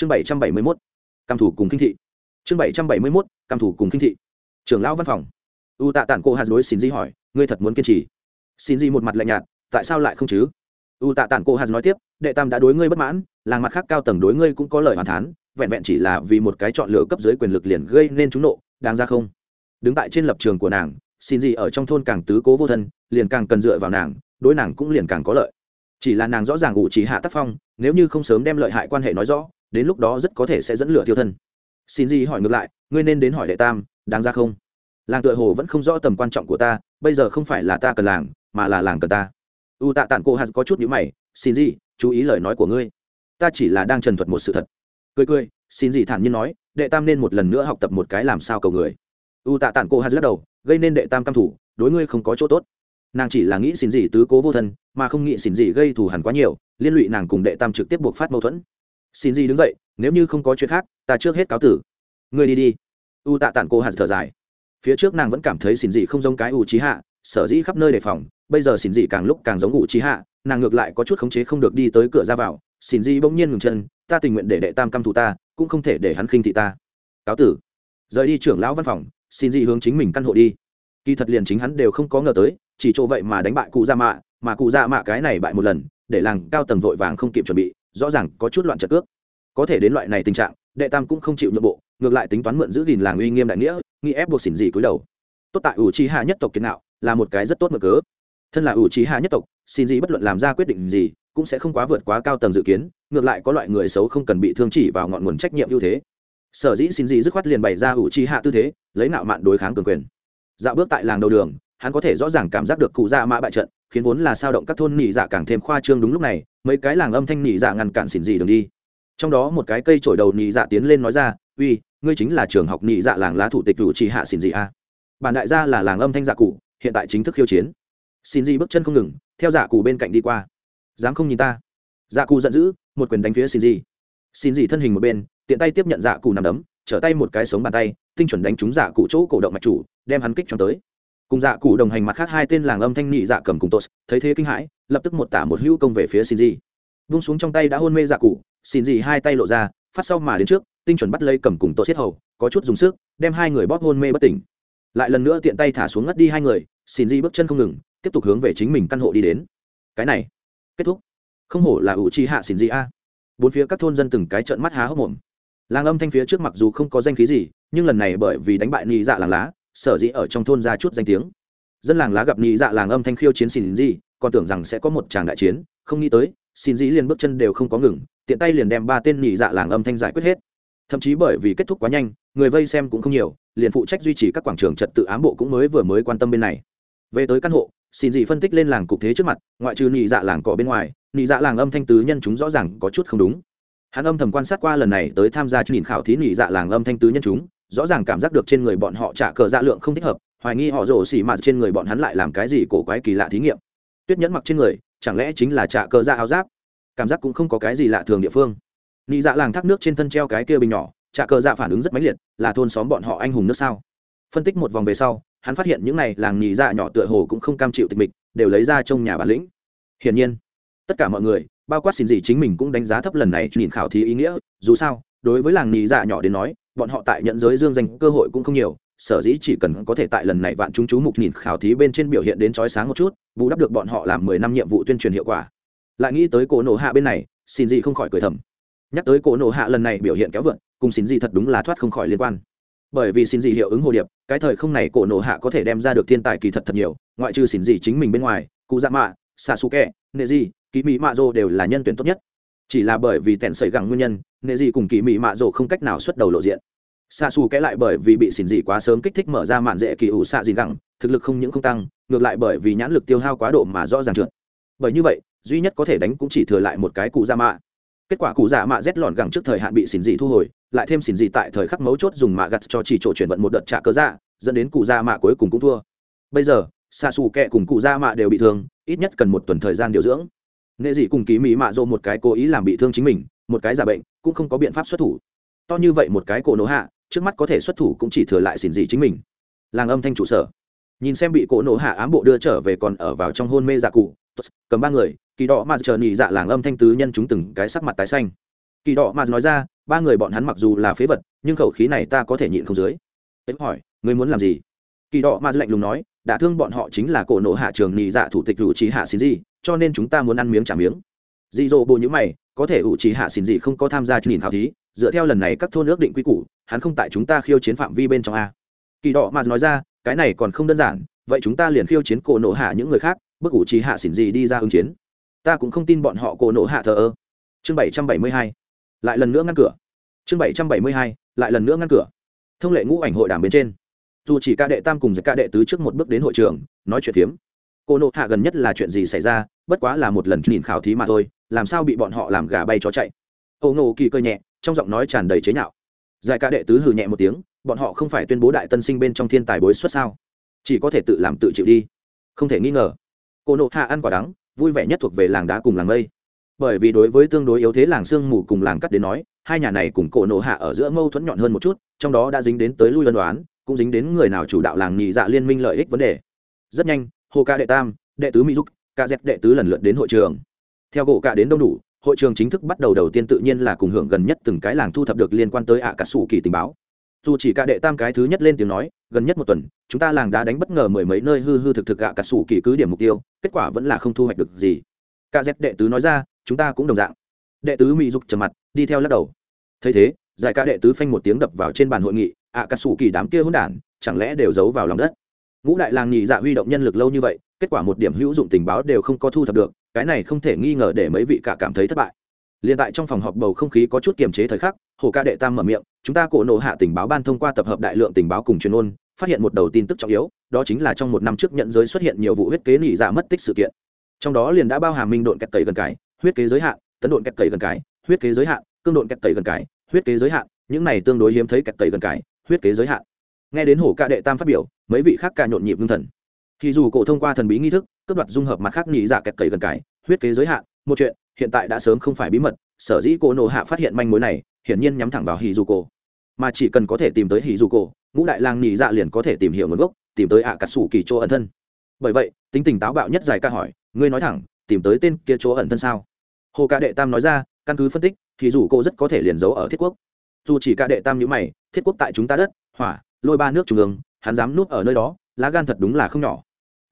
chương bảy trăm bảy mươi mốt cam thủ cùng kinh thị. Chương bảy trăm bảy mươi mốt cam thủ cùng kinh thị. Trưởng lão văn phòng. U tạ tản cô hạt đối xin di hỏi, ngươi thật muốn kiên trì? Xin di một mặt lạnh nhạt, tại sao lại không chứ? U tạ tản cô hạt nói tiếp, đệ tam đã đối ngươi bất mãn, làng mặt khác cao tầng đối ngươi cũng có lời hoàn thán, vẹn vẹn chỉ là vì một cái chọn lựa cấp dưới quyền lực liền gây nên chúng nộ, đáng ra không? Đứng tại trên lập trường của nàng, xin gì ở trong thôn càng tứ cố vô thân, liền càng cần dựa vào nàng, đối nàng cũng liền càng có lợi. Chỉ là nàng rõ ràng ủ chỉ hạ tác phong, nếu như không sớm đem lợi hại quan hệ nói rõ đến lúc đó rất có thể sẽ dẫn lửa tiêu thân. Xin gì hỏi ngược lại, ngươi nên đến hỏi đệ tam, đáng ra không? Làng tựa hồ vẫn không rõ tầm quan trọng của ta, bây giờ không phải là ta cần làng, mà là làng cần ta. U tạ tản cô hạt có chút nhữ mày, xin gì chú ý lời nói của ngươi. Ta chỉ là đang trần thuật một sự thật. Cười cười, xin gì thản nhiên nói, đệ tam nên một lần nữa học tập một cái làm sao cầu người. U tạ tản cô hạt lắc đầu, gây nên đệ tam cam thủ, đối ngươi không có chỗ tốt. Nàng chỉ là nghĩ xin gì tứ cố vô thân, mà không nghĩ xin gì gây thù hẳn quá nhiều, liên lụy nàng cùng đệ tam trực tiếp buộc phát mâu thuẫn xin gì đứng dậy, nếu như không có chuyện khác, ta trước hết cáo tử. Ngươi đi đi. U tạ tản cô hạt thở dài. Phía trước nàng vẫn cảm thấy xin gì không giống cái u trí hạ, sở dĩ khắp nơi đề phòng, bây giờ xin gì càng lúc càng giống u trí hạ, nàng ngược lại có chút khống chế không được đi tới cửa ra vào. Xin gì bỗng nhiên ngừng chân, ta tình nguyện để đệ tam căm thù ta, cũng không thể để hắn khinh thị ta. Cáo tử. Rời đi trưởng lão văn phòng, xin gì hướng chính mình căn hộ đi. Kỳ thật liền chính hắn đều không có ngờ tới, chỉ chỗ vậy mà đánh bại cụ gia mạ, mà cụ gia mạ cái này bại một lần, để làng cao tầng vội vàng không kịp chuẩn bị rõ ràng có chút loạn trật cước. Có thể đến loại này tình trạng, đệ tam cũng không chịu nhượng bộ, ngược lại tính toán mượn giữ gìn làng uy nghiêm đại nghĩa, nghi ép buộc xỉn gì cúi đầu. Tốt tại ủ trí hạ nhất tộc kiến nạo, là một cái rất tốt mở cớ. Thân là ủ trí hạ nhất tộc xin gì bất luận làm ra quyết định gì, cũng sẽ không quá vượt quá cao tầng dự kiến, ngược lại có loại người xấu không cần bị thương chỉ vào ngọn nguồn trách nhiệm ưu thế. Sở dĩ xin gì dứt khoát liền bày ra ủ trí hạ tư thế, lấy nạo mạn đối kháng cường quyền. Dạo bước tại làng đầu đường, hắn có thể rõ ràng cảm giác được cụ dạ ra mã bại trận, khiến vốn là sao động các thôn nỉ dạ càng thêm khoa trương đúng lúc này mấy cái làng âm thanh nỉ dạ ngăn cản xỉn gì đường đi. Trong đó một cái cây trổi đầu nỉ dạ tiến lên nói ra, uy, ngươi chính là trường học nỉ dạ làng lá thủ tịch chủ trì hạ xỉn gì a. À? bản đại gia là làng âm thanh dạ cụ, hiện tại chính thức khiêu chiến. Xỉn gì bước chân không ngừng, theo dạ cụ bên cạnh đi qua. Dám không nhìn ta? Dạ cụ giận dữ, một quyền đánh phía xỉn gì xỉn gì thân hình một bên, tiện tay tiếp nhận dạ cụ nằm đấm, trở tay một cái sống bàn tay, tinh chuẩn đánh trúng dạ cụ chỗ cổ động mạch chủ, đem hắn kích cho tới cùng dạ cụ đồng hành mặt khác hai tên làng âm thanh nhị dạ cầm cùng tos thấy thế kinh hãi, lập tức một tả một hữu công về phía xin gì vung xuống trong tay đã hôn mê dạ cụ xin gì hai tay lộ ra, phát sau mà đến trước, tinh chuẩn bắt lấy cầm cùng tos xiết hầu, có chút dùng sức, đem hai người bóp hôn mê bất tỉnh. Lại lần nữa tiện tay thả xuống ngất đi hai người xin gì bước chân không ngừng, tiếp tục hướng về chính mình căn hộ đi đến. Cái này, kết thúc. Không hổ là ủ chi hạ xin gì a. Bốn phía các thôn dân từng cái trợn mắt há hốc mồm. Làng âm thanh phía trước mặc dù không có danh khí gì, nhưng lần này bởi vì đánh bại nhị dạ làng lá sở dĩ ở trong thôn ra chút danh tiếng. Dân làng lá gặp nhị dạ làng âm thanh khiêu chiến xin gì còn tưởng rằng sẽ có một tràng đại chiến, không nghĩ tới, xin dĩ liền bước chân đều không có ngừng, tiện tay liền đem ba tên nhị dạ làng âm thanh giải quyết hết. Thậm chí bởi vì kết thúc quá nhanh, người vây xem cũng không nhiều, liền phụ trách duy trì các quảng trường trật tự ám bộ cũng mới vừa mới quan tâm bên này. Về tới căn hộ, xin dị phân tích lên làng cục thế trước mặt, ngoại trừ nhị dạ làng cỏ bên ngoài, nhị dạ làng âm thanh tứ nhân chúng rõ ràng có chút không đúng. Hắn âm thầm quan sát qua lần này tới tham gia chương trình khảo thí nhị dạ làng âm thanh tứ nhân chúng rõ ràng cảm giác được trên người bọn họ trả cờ dạ lượng không thích hợp, hoài nghi họ rổ xỉ mà trên người bọn hắn lại làm cái gì cổ quái kỳ lạ thí nghiệm. Tuyết nhẫn mặc trên người, chẳng lẽ chính là trả cờ dạ áo giáp? Cảm giác cũng không có cái gì lạ thường địa phương. Nị dạ làng thác nước trên thân treo cái kia bình nhỏ, trả cờ dạ phản ứng rất mãnh liệt, là thôn xóm bọn họ anh hùng nước sao? Phân tích một vòng về sau, hắn phát hiện những này làng nị dạ nhỏ tựa hồ cũng không cam chịu tịch mịch, đều lấy ra trong nhà bản lĩnh. Hiển nhiên, tất cả mọi người, bao quát xin gì chính mình cũng đánh giá thấp lần này nhìn khảo thí ý nghĩa, dù sao, đối với làng nị dạ nhỏ đến nói bọn họ tại nhận giới dương danh cơ hội cũng không nhiều, sở dĩ chỉ cần có thể tại lần này vạn chúng chú mục nhìn khảo thí bên trên biểu hiện đến trói sáng một chút, bù đắp được bọn họ làm mười năm nhiệm vụ tuyên truyền hiệu quả. Lại nghĩ tới cổ nổ hạ bên này, xin gì không khỏi cười thầm. Nhắc tới cổ nổ hạ lần này biểu hiện kéo vượn cùng xin gì thật đúng là thoát không khỏi liên quan. Bởi vì xin gì hiệu ứng hồ điệp, cái thời không này cổ nổ hạ có thể đem ra được thiên tài kỳ thật thật nhiều, ngoại trừ xin gì chính mình bên ngoài, cụ dạ mạ xạ xù kẹ nệ gì kỳ mỹ mạ dô đều là nhân tuyển tốt nhất. Chỉ là bởi vì tẹn sẩy gẳng nguyên nhân nệ gì cùng kỳ mỹ mạ dô không cách nào xuất đầu lộ diện xạ xù kẽ lại bởi vì bị xỉn dị quá sớm kích thích mở ra mạn dễ kỳ ủ xạ dị gẳng, thực lực không những không tăng, ngược lại bởi vì nhãn lực tiêu hao quá độ mà rõ ràng trượt. Bởi như vậy, duy nhất có thể đánh cũng chỉ thừa lại một cái cụ dạ mạ. Kết quả cụ dạ mạ rét lọn gẳng trước thời hạn bị xỉn dị thu hồi, lại thêm xỉn dị tại thời khắc mấu chốt dùng mạ gặt cho chỉ chỗ chuyển vận một đợt trả cơ dạ dẫn đến cụ dạ mạ cuối cùng cũng thua. Bây giờ, xạ xù kẹ cùng cụ dạ mạ đều bị thương, ít nhất cần một tuần thời gian điều dưỡng. Nghệ dị cùng ký mỹ mạ dô một cái cố ý làm bị thương chính mình, một cái giả bệnh, cũng không có biện pháp xuất thủ. To như vậy một cái cổ nổ hạ trước mắt có thể xuất thủ cũng chỉ thừa lại xỉn gì chính mình. Làng âm thanh trụ sở. Nhìn xem bị cỗ nổ hạ ám bộ đưa trở về còn ở vào trong hôn mê dạ cụ cầm ba người, kỳ đỏ mà chờ nhị dạ làng âm thanh tứ nhân chúng từng cái sắc mặt tái xanh. Kỳ đỏ mà nói ra, ba người bọn hắn mặc dù là phế vật, nhưng khẩu khí này ta có thể nhịn không dưới. Ấy hỏi, ngươi muốn làm gì? Kỳ đỏ ma lạnh lùng nói, đã thương bọn họ chính là cổ nổ hạ trường nhị dạ thủ tịch rủ trí hạ xin gì cho nên chúng ta muốn ăn miếng trả miếng. Dị dỗ bồ nhữ mày, có thể ủ trí hạ xin gì không có tham gia chương trình thí dựa theo lần này các thôn ước định quy củ, hắn không tại chúng ta khiêu chiến phạm vi bên trong a. Kỳ đỏ mà nói ra, cái này còn không đơn giản, vậy chúng ta liền khiêu chiến cổ nộ hạ những người khác, bức ủ trí hạ xỉn gì đi ra ứng chiến. Ta cũng không tin bọn họ cổ nộ hạ thờ ơ. Chương bảy trăm bảy mươi hai, lại lần nữa ngăn cửa. Chương bảy trăm bảy mươi hai, lại lần nữa ngăn cửa. Thông lệ ngũ ảnh hội đàm bên trên. Dù chỉ ca đệ tam cùng ca đệ tứ trước một bước đến hội trường, nói chuyện phiếm. Cô nộ hạ gần nhất là chuyện gì xảy ra, bất quá là một lần nhìn khảo thí mà thôi, làm sao bị bọn họ làm gà bay chó chạy. Âu nộ kỳ cơ nhẹ trong giọng nói tràn đầy chế nhạo. Giải ca đệ tứ hừ nhẹ một tiếng, bọn họ không phải tuyên bố đại tân sinh bên trong thiên tài bối xuất sao? Chỉ có thể tự làm tự chịu đi. Không thể nghi ngờ, cô nộ hạ ăn quả đắng, vui vẻ nhất thuộc về làng đá cùng làng mây. Bởi vì đối với tương đối yếu thế làng sương mù cùng làng cắt đến nói, hai nhà này cùng cổ nộ hạ ở giữa mâu thuẫn nhọn hơn một chút, trong đó đã dính đến tới lui ân đoán, cũng dính đến người nào chủ đạo làng nhị dạ liên minh lợi ích vấn đề. Rất nhanh, hồ ca đệ tam, đệ tứ mỹ dục, ca dẹp đệ tứ lần lượt đến hội trường. Theo gỗ cả đến đông đủ hội trường chính thức bắt đầu đầu tiên tự nhiên là cùng hưởng gần nhất từng cái làng thu thập được liên quan tới ạ cả sủ kỳ tình báo. Dù chỉ cả đệ tam cái thứ nhất lên tiếng nói, gần nhất một tuần, chúng ta làng đã đánh bất ngờ mười mấy nơi hư hư thực thực ạ cả sủ kỳ cứ điểm mục tiêu, kết quả vẫn là không thu hoạch được gì. Ca dẹp đệ tứ nói ra, chúng ta cũng đồng dạng. Đệ tứ mỹ dục trầm mặt, đi theo lắc đầu. Thấy thế, giải ca đệ tứ phanh một tiếng đập vào trên bàn hội nghị, ạ cả sủ kỳ đám kia hỗn đản, chẳng lẽ đều giấu vào lòng đất? Ngũ đại làng nhị dạ huy động nhân lực lâu như vậy kết quả một điểm hữu dụng tình báo đều không có thu thập được, cái này không thể nghi ngờ để mấy vị cả cảm thấy thất bại. Liền tại trong phòng họp bầu không khí có chút kiềm chế thời khắc, hồ ca đệ tam mở miệng, chúng ta cổ nộ hạ tình báo ban thông qua tập hợp đại lượng tình báo cùng chuyên ôn, phát hiện một đầu tin tức trọng yếu, đó chính là trong một năm trước nhận giới xuất hiện nhiều vụ huyết kế nỉ dạ mất tích sự kiện. Trong đó liền đã bao hàm minh độn kẹt cầy gần cái, huyết kế giới hạn, tấn độn kẹt cầy gần cái, huyết kế giới hạn, cương độn kẹt cầy gần cái, huyết kế giới hạn, những này tương đối hiếm thấy kẹt cầy gần cái, huyết kế giới hạn. Nghe đến hổ ca đệ tam phát biểu, mấy vị khác ca nhộn nhịp ngưng thần thì dù cổ thông qua thần bí nghi thức, cướp đoạt dung hợp mặt khác nghĩ dạ kẹt cầy gần cái, huyết kế giới hạn, một chuyện, hiện tại đã sớm không phải bí mật, sở dĩ Cổ nộ hạ phát hiện manh mối này, hiển nhiên nhắm thẳng vào hì dù cổ. Mà chỉ cần có thể tìm tới hì dù cổ, ngũ đại lang nhị dạ liền có thể tìm hiểu nguồn gốc, tìm tới ạ à cà sủ kỳ chỗ ẩn thân. Bởi vậy, tính tình táo bạo nhất dài ca hỏi, ngươi nói thẳng, tìm tới tên kia chỗ ẩn thân sao? Hồ ca đệ tam nói ra, căn cứ phân tích thì dù cô rất có thể liền giấu ở thiết quốc. Dù chỉ ca đệ tam nhữ mày, thiết quốc tại chúng ta đất, hỏa, lôi ba nước trung ương, hắn dám núp ở nơi đó, lá gan thật đúng là không nhỏ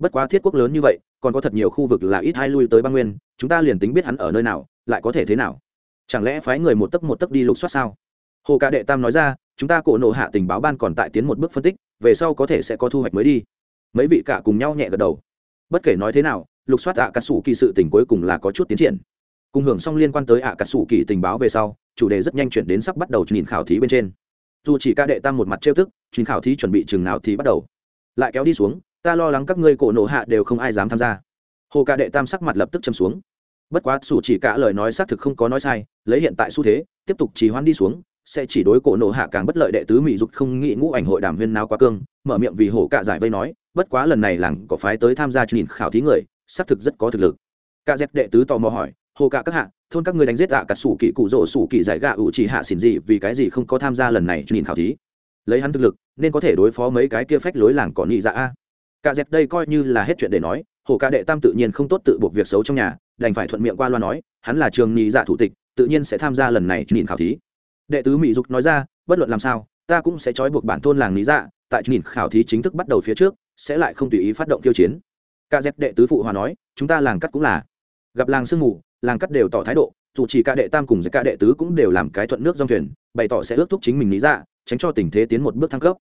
bất quá thiết quốc lớn như vậy, còn có thật nhiều khu vực là ít hai lui tới băng nguyên, chúng ta liền tính biết hắn ở nơi nào, lại có thể thế nào? Chẳng lẽ phái người một tấc một tấc đi lục soát sao? Hồ ca đệ tam nói ra, chúng ta cổ nộ hạ tình báo ban còn tại tiến một bước phân tích, về sau có thể sẽ có thu hoạch mới đi. Mấy vị cả cùng nhau nhẹ gật đầu. Bất kể nói thế nào, lục soát ạ à cà sủ kỳ sự tình cuối cùng là có chút tiến triển. Cùng hưởng xong liên quan tới ạ à cà sủ kỳ tình báo về sau, chủ đề rất nhanh chuyển đến sắp bắt đầu nhìn khảo thí bên trên. Dù chỉ ca đệ tam một mặt trêu thức nhìn khảo thí chuẩn bị chừng nào thì bắt đầu. Lại kéo đi xuống ta lo lắng các ngươi cổ nổ hạ đều không ai dám tham gia. Hồ ca đệ tam sắc mặt lập tức châm xuống. Bất quá, sủ chỉ cả lời nói xác thực không có nói sai, lấy hiện tại xu thế, tiếp tục trì hoãn đi xuống, sẽ chỉ đối cổ nổ hạ càng bất lợi đệ tứ mỹ dục không nghĩ ngũ ảnh hội đàm huyên nào quá cương, mở miệng vì hổ cạ giải vây nói, bất quá lần này làng có phái tới tham gia truyền khảo thí người, xác thực rất có thực lực. Cạ dẹp đệ tứ tò mò hỏi, hồ cạ các hạ, thôn các người đánh giết ạ cả sủ kỳ cụ rỗ sủ kỳ giải gạ ủ chỉ hạ xỉn gì, vì cái gì không có tham gia lần này truyền khảo thí? Lấy hắn thực lực, nên có thể đối phó mấy cái kia phách lối làng cỏ nhị dạ a. Cả dẹp đây coi như là hết chuyện để nói, hồ ca đệ tam tự nhiên không tốt tự buộc việc xấu trong nhà, đành phải thuận miệng qua loa nói, hắn là trường nhị dạ thủ tịch, tự nhiên sẽ tham gia lần này nhìn khảo thí. Đệ tứ mỹ dục nói ra, bất luận làm sao, ta cũng sẽ trói buộc bản thôn làng lý dạ tại nhìn khảo thí chính thức bắt đầu phía trước, sẽ lại không tùy ý phát động tiêu chiến. Ca dép đệ tứ phụ hòa nói, chúng ta làng cắt cũng là, gặp làng sương mù, làng cắt đều tỏ thái độ, dù chỉ ca đệ tam cùng ca đệ tứ cũng đều làm cái thuận nước dòng thuyền, bày tỏ sẽ ước thúc chính mình lý dạ tránh cho tình thế tiến một bước thăng cấp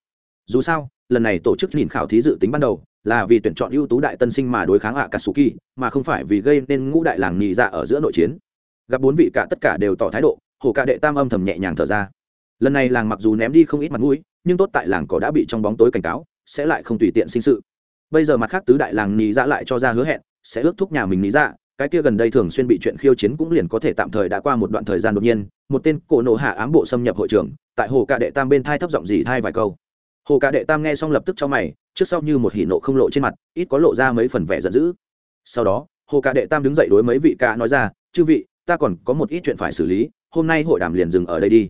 dù sao, lần này tổ chức nhìn khảo thí dự tính ban đầu là vì tuyển chọn ưu tú đại tân sinh mà đối kháng ạ cả sù kỳ mà không phải vì gây nên ngũ đại làng nhị dạ ở giữa nội chiến. Gặp bốn vị cả tất cả đều tỏ thái độ, hồ cả đệ tam âm thầm nhẹ nhàng thở ra. Lần này làng mặc dù ném đi không ít mặt mũi, nhưng tốt tại làng có đã bị trong bóng tối cảnh cáo, sẽ lại không tùy tiện sinh sự. Bây giờ mặt khác tứ đại làng nhị dạ lại cho ra hứa hẹn, sẽ ước thúc nhà mình nhị dạ. Cái kia gần đây thường xuyên bị chuyện khiêu chiến cũng liền có thể tạm thời đã qua một đoạn thời gian đột nhiên, một tên cổ nổ hạ ám bộ xâm nhập hội trường, tại hồ cả đệ tam bên thai thấp giọng gì thai vài câu hồ cả đệ tam nghe xong lập tức cho mày, trước sau như một hỉ nộ không lộ trên mặt, ít có lộ ra mấy phần vẻ giận dữ. Sau đó, hồ cả đệ tam đứng dậy đối mấy vị ca nói ra, chư vị, ta còn có một ít chuyện phải xử lý, hôm nay hội đàm liền dừng ở đây đi.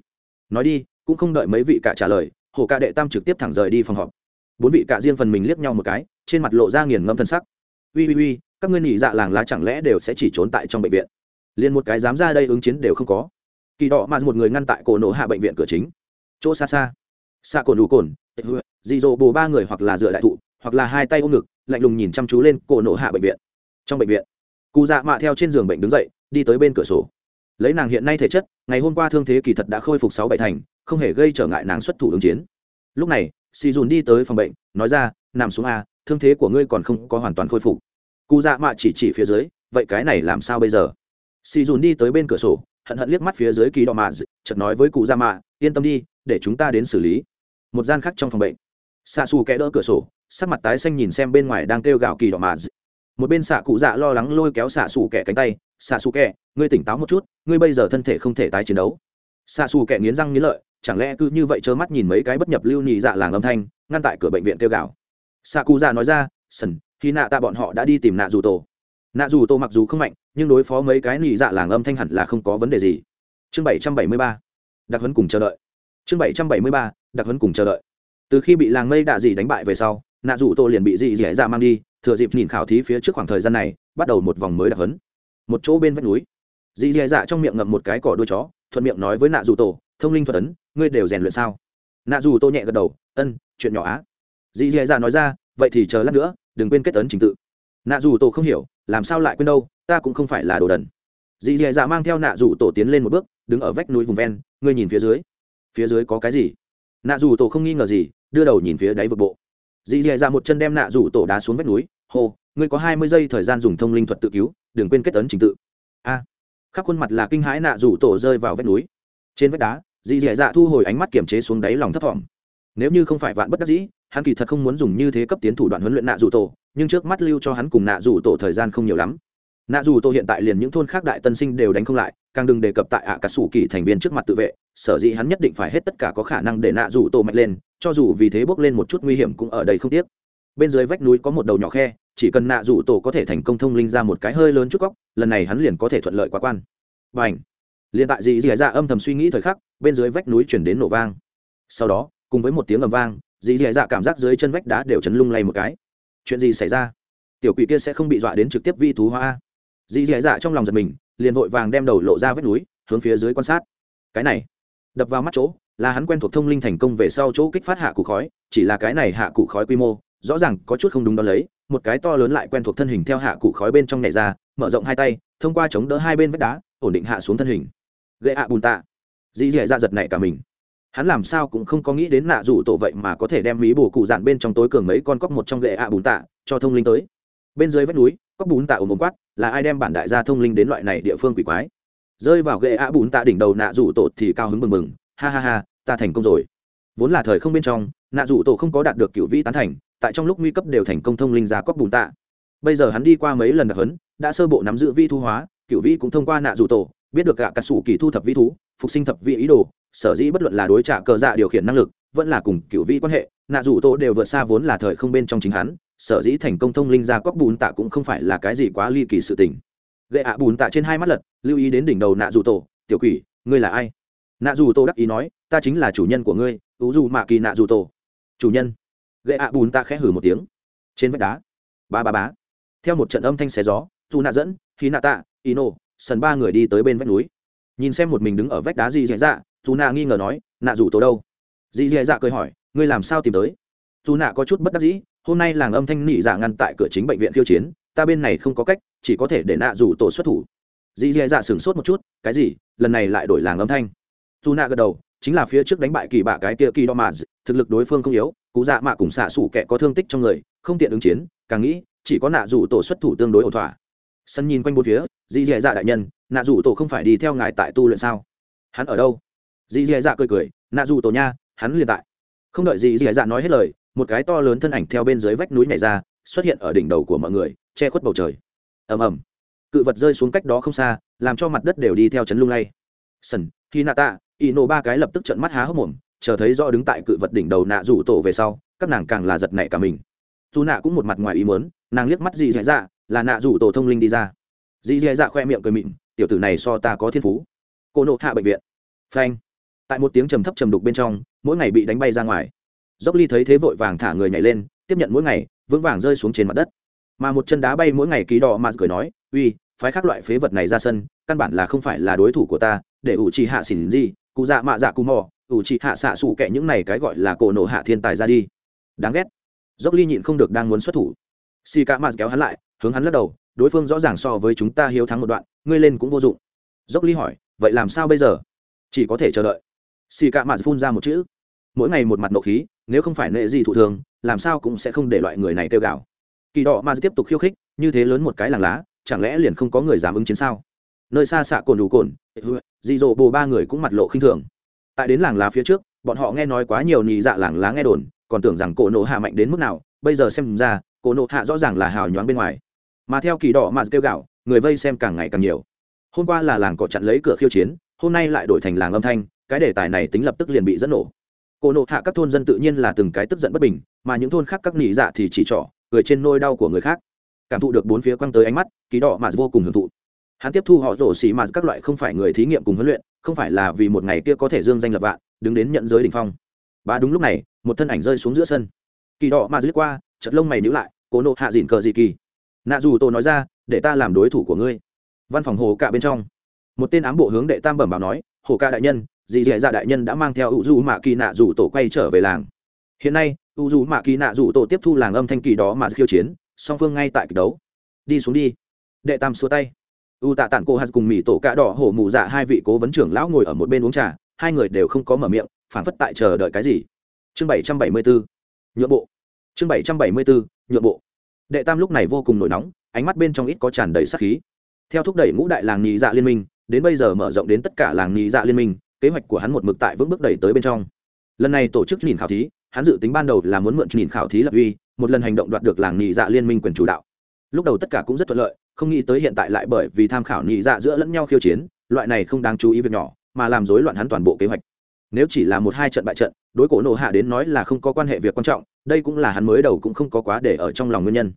Nói đi, cũng không đợi mấy vị cả trả lời, hồ ca đệ tam trực tiếp thẳng rời đi phòng họp. Bốn vị cả riêng phần mình liếc nhau một cái, trên mặt lộ ra nghiền ngâm thân sắc. Ui ui ui các ngươi nhị dạ làng lá chẳng lẽ đều sẽ chỉ trốn tại trong bệnh viện? Liền một cái dám ra đây ứng chiến đều không có. Kỳ đỏ mà một người ngăn tại cổ nổ hạ bệnh viện cửa chính. Chỗ xa xa xa cồn đủ cồn dị dỗ bồ ba người hoặc là dựa đại thụ, hoặc là hai tay ôm ngực, lạnh lùng nhìn chăm chú lên cổ nổ hạ bệnh viện. Trong bệnh viện cụ dạ mạ theo trên giường bệnh đứng dậy, đi tới bên cửa sổ. Lấy nàng hiện nay thể chất, ngày hôm qua thương thế kỳ thật đã khôi phục sáu bảy thành, không hề gây trở ngại nàng xuất thủ ứng chiến. Lúc này, xì dùn đi tới phòng bệnh, nói ra, nằm xuống a, thương thế của ngươi còn không có hoàn toàn khôi phục. Cụ dạ mạ chỉ chỉ phía dưới, vậy cái này làm sao bây giờ? Xì dùn đi tới bên cửa sổ, hận hận liếc mắt phía dưới kỳ đỏ mạ, chợt nói với cụ dạ mạ, yên tâm đi, để chúng ta đến xử lý một gian khác trong phòng bệnh. Xạ xù kẽ đỡ cửa sổ, sắc mặt tái xanh nhìn xem bên ngoài đang kêu gào kỳ đỏ mạ một bên xạ cụ dạ lo lắng lôi kéo xạ xù kẻ cánh tay, xạ xù kẻ ngươi tỉnh táo một chút, ngươi bây giờ thân thể không thể tái chiến đấu. Xạ xù kẻ nghiến răng nghiến lợi, chẳng lẽ cứ như vậy trơ mắt nhìn mấy cái bất nhập lưu nhị dạ làng âm thanh, ngăn tại cửa bệnh viện kêu gào? Xạ cụ dạ nói ra, sần, khi nạ tạ bọn họ đã đi tìm nạ dù tổ. Nạ dù tổ mặc dù không mạnh, nhưng đối phó mấy cái nhị dạ làng âm thanh hẳn là không có vấn đề gì. Chương bảy trăm bảy mươi ba, đặc huấn cùng chờ đợi. Chương bảy trăm bảy mươi ba đặc huấn cùng chờ đợi. Từ khi bị làng mây đạ dị đánh bại về sau, nạ dù tô liền bị dị dẻ ra dạ mang đi, thừa dịp nhìn khảo thí phía trước khoảng thời gian này, bắt đầu một vòng mới đặc hấn một chỗ bên vách núi. Dì dẻ dạ trong miệng ngậm một cái cỏ đuôi chó, thuận miệng nói với nạ dù tổ, thông linh thuật ấn, ngươi đều rèn luyện sao? Nạ dù tô nhẹ gật đầu, ân, chuyện nhỏ á. Dì dì dạ nói ra, vậy thì chờ lát nữa, đừng quên kết ấn trình tự. Nạ dù tổ không hiểu, làm sao lại quên đâu, ta cũng không phải là đồ đần. Dì dì dạ mang theo nạ dù tổ tiến lên một bước, đứng ở vách núi vùng ven, ngươi nhìn phía dưới. Phía dưới có cái gì? Nạ dù tổ không nghi ngờ gì, đưa đầu nhìn phía đáy vực bộ. Dì dì dạ một chân đem nạ Dù tổ đá xuống vách núi, hô, ngươi có hai mươi giây thời gian dùng thông linh thuật tự cứu, đừng quên kết ấn trình tự. A. Khắp khuôn mặt là kinh hãi nạ Dù tổ rơi vào vách núi. Trên vách đá, dì dì dạ thu hồi ánh mắt kiềm chế xuống đáy lòng thấp thỏm. Nếu như không phải vạn bất đắc dĩ, hắn kỳ thật không muốn dùng như thế cấp tiến thủ đoạn huấn luyện nạ Dù tổ, nhưng trước mắt lưu cho hắn cùng nạ Dù tổ thời gian không nhiều lắm. Nạ dù tổ hiện tại liền những thôn khác đại tân sinh đều đánh không lại, càng đừng đề cập tại ạ cả sủ kỳ thành viên trước mặt tự vệ sở dĩ hắn nhất định phải hết tất cả có khả năng để nạ rủ tổ mạnh lên, cho dù vì thế bước lên một chút nguy hiểm cũng ở đây không tiếc. Bên dưới vách núi có một đầu nhỏ khe, chỉ cần nạ rủ tổ có thể thành công thông linh ra một cái hơi lớn chút góc, lần này hắn liền có thể thuận lợi quá quan. B à n h liền tại dì dì dạ âm thầm suy nghĩ thời khắc, bên dưới vách núi chuyển đến nổ vang. Sau đó, cùng với một tiếng ầm vang, dì dì dạ cảm giác dưới chân vách đá đều chấn lung lay một cái. Chuyện gì xảy ra? Tiểu quỷ kia sẽ không bị dọa đến trực tiếp vi thú hoa dì dì dạ trong lòng giật mình, liền vội vàng đem đầu lộ ra vách núi, hướng phía dưới quan sát. Cái này đập vào mắt chỗ, là hắn quen thuộc thông linh thành công về sau chỗ kích phát hạ cụ khói, chỉ là cái này hạ cụ khói quy mô, rõ ràng có chút không đúng đo lấy, một cái to lớn lại quen thuộc thân hình theo hạ cụ khói bên trong nhảy ra, mở rộng hai tay, thông qua chống đỡ hai bên vách đá, ổn định hạ xuống thân hình. Gậy hạ bùn tạ. Dì dì dạ giật này cả mình. Hắn làm sao cũng không có nghĩ đến nạ rủ tổ vậy mà có thể đem mí bổ cụ dạn bên trong tối cường mấy con cóc một trong gậy hạ bùn tạ, cho thông linh tới. Bên dưới vách núi, cóc bùn tạ ồm ồm quát, là ai đem bản đại gia thông linh đến loại này địa phương quỷ quái? Rơi vào ghệ ạ bùn tạ đỉnh đầu nạ rủ tổ thì cao hứng mừng mừng ha ha ha, ta thành công rồi. Vốn là thời không bên trong, nạ rủ tổ không có đạt được cựu vĩ tán thành, tại trong lúc nguy cấp đều thành công thông linh ra cóc bùn tạ. Bây giờ hắn đi qua mấy lần đặc hấn đã sơ bộ nắm giữ vi thu hóa cựu vĩ cũng thông qua nạ rủ tổ, biết được cả cà sủ kỳ thu thập vi thú, phục sinh thập vi ý đồ, sở dĩ bất luận là đối trả cờ dạ điều khiển năng lực, vẫn là cùng cựu vĩ quan hệ, nạ rủ tổ đều vượt xa vốn là thời không bên trong chính hắn, sở dĩ thành công thông linh ra cóc bùn tạ cũng không phải là cái gì quá ly kỳ sự tình gậy ạ bùn tạ trên hai mắt lật, lưu ý đến đỉnh đầu nạ dù tổ, tiểu quỷ, ngươi là ai? Nạ dù tổ đắc ý nói, ta chính là chủ nhân của ngươi ú dù mạ kỳ nạ dù tổ. Chủ nhân? Gậy ạ bùn tạ khẽ hử một tiếng. Trên vách đá, ba ba bá theo một trận âm thanh xé gió dù nạ dẫn khí nạ tạ, ino, sần ba người đi tới bên vách núi. Nhìn xem một mình đứng ở vách đá gì dạy dạ dù nạ nghi ngờ nói, nạ dù tổ đâu? Dì dạy dạ cười hỏi, ngươi làm sao tìm tới? Dù nạ có chút bất đắc dĩ, hôm nay làng âm thanh nỉ dạ ngăn tại cửa chính bệnh viện khiêu chiến, ta bên này không có cách chỉ có thể để nạ dù tổ xuất thủ. Dì dì dạ sửng sốt một chút, cái gì? Lần này lại đổi làng âm thanh. Dù nạ gật đầu, chính là phía trước đánh bại kỳ bạ cái kia kỳ đo mà thực lực đối phương không yếu cụ dạ mạ cùng xạ xủ kẻ có thương tích trong người, không tiện ứng chiến, càng nghĩ, chỉ có nạ dù tổ xuất thủ tương đối ổn thỏa. Sân nhìn quanh bốn phía, dì dì dạ đại nhân, nạ dù tổ không phải đi theo ngài tại tu luyện sao? Hắn ở đâu? Dì dì dạ cười cười, nạ dù tổ nha, hắn liền tại. Không đợi dì dì dạ nói hết lời, một cái to lớn thân ảnh theo bên dưới vách núi này ra, xuất hiện ở đỉnh đầu của mọi người, che khuất bầu trời ầm ầm. Cự vật rơi xuống cách đó không xa, làm cho mặt đất đều đi theo chấn lung lay. Sần khi nạ tạ y nổ ba cái lập tức trận mắt há hốc mồm, chờ thấy do đứng tại cự vật đỉnh đầu nạ rủ tổ về sau, các nàng càng là giật nảy cả mình. Dù nạ cũng một mặt ngoài ý muốn, nàng liếc mắt dì dẹ dạ là nạ rủ tổ thông linh đi ra. Dì dẹ dạ khoe miệng cười mịn, tiểu tử này so ta có thiên phú. Cô nộ hạ bệnh viện. Phanh. Tại một tiếng trầm thấp trầm đục bên trong, mỗi ngày bị đánh bay ra ngoài. Dốc ly thấy thế vội vàng thả người nhảy lên, tiếp nhận mỗi ngày, vững vàng rơi xuống trên mặt đất mà một chân đá bay mỗi ngày ký đỏ mà cười nói, uy, phái khác loại phế vật này ra sân, căn bản là không phải là đối thủ của ta, để ủ trì hạ xỉn gì, cụ dạ mạ dạ cù mò, ủ trì hạ xạ xù kẻ những này cái gọi là cổ nổ hạ thiên tài ra đi. Đáng ghét. Dốc ly nhịn không được đang muốn xuất thủ. Xì cả mạ kéo hắn lại, hướng hắn lắc đầu, đối phương rõ ràng so với chúng ta hiếu thắng một đoạn, ngươi lên cũng vô dụng. Dốc ly hỏi, vậy làm sao bây giờ? Chỉ có thể chờ đợi. Xì cả mạ phun ra một chữ, mỗi ngày một mặt nộ khí, nếu không phải nệ gì thụ thường, làm sao cũng sẽ không để loại người này kêu gào kỳ đỏ mà tiếp tục khiêu khích, như thế lớn một cái làng lá, chẳng lẽ liền không có người dám ứng chiến sao? Nơi xa xạ cồn đủ cồn, dị dỗ bồ ba người cũng mặt lộ khinh thường. Tại đến làng lá phía trước, bọn họ nghe nói quá nhiều nhị dạ làng lá nghe đồn, còn tưởng rằng cổ nộ hạ mạnh đến mức nào, bây giờ xem ra, cổ nộ hạ rõ ràng là hào nhoáng bên ngoài. Mà theo kỳ đỏ mà kêu gạo, người vây xem càng ngày càng nhiều. Hôm qua là làng cọ chặn lấy cửa khiêu chiến, hôm nay lại đổi thành làng âm thanh, cái đề tài này tính lập tức liền bị dẫn nổ. Cổ nộ hạ các thôn dân tự nhiên là từng cái tức giận bất bình, mà những thôn khác các nỉ dạ thì chỉ trỏ cười trên nôi đau của người khác. Cảm thụ được bốn phía quăng tới ánh mắt kỳ đỏ mà vô cùng hưởng thụ. Hắn tiếp thu họ rổ xì mà các loại không phải người thí nghiệm cùng huấn luyện, không phải là vì một ngày kia có thể dương danh lập vạn, đứng đến nhận giới đ ỉ n h phong. Và đúng lúc này, một thân ảnh rơi xuống giữa sân. Kỳ đỏ mà dứt qua chật lông mày nhữ lại, cố nộ hạ dịn cờ dị kỳ? Nạ dù tôi nói ra, để ta làm đối thủ của ngươi. Văn phòng hồ cạ bên trong. Một tên ám bộ hướng đệ tam bẩm bảo nói, hồ ca đại nhân, dì dì dạ đại nhân đã mang theo u du mạ kỳ nạ dù tổ quay trở về làng hiện nay, u dù mạ kỳ nạ dù tổ tiếp thu làng âm thanh kỳ đó mà khiêu chiến, song phương ngay tại kịch đấu. Đi xuống đi. Đệ tam xua tay. U tạ tản cô hạt cùng mỹ tổ cạ đỏ hổ mù dạ hai vị cố vấn trưởng lão ngồi ở một bên uống trà, hai người đều không có mở miệng phản phất tại chờ đợi cái gì. Chương bảy trăm bảy mươi bốn nhượng bộ. Chương bảy trăm bảy mươi bốn nhượng bộ. Đệ tam lúc này vô cùng nổi nóng, ánh mắt bên trong ít có tràn đầy sắc khí. Theo thúc đẩy ngũ đại làng nhị dạ liên minh, đến bây giờ mở rộng đến tất cả làng nhị dạ liên minh, kế hoạch của hắn một mực tại vững bước đẩy tới bên trong. Lần này tổ chức nhìn khảo thí hắn dự tính ban đầu là muốn mượn nhìn khảo thí lập uy, một lần hành động đoạt được làng nhị dạ liên minh quyền chủ đạo. Lúc đầu tất cả cũng rất thuận lợi, không nghĩ tới hiện tại lại bởi vì tham khảo nhị dạ giữa lẫn nhau khiêu chiến, loại này không đáng chú ý việc nhỏ, mà làm rối loạn hắn toàn bộ kế hoạch. Nếu chỉ là một hai trận bại trận, đối cổ nộ hạ đến nói là không có quan hệ việc quan trọng, đây cũng là hắn mới đầu cũng không có quá để ở trong lòng nguyên nhân.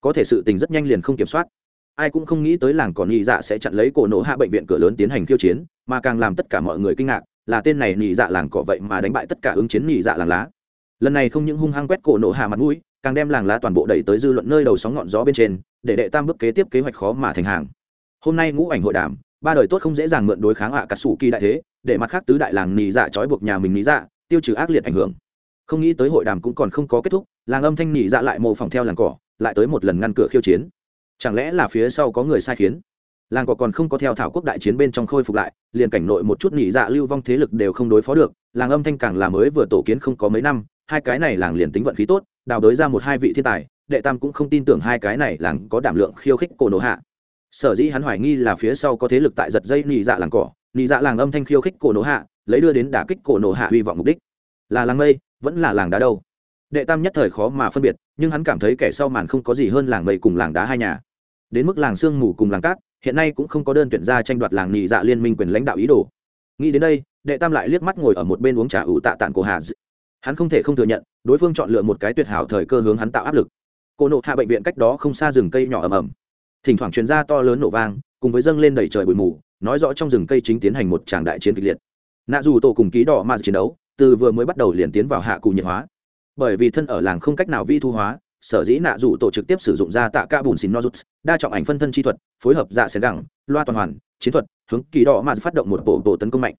Có thể sự tình rất nhanh liền không kiểm soát. Ai cũng không nghĩ tới làng còn nhị dạ sẽ chặn lấy cổ nộ hạ bệnh viện cửa lớn tiến hành khiêu chiến, mà càng làm tất cả mọi người kinh ngạc, là tên này nhị dạ làng cỏ vậy mà đánh bại tất cả ứng chiến nhị dạ làng lá lần này không những hung hăng quét cổ nổ hạ mặt mũi, càng đem làng lá toàn bộ đẩy tới dư luận nơi đầu sóng ngọn gió bên trên, để đệ tam bước kế tiếp kế hoạch khó mà thành hàng. Hôm nay ngũ ảnh hội đàm, ba đời tốt không dễ dàng mượn đối kháng ạ cả sủ kỳ đại thế, để mặt khác tứ đại làng nì dạ trói buộc nhà mình nì dạ tiêu trừ ác liệt ảnh hưởng. Không nghĩ tới hội đàm cũng còn không có kết thúc, làng âm thanh nì dạ lại mô phỏng theo làng cỏ, lại tới một lần ngăn cửa khiêu chiến. Chẳng lẽ là phía sau có người sai khiến? Làng cỏ còn không có theo thảo quốc đại chiến bên trong khôi phục lại, liền cảnh nội một chút nỉ dạ lưu vong thế lực đều không đối phó được, làng âm thanh càng là mới vừa tổ kiến không có mấy năm hai cái này làng liền tính vận khí tốt, đào đới ra một hai vị thiên tài, đệ tam cũng không tin tưởng hai cái này làng có đảm lượng khiêu khích cổ nổ hạ. Sở dĩ hắn hoài nghi là phía sau có thế lực tại giật dây nị dạ làng cỏ, nị dạ làng âm thanh khiêu khích cổ nổ hạ, lấy đưa đến đả kích cổ nổ hạ hy vọng mục đích. Là làng mây, vẫn là làng đá đâu? Đệ tam nhất thời khó mà phân biệt, nhưng hắn cảm thấy kẻ sau màn không có gì hơn làng mây cùng làng đá hai nhà. Đến mức làng sương mù cùng làng cát, hiện nay cũng không có đơn tuyển ra tranh đoạt làng nị dạ liên minh quyền lãnh đạo ý đồ. Nghĩ đến đây, đệ tam lại liếc mắt ngồi ở một bên uống trà ủ tạ tản cổ hà hắn không thể không thừa nhận, đối phương chọn lựa một cái tuyệt hảo thời cơ hướng hắn tạo áp lực. Cô nộ hạ bệnh viện cách đó không xa rừng cây nhỏ ầm ầm. Thỉnh thoảng chuyên gia to lớn nổ vang, cùng với dâng lên đầy trời bụi mù, nói rõ trong rừng cây chính tiến hành một tràng đại chiến kịch liệt. Nạ dù tổ cùng ký đỏ ma chiến đấu, từ vừa mới bắt đầu liền tiến vào hạ cụ nhiệt hóa. Bởi vì thân ở làng không cách nào vi thu hóa, sở dĩ nạ dù tổ trực tiếp sử dụng ra tạ ca bùn xin nozuts, đa trọng ảnh phân thân chi thuật, phối hợp dạ xén gẳng loa toàn hoàn, chiến thuật, hướng kỳ đỏ ma phát động một bộ bộ tấn công mạnh.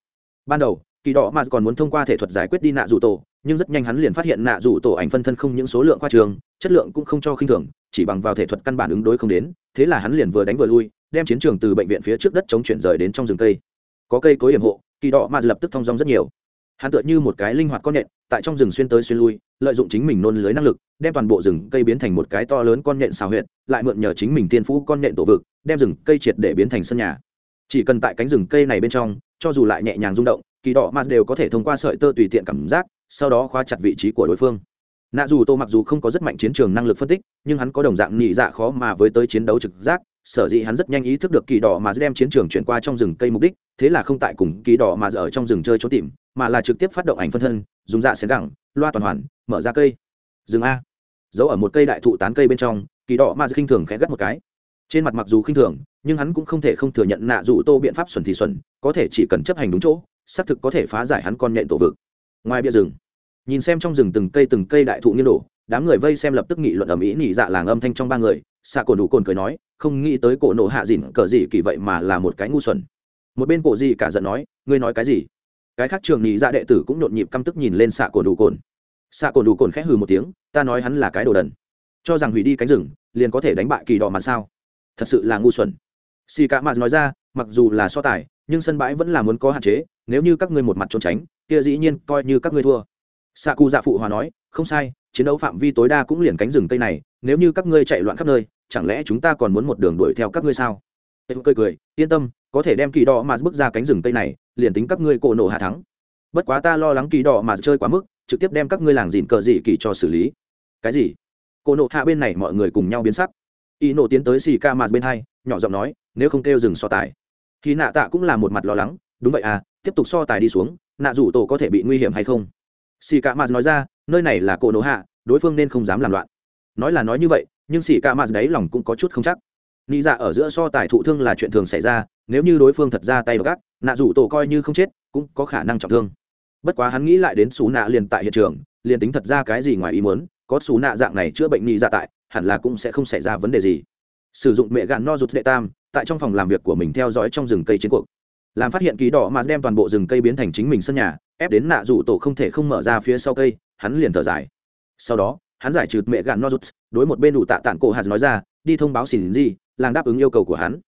Ban đầu kỳ đỏ mà còn muốn thông qua thể thuật giải quyết đi nạ rủ tổ, nhưng rất nhanh hắn liền phát hiện nạ rủ tổ ảnh phân thân không những số lượng khoa trường, chất lượng cũng không cho khinh thường, chỉ bằng vào thể thuật căn bản ứng đối không đến, thế là hắn liền vừa đánh vừa lui, đem chiến trường từ bệnh viện phía trước đất chống chuyển rời đến trong rừng cây. Có cây cối hiểm hộ, kỳ đỏ mà lập tức thong dong rất nhiều. Hắn tựa như một cái linh hoạt con nhện, tại trong rừng xuyên tới xuyên lui, lợi dụng chính mình nôn lưới năng lực, đem toàn bộ rừng cây biến thành một cái to lớn con nhện xào huyện lại mượn nhờ chính mình tiên phú con nhện tổ vực, đem rừng cây triệt để biến thành sân nhà. Chỉ cần tại cánh rừng cây này bên trong, cho dù lại nhẹ nhàng rung động kỳ đỏ mà đều có thể thông qua sợi tơ tùy tiện cảm giác, sau đó khóa chặt vị trí của đối phương. Nạ dù tô mặc dù không có rất mạnh chiến trường năng lực phân tích, nhưng hắn có đồng dạng nhị dạ khó mà với tới chiến đấu trực giác, sở dĩ hắn rất nhanh ý thức được kỳ đỏ mà đem chiến trường chuyển qua trong rừng cây mục đích, thế là không tại cùng kỳ đỏ mà ở trong rừng chơi trốn tìm, mà là trực tiếp phát động ảnh phân thân, dùng dạ xén gẳng, loa toàn hoàn, mở ra cây. Rừng a. Giấu ở một cây đại thụ tán cây bên trong, kỳ đỏ mà khinh thường khẽ gắt một cái. Trên mặt mặc dù khinh thường, nhưng hắn cũng không thể không thừa nhận nạ dù tô biện pháp xuẩn thì xuẩn, có thể chỉ cần chấp hành đúng chỗ xác thực có thể phá giải hắn con nhện tổ vực. Ngoài bia rừng, nhìn xem trong rừng từng cây từng cây đại thụ nghiêng đổ, đám người vây xem lập tức nghị luận ầm ĩ nỉ dạ làng âm thanh trong ba người xạ cổ đủ cồn cười nói, không nghĩ tới cổ nộ hạ dịn cờ gì kỳ vậy mà là một cái ngu xuẩn. Một bên cổ gì cả giận nói, ngươi nói cái gì? Cái khác trường nhị dạ đệ tử cũng nhộn nhịp căm tức nhìn lên xạ cổ đủ cồn. Xạ cổ đủ cồn khẽ hừ một tiếng, ta nói hắn là cái đồ đần. Cho rằng hủy đi cánh rừng, liền có thể đánh bại kỳ đỏ mà sao? Thật sự là ngu xuẩn. Xì cả mạt nói ra, mặc dù là so tài nhưng sân bãi vẫn là muốn có hạn chế, nếu như các ngươi một mặt trốn tránh, kia dĩ nhiên coi như các ngươi thua. Xạ cụ dạ phụ hòa nói, không sai, chiến đấu phạm vi tối đa cũng liền cánh rừng tây này, nếu như các ngươi chạy loạn khắp nơi, chẳng lẽ chúng ta còn muốn một đường đuổi theo các ngươi sao? Tây cười cười, yên tâm, có thể đem kỳ đỏ mà bước ra cánh rừng tây này, liền tính các ngươi cổ nổ hạ thắng. Bất quá ta lo lắng kỳ đỏ mà chơi quá mức, trực tiếp đem các ngươi làng dìn cờ dị kỳ cho xử lý. Cái gì? Cổ nổ hạ bên này mọi người cùng nhau biến sắc. Y nổ tiến tới xì ca mà bên hai, nhỏ giọng nói, nếu không kêu dừng so tài khi nạ tạ cũng là một mặt lo lắng, đúng vậy à tiếp tục so tài đi xuống, nạ rủ tổ có thể bị nguy hiểm hay không? Xì ca mạt nói ra, nơi này là cổ nổ hạ, đối phương nên không dám làm loạn. Nói là nói như vậy, nhưng xì ca mạt đấy lòng cũng có chút không chắc. Nghĩ dạ ở giữa so tài thụ thương là chuyện thường xảy ra, nếu như đối phương thật ra tay gắt, nạ rủ tổ coi như không chết, cũng có khả năng trọng thương. Bất quá hắn nghĩ lại đến xú nạ liền tại hiện trường, liền tính thật ra cái gì ngoài ý muốn, có xú nạ dạng này chữa bệnh nghĩ dạ tại, hẳn là cũng sẽ không xảy ra vấn đề gì. Sử dụng mẹ gạn no rụt đệ tam tại trong phòng làm việc của mình theo dõi trong rừng cây chiến cuộc. Làm phát hiện ký đỏ mà đem toàn bộ rừng cây biến thành chính mình sân nhà, ép đến nạ rủ tổ không thể không mở ra phía sau cây, hắn liền thở dài. Sau đó, hắn giải trừ mẹ gạn no đối một bên đủ tạ tản cổ hạt nói ra, đi thông báo xỉn gì, làng đáp ứng yêu cầu của hắn.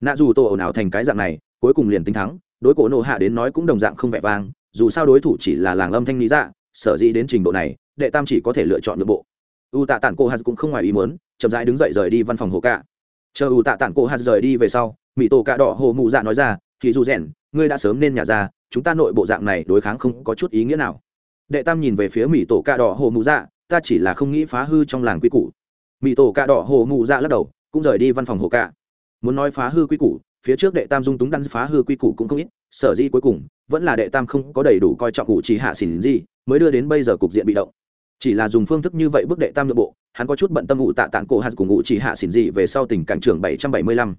Nạ dù tổ ồn ào thành cái dạng này, cuối cùng liền tính thắng, đối cổ nộ hạ đến nói cũng đồng dạng không vẻ vang, dù sao đối thủ chỉ là làng âm thanh lý dạ sở dĩ đến trình độ này, đệ tam chỉ có thể lựa chọn nội bộ. U tạ tản cổ hạt cũng không ngoài ý muốn, chậm rãi đứng dậy rời đi văn phòng hồ cạ chờ u tạ tản cổ hạt rời đi về sau mỹ tổ cạ đỏ hồ mụ dạ nói ra thì dù rèn, ngươi đã sớm nên nhả ra, chúng ta nội bộ dạng này đối kháng không có chút ý nghĩa nào. Đệ tam nhìn về phía mỹ tổ cạ đỏ hồ mụ dạ ta chỉ là không nghĩ phá hư trong làng quy củ. Mỹ tổ cạ đỏ hồ mụ dạ lắc đầu, cũng rời đi văn phòng hồ cạ. Muốn nói phá hư quy củ, phía trước đệ tam dung túng đắn phá hư quy củ cũng không ít, sở dĩ cuối cùng, vẫn là đệ tam không có đầy đủ coi trọng cụ chỉ hạ xỉn gì, mới đưa đến bây giờ cục diện bị động chỉ là dùng phương thức như vậy bước đệ tam nội bộ, hắn có chút bận tâm ngụ tạ tạng cổ hạt cùng ngụ chỉ hạ xỉn gì về sau tình cảnh trường bảy trăm bảy mươi lăm.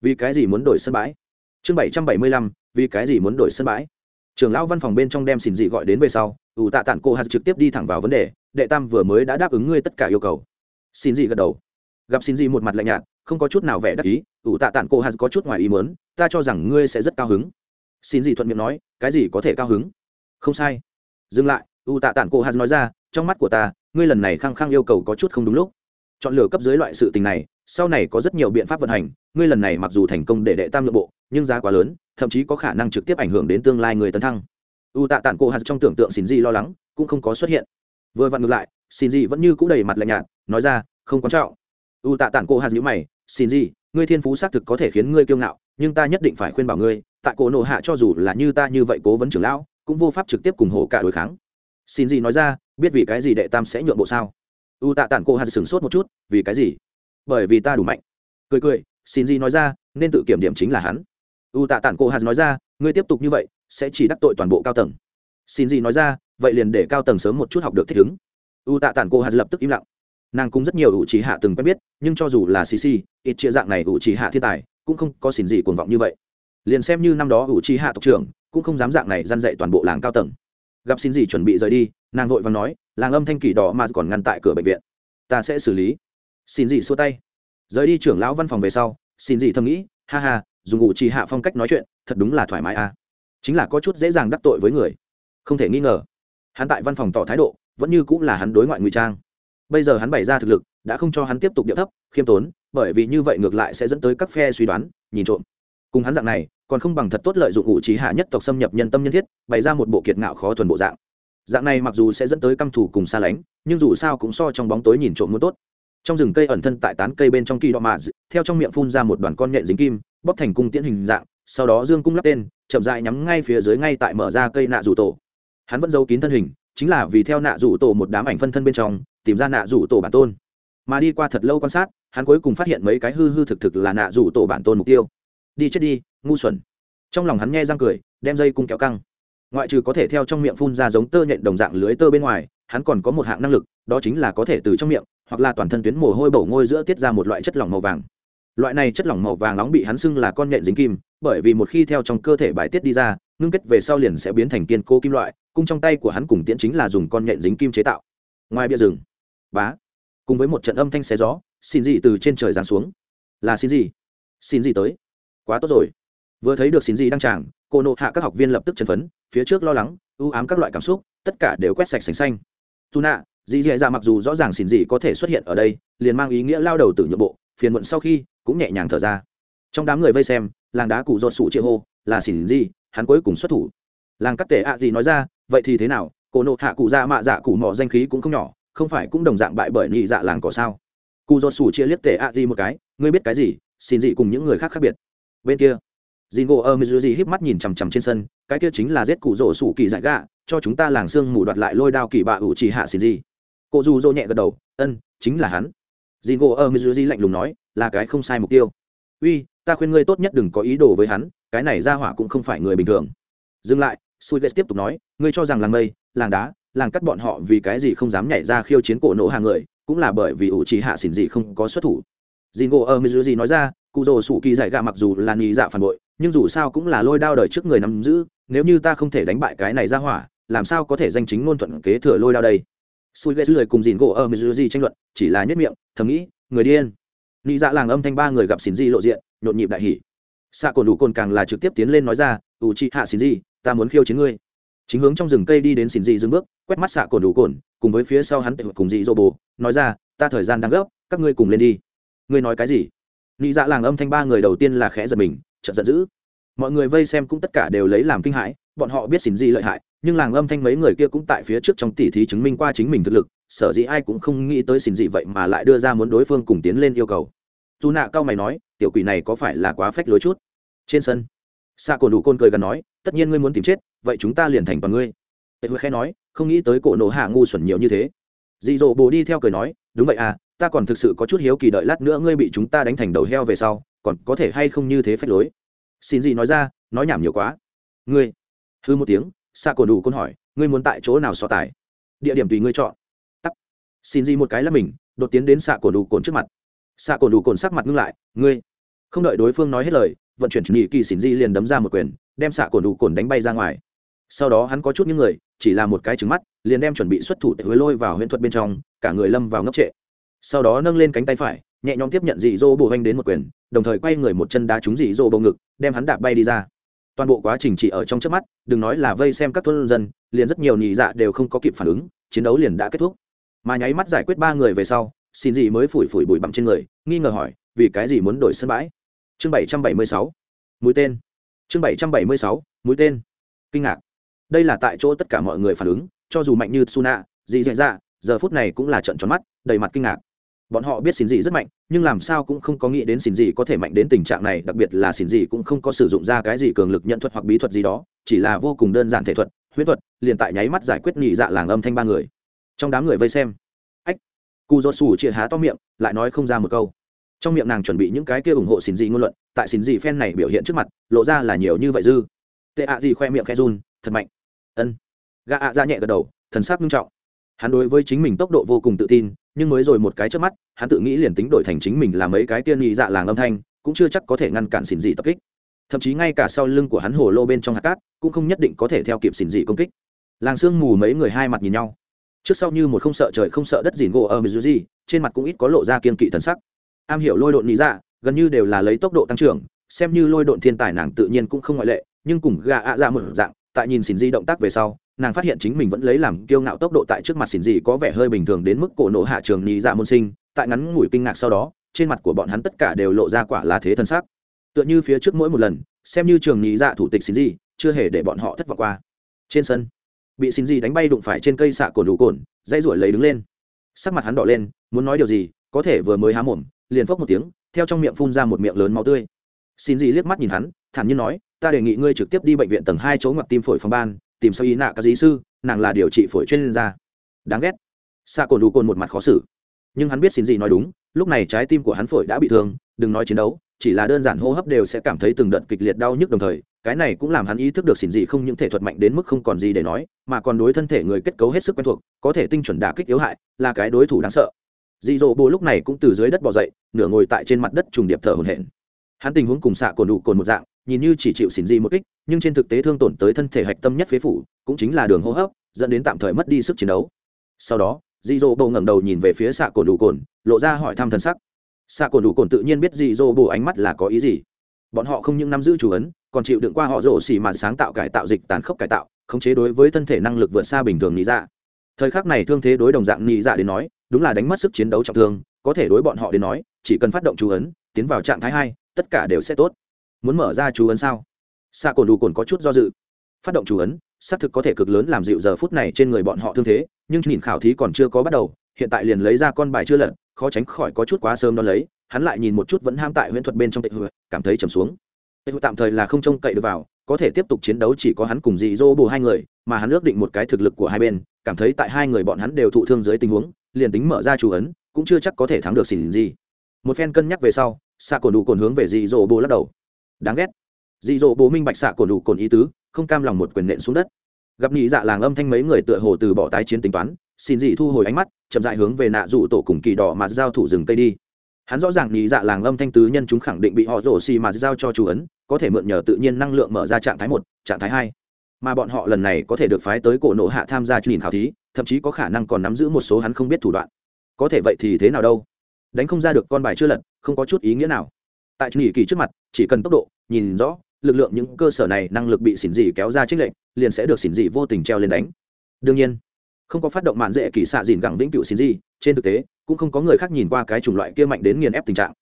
Vì cái gì muốn đổi sân bãi? Chương bảy trăm bảy mươi lăm, vì cái gì muốn đổi sân bãi? Trường lão văn phòng bên trong đem xỉn dị gọi đến về sau, ủ tạ tạng cổ hạt trực tiếp đi thẳng vào vấn đề, đệ tam vừa mới đã đáp ứng ngươi tất cả yêu cầu. Xin dị gật đầu. Gặp xin dị một mặt lạnh nhạt, không có chút nào vẻ đắc ý, ủ tạ tạng cổ hạt có chút ngoài ý mớn ta cho rằng ngươi sẽ rất cao hứng. Xin dị thuận miệng nói, cái gì có thể cao hứng? Không sai. Dừng lại, ủ tạ tạng cô hạt nói ra trong mắt của ta, ngươi lần này khăng khăng yêu cầu có chút không đúng lúc. Chọn lựa cấp dưới loại sự tình này, sau này có rất nhiều biện pháp vận hành, ngươi lần này mặc dù thành công để đệ tam nội bộ, nhưng giá quá lớn, thậm chí có khả năng trực tiếp ảnh hưởng đến tương lai người tấn thăng. U tạ tản cổ hạt trong tưởng tượng xin gì lo lắng, cũng không có xuất hiện. Vừa vặn ngược lại xin gì vẫn như c ũ đầy mặt lạnh nhạt, nói ra, không quan trọng. U tạ tản cổ hạt nhữ mày xin gì ngươi thiên phú xác thực có thể khiến ngươi kiêu ngạo, nhưng ta nhất định phải khuyên bảo ngươi, tại cổ nộ hạ cho dù là như ta như vậy cố vấn trưởng lão, cũng vô pháp trực tiếp cùng hổ cả đối kháng xin gì nói ra, biết vì cái gì đệ tam sẽ nhượng bộ sao? U tạ tản cô hạt sửng sốt một chút, vì cái gì? Bởi vì ta đủ mạnh. Cười cười, xin gì nói ra, nên tự kiểm điểm chính là hắn. U tạ tản cô hạt nói ra, ngươi tiếp tục như vậy, sẽ chỉ đắc tội toàn bộ cao tầng. Xin gì nói ra, vậy liền để cao tầng sớm một chút học được thích ứng. U tạ tản cô hạt lập tức im lặng. Nàng cũng rất nhiều ủ trí hạ từng quen biết, nhưng cho dù là cc ít chia dạng này ủ trí hạ thiên tài, cũng không có xin gì cuồng vọng như vậy. Liền xem như năm đó ủ trí hạ tộc trưởng, cũng không dám dạng này dăn dạy toàn bộ làng cao tầng gặp xin gì chuẩn bị rời đi, nàng vội và nói, làng âm thanh kỳ đỏ mà còn ngăn tại cửa bệnh viện. Ta sẽ xử lý. Xin gì xua tay. Rời đi trưởng lão văn phòng về sau, xin gì thầm nghĩ, ha ha, dùng ngụ trì hạ phong cách nói chuyện, thật đúng là thoải mái à chính là có chút dễ dàng đắc tội với người. Không thể nghi ngờ, hắn tại văn phòng tỏ thái độ, vẫn như cũng là hắn đối ngoại ngụy trang. Bây giờ hắn bày ra thực lực, đã không cho hắn tiếp tục điệu thấp, khiêm tốn, bởi vì như vậy ngược lại sẽ dẫn tới các phe suy đoán, nhìn trộm. Cùng hắn dạng này còn không bằng thật tốt lợi dụng ngụ trí hạ nhất tộc xâm nhập nhân tâm nhân thiết, bày ra một bộ kiệt ngạo khó thuần bộ dạng. Dạng này mặc dù sẽ dẫn tới căm thù cùng xa lánh, nhưng dù sao cũng so trong bóng tối nhìn trộm muốn tốt. Trong rừng cây ẩn thân tại tán cây bên trong kỳ đọ mạ theo trong miệng phun ra một đoàn con nhện dính kim, bóp thành cung tiễn hình dạng, sau đó dương cung lắp tên, chậm dại nhắm ngay phía dưới ngay tại mở ra cây nạ rủ tổ. Hắn vẫn giấu kín thân hình, chính là vì theo nạ rủ tổ một đám ảnh phân thân bên trong, tìm ra nạ rủ tổ bản tôn. Mà đi qua thật lâu quan sát, hắn cuối cùng phát hiện mấy cái hư hư thực thực là nạ rủ tổ bản tôn mục tiêu đi chết đi, ngu xuẩn. Trong lòng hắn nghe răng cười, đem dây cung kéo căng. Ngoại trừ có thể theo trong miệng phun ra giống tơ nhện đồng dạng lưới tơ bên ngoài, hắn còn có một hạng năng lực, đó chính là có thể từ trong miệng, hoặc là toàn thân tuyến mồ hôi bầu ngôi giữa tiết ra một loại chất lỏng màu vàng. Loại này chất lỏng màu vàng nóng bị hắn xưng là con nhện dính kim, bởi vì một khi theo trong cơ thể bài tiết đi ra, ngưng kết về sau liền sẽ biến thành kiên cố kim loại cung trong tay của hắn cùng tiễn chính là dùng con nhện dính kim chế tạo. Ngoài bia rừng, bá, cùng với một trận âm thanh xé gió, xin gì từ trên trời giáng xuống. Là xin gì? Xin gì tới quá tốt rồi. Vừa thấy được xin gì đăng tràng, cô nộ hạ các học viên lập tức chấn phấn, phía trước lo lắng, ưu ám các loại cảm xúc, tất cả đều quét sạch sành xanh. Dù nạ dì dì dạ mặc dù rõ ràng xin gì có thể xuất hiện ở đây, liền mang ý nghĩa lao đầu từ nhượng bộ, phiền muộn sau khi cũng nhẹ nhàng thở ra. Trong đám người vây xem, làng đá cụ do sụ chia hô, là xin gì hắn cuối cùng xuất thủ. Làng cắt tể ạ gì nói ra, vậy thì thế nào, cô nộ hạ cụ dạ mạ dạ cụ mỏ danh khí cũng không nhỏ, không phải cũng đồng dạng bại bởi nhị dạ làng cỏ sao? Cụ do sủ chia liếc tể ạ gì một cái, ngươi biết cái gì xin gì cùng những người khác khác biệt bên kia. Dì ngộ ở mizuji híp mắt nhìn chằm chằm trên sân, cái kia chính là giết cụ rỗ sủ kỳ dại gạ, cho chúng ta làng xương mù đoạt lại lôi đao kỳ bạ ủ chỉ hạ xin gì. Cụ dù dỗ nhẹ gật đầu, ân, chính là hắn. Dì ngộ ở mizuji lạnh lùng nói, là cái không sai mục tiêu. Uy, ta khuyên ngươi tốt nhất đừng có ý đồ với hắn, cái này ra hỏa cũng không phải người bình thường. Dừng lại sui tiếp tục nói, ngươi cho rằng làng mây, làng đá, làng cắt bọn họ vì cái gì không dám nhảy ra khiêu chiến cổ nổ hàng người, cũng là bởi vì ủ chỉ hạ xỉn gì không có xuất thủ. Dì ngộ ở mizuji nói ra cụ rồ sủ kỳ giải gạ mặc dù là nhị dạ phản bội, nhưng dù sao cũng là lôi đao đời trước người nắm giữ, nếu như ta không thể đánh bại cái này ra hỏa, làm sao có thể danh chính ngôn thuận kế thừa lôi đao đây? Sùi ghê lười cùng dìn gỗ ở mizuji tranh luận, chỉ là nhất miệng, thầm nghĩ, người điên. Nghĩ dạ làng âm thanh ba người gặp xin di lộ diện, nhộn nhịp đại hỉ. Xạ cồn đủ cồn càng là trực tiếp tiến lên nói ra, ủ chị hạ xin di, ta muốn khiêu chiến ngươi. Chính hướng trong rừng cây đi đến xin di dừng bước, quét mắt xạ cồn đủ cồn, cùng với phía sau hắn cùng dị dô bồ, nói ra, ta thời gian đang gấp, các ngươi cùng lên đi. Ngươi nói cái gì? Nị dạ làng âm thanh ba người đầu tiên là khẽ giật mình, chợt giận dữ. Mọi người vây xem cũng tất cả đều lấy làm kinh hãi, bọn họ biết xin gì lợi hại, nhưng làng âm thanh mấy người kia cũng tại phía trước trong tỉ thí chứng minh qua chính mình thực lực, sở dĩ ai cũng không nghĩ tới xin gì vậy mà lại đưa ra muốn đối phương cùng tiến lên yêu cầu. Dù nạ cao mày nói, tiểu quỷ này có phải là quá phách lối chút? Trên sân xạ cổ đủ côn cười gần nói, tất nhiên ngươi muốn tìm chết, vậy chúng ta liền thành bằng ngươi. Tệ huệ khẽ nói, không nghĩ tới cổ nổ hạ ngu xuẩn nhiều như thế dị dỗ bồ đi theo cười nói, đúng vậy à ta còn thực sự có chút hiếu kỳ đợi lát nữa ngươi bị chúng ta đánh thành đầu heo về sau, còn có thể hay không như thế phách lối? Xin gì nói ra, nói nhảm nhiều quá. Ngươi? Hư một tiếng xa cổ đủ côn hỏi, ngươi muốn tại chỗ nào so tài? Địa điểm tùy ngươi chọn. Tắt xin gì một cái là mình, đột tiến đến xạ cổ đủ cồn trước mặt. Xạ cổ đủ cồn sắc mặt ngưng lại, ngươi? Không đợi đối phương nói hết lời, vận chuyển chuẩn nghị kỳ xin di liền đấm ra một quyền, đem xạ cổ đủ cồn đánh bay ra ngoài. Sau đó hắn có chút những người chỉ là một cái trứng mắt, liền đem chuẩn bị xuất thủ để huế lôi vào huyễn thuật bên trong, cả người lâm vào ngốc trệ. Sau đó nâng lên cánh tay phải, nhẹ nhõm tiếp nhận dị dô bồ hành đến một quyền, đồng thời quay người một chân đá trúng dị dô bầu ngực, đem hắn đạp bay đi ra. Toàn bộ quá trình chỉ ở trong trước mắt, đừng nói là vây xem các thôn dân, liền rất nhiều nhị dạ đều không có kịp phản ứng, chiến đấu liền đã kết thúc. Mà nháy mắt giải quyết ba người về sau, xin dị mới phủi phủi bụi bặm trên người, nghi ngờ hỏi, vì cái gì muốn đổi sân bãi? Chương bảy trăm bảy mươi sáu, mũi tên. Chương bảy trăm bảy mươi sáu, mũi tên. Kinh ngạc đây là tại chỗ tất cả mọi người phản ứng, cho dù mạnh như suna dì dạ dạ giờ phút này cũng là trận tròn mắt, đầy mặt kinh ngạc. Bọn họ biết xin gì rất mạnh, nhưng làm sao cũng không có nghĩ đến xin gì có thể mạnh đến tình trạng này, đặc biệt là xin gì cũng không có sử dụng ra cái gì cường lực nhận thuật hoặc bí thuật gì đó, chỉ là vô cùng đơn giản thể thuật huyết thuật, liền tại nháy mắt giải quyết nhị dạ làng âm thanh ba người. Trong đám người vây xem, ách cụ do sủ chĩa há to miệng, lại nói không ra một câu. Trong miệng nàng chuẩn bị những cái kia ủng hộ xin gì ngôn luận, tại xin gì phen này biểu hiện trước mặt, lộ ra là nhiều như vậy dư. Tệ ạ gì khoe miệng khe run, thật mạnh ân gã ạ ra nhẹ gật đầu thần sắc nghiêm trọng hắn đối với chính mình tốc độ vô cùng tự tin nhưng mới rồi một cái trước mắt hắn tự nghĩ liền tính đổi thành chính mình là mấy cái tiên nghị dạ làng âm thanh cũng chưa chắc có thể ngăn cản xỉn dị tập kích thậm chí ngay cả sau lưng của hắn hồ lô bên trong hạt cát cũng không nhất định có thể theo kịp xỉn dị công kích làng sương mù mấy người hai mặt nhìn nhau trước sau như một không sợ trời không sợ đất dìn gỗ ở mizuji trên mặt cũng ít có lộ ra kiên kỵ thần sắc am hiểu lôi độn nhị dạ gần như đều là lấy tốc độ tăng trưởng xem như lôi độn thiên tài nàng tự nhiên cũng không ngoại lệ nhưng cùng gà ạ ra một dạng tại nhìn xỉn di động tác về sau, nàng phát hiện chính mình vẫn lấy làm kiêu ngạo tốc độ tại trước mặt xỉn di có vẻ hơi bình thường đến mức cổ nổ hạ trường nhị dạ môn sinh, tại ngắn ngủi kinh ngạc sau đó, trên mặt của bọn hắn tất cả đều lộ ra quả là thế thân xác. Tựa như phía trước mỗi một lần, xem như trường nhị dạ thủ tịch xỉn di chưa hề để bọn họ thất vọng qua. Trên sân, bị xỉn di đánh bay đụng phải trên cây xạ cồn đủ cồn dây ruổi lấy đứng lên. Sắc mặt hắn đỏ lên, muốn nói điều gì, có thể vừa mới há mồm, liền phốc một tiếng, theo trong miệng phun ra một miệng lớn máu tươi. Xin di liếc mắt nhìn hắn, thản nhiên nói ta đề nghị ngươi trực tiếp đi bệnh viện tầng hai chỗ ngoặc tim phổi phòng ban, tìm sao ý nạ các dí sư, nàng là điều trị phổi chuyên gia. Đáng ghét. Xạ cồn đủ cồn một mặt khó xử. Nhưng hắn biết xin gì nói đúng, lúc này trái tim của hắn phổi đã bị thương, đừng nói chiến đấu, chỉ là đơn giản hô hấp đều sẽ cảm thấy từng đợt kịch liệt đau nhức đồng thời, cái này cũng làm hắn ý thức được xỉn dị không những thể thuật mạnh đến mức không còn gì để nói, mà còn đối thân thể người kết cấu hết sức quen thuộc, có thể tinh chuẩn đả kích yếu hại, là cái đối thủ đáng sợ. Dị dỗ bố lúc này cũng từ dưới đất bỏ dậy, nửa ngồi tại trên mặt đất trùng điệp thở hổn hển. Hắn tình huống cùng xạ cồn đủ cồn một dạng nhìn như chỉ chịu xỉn gì một kích, nhưng trên thực tế thương tổn tới thân thể hạch tâm nhất phế phủ, cũng chính là đường hô hấp, dẫn đến tạm thời mất đi sức chiến đấu. Sau đó dị dỗ bầu ngẩng đầu nhìn về phía xạ cồn đủ cồn, lộ ra hỏi thăm thân sắc. Xạ cồn đủ cồn tự nhiên biết dị dỗ bồ ánh mắt là có ý gì. Bọn họ không những nắm giữ chủ ấn, còn chịu đựng qua họ rổ xỉ mà sáng tạo cải tạo dịch tàn khốc cải tạo, khống chế đối với thân thể năng lực vượt xa bình thường nghĩ dạ. Thời khắc này thương thế đối đồng dạng nghĩ dạ đến nói, đúng là đánh mất sức chiến đấu trọng thương, có thể đối bọn họ đến nói, chỉ cần phát động chú ấn, tiến vào trạng thái hai, tất cả đều sẽ tốt muốn mở ra chú ấn sao? Xạ cồn đủ cồn có chút do dự. Phát động chú ấn, xác thực có thể cực lớn làm dịu giờ phút này trên người bọn họ thương thế, nhưng nhìn khảo thí còn chưa có bắt đầu, hiện tại liền lấy ra con bài chưa lật, khó tránh khỏi có chút quá sớm đo lấy, hắn lại nhìn một chút vẫn ham tại huyễn thuật bên trong tệ hụt cảm thấy trầm xuống. Tệ hụt tạm thời là không trông cậy được vào, có thể tiếp tục chiến đấu chỉ có hắn cùng dị dô bù hai người, mà hắn ước định một cái thực lực của hai bên, cảm thấy tại hai người bọn hắn đều thụ thương dưới tình huống, liền tính mở ra chú ấn, cũng chưa chắc có thể thắng được xỉn gì. Một phen cân nhắc về sau xạ cồn đủ cồn hướng về dị dô bù lắc đầu đáng ghét. Dị dỗ bố minh bạch xạ cồn đủ cồn ý tứ, không cam lòng một quyền nện xuống đất. Gặp nhị dạ làng âm thanh mấy người tựa hồ từ bỏ tái chiến tính toán, xin dị thu hồi ánh mắt, chậm dại hướng về nạ dụ tổ cùng kỳ đỏ mà giao thủ rừng tây đi. Hắn rõ ràng nhị dạ làng âm thanh tứ nhân chúng khẳng định bị họ rổ xì mà giao cho chú ấn, có thể mượn nhờ tự nhiên năng lượng mở ra trạng thái một, trạng thái hai. Mà bọn họ lần này có thể được phái tới cổ nộ hạ tham gia nhìn khảo thí, thậm chí có khả năng còn nắm giữ một số hắn không biết thủ đoạn. Có thể vậy thì thế nào đâu? Đánh không ra được con bài chưa lật, không có chút ý nghĩa nào tại nghỉ kỳ trước mặt, chỉ cần tốc độ, nhìn rõ, lực lượng những cơ sở này năng lực bị xỉn dị kéo ra trích lệnh liền sẽ được xỉn dị vô tình treo lên đánh. Đương nhiên, không có phát động mạn dễ kỳ xạ dìn gẳng vĩnh cựu xỉn dị, trên thực tế, cũng không có người khác nhìn qua cái chủng loại kia mạnh đến nghiền ép tình trạng.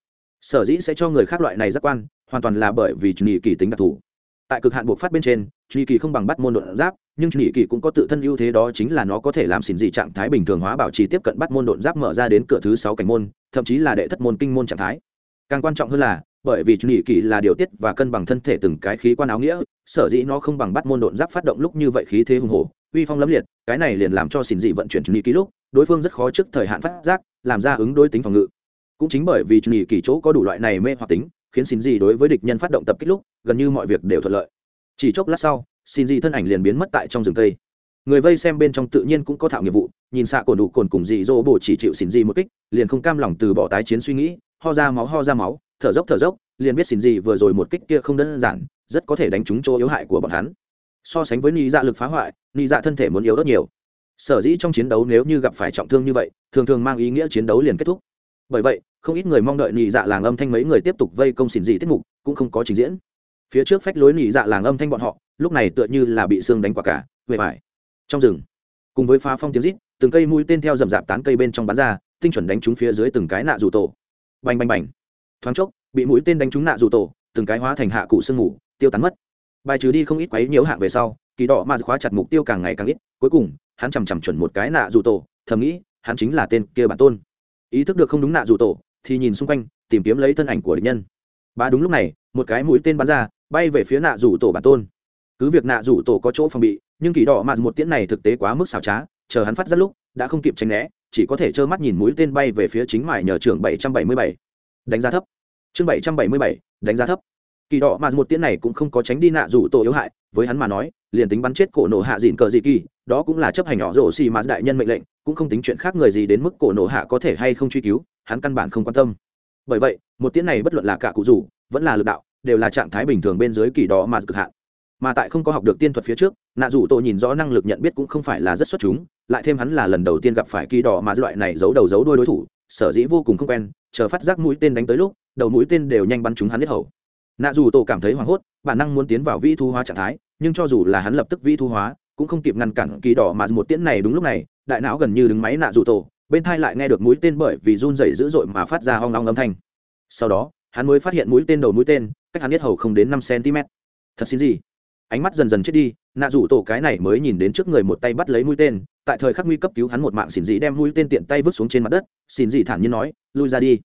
Sở dĩ sẽ cho người khác loại này giác quan, hoàn toàn là bởi vì chủ nhị kỳ tính đặc thù. Tại cực hạn buộc phát bên trên chủ nhị kỳ không bằng bắt môn đột giáp, nhưng chủ nhị kỳ cũng có tự thân ưu thế đó chính là nó có thể làm xỉn dị trạng thái bình thường hóa bảo trì tiếp cận bắt môn đột giáp mở ra đến cửa thứ sáu cảnh môn, thậm chí là đệ thất môn kinh môn trạng thái càng quan trọng hơn là, bởi vì chủ nghị kỳ là điều tiết và cân bằng thân thể từng cái khí quan áo nghĩa, sở dĩ nó không bằng bắt môn độn giáp phát động lúc như vậy khí thế hùng hổ, uy phong lẫm liệt, cái này liền làm cho xỉn dị vận chuyển chủ nghị kỳ lúc, đối phương rất khó trước thời hạn phát giác, làm ra ứng đối tính phòng ngự. Cũng chính bởi vì chủ nghị kỳ chỗ có đủ loại này mê hoặc tính, khiến xin dị đối với địch nhân phát động tập kích lúc, gần như mọi việc đều thuận lợi. Chỉ chốc lát sau xin dị thân ảnh liền biến mất tại trong rừng cây. Người vây xem bên trong tự nhiên cũng có thạo nghiệp vụ, nhìn xạ cổn đủ cồn cùng dị dỗ bổ chỉ chịu xin dị một kích, liền không cam lòng từ bỏ tái chiến suy nghĩ ho ra máu, ho ra máu, thở dốc thở dốc, liền biết xin gì vừa rồi một kích kia không đơn giản, rất có thể đánh trúng chỗ yếu hại của bọn hắn. So sánh với nị dạ lực phá hoại, nị dạ thân thể muốn yếu rất nhiều. Sở dĩ trong chiến đấu nếu như gặp phải trọng thương như vậy, thường thường mang ý nghĩa chiến đấu liền kết thúc. Bởi vậy, không ít người mong đợi nhị dạ làng âm thanh mấy người tiếp tục vây công xỉn dị tiết mục, cũng không có trình diễn. Phía trước phách lối nhị dạ làng âm thanh bọn họ, lúc này tựa như là bị xương đánh quả cả về vải. Trong rừng, cùng với phá phong tiếng rít, từng cây mũi tên theo rậm rạp tán cây bên trong bắn ra, tinh chuẩn đánh trúng phía dưới từng cái nạ dù tổ bành bành bành. Thoáng chốc, bị mũi tên đánh trúng nạ dù tổ, từng cái hóa thành hạ cụ sương mù tiêu tán mất. Bài trừ đi không ít quấy nhiễu hạng về sau, kỳ đỏ mà khóa chặt mục tiêu càng ngày càng ít, cuối cùng, hắn chằm chằm chuẩn một cái nạ dù tổ, thầm nghĩ, hắn chính là tên kia bản tôn. Ý thức được không đúng nạ dù tổ, thì nhìn xung quanh, tìm kiếm lấy thân ảnh của địch nhân. Ba đúng lúc này, một cái mũi tên bắn ra, bay về phía nạ rủ tổ bản tôn. Cứ việc nạ rủ tổ có chỗ phòng bị, nhưng kỳ đỏ mà một tiễn này thực tế quá mức xảo trá, chờ hắn phát ra lúc, đã không kịp tránh né chỉ có thể trơ mắt nhìn mũi tên bay về phía chính mải nhờ trưởng bảy trăm bảy mươi bảy. Đánh giá thấp. Chương bảy trăm bảy mươi bảy, đánh giá thấp. Kỳ đỏ mà một tiễn này cũng không có tránh đi nạ rủ tổ yếu hại, với hắn mà nói, liền tính bắn chết cổ nổ hạ dịn cờ dị kỳ, đó cũng là chấp hành nhỏ rổ xì mà đại nhân mệnh lệnh, cũng không tính chuyện khác người gì đến mức cổ nổ hạ có thể hay không truy cứu, hắn căn bản không quan tâm. Bởi vậy, một tiễn này bất luận là cả cụ rủ, vẫn là lực đạo, đều là trạng thái bình thường bên dưới kỳ đó mà cực hạn mà tại không có học được tiên thuật phía trước, nạ dù tổ nhìn rõ năng lực nhận biết cũng không phải là rất xuất chúng, lại thêm hắn là lần đầu tiên gặp phải kỳ đỏ mà loại này giấu đầu giấu đôi đối thủ, sở dĩ vô cùng không quen, chờ phát giác mũi tên đánh tới lúc, đầu mũi tên đều nhanh bắn trúng hắn hết hầu. Nạ dù tổ cảm thấy hoảng hốt, bản năng muốn tiến vào vi thu hóa trạng thái, nhưng cho dù là hắn lập tức vi thu hóa, cũng không kịp ngăn cản kỳ đỏ mà một tiễn này đúng lúc này, đại não gần như đứng máy nạ dù tổ, bên thai lại nghe được mũi tên bởi vì run rẩy dữ dội mà phát ra hoang long âm thanh. Sau đó, hắn mới phát hiện mũi tên đầu mũi tên, cách hắn biết hầu không đến năm cm thật xin gì? Ánh mắt dần dần chết đi, nạ rủ tổ cái này mới nhìn đến trước người một tay bắt lấy mũi tên, tại thời khắc nguy cấp cứu hắn một mạng xin dị đem mũi tên tiện tay vứt xuống trên mặt đất xin dị thản nhiên nói, lui ra đi.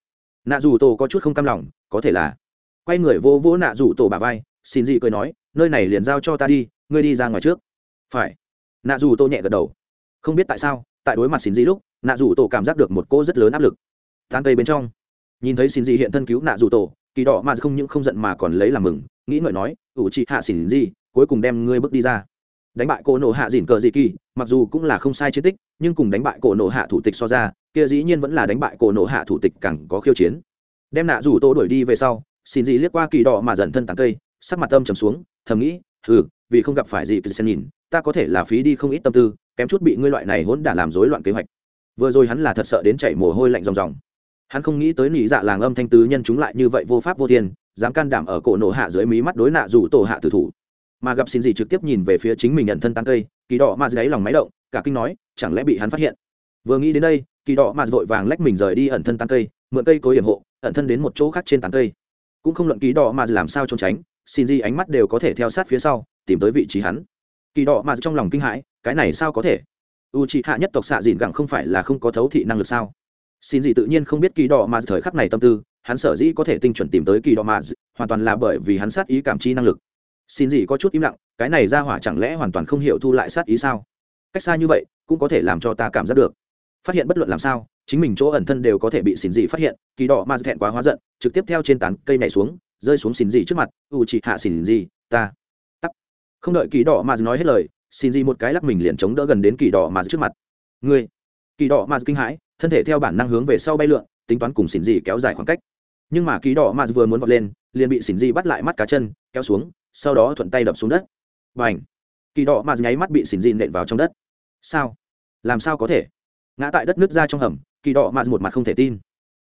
Nạ rủ tổ có chút không cam lòng, có thể là. Quay người vô vỗ nạ rủ tổ bà vai xin dị cười nói, nơi này liền giao cho ta đi, ngươi đi ra ngoài trước. Phải. Nạ rủ tổ nhẹ gật đầu. Không biết tại sao, tại đối mặt xin dị lúc, nạ rủ tổ cảm giác được một cô rất lớn áp lực. Tan cây bên trong, nhìn thấy xin dị hiện thân cứu nạ rủ tổ, kỳ đỏ mà không những không giận mà còn lấy làm mừng, nghĩ ngợi nói, ủ chị hạ xỉn dị cuối cùng đem ngươi bước đi ra. Đánh bại cổ nổ hạ dìn cờ dị kỳ, mặc dù cũng là không sai chiến tích, nhưng cùng đánh bại cổ nổ hạ thủ tịch so ra, kia dĩ nhiên vẫn là đánh bại cổ nổ hạ thủ tịch càng có khiêu chiến. Đem nạ rủ tổ đuổi đi về sau, xin dị liếc qua kỳ đỏ mà dần thân tàn cây, sắc mặt âm trầm xuống, thầm nghĩ ừ vì không gặp phải gì cứ xem nhìn, ta có thể là phí đi không ít tâm tư, kém chút bị ngươi loại này hỗn đả làm rối loạn kế hoạch. Vừa rồi hắn là thật sợ đến chảy mồ hôi lạnh ròng ròng. Hắn không nghĩ tới nỉ dạ làng âm thanh tứ nhân chúng lại như vậy vô pháp vô thiên, dám can đảm ở cổ nổ hạ dưới mí mắt đối nạ rủ tổ hạ tử thủ mà gặp xin gì trực tiếp nhìn về phía chính mình nhận thân tán cây, kỳ đỏ mà gáy lòng máy động, cả kinh nói, chẳng lẽ bị hắn phát hiện? Vừa nghĩ đến đây, kỳ đỏ mà vội vàng lách mình rời đi ẩn thân tán cây, mượn cây cối hiểm hộ, ẩn thân đến một chỗ khác trên tán cây. Cũng không luận kỳ đỏ mà làm sao trốn tránh, xin gì ánh mắt đều có thể theo sát phía sau, tìm tới vị trí hắn. Kỳ đỏ mà trong lòng kinh hãi, cái này sao có thể? U c hạ nhất tộc xạ dịn gẳng không phải là không có thấu thị năng lực sao? Xin gì tự nhiên không biết kỳ đỏ mà thời khắc này tâm tư, hắn sở dĩ có thể tinh chuẩn tìm tới kỳ đỏ mà, hoàn toàn là bởi vì hắn sát ý cảm chi năng lực xin gì có chút im lặng, cái này ra hỏa chẳng lẽ hoàn toàn không hiểu thu lại sát ý sao? Cách xa như vậy, cũng có thể làm cho ta cảm giác được. Phát hiện bất luận làm sao, chính mình chỗ ẩn thân đều có thể bị xin gì phát hiện, kỳ đỏ mà thẹn quá hóa giận, trực tiếp theo trên tán cây này xuống, rơi xuống xin gì trước mặt u chị hạ xin gì, ta. Tắt không đợi kỳ đỏ mà nói hết lời, xin gì một cái lắc mình liền chống đỡ gần đến kỳ đỏ mà trước mặt. Ngươi. Kỳ đỏ mà kinh hãi, thân thể theo bản năng hướng về sau bay lượn, tính toán cùng xin gì kéo dài khoảng cách. Nhưng mà kỳ đỏ mà vừa muốn vọt lên, liền bị xin gì bắt lại mắt cá chân, kéo xuống sau đó thuận tay đập xuống đất. Và ảnh kỳ đỏ mà nháy mắt bị xỉn gì nện vào trong đất. Sao? Làm sao có thể? Ngã tại đất nước ra trong hầm, kỳ đỏ mà một mặt không thể tin.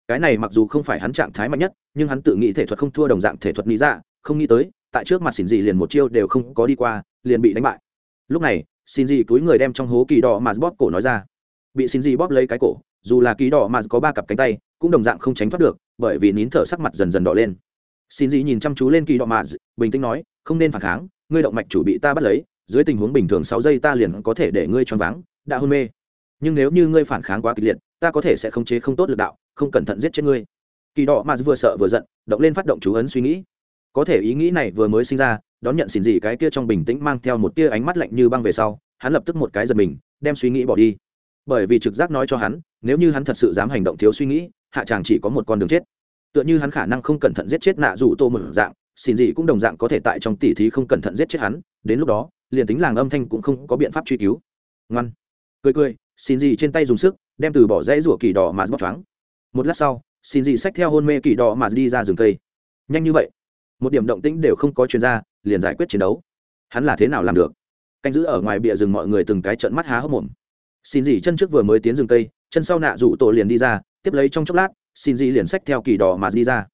Cái này mặc dù không phải hắn trạng thái mạnh nhất, nhưng hắn tự nghĩ thể thuật không thua đồng dạng thể thuật nghĩ ra dạ, không nghĩ tới, tại trước mặt xỉn gì liền một chiêu đều không có đi qua, liền bị đánh bại. Lúc này xin gì túi người đem trong hố kỳ đỏ mà bóp cổ nói ra. Bị xin gì bóp lấy cái cổ, dù là kỳ đỏ mà có ba cặp cánh tay, cũng đồng dạng không tránh thoát được, bởi vì nín thở sắc mặt dần dần đỏ lên. Xin gì nhìn chăm chú lên kỳ đỏ mà, bình tĩnh nói không nên phản kháng, ngươi động mạch chủ bị ta bắt lấy, dưới tình huống bình thường sáu giây ta liền có thể để ngươi choáng váng, đã hôn mê. Nhưng nếu như ngươi phản kháng quá kịch liệt, ta có thể sẽ khống chế không tốt lực đạo, không cẩn thận giết chết ngươi. Kỳ đỏ mà vừa sợ vừa giận, động lên phát động chú ấn suy nghĩ. Có thể ý nghĩ này vừa mới sinh ra, đón nhận xin gì cái kia trong bình tĩnh mang theo một tia ánh mắt lạnh như băng về sau, hắn lập tức một cái giật mình, đem suy nghĩ bỏ đi. Bởi vì trực giác nói cho hắn, nếu như hắn thật sự dám hành động thiếu suy nghĩ, hạ chàng chỉ có một con đường chết. Tựa như hắn khả năng không cẩn thận giết chết nạ rủ tô một dạng xin gì cũng đồng dạng có thể tại trong tỉ thí không cẩn thận giết chết hắn, đến lúc đó, liền tính làng âm thanh cũng không có biện pháp truy cứu. Ngoan. Cười cười, xin gì trên tay dùng sức, đem từ bỏ dãy rủa kỳ đỏ mà bóc choáng. Một lát sau, xin gì xách theo hôn mê kỳ đỏ mà đi ra rừng cây. Nhanh như vậy, một điểm động tĩnh đều không có chuyên gia liền giải quyết chiến đấu. Hắn là thế nào làm được? Canh giữ ở ngoài bìa rừng mọi người từng cái trận mắt há hốc mồm. Xin gì chân trước vừa mới tiến rừng cây, chân sau nạ rủ tổ liền đi ra, tiếp lấy trong chốc lát, xin gì liền xách theo kỳ đỏ mà đi ra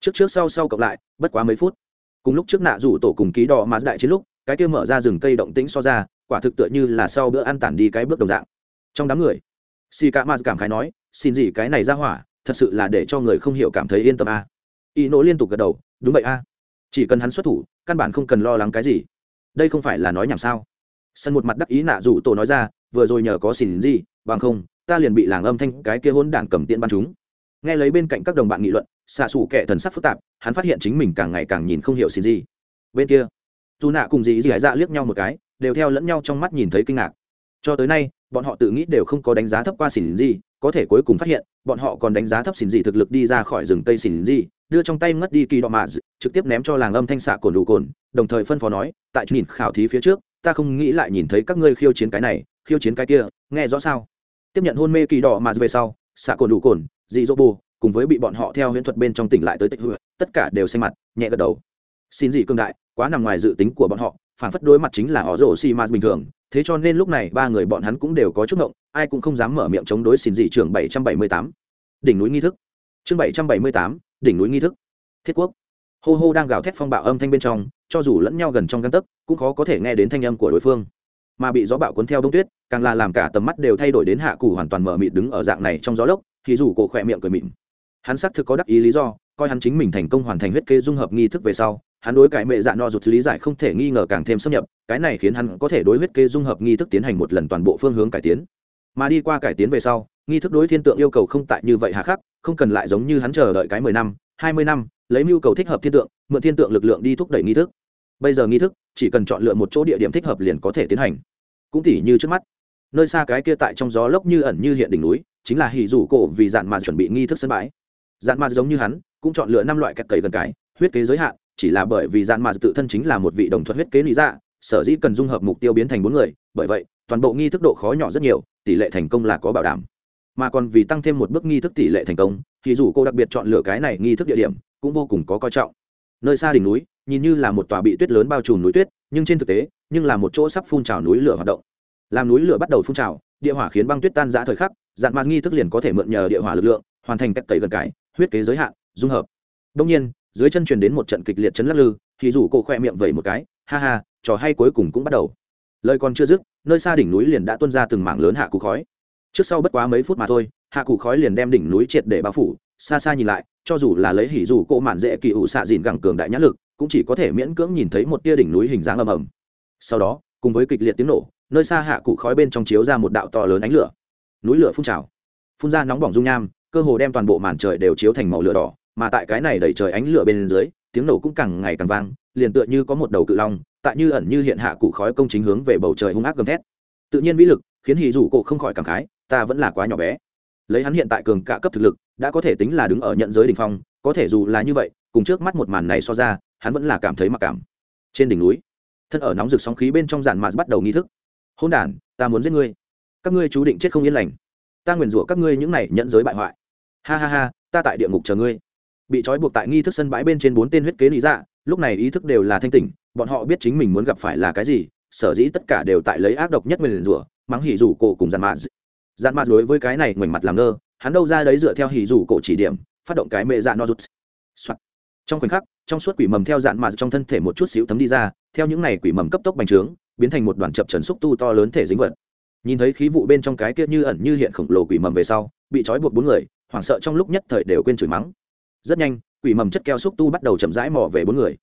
trước trước sau sau cộng lại, bất quá mấy phút. Cùng lúc trước nạ rủ tổ cùng ký đỏ mà đại chiến lúc, cái kia mở ra rừng cây động tĩnh so ra, quả thực tựa như là sau bữa ăn tản đi cái bước đồng dạng. Trong đám người si cả ma cảm khái nói, xin gì cái này ra hỏa, thật sự là để cho người không hiểu cảm thấy yên tâm a. À. y nỗ liên tục gật đầu, đúng vậy a. Chỉ cần hắn xuất thủ, căn bản không cần lo lắng cái gì. Đây không phải là nói nhảm sao? Sân một mặt đắc ý nạ rủ tổ nói ra, vừa rồi nhờ có xin gì, bằng không, ta liền bị làng âm thanh cái kia hỗn đản cầm tiện ban chúng nghe lấy bên cạnh các đồng bạn nghị luận, xạ xù kệ thần sắc phức tạp, hắn phát hiện chính mình càng ngày càng nhìn không hiểu xin gì bên kia, dù nạ cùng dì dì dạ liếc nhau một cái, đều theo lẫn nhau trong mắt nhìn thấy kinh ngạc. Cho tới nay, bọn họ tự nghĩ đều không có đánh giá thấp qua xỉn gì có thể cuối cùng phát hiện, bọn họ còn đánh giá thấp xỉn gì thực lực đi ra khỏi rừng cây xỉn gì đưa trong tay ngất đi kỳ đọ mạ trực tiếp ném cho làng âm thanh xạ cồn đủ cồn, đồng thời phân phó nói, tại nhìn khảo thí phía trước, ta không nghĩ lại nhìn thấy các ngươi khiêu chiến cái này, khiêu chiến cái kia, nghe rõ sao? Tiếp nhận hôn mê kỳ đỏ mà về sau, xạ cồn đủ cồn dị dỗ bù, cùng với bị bọn họ theo huyễn thuật bên trong tỉnh lại tới tịch hựa tất cả đều xanh mặt, nhẹ gật đầu. Xin dị cương đại, quá nằm ngoài dự tính của bọn họ, phản phất đối mặt chính là họ rổ xi ma bình thường. Thế cho nên lúc này ba người bọn hắn cũng đều có chút ngộng, ai cũng không dám mở miệng chống đối xin dị trưởng bảy trăm bảy mươi tám. Đỉnh núi nghi thức. Chương bảy trăm bảy mươi tám, đỉnh núi nghi thức. Thiết quốc. Hô hô đang gào thét phong bạo âm thanh bên trong, cho dù lẫn nhau gần trong găng tấc, cũng khó có thể nghe đến thanh âm của đối phương. Mà bị gió bạo cuốn theo đông tuyết, càng là làm cả tầm mắt đều thay đổi đến hạ cù hoàn toàn mở mịt đứng ở dạng này trong gió lốc thì dù cổ khỏe miệng cười mịn. Hắn xác thực có đắc ý lý do, coi hắn chính mình thành công hoàn thành huyết kế dung hợp nghi thức về sau, hắn đối cải mệ dạ no rụt lý giải không thể nghi ngờ càng thêm xâm nhập, cái này khiến hắn có thể đối huyết kế dung hợp nghi thức tiến hành một lần toàn bộ phương hướng cải tiến. Mà đi qua cải tiến về sau, nghi thức đối thiên tượng yêu cầu không tại như vậy hà khắc, không cần lại giống như hắn chờ đợi cái mười năm, hai mươi năm, lấy mưu cầu thích hợp thiên tượng, mượn thiên tượng lực lượng đi thúc đẩy nghi thức. Bây giờ nghi thức, chỉ cần chọn lựa một chỗ địa điểm thích hợp liền có thể tiến hành. Cũng tỉ như trước mắt, nơi xa cái kia tại trong gió lốc như ẩn như hiện đỉnh núi chính là hỉ rủ cổ vì dạn mà chuẩn bị nghi thức sân bãi. Dạn mà giống như hắn, cũng chọn lựa năm loại cách cầy gần cái, huyết kế giới hạn, chỉ là bởi vì dạn mà tự thân chính là một vị đồng thuật huyết kế lý dạ sở dĩ cần dung hợp mục tiêu biến thành bốn người, bởi vậy, toàn bộ nghi thức độ khó nhỏ rất nhiều, tỷ lệ thành công là có bảo đảm. Mà còn vì tăng thêm một bước nghi thức tỷ lệ thành công thì dù cô đặc biệt chọn lựa cái này nghi thức địa điểm, cũng vô cùng có coi trọng. Nơi xa đỉnh núi, nhìn như là một tòa bị tuyết lớn bao trùm núi tuyết, nhưng trên thực tế, nhưng là một chỗ sắp phun trào núi lửa hoạt động. Làm núi lửa bắt đầu phun trào, địa hỏa khiến băng tuyết tan giã thời khắc dạn ma nghi thức liền có thể mượn nhờ địa hỏa lực lượng, hoàn thành cách cậy gần cái, huyết kế giới hạn, dung hợp. Đông nhiên, dưới chân truyền đến một trận kịch liệt chấn lắc lư, thì dù cô khoe miệng vẩy một cái, ha ha, trò hay cuối cùng cũng bắt đầu. Lời còn chưa dứt, nơi xa đỉnh núi liền đã tuôn ra từng mảng lớn hạ cụ khói. Trước sau bất quá mấy phút mà thôi, hạ cụ khói liền đem đỉnh núi triệt để bao phủ, xa xa nhìn lại, cho dù là lấy hỉ dù cỗ mạn dễ kỳ ủ xạ dìn gẳng cường đại nhã lực, cũng chỉ có thể miễn cưỡng nhìn thấy một tia đỉnh núi hình dáng ầm ầm. Sau đó, cùng với kịch liệt tiếng nổ, nơi xa hạ cụ khói bên trong chiếu ra một đạo to lớn ánh lửa núi lửa phun trào. Phun ra nóng bỏng dung nham, cơ hồ đem toàn bộ màn trời đều chiếu thành màu lửa đỏ, mà tại cái này đẩy trời ánh lửa bên dưới, tiếng nổ cũng càng ngày càng vang, liền tựa như có một đầu cự long, tại như ẩn như hiện hạ cụ khói công chính hướng về bầu trời hung ác gầm thét. Tự nhiên vĩ lực, khiến hì dù cổ không khỏi cảm khái, ta vẫn là quá nhỏ bé. Lấy hắn hiện tại cường cả cấp thực lực, đã có thể tính là đứng ở nhận giới đ ỉ n h phong, có thể dù là như vậy, cùng trước mắt một màn này so ra, hắn vẫn là cảm thấy mặc cảm. Trên đỉnh núi, thân ở nóng rực sóng khí bên trong giàn mạt bắt đầu nghi thức. Hôn đản, ta muốn giết ngươi các ngươi chú định chết không yên lành. Ta nguyền rủa các ngươi những này nhận giới bại hoại. Ha ha ha, ta tại địa ngục chờ ngươi. Bị trói buộc tại nghi thức sân bãi bên trên bốn tên huyết kế lý dạ lúc này ý thức đều là thanh tỉnh, bọn họ biết chính mình muốn gặp phải là cái gì, sở dĩ tất cả đều tại lấy ác độc nhất nguyền rủa, mắng hỉ rủ cổ cùng giàn mạt dạn mạt đối với cái này ngoảnh mặt làm ngơ, hắn đâu ra đấy dựa theo hỉ rủ cổ chỉ điểm, phát động cái mệ dạ no rút trong khoảnh khắc, trong suốt quỷ mầm theo dạn mạt trong thân thể một chút xíu thấm đi ra, theo những này quỷ mầm cấp tốc bành trướng, biến thành một đoàn chập trần xúc tu to lớn thể dính vật nhìn thấy khí vụ bên trong cái kia như ẩn như hiện khổng lồ quỷ mầm về sau, bị trói buộc bốn người, hoảng sợ trong lúc nhất thời đều quên chửi mắng. Rất nhanh, quỷ mầm chất keo xúc tu bắt đầu chậm rãi mò về bốn người.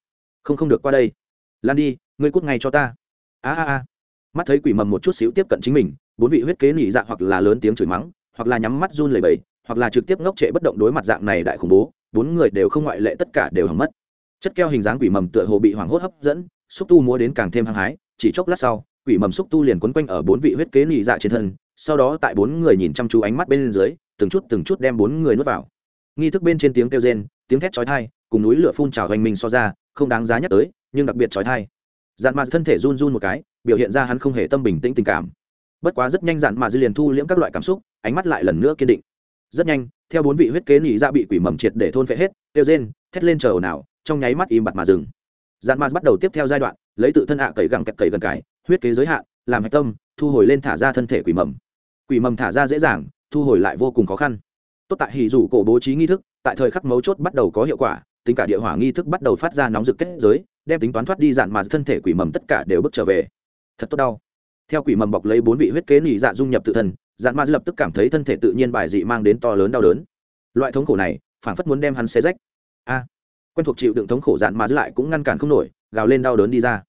Không không được qua đây. Lan đi, ngươi cút ngay cho ta. A a a. Mắt thấy quỷ mầm một chút xíu tiếp cận chính mình, bốn vị huyết kế nỉ dạ hoặc là lớn tiếng chửi mắng, hoặc là nhắm mắt run lầy bẩy, hoặc là trực tiếp ngốc trệ bất động đối mặt dạng này đại khủng bố, bốn người đều không ngoại lệ tất cả đều hỏng mất. Chất keo hình dáng quỷ mầm tựa hồ bị hoảng hốt hấp dẫn, xúc tu múa đến càng thêm hăng hái, chỉ chốc lát sau quỷ mầm xúc tu liền quấn quanh ở bốn vị huyết kế nị dạ trên thân, sau đó tại bốn người nhìn chăm chú ánh mắt bên dưới, từng chút từng chút đem bốn người nuốt vào. Nghi thức bên trên tiếng kêu rên, tiếng thét chói thai cùng núi lửa phun trào hoành mình so ra, không đáng giá nhắc tới, nhưng đặc biệt chói thai dạn mà thân thể run run một cái, biểu hiện ra hắn không hề tâm bình tĩnh tình cảm. Bất quá rất nhanh dạn mà dư liền thu liễm các loại cảm xúc, ánh mắt lại lần nữa kiên định. Rất nhanh, theo bốn vị huyết kế nhị ra dạ bị quỷ mầm triệt để thôn phệ hết tiêu rên, thét lên chờ ồn ào, trong nháy mắt im bặt mà dừng. Dạn mà bắt đầu tiếp theo giai đoạn, lấy tự thân ạ cậy gẳng kẹt cậy gần cái huyết kế giới hạn, làm hạch tâm, thu hồi lên thả ra thân thể quỷ mầm. Quỷ mầm thả ra dễ dàng, thu hồi lại vô cùng khó khăn. Tốt tại hỉ rủ cổ bố trí nghi thức, tại thời khắc mấu chốt bắt đầu có hiệu quả, tính cả địa hỏa nghi thức bắt đầu phát ra nóng rực kết giới, đem tính toán thoát đi dạn mà thân thể quỷ mầm tất cả đều bước trở về. Thật tốt đau. Theo quỷ mầm bọc lấy bốn vị huyết kế nỉ dạ dung nhập tự thân, dạn ma lập tức cảm thấy thân thể tự nhiên bài dị mang đến to lớn đau đớn. Loại thống khổ này phản phất muốn đem hắn xé rách. A. Quen thuộc chịu đựng thống khổ dạn ma lại cũng ngăn cản không nổi, gào lên đau đớn đi ra.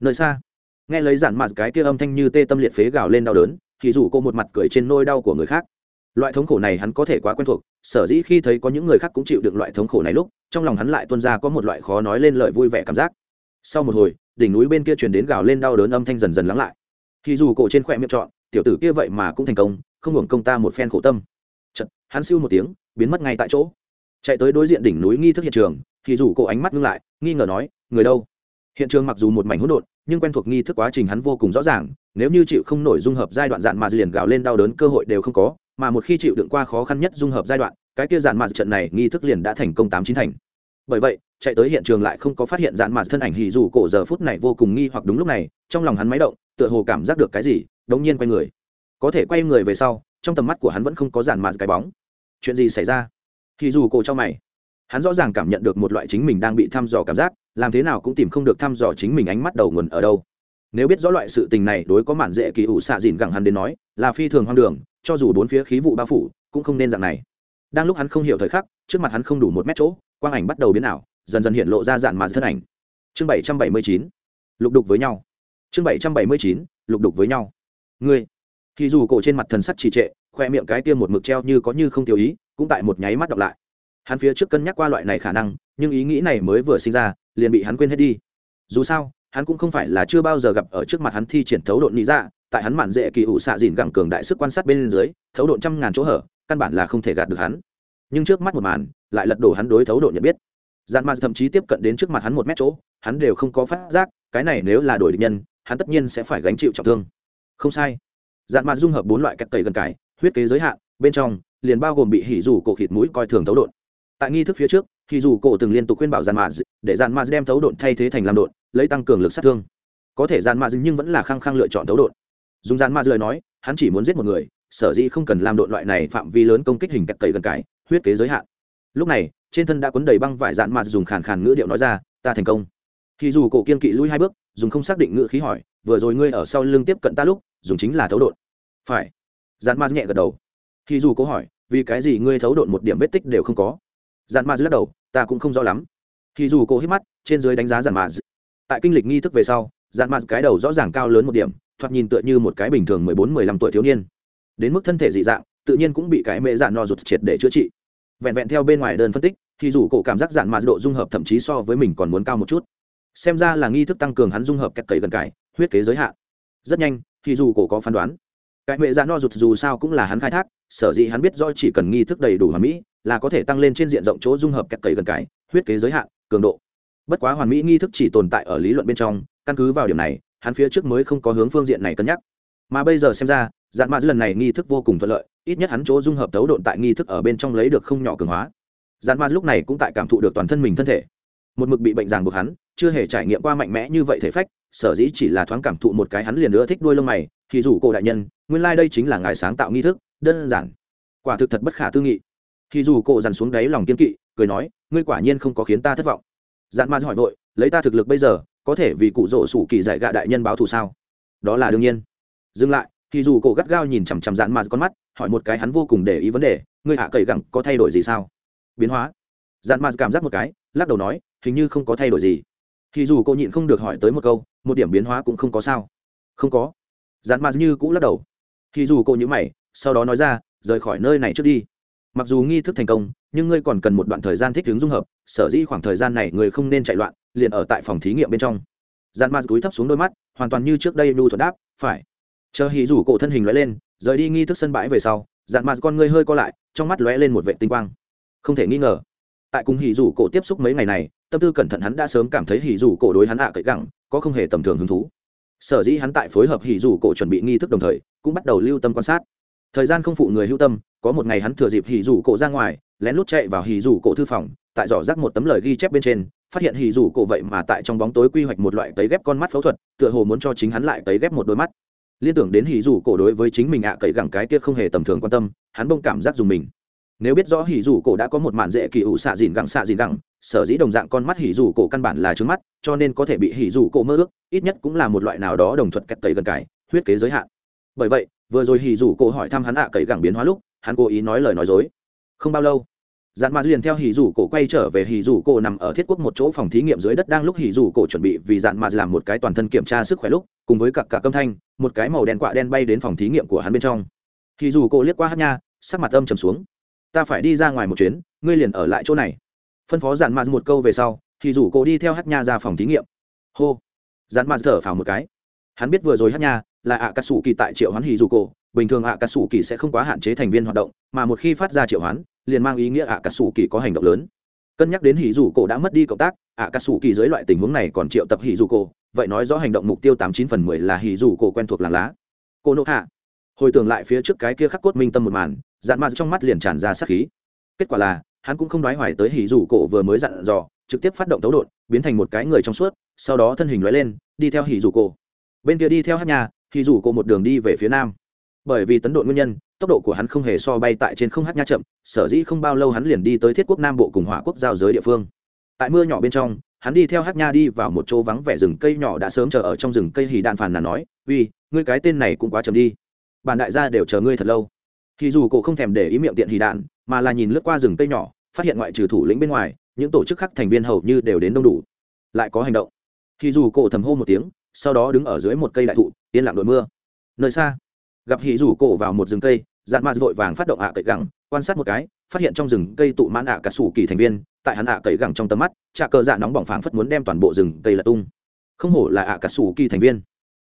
Nơi xa nghe lấy giản ma cái kia âm thanh như tê tâm liệt phế gào lên đau đớn thì dù cô một mặt cười trên nôi đau của người khác. Loại thống khổ này hắn có thể quá quen thuộc sở dĩ khi thấy có những người khác cũng chịu được loại thống khổ này lúc trong lòng hắn lại tuân ra có một loại khó nói lên lời vui vẻ cảm giác. Sau một hồi đỉnh núi bên kia truyền đến gào lên đau đớn âm thanh dần dần lắng lại. Thì dù cổ trên khỏe miệng chọn tiểu tử kia vậy mà cũng thành công không hưởng công ta một phen khổ tâm. Chật, hắn siêu một tiếng biến mất ngay tại chỗ. Chạy tới đối diện đỉnh núi nghi thức hiện trường thì dù cổ ánh mắt ngưng lại nghi ngờ nói người đâu? Hiện trường mặc dù một mảnh hỗn độn nhưng quen thuộc nghi thức quá trình hắn vô cùng rõ ràng, nếu như chịu không nổi dung hợp giai đoạn dạn mà liền gào lên đau đớn cơ hội đều không có, mà một khi chịu đựng qua khó khăn nhất dung hợp giai đoạn, cái kia dạn mà trận này nghi thức liền đã thành công tám chín thành. Bởi vậy, chạy tới hiện trường lại không có phát hiện dạn mà thân ảnh hì dù cổ giờ phút này vô cùng nghi hoặc đúng lúc này, trong lòng hắn máy động, tựa hồ cảm giác được cái gì, đống nhiên quay người. Có thể quay người về sau, trong tầm mắt của hắn vẫn không có dạn mà cái bóng. Chuyện gì xảy ra? Hì dù cổ cho mày. Hắn rõ ràng cảm nhận được một loại chính mình đang bị thăm dò cảm giác làm thế nào cũng tìm không được thăm dò chính mình ánh mắt đầu nguồn ở đâu. Nếu biết rõ loại sự tình này đối có mạn dễ kỳ ủ xạ dìn gẳng hắn đến nói, là phi thường hoang đường, cho dù bốn phía khí vụ bao phủ, cũng không nên dạng này. Đang lúc hắn không hiểu thời khắc, trước mặt hắn không đủ một mét chỗ, quang ảnh bắt đầu biến ảo, dần dần hiện lộ ra dạn mà thân ảnh. Chương bảy trăm bảy mươi chín, lục đục với nhau. Chương bảy trăm bảy mươi chín, lục đục với nhau. Ngươi thì dù cổ trên mặt thần sắc trì trệ, khoe miệng cái tiêm một mực treo như có như không tiêu ý, cũng tại một nháy mắt đọc lại. Hắn phía trước cân nhắc qua loại này khả năng, nhưng ý nghĩ này mới vừa sinh ra liền bị hắn quên hết đi. Dù sao, hắn cũng không phải là chưa bao giờ gặp ở trước mặt hắn thi triển thấu độn nghĩ ra dạ, tại hắn mạn dễ kỳ ủ xạ dìn gẳng cường đại sức quan sát bên dưới, thấu độn trăm ngàn chỗ hở, căn bản là không thể gạt được hắn. Nhưng trước mắt một màn, lại lật đổ hắn đối thấu độn nhận biết. Dàn mạt thậm chí tiếp cận đến trước mặt hắn một mét chỗ, hắn đều không có phát giác, cái này nếu là đổi địch nhân, hắn tất nhiên sẽ phải gánh chịu trọng thương. Không sai. Dàn mạt dung hợp bốn loại cách cầy gần cải, huyết kế giới hạn, bên trong liền bao gồm bị hỉ dù cổ khịt mũi coi thường thấu độn. Tại nghi thức phía trước thì dù cổ từng liên tục khuyên bảo dàn mạt để dàn mạt đem thấu độn thay thế thành làm độn, lấy tăng cường lực sát thương. Có thể dàn mạt nhưng vẫn là khăng khăng lựa chọn thấu độn. Dùng dàn mạt lời nói, hắn chỉ muốn giết một người, sở dĩ không cần làm độn loại này phạm vi lớn công kích hình cách cầy gần cái, huyết kế giới hạn. Lúc này, trên thân đã cuốn đầy băng vải dạn mạt dùng khàn khàn ngữ điệu nói ra, ta thành công. Thì dù cổ kiên kỵ lui hai bước, dùng không xác định ngữ khí hỏi, vừa rồi ngươi ở sau lưng tiếp cận ta lúc, dùng chính là thấu độn. Phải. Dạn ma nhẹ gật đầu. Thì dù cố hỏi, vì cái gì ngươi thấu độn một điểm vết tích đều không có? Dạn ma lắc đầu, ta cũng không rõ lắm. Thì dù cô hít mắt, trên dưới đánh giá dạn ma tại kinh lịch nghi thức về sau dạn ma cái đầu rõ ràng cao lớn một điểm, thoạt nhìn tựa như một cái bình thường mười bốn, mười lăm tuổi thiếu niên. Đến mức thân thể dị dạng, tự nhiên cũng bị cái mẹ dạn no rụt triệt để chữa trị. Vẹn vẹn theo bên ngoài đơn phân tích, thì dù cổ cảm giác dạn mà độ dung hợp thậm chí so với mình còn muốn cao một chút. Xem ra là nghi thức tăng cường hắn dung hợp cách cậy gần cải, huyết kế giới hạn. Rất nhanh, thì dù cổ có phán đoán, cái mẹ dạn no rụt dù sao cũng là hắn khai thác, sở dĩ hắn biết do chỉ cần nghi thức đầy đủ hòa mỹ là có thể tăng lên trên diện rộng chỗ dung hợp kẹt cậy gần cải huyết kế giới hạn, cường độ. Bất quá hoàn mỹ nghi thức chỉ tồn tại ở lý luận bên trong, căn cứ vào điểm này, hắn phía trước mới không có hướng phương diện này cân nhắc. Mà bây giờ xem ra dạn mạ lần này nghi thức vô cùng thuận lợi, ít nhất hắn chỗ dung hợp tấu độn tại nghi thức ở bên trong lấy được không nhỏ cường hóa. Dạn mạ lúc này cũng tại cảm thụ được toàn thân mình thân thể. Một mực bị bệnh ràng buộc hắn, chưa hề trải nghiệm qua mạnh mẽ như vậy thể phách, sở dĩ chỉ là thoáng cảm thụ một cái hắn liền nữa thích đuôi lông mày, thì rủ cổ đại nhân, nguyên lai、like、đây chính là ngài sáng tạo nghi thức, đơn giản. Quả thực thật bất khả tư nghị thì dù cổ dằn xuống đáy lòng kiên kỵ, cười nói, ngươi quả nhiên không có khiến ta thất vọng. Dạn ma hỏi vội, lấy ta thực lực bây giờ, có thể vì cụ rỗ sủ kỳ dạy gạ đại nhân báo thù sao? Đó là đương nhiên. Dừng lại, thì dù cổ gắt gao nhìn chằm chằm dạn ma con mắt, hỏi một cái hắn vô cùng để ý vấn đề, ngươi hạ cậy gẳng có thay đổi gì sao? Biến hóa. Dạn ma cảm giác một cái, lắc đầu nói, hình như không có thay đổi gì. Thì dù cô nhịn không được hỏi tới một câu, một điểm biến hóa cũng không có sao? Không có. Dạn ma như cũng lắc đầu. Thì dù cô nhữ mày, sau đó nói ra, rời khỏi nơi này trước đi mặc dù nghi thức thành công, nhưng ngươi còn cần một đoạn thời gian thích ứng dung hợp, sở dĩ khoảng thời gian này người không nên chạy loạn, liền ở tại phòng thí nghiệm bên trong. Gian ma cúi thấp xuống đôi mắt, hoàn toàn như trước đây nhu thuật đáp, phải. Chờ hì rủ cổ thân hình lóe lên, rời đi nghi thức sân bãi về sau dạn ma con ngươi hơi co lại, trong mắt lóe lên một vệ tinh quang. Không thể nghi ngờ, tại cùng hì rủ cổ tiếp xúc mấy ngày này, tâm tư cẩn thận hắn đã sớm cảm thấy hì rủ cổ đối hắn ạ cậy gẳng, có không hề tầm thường hứng thú. Sở dĩ hắn tại phối hợp hì rủ cổ chuẩn bị nghi thức đồng thời, cũng bắt đầu lưu tâm quan sát thời gian không phụ người hữu tâm, có một ngày hắn thừa dịp hì rủ cổ ra ngoài, lén lút chạy vào hì rủ cổ thư phòng, tại giỏ rác một tấm lời ghi chép bên trên, phát hiện hì rủ cổ vậy mà tại trong bóng tối quy hoạch một loại tấy ghép con mắt phẫu thuật, tựa hồ muốn cho chính hắn lại tấy ghép một đôi mắt. Liên tưởng đến hì rủ cổ đối với chính mình ạ cậy gẳng cái kia không hề tầm thường quan tâm, hắn bông cảm giác dùng mình. Nếu biết rõ hì rủ cổ đã có một màn dễ kỳ ủ xạ dìn gẳng xạ dìn gẳng, sở dĩ đồng dạng con mắt hì rủ cổ căn bản là trứng mắt, cho nên có thể bị hì rủ cổ mơ ước, ít nhất cũng là một loại nào đó đồng thuận cách tẩy gần cải huyết kế giới hạn. Bởi vậy vừa rồi hì rủ cổ hỏi thăm hắn ạ à, cậy gẳng biến hóa lúc, hắn cố ý nói lời nói dối. Không bao lâu dạn ma liền theo hì rủ cổ quay trở về. Hì rủ cổ nằm ở thiết quốc một chỗ phòng thí nghiệm dưới đất đang lúc hì rủ cổ chuẩn bị vì dạn ma làm một cái toàn thân kiểm tra sức khỏe lúc, cùng với cả cả câm thanh, một cái màu đen quạ đen bay đến phòng thí nghiệm của hắn bên trong. Hì rủ cổ liếc qua hát nha, sắc mặt âm trầm xuống. Ta phải đi ra ngoài một chuyến, ngươi liền ở lại chỗ này. Phân phó dạn ma một câu về sau hì rủ cổ đi theo hát nha ra phòng thí nghiệm. Hô. Dạn ma thở phào một cái. Hắn biết vừa rồi hát nha là ạ cà sủ kỳ tại triệu hoán hì rủ cổ bình thường ạ cà sủ kỳ sẽ không quá hạn chế thành viên hoạt động, mà một khi phát ra triệu hoán, liền mang ý nghĩa ạ cà sủ kỳ có hành động lớn. Cân nhắc đến hỉ dù cổ đã mất đi cộng tác ạ cà sủ kỳ dưới loại tình huống này còn triệu tập hỉ dù cổ vậy nói rõ hành động mục tiêu tám chín phần mười là hỉ dù cổ quen thuộc làng lá. Cô nộ hạ hồi tưởng lại phía trước cái kia khắc cốt minh tâm một màn, dạn ma trong mắt liền tràn ra sát khí. Kết quả là, hắn cũng không đoái hoài tới hỉ dù cổ vừa mới dặn dò, trực tiếp phát động tấu đột, biến thành một cái người trong suốt, sau đó thân hình lóe lên, đi theo hỉ dù cổ bên kia đi theo hát nhà thì dù cô một đường đi về phía nam, bởi vì tấn độ nguyên nhân, tốc độ của hắn không hề so bay tại trên không hát nha chậm, sở dĩ không bao lâu hắn liền đi tới thiết quốc nam bộ cùng hỏa quốc giao giới địa phương. Tại mưa nhỏ bên trong, hắn đi theo hát nha đi vào một chỗ vắng vẻ rừng cây nhỏ đã sớm chờ ở trong rừng cây hì đạn phàn là nói, uy, ngươi cái tên này cũng quá chậm đi. Bản đại gia đều chờ ngươi thật lâu. Thì dù cổ không thèm để ý miệng tiện hì đạn, mà là nhìn lướt qua rừng cây nhỏ, phát hiện ngoại trừ thủ lĩnh bên ngoài, những tổ chức khác thành viên hầu như đều đến đông đủ. Lại có hành động. Thì dù cổ thầm hô một tiếng sau đó đứng ở dưới một cây đại thụ, yên lặng đội mưa. Nơi xa, gặp hỉ rủ cổ vào một rừng cây dạn mạt vội vàng phát động ạ cậy gẳng, quan sát một cái, phát hiện trong rừng cây tụ mãn ạ cả sủ kỳ thành viên. Tại hắn ạ cậy gẳng trong tầm mắt trà cờ dạ nóng bỏng phảng phất muốn đem toàn bộ rừng cây lật tung. Không hổ là ạ cả sủ kỳ thành viên.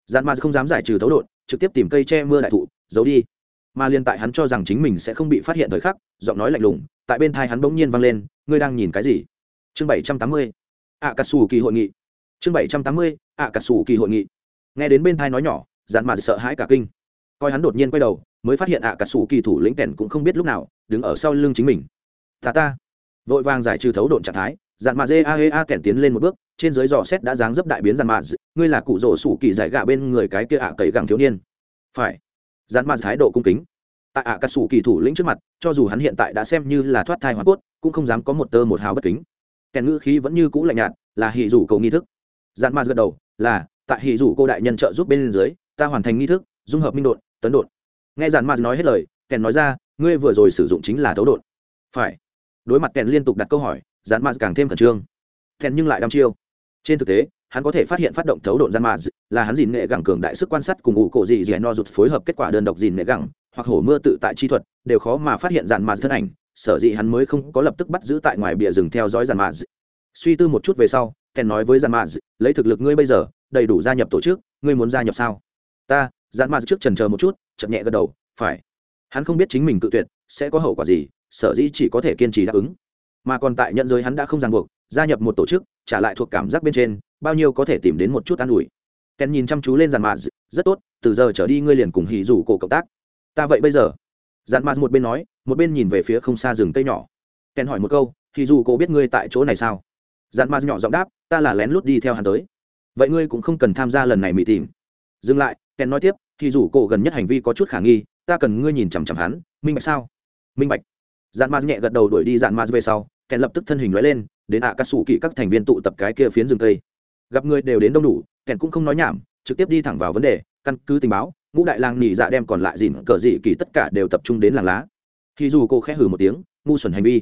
Dạn mạt không dám giải trừ thấu đột, trực tiếp tìm cây che mưa đại thụ, giấu đi. Mà liên tại hắn cho rằng chính mình sẽ không bị phát hiện thời khắc, giọng nói lạnh lùng, tại bên thai hắn bỗng nhiên vang lên, ngươi đang nhìn cái gì? Chương bảy trăm tám mươi, ạ cả sủ kỳ hội nghị. Chương bảy trăm tám mươi ạ cả sủ kỳ hội nghị. Nghe đến bên thai nói nhỏ dạn mà sợ hãi cả kinh. Coi hắn đột nhiên quay đầu, mới phát hiện ạ cả sủ kỳ thủ lĩnh kèn cũng không biết lúc nào, đứng ở sau lưng chính mình. Ta ta. Vội vàng giải trừ thấu độn trạng thái dàn mà dê a hê a kèn tiến lên một bước, trên dưới dò xét đã dáng dấp đại biến dàn mà ngươi là cụ rổ sủ kỳ giải gạ bên người cái kia ạ cậy gẳng thiếu niên. Phải. Dàn mà thái độ cung kính. Tại ạ cà sủ kỳ thủ lĩnh trước mặt, cho dù hắn hiện tại đã xem như là thoát thai hoa cốt, cũng không dám có một tơ một hào bất kính. Kèn ngữ khí vẫn như cũ lạnh nhạt, là hỉ rủ cầu nghi thức. Dạn mà gật đầu là, tại hỷ dụ cô đại nhân trợ giúp bên dưới, ta hoàn thành nghi thức, dung hợp minh đột tấn đột nghe giản ma nói hết lời, kèn nói ra, ngươi vừa rồi sử dụng chính là thấu đột phải. Đối mặt kèn liên tục đặt câu hỏi, giản ma càng thêm khẩn trương. Kèn nhưng lại đăm chiêu. Trên thực tế, hắn có thể phát hiện phát động thấu độn gian mà là hắn dìn nghệ gẳng cường đại sức quan sát cùng ngụ cổ dị dì no rụt phối hợp kết quả đơn độc dìn nghệ gẳng, hoặc hổ mưa tự tại chi thuật, đều khó mà phát hiện dàn mà thân ảnh, sở dĩ hắn mới không có lập tức bắt giữ tại ngoài bìa rừng theo dõi dàn mà suy tư một chút về sau ken nói với dàn mà lấy thực lực ngươi bây giờ, đầy đủ gia nhập tổ chức, ngươi muốn gia nhập sao? Ta. Dàn mà trước trần chờ một chút, chậm nhẹ gật đầu, phải. Hắn không biết chính mình cự tuyệt sẽ có hậu quả gì, sở dĩ chỉ có thể kiên trì đáp ứng. Mà còn tại nhận giới hắn đã không ràng buộc, gia nhập một tổ chức, trả lại thuộc cảm giác bên trên, bao nhiêu có thể tìm đến một chút an ủi. Ken nhìn chăm chú lên dàn mà rất tốt, từ giờ trở đi ngươi liền cùng hì rủ cổ cộng tác. Ta vậy bây giờ? Dàn mà một bên nói, một bên nhìn về phía không xa rừng cây nhỏ. Ken hỏi một câu, hỉ rủ cổ biết ngươi tại chỗ này sao? Dàn ma nhỏ giọng đáp, ta là lén lút đi theo hắn tới. Vậy ngươi cũng không cần tham gia lần này mỹ tìm. Dừng lại kèn nói tiếp, thì rủ cổ gần nhất hành vi có chút khả nghi, ta cần ngươi nhìn chằm chằm hắn. Minh bạch sao? Minh bạch. Dàn ma nhẹ gật đầu đuổi đi dàn ma về sau kèn lập tức thân hình nói lên, đến ạ à cắt kỵ các thành viên tụ tập cái kia phiến rừng cây. Gặp người đều đến đông đủ kèn cũng không nói nhảm, trực tiếp đi thẳng vào vấn đề, căn cứ tình báo, ngũ đại làng nhị dạ đem còn lại dìn cờ dị kỳ tất cả đều tập trung đến làng lá. Khi dù cô khẽ hừ một tiếng, ngu xuẩn hành vi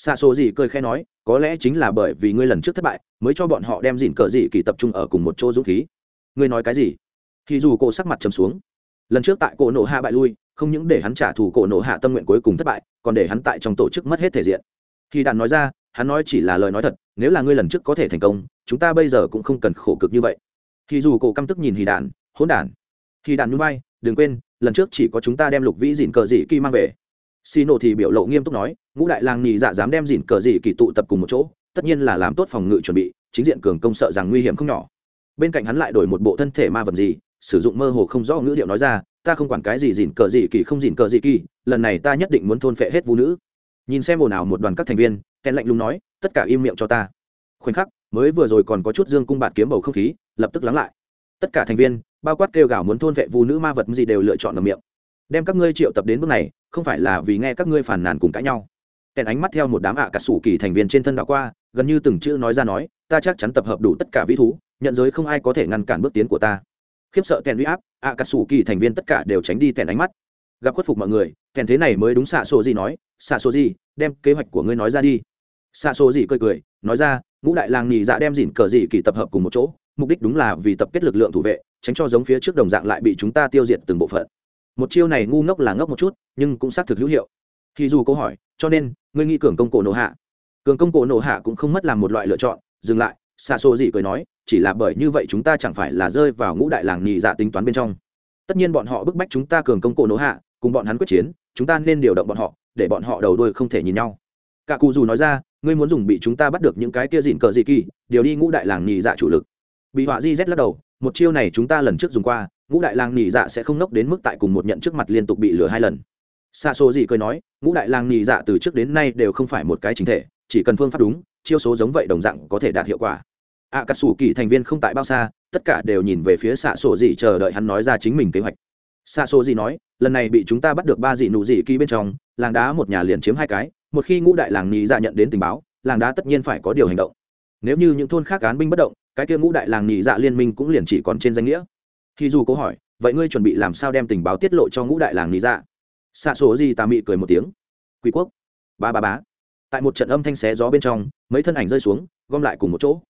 xa số gì cười khẽ nói, có lẽ chính là bởi vì ngươi lần trước thất bại, mới cho bọn họ đem dịn cờ dị kỳ tập trung ở cùng một chỗ dũng khí. Ngươi nói cái gì? Thì dù cô sắc mặt trầm xuống. Lần trước tại cổ nộ hạ bại lui, không những để hắn trả thù cổ nộ hạ tâm nguyện cuối cùng thất bại, còn để hắn tại trong tổ chức mất hết thể diện. Khi đàn nói ra, hắn nói chỉ là lời nói thật, nếu là ngươi lần trước có thể thành công, chúng ta bây giờ cũng không cần khổ cực như vậy. Thì dù cổ căm tức nhìn hì đàn hỗn đản. Hì đàn núi bay đừng quên, lần trước chỉ có chúng ta đem lục vĩ dịn cờ dị kỳ mang về xì nổ thì biểu lộ nghiêm túc nói, ngũ đại làng nhì dạ dám đem dìn cờ dị kỳ tụ tập cùng một chỗ, tất nhiên là làm tốt phòng ngự chuẩn bị, chính diện cường công sợ rằng nguy hiểm không nhỏ. Bên cạnh hắn lại đổi một bộ thân thể ma vật gì, sử dụng mơ hồ không rõ ngữ điệu nói ra, ta không quản cái gì dìn cờ dị kỳ không dìn cờ dị kỳ, lần này ta nhất định muốn thôn phệ hết vũ nữ. Nhìn xem ồn ào một đoàn các thành viên, ken lạnh lùng nói, tất cả im miệng cho ta. Khoảnh khắc, mới vừa rồi còn có chút dương cung bạt kiếm bầu không khí, lập tức lắng lại. Tất cả thành viên, bao quát kêu gào muốn thôn vệ vũ nữ ma vật gì đều lựa chọn ngầm miệng đem các ngươi triệu tập đến bước này, không phải là vì nghe các ngươi phản nàn cùng cãi nhau. Kèn ánh mắt theo một đám ạ à cả sủ kỳ thành viên trên thân đã qua, gần như từng chữ nói ra nói, ta chắc chắn tập hợp đủ tất cả vĩ thú, nhận giới không ai có thể ngăn cản bước tiến của ta. Khiếp sợ kèn uy áp, ạ à cả sủ kỳ thành viên tất cả đều tránh đi kèn ánh mắt. Gặp khuất phục mọi người, kèn thế này mới đúng xạ sổ gì nói, xạ sổ gì, đem kế hoạch của ngươi nói ra đi. Xạ sổ gì cười cười, nói ra, ngũ đại làng nhì dạ đem dỉn cờ dị kỳ tập hợp cùng một chỗ, mục đích đúng là vì tập kết lực lượng thủ vệ, tránh cho giống phía trước đồng dạng lại bị chúng ta tiêu diệt từng bộ phận một chiêu này ngu ngốc là ngốc một chút, nhưng cũng xác thực hữu hiệu. Thì dù câu hỏi, cho nên, ngươi nghĩ cường công cổ nổ hạ? Cường công cổ nổ hạ cũng không mất làm một loại lựa chọn, dừng lại xa xô gì cười nói, chỉ là bởi như vậy chúng ta chẳng phải là rơi vào ngũ đại làng nhị dạ tính toán bên trong. Tất nhiên bọn họ bức bách chúng ta cường công cổ nổ hạ, cùng bọn hắn quyết chiến, chúng ta nên điều động bọn họ, để bọn họ đầu đuôi không thể nhìn nhau. Cả cụ dù nói ra, ngươi muốn dùng bị chúng ta bắt được những cái kia dịn cờ dị kỳ, điều đi ngũ đại làng nhị dạ chủ lực. Bị họa di z lắc đầu, một chiêu này chúng ta lần trước dùng qua ngũ đại Lang nhị dạ sẽ không nốc đến mức tại cùng một nhận trước mặt liên tục bị lừa hai lần. Xa xô gì cười nói ngũ đại Lang nhị dạ từ trước đến nay đều không phải một cái chính thể chỉ cần phương pháp đúng chiêu số giống vậy đồng dạng có thể đạt hiệu quả. Ạ à, cà sủ kỳ thành viên không tại bao xa tất cả đều nhìn về phía xạ sổ dị chờ đợi hắn nói ra chính mình kế hoạch. Xạ sổ dị nói lần này bị chúng ta bắt được ba dị nụ dị kỳ bên trong làng đá một nhà liền chiếm hai cái một khi ngũ đại làng nhị dạ nhận đến tình báo làng đá tất nhiên phải có điều hành động. Nếu như những thôn khác án binh bất động cái kia ngũ đại làng nhị dạ liên minh cũng liền chỉ còn trên danh nghĩa khi dù câu hỏi, vậy ngươi chuẩn bị làm sao đem tình báo tiết lộ cho ngũ đại làng nhị dạ? Xạ số gì tà mị cười một tiếng. Quý quốc. Ba ba bá tại một trận âm thanh xé gió bên trong, mấy thân ảnh rơi xuống, gom lại cùng một chỗ.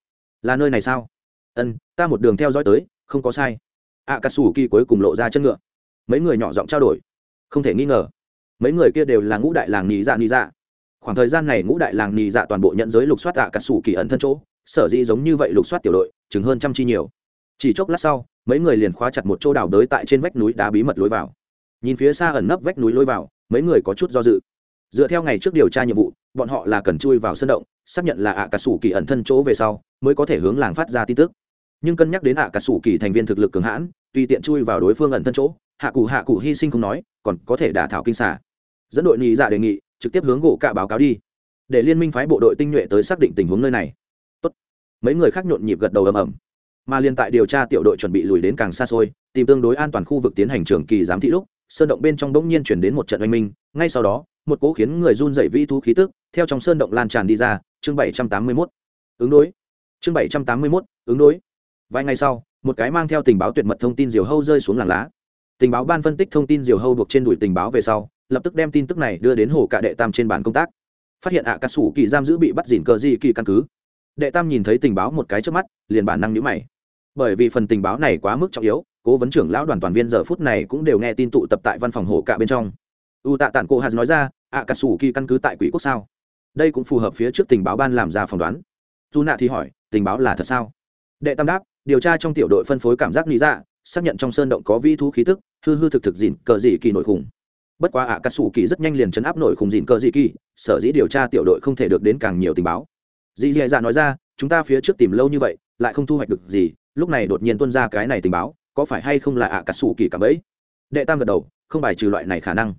Là nơi này sao? Ân, ta một đường theo dõi tới, không có sai. Ạ cà sủ kỳ cuối cùng lộ ra chân ngựa. Mấy người nhỏ giọng trao đổi. Không thể nghi ngờ, mấy người kia đều là ngũ đại làng nhị dạ nhị dạ. Khoảng thời gian này ngũ đại làng nhị dạ toàn bộ nhận giới lục soát ạ cả sủ kỳ ẩn thân chỗ, sở dĩ giống như vậy lục soát tiểu đội, chừng hơn trăm chi nhiều. Chỉ chốc lát sau mấy người liền khóa chặt một chỗ đào đới tại trên vách núi đá bí mật lối vào. Nhìn phía xa ẩn nấp vách núi lối vào, mấy người có chút do dự. Dựa theo ngày trước điều tra nhiệm vụ, bọn họ là cần chui vào sân động, xác nhận là ạ cà sủ kỳ ẩn thân chỗ về sau, mới có thể hướng làng phát ra tin tức. Nhưng cân nhắc đến ạ cà sủ kỳ thành viên thực lực cường hãn, tùy tiện chui vào đối phương ẩn thân chỗ hạ cụ hạ cụ hy sinh không nói, còn có thể đả thảo kinh xả dẫn đội nhị dạ đề nghị, trực tiếp hướng gỗ cạ báo cáo đi. Để liên minh phái bộ đội tinh nhuệ tới xác định tình huống nơi này. Tốt. mấy người khác nhộn nhịp gật đầu ầm ầm mà liên tại điều tra tiểu đội chuẩn bị lùi đến càng xa xôi, tìm tương đối an toàn khu vực tiến hành trường kỳ giám thị lúc, sơn động bên trong bỗng nhiên chuyển đến một trận oanh minh, ngay sau đó, một cỗ khiến người run dậy vĩ thú khí tức theo trong sơn động lan tràn đi ra, chương bảy trăm tám mươi mốt. Ứng đối. Chương bảy trăm tám mươi mốt, ứng đối. Vài ngày sau, một cái mang theo tình báo tuyệt mật thông tin diều hâu rơi xuống làng lá. Tình báo ban phân tích thông tin diều hâu buộc trên đùi tình báo về sau, lập tức đem tin tức này đưa đến hồ cạ đệ tam trên bàn công tác. Phát hiện ạ à cà sủ kỳ giam giữ bị bắt dìn cờ gì kỳ căn cứ. Đệ tam nhìn thấy tình báo một cái trước mắt, liền bản năng nhữ mày bởi vì phần tình báo này quá mức trọng yếu, cố vấn trưởng lão đoàn toàn viên giờ phút này cũng đều nghe tin tụ tập tại văn phòng hổ cạ bên trong. U tạ tản cô hạt nói ra ạ cà sủ kỳ căn cứ tại quỷ quốc sao? Đây cũng phù hợp phía trước tình báo ban làm ra phỏng đoán. Dù nạ thì hỏi, tình báo là thật sao? Đệ tam đáp, điều tra trong tiểu đội phân phối cảm giác lý dạ xác nhận trong sơn động có vi thú khí tức, hư hư thực thực dịn cờ dị kỳ nội khủng. Bất quá ạ cà sủ kỳ rất nhanh liền chấn áp nội khủng dịn cờ dị kỳ, sở dĩ điều tra tiểu đội không thể được đến càng nhiều tình báo. Dì dì dạ nói ra, chúng ta phía trước tìm lâu như vậy, lại không thu hoạch được gì lúc này đột nhiên tuân ra cái này tình báo, có phải hay không là ạ cà sủ kỳ cảm ấy? Đệ tam gật đầu, không bài trừ loại này khả năng.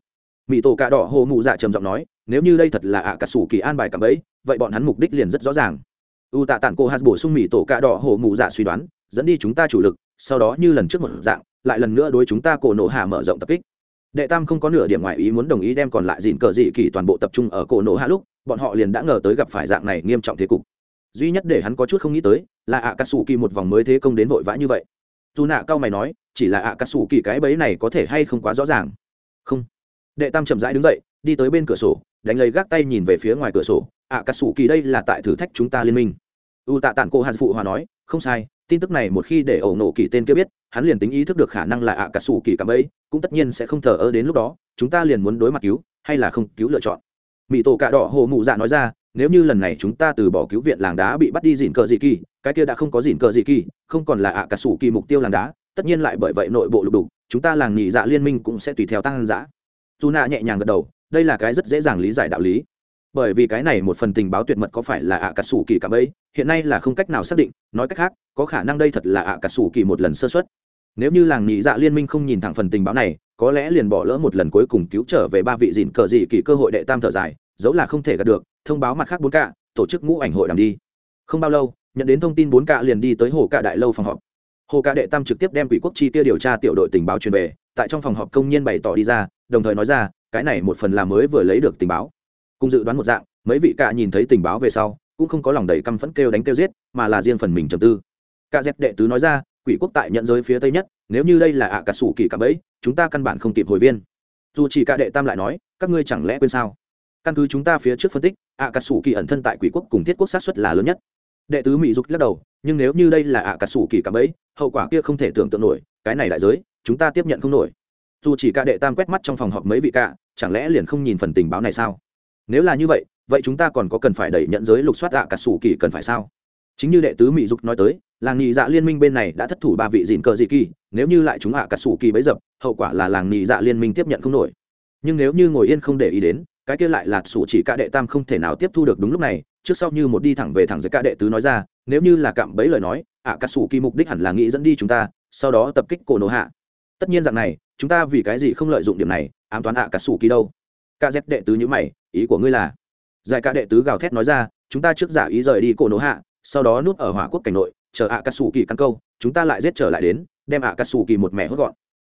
Mỹ tổ cà đỏ hồ mụ dạ trầm giọng nói, nếu như đây thật là ạ cà sủ kỳ an bài cảm ấy, vậy bọn hắn mục đích liền rất rõ ràng. U tạ tản cô hát bổ sung mỹ tổ cà đỏ hồ mụ dạ suy đoán, dẫn đi chúng ta chủ lực, sau đó như lần trước một dạng, lại lần nữa đối chúng ta cổ nổ hạ mở rộng tập kích. Đệ tam không có nửa điểm ngoại ý muốn đồng ý đem còn lại dìn cờ dị kỳ toàn bộ tập trung ở cổ nổ hạ lúc, bọn họ liền đã ngờ tới gặp phải dạng này nghiêm trọng thế cục duy nhất để hắn có chút không nghĩ tới là ạ cà sủ kỳ một vòng mới thế công đến vội vã như vậy. Dù nạ cao mày nói, chỉ là ạ cà sủ kỳ cái bấy này có thể hay không quá rõ ràng. Không. Đệ tam chậm rãi đứng dậy, đi tới bên cửa sổ, đánh lấy gác tay nhìn về phía ngoài cửa sổ. Ạ cà sủ kỳ đây là tại thử thách chúng ta liên minh. U tạ tản cô hạt phụ hòa nói, không sai, tin tức này một khi để ẩu nổ kỳ tên kia biết, hắn liền tính ý thức được khả năng là ạ cà sủ kỳ cảm ấy cũng tất nhiên sẽ không thờ ơ đến lúc đó, chúng ta liền muốn đối mặt cứu, hay là không cứu lựa chọn. Mỹ tổ cạ đỏ hồ mụ dạ nói ra nếu như lần này chúng ta từ bỏ cứu viện làng đá bị bắt đi dìn cờ dị kỳ, cái kia đã không có dìn cờ dị kỳ, không còn là ạ cà sủ kỳ mục tiêu làng đá, tất nhiên lại bởi vậy nội bộ lục đục, chúng ta làng nhị dạ liên minh cũng sẽ tùy theo tăng giã. Dù nạ nhẹ nhàng gật đầu, đây là cái rất dễ dàng lý giải đạo lý. Bởi vì cái này một phần tình báo tuyệt mật có phải là ạ cà sủ kỳ cảm ấy, hiện nay là không cách nào xác định, nói cách khác, có khả năng đây thật là ạ cà sủ kỳ một lần sơ xuất nếu như làng nhị dạ liên minh không nhìn thẳng phần tình báo này, có lẽ liền bỏ lỡ một lần cuối cùng cứu trở về ba vị dìn cờ dị kỳ cơ hội đệ tam thở dài, dẫu là không thể gặp được thông báo mặt khác bốn cạ, tổ chức ngũ ảnh hội đàm đi. Không bao lâu, nhận đến thông tin bốn cạ liền đi tới hồ cạ đại lâu phòng họp. Hồ cạ đệ tam trực tiếp đem quỷ quốc chi tiêu điều tra tiểu đội tình báo truyền về, tại trong phòng họp công nhân bày tỏ đi ra, đồng thời nói ra, cái này một phần là mới vừa lấy được tình báo. Cùng dự đoán một dạng, mấy vị cạ nhìn thấy tình báo về sau, cũng không có lòng đầy căm phẫn kêu đánh kêu giết, mà là riêng phần mình trầm tư. Cạ dẹp đệ tứ nói ra, quỷ quốc tại nhận giới phía tây nhất, nếu như đây là ạ cả sủ kỳ cả bẫy, chúng ta căn bản không kịp hồi viên. Dù chỉ Cạ đệ tam lại nói, các ngươi chẳng lẽ quên sao? Căn cứ chúng ta phía trước phân tích ạ cà sủ kỳ ẩn thân tại quỷ quốc cùng thiết quốc sát xuất là lớn nhất. Đệ tứ mỹ dục lắc đầu, nhưng nếu như đây là ạ cà sủ kỳ cảm ấy hậu quả kia không thể tưởng tượng nổi, cái này đại giới, chúng ta tiếp nhận không nổi. Dù chỉ cả đệ tam quét mắt trong phòng họp mấy vị cả, chẳng lẽ liền không nhìn phần tình báo này sao? Nếu là như vậy vậy chúng ta còn có cần phải đẩy nhận giới lục soát ạ cà sủ kỳ cần phải sao? Chính như đệ tứ mỹ dục nói tới, làng nhị dạ liên minh bên này đã thất thủ ba vị dịn cờ dị kỳ, nếu như lại chúng ạ cà sủ kỳ bấy dập, hậu quả là làng nhị dạ liên minh tiếp nhận không nổi. Nhưng nếu như ngồi yên không để ý đến cái kia lại là sủ chỉ cả đệ tam không thể nào tiếp thu được đúng lúc này, trước sau như một đi thẳng về thẳng dưới cả đệ tứ nói ra, nếu như là cạm bấy lời nói, ạ, cả sủ kỳ mục đích hẳn là nghĩ dẫn đi chúng ta, sau đó tập kích cổ nổ hạ. Tất nhiên dạng này, chúng ta vì cái gì không lợi dụng điểm này, ám toán ạ, cả sủ kỳ đâu? Ca dép đệ tứ như mày, ý của ngươi là? Giải cả đệ tứ gào thét nói ra, chúng ta trước giả ý rời đi cổ nổ hạ, sau đó núp ở hỏa quốc cảnh nội, chờ ạ cà sủ kỳ căn câu, chúng ta lại giết trở lại đến, đem ạ cà sủ kỳ một mẻ hốt gọn.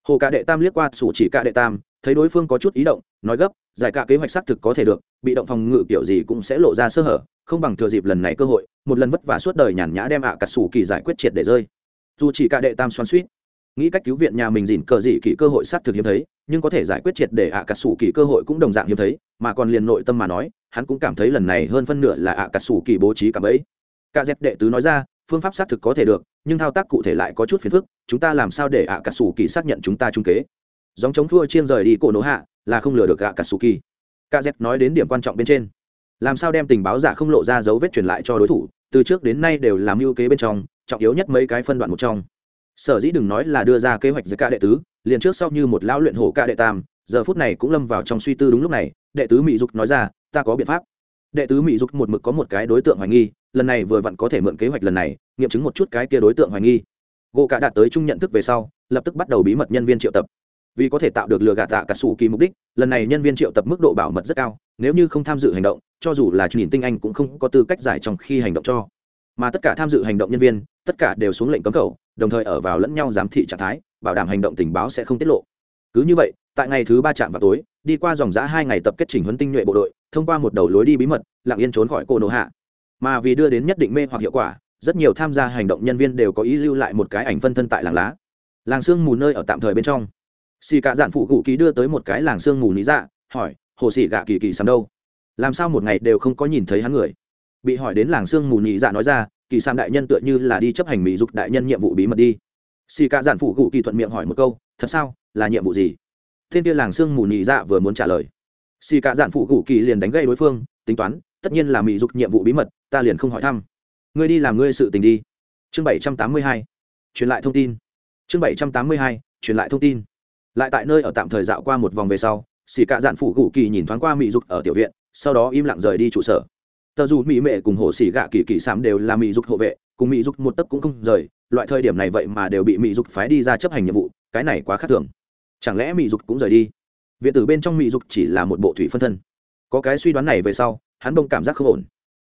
Hồ cả đệ tam liếc qua sủ chỉ cả đệ tam thấy đối phương có chút ý động, nói gấp, giải cả kế hoạch xác thực có thể được, bị động phòng ngự kiểu gì cũng sẽ lộ ra sơ hở, không bằng thừa dịp lần này cơ hội, một lần vất vả suốt đời nhàn nhã đem ạ cà sủ kỳ giải quyết triệt để rơi. Dù chỉ cả đệ tam xoan suýt, nghĩ cách cứu viện nhà mình dìn cờ dị kỳ cơ hội xác thực hiếm thấy, nhưng có thể giải quyết triệt để ạ cà sủ kỳ cơ hội cũng đồng dạng hiếm thấy, mà còn liền nội tâm mà nói, hắn cũng cảm thấy lần này hơn phân nửa là ạ cà sủ kỳ bố trí cảm ấy. Ca dép đệ tứ nói ra, phương pháp xác thực có thể được, nhưng thao tác cụ thể lại có chút phiền phức, chúng ta làm sao để ạ cà sủ kỳ xác nhận chúng ta trung kế? Dòng chống thua chiên rời đi cổ nổ hạ, là không lừa được gạ cà su kỳ. Ca z nói đến điểm quan trọng bên trên. Làm sao đem tình báo giả không lộ ra dấu vết truyền lại cho đối thủ, từ trước đến nay đều làm ưu kế bên trong, trọng yếu nhất mấy cái phân đoạn một trong. Sở dĩ đừng nói là đưa ra kế hoạch giữa ca đệ tứ, liền trước sau như một lão luyện hổ ca đệ tam, giờ phút này cũng lâm vào trong suy tư đúng lúc này, đệ tứ mỹ dục nói ra, ta có biện pháp. Đệ tứ mỹ dục một mực có một cái đối tượng hoài nghi, lần này vừa vặn có thể mượn kế hoạch lần này, nghiệm chứng một chút cái kia đối tượng hoài nghi. Gỗ cả đạt tới chung nhận thức về sau, lập tức bắt đầu bí mật nhân viên triệu tập vì có thể tạo được lừa gạt tạ cả sủ kỳ mục đích, lần này nhân viên triệu tập mức độ bảo mật rất cao, nếu như không tham dự hành động, cho dù là nhìn tinh anh cũng không có tư cách giải trong khi hành động cho. Mà tất cả tham dự hành động nhân viên, tất cả đều xuống lệnh cấm cầu, đồng thời ở vào lẫn nhau giám thị trạng thái, bảo đảm hành động tình báo sẽ không tiết lộ. Cứ như vậy, tại ngày thứ ba trạm vào tối, đi qua dòng giã hai ngày tập kết chỉnh huấn tinh nhuệ bộ đội, thông qua một đầu lối đi bí mật, lặng yên trốn khỏi cô nổ hạ. Mà vì đưa đến nhất định mê hoặc hiệu quả, rất nhiều tham gia hành động nhân viên đều có ý lưu lại một cái ảnh phân thân tại làng lá. Làng sương mù nơi ở tạm thời bên trong xì cả dạn phụ cụ ký đưa tới một cái làng sương mù lý dạ hỏi, hồ xì gạ kỳ kỳ sắm đâu? Làm sao một ngày đều không có nhìn thấy hắn người? Bị hỏi đến làng sương mù nhị dạ nói ra, kỳ sam đại nhân tựa như là đi chấp hành mỹ dục đại nhân nhiệm vụ bí mật đi. Xì cả dạn phụ cụ kỳ thuận miệng hỏi một câu, thật sao? Là nhiệm vụ gì? Thiên kia làng sương mù nhị dạ vừa muốn trả lời. Xì cả dạn phụ cụ kỳ liền đánh gây đối phương, tính toán, tất nhiên là mỹ dục nhiệm vụ bí mật, ta liền không hỏi thăm. Ngươi đi làm ngươi sự tình đi. Chương bảy trăm tám mươi hai, truyền lại thông tin. Chương bảy trăm tám mươi hai, truyền lại thông tin lại tại nơi ở tạm thời dạo qua một vòng về sau, xì cạ dạn phụ gù kỳ nhìn thoáng qua mỹ dục ở tiểu viện, sau đó im lặng rời đi trụ sở. Tờ dù mỹ mệ cùng hồ xì gạ kỳ kỳ sám đều là mỹ dục hộ vệ, cùng mỹ dục một tấc cũng không rời, loại thời điểm này vậy mà đều bị mỹ dục phái đi ra chấp hành nhiệm vụ, cái này quá khác thường. Chẳng lẽ mỹ dục cũng rời đi? Viện tử bên trong mỹ dục chỉ là một bộ thủy phân thân. Có cái suy đoán này về sau, hắn bông cảm giác không ổn.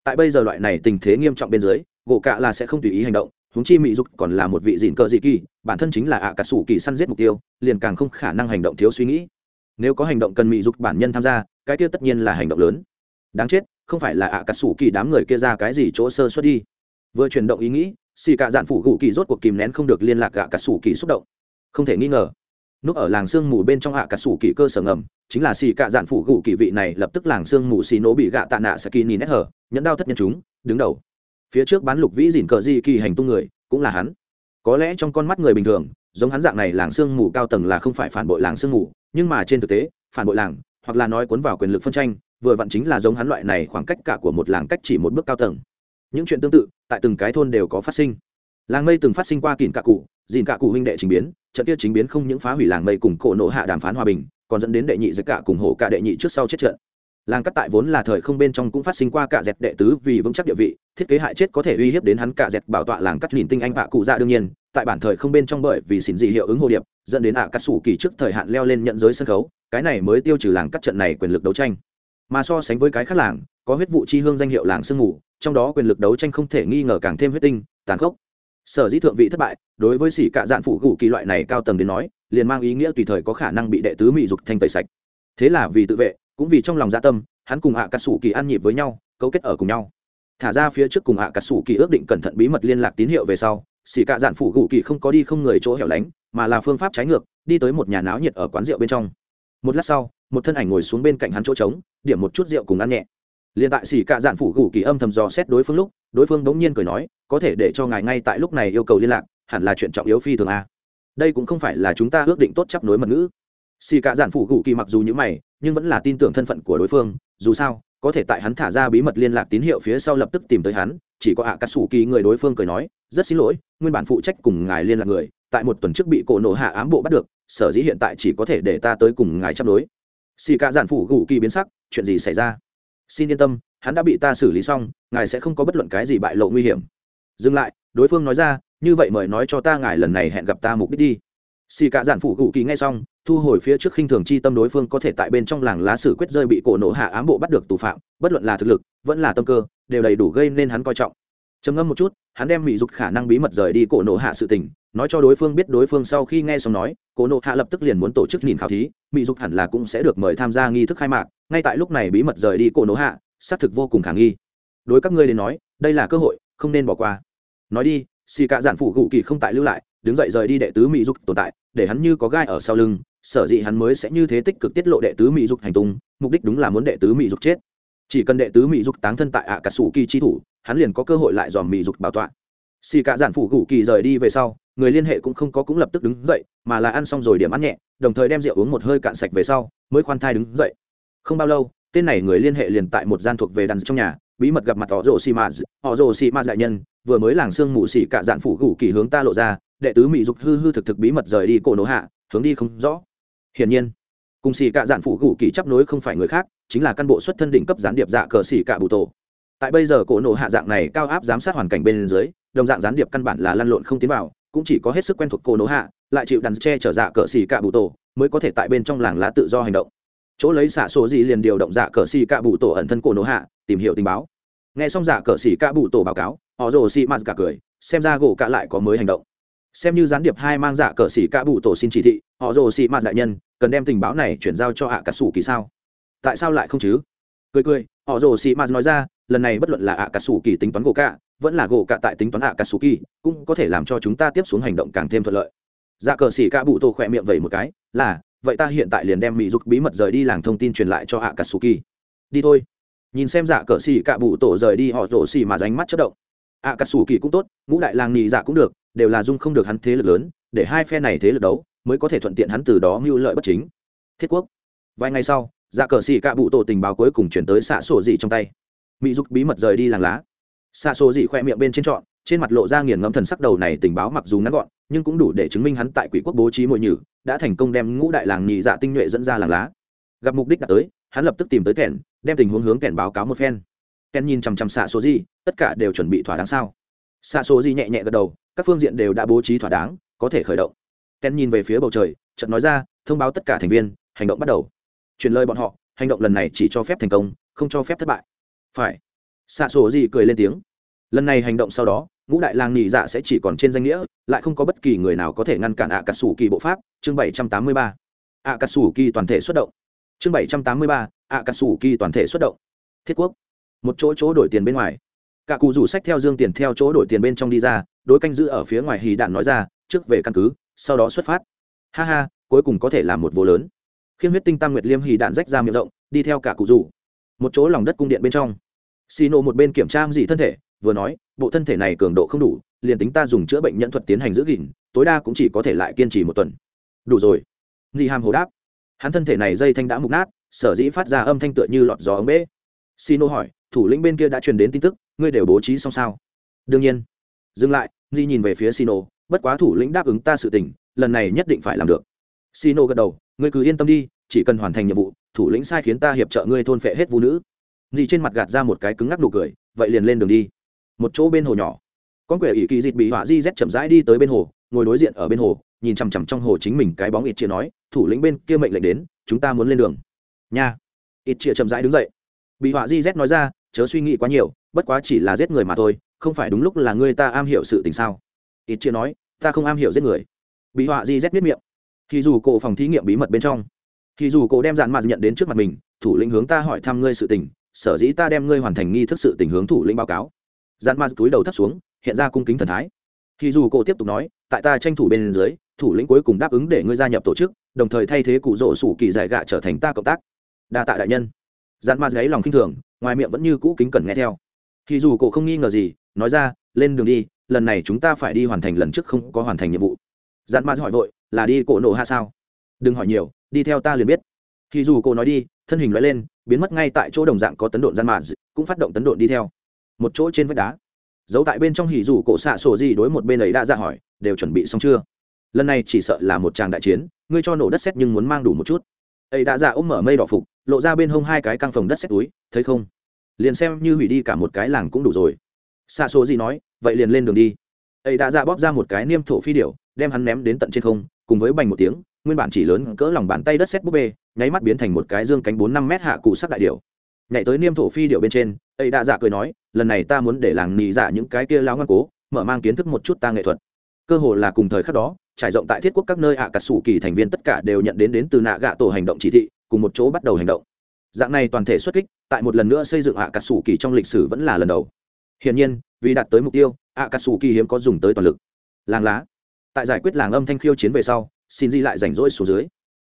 Tại bây giờ loại này tình thế nghiêm trọng bên dưới, gỗ cạ là sẽ không tùy ý hành động huống chi mỹ dục còn là một vị dịn cờ dị kỳ, bản thân chính là ạ à cà sủ kỳ săn giết mục tiêu, liền càng không khả năng hành động thiếu suy nghĩ. Nếu có hành động cần mỹ dục bản nhân tham gia, cái kia tất nhiên là hành động lớn. Đáng chết, không phải là ạ à cà sủ kỳ đám người kia ra cái gì chỗ sơ xuất đi. Vừa chuyển động ý nghĩ, xì cạ dạn phủ gù kỳ rốt cuộc kìm nén không được liên lạc ạ cà sủ kỳ xúc động. Không thể nghi ngờ, núp ở làng sương mù bên trong ạ cà sủ kỳ cơ sở ngầm, chính là xì cạ dạn phủ gù kỳ vị này lập tức làng sương mù xì nổ bị gạ tạ nạ sa kỳ nhìn nét hở, nhẫn đao thất nhân chúng, đứng đầu phía trước bán lục vĩ dìn cờ di kỳ hành tung người, cũng là hắn. Có lẽ trong con mắt người bình thường, giống hắn dạng này làng sương mù cao tầng là không phải phản bội làng sương mù, nhưng mà trên thực tế, phản bội làng, hoặc là nói cuốn vào quyền lực phân tranh, vừa vặn chính là giống hắn loại này khoảng cách cả của một làng cách chỉ một bước cao tầng. Những chuyện tương tự, tại từng cái thôn đều có phát sinh. Làng mây từng phát sinh qua kìn cạ cụ, dìn cạ cụ huynh đệ chính biến, trận tiết chính biến không những phá hủy làng mây cùng cổ nộ hạ đàm phán hòa bình, còn dẫn đến đệ nhị giới cả cùng hổ cả đệ nhị trước sau chết trận làng cắt tại vốn là thời không bên trong cũng phát sinh qua cả dẹt đệ tứ vì vững chắc địa vị, thiết kế hại chết có thể uy hiếp đến hắn cả dẹt bảo tọa làng cắt nhìn tinh anh bạ cụ dạ đương nhiên, tại bản thời không bên trong bởi vì xỉn dị hiệu ứng hồ điệp, dẫn đến ạ cắt sủ kỳ trước thời hạn leo lên nhận giới sân khấu, cái này mới tiêu trừ làng cắt trận này quyền lực đấu tranh. Mà so sánh với cái khác làng, có huyết vụ chi hương danh hiệu làng sương ngủ trong đó quyền lực đấu tranh không thể nghi ngờ càng thêm huyết tinh, tàn khốc. Sở dĩ thượng vị thất bại, đối với xỉ cạ dạn phụ gù kỳ loại này cao tầng đến nói, liền mang ý nghĩa tùy thời có khả năng bị đệ tứ mỹ dục thanh tẩy sạch. Thế là vì tự vệ cũng vì trong lòng dạ tâm, hắn cùng ạ cà sủ kỳ ăn nhịp với nhau, cấu kết ở cùng nhau. Thả ra phía trước cùng ạ cà sủ kỳ ước định cẩn thận bí mật liên lạc tín hiệu về sau, xỉ cạ dạn phụ gù kỳ không có đi không người chỗ hẻo lánh, mà là phương pháp trái ngược, đi tới một nhà náo nhiệt ở quán rượu bên trong. Một lát sau, một thân ảnh ngồi xuống bên cạnh hắn chỗ trống, điểm một chút rượu cùng ăn nhẹ. Liền tại xỉ cạ dạn phụ gù kỳ âm thầm dò xét đối phương lúc, đối phương bỗng nhiên cười nói, có thể để cho ngài ngay tại lúc này yêu cầu liên lạc, hẳn là chuyện trọng yếu phi thường a. Đây cũng không phải là chúng ta ước định tốt chấp nối mật ngữ. Xì cạ giản phụ gù kỳ mặc dù như mày nhưng vẫn là tin tưởng thân phận của đối phương, dù sao, có thể tại hắn thả ra bí mật liên lạc tín hiệu phía sau lập tức tìm tới hắn, chỉ có ạ cà sủ kỳ người đối phương cười nói, rất xin lỗi, nguyên bản phụ trách cùng ngài liên lạc người, tại một tuần trước bị cổ nổ hạ ám bộ bắt được, sở dĩ hiện tại chỉ có thể để ta tới cùng ngài chấp đối. Xì cả giản phủ gù kỳ biến sắc, chuyện gì xảy ra? Xin yên tâm, hắn đã bị ta xử lý xong, ngài sẽ không có bất luận cái gì bại lộ nguy hiểm. Dừng lại, đối phương nói ra, như vậy mời nói cho ta ngài lần này hẹn gặp ta mục đích đi. Xì cả giản phủ gù kỳ nghe xong thu hồi phía trước khinh thường chi tâm đối phương có thể tại bên trong làng lá sử quyết rơi bị cổ nổ hạ ám bộ bắt được tù phạm, bất luận là thực lực, vẫn là tâm cơ, đều đầy đủ gây nên hắn coi trọng. Trầm ngâm một chút, hắn đem mỹ dục khả năng bí mật rời đi cổ nổ hạ sự tình, nói cho đối phương biết đối phương sau khi nghe xong nói, cổ nổ hạ lập tức liền muốn tổ chức nhìn khảo thí, mỹ dục hẳn là cũng sẽ được mời tham gia nghi thức khai mạc, ngay tại lúc này bí mật rời đi cổ nổ hạ, xác thực vô cùng khả nghi. Đối các ngươi đến nói, đây là cơ hội, không nên bỏ qua. Nói đi, xì cạ giản phủ gụ kỳ không tại lưu lại, đứng dậy rời đi đệ tứ mỹ dục tồn tại, để hắn như có gai ở sau lưng sở dĩ hắn mới sẽ như thế tích cực tiết lộ đệ tứ mỹ dục hành tung, mục đích đúng là muốn đệ tứ mỹ dục chết. Chỉ cần đệ tứ mỹ dục táng thân tại ạ cà sủ kỳ chi thủ, hắn liền có cơ hội lại dòm mỹ dục bảo tọa. Xì cả giản phủ gủ kỳ rời đi về sau, người liên hệ cũng không có cũng lập tức đứng dậy, mà là ăn xong rồi điểm ăn nhẹ, đồng thời đem rượu uống một hơi cạn sạch về sau, mới khoan thai đứng dậy. Không bao lâu, tên này người liên hệ liền tại một gian thuộc về đàn trong nhà, bí mật gặp mặt họ rồ xì mạt họ rồ xì mạt đại nhân, vừa mới làng xương mù xì cả dạn phủ gủ kỳ hướng ta lộ ra, đệ tứ mỹ dục hư hư thực thực bí mật rời đi cổ nổ hạ, hướng đi không rõ hiển nhiên. Cùng xì cả dạn phủ gù kỳ chấp nối không phải người khác, chính là căn bộ xuất thân đỉnh cấp gián điệp dạ cờ xì cả bù tổ. Tại bây giờ cổ nổ hạ dạng này cao áp giám sát hoàn cảnh bên dưới, đồng dạng gián điệp căn bản là lăn lộn không tiến vào, cũng chỉ có hết sức quen thuộc cổ nổ hạ, lại chịu đàn che chở dạ cờ xì cả bù tổ, mới có thể tại bên trong làng lá tự do hành động. Chỗ lấy xả số gì liền điều động dạ cờ xì cả bù tổ ẩn thân cổ nổ hạ, tìm hiểu tình báo. Nghe xong dạ cờ xì cả bù tổ báo cáo, họ rồ xì mạt cả cười, xem ra gỗ cả lại có mới hành động. Xem như gián điệp hai mang dạ cờ xì cạ bù tổ xin chỉ thị, họ rồ xì mạt đại nhân cần đem tình báo này chuyển giao cho hạ cả sủ kỳ sao? Tại sao lại không chứ? Cười cười họ rồ xị mạt nói ra lần này bất luận là hạ cả sủ kỳ tính toán gỗ cạ, vẫn là gỗ cạ tại tính toán hạ cả sủ kỳ cũng có thể làm cho chúng ta tiếp xuống hành động càng thêm thuận lợi. Dạ cờ xỉ ca bụ tổ khỏe miệng vẩy một cái là vậy ta hiện tại liền đem mỹ dục bí mật rời đi làng thông tin truyền lại cho hạ cả sủ kỳ đi thôi. Nhìn xem dạ cờ xỉ ca bụ tổ rời đi họ rồ xỉ mà ránh mắt chất động. Ạ cà sủ kỳ cũng tốt ngũ đại làng nhị dạ cũng được đều là dung không được hắn thế lực lớn để hai phe này thế lực đấu mới có thể thuận tiện hắn từ đó mưu lợi bất chính. Thiết quốc. Vài ngày sau dạ cờ xì cạ bụ tổ tình báo cuối cùng chuyển tới xạ sổ dị trong tay. Mỹ dục bí mật rời đi làng lá. Xạ sổ dị khoe miệng bên trên trọn, trên mặt lộ ra nghiền ngẫm thần sắc đầu này tình báo mặc dù ngắn gọn, nhưng cũng đủ để chứng minh hắn tại quỷ quốc bố trí mội nhử, đã thành công đem ngũ đại làng nhị dạ tinh nhuệ dẫn ra làng lá. Gặp mục đích đã tới, hắn lập tức tìm tới kẻn đem tình huống hướng kẻn báo cáo một phen. Ken nhìn chằm chằm xạ số gì tất cả đều chuẩn bị thỏa đáng sao? Xạ số gì nhẹ nhẹ gật đầu, các phương diện đều đã bố trí thỏa đáng, có thể khởi động ken nhìn về phía bầu trời, chợt nói ra, thông báo tất cả thành viên, hành động bắt đầu. Truyền lời bọn họ, hành động lần này chỉ cho phép thành công, không cho phép thất bại. Phải. Xạ sổ gì cười lên tiếng. Lần này hành động sau đó, ngũ đại lang nhị dạ sẽ chỉ còn trên danh nghĩa, lại không có bất kỳ người nào có thể ngăn cản ạ cà sủ kỳ bộ pháp. Chương bảy trăm tám mươi ba. Ạ cà sủ kỳ toàn thể xuất động. Chương bảy trăm tám mươi ba. Ạ cà sủ kỳ toàn thể xuất động. Thiết quốc. Một chỗ chỗ đổi tiền bên ngoài. Cả cụ rủ sách theo dương tiền theo chỗ đổi tiền bên trong đi ra, đối canh giữ ở phía ngoài hì đạn nói ra, trước về căn cứ sau đó xuất phát. Ha ha, cuối cùng có thể làm một vô lớn. Khiến huyết tinh tam nguyệt liêm hì đạn rách ra miệng rộng, đi theo cả cụ rủ. Một chỗ lòng đất cung điện bên trong. Xì nộ một bên kiểm tra gì thân thể, vừa nói, bộ thân thể này cường độ không đủ, liền tính ta dùng chữa bệnh nhân thuật tiến hành giữ gìn, tối đa cũng chỉ có thể lại kiên trì một tuần. Đủ rồi. Dị hàm hồ đáp. Hắn thân thể này dây thanh đã mục nát, sở dĩ phát ra âm thanh tựa như lọt gió ống bế. Xì nộ hỏi, thủ lĩnh bên kia đã truyền đến tin tức, ngươi đều bố trí xong sao? Đương nhiên. Dừng lại, dị nhìn về phía sino bất quá thủ lĩnh đáp ứng ta sự tình, lần này nhất định phải làm được. Sino gật đầu, ngươi cứ yên tâm đi, chỉ cần hoàn thành nhiệm vụ, thủ lĩnh sai khiến ta hiệp trợ ngươi thôn phệ hết vũ nữ. Di trên mặt gạt ra một cái cứng ngắc nụ cười, vậy liền lên đường đi. Một chỗ bên hồ nhỏ. Con quẻ ỷ kỳ dịt bị họa di z chậm rãi đi tới bên hồ, ngồi đối diện ở bên hồ, nhìn chằm chằm trong hồ chính mình cái bóng ít chia nói, thủ lĩnh bên kia mệnh lệnh đến, chúng ta muốn lên đường. Nha. Ít chia chậm rãi đứng dậy. Bị họa di z nói ra, chớ suy nghĩ quá nhiều, bất quá chỉ là giết người mà thôi, không phải đúng lúc là ngươi ta am hiểu sự tình sao? Ít chia nói, ta không am hiểu giết người. Bị họa di z biết miệng. Thì dù cổ phòng thí nghiệm bí mật bên trong thì dù cổ đem dạn mặt nhận đến trước mặt mình, thủ lĩnh hướng ta hỏi thăm ngươi sự tình, sở dĩ ta đem ngươi hoàn thành nghi thức sự tình hướng thủ lĩnh báo cáo. Dạn mặt túi đầu thấp xuống, hiện ra cung kính thần thái. Thì dù cổ tiếp tục nói, tại ta tranh thủ bên dưới, thủ lĩnh cuối cùng đáp ứng để ngươi gia nhập tổ chức, đồng thời thay thế cụ rỗ sủ kỳ giải gạ trở thành ta cộng tác. Đa tạ đại nhân. Dạn mặt gáy lòng khinh thường, ngoài miệng vẫn như cũ kính cẩn nghe theo. Thì dù cổ không nghi ngờ gì, nói ra, lên đường đi lần này chúng ta phải đi hoàn thành lần trước không có hoàn thành nhiệm vụ. Dạn ma hỏi vội, là đi cổ nổ hạ sao? Đừng hỏi nhiều, đi theo ta liền biết. Thì dù cô nói đi, thân hình nói lên, biến mất ngay tại chỗ đồng dạng có tấn độn gian mà cũng phát động tấn độn đi theo. Một chỗ trên vách đá. Giấu tại bên trong hỉ dù cổ xạ sổ gì đối một bên ấy đã ra hỏi, đều chuẩn bị xong chưa? Lần này chỉ sợ là một tràng đại chiến, ngươi cho nổ đất xét nhưng muốn mang đủ một chút. Ấy đã ra ôm mở mây đỏ phục, lộ ra bên hông hai cái căng phòng đất xét túi, thấy không? Liền xem như hủy đi cả một cái làng cũng đủ rồi xa số gì nói, vậy liền lên đường đi. Ấy đã ra bóp ra một cái niêm thổ phi điệu đem hắn ném đến tận trên không, cùng với bành một tiếng, nguyên bản chỉ lớn cỡ lòng bàn tay đất xét búp bê, nháy mắt biến thành một cái dương cánh bốn năm mét hạ cụ sắc đại điệu nhảy tới niêm thổ phi điệu bên trên, ấy đã dạ cười nói, lần này ta muốn để làng nị dạ những cái kia lao ngoan cố, mở mang kiến thức một chút ta nghệ thuật. Cơ hồ là cùng thời khắc đó, trải rộng tại thiết quốc các nơi ạ à cà sủ kỳ thành viên tất cả đều nhận đến đến từ nạ gạ tổ hành động chỉ thị, cùng một chỗ bắt đầu hành động. Dạng này toàn thể xuất kích, tại một lần nữa xây dựng ạ cà sủ kỳ trong lịch sử vẫn là lần đầu hiển nhiên, vì đạt tới mục tiêu ạ cà sủ kỳ hiếm có dùng tới toàn lực. Làng lá. Tại giải quyết làng âm thanh khiêu chiến về sau xin di lại rảnh rỗi xuống dưới.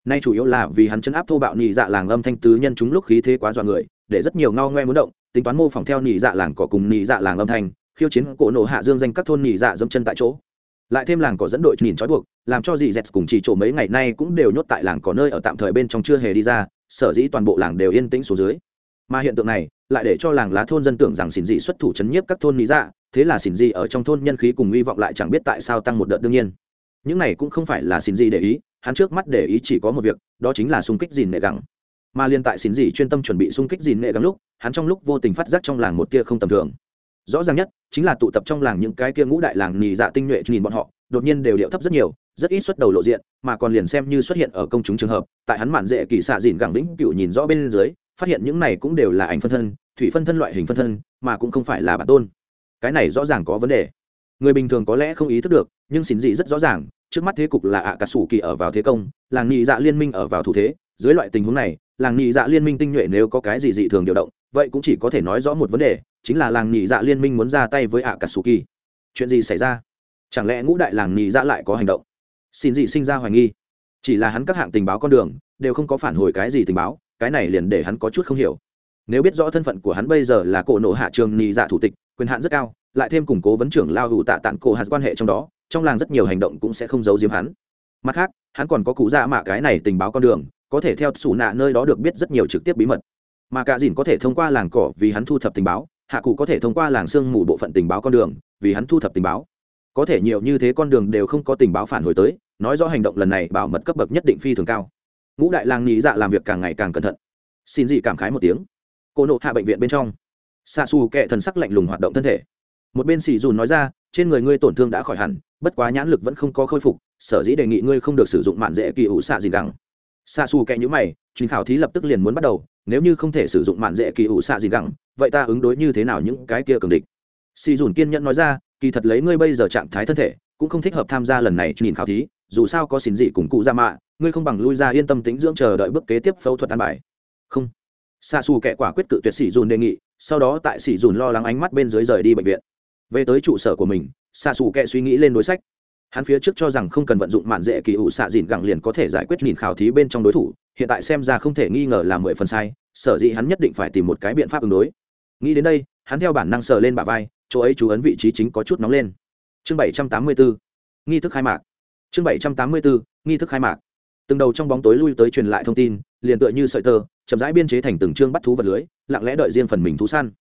Nay chủ yếu là vì hắn chấn áp thô bạo nhị dạ làng âm thanh tứ nhân chúng lúc khí thế quá dọa người, để rất nhiều ngao ngoe muốn động, tính toán mô phỏng theo nhị dạ làng cỏ cùng nhị dạ làng âm thanh, khiêu chiến cổ nổ hạ dương danh các thôn nhị dạ dâm chân tại chỗ. Lại thêm làng cỏ dẫn đội nhìn trói buộc, làm cho dì dẹt cùng chỉ chỗ mấy ngày nay cũng đều nhốt tại làng cỏ nơi ở tạm thời bên trong chưa hề đi ra, sở dĩ toàn bộ làng đều yên tĩnh xuống dưới mà hiện tượng này lại để cho làng lá thôn dân tưởng rằng xỉn dị xuất thủ chấn nhiếp các thôn lý dạ thế là xỉn dị ở trong thôn nhân khí cùng hy vọng lại chẳng biết tại sao tăng một đợt đương nhiên. Những này cũng không phải là xỉn dị để ý, hắn trước mắt để ý chỉ có một việc, đó chính là xung kích dìn nệ gắng mà liên tại xỉn dị chuyên tâm chuẩn bị xung kích dìn nệ gắng lúc, hắn trong lúc vô tình phát giác trong làng một tia không tầm thường. Rõ ràng nhất, chính là tụ tập trong làng những cái kia ngũ đại làng nhì dạ tinh nhuệ nhìn bọn họ, đột nhiên đều điệu thấp rất nhiều, rất ít xuất đầu lộ diện, mà còn liền xem như xuất hiện ở công chúng trường hợp, tại hắn mạn dễ kỳ xạ dìn gẳng lĩnh cựu nhìn rõ bên dưới phát hiện những này cũng đều là ảnh phân thân, thủy phân thân loại hình phân thân, mà cũng không phải là bản tôn. Cái này rõ ràng có vấn đề. Người bình thường có lẽ không ý thức được, nhưng xin dị rất rõ ràng, trước mắt thế cục là ạ cả sủ kỳ ở vào thế công, làng nhị dạ liên minh ở vào thủ thế. Dưới loại tình huống này, làng nhị dạ liên minh tinh nhuệ nếu có cái gì dị thường điều động, vậy cũng chỉ có thể nói rõ một vấn đề, chính là làng nhị dạ liên minh muốn ra tay với ạ cả sủ kỳ chuyện gì xảy ra? Chẳng lẽ ngũ đại làng nhị dạ lại có hành động? Xin dị sinh ra hoài nghi. Chỉ là hắn các hạng tình báo con đường, đều không có phản hồi cái gì tình báo cái này liền để hắn có chút không hiểu. Nếu biết rõ thân phận của hắn bây giờ là cổ nộ hạ trường nhị dạ thủ tịch, quyền hạn rất cao, lại thêm củng cố vấn trưởng lao hữu tạ tặng cổ hạt quan hệ trong đó, trong làng rất nhiều hành động cũng sẽ không giấu giếm hắn. Mặt khác, hắn còn có cụ dạ mạ cái này tình báo con đường, có thể theo xù nạ nơi đó được biết rất nhiều trực tiếp bí mật. Mà cả dìn có thể thông qua làng cỏ vì hắn thu thập tình báo, hạ cụ có thể thông qua làng sương mù bộ phận tình báo con đường, vì hắn thu thập tình báo. Có thể nhiều như thế con đường đều không có tình báo phản hồi tới, nói rõ hành động lần này bảo mật cấp bậc nhất định phi thường cao ngũ đại làng nhị dạ làm việc càng ngày càng cẩn thận. Xin dị cảm khái một tiếng. Cô nộ hạ bệnh viện bên trong. Xa xù kệ thần sắc lạnh lùng hoạt động thân thể. Một bên xì dùn nói ra, trên người ngươi tổn thương đã khỏi hẳn, bất quá nhãn lực vẫn không có khôi phục, sở dĩ đề nghị ngươi không được sử dụng mạn dễ kỳ ủ xạ gì gẳng. Xa xù kệ nhữ mày truyền khảo thí lập tức liền muốn bắt đầu, nếu như không thể sử dụng mạn dễ kỳ ủ xạ gì gẳng, vậy ta ứng đối như thế nào những cái kia cường địch? Xì dùn kiên nhẫn nói ra, kỳ thật lấy ngươi bây giờ trạng thái thân thể, cũng không thích hợp tham gia lần này nhìn khảo thí, dù sao có xin dị cùng cụ ra mạ ngươi không bằng lui ra yên tâm tính dưỡng chờ đợi bước kế tiếp phẫu thuật an bài. Không. Xa xù kệ quả quyết cự tuyệt sĩ dùn đề nghị, sau đó tại sĩ dùn lo lắng ánh mắt bên dưới rời đi bệnh viện. Về tới trụ sở của mình xa xù kệ suy nghĩ lên đối sách. Hắn phía trước cho rằng không cần vận dụng mạn dễ kỳ ủ xạ dìn gẳng liền có thể giải quyết nhìn khảo thí bên trong đối thủ, hiện tại xem ra không thể nghi ngờ là mười phần sai, sở dĩ hắn nhất định phải tìm một cái biện pháp ứng đối. Nghĩ đến đây, hắn theo bản năng sờ lên bả vai, chỗ ấy chú ấn vị trí chính có chút nóng lên. Chương bảy trăm tám mươi bốn nghi thức khai mạc. Chương bảy trăm tám mươi bốn nghi thức khai mạc từng đầu trong bóng tối lui tới truyền lại thông tin, liền tựa như sợi tơ, chậm rãi biên chế thành từng chương bắt thú vật lưới, lặng lẽ đợi riêng phần mình thú săn.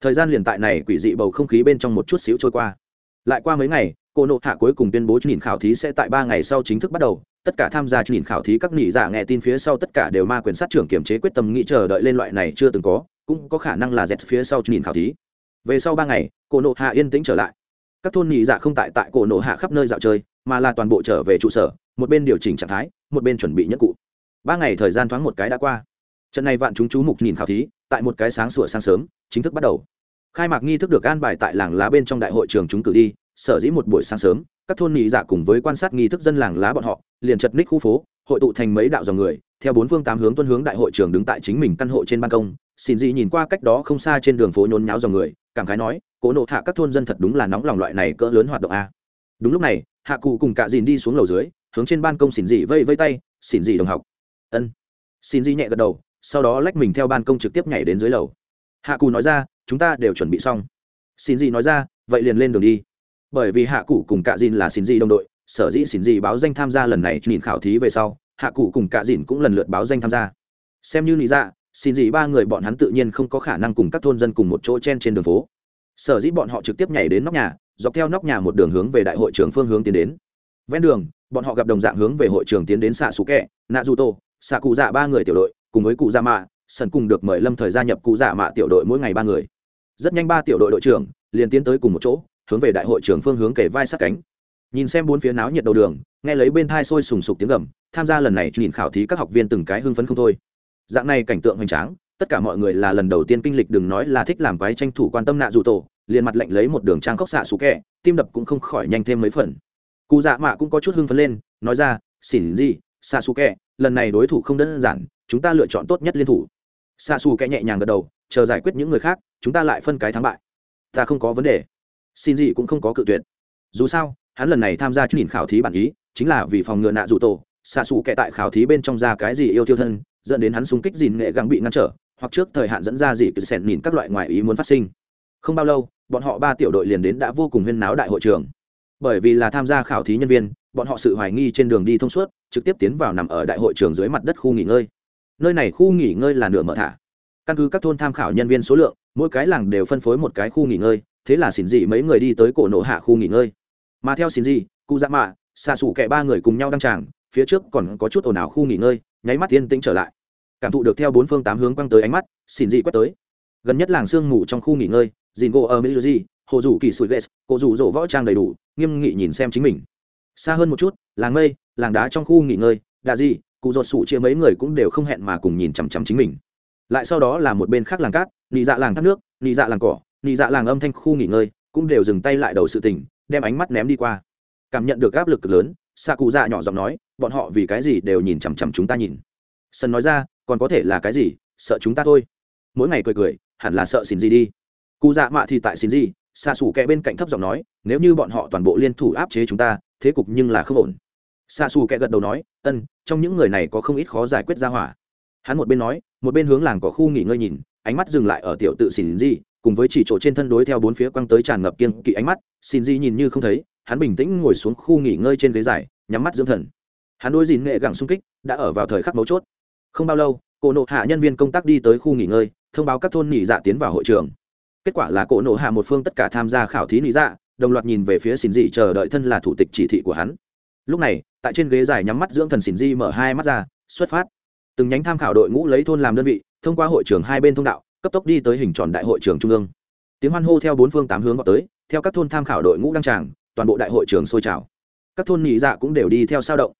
Thời gian liền tại này quỷ dị bầu không khí bên trong một chút xíu trôi qua. Lại qua mấy ngày, cô nộ hạ cuối cùng tuyên bố nhìn khảo thí sẽ tại ba ngày sau chính thức bắt đầu. Tất cả tham gia nhìn khảo thí các nghị giả nghe tin phía sau tất cả đều ma quyền sát trưởng kiểm chế quyết tâm nghĩ chờ đợi lên loại này chưa từng có, cũng có khả năng là dẹt phía sau nhìn khảo thí. Về sau ba ngày, cô nộ hạ yên tĩnh trở lại. Các thôn nghị giả không tại tại cổ nộ hạ khắp nơi dạo chơi, mà là toàn bộ trở về trụ sở, một bên điều chỉnh trạng thái một bên chuẩn bị nhất cụ. Ba ngày thời gian thoáng một cái đã qua. Trận này vạn chúng chú mục nhìn khảo thí, tại một cái sáng sủa sáng sớm, chính thức bắt đầu. Khai mạc nghi thức được an bài tại làng lá bên trong đại hội trường chúng cử đi, sở dĩ một buổi sáng sớm, các thôn nghị dạ cùng với quan sát nghi thức dân làng lá bọn họ, liền chật ních khu phố, hội tụ thành mấy đạo dòng người, theo bốn phương tám hướng tuân hướng đại hội trường đứng tại chính mình căn hộ trên ban công. Xin dị nhìn qua cách đó không xa trên đường phố nhốn nháo dòng người, cảm khái nói, cố nộ hạ các thôn dân thật đúng là nóng lòng loại này cỡ lớn hoạt động a. Đúng lúc này, hạ cụ cùng cả dìn đi xuống lầu dưới hướng trên ban công xỉn dị vây vây tay, xỉn dị đồng học. Ân. Xin dị nhẹ gật đầu, sau đó lách mình theo ban công trực tiếp nhảy đến dưới lầu. Hạ cù nói ra, chúng ta đều chuẩn bị xong. Xin dị nói ra, vậy liền lên đường đi. Bởi vì hạ cụ cùng cả dìn là xin dị đồng đội, sở dĩ xin dị báo danh tham gia lần này nhìn khảo thí về sau, hạ cụ cùng cả dìn cũng lần lượt báo danh tham gia. Xem như lý ra xin dị ba người bọn hắn tự nhiên không có khả năng cùng các thôn dân cùng một chỗ chen trên đường phố. Sở dĩ bọn họ trực tiếp nhảy đến nóc nhà, dọc theo nóc nhà một đường hướng về đại hội trưởng phương hướng tiến đến. Ven đường bọn họ gặp đồng dạng hướng về hội trường tiến đến xạ xù kẹ nạ du tô xạ cụ dạ ba người tiểu đội, cùng với cụ dạ mạ sần cùng được mời lâm thời gia nhập cụ dạ mạ tiểu đội mỗi ngày ba người. Rất nhanh ba tiểu đội đội trưởng liền tiến tới cùng một chỗ, hướng về đại hội trưởng phương hướng kể vai sát cánh. Nhìn xem bốn phía náo nhiệt đầu đường, nghe lấy bên thai sôi sùng sục tiếng gầm, tham gia lần này nhìn khảo thí các học viên từng cái hưng phấn không thôi. Dạng này cảnh tượng hoành tráng, tất cả mọi người là lần đầu tiên kinh lịch đừng nói là thích làm quái tranh thủ quan tâm nạ dù tổ liền mặt lệnh lấy một đường trang khóc xạ xú kẹ tim đập cũng không khỏi nhanh thêm mấy phần cụ dạ mạ cũng có chút hưng phấn lên, nói ra, xỉn gì xạ xù kẹ lần này đối thủ không đơn giản, chúng ta lựa chọn tốt nhất liên thủ. Xạ xù kẹ nhẹ nhàng gật đầu, chờ giải quyết những người khác, chúng ta lại phân cái thắng bại. Ta không có vấn đề. Xin gì cũng không có cự tuyệt. Dù sao, hắn lần này tham gia chút nhìn khảo thí bản ý, chính là vì phòng ngừa nạ dù tổ. Xạ xù kẹ tại khảo thí bên trong ra cái gì yêu tiêu thân, dẫn đến hắn xung kích dìn nghệ gắng bị ngăn trở, hoặc trước thời hạn dẫn ra gì cứ xẻn nhìn các loại ngoại ý muốn phát sinh. Không bao lâu, bọn họ ba tiểu đội liền đến đã vô cùng huyên náo đại hội trường bởi vì là tham gia khảo thí nhân viên, bọn họ sự hoài nghi trên đường đi thông suốt, trực tiếp tiến vào nằm ở đại hội trường dưới mặt đất khu nghỉ ngơi. Nơi này khu nghỉ ngơi là nửa mở thả. Căn cứ các thôn tham khảo nhân viên số lượng, mỗi cái làng đều phân phối một cái khu nghỉ ngơi, thế là xỉn dị mấy người đi tới cổ nổ hạ khu nghỉ ngơi. Mà theo xỉn dị cụ dạ mạ xa xù kẻ ba người cùng nhau đăng tràng, phía trước còn có chút ồn ào khu nghỉ ngơi, nháy mắt yên tĩnh trở lại. Cảm thụ được theo bốn phương tám hướng quăng tới ánh mắt xỉn dị quét tới. Gần nhất làng sương mù trong khu nghỉ ngơi dìn gỗ ở mỹ hồ dù kỳ sủi ghê cổ rủ dỗ võ trang đầy đủ nghiêm nghị nhìn xem chính mình. Xa hơn một chút, làng mây, làng đá trong khu nghỉ ngơi đà gì cụ ruột sủ chia mấy người cũng đều không hẹn mà cùng nhìn chằm chằm chính mình. Lại sau đó là một bên khác làng cát, nị dạ làng thác nước, nị dạ làng cỏ, nị dạ làng âm thanh khu nghỉ ngơi, cũng đều dừng tay lại đầu sự tình, đem ánh mắt ném đi qua. Cảm nhận được áp lực cực lớn xạ cụ dạ nhỏ giọng nói, bọn họ vì cái gì đều nhìn chằm chằm chúng ta nhìn? Sân nói ra, còn có thể là cái gì? Sợ chúng ta thôi. Mỗi ngày cười cười, hẳn là sợ xin gì đi. Cụ dạ mạ thì tại xin gì xạ xù kẹ bên cạnh thấp giọng nói nếu như bọn họ toàn bộ liên thủ áp chế chúng ta thế cục nhưng là không ổn. Xạ xù kẹ gật đầu nói ân trong những người này có không ít khó giải quyết ra hỏa. Hắn một bên nói một bên hướng làng có khu nghỉ ngơi nhìn ánh mắt dừng lại ở tiểu tự xỉn Di, cùng với chỉ chỗ trên thân đối theo bốn phía quăng tới tràn ngập kiên kỵ ánh mắt xin Di nhìn như không thấy hắn bình tĩnh ngồi xuống khu nghỉ ngơi trên ghế dài nhắm mắt dưỡng thần. Hắn đôi dìn nghệ gẳng xung kích đã ở vào thời khắc mấu chốt. Không bao lâu cổ nộ hạ nhân viên công tác đi tới khu nghỉ ngơi thông báo các thôn nghỉ dạ tiến vào hội trường kết quả là cổ nộ hạ một phương tất cả tham gia khảo thí lý dạ đồng loạt nhìn về phía xin dị chờ đợi thân là thủ tịch chỉ thị của hắn. Lúc này, tại trên ghế dài nhắm mắt dưỡng thần xin dị mở hai mắt ra, xuất phát. Từng nhánh tham khảo đội ngũ lấy thôn làm đơn vị, thông qua hội trường hai bên thông đạo, cấp tốc đi tới hình tròn đại hội trường trung ương. Tiếng hoan hô theo bốn phương tám hướng vào tới, theo các thôn tham khảo đội ngũ đăng tràng, toàn bộ đại hội trường sôi trào. Các thôn nhị dạ cũng đều đi theo sao động.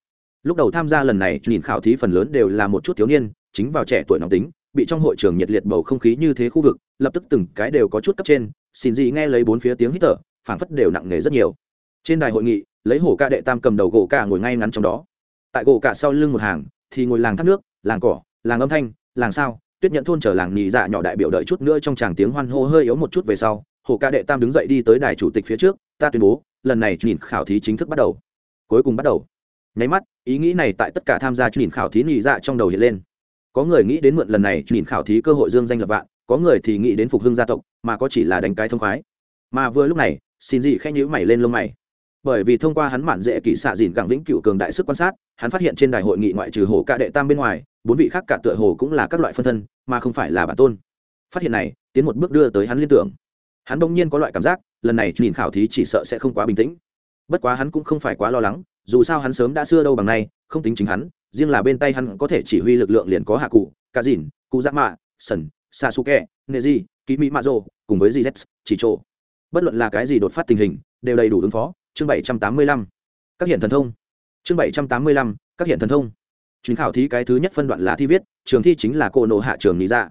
Lúc đầu tham gia lần này, nhìn khảo thí phần lớn đều là một chút thiếu niên, chính vào trẻ tuổi nóng tính bị trong hội trường nhiệt liệt bầu không khí như thế khu vực, lập tức từng cái đều có chút cấp trên, xin gì nghe lấy bốn phía tiếng hít thở, phảng phất đều nặng nề rất nhiều. Trên đài hội nghị, lấy hổ ca đệ tam cầm đầu gỗ ca ngồi ngay ngắn trong đó. Tại gỗ cả sau lưng một hàng, thì ngồi làng thác nước, làng cỏ, làng âm thanh, làng sao, tuyết nhận thôn chờ làng nhị dạ nhỏ đại biểu đợi chút nữa trong tràng tiếng hoan hô hơi yếu một chút về sau, hổ ca đệ tam đứng dậy đi tới đài chủ tịch phía trước, ta tuyên bố, lần này nhìn khảo thí chính thức bắt đầu. Cuối cùng bắt đầu. Nháy mắt, ý nghĩ này tại tất cả tham gia nhìn khảo thí nhị dạ trong đầu hiện lên có người nghĩ đến mượn lần này nhìn khảo thí cơ hội dương danh lập vạn, có người thì nghĩ đến phục hưng gia tộc, mà có chỉ là đánh cái thông khoái. Mà vừa lúc này, xin dị khẽ nhíu mày lên lông mày. Bởi vì thông qua hắn mạn dễ kỷ xạ dìn gẳng vĩnh cựu cường đại sức quan sát, hắn phát hiện trên đài hội nghị ngoại trừ hồ cạ đệ tam bên ngoài, bốn vị khác cả tựa hồ cũng là các loại phân thân, mà không phải là bản tôn. Phát hiện này, tiến một bước đưa tới hắn liên tưởng. Hắn đông nhiên có loại cảm giác, lần này nhìn khảo thí chỉ sợ sẽ không quá bình tĩnh. Bất quá hắn cũng không phải quá lo lắng dù sao hắn sớm đã xưa đâu bằng nay không tính chính hắn riêng là bên tay hắn có thể chỉ huy lực lượng liền có hạ cụ cá dìn cụ giáp mạ sần nệ dỉ, ký mỹ mạ rô cùng với gz chỉ trộ bất luận là cái gì đột phát tình hình đều đầy đủ ứng phó. Chương bảy trăm tám mươi lăm. Các hiện thần thông. Chương bảy trăm tám mươi lăm các hiện thần thông. Chuyến khảo thí cái thứ nhất phân đoạn là thi viết trường thi chính là cô nộ hạ trường lý ra dạ.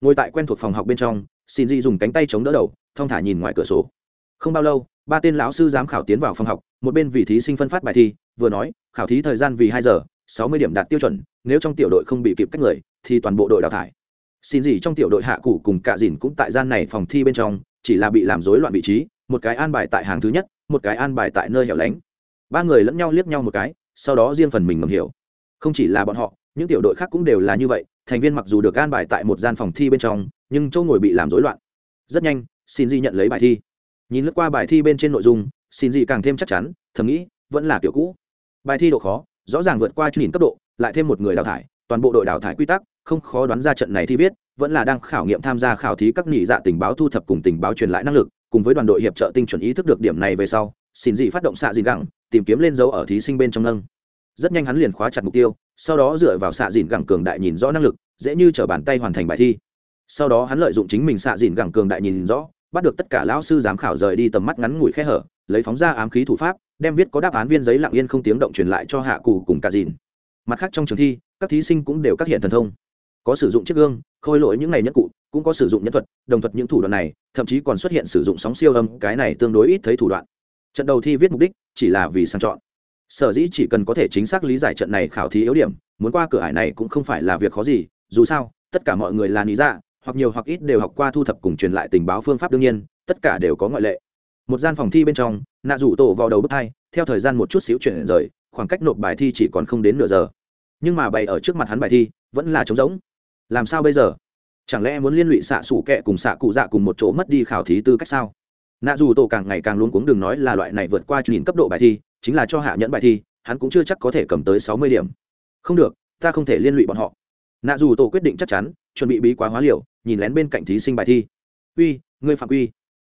ngồi tại quen thuộc phòng học bên trong xin di dùng cánh tay chống đỡ đầu thong thả nhìn ngoài cửa sổ. Không bao lâu ba tên lão sư giám khảo tiến vào phòng học, một bên vì thí sinh phân phát bài thi, vừa nói, khảo thí thời gian vì hai giờ, sáu mươi điểm đạt tiêu chuẩn, nếu trong tiểu đội không bị kịp cách người, thì toàn bộ đội đào thải. Xin gì trong tiểu đội hạ cụ cùng cả dìn cũng tại gian này phòng thi bên trong, chỉ là bị làm rối loạn vị trí, một cái an bài tại hàng thứ nhất, một cái an bài tại nơi hẻo lánh. Ba người lẫn nhau liếc nhau một cái, sau đó riêng phần mình ngầm hiểu. Không chỉ là bọn họ, những tiểu đội khác cũng đều là như vậy, thành viên mặc dù được an bài tại một gian phòng thi bên trong, nhưng chỗ ngồi bị làm rối loạn. Rất nhanh, xin di nhận lấy bài thi nhìn lướt qua bài thi bên trên nội dung, xin gì càng thêm chắc chắn, thầm nghĩ, vẫn là kiểu cũ. Bài thi độ khó, rõ ràng vượt qua nhìn cấp độ, lại thêm một người đào thải, toàn bộ đội đào thải quy tắc, không khó đoán ra trận này thi viết, vẫn là đang khảo nghiệm tham gia khảo thí các nhị dạ tình báo thu thập cùng tình báo truyền lại năng lực, cùng với đoàn đội hiệp trợ tinh chuẩn ý thức được điểm này về sau, xin dị phát động xạ dị gẳng, tìm kiếm lên dấu ở thí sinh bên trong nâng. Rất nhanh hắn liền khóa chặt mục tiêu, sau đó dựa vào xạ dịn gẳng cường đại nhìn rõ năng lực, dễ như t bàn tay hoàn thành bài thi. Sau đó hắn lợi dụng chính mình xạ dịn gẳng cường đại nhìn rõ bắt được tất cả lão sư giám khảo rời đi tầm mắt ngắn ngủi khe hở, lấy phóng ra ám khí thủ pháp, đem viết có đáp án viên giấy lặng yên không tiếng động truyền lại cho hạ cụ cùng cả dìn. Mặt khác trong trường thi, các thí sinh cũng đều các hiện thần thông. Có sử dụng chiếc gương, khôi lỗi những ngày nhất cụ, cũng có sử dụng nhân thuật, đồng thuật những thủ đoạn này, thậm chí còn xuất hiện sử dụng sóng siêu âm, cái này tương đối ít thấy thủ đoạn. Trận đầu thi viết mục đích, chỉ là vì sang chọn. Sở dĩ chỉ cần có thể chính xác lý giải trận này khảo thí yếu điểm, muốn qua cửa ải này cũng không phải là việc khó gì, dù sao, tất cả mọi người là lý dạ hoặc nhiều hoặc ít đều học qua thu thập cùng truyền lại tình báo phương pháp đương nhiên, tất cả đều có ngoại lệ. Một gian phòng thi bên trong, nạ rủ tổ vào đầu bước hai, theo thời gian một chút xíu chuyển rời, khoảng cách nộp bài thi chỉ còn không đến nửa giờ. Nhưng mà bày ở trước mặt hắn bài thi, vẫn là trống rỗng. Làm sao bây giờ? Chẳng lẽ muốn liên lụy xạ xủ kẹ cùng xạ cụ dạ cùng một chỗ mất đi khảo thí tư cách sao? Nạ dù tổ càng ngày càng luôn cuống đường nói là loại này vượt qua nhìn cấp độ bài thi, chính là cho hạ nhẫn bài thi, hắn cũng chưa chắc có thể cầm tới sáu mươi điểm. Không được, ta không thể liên lụy bọn họ. Nạ dù tổ quyết định chắc chắn, chuẩn bị bí quá hóa liều nhìn lén bên cạnh thí sinh bài thi. Uy, ngươi phạm uy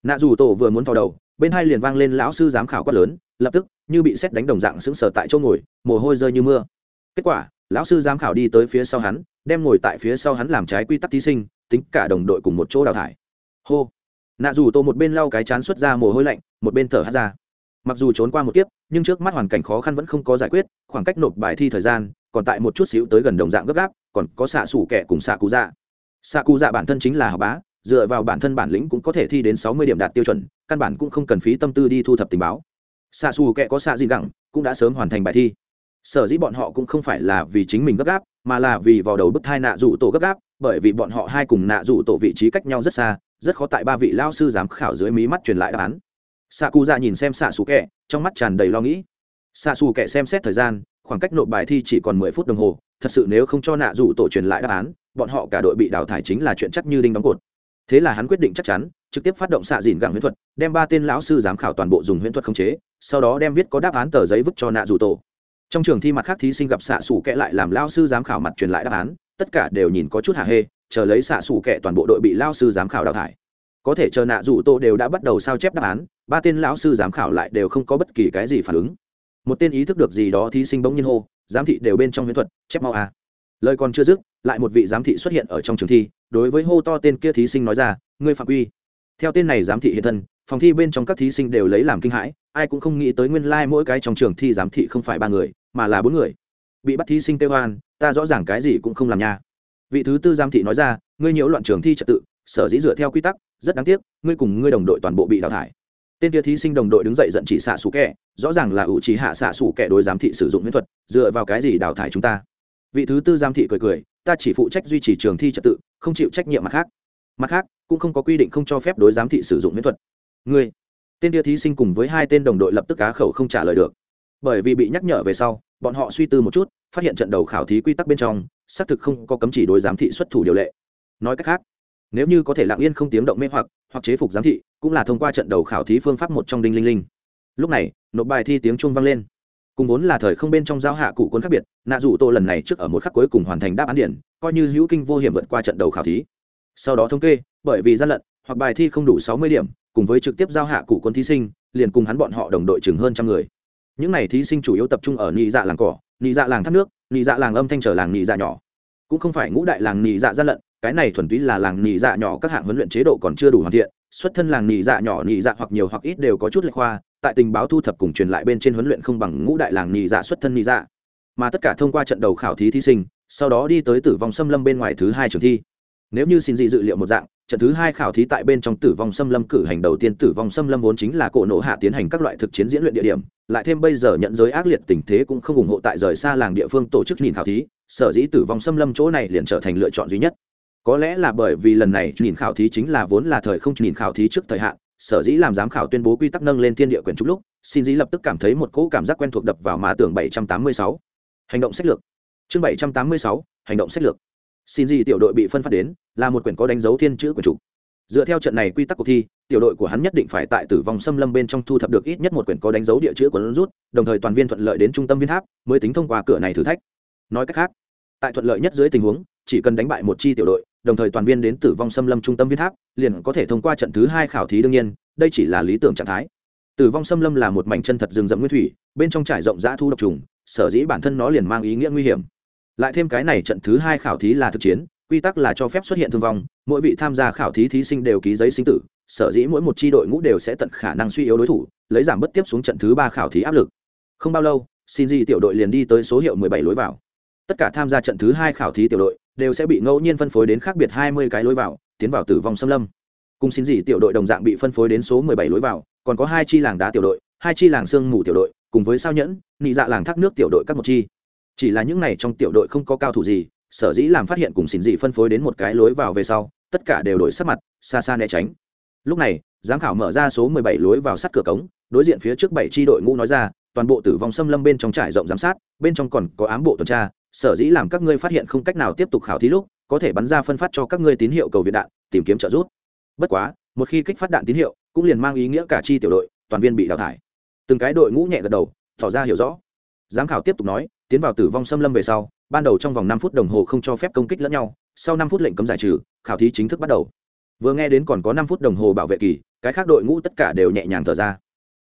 nạ dù tổ vừa muốn thò đầu, bên hai liền vang lên lão sư giám khảo quát lớn, lập tức, như bị xét đánh đồng dạng sững sờ tại chỗ ngồi, mồ hôi rơi như mưa. Kết quả, lão sư giám khảo đi tới phía sau hắn, đem ngồi tại phía sau hắn làm trái quy tắc thí sinh, tính cả đồng đội cùng một chỗ đào thải. Hô. Nạ dù tô một bên lau cái chán xuất ra mồ hôi lạnh, một bên thở hát ra. Mặc dù trốn qua một kiếp, nhưng trước mắt hoàn cảnh khó khăn vẫn không có giải quyết, khoảng cách nộp bài thi thời gian, còn tại một chút xíu tới gần đồng dạng gấp gáp, còn có xạ xủ kẻ cùng xạ cú dạ xạ cụ dạ bản thân chính là học bá, dựa vào bản thân bản lĩnh cũng có thể thi đến sáu mươi điểm đạt tiêu chuẩn, căn bản cũng không cần phí tâm tư đi thu thập tình báo. Xạ xù kệ có xạ gì gẳng cũng đã sớm hoàn thành bài thi. Sở dĩ bọn họ cũng không phải là vì chính mình gấp gáp, mà là vì vào đầu bức thai nạ dụ tổ gấp gáp, bởi vì bọn họ hai cùng nạ dụ tổ vị trí cách nhau rất xa, rất khó tại ba vị lao sư giám khảo dưới mí mắt truyền lại đáp án. Xạ cụ dạ nhìn xem xạ xù kệ, trong mắt tràn đầy lo nghĩ. Xạ xù kệ xem xét thời gian, khoảng cách nộp bài thi chỉ còn mười phút đồng hồ thật sự nếu không cho nạ dù tổ truyền lại đáp án, bọn họ cả đội bị đào thải chính là chuyện chắc như đinh đóng cột. Thế là hắn quyết định chắc chắn, trực tiếp phát động xạ dìn gặng huyễn thuật, đem ba tên lão sư giám khảo toàn bộ dùng huyễn thuật khống chế, sau đó đem viết có đáp án tờ giấy vứt cho nạ dù tổ. Trong trường thi mặt khác thí sinh gặp xạ xù kệ lại làm lao sư giám khảo mặt truyền lại đáp án, tất cả đều nhìn có chút hạ hê, chờ lấy xạ xù kẹ toàn bộ đội bị lao sư giám khảo đào thải. Có thể chờ nạ dù tô đều đã bắt đầu sao chép đáp án, ba tên lão sư giám khảo lại đều không có bất kỳ cái gì phản ứng. Một tên ý thức được gì đó thí sinh bỗng nhiên hô giám thị đều bên trong huyễn thuật, chép mau à. lời còn chưa dứt, lại một vị giám thị xuất hiện ở trong trường thi, đối với hô to tên kia thí sinh nói ra, ngươi phạm quy. Theo tên này giám thị hiện thân, phòng thi bên trong các thí sinh đều lấy làm kinh hãi, ai cũng không nghĩ tới nguyên lai、like、mỗi cái trong trường thi giám thị không phải ba người, mà là bốn người. Bị bắt thí sinh kêu hoan ta rõ ràng cái gì cũng không làm nha. Vị thứ tư giám thị nói ra, ngươi nhiễu loạn trường thi trật tự, sở dĩ dựa theo quy tắc, rất đáng tiếc, ngươi cùng ngươi đồng đội toàn bộ bị đào thải tên kia thí sinh đồng đội đứng dậy giận chỉ xạ xù kẻ, rõ ràng là ủ trí hạ xạ xù kẻ đối giám thị sử dụng huyễn thuật, dựa vào cái gì đào thải chúng ta? Vị thứ tư giám thị cười cười, ta chỉ phụ trách duy trì trường thi trật tự, không chịu trách nhiệm mặt khác. Mặt khác, cũng không có quy định không cho phép đối giám thị sử dụng huyễn thuật. Ngươi, tên kia thí sinh cùng với hai tên đồng đội lập tức cá khẩu không trả lời được. Bởi vì bị nhắc nhở về sau, bọn họ suy tư một chút, phát hiện trận đầu khảo thí quy tắc bên trong, xác thực không có cấm chỉ đối giám thị xuất thủ điều lệ. Nói cách khác nếu như có thể lặng yên không tiếng động mê hoặc hoặc chế phục giám thị, cũng là thông qua trận đầu khảo thí phương pháp một trong đinh linh linh. Lúc này, nộp bài thi tiếng chuông vang lên. Cùng vốn là thời không bên trong giao hạ cụ quân khác biệt, nạ dù tô lần này trước ở một khắc cuối cùng hoàn thành đáp án điển, coi như hữu kinh vô hiểm vượt qua trận đầu khảo thí. Sau đó thống kê, bởi vì gian lận, hoặc bài thi không đủ sáu mươi điểm, cùng với trực tiếp giao hạ cụ quân thí sinh, liền cùng hắn bọn họ đồng đội chừng hơn trăm người. Những n à y thí sinh chủ yếu tập trung ở nhị dạ làng cỏ, nhị dạ làng thác nước, nhị dạ làng âm thanh trở làng nhị dạ nhỏ. Cũng không phải ngũ đại làng nhị dạ gian lận cái này thuần túy là làng nhị dạ nhỏ các hạng huấn luyện chế độ còn chưa đủ hoàn thiện, xuất thân làng nhị dạ nhỏ, nhị dạ hoặc nhiều hoặc ít đều có chút lệch khoa, tại tình báo thu thập cùng truyền lại bên trên huấn luyện không bằng ngũ đại làng nhị dạ xuất thân nhị dạ. Mà tất cả thông qua trận đầu khảo thí thí sinh, sau đó đi tới tử vong xâm lâm bên ngoài thứ hai trường thi. Nếu như xin dị dự liệu một dạng, trận thứ hai khảo thí tại bên trong tử vong xâm lâm cử hành đầu tiên tử vong xâm lâm vốn chính là cổ nổ hạ tiến hành các loại thực chiến diễn luyện địa điểm, lại thêm bây giờ nhận giới ác liệt tình thế cũng không ủng hộ tại rời xa làng địa phương tổ chức nhìn khảo thí, sở dĩ tử vong xâm lâm chỗ này liền trở thành lựa chọn duy nhất có lẽ là bởi vì lần này nhìn khảo thí chính là vốn là thời không nhìn khảo thí trước thời hạn sở dĩ làm giám khảo tuyên bố quy tắc nâng lên thiên địa quyền trúc lúc xin dĩ lập tức cảm thấy một cỗ cảm giác quen thuộc đập vào mã tưởng 786. hành động sách lược. Chương 786, hành động sách lược. Xin dĩ tiểu đội bị phân phát đến là một quyển có đánh dấu thiên chữ quyền trục. Dựa theo trận này quy tắc cuộc thi tiểu đội của hắn nhất định phải tại tử vong xâm lâm bên trong thu thập được ít nhất một quyển có đánh dấu địa chữ của lớn rút đồng thời toàn viên thuận lợi đến trung tâm viên tháp mới tính thông qua cửa này thử thách. Nói cách khác tại thuận lợi nhất dưới tình huống chỉ cần đánh bại một chi tiểu đội đồng thời toàn viên đến tử vong xâm lâm trung tâm viên tháp, liền có thể thông qua trận thứ hai khảo thí đương nhiên, đây chỉ là lý tưởng trạng thái. Tử vong xâm lâm là một mảnh chân thật rừng rậm nguyên thủy, bên trong trải rộng dã thu độc trùng, sở dĩ bản thân nó liền mang ý nghĩa nguy hiểm. Lại thêm cái này trận thứ hai khảo thí là thực chiến, quy tắc là cho phép xuất hiện thương vong, mỗi vị tham gia khảo thí thí sinh đều ký giấy sinh tử, sở dĩ mỗi một tri đội ngũ đều sẽ tận khả năng suy yếu đối thủ, lấy giảm bất tiếp xuống trận thứ ba khảo thí áp lực. Không bao lâu xin di tiểu đội liền đi tới số hiệu mười bảy lối vào. Tất cả tham gia trận thứ hai khảo thí tiểu đội đều sẽ bị ngẫu nhiên phân phối đến khác biệt hai mươi cái lối vào, tiến vào tử vong xâm lâm. Cùng xin gì tiểu đội đồng dạng bị phân phối đến số mười bảy lối vào, còn có hai chi làng đá tiểu đội, hai chi làng sương mù tiểu đội, cùng với sao nhẫn, nị dạ làng thác nước tiểu đội các một chi. Chỉ là những này trong tiểu đội không có cao thủ gì, sở dĩ làm phát hiện cùng xin dị phân phối đến một cái lối vào về sau, tất cả đều đổi sắc mặt, xa xa né tránh. Lúc này, giám khảo mở ra số mười bảy lối vào sắt cửa cống, đối diện phía trước bảy tri đội ngũ nói ra, toàn bộ tử vong xâm lâm bên trong trải rộng giám sát, bên trong còn có ám bộ tuần tra sở dĩ làm các ngươi phát hiện không cách nào tiếp tục khảo thí lúc, có thể bắn ra phân phát cho các ngươi tín hiệu cầu viện đạn, tìm kiếm trợ giúp. Bất quá, một khi kích phát đạn tín hiệu, cũng liền mang ý nghĩa cả chi tiểu đội, toàn viên bị đào thải. Từng cái đội ngũ nhẹ gật đầu, tỏ ra hiểu rõ. Giám khảo tiếp tục nói, tiến vào tử vong xâm lâm về sau, ban đầu trong vòng năm phút đồng hồ không cho phép công kích lẫn nhau, sau năm phút lệnh cấm giải trừ, khảo thí chính thức bắt đầu. Vừa nghe đến còn có năm phút đồng hồ bảo vệ kỳ, cái khác đội ngũ tất cả đều nhẹ nhàng thở ra.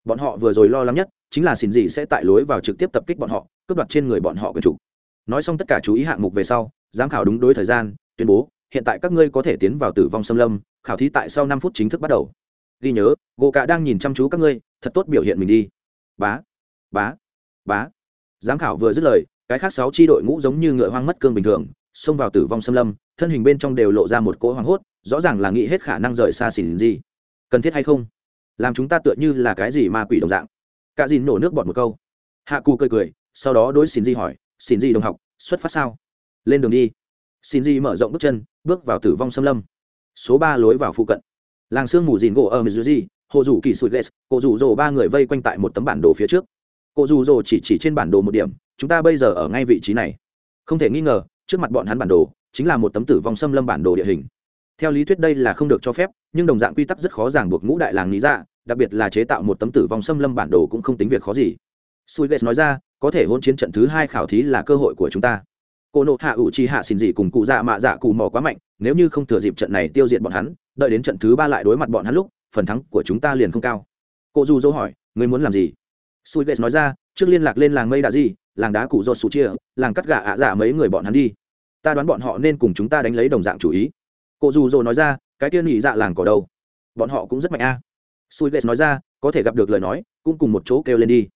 Bọn họ vừa rồi lo lắng nhất, chính là xin gì sẽ tại lối vào trực tiếp tập kích bọn họ, cướp đoạt trên người bọn họ quyền chủ nói xong tất cả chú ý hạng mục về sau, giám khảo đúng đối thời gian, tuyên bố, hiện tại các ngươi có thể tiến vào tử vong xâm lâm, khảo thí tại sau năm phút chính thức bắt đầu. Ghi nhớ, gỗ cả đang nhìn chăm chú các ngươi, thật tốt biểu hiện mình đi. Bá bá bá. Giám khảo vừa dứt lời, cái khác sáu tri đội ngũ giống như ngựa hoang mất cương bình thường, xông vào tử vong xâm lâm, thân hình bên trong đều lộ ra một cỗ hoảng hốt, rõ ràng là nghĩ hết khả năng rời xa xỉn gì. Cần thiết hay không? Làm chúng ta tựa như là cái gì ma quỷ đồng dạng. Cả dìn nổ nước bọt một câu. Hạ cù cười cười, sau đó đối xỉn gì hỏi xin gì đồng học, xuất phát sao? Lên đường đi. Xin gì mở rộng bước chân, bước vào tử vong xâm lâm. Số ba lối vào phụ cận. Làng sương mù dìn gỗ ở mizuji, hồ rủ kỳ sụi ghét Cô rủ rồ ba người vây quanh tại một tấm bản đồ phía trước. Cô rủ rồ chỉ chỉ trên bản đồ một điểm, chúng ta bây giờ ở ngay vị trí này. Không thể nghi ngờ, trước mặt bọn hắn bản đồ chính là một tấm tử vong xâm lâm bản đồ địa hình. Theo lý thuyết đây là không được cho phép, nhưng đồng dạng quy tắc rất khó ràng buộc ngũ đại làng lý ra đặc biệt là chế tạo một tấm tử vong xâm lâm bản đồ cũng không tính việc khó gì. Sui ghét nói ra có thể hôn chiến trận thứ hai khảo thí là cơ hội của chúng ta. Cô nộ hạ ủ chi hạ xin gì cùng cụ dạ mạ dạ cụ mò quá mạnh, nếu như không thừa dịp trận này tiêu diệt bọn hắn, đợi đến trận thứ ba lại đối mặt bọn hắn lúc, phần thắng của chúng ta liền không cao. Cô du dỗ hỏi, ngươi muốn làm gì? Sui gates nói ra, trước liên lạc lên làng mây đạ gì làng đá cụ dột sụ chia, làng cắt gà ạ dạ mấy người bọn hắn đi. Ta đoán bọn họ nên cùng chúng ta đánh lấy đồng dạng chủ ý. Cô dù dỗ nói ra, cái tiên nhị dạ làng cỏ đâu? Bọn họ cũng rất mạnh a. À. sui gates nói ra, có thể gặp được lời nói, cũng cùng một chỗ kêu lên đi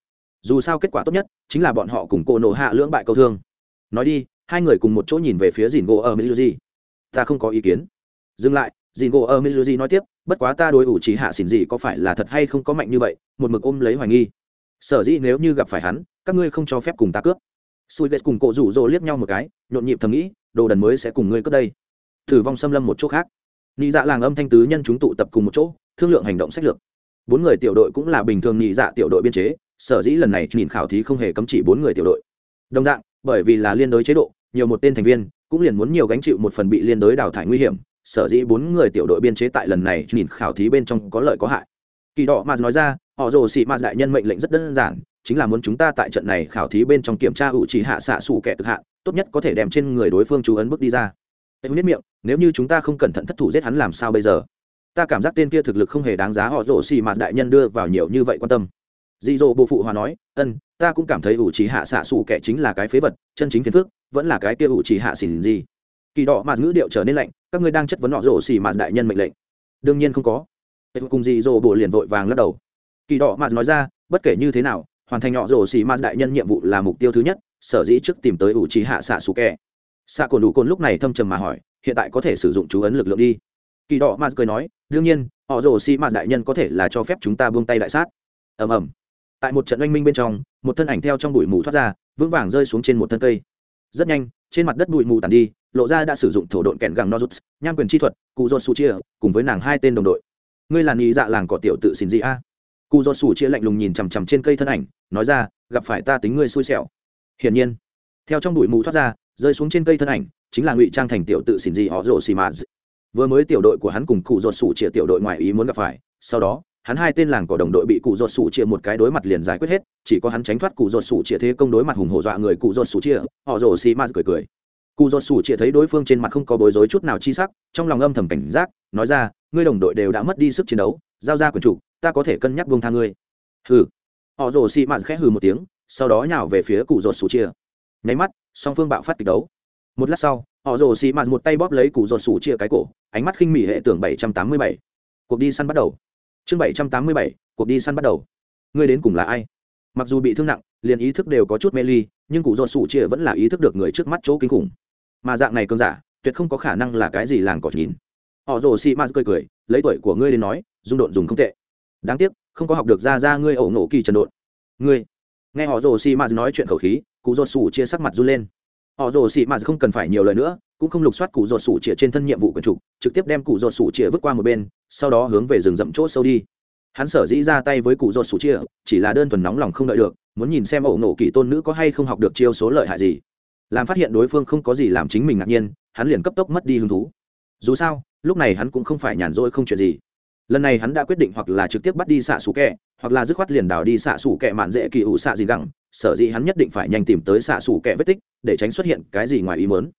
dù sao kết quả tốt nhất chính là bọn họ cùng cô nộ hạ lưỡng bại câu thương. Nói đi, hai người cùng một chỗ nhìn về phía dìn gỗ ở mizuji. Ta không có ý kiến. Dừng lại dìn gỗ ở mizuji nói tiếp, bất quá ta đối ủ trí hạ xỉn gì có phải là thật hay không có mạnh như vậy, một mực ôm lấy hoài nghi. Sở dĩ nếu như gặp phải hắn, các ngươi không cho phép cùng ta cướp. Sùi ghét cùng cộ rủ rỗ liếc nhau một cái, nhộn nhịp thầm nghĩ, đồ đần mới sẽ cùng ngươi cướp đây. Thử vong xâm lâm một chỗ khác. Nhị dạ làng âm thanh tứ nhân chúng tụ tập cùng một chỗ, thương lượng hành động sách lược. Bốn người tiểu đội cũng là bình thường nhị dạ tiểu đội biên chế sở dĩ lần này nhìn khảo thí không hề cấm chỉ bốn người tiểu đội. Đồng dạng bởi vì là liên đối chế độ nhiều một tên thành viên cũng liền muốn nhiều gánh chịu một phần bị liên đối đào thải nguy hiểm sở dĩ bốn người tiểu đội biên chế tại lần này nhìn khảo thí bên trong có lợi có hại. Kỳ đỏ mà nói ra họ rồ xị mạt đại nhân mệnh lệnh rất đơn giản chính là muốn chúng ta tại trận này khảo thí bên trong kiểm tra ủ chỉ hạ xạ xù kẻ cực hạ, tốt nhất có thể đem trên người đối phương chú ấn bước đi ra. Em biết miệng nếu như chúng ta không cẩn thận thất thủ giết hắn làm sao bây giờ? Ta cảm giác tên kia thực lực không hề đáng giá họ rồ xì mạt đại nhân đưa vào nhiều như vậy quan tâm dị dỗ bộ phụ hòa nói ân ta cũng cảm thấy ủ chỉ hạ xạ xù kẻ chính là cái phế vật chân chính phiền phước vẫn là cái kia ủ chỉ hạ xỉn gì. Kỳ đỏ mà ngữ điệu trở nên lạnh các ngươi đang chất vấn họ rổ xì mạt đại nhân mệnh lệnh. Đương nhiên không có. Cùng dị dỗ bộ liền vội vàng lắc đầu. Kỳ đỏ mà nói ra bất kể như thế nào hoàn thành nhỏ rổ xì mạt đại nhân nhiệm vụ là mục tiêu thứ nhất sở dĩ trước tìm tới ủ trì hạ xạ xù Kẻ, xạ cồn đủ cồn lúc này thâm trầm mà hỏi hiện tại có thể sử dụng chú ấn lực lượng đi? Kỳ đỏ mà cười nói đương nhiên họ rồ xì mạt đại nhân có thể là cho phép chúng ta buông tay đại sát. Ầm ầm tại một trận oanh minh bên trong, một thân ảnh theo trong bụi mù thoát ra, vững vàng rơi xuống trên một thân cây. Rất nhanh, trên mặt đất bụi mù tàn đi, lộ ra đã sử dụng thổ độn kẹn gàng nozuts, nham quyền chi thuật cụ dột su chia cùng với nàng hai tên đồng đội. Ngươi là nghĩ dạ làng cỏ tiểu tự xin gì a. Cụ dột su chia lạnh lùng nhìn chằm chằm trên cây thân ảnh, nói ra, gặp phải ta tính ngươi xui xẻo. Hiển nhiên, theo trong bụi mù thoát ra, rơi xuống trên cây thân ảnh, chính là ngụy trang thành tiểu tự xỉn gì họ rồ xì mà vừa mới tiểu đội của hắn cùng cụ ruột sủ chia tiểu đội ngoài ý muốn gặp phải, sau đó hắn hai tên làng cỏ đồng đội bị cụ ruột sủ chia một cái đối mặt liền giải quyết hết, chỉ có hắn tránh thoát cụ ruột sủ chia thế công đối mặt hùng hổ dọa người cụ ruột sủ chia họ rồ xì ma cười cười. Cụ ruột sủ chia thấy đối phương trên mặt không có bối rối chút nào chi sắc, trong lòng âm thầm cảnh giác, nói ra, ngươi đồng đội đều đã mất đi sức chiến đấu, giao ra quyền chủ, ta có thể cân nhắc buông tha ngươi. Hừ. Họ rồ xì ma khẽ hừ một tiếng, sau đó nhào về phía cụ ruột sủ chia nháy mắt, song phương bạo phát kịch đấu. Một lát sau, họ rồ xì ma một tay bóp lấy cụ ruột sủ chia cái cổ, ánh mắt khinh mỉ hệ tưởng bảy trăm tám mươi bảy. Cuộc đi săn bắt đầu chương bảy trăm tám mươi bảy, cuộc đi săn bắt đầu. Ngươi đến cùng là ai? Mặc dù bị thương nặng, liền ý thức đều có chút mê ly, nhưng cụ rột sủ chia vẫn là ý thức được người trước mắt chỗ kinh khủng. Mà dạng này cơn giả, tuyệt không có khả năng là cái gì làng cỏ nhìn. Họ rồ xì mạt cười cười, lấy tuổi của ngươi đến nói, dung độn dùng không tệ. Đáng tiếc, không có học được ra ra ngươi ẩu nổ kỳ trần độn. Ngươi. Nghe họ rồ xì mạt nói chuyện khẩu khí, cụ rột sủ chia sắc mặt run lên. Họ rồ xì mạt không cần phải nhiều lời nữa, cũng không lục soát cụ rột sủ chia trên thân nhiệm vụ quần trục, trực tiếp đem cụ rột sủ chia vứt qua một bên sau đó hướng về rừng rậm chỗ sâu đi. Hắn sở dĩ ra tay với cụ dột sủ chia, chỉ là đơn thuần nóng lòng không đợi được, muốn nhìn xem ẩu nổ kỳ tôn nữ có hay không học được chiêu số lợi hại gì. Làm phát hiện đối phương không có gì làm chính mình ngạc nhiên, hắn liền cấp tốc mất đi hứng thú. Dù sao, lúc này hắn cũng không phải nhàn rỗi không chuyện gì. Lần này hắn đã quyết định hoặc là trực tiếp bắt đi xạ xù kẹ, hoặc là dứt khoát liền đào đi xạ xù kẹ mạn dễ kỳ ủ xạ gì gẳng, sở dĩ hắn nhất định phải nhanh tìm tới xạ xù kẹ vết tích, để tránh xuất hiện cái gì ngoài ý mớn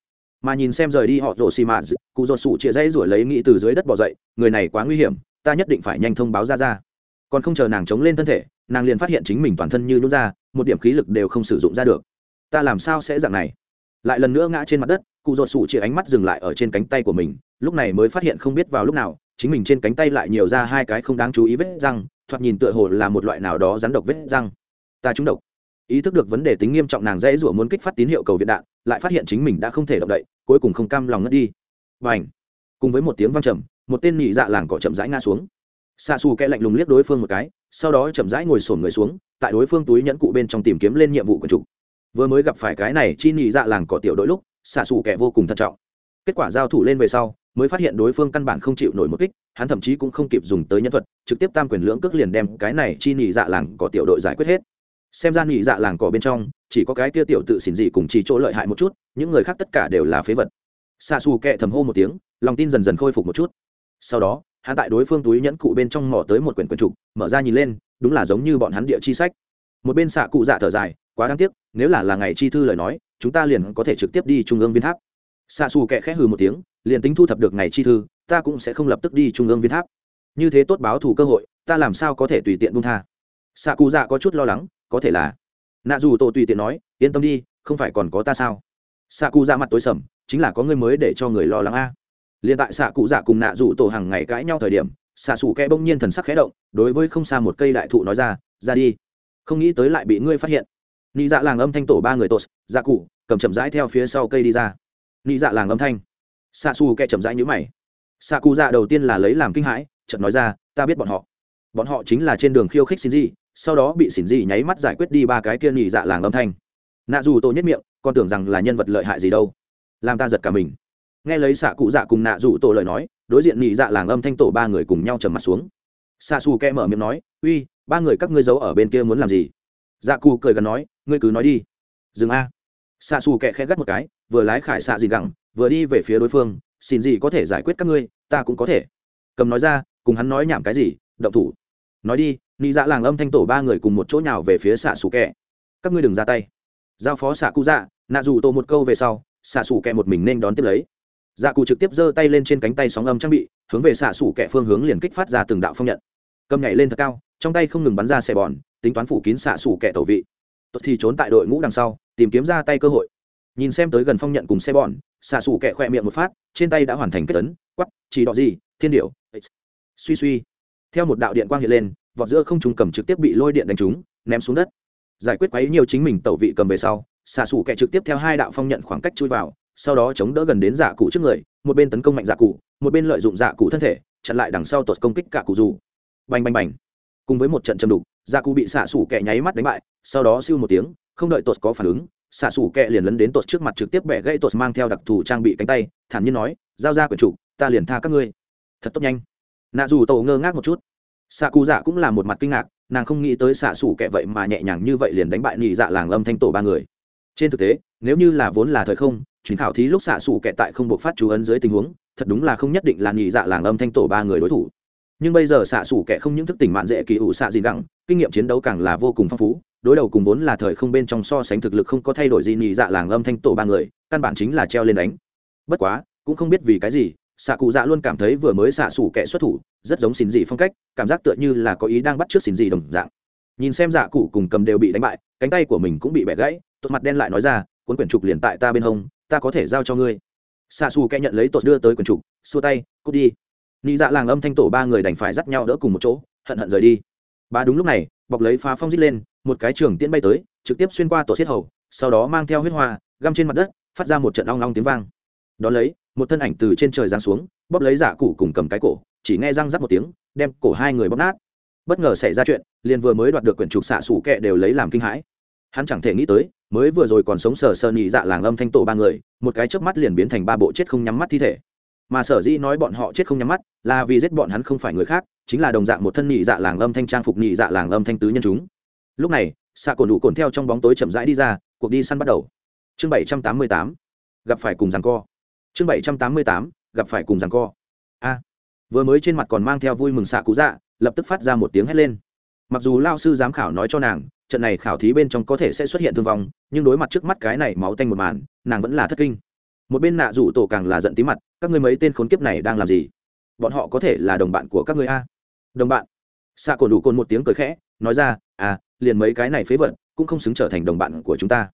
mà nhìn xem rời đi họ rồ xì mạt cụ rột sủ chia dây rủi lấy nghĩ từ dưới đất bỏ dậy, người này quá nguy hiểm, ta nhất định phải nhanh thông báo ra ra. Còn không chờ nàng chống lên thân thể, nàng liền phát hiện chính mình toàn thân như nhút ra, một điểm khí lực đều không sử dụng ra được. Ta làm sao sẽ dạng này? Lại lần nữa ngã trên mặt đất, cụ rột sủ chia ánh mắt dừng lại ở trên cánh tay của mình, lúc này mới phát hiện không biết vào lúc nào, chính mình trên cánh tay lại nhiều ra hai cái không đáng chú ý vết răng, thoạt nhìn tựa hồ là một loại nào đó rắn độc vết răng. Ta trúng độc. Ý thức được vấn đề tính nghiêm trọng, nàng dễ rủa muốn kích phát tín hiệu cầu viện đạn lại phát hiện chính mình đã không thể động đậy, cuối cùng không cam lòng ngất đi. Và ảnh cùng với một tiếng vang trầm, một tên nhị dạ làng cỏ chậm rãi ngã xuống. Xa xù kẽ lạnh lùng liếc đối phương một cái, sau đó chậm rãi ngồi sổn người xuống, tại đối phương túi nhẫn cụ bên trong tìm kiếm lên nhiệm vụ của chủ. Vừa mới gặp phải cái này chi nhị dạ làng cỏ tiểu đội lúc xa xù kẽ vô cùng thận trọng. Kết quả giao thủ lên về sau, mới phát hiện đối phương căn bản không chịu nổi một kích, hắn thậm chí cũng không kịp dùng tới nhân thuật, trực tiếp tam quyền lưỡng cước liền đem cái này chi nhị dạ làng cỏ tiểu đội giải quyết hết xem ra nhị dạ làng cỏ bên trong, chỉ có cái kia tiểu tự xỉn dị cùng chỉ chỗ lợi hại một chút, những người khác tất cả đều là phế vật. Xa xù kệ thầm hô một tiếng, lòng tin dần dần khôi phục một chút. Sau đó, hắn tại đối phương túi nhẫn cụ bên trong mỏ tới một quyển quyển trục, mở ra nhìn lên, đúng là giống như bọn hắn địa chi sách. Một bên xạ cụ dạ thở dài, quá đáng tiếc, nếu là là ngày chi thư lời nói, chúng ta liền có thể trực tiếp đi trung ương viên tháp. Xạ xù kệ khẽ hừ một tiếng, liền tính thu thập được ngày chi thư, ta cũng sẽ không lập tức đi trung ương viên tháp. Như thế tốt báo thủ cơ hội, ta làm sao có thể tùy tiện buông tha? Xạ cụ dạ có chút lo lắng có thể là. Nạ dù tổ tùy tiện nói, yên tâm đi, không phải còn có ta sao? Xạ cụ dạ mặt tối sầm, chính là có người mới để cho người lo lắng a. À. liền tại xạ cụ dạ cùng nạ dù tổ hàng ngày cãi nhau thời điểm xạ xù kẽ bỗng nhiên thần sắc khẽ động, đối với không xa một cây đại thụ nói ra ra đi. Không nghĩ tới lại bị ngươi phát hiện. Nị dạ làng âm thanh tổ ba người tốt dạ cụ, cầm chậm rãi theo phía sau cây đi ra. Nị dạ làng âm thanh. Xạ xù kẽ chậm rãi nhữ mày. Xạ cụ dạ đầu tiên là lấy làm kinh hãi, chợt nói ra, ta biết bọn họ. Bọn họ chính là trên đường khiêu khích xin gì sau đó bị xỉn gì nháy mắt giải quyết đi ba cái kia nhị dạ làng âm thanh. Nạ dù tổ nhất miệng, còn tưởng rằng là nhân vật lợi hại gì đâu. Làm ta giật cả mình. Nghe lấy xạ cụ dạ cùng nạ dù tổ lời nói, đối diện nhị dạ làng âm thanh tổ ba người cùng nhau trầm mặt xuống. Xạ xù kẹ mở miệng nói, uy, ba người các ngươi giấu ở bên kia muốn làm gì? Dạ cụ cười gần nói, ngươi cứ nói đi. Dừng a. Xạ xù kẹ khẽ gắt một cái, vừa lái khải xạ gì gẳng, vừa đi về phía đối phương xin gì có thể giải quyết các ngươi, ta cũng có thể. Cầm nói ra, cùng hắn nói nhảm cái gì, động thủ nói đi, nị dạ làng âm thanh tổ ba người cùng một chỗ nào về phía xạ xù kẹ. Các ngươi đừng ra tay. Giao phó xạ cụ dạ nạ dù tổ một câu về sau, xạ xù kẹ một mình nên đón tiếp lấy. Dạ cụ trực tiếp giơ tay lên trên cánh tay sóng âm trang bị, hướng về xạ xù kẹ phương hướng liền kích phát ra từng đạo phong nhận. Cầm nhảy lên thật cao, trong tay không ngừng bắn ra xe bòn, tính toán phủ kín xạ xù kẹ tẩu vị. Tốt thì trốn tại đội ngũ đằng sau, tìm kiếm ra tay cơ hội. Nhìn xem tới gần phong nhận cùng xe bòn, xạ xù kẹ khoe miệng một phát, trên tay đã hoàn thành kết tấn quắp chỉ đỏ gì, thiên điệu suy suy theo một đạo điện quang hiện lên, vọt giữa không trung cầm trực tiếp bị lôi điện đánh trúng, ném xuống đất. Giải quyết quấy nhiều chính mình tẩu vị cầm về sau, xạ xù kẹ trực tiếp theo hai đạo phong nhận khoảng cách chui vào, sau đó chống đỡ gần đến giả cụ trước người, một bên tấn công mạnh giả cụ, một bên lợi dụng giả cụ thân thể, chặn lại đằng sau tột công kích cả cụ dù. Bành bành bành. Cùng với một trận châm đục giả cụ bị xạ xù kẹ nháy mắt đánh bại, sau đó siêu một tiếng, không đợi tột có phản ứng, xạ xù kẹ liền lấn đến tột trước mặt trực tiếp bẻ gãy tột mang theo đặc thù trang bị cánh tay, thản nhiên nói, giao ra quyển chủ, ta liền tha các ngươi. Thật tốt nhanh nạ dù tổ ngơ ngác một chút. Xạ cụ dạ cũng là một mặt kinh ngạc, nàng không nghĩ tới xạ xủ kệ vậy mà nhẹ nhàng như vậy liền đánh bại nhị dạ làng âm thanh tổ ba người. Trên thực tế, nếu như là vốn là thời không chuyến khảo thí lúc xạ xủ kệ tại không buộc phát chú ấn dưới tình huống, thật đúng là không nhất định là nhị dạ làng âm thanh tổ ba người đối thủ. Nhưng bây giờ xạ xủ kệ không những thức tỉnh mạn dễ kỳ ủ xạ gì gẳng kinh nghiệm chiến đấu càng là vô cùng phong phú, đối đầu cùng vốn là thời không bên trong so sánh thực lực không có thay đổi gì nhị dạ làng âm thanh tổ ba người, căn bản chính là treo lên đánh. Bất quá, cũng không biết vì cái gì xạ cụ dạ luôn cảm thấy vừa mới xạ xủ kẻ xuất thủ, rất giống xin dị phong cách, cảm giác tựa như là có ý đang bắt t r ư ớ c xin dị đồng dạng. Nhìn xem dạ cụ cùng cầm đều bị đánh bại, cánh tay của mình cũng bị bẻ gãy, tột mặt đen lại nói ra, cuốn quyển trục liền tại ta bên hông, ta có thể giao cho ngươi. Xạ xù kẻ nhận lấy tột đưa tới quyển trục, xua tay, cút đi. Nị dạ làng âm thanh tổ ba người đành phải dắt nhau đỡ cùng một chỗ, hận hận rời đi. Ba đúng lúc này, bọc lấy phá phong d lên, một cái trường tiễn bay tới, trực tiếp xuyên qua tổ xiết hầu, sau đó mang theo huyết hoa, găm trên mặt đất, phát ra một trận long long tiếng vang. Đón lấy một thân ảnh từ trên trời giáng xuống, bóp lấy giả cụ cùng cầm cái cổ, chỉ nghe răng rắc một tiếng, đem cổ hai người bóp nát. Bất ngờ xảy ra chuyện, liền vừa mới đoạt được quyển trục xạ sủ kệ đều lấy làm kinh hãi. Hắn chẳng thể nghĩ tới, mới vừa rồi còn sống sờ sờ nhị dạ làng âm thanh tổ ba người, một cái chớp mắt liền biến thành ba bộ chết không nhắm mắt thi thể. Mà sở dĩ nói bọn họ chết không nhắm mắt, là vì giết bọn hắn không phải người khác, chính là đồng dạng một thân nhị dạ làng âm thanh trang phục nhị dạ làng âm thanh tứ nhân chúng. Lúc này, xạ cồn đủ cồn theo trong bóng tối chậm rãi đi ra, cuộc đi săn bắt đầu. Chương bảy trăm tám mươi tám, gặp phải cùng rằng co chương bảy trăm tám mươi tám, gặp phải cùng rằng co. A. Vừa mới trên mặt còn mang theo vui mừng xạ cú dạ lập tức phát ra một tiếng hét lên. Mặc dù lao sư giám khảo nói cho nàng, trận này khảo thí bên trong có thể sẽ xuất hiện thương vong, nhưng đối mặt trước mắt cái này máu tanh một màn, nàng vẫn là thất kinh. Một bên nạ rủ tổ càng là giận tí mặt, các ngươi mấy tên khốn kiếp này đang làm gì? Bọn họ có thể là đồng bạn của các ngươi a. Đồng bạn. Xạ cổ đủ côn một tiếng cười khẽ, nói ra à liền mấy cái này phế vật, cũng không xứng trở thành đồng bạn của chúng ta.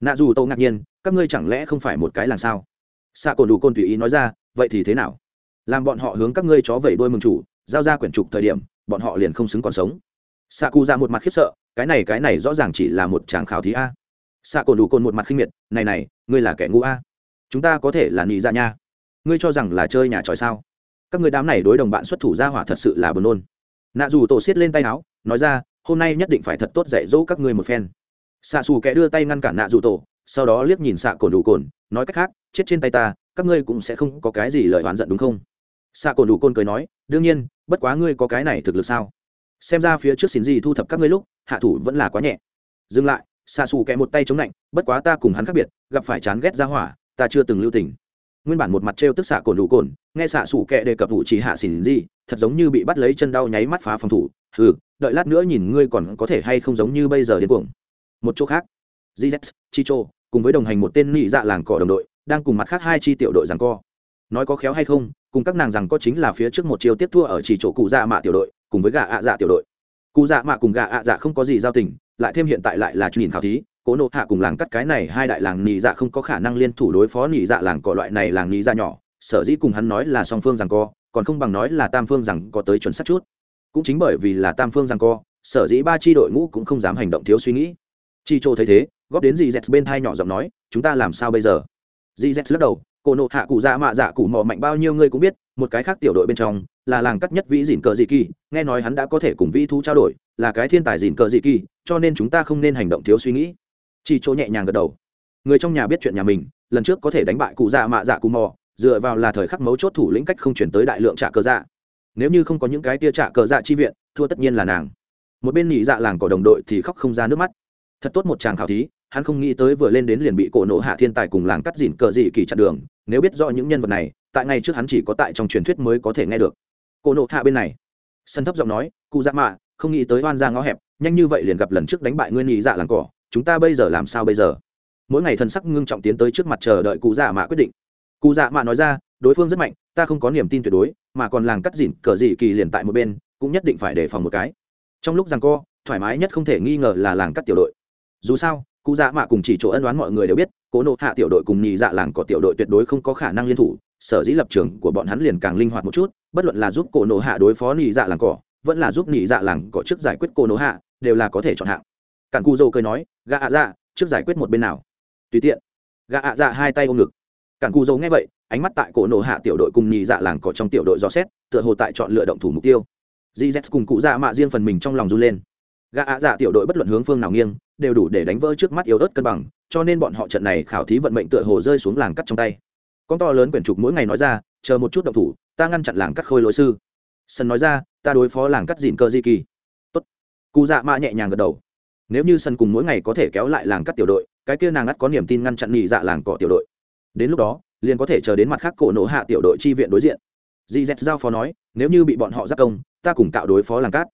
Nạ dù tô ngạc nhiên, các ngươi chẳng lẽ không phải một cái làm sao? Xạ cồn đủ côn tùy ý nói ra, vậy thì thế nào? Làm bọn họ hướng các ngươi chó vẩy đôi mừng chủ, giao ra quyển trục thời điểm, bọn họ liền không xứng còn sống. Xạ cụ ra một mặt khiếp sợ, cái này cái này rõ ràng chỉ là một tràng khảo thí a. Xạ cồn đủ côn một mặt khinh miệt, này này, ngươi là kẻ ngu a? Chúng ta có thể là nị ra nha. Ngươi cho rằng là chơi nhà tròi sao? Các người đám này đối đồng bạn xuất thủ ra hỏa thật sự là buồn nôn. Nạ dù tổ xiết lên tay áo, nói ra, hôm nay nhất định phải thật tốt dạy dỗ các ngươi một phen. Xạ xù kẻ đưa tay ngăn cản nạ dù tổ, sau đó liếc nhìn xạ cồn đủ cồn nói cách khác chết trên tay ta, các ngươi cũng sẽ không có cái gì lời oán giận đúng không? Xạ cổ đủ côn cười nói, đương nhiên, bất quá ngươi có cái này thực lực sao? Xem ra phía trước xin gì thu thập các ngươi lúc, hạ thủ vẫn là quá nhẹ. Dừng lại xạ xù kẹ một tay chống lạnh, bất quá ta cùng hắn khác biệt, gặp phải chán ghét ra hỏa, ta chưa từng lưu tình. Nguyên bản một mặt trêu tức xạ cồn đủ cồn nghe xạ xù kẹ đề cập vụ chỉ hạ xỉn gì, thật giống như bị bắt lấy chân đau nháy mắt phá phòng thủ. Ừ đợi lát nữa nhìn ngươi còn có thể hay không giống như bây giờ đến cuồng. Một chỗ khác. Gz chicho, cùng với đồng hành một tên nị dạ làng cỏ đồng đội đang cùng mặt khác hai chi tiểu đội rằng co. Nói có khéo hay không, cùng các nàng rằng có chính là phía trước một chiều tiếp thua ở chỉ chỗ cụ dạ mạ tiểu đội, cùng với gà ạ dạ tiểu đội. Cụ dạ mạ cùng gà ạ dạ không có gì giao tình, lại thêm hiện tại lại là nhìn khảo thí, cố nộ hạ cùng làng cắt cái này hai đại làng nhị dạ không có khả năng liên thủ đối phó nhị dạ làng cọ loại này làng nhị dạ nhỏ, sở dĩ cùng hắn nói là song phương rằng co, còn không bằng nói là tam phương rằng có tới chuẩn xác chút. Cũng chính bởi vì là tam phương rằng co, sở dĩ ba tri đội ngũ cũng không dám hành động thiếu suy nghĩ. Chi châu thấy thế, góp đến gì dẹt bên thai nhỏ giọng nói, chúng ta làm sao bây giờ? Dì z lắc đầu, cô nộ hạ cụ dạ mạ dạ cụ mò mạnh bao nhiêu người cũng biết, một cái khác tiểu đội bên trong, là làng cắt nhất vĩ dìn cờ dị kỳ, nghe nói hắn đã có thể cùng vĩ thú trao đổi, là cái thiên tài dìn cờ dị kỳ, cho nên chúng ta không nên hành động thiếu suy nghĩ. Chỉ chỗ nhẹ nhàng gật đầu. Người trong nhà biết chuyện nhà mình, lần trước có thể đánh bại cụ dạ mạ dạ cụ mò, dựa vào là thời khắc mấu chốt thủ lĩnh cách không chuyển tới đại lượng trả cờ dạ. Nếu như không có những cái tia trả cờ dạ chi viện, thua tất nhiên là nàng. Một bên nhị dạ làng cỏ đồng đội thì khóc không ra nước mắt thật tốt một chàng khảo thí, hắn không nghĩ tới vừa lên đến liền bị cổ nộ hạ thiên tài cùng làng cắt dìn cờ dị kỳ chặn đường, nếu biết rõ những nhân vật này, tại ngày trước hắn chỉ có tại trong truyền thuyết mới có thể nghe được. Cổ nộ hạ bên này, sân thấp giọng nói, cụ dạ mạ, không nghĩ tới oan ra ngõ hẹp, nhanh như vậy liền gặp lần trước đánh bại nguyên nhị dạ làng cỏ, chúng ta bây giờ làm sao bây giờ? Mỗi ngày thần sắc ngưng trọng tiến tới trước mặt chờ đợi cụ dạ mạ quyết định. Cụ dạ mạ nói ra, đối phương rất mạnh, ta không có niềm tin tuyệt đối, mà còn làng cắt dìn cờ dị kỳ liền tại một bên, cũng nhất định phải đề phòng một cái. Trong lúc rằng co, thoải mái nhất không thể nghi ngờ là làng cắt tiểu đội dù sao, cụ dạ mạ cùng chỉ chỗ ân đoán mọi người đều biết, cố nộ hạ tiểu đội cùng nhị dạ làng có tiểu đội tuyệt đối không có khả năng liên thủ, sở dĩ lập trường của bọn hắn liền càng linh hoạt một chút, bất luận là giúp cổ nộ hạ đối phó nhị dạ làng cỏ, vẫn là giúp nhị dạ làng cỏ trước giải quyết cổ nộ hạ, đều là có thể chọn hạng. Cản cu dâu cười nói gà ạ dạ trước giải quyết một bên nào? Tùy tiện. Gà ạ dạ hai tay ôm ngực. Cản cu dâu nghe vậy, ánh mắt tại cổ nộ hạ tiểu đội cùng nhị dạ làng cỏ trong tiểu đội dò xét, tựa hồ tại chọn lựa động thủ mục tiêu. Gz cùng cụ dạ mạ riêng phần mình trong lòng run lên. Gạ ạ dạ tiểu đội bất luận hướng phương nào nghiêng đều đủ để đánh vỡ trước mắt yếu ớt cân bằng, cho nên bọn họ trận này khảo thí vận mệnh tựa hồ rơi xuống làng cắt trong tay. Con to lớn quyển trục mỗi ngày nói ra, chờ một chút động thủ, ta ngăn chặn làng cắt khôi lỗi sư. Sân nói ra, ta đối phó làng cắt dìn cơ di kỳ. Tốt. Cụ dạ mạ nhẹ nhàng gật đầu. Nếu như sân cùng mỗi ngày có thể kéo lại làng cắt tiểu đội, cái kia nàng ngắt có niềm tin ngăn chặn nhị dạ làng cỏ tiểu đội. Đến lúc đó, liền có thể chờ đến mặt khác cổ nổ hạ tiểu đội chi viện đối diện. Gz giao phó nói, nếu như bị bọn họ giáp công, ta cùng cạo đối phó làng cát.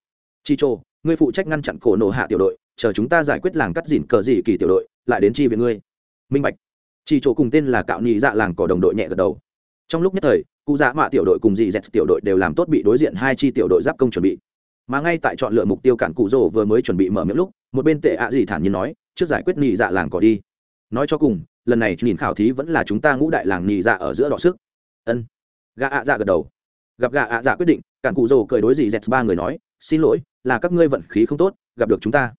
Chi chô, ngươi phụ trách ngăn chặn cổ nổ hạ tiểu đội chờ chúng ta giải quyết làng cắt dìn cờ dị kỳ tiểu đội, lại đến chi viện ngươi. Minh bạch. Chỉ chỗ cùng tên là cạo nhị dạ làng cỏ đồng đội nhẹ gật đầu. Trong lúc nhất thời, cụ dạ mạ tiểu đội cùng dị dẹt tiểu đội đều làm tốt bị đối diện hai chi tiểu đội giáp công chuẩn bị. Mà ngay tại chọn lựa mục tiêu cản cụ rồ vừa mới chuẩn bị mở miệng lúc, một bên tệ ạ à thản nhiên nói, trước giải quyết nhị dạ làng cỏ đi. Nói cho cùng, lần này nhìn khảo thí vẫn là chúng ta ngũ đại làng nhị dạ ở giữa đọ sức. Ân. Gạ ạ dạ gật đầu. Gặp gạ ạ dạ quyết định, cản cụ rồ cười đối dị dẹt ba người nói, xin lỗi, là các ngươi vận khí không tốt, gặp được chúng ta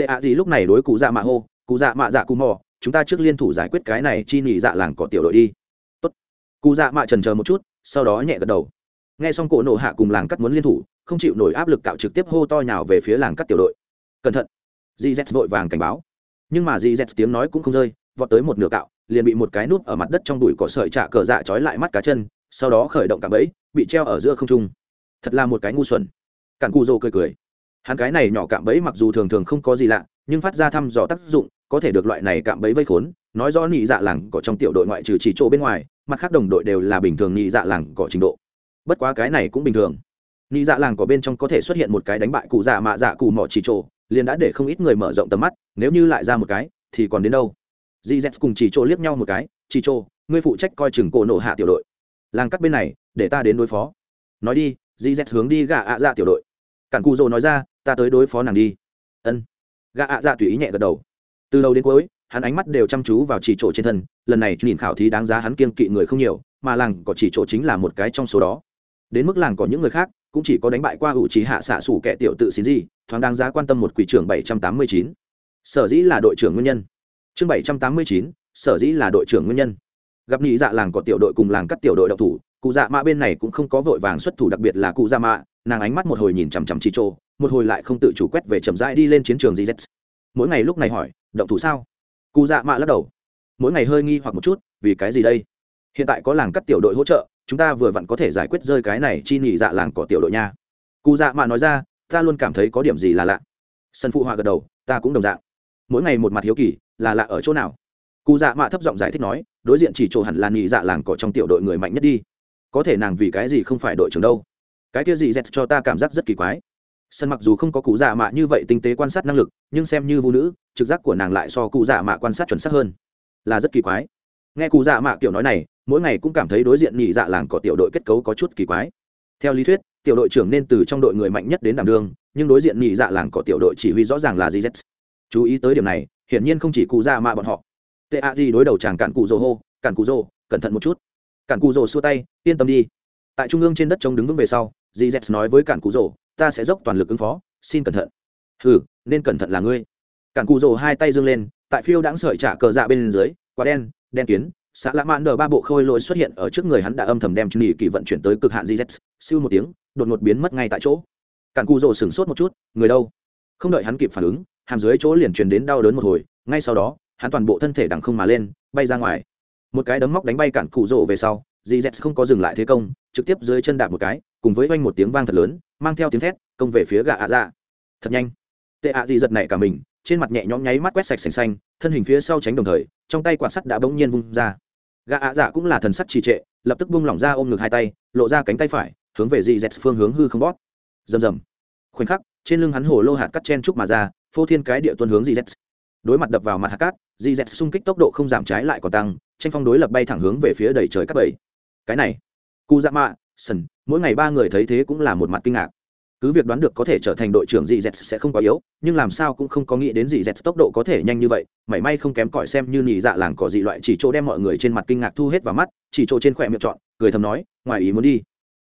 tệ ạ gì lúc này đối cụ dạ mạ hô, cụ dạ mạ dạ cụ mò, chúng ta trước liên thủ giải quyết cái này chi nhị dạ làng cỏ tiểu đội đi. Tốt. cụ dạ mạ trần chờ một chút, sau đó nhẹ gật đầu. Nghe xong cổ nộ hạ cùng làng cắt muốn liên thủ, không chịu nổi áp lực cạo trực tiếp hô to nhào về phía làng cắt tiểu đội. Cẩn thận. Gz vội vàng cảnh báo. Nhưng mà gz tiếng nói cũng không rơi, vọt tới một nửa cạo, liền bị một cái nút ở mặt đất trong đùi cỏ sợi trả cờ dạ trói lại mắt cá chân, sau đó khởi động cả bẫy, bị treo ở giữa không trung. Thật là một cái ngu xuẩn. Cản cù dô cười cười hắn cái này nhỏ cạm bẫy mặc dù thường thường không có gì lạ, nhưng phát ra thăm dò tác dụng, có thể được loại này cạm bẫy vây khốn, nói rõ nhị dạ làng cỏ trong tiểu đội ngoại trừ chỉ chỗ bên ngoài, mặt khác đồng đội đều là bình thường nhị dạ làng cỏ trình độ. Bất quá cái này cũng bình thường. Nhị dạ làng cỏ bên trong có thể xuất hiện một cái đánh bại cụ dạ mạ dạ cụ mỏ chỉ chỗ, liền đã để không ít người mở rộng tầm mắt, nếu như lại ra một cái, thì còn đến đâu? Dì z cùng chỉ chỗ liếc nhau một cái, chỉ chỗ, ngươi phụ trách coi chừng cổ nổ hạ tiểu đội. Làng cắt bên này, để ta đến đối phó. Nói đi. Dì z hướng đi gạ ạ dạ tiểu đội cản cụ rồ nói ra, ta tới đối phó nàng đi. Ân. Gà ạ dạ tùy ý nhẹ gật đầu. Từ đầu đến cuối, hắn ánh mắt đều chăm chú vào chỉ chỗ trên thân, lần này nhìn khảo thí đáng giá hắn kiên kỵ người không nhiều, mà làng có chỉ chỗ chính là một cái trong số đó. Đến mức làng có những người khác, cũng chỉ có đánh bại qua hữu trí hạ xạ sủ kẻ tiểu tự xin gì thoáng đáng giá quan tâm một quỷ trưởng bảy trăm tám mươi chín. Sở dĩ là đội trưởng nguyên nhân. Chương bảy trăm tám mươi chín, sở dĩ là đội trưởng nguyên nhân. Gặp nhị dạ làng có tiểu đội cùng làng cắt tiểu đội đậu thủ, cụ dạ mạ bên này cũng không có vội vàng xuất thủ, đặc biệt là cụ dạ mạ nàng ánh mắt một hồi nhìn chằm chằm chi trô một hồi lại không tự chủ quét về chậm rãi đi lên chiến trường gz mỗi ngày lúc này hỏi, động thủ sao? Cụ dạ mạ lắc đầu. Mỗi ngày hơi nghi hoặc một chút, vì cái gì đây? Hiện tại có làng cắt tiểu đội hỗ trợ, chúng ta vừa vặn có thể giải quyết rơi cái này chi nhị dạ làng có tiểu đội nha. Cụ dạ mạ nói ra, ta luôn cảm thấy có điểm gì là lạ. Sân phụ họa gật đầu, ta cũng đồng dạng. Mỗi ngày một mặt hiếu kỳ, là lạ ở chỗ nào? Cụ dạ mạ thấp giọng giải thích nói, đối diện chỉ chỗ hẳn là nhị dạ làng cỏ trong tiểu đội người mạnh nhất đi. Có thể nàng vì cái gì không phải đội trưởng đâu? Cái kia gì z cho ta cảm giác rất kỳ quái. Sân mặc dù không có cụ dạ mạ như vậy tinh tế quan sát năng lực, nhưng xem như vũ nữ, trực giác của nàng lại so cụ dạ mạ quan sát chuẩn xác hơn. Là rất kỳ quái. Nghe cụ dạ mạ kiểu nói này, mỗi ngày cũng cảm thấy đối diện nhị dạ làng có tiểu đội kết cấu có chút kỳ quái. Theo lý thuyết, tiểu đội trưởng nên từ trong đội người mạnh nhất đến đảm đương, nhưng đối diện nhị dạ làng có tiểu đội chỉ huy rõ ràng là gz chú ý tới điểm này, hiển nhiên không chỉ cụ dạ mạ bọn họ. Tệ ạ gì đối đầu chàng cản cụ rồ hô cản cụ rồ, cẩn thận một chút. Cản cụ rồ xua tay, yên tâm đi. Tại trung ương trên đất trống đứng vững về sau dì z nói với cản cụ rồ, ta sẽ dốc toàn lực ứng phó, xin cẩn thận. Hừ, nên cẩn thận là ngươi. Cản cụ rồ hai tay dâng lên, tại phiêu đãng sợi trả cờ dạ bên dưới quá đen đen kiến xã lã mãn đờ ba bộ khôi lỗi xuất hiện ở trước người hắn đã âm thầm đem chân nghỉ kỳ vận chuyển tới cực hạn gz siêu một tiếng, đột ngột biến mất ngay tại chỗ. Cản cụ rồ sửng sốt một chút, người đâu? Không đợi hắn kịp phản ứng, hàm dưới chỗ liền truyền đến đau đớn một hồi, ngay sau đó, hắn toàn bộ thân thể đằng không mà lên, bay ra ngoài. Một cái đấm móc đánh bay cản cụ rồ về sau dì z không có dừng lại thế công, trực tiếp dưới chân đạp một cái, cùng với oanh một tiếng vang thật lớn, mang theo tiếng thét, công về phía gà ạ dạ. Thật nhanh. Tệ ạ dì giật nảy cả mình, trên mặt nhẹ nhõm nháy mắt quét sạch sành xanh, thân hình phía sau tránh đồng thời, trong tay quạt sắt đã bỗng nhiên vung ra. Gà ạ dạ cũng là thần sắt trì trệ, lập tức bung lỏng ra ôm ngực hai tay, lộ ra cánh tay phải, hướng về dì z phương hướng hư không bót rầm rầm. Khoảnh khắc, trên lưng hắn hồ lô hạt cắt chen trúc mà ra, phô thiên cái địa tuân hướng dì z. Đối mặt đập vào mặt hạt cát, dì z xung kích tốc độ không giảm trái lại còn tăng, tranh phong đối lập bay thẳng hướng về phía đầy trời các bầy cái này. Cụ dạ mạ, sần, mỗi ngày ba người thấy thế cũng là một mặt kinh ngạc. Cứ việc đoán được có thể trở thành đội trưởng dị dẹt sẽ không quá yếu, nhưng làm sao cũng không có nghĩ đến dị dẹt tốc độ có thể nhanh như vậy, mảy may không kém cỏi xem như nhị dạ làng có dị loại chỉ chỗ đem mọi người trên mặt kinh ngạc thu hết vào mắt, chỉ chỗ trên khỏe miệng chọn, cười thầm nói, ngoài ý muốn đi.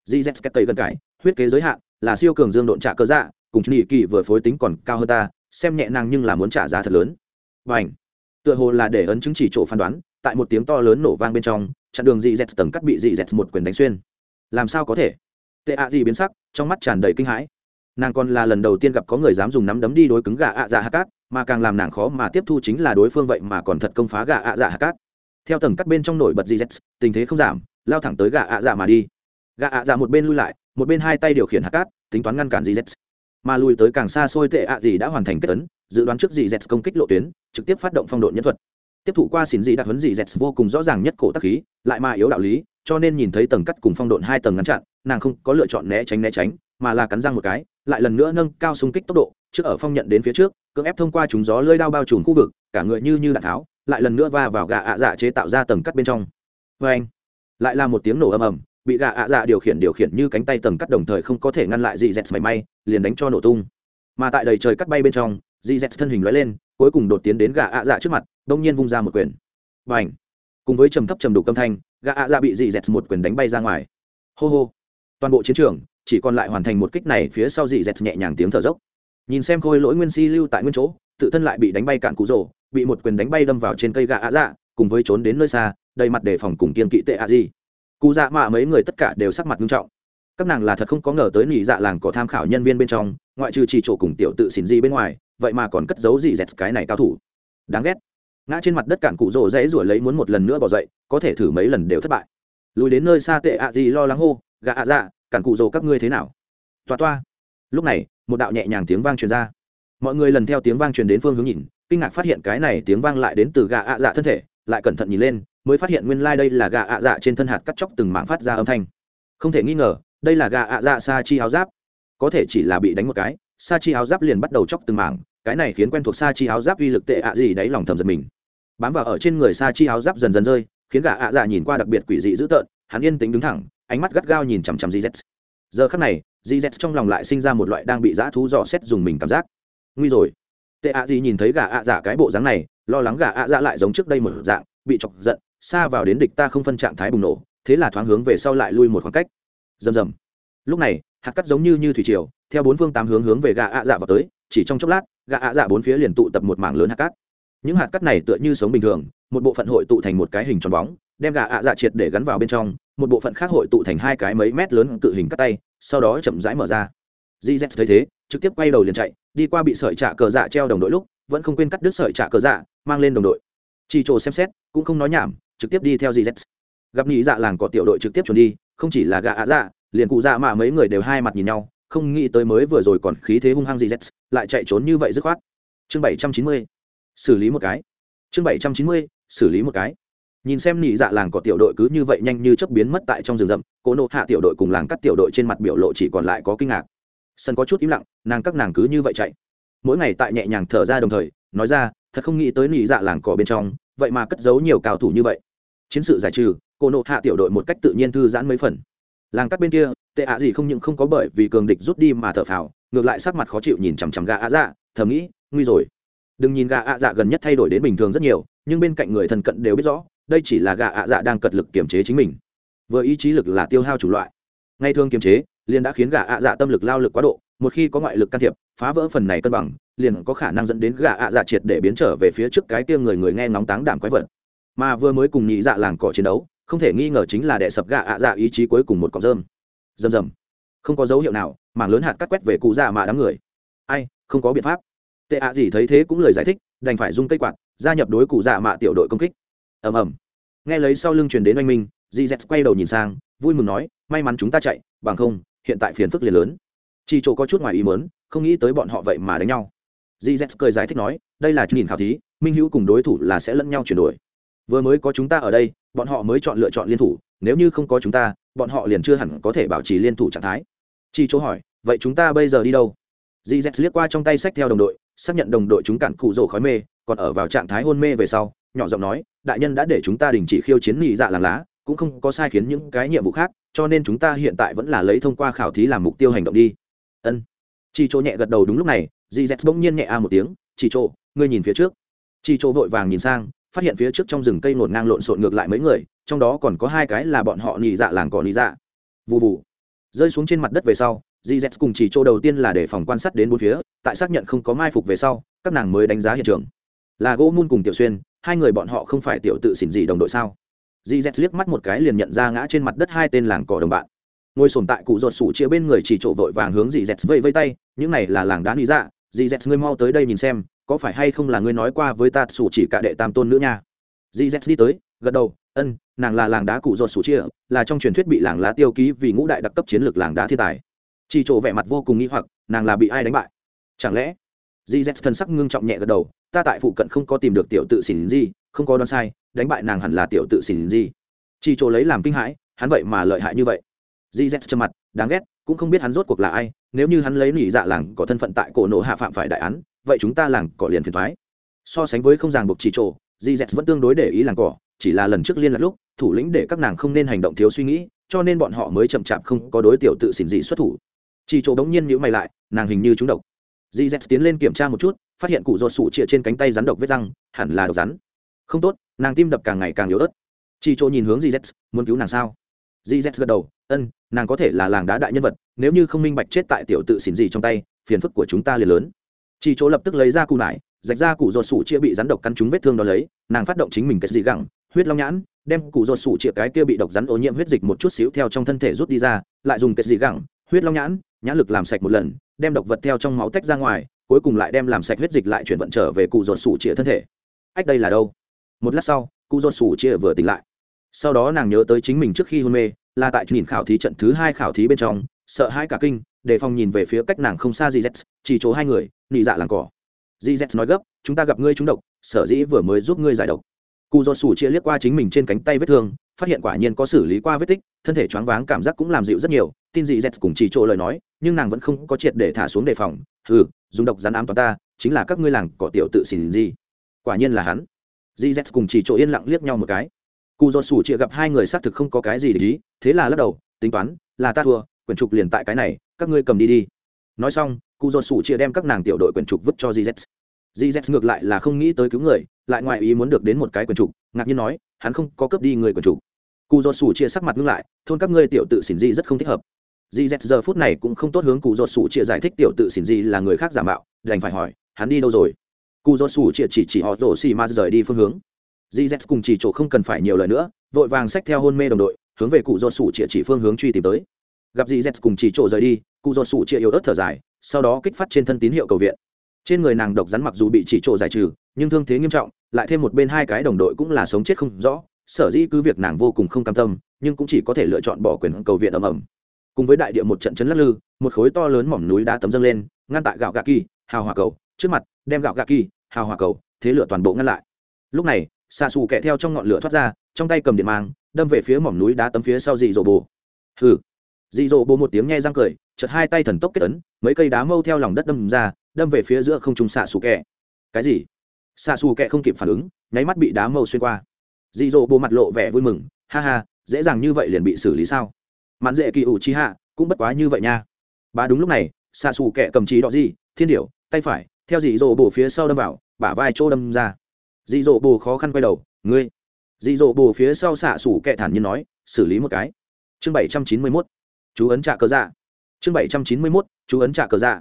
Dị dẹt cách tây gần cải, huyết kế giới hạn, là siêu cường dương độn trả cơ dạ cùng nhị kỳ vừa phối tính còn cao hơn ta, xem nhẹ nàng nhưng là muốn trả giá thật lớn. Và ảnh tựa hồ là để ấn chứng chỉ chỗ phán đoán, tại một tiếng to lớn nổ vang bên trong chặn đường dị dẹt tầng cắt bị dị dẹt một quyền đánh xuyên. Làm sao có thể? Tệ ạ gì biến sắc, trong mắt tràn đầy kinh hãi. Nàng còn là lần đầu tiên gặp có người dám dùng nắm đấm đi đối cứng gà ạ dạ hạ cát, mà càng làm nàng khó mà tiếp thu chính là đối phương vậy mà còn thật công phá gà ạ dạ hạ cát. Theo tầng cắt bên trong nổi bật dị dẹt tình thế không giảm, lao thẳng tới gà ạ dạ mà đi. Gà ạ dạ một bên lui lại, một bên hai tay điều khiển hạ cát, tính toán ngăn cản dị dẹt mà lùi tới càng xa xôi tệ ạ gì đã hoàn thành kết tấn, dự đoán trước dị dẹt công kích lộ tuyến, trực tiếp phát động phong độ nhân thuật tiếp thụ qua xỉn dị đặc huấn dị dẹt vô cùng rõ ràng nhất cổ tắc khí, lại mà yếu đạo lý, cho nên nhìn thấy tầng cắt cùng phong độn hai tầng ngăn chặn, nàng không có lựa chọn né tránh né tránh, mà là cắn răng một cái, lại lần nữa nâng cao xung kích tốc độ, trước ở phong nhận đến phía trước, cưỡng ép thông qua chúng gió lơi đao bao trùm khu vực, cả người như như đạn tháo, lại lần nữa va vào gà ạ dạ chế tạo ra tầng cắt bên trong. Vê anh lại là một tiếng nổ ầm ầm, bị gà ạ dạ điều khiển điều khiển như cánh tay tầng cắt đồng thời không có thể ngăn lại dị dẹt mảy may, liền đánh cho nổ tung. Mà tại đầy trời cắt bay bên trong, dị dẹt thân hình lóe lên, cuối cùng đột tiến đến gà ạ dạ trước mặt đông nhiên vung ra một quyền. Và ảnh cùng với trầm thấp trầm đục âm thanh, gã ạ dạ bị dị dẹt một quyền đánh bay ra ngoài. Hô hô! Toàn bộ chiến trường chỉ còn lại hoàn thành một kích này phía sau dị dẹt nhẹ nhàng tiếng thở dốc. Nhìn xem khôi lỗi nguyên si lưu tại nguyên chỗ, tự thân lại bị đánh bay cạn cụ rồ, bị một quyền đánh bay đâm vào trên cây gã ạ dạ cùng với trốn đến nơi xa, đầy mặt đề phòng cùng kiên kỵ tệ ạ gì cụ dạ mạ mấy người tất cả đều sắc mặt nghiêm trọng. Các nàng là thật không có ngờ tới nỉ dạ làng có tham khảo nhân viên bên trong, ngoại trừ chỉ chỗ cùng tiểu tự xỉn gì bên ngoài, vậy mà còn cất giấu gì dẹt cái này cao thủ. Đáng ghét ngã trên mặt đất cản cụ rỗ dãy rủi lấy muốn một lần nữa bỏ dậy, có thể thử mấy lần đều thất bại. Lùi đến nơi xa tệ ạ gì lo lắng hô gạ ạ dạ cản cụ rỗ các ngươi thế nào? Toa toa. Lúc này, một đạo nhẹ nhàng tiếng vang truyền ra. Mọi người lần theo tiếng vang truyền đến phương hướng nhìn, kinh ngạc phát hiện cái này tiếng vang lại đến từ gà ạ dạ thân thể, lại cẩn thận nhìn lên, mới phát hiện nguyên lai、like、đây là gà ạ dạ trên thân hạt cắt chóc từng mạng phát ra âm thanh. Không thể nghi ngờ, đây là gà ạ dạ sa chi áo giáp. Có thể chỉ là bị đánh một cái, sa chi áo giáp liền bắt đầu chóc từng mảng cái này khiến quen thuộc sa chi áo giáp uy lực tệ ạ gì đấy lòng thầm giật mình. Bám vào ở trên người sa chi áo giáp dần dần rơi, khiến gã ạ dạ nhìn qua đặc biệt quỷ dị dữ tợn, hắn yên tĩnh đứng thẳng, ánh mắt gắt gao nhìn chằm chằm gz giờ khắc này gz trong lòng lại sinh ra một loại đang bị dã thú dò xét dùng mình cảm giác. Nguy rồi. Tệ ạ gì nhìn thấy gã ạ dạ cái bộ dáng này, lo lắng gã ạ dạ lại giống trước đây một dạng, bị chọc giận, xa vào đến địch ta không phân trạng thái bùng nổ, thế là thoáng hướng về sau lại lui một khoảng cách. Rầm rầm. Lúc này hạt cắt giống như như thủy triều, theo bốn phương tám hướng hướng về gà ạ dạ vào tới, chỉ trong chốc lát gà ạ dạ bốn phía liền tụ tập một mảng lớn hạt cát. Những hạt cát này tựa như sống bình thường, một bộ phận hội tụ thành một cái hình tròn bóng, đem gà ạ dạ triệt để gắn vào bên trong, một bộ phận khác hội tụ thành hai cái mấy mét lớn cự hình cắt tay, sau đó chậm rãi mở ra. Gz thấy thế, trực tiếp quay đầu liền chạy, đi qua bị sợi trạ cờ dạ treo đồng đội lúc, vẫn không quên cắt đứt sợi trạ cờ dạ mang lên đồng đội. Chỉ trồ xem xét, cũng không nói nhảm, trực tiếp đi theo gz gặp nghĩ dạ làng có tiểu đội trực tiếp chuẩn đi, không chỉ là gà ạ dạ liền cụ dạ mà mấy người đều hai mặt nhìn nhau, không nghĩ tới mới vừa rồi còn khí thế hung hăng gì z lại chạy trốn như vậy dứt khoát. Chương bảy trăm chín mươi, xử lý một cái. Chương bảy trăm chín mươi, xử lý một cái. Nhìn xem nị dạ làng có tiểu đội cứ như vậy nhanh như chớp biến mất tại trong rừng rậm cô nộ hạ tiểu đội cùng làng cắt tiểu đội trên mặt biểu lộ chỉ còn lại có kinh ngạc. Sân có chút im lặng, nàng các nàng cứ như vậy chạy. Mỗi ngày tại nhẹ nhàng thở ra đồng thời, nói ra, thật không nghĩ tới nị dạ làng cỏ bên trong, vậy mà cất giấu nhiều cao thủ như vậy. Chiến sự giải trừ cô nộ hạ tiểu đội một cách tự nhiên thư giãn mấy phần làng cắt bên kia, tệ ạ gì không những không có bởi vì cường địch rút đi mà thở phào, ngược lại sắc mặt khó chịu nhìn chằm chằm gà ạ dạ thầm nghĩ, nguy rồi. Đừng nhìn gà ạ dạ gần nhất thay đổi đến bình thường rất nhiều, nhưng bên cạnh người thân cận đều biết rõ, đây chỉ là gà ạ dạ đang cật lực kiềm chế chính mình. Vừa ý chí lực là tiêu hao chủ loại. Ngay thường kiềm chế, liền đã khiến gà ạ dạ tâm lực lao lực quá độ, một khi có ngoại lực can thiệp, phá vỡ phần này cân bằng, liền có khả năng dẫn đến gà ạ dạ triệt để biến trở về phía trước cái kia người người nghe ngóng táng đảm quái vật. Mà vừa mới cùng nhị dạ làng cỏ chiến đấu không thể nghi ngờ chính là đệ sập gạ ạ dạ ý chí cuối cùng một cọc rơm. Rầm rầm. Không có dấu hiệu nào, mảng lớn hạt cắt quét về cụ dạ mà đám người. Ai, không có biện pháp. Tệ ạ gì thấy thế cũng lời giải thích, đành phải dùng cây quạt, gia nhập đối cụ dạ mạ tiểu đội công kích. Ầm ầm. Nghe lấy sau lưng truyền đến oanh minh gz quay đầu nhìn sang, vui mừng nói, may mắn chúng ta chạy, bằng không, hiện tại phiền phức liền lớn. Chỉ chỗ có chút ngoài ý mớn không nghĩ tới bọn họ vậy mà đánh nhau. Gz cười giải thích nói, đây là nhìn khảo thí, minh hữu cùng đối thủ là sẽ lẫn nhau chuyển đổi. Vừa mới có chúng ta ở đây bọn họ mới chọn lựa chọn liên thủ, nếu như không có chúng ta, bọn họ liền chưa hẳn có thể bảo trì liên thủ trạng thái. Chi chỗ hỏi, vậy chúng ta bây giờ đi đâu? Gz liếc qua trong tay sách theo đồng đội, xác nhận đồng đội chúng cản cụ rổ khói mê, còn ở vào trạng thái hôn mê về sau, nhỏ giọng nói, đại nhân đã để chúng ta đình chỉ khiêu chiến nghị dạ làng lá, cũng không có sai khiến những cái nhiệm vụ khác, cho nên chúng ta hiện tại vẫn là lấy thông qua khảo thí làm mục tiêu hành động đi. Ân. Chị chỗ nhẹ gật đầu đúng lúc này, dì z bỗng nhiên nhẹ a một tiếng chị chỗ ngươi nhìn phía trước. Chị chỗ vội vàng nhìn sang phát hiện phía trước trong rừng cây ngổn ngang lộn xộn ngược lại mấy người, trong đó còn có hai cái là bọn họ nhị dạ làng cỏ nhị dạ. Vụ vụ rơi xuống trên mặt đất về sau dì z cùng chỉ chỗ đầu tiên là để phòng quan sát đến bốn phía, tại xác nhận không có mai phục về sau, các nàng mới đánh giá hiện trường. Là gỗ mun cùng tiểu xuyên, hai người bọn họ không phải tiểu tự xỉn gì đồng đội sao? Dì z liếc mắt một cái liền nhận ra ngã trên mặt đất hai tên làng cỏ đồng bạn. Ngồi sồn tại cụ ruột sủ chia bên người chỉ trộ vội vàng hướng dì z vây vây tay, những này là làng đá lý dạ dì z ngươi mau tới đây nhìn xem có phải hay không là ngươi nói qua với ta sủ chỉ cả đệ tam tôn nữa nha? Dì z đi tới, gật đầu, ân, nàng là làng đá cụ ruột sủ chia, là trong truyền thuyết bị làng lá tiêu ký vì ngũ đại đặc cấp chiến lược làng đá thiên tài. Chỉ chỗ vẻ mặt vô cùng nghi hoặc, nàng là bị ai đánh bại? Chẳng lẽ? Dì z thân sắc ngưng trọng nhẹ gật đầu, ta tại phụ cận không có tìm được tiểu tự xỉn gì, không có đoán sai, đánh bại nàng hẳn là tiểu tự xỉn gì. Chỉ chỗ lấy làm kinh hãi, hắn vậy mà lợi hại như vậy. Di z trầm mặt, đáng ghét, cũng không biết hắn rốt cuộc là ai, nếu như hắn lấy nỉ dạ làng có thân phận tại cổ nổ hạ phạm phải đại án vậy chúng ta làng cỏ liền phiền thoái. So sánh với không ràng buộc chỉ trộ di z vẫn tương đối để ý làng cỏ, chỉ là lần trước liên lạc lúc, thủ lĩnh để các nàng không nên hành động thiếu suy nghĩ, cho nên bọn họ mới chậm chạp không có đối tiểu tự xỉn dị xuất thủ. Chỉ chỗ bỗng nhiên nhữ mày lại, nàng hình như trúng độc. Di z tiến lên kiểm tra một chút, phát hiện cụ ruột sụ chĩa trên cánh tay rắn độc vết răng, hẳn là độc rắn. Không tốt, nàng tim đập càng ngày càng yếu ớt. Chị chỗ nhìn hướng di z, muốn cứu nàng sao? Di z gật đầu, ân, nàng có thể là làng đá đại nhân vật, nếu như không minh bạch chết tại tiểu tự xỉn gì trong tay, phiền phức của chúng ta liền lớn chị chỗ lập tức lấy ra cụ nải, rạch ra cụ ruột sủ chia bị rắn độc cắn trúng vết thương đó lấy, nàng phát động chính mình cái gì gẳng, huyết long nhãn, đem cụ ruột sủ chia cái kia bị độc rắn ô nhiễm huyết dịch một chút xíu theo trong thân thể rút đi ra, lại dùng cái gì gẳng, huyết long nhãn nhãn lực làm sạch một lần, đem độc vật theo trong máu tách ra ngoài, cuối cùng lại đem làm sạch huyết dịch lại chuyển vận trở về cụ ruột sủ chia thân thể. Ách, đây là đâu? Một lát sau cụ ruột sủ chia vừa tỉnh lại. Sau đó nàng nhớ tới chính mình trước khi hôn mê, là tại nhìn khảo thí trận thứ hai khảo thí bên trong, sợ hai cả kinh đề phòng nhìn về phía cách nàng không xa gz chỉ chỗ hai người nị dạ làng cỏ. Gz nói gấp, chúng ta gặp ngươi trúng độc, sở dĩ vừa mới giúp ngươi giải độc. Cụ do sủ chia liếc qua chính mình trên cánh tay vết thương, phát hiện quả nhiên có xử lý qua vết tích, thân thể choáng váng, cảm giác cũng làm dịu rất nhiều, tin dì z cùng chỉ chỗ lời nói, nhưng nàng vẫn không có triệt để thả xuống đề phòng ừ dùng độc rắn ám toàn ta, chính là các ngươi làng cỏ tiểu tự xỉn gì. Quả nhiên là hắn. Dì z cùng chỉ chỗ yên lặng liếc nhau một cái. Cụ do sủ chia gặp hai người xác thực không có cái gì để ý, thế là lắc đầu, tính toán, là ta thua, quyển trục liền tại cái này, các ngươi cầm đi đi. Nói xong cụ dột sủ chia đem các nàng tiểu đội quyển trục vứt cho gz gz ngược lại là không nghĩ tới cứu người, lại ngoài ý muốn được đến một cái quyển trục, ngạc nhiên nói, hắn không có cướp đi người quyển trục. Cụ dột sủ chia sắc mặt ngưng lại, thôn các ngươi tiểu tự xỉn di rất không thích hợp. Gz giờ phút này cũng không tốt hướng cụ dột sủ chia giải thích tiểu tự xỉn di là người khác giả mạo, đành phải hỏi, hắn đi đâu rồi? Cụ dột sủ chia chỉ chỉ họ rổ xì ma rời đi phương hướng. Gz cùng chỉ chỗ không cần phải nhiều lời nữa, vội vàng xách theo hôn mê đồng đội, hướng về cụ dột sủ chia chỉ phương hướng truy tìm tới. Gặp dì z cùng chỉ chỗ rời đi, cụ dột sủ chia yếu ớt thở dài sau đó kích phát trên thân tín hiệu cầu viện. Trên người nàng độc rắn mặc dù bị chỉ trộ giải trừ, nhưng thương thế nghiêm trọng, lại thêm một bên hai cái đồng đội cũng là sống chết không rõ, sở dĩ cứ việc nàng vô cùng không cam tâm, nhưng cũng chỉ có thể lựa chọn bỏ quyền cầu viện ầm ầm. Cùng với đại địa một trận chấn lắc lư, một khối to lớn mỏm núi đá tấm dâng lên, ngăn tại gạo gà kỳ, hào hòa cầu, trước mặt, đem gạo gà kỳ, hào hòa cầu, thế lửa toàn bộ ngăn lại. Lúc này xa xù kẹ theo trong ngọn lửa thoát ra, trong tay cầm điện mang, đâm về phía mỏm núi đá tấm phía sau dị dỗ bồ. Hừ. Dị dỗ bồ một tiếng nghe răng cười chật hai tay thần tốc kết ấn, mấy cây đá mâu theo lòng đất đâm ra, đâm về phía giữa không trung xạ xù kẹ. Cái gì? Xạ xù kẹ không kịp phản ứng, nháy mắt bị đá mâu xuyên qua. Dị dỗ bộ mặt lộ vẻ vui mừng, ha ha, dễ dàng như vậy liền bị xử lý sao? Mạn dễ kỳ ủ chi hạ, cũng bất quá như vậy nha. Bà đúng lúc này, xạ xù kẹ cầm trí đọ gì, thiên điểu, tay phải. Theo dị dỗ bộ phía sau đâm vào, bả vai chỗ đâm ra. Dị dỗ bộ khó khăn quay đầu, ngươi. Dị dỗ bộ phía sau xạ xù kẹ thản nhiên nói, xử lý một cái. Chương bảy trăm chín mươi mốt. Chú ấn trạ cơ dạ chương bảy trăm chín mươi mốt, chú ấn trả cờ dạ.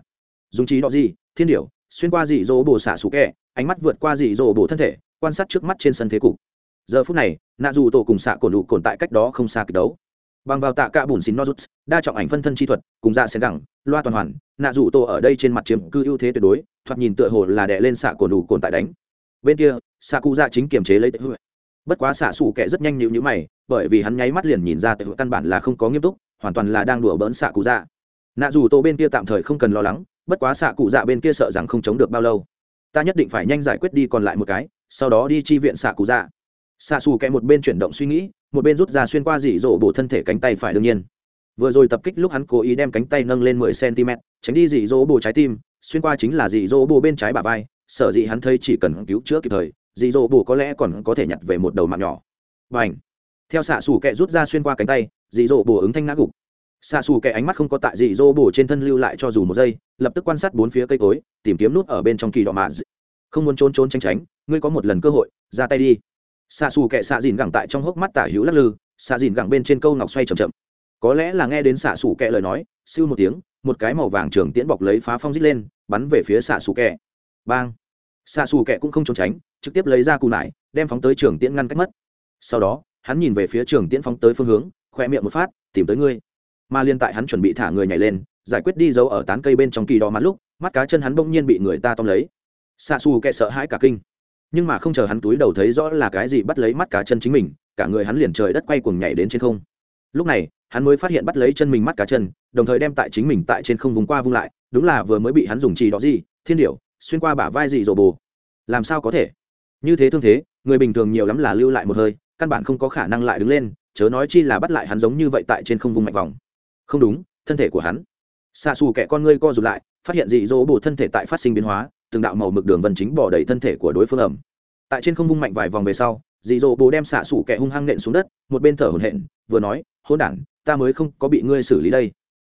Dùng trí đỏ gì, thiên điểu, xuyên qua dị dỗ bồ xả sủ kẹ ánh mắt vượt qua dị dỗ bồ thân thể, quan sát trước mắt trên sân thế cục. Giờ phút này, nạ dù tổ cùng xạ cổn đủ cồn tại cách đó không xa kịch đấu. Bằng vào tạ cạ bùn xin nozuts đa trọng ảnh phân thân chi thuật, cùng dạ sẽ gẳng, loa toàn hoàn, nạ dù tổ ở đây trên mặt chiếm cư ưu thế tuyệt đối, thoạt nhìn tựa hồ là đè lên xạ cổn đủ cồn tại đánh. Bên kia, xạ cụ dạ chính kiềm chế lấy tệ bất quá xạ xù kẻ rất nhanh nhịu nhữ mày, bởi vì hắn nháy mắt liền nhìn ra tệ căn bản là không có nghiêm túc, hoàn toàn là đang đùa bỡn xạ cụ dạ nạ dù tổ bên kia tạm thời không cần lo lắng, bất quá xạ cụ dạ bên kia sợ rằng không chống được bao lâu. Ta nhất định phải nhanh giải quyết đi còn lại một cái, sau đó đi chi viện xạ cụ dạ. Xạ xù kẹ một bên chuyển động suy nghĩ, một bên rút ra xuyên qua dỉ dỗ bổ thân thể cánh tay phải đương nhiên. Vừa rồi tập kích lúc hắn cố ý đem cánh tay nâng lên mười cm tránh đi dỉ dỗ bổ trái tim, xuyên qua chính là dỉ dỗ bổ bên trái bả vai, sở dĩ hắn thấy chỉ cần cứu chữa kịp thời dỉ dỗ bổ có lẽ còn có thể nhặt về một đầu mạng nhỏ. Và ảnh theo xạ xù kẹ rút ra xuyên qua cánh tay dì dỗ bổ ứng thanh ngã gục xa xù Kẻ ánh mắt không có tại dị dô bổ trên thân lưu lại cho dù một giây, lập tức quan sát bốn phía cây cối, tìm kiếm nút ở bên trong kỳ đỏ mạ không muốn trốn trốn tránh tránh, ngươi có một lần cơ hội, ra tay đi. Xa xù Kẻ xạ dìn gẳng tại trong hốc mắt tả hữu lắc lư, xạ dìn gẳng bên trên câu ngọc xoay c h ậ m chậm. Có lẽ là nghe đến xạ xù Kẻ lời nói, siêu một tiếng, một cái màu vàng trường tiễn bọc lấy phá phong rít lên, bắn về phía xạ xù Kẻ. bang! Xạ xù Kẻ cũng không trốn tránh, trực tiếp lấy ra cù nải, đem phóng tới trường tiễn ngăn cách mất. Sau đó, hắn nhìn về phía trường tiễn phóng tới phương hướng, khoe miệng một phát, tìm tới ngươi mà liên tại hắn chuẩn bị thả người nhảy lên, giải quyết đi dấu ở tán cây bên trong kỳ đỏ mắt lúc, mắt cá chân hắn bỗng nhiên bị người ta tóm lấy. Xa xù kệ sợ hãi cả kinh. Nhưng mà không chờ hắn túi đầu thấy rõ là cái gì bắt lấy mắt cá chân chính mình, cả người hắn liền trời đất quay cuồng nhảy đến trên không. Lúc này, hắn mới phát hiện bắt lấy chân mình mắt cá chân, đồng thời đem tại chính mình tại trên không vùng qua vung lại, đúng là vừa mới bị hắn dùng trì đó gì, thiên điểu, xuyên qua bả vai gì rồ bồ. Làm sao có thể? Như thế thương thế, người bình thường nhiều lắm là lưu lại một hơi, căn bản không có khả năng lại đứng lên, chớ nói chi là bắt lại hắn giống như vậy tại trên không vùng mạnh vòng không đúng, thân thể của hắn. Xa xù kẻ con ngươi co rụt lại, phát hiện dị dỗ bồ thân thể tại phát sinh biến hóa, từng đạo màu mực đường vân chính bỏ đầy thân thể của đối phương ẩm tại trên không vung mạnh vài vòng về sau, dị dỗ bồ đem xạ xù kẻ hung hăng nện xuống đất, một bên thở hổn hển, vừa nói hôn đản, ta mới không có bị ngươi xử lý đây.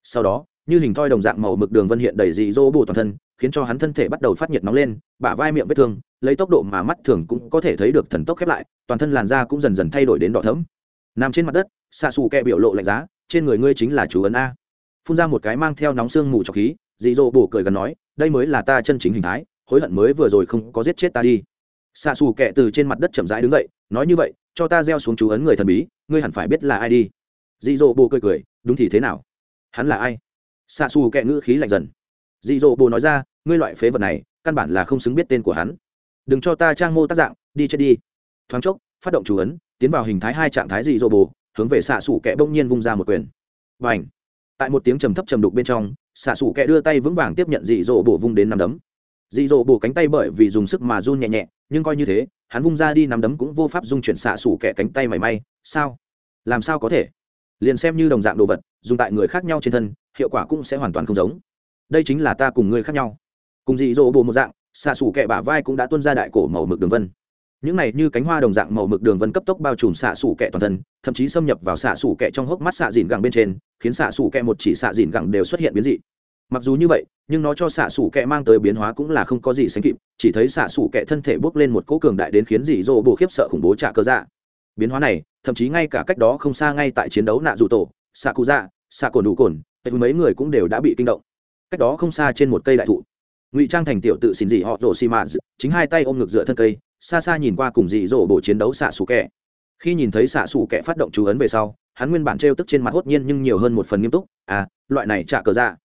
Sau đó, như hình thoi đồng dạng màu mực đường vân hiện đầy dị dỗ bồ toàn thân, khiến cho hắn thân thể bắt đầu phát nhiệt nóng lên, bả vai miệng vết thương, lấy tốc độ mà mắt thường cũng có thể thấy được thần tốc khép lại, toàn thân làn da cũng dần dần thay đổi đến đỏ thấm nằm trên mặt đất xạ xù kẹ biểu lộ lạnh giá trên người ngươi chính là chú ấn a. Phun ra một cái mang theo nóng xương mù trọc khí, dị dỗ bổ cười gần nói, đây mới là ta chân chính hình thái, hối hận mới vừa rồi không có giết chết ta đi. Xạ xù kẹ từ trên mặt đất chậm rãi đứng dậy, nói như vậy, cho ta gieo xuống chú ấn người thần bí, ngươi hẳn phải biết là ai đi. Dị dỗ bồ cười cười, đúng thì thế nào? Hắn là ai? Xạ xù kẹ ngữ khí lạnh dần. Dị dỗ bồ nói ra, ngươi loại phế vật này, căn bản là không xứng biết tên của hắn. Đừng cho ta trang mô tác dạng, đi chết đi. Thoáng chốc, phát động chú ấn, tiến vào hình thái hai trạng thái dị dỗ bồ hướng về xạ xủ kẹ bỗng nhiên vung ra một quyền. Và ảnh tại một tiếng trầm thấp trầm đục bên trong, xạ xủ kẹ đưa tay vững vàng tiếp nhận dị dỗ bổ vung đến nằm đấm. Dị dỗ bổ cánh tay bởi vì dùng sức mà run nhẹ nhẹ, nhưng coi như thế, hắn vung ra đi nằm đấm cũng vô pháp dung chuyển xạ xủ kẹ cánh tay mảy may. Sao? Làm sao có thể? Liền xem như đồng dạng đồ vật, dùng tại người khác nhau trên thân, hiệu quả cũng sẽ hoàn toàn không giống. Đây chính là ta cùng người khác nhau. Cùng dị dỗ bổ một dạng, xạ xủ kẹ bả vai cũng đã tuân ra đại cổ màu mực đường vân những này như cánh hoa đồng dạng màu mực đường vân cấp tốc bao trùm xạ xủ kẹ toàn thân, thậm chí xâm nhập vào xạ xủ kẹ trong hốc mắt xạ dìn gẳng bên trên, khiến xạ xủ kẹ một chỉ xạ dìn gẳng đều xuất hiện biến dị. Mặc dù như vậy, nhưng nó cho xạ xủ kẹ mang tới biến hóa cũng là không có gì sánh kịp, chỉ thấy xạ xủ kẹ thân thể bốc lên một cỗ cường đại đến khiến dị dỗ bồ khiếp sợ khủng bố trả cơ dạ. Biến hóa này, thậm chí ngay cả cách đó không xa ngay tại chiến đấu nạ dù tổ, xạ cụ dạ xạ cồn đủ cồn mấy người cũng đều đã bị kinh động. Cách đó không xa trên một cây đại thụ, ngụy trang thành tiểu tự xin dị họ rổ xi mã chính hai tay ôm ngực dựa thân cây xa xa nhìn qua cùng dị dỗ bộ chiến đấu xạ xù kẹ khi nhìn thấy xạ xù kẹ phát động chú ấn về sau, hắn nguyên bản trêu tức trên mặt hốt nhiên nhưng nhiều hơn một phần nghiêm túc. À loại này trả cờ ra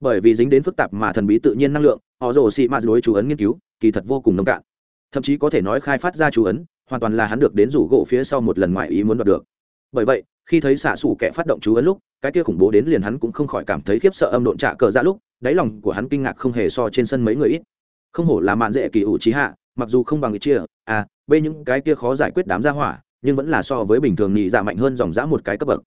bởi vì dính đến phức tạp mà thần bí tự nhiên năng lượng, họ rồ xị mạt đối chú ấn nghiên cứu, kỳ thật vô cùng nông cạn. Thậm chí có thể nói khai phát ra chú ấn, hoàn toàn là hắn được đến rủ gỗ phía sau một lần ngoài ý muốn đoạt được. Bởi vậy, khi thấy xạ xù kẻ phát động chú ấn lúc, cái kia khủng bố đến liền hắn cũng không khỏi cảm thấy khiếp sợ âm độn trả cờ ra lúc, đáy lòng của hắn kinh ngạc không hề so trên sân mấy người ít. Không hổ là mạn dễ kỳ ủ trí hạ mặc dù không bằng ít chia à b những cái kia khó giải quyết đám gia hỏa, nhưng vẫn là so với bình thường nhị dạ mạnh hơn dòng dã một cái cấp bậc.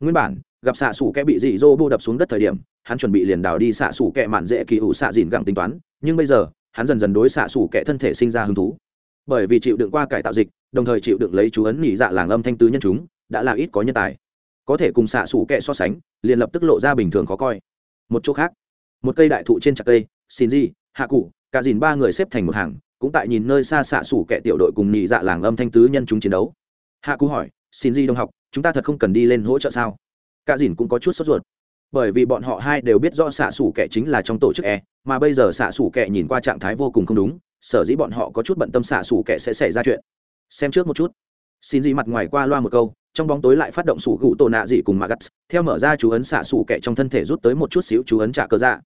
Nguyên bản, gặp xạ xủ kẻ bị dị dô bô đập xuống đất thời điểm, hắn chuẩn bị liền đào đi xạ xủ kẻ mạn dễ kỳ ủ xạ dìn gặng tính toán, nhưng bây giờ, hắn dần dần đối xạ xủ kẻ thân thể sinh ra hứng thú. Bởi vì chịu đựng qua cải tạo dịch, đồng thời chịu đựng lấy chú ấn nhị dạ làng âm thanh tứ nhân chúng, đã là ít có nhân tài. Có thể cùng xạ xủ kẻ so sánh, liền lập tức lộ ra bình thường khó coi. Một chỗ khác, một cây đại thụ trên chặt cây xin di hạ cụ cả dìn ba người xếp thành một hàng cũng tại nhìn nơi xa xạ xủ kẹ tiểu đội cùng nhị dạ làng âm thanh tứ nhân chúng chiến đấu. Hạ cụ hỏi, xin di đồng học, chúng ta thật không cần đi lên hỗ trợ sao? Cả dìn cũng có chút sốt ruột. Bởi vì bọn họ hai đều biết rõ xạ xủ kẻ chính là trong tổ chức e mà bây giờ xạ xủ kẻ nhìn qua trạng thái vô cùng không đúng, sở dĩ bọn họ có chút bận tâm xạ xủ kẻ sẽ xảy ra chuyện. Xem trước một chút. Xin gì mặt ngoài qua loa một câu, trong bóng tối lại phát động sủ gụ tổ nạ dị cùng magas theo mở ra chú ấn xạ sủ kẹ trong thân thể rút tới một chút xíu chú ấn trả cờ dạ.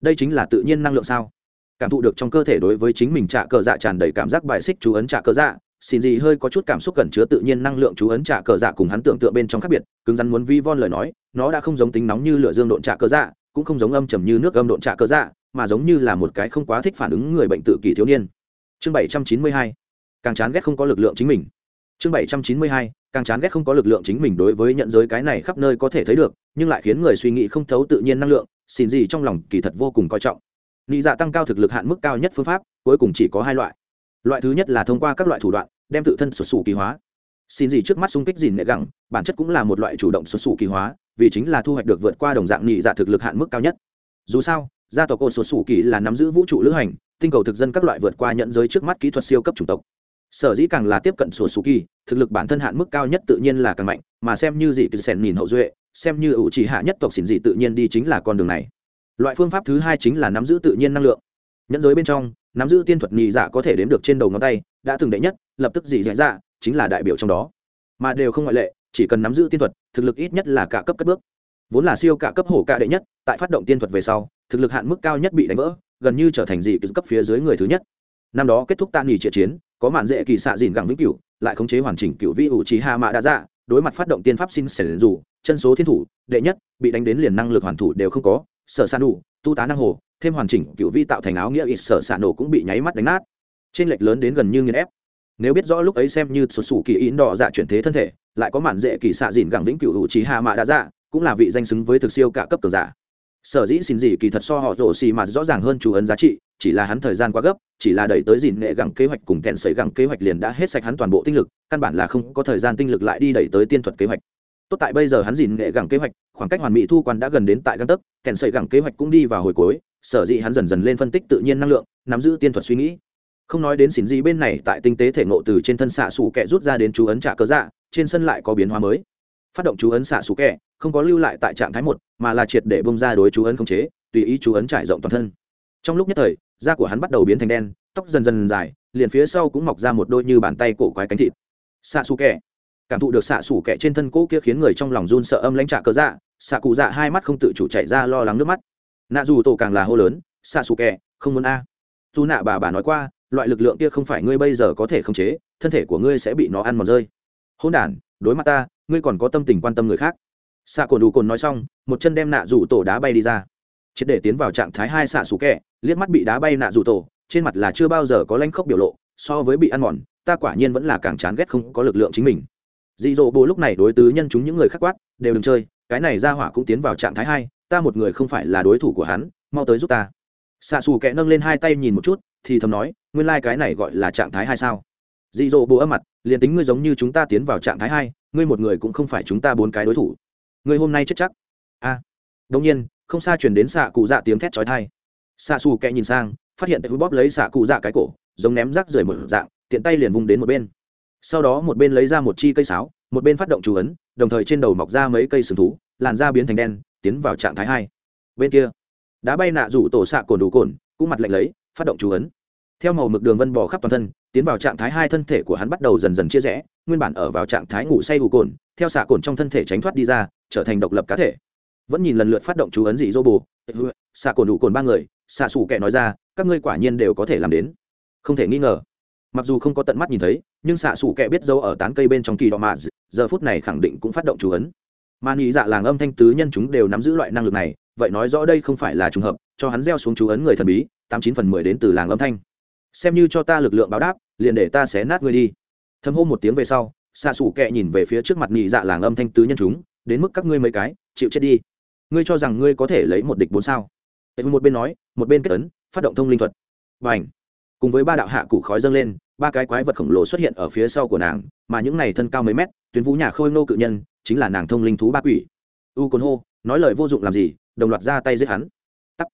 Đây chính là tự nhiên năng lượng sao? Cảm thụ được trong cơ thể đối với chính mình trả cờ dạ tràn đầy cảm giác bài xích chú ấn trả cờ dạ xin gì hơi có chút cảm xúc gần chứa tự nhiên năng lượng chú ấn trả cờ dạ cùng hắn tưởng tượng bên trong khác biệt, cứng rắn muốn vi von lời nói, nó đã không giống tính nóng như lửa dương độn trả cờ dạ cũng không giống âm trầm như nước âm độn trả cờ dạ mà giống như là một cái không quá thích phản ứng người bệnh tự kỷ thiếu niên. Chương bảy trăm chín mươi hai, càng chán ghét không có lực lượng chính mình. Chương bảy trăm chín mươi hai, càng chán ghét không có lực lượng chính mình đối với nhận giới cái này khắp nơi có thể thấy được, nhưng lại khiến người suy nghĩ không thấu tự nhiên năng lượng, xin gì trong lòng kỳ thật vô cùng coi trọng nghĩ dạ tăng cao thực lực hạn mức cao nhất phương pháp, cuối cùng chỉ có hai loại. Loại thứ nhất là thông qua các loại thủ đoạn, đem tự thân sụt sù kỳ hóa. Xin gì trước mắt xung kích dìn nệ gẳng, bản chất cũng là một loại chủ động sụt sù kỳ hóa, vì chính là thu hoạch được vượt qua đồng dạng nị dạ thực lực hạn mức cao nhất. Dù sao, gia tộc cô sụt sù kỳ là nắm giữ vũ trụ lữ hành, tinh cầu thực dân các loại vượt qua nhận giới trước mắt kỹ thuật siêu cấp chủng tộc. Sở dĩ càng là tiếp cận sổ sù kỳ, thực lực bản thân hạn mức cao nhất tự nhiên là càng mạnh, mà xem như dị kỳ sèn nhìn hậu duệ, xem như ủ chỉ hạ nhất tộc xỉn dị tự nhiên đi chính là con đường này loại phương pháp thứ hai chính là nắm giữ tự nhiên năng lượng. Nhẫn giới bên trong, nắm giữ tiên thuật nhị dạ có thể đếm được trên đầu ngón tay, đã từng đệ nhất, lập tức dị dạ dạ chính là đại biểu trong đó. Mà đều không ngoại lệ, chỉ cần nắm giữ tiên thuật, thực lực ít nhất là cả cấp cất bước. Vốn là siêu cả cấp hổ cả đệ nhất, tại phát động tiên thuật về sau, thực lực hạn mức cao nhất bị đánh vỡ, gần như trở thành dị cấp phía dưới người thứ nhất. Năm đó kết thúc tan nghỉ triệt chiến, có mạn dễ kỳ xạ dìn gẳng vĩnh cửu, lại khống chế hoàn chỉnh cựu vi ủ trí hạ mạ đã dạ đối mặt phát động tiên pháp xin sẻn dù, chân số thiên thủ, đệ nhất, bị đánh đến liền năng lực hoàn thủ đều không có sở san đủ tu tá năng hồ, thêm hoàn chỉnh cựu vi tạo thành áo nghĩa ít sở sản nổ cũng bị nháy mắt đánh nát. Trên lệch lớn đến gần như nghiền ép. Nếu biết rõ lúc ấy xem như sụt sủ kỳ ín đỏ dạ chuyển thế thân thể, lại có mản dễ kỳ xạ dìn gẳng vĩnh cửu hữu trí hạ mạ đã dạ cũng là vị danh xứng với thực siêu cả cấp cường giả. Sở dĩ xin gì kỳ thật so họ rổ xì mà rõ ràng hơn chủ ấn giá trị, chỉ là hắn thời gian quá gấp, chỉ là đẩy tới dìn nghệ gẳng kế hoạch cùng kẹn sấy gẳng kế hoạch liền đã hết sạch hắn toàn bộ tinh lực, căn bản là không có thời gian tinh lực lại đi đẩy tới tiên thuật kế hoạch. Tốt tại bây giờ hắn dìn nghệ gẳng kế hoạch khoảng cách hoàn mỹ thu quan đã gần đến tại găng tấc kẹn sấy gẳng kế hoạch cũng đi vào hồi cuối, sở dĩ hắn dần dần lên phân tích tự nhiên năng lượng, nắm giữ tiên thuật suy nghĩ. Không nói đến xỉn gì bên này, tại tinh tế thể ngộ từ trên thân xạ xù kẹ rút ra đến chú ấn trả cơ dạ trên sân lại có biến hóa mới. Phát động chú ấn xạ xù kẹ không có lưu lại tại trạng thái một, mà là triệt để bông ra đối chú ấn khống chế, tùy ý chú ấn trải rộng toàn thân. Trong lúc nhất thời, da của hắn bắt đầu biến thành đen, tóc dần dần dài, liền phía sau cũng mọc ra một đôi như bàn tay cổ quái cánh thịt. Xạ xù kẹ cảm thụ được xạ xủ kẹ trên thân cỗ kia khiến người trong lòng run sợ âm lãnh trả cớ dạ xạ cụ dạ hai mắt không tự chủ chạy ra lo lắng nước mắt. Nạ dù tổ càng là hô lớn, xạ xù kẹ không muốn a. À. dù nạ bà bà nói qua, loại lực lượng kia không phải ngươi bây giờ có thể khống chế, thân thể của ngươi sẽ bị nó ăn mòn rơi. Hôn đ đối mặt ta, ngươi còn có tâm tình quan tâm người khác. Xạ cồn đủ cồn nói xong, một chân đem nạ rủ tổ đá bay đi ra. Triệt để tiến vào trạng thái hai xạ xù kẹ liếc mắt bị đá bay nạ rủ tổ, trên mặt là chưa bao giờ có lanh khốc biểu lộ, so với bị ăn mòn, ta quả nhiên vẫn là càng chán ghét không có lực lượng chính mình dị dỗ bố lúc này đối tứ nhân chúng những người khác quát đều đừng chơi cái này ra hỏa cũng tiến vào trạng thái hai ta một người không phải là đối thủ của hắn mau tới giúp ta. Xạ xù kẹ nâng lên hai tay nhìn một chút thì thầm nói nguyên lai、like、cái này gọi là trạng thái hai sao? Dị dỗ bố âm mặt liền tính ngươi giống như chúng ta tiến vào trạng thái hai ngươi một người cũng không phải chúng ta bốn cái đối thủ. Ngươi hôm nay chết chắc. A. À, đông nhiên không xa chuyển đến xạ cụ dạ tiếng thét trói thai xạ xù kẹ nhìn sang phát hiện tay bóp lấy xạ cụ dạ cái cổ giống ném rác rời một dạng tiện tay liền vung đến một bên sau đó một bên lấy ra một chi cây sáo, một bên phát động chú ấn, đồng thời trên đầu mọc ra mấy cây sừng thú, làn da biến thành đen, tiến vào trạng thái hai. Bên kia, đá bay nạ rủ tổ xạ cồn đủ cồn, cũng mặt lạnh lấy, phát động chú ấn. Theo màu mực đường vân bò khắp toàn thân, tiến vào trạng thái hai thân thể của hắn bắt đầu dần dần chia rẽ, nguyên bản ở vào trạng thái ngủ say ủ cồn, theo xạ cồn trong thân thể tránh thoát đi ra, trở thành độc lập cá thể. Vẫn nhìn lần lượt phát động chú ấn dị dô bồ xạ cồn đủ cồn ba người, xạ xù kẻ nói ra, các ngươi quả nhiên đều có thể làm đến. Không thể nghi ngờ mặc dù không có tận mắt nhìn thấy, nhưng xạ xù kẹ biết dâu ở tán cây bên trong kỳ đỏ mạ giờ phút này khẳng định cũng phát động chú ấn. Mà nghĩ dạ làng âm thanh tứ nhân chúng đều nắm giữ loại năng lực này, vậy nói rõ đây không phải là trùng hợp, cho hắn gieo xuống chú ấn người thần bí, tám chín phần mười đến từ làng âm thanh. Xem như cho ta lực lượng báo đáp, liền để ta xé nát ngươi đi. Thâm hô một tiếng về sau, xạ xù kẹ nhìn về phía trước mặt nhị dạ làng âm thanh tứ nhân chúng, đến mức các ngươi mấy cái, chịu chết đi. Ngươi cho rằng ngươi có thể lấy một địch bốn sao? Một bên nói, một bên kết ấn, phát động thông linh thuật. Và ảnh cùng với ba đạo hạ cụ khói dâng lên ba cái quái vật khổng lồ xuất hiện ở phía sau của nàng, mà những này thân cao mấy mét, tuyến vũ nhà khôi nô cự nhân, chính là nàng thông linh thú ba quỷ. U cồn hô, nói lời vô dụng làm gì, đồng loạt ra tay giết hắn. Tắt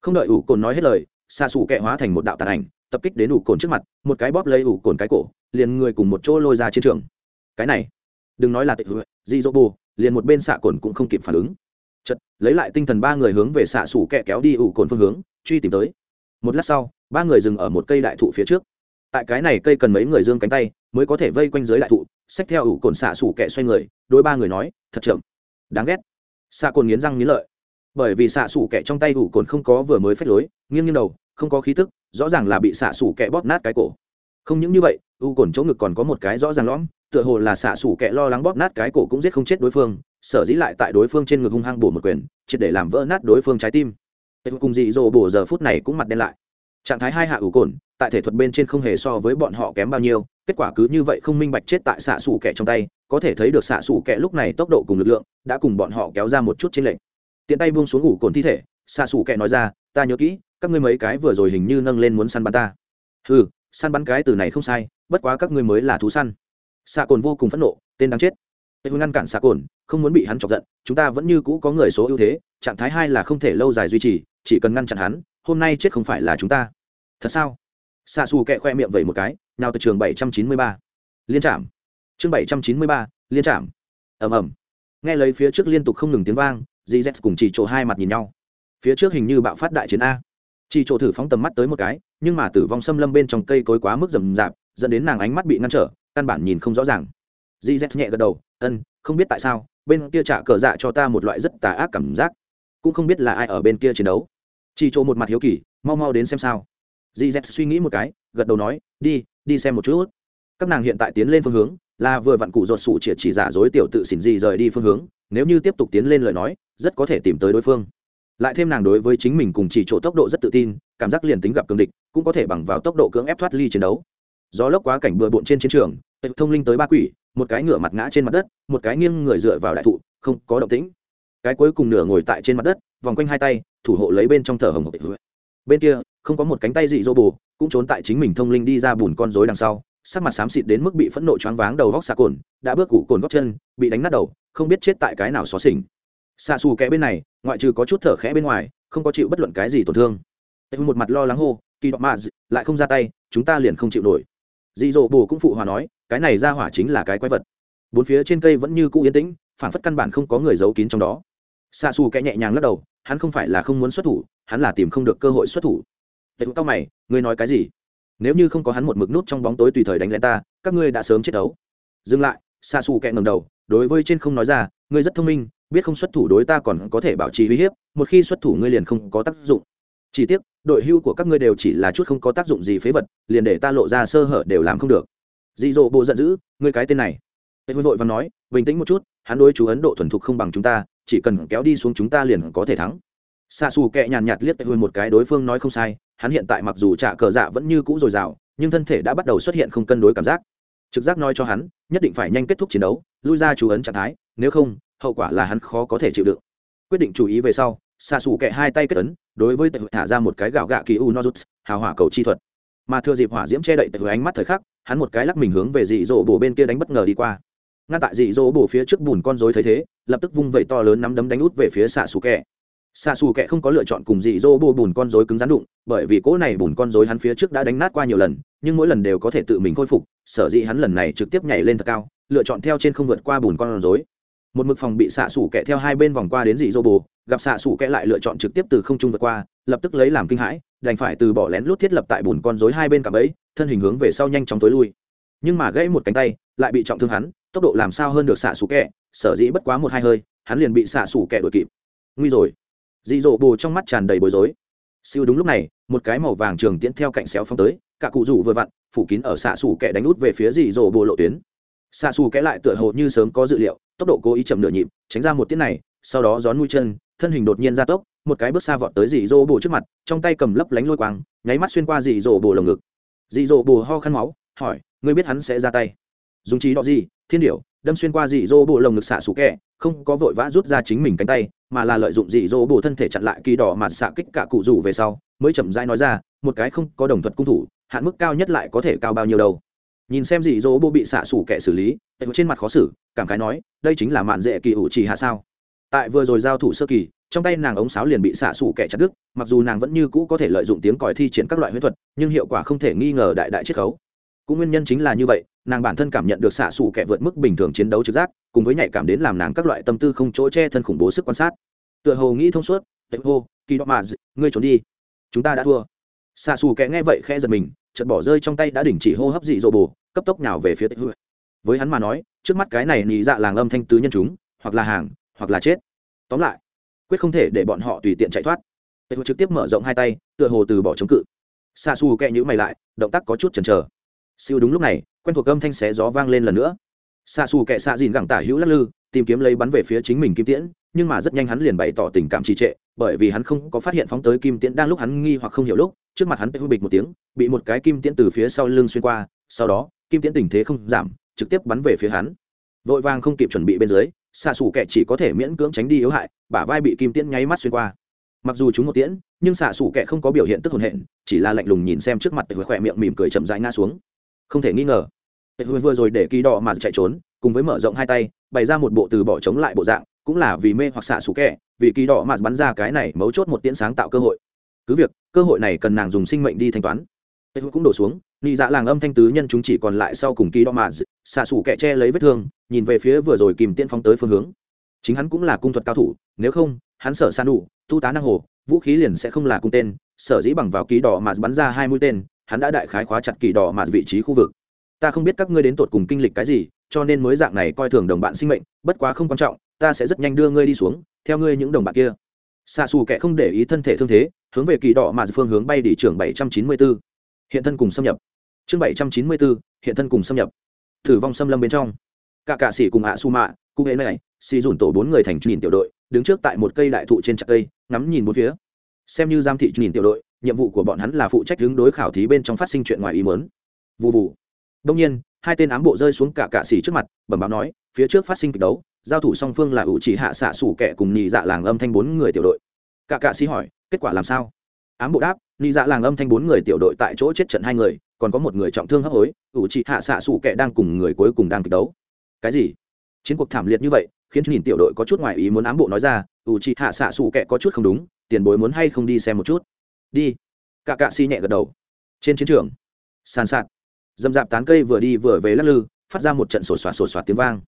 không đợi U cồn nói hết lời xa xù kẹ hóa thành một đạo tàn ảnh, tập kích đến u cồn trước mặt, một cái bóp lấy U cồn cái cổ, liền người cùng một chỗ lôi ra chiến trường. Cái này, đừng nói là tệ hụi di dỗ bù, liền một bên xạ cồn cũng không kịp phản ứng. Chật lấy lại tinh thần ba người hướng về xạ xù kẹ kéo đi ủ cồn phương hướng, truy tìm tới. Một lát sau, ba người dừng ở một cây đại thụ phía trước tại cái này cây cần mấy người dương cánh tay mới có thể vây quanh dưới đại thụ, xách theo ủ cồn xạ sủ kẹ xoay người Đôi ba người nói, thật chậm. Đáng ghét. Xạ cồn nghiến răng nghiến lợi. Bởi vì xạ sủ kẹ trong tay ủ cồn không có vừa mới phách lối, nghiêng nghiêng đầu, không có khí tức, rõ ràng là bị xạ sủ kẹ bóp nát cái cổ. Không những như vậy, ủ cồn chỗ ngực còn có một cái rõ ràng lõm, tựa hồ là xạ sủ kẹ lo lắng bóp nát cái cổ cũng giết không chết đối phương, sở dĩ lại tại đối phương trên ngực hung hăng bổ một quyền, triệt để làm vỡ nát đối phương trái tim. Cùng dị dỗ bổ giờ phút này cũng mặt đen lại trạng thái hai hạ ủ cồn, tại thể thuật bên trên không hề so với bọn họ kém bao nhiêu, kết quả cứ như vậy không minh bạch chết tại xạ xù kẻ trong tay, có thể thấy được xạ xù kẻ lúc này tốc độ cùng lực lượng đã cùng bọn họ kéo ra một chút trên lệnh tiện tay buông xuống ủ cồn thi thể, xạ xù kẻ nói ra, ta nhớ kỹ, các ngươi mấy cái vừa rồi hình như nâng lên muốn săn bắn ta. Ừ săn bắn cái từ này không sai, bất quá các ngươi mới là thú săn. Xạ cồn vô cùng phẫn nộ, tên đáng chết. Tôi ngăn cản xạ cồn, không muốn bị hắn chọc giận, chúng ta vẫn như cũ có người số ưu thế, trạng thái hai là không thể lâu dài duy trì, chỉ cần ngăn chặn hắn hôm nay chết không phải là chúng ta. Thật sao? Xạ xù kẹ khoe miệng vẩy một cái nào từ trường bảy trăm chín mươi ba. Liên trạm chương bảy trăm chín mươi ba, liên trạm ầm ầm. Nghe lấy phía trước liên tục không ngừng tiếng vang dì z cùng chỉ chỗ hai mặt nhìn nhau. Phía trước hình như bạo phát đại chiến a. Chỉ chỗ thử phóng tầm mắt tới một cái, nhưng mà tử vong xâm lâm bên trong cây cối quá mức rầm rạp, dẫn đến nàng ánh mắt bị ngăn trở, căn bản nhìn không rõ ràng. Dì z nhẹ gật đầu, ân, không biết tại sao, bên kia trả cờ dạ cho ta một loại rất tà ác cảm giác. Cũng không biết là ai ở bên kia chiến đấu chỉ chỗ một mặt hiếu kỳ, mau mau đến xem sao. Dì z suy nghĩ một cái, gật đầu nói, đi đi xem một chút. Các nàng hiện tại tiến lên phương hướng, là vừa vặn cụ ruột sụ chỉ chỉ giả dối tiểu tự xỉn gì rời đi phương hướng, nếu như tiếp tục tiến lên lời nói, rất có thể tìm tới đối phương. Lại thêm nàng đối với chính mình cùng chỉ chỗ tốc độ rất tự tin, cảm giác liền tính gặp cường địch, cũng có thể bằng vào tốc độ cưỡng ép thoát ly chiến đấu. Gió lốc quá cảnh bừa bộn trên chiến trường thông linh tới ba quỷ, một cái ngửa mặt ngã trên mặt đất, một cái nghiêng người dựa vào đại thụ, không có động tĩnh. Cái cuối cùng nửa ngồi tại trên mặt đất, vòng quanh hai tay thủ hộ lấy bên trong thở hồng hộc. Bên kia, không có một cánh tay dị dỗ bù, cũng trốn tại chính mình thông linh đi ra bùn con rối đằng sau, sắc mặt xám xịt đến mức bị phẫn nộ choáng váng đầu góc xà cồn, đã bước cụ cồn góc chân, bị đánh nát đầu, không biết chết tại cái nào xó xỉnh. Xa xù kẽ bên này, ngoại trừ có chút thở khẽ bên ngoài, không có chịu bất luận cái gì tổn thương. Một mặt lo lắng hô, kỳ đọc mà lại không ra tay, chúng ta liền không chịu nổi. Dị dỗ bù cũng phụ hòa nói, cái này ra hỏa chính là cái quái vật. Bốn phía trên cây vẫn như cũ yên tĩnh phản phất căn bản không có người giấu kín trong đó. Xa xù kẽ nhẹ nhàng lắc đầu hắn không phải là không muốn xuất thủ, hắn là tìm không được cơ hội xuất thủ. Tệ tao mày, ngươi nói cái gì? Nếu như không có hắn một mực nút trong bóng tối tùy thời đánh lén ta, các ngươi đã sớm chết đấu. Dừng lại xa xù kẹ ngầm đầu, đối với trên không nói ra, ngươi rất thông minh, biết không xuất thủ đối ta còn có thể bảo trì uy hiếp, một khi xuất thủ ngươi liền không có tác dụng. Chỉ tiếc, đội hưu của các ngươi đều chỉ là chút không có tác dụng gì phế vật, liền để ta lộ ra sơ hở đều làm không được. Dị dỗ bộ giận dữ, ngươi cái tên này. Tệ vội và nói, bình tĩnh một chút, hắn đối chú ấn độ thuần thục không bằng chúng ta chỉ cần kéo đi xuống chúng ta liền có thể thắng. Xa xù kẹ nhàn nhạt liếc tệ một cái đối phương nói không sai, hắn hiện tại mặc dù trả cờ dạ vẫn như cũ dồi dào, nhưng thân thể đã bắt đầu xuất hiện không cân đối cảm giác. Trực giác nói cho hắn, nhất định phải nhanh kết thúc chiến đấu, lui ra chú ấn trạng thái, nếu không, hậu quả là hắn khó có thể chịu đựng. Quyết định chú ý về sau xa xù kẹ hai tay kết ấn, đối với tệ thả ra một cái gạo gạ kỳ u nozuts hào hỏa cầu chi thuật. Mà thừa dịp hỏa diễm che đậy tệ ánh mắt thời khắc, hắn một cái lắc mình hướng về dị dỗ bổ bên kia đánh bất ngờ đi qua ngăn tại dị dỗ bổ phía trước bùn con rối thấy thế, lập tức vung vẩy to lớn nắm đấm đánh út về phía xạ xù kẹ xạ xù kẹ không có lựa chọn cùng dị dỗ bổ bùn con rối cứng rắn đụng, bởi vì cỗ này bùn con rối hắn phía trước đã đánh nát qua nhiều lần, nhưng mỗi lần đều có thể tự mình khôi phục, sở dĩ hắn lần này trực tiếp nhảy lên thật cao, lựa chọn theo trên không vượt qua bùn con rối. một mực phòng bị xạ xù kẹ theo hai bên vòng qua đến dị dỗ bổ, gặp xạ xù kẹ lại lựa chọn trực tiếp từ không trung vượt qua, lập tức lấy làm kinh hãi, đành phải từ bỏ lén lút thiết lập tại bùn con rối hai bên cặp ấy thân hình hướng về sau nhanh chóng tối lui nhưng mà gãy một cánh tay, lại bị trọng thương hắn tốc độ làm sao hơn được xạ xù kẹ, sở dĩ bất quá một hai hơi, hắn liền bị xạ xù kẹ đuổi kịp. Nguy rồi. Dị dỗ bồ trong mắt tràn đầy bối rối. Siêu đúng lúc này, một cái màu vàng trường tiễn theo cạnh xéo phong tới, cả cụ rủ vừa vặn, phủ kín ở xạ xù kẹ đánh út về phía dị dỗ bồ lộ tuyến. Xạ xù kẽ lại tựa hồ như sớm có dự liệu, tốc độ cố ý chậm nửa nhịp, tránh ra một tiết này, sau đó gión mũi chân, thân hình đột nhiên ra tốc, một cái bước xa vọt tới dị dỗ bồ trước mặt, trong tay cầm lấp lánh lôi quang, nháy mắt xuyên qua dị dỗ bồ lồng ngực. Dị dỗ bồ ho khăn máu, hỏi, ngươi biết hắn sẽ ra tay? Dùng trí đọ gì, thiên điệu đâm xuyên qua dị dô bộ lồng ngực xạ xù kẹ, không có vội vã rút ra chính mình cánh tay, mà là lợi dụng dị dô bộ thân thể chặn lại kỳ đỏ mà xạ kích cả cụ rủ về sau, mới chậm rãi nói ra, một cái không có đồng thuật cung thủ, hạn mức cao nhất lại có thể cao bao nhiêu đâu? Nhìn xem dị dô bộ bị xạ xù kẹ xử lý trên mặt khó xử, cảm khái nói, đây chính là mạn dễ kỳ ủ chỉ hạ sao? Tại vừa rồi giao thủ sơ kỳ, trong tay nàng ống sáo liền bị xạ xù kẻ chặt đứt, mặc dù nàng vẫn như cũ có thể lợi dụng tiếng còi thi triển các loại huyết thuật, nhưng hiệu quả không thể nghi ngờ đại đại chiết khấu. Cũng nguyên nhân chính là như vậy nàng bản thân cảm nhận được xạ xù kẻ vượt mức bình thường chiến đấu trực giác, cùng với nhạy cảm đến làm nàng các loại tâm tư không chỗ che thân khủng bố sức quan sát. Tựa hồ nghĩ thông suốt tệ hô, kỳ đọ mà ngươi trốn đi. Chúng ta đã thua. Xạ xù kẻ nghe vậy khẽ giật mình chật bỏ rơi trong tay đã đình chỉ hô hấp dị dỗ bồ cấp tốc nào về phía tệ hô. Với hắn mà nói, trước mắt cái này nhị dạ làng âm thanh tứ nhân chúng, hoặc là hàng, hoặc là chết. Tóm lại, quyết không thể để bọn họ tùy tiện chạy thoát. Tây trực tiếp mở rộng hai tay, tựa hồ từ bỏ chống cự. Xa xù kẹ nhữ mày lại, động tác có chút chần chờ. Siêu đúng lúc này quen thuộc âm thanh xé gió vang lên lần nữa. Xa xù kệ xạ dìn gẳng tả hữu lắc lư, tìm kiếm lấy bắn về phía chính mình kim tiễn, nhưng mà rất nhanh hắn liền bày tỏ tình cảm trì trệ, bởi vì hắn không có phát hiện phóng tới kim tiễn đang lúc hắn nghi hoặc không hiểu lúc, trước mặt hắn bị hư bịch một tiếng, bị một cái kim tiễn từ phía sau lưng xuyên qua, sau đó, kim tiễn tình thế không giảm, trực tiếp bắn về phía hắn. Vội vàng không kịp chuẩn bị bên dưới, xạ xù kệ chỉ có thể miễn cưỡng tránh đi yếu hại, bả vai bị kim tiễn nháy mắt xuyên qua. Mặc dù chúng một tiễn, nhưng xạ xù kệ không có biểu hiện tức hồn hện, chỉ là lạnh lùng nhìn xem trước mặt khỏe miệng mỉm cười chậm rãi ngã xuống. Không thể nghi ngờ vừa rồi để kỳ đỏ mà chạy trốn, cùng với mở rộng hai tay, bày ra một bộ từ bỏ chống lại bộ dạng, cũng là vì mê hoặc xạ xù kẹ vì kỳ đỏ mà bắn ra cái này mấu chốt một tiễn sáng tạo cơ hội. Cứ việc, cơ hội này cần nàng dùng sinh mệnh đi thanh toán. Cũng đổ xuống, nị dạ làng âm thanh tứ nhân chúng chỉ còn lại sau cùng kỳ đỏ mà xạ xù kẹ che lấy vết thương, nhìn về phía vừa rồi kìm tiên phóng tới phương hướng. Chính hắn cũng là cung thuật cao thủ, nếu không, hắn sở san đủ, tu tá năng hồ, vũ khí liền sẽ không là cung tên, sở dĩ bằng vào kỳ đỏ mà bắn ra hai mũi tên, hắn đã đại khái khóa chặt kỳ đỏ mà vị trí khu vực ta không biết các ngươi đến tột cùng kinh lịch cái gì, cho nên mới dạng này coi thường đồng bạn sinh mệnh, bất quá không quan trọng, ta sẽ rất nhanh đưa ngươi đi xuống, theo ngươi những đồng bạn kia. Xa xù kẻ không để ý thân thể thương thế, hướng về kỳ đỏ mà phương hướng bay đi trường bảy trăm chín mươi bốn hiện thân cùng xâm nhập. Chương bảy trăm chín mươi bốn hiện thân cùng xâm nhập. Thử vong xâm lâm bên trong. Cả cạ sĩ cùng ạ su mạ, cụ hệ này, xì dùn tổ bốn người thành nhìn tiểu đội, đứng trước tại một cây đại thụ trên chặt cây, ngắm nhìn bốn phía. Xem như giam thị nhìn tiểu đội, nhiệm vụ của bọn hắn là phụ trách hướng đối khảo thí bên trong phát sinh chuyện ngoài ý mớn vụ vụ đông nhiên, hai tên ám bộ rơi xuống cả cạ xỉ trước mặt, bẩm báo nói, phía trước phát sinh kịch đấu, giao thủ song phương là ủ chỉ hạ xạ sủ kẻ cùng nhị dạ làng âm thanh bốn người tiểu đội. Cả cạ sĩ hỏi, kết quả làm sao? Ám bộ đáp, nhị dạ làng âm thanh bốn người tiểu đội tại chỗ chết trận hai người, còn có một người trọng thương hấp hối, ủ chỉ hạ xạ sủ kẻ đang cùng người cuối cùng đang kịch đấu. Cái gì? Chiến cuộc thảm liệt như vậy, khiến nhìn tiểu đội có chút ngoài ý muốn ám bộ nói ra, ủ chỉ hạ xạ sủ kẻ có chút không đúng, tiền bối muốn hay không đi xem một chút. Đi. Cả cạ si nhẹ gật đầu. Trên chiến trường, sàn sạt dầm dạp tán cây vừa đi vừa về lắc lư, phát ra một trận sổ soạt sổ soạt tiếng vang.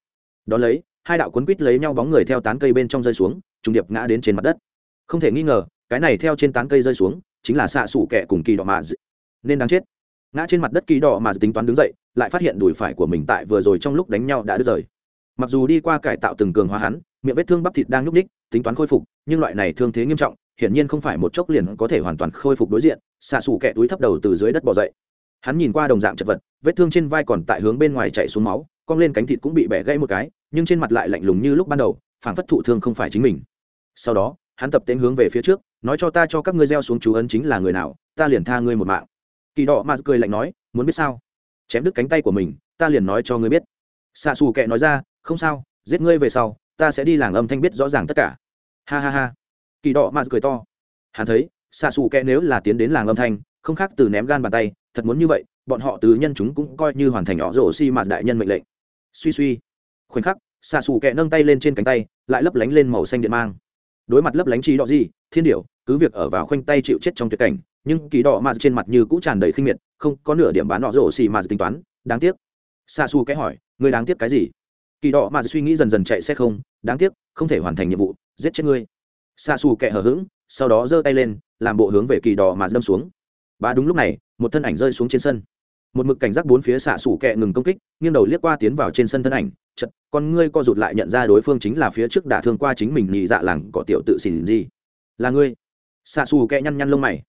Đ ó lấy, hai đạo quấn quít lấy nhau bóng người theo tán cây bên trong rơi xuống, trùng điệp ngã đến trên mặt đất. Không thể nghi ngờ, cái này theo trên tán cây rơi xuống, chính là xạ xủ kẹ cùng kỳ đỏ mà nên đáng chết. Ngã trên mặt đất kỳ đỏ mà tính toán đứng dậy, lại phát hiện đùi phải của mình tại vừa rồi trong lúc đánh nhau đã đứt rời. Mặc dù đi qua cải tạo từng cường hóa hắn, miệng vết thương bắp thịt đang nhúc ních tính toán khôi phục, nhưng loại này thương thế nghiêm trọng, hiển nhiên không phải một chốc liền có thể hoàn toàn khôi phục đối diện, xạ xù kẹ túi thấp đầu từ dưới đất bỏ dậy hắn nhìn qua đồng dạng chật vật, vết thương trên vai còn tại hướng bên ngoài chạy xuống máu, cong lên cánh thịt cũng bị bẻ gãy một cái, nhưng trên mặt lại lạnh lùng như lúc ban đầu, phảng phất thụ thương không phải chính mình. Sau đó, hắn tập tên hướng về phía trước, nói cho ta cho các ngươi gieo xuống chú ấn chính là người nào, ta liền tha ngươi một mạng. Kỳ đỏ mà cười lạnh nói, muốn biết sao? Chém đứt cánh tay của mình, ta liền nói cho ngươi biết. Xạ xù kệ nói ra, không sao, giết ngươi về sau, ta sẽ đi làng âm thanh biết rõ ràng tất cả. Ha ha ha. Kỳ đỏ mà cười to. Hắn thấy, xạ xù kệ nếu là tiến đến làng âm thanh, không khác từ ném gan bàn tay thật muốn như vậy bọn họ từ nhân chúng cũng coi như hoàn thành họ rổ xi mạt đại nhân mệnh lệnh. Suy suy. Khoảnh khắc xạ xù kẹ nâng tay lên trên cánh tay lại lấp lánh lên màu xanh điện mang. Đối mặt lấp lánh trí đỏ gì thiên điểu cứ việc ở vào khoanh tay chịu chết trong tuyệt cảnh nhưng kỳ đỏ mà trên mặt như cũ tràn đầy khinh miệt không có nửa điểm bán họ rổ xi mạt tính toán. Đáng tiếc. Xa xù kẽ hỏi ngươi đáng tiếc cái gì? Kỳ đỏ mà suy nghĩ dần dần chạy xe không đáng tiếc không thể hoàn thành nhiệm vụ giết chết ngươi. Xa xù kẹ hở hững, sau đó giơ tay lên làm bộ hướng về kỳ đỏ mà đâm xuống. Và đúng lúc này một thân ảnh rơi xuống trên sân. Một mực cảnh giác bốn phía xạ xủ kẹ ngừng công kích, nghiêng đầu liếc qua tiến vào trên sân thân ảnh chật con ngươi co rụt lại nhận ra đối phương chính là phía trước đả thương qua chính mình nhị dạ làng cỏ tiểu tự xỉn gì. Là ngươi. Xạ xù kẹ nhăn nhăn lông mày.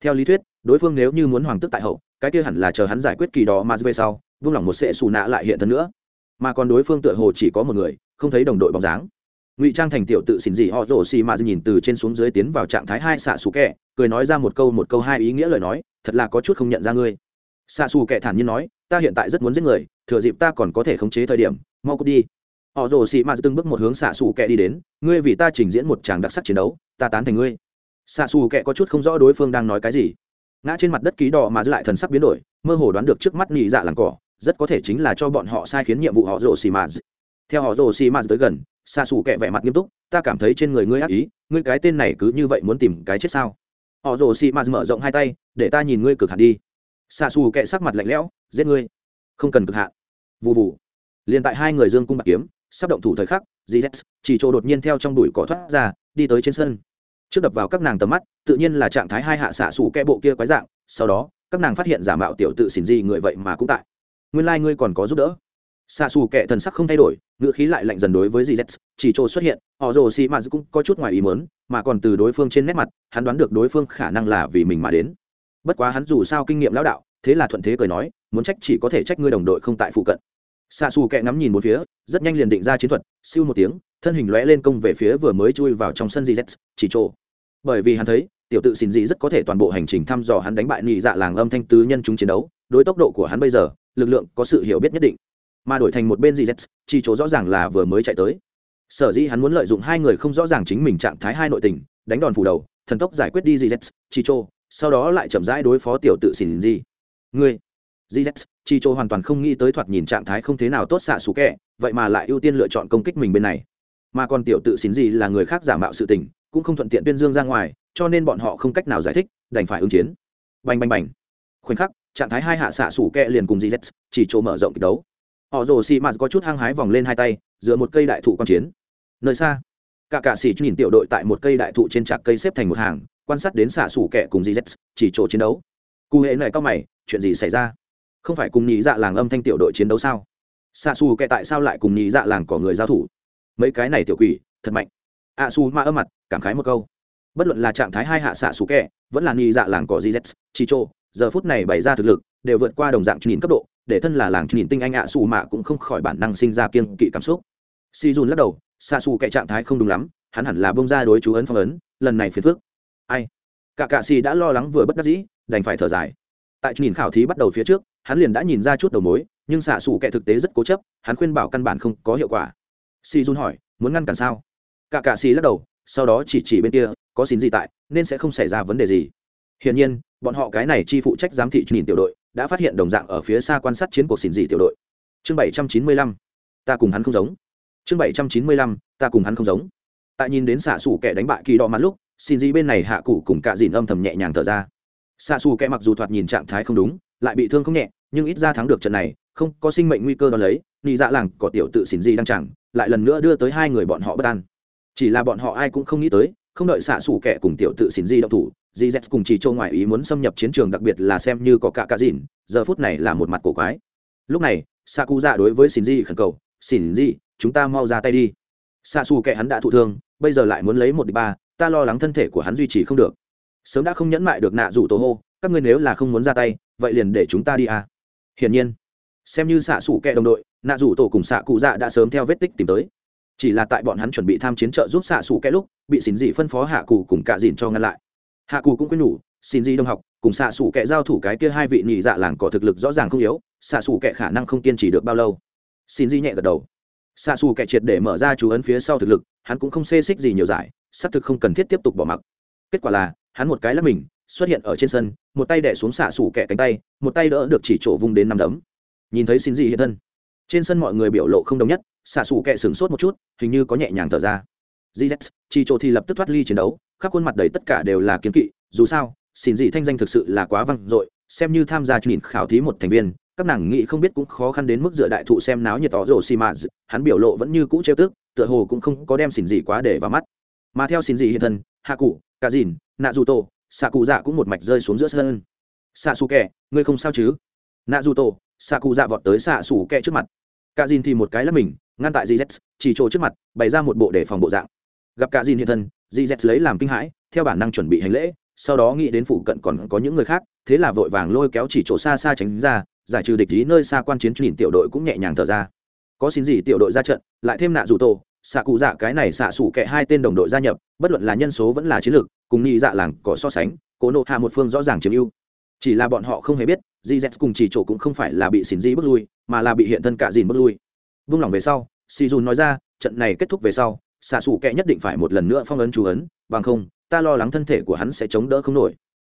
Theo lý thuyết, đối phương nếu như muốn hoàng tức tại hậu, cái kia hẳn là chờ hắn giải quyết kỳ đó mà về sau, vung lòng một sệ xù nạ lại hiện thân nữa. Mà còn đối phương tựa hồ chỉ có một người, không thấy đồng đội bóng dáng. Ngụy trang thành tiểu tự xỉn gì họ rổ xì mà nhìn từ trên xuống dưới tiến vào trạng thái hai xạ xù kẹ, cười nói ra một câu một câu hai ý nghĩa lời nói thật là có chút không nhận ra ngươi. Xa xù kệ thản nhiên nói, ta hiện tại rất muốn giết người, thừa dịp ta còn có thể khống chế thời điểm, mau cút đi. Họ rồ xì mà từng bước một hướng xạ xù kệ đi đến, ngươi vì ta trình diễn một tràng đặc sắc chiến đấu, ta tán thành ngươi. Xạ xù kệ có chút không rõ đối phương đang nói cái gì. Ngã trên mặt đất ký đỏ mà giữ lại thần sắc biến đổi, mơ hồ đoán được trước mắt nhị dạ làng cỏ, rất có thể chính là cho bọn họ sai khiến nhiệm vụ họ rồ xì mà theo họ rồ xì mà tới gần xạ xù kẹ vẻ mặt nghiêm túc, ta cảm thấy trên người ngươi ác ý, ngươi cái tên này cứ như vậy muốn tìm cái chết sao? Họ rồ xì mà mở rộng hai tay, để ta nhìn ngươi cực hạn đi. Xạ xù kệ sắc mặt lạnh lẽo, giết ngươi. Không cần cực hạn. Vụ vụ liền tại hai người dương cung bạc kiếm, sắp động thủ thời khắc gz chỉ chỗ đột nhiên theo trong đùi cỏ thoát ra, đi tới trên sân. Trước đập vào các nàng tầm mắt, tự nhiên là trạng thái hai hạ xạ xù kẽ bộ kia quái dạng, sau đó, các nàng phát hiện giả mạo tiểu tự xỉn gì người vậy mà cũng tại. Nguyên lai、like、ngươi còn có giúp đỡ. Xạ xù kệ thần sắc không thay đổi ngựa khí lại lạnh dần đối với gz chỉ chỗ xuất hiện họ rồ xì mạt cũng có chút ngoài ý mớn mà còn từ đối phương trên nét mặt, hắn đoán được đối phương khả năng là vì mình mà đến. Bất quá hắn dù sao kinh nghiệm lão đạo, thế là thuận thế cười nói, muốn trách chỉ có thể trách ngươi đồng đội không tại phụ cận. Xa xù kẹ ngắm nhìn một phía, rất nhanh liền định ra chiến thuật, siêu một tiếng, thân hình lóe lên công về phía vừa mới chui vào trong sân gz chỉ trộ bởi vì hắn thấy, tiểu tự xin dị rất có thể toàn bộ hành trình thăm dò hắn đánh bại nhị dạ làng âm thanh tứ nhân chúng chiến đấu, đối tốc độ của hắn bây giờ, lực lượng có sự hiểu biết nhất định. Mà đổi thành một bên gz chỉ chỗ rõ ràng là vừa mới chạy tới sở dĩ hắn muốn lợi dụng hai người không rõ ràng chính mình trạng thái hai nội tình, đánh đòn phủ đầu, thần tốc giải quyết đi gz chi chô, sau đó lại chậm rãi đối phó tiểu tự xỉn gì Người gz chi chô hoàn toàn không nghĩ tới thoạt nhìn trạng thái không thế nào tốt xạ xù kẹ, vậy mà lại ưu tiên lựa chọn công kích mình bên này. Mà còn tiểu tự xỉn gì là người khác giả mạo sự tình, cũng không thuận tiện tuyên dương ra ngoài, cho nên bọn họ không cách nào giải thích, đành phải ứng chiến. Bành bành bành. Khoảnh khắc, trạng thái hai hạ xạ xủ kẹ liền cùng gz chỉ chỗ mở rộng kịch đấu. Họ rồ xì mạt có chút hăng hái vòng lên hai tay giữa một cây đại thụ quan chiến nơi xa cả cạ xỉ nhìn tiểu đội tại một cây đại thụ trên trạc cây xếp thành một hàng quan sát đến xạ xủ kẹ cùng gz chỉ chỗ chiến đấu. Cụ hệ này cao mày chuyện gì xảy ra? Không phải cùng nhị dạ làng âm thanh tiểu đội chiến đấu sao? Xạ xù kẹ tại sao lại cùng nhị dạ làng có người giao thủ? Mấy cái này tiểu quỷ thật mạnh. Ạ à, xù ma âm mặt cảm khái một câu. Bất luận là trạng thái hai hạ xạ xù kẹ vẫn là nhị dạ làng cỏ z chi chỗ. giờ phút này bày ra thực lực đều vượt qua đồng dạng nhìn cấp độ để thân là làng nhìn tinh anh ạ xù mạ cũng không khỏi bản năng sinh ra kiên kỵ cảm xúc. Si dùn lắc đầu xa xù kệ trạng thái không đúng lắm, hắn hẳn là bông ra đối chú ấn phong ấn, lần này phiền phước ai? Cả cạ xì đã lo lắng vừa bất đắc dĩ, đành phải thở dài. Tại nhìn khảo thí bắt đầu phía trước, hắn liền đã nhìn ra chút đầu mối, nhưng xạ xù kệ thực tế rất cố chấp, hắn khuyên bảo căn bản không có hiệu quả. Si jun hỏi, muốn ngăn cản sao? Cả cạ si lắc đầu, sau đó chỉ chỉ bên kia, có xin gì tại, nên sẽ không xảy ra vấn đề gì. Hiển nhiên, bọn họ cái này chi phụ trách giám thị nhìn tiểu đội, đã phát hiện đồng dạng ở phía xa quan sát chiến cuộc xin gì tiểu đội. Chương bảy trăm chín mươi lăm, ta cùng hắn không giống chương bảy trăm chín mươi lăm, ta cùng hắn không giống. Tại nhìn đến xạ xù kẻ đánh bại kỳ đỏ mặt lúc, xin gì bên này hạ cụ cùng cả dìn âm thầm nhẹ nhàng thở ra. Xạ xù kẻ mặc dù thoạt nhìn trạng thái không đúng, lại bị thương không nhẹ, nhưng ít ra thắng được trận này, không có sinh mệnh nguy cơ đón lấy, nị dạ làng có tiểu tự xin gì đang chẳng, lại lần nữa đưa tới hai người bọn họ bất an. Chỉ là bọn họ ai cũng không nghĩ tới, không đợi xạ xủ kẻ cùng tiểu tự xin di động thủ di z cùng chỉ châu ngoài ý muốn xâm nhập chiến trường đặc biệt là xem như có cả cả dìn, giờ phút này là một mặt cổ quái. Lúc này xạ cụ dạ đối với xin di khẩn cầu, xin di chúng ta mau ra tay đi. Xa xù kệ hắn đã thụ thương, bây giờ lại muốn lấy một đ ba, ta lo lắng thân thể của hắn duy trì không được. Sớm đã không nhẫn mại được nạ rủ tổ hô, các ngươi nếu là không muốn ra tay, vậy liền để chúng ta đi à. hiển nhiên, xem như xạ xủ kẹ đồng đội, nạ rủ tổ cùng xạ cụ dạ đã sớm theo vết tích tìm tới. Chỉ là tại bọn hắn chuẩn bị tham chiến trợ giúp xạ xủ kẹ lúc, bị xin dị phân phó hạ cụ cùng cả dìn cho ngăn lại. Hạ cụ cũng quyết nhủ, xin dị đông học, cùng xạ xủ kẹ giao thủ cái kia hai vị nhị dạ làng có thực lực rõ ràng không yếu xạ xủ kẹ khả năng không kiên trì được bao lâu. Xin dị nhẹ gật đầu xa xù kẻ triệt để mở ra chú ấn phía sau thực lực, hắn cũng không xê xích gì nhiều giải, xác thực không cần thiết tiếp tục bỏ mặc. Kết quả là, hắn một cái lắp mình, xuất hiện ở trên sân, một tay đẻ xuống xạ xủ kẻ cánh tay, một tay đỡ được chỉ chỗ vung đến năm đấm. Nhìn thấy xin gì hiện thân? Trên sân mọi người biểu lộ không đồng nhất xạ xủ kẻ sửng sốt một chút, hình như có nhẹ nhàng thở ra. Gz chỉ chỗ thì lập tức thoát ly chiến đấu, khắp khuôn mặt đầy tất cả đều là kiếm kỵ, dù sao, xin gì thanh danh thực sự là quá văng dội, xem như tham gia nhìn khảo thí một thành viên các nàng nghĩ không biết cũng khó khăn đến mức dựa đại thụ xem náo nhiệt tỏ rổ xì mà hắn biểu lộ vẫn như cũ trêu tức, tựa hồ cũng không có đem xin gì quá để vào mắt. Mà theo xin gì hiện thân hạ cụ cả dìn nạ dù tổ xạ cụ dạ cũng một mạch rơi xuống giữa sân. Xạ xù kẹ ngươi không sao chứ? Nạ dù tổ xạ cụ dạ vọt tới xạ xù kẹ trước mặt. Cả dìn thì một cái là mình, ngăn tại gz chỉ trộ trước mặt, bày ra một bộ để phòng bộ dạng. Gặp cả dìn hiện thân gz lấy làm kinh hãi, theo bản năng chuẩn bị hành lễ, sau đó nghĩ đến phụ cận còn có những người khác, thế là vội vàng lôi kéo chỉ chỗ xa xa tránh ra giải trừ địch ý nơi xa quan chiến nhìn tiểu đội cũng nhẹ nhàng thở ra. Có xin gì tiểu đội ra trận, lại thêm nạ dù tổ, xạ cụ dạ cái này xạ xủ kệ hai tên đồng đội gia nhập, bất luận là nhân số vẫn là chiến lược, cùng nghi dạ làng có so sánh, cố nộ hạ một phương rõ ràng chiếm ưu. Chỉ là bọn họ không hề biết gz cùng chỉ chỗ cũng không phải là bị xin di bước lui, mà là bị hiện thân cả dìn bước lui. Vung lòng về sau si dùn nói ra, trận này kết thúc về sau, xạ xủ kệ nhất định phải một lần nữa phong ấn chú ấn, bằng không, ta lo lắng thân thể của hắn sẽ chống đỡ không nổi.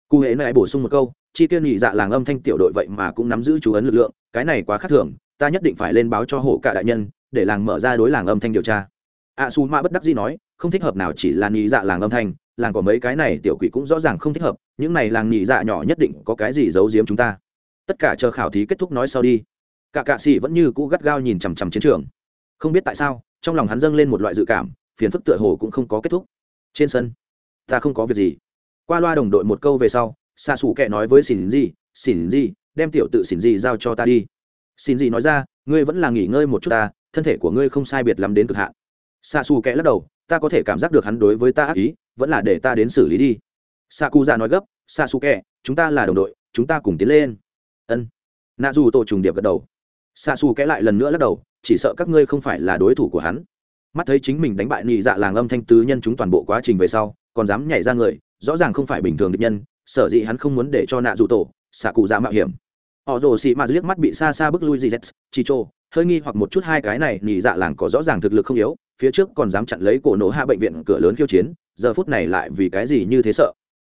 Cụ hệ này bổ sung một câu chi Tiên nhị dạ làng âm thanh tiểu đội vậy mà cũng nắm giữ chú ấn lực lượng, cái này quá khác thường, ta nhất định phải lên báo cho Hổ cả đại nhân, để làng mở ra đối làng âm thanh điều tra. A su ma bất đắc dĩ nói, không thích hợp nào chỉ là nhị dạ làng âm thanh, làng có mấy cái này tiểu quỷ cũng rõ ràng không thích hợp, những này làng nhị dạ nhỏ nhất định có cái gì giấu giếm chúng ta. Tất cả chờ khảo thí kết thúc nói sau đi. Cả cạ sĩ vẫn như cũ gắt gao nhìn chằm chằm chiến trường. Không biết tại sao, trong lòng hắn dâng lên một loại dự cảm, phiền phức tựa hồ cũng không có kết thúc. Trên sân, ta không có việc gì. Qua loa đồng đội một câu về sau xa xù kệ nói với xỉn gì xỉn gì đem tiểu tự xỉn gì giao cho ta đi. Xin gì nói ra, ngươi vẫn là nghỉ ngơi một chút ta, thân thể của ngươi không sai biệt lắm đến cực hạn. Xa xù kệ lắc đầu, ta có thể cảm giác được hắn đối với ta ác ý, vẫn là để ta đến xử lý đi. Xa cu ra nói gấp xa xù kệ chúng ta là đồng đội, chúng ta cùng tiến lên. Ân. Nạ dù tổ trùng điệp gật đầu. Xa xù kệ lại lần nữa lắc đầu, chỉ sợ các ngươi không phải là đối thủ của hắn. Mắt thấy chính mình đánh bại nhị dạ làng âm thanh tứ nhân chúng toàn bộ quá trình về sau, còn dám nhảy ra người, rõ ràng không phải bình thường địch nhân sở dĩ hắn không muốn để cho nạ dù tổ xạ cụ dạ mạo hiểm. Họ rồ xị mạt liếc mắt bị xa xa bước lui gì z chi chô hơi nghi hoặc một chút hai cái này, nhị dạ làng có rõ ràng thực lực không yếu, phía trước còn dám chặn lấy cổ nổ hạ bệnh viện cửa lớn khiêu chiến, giờ phút này lại vì cái gì như thế sợ.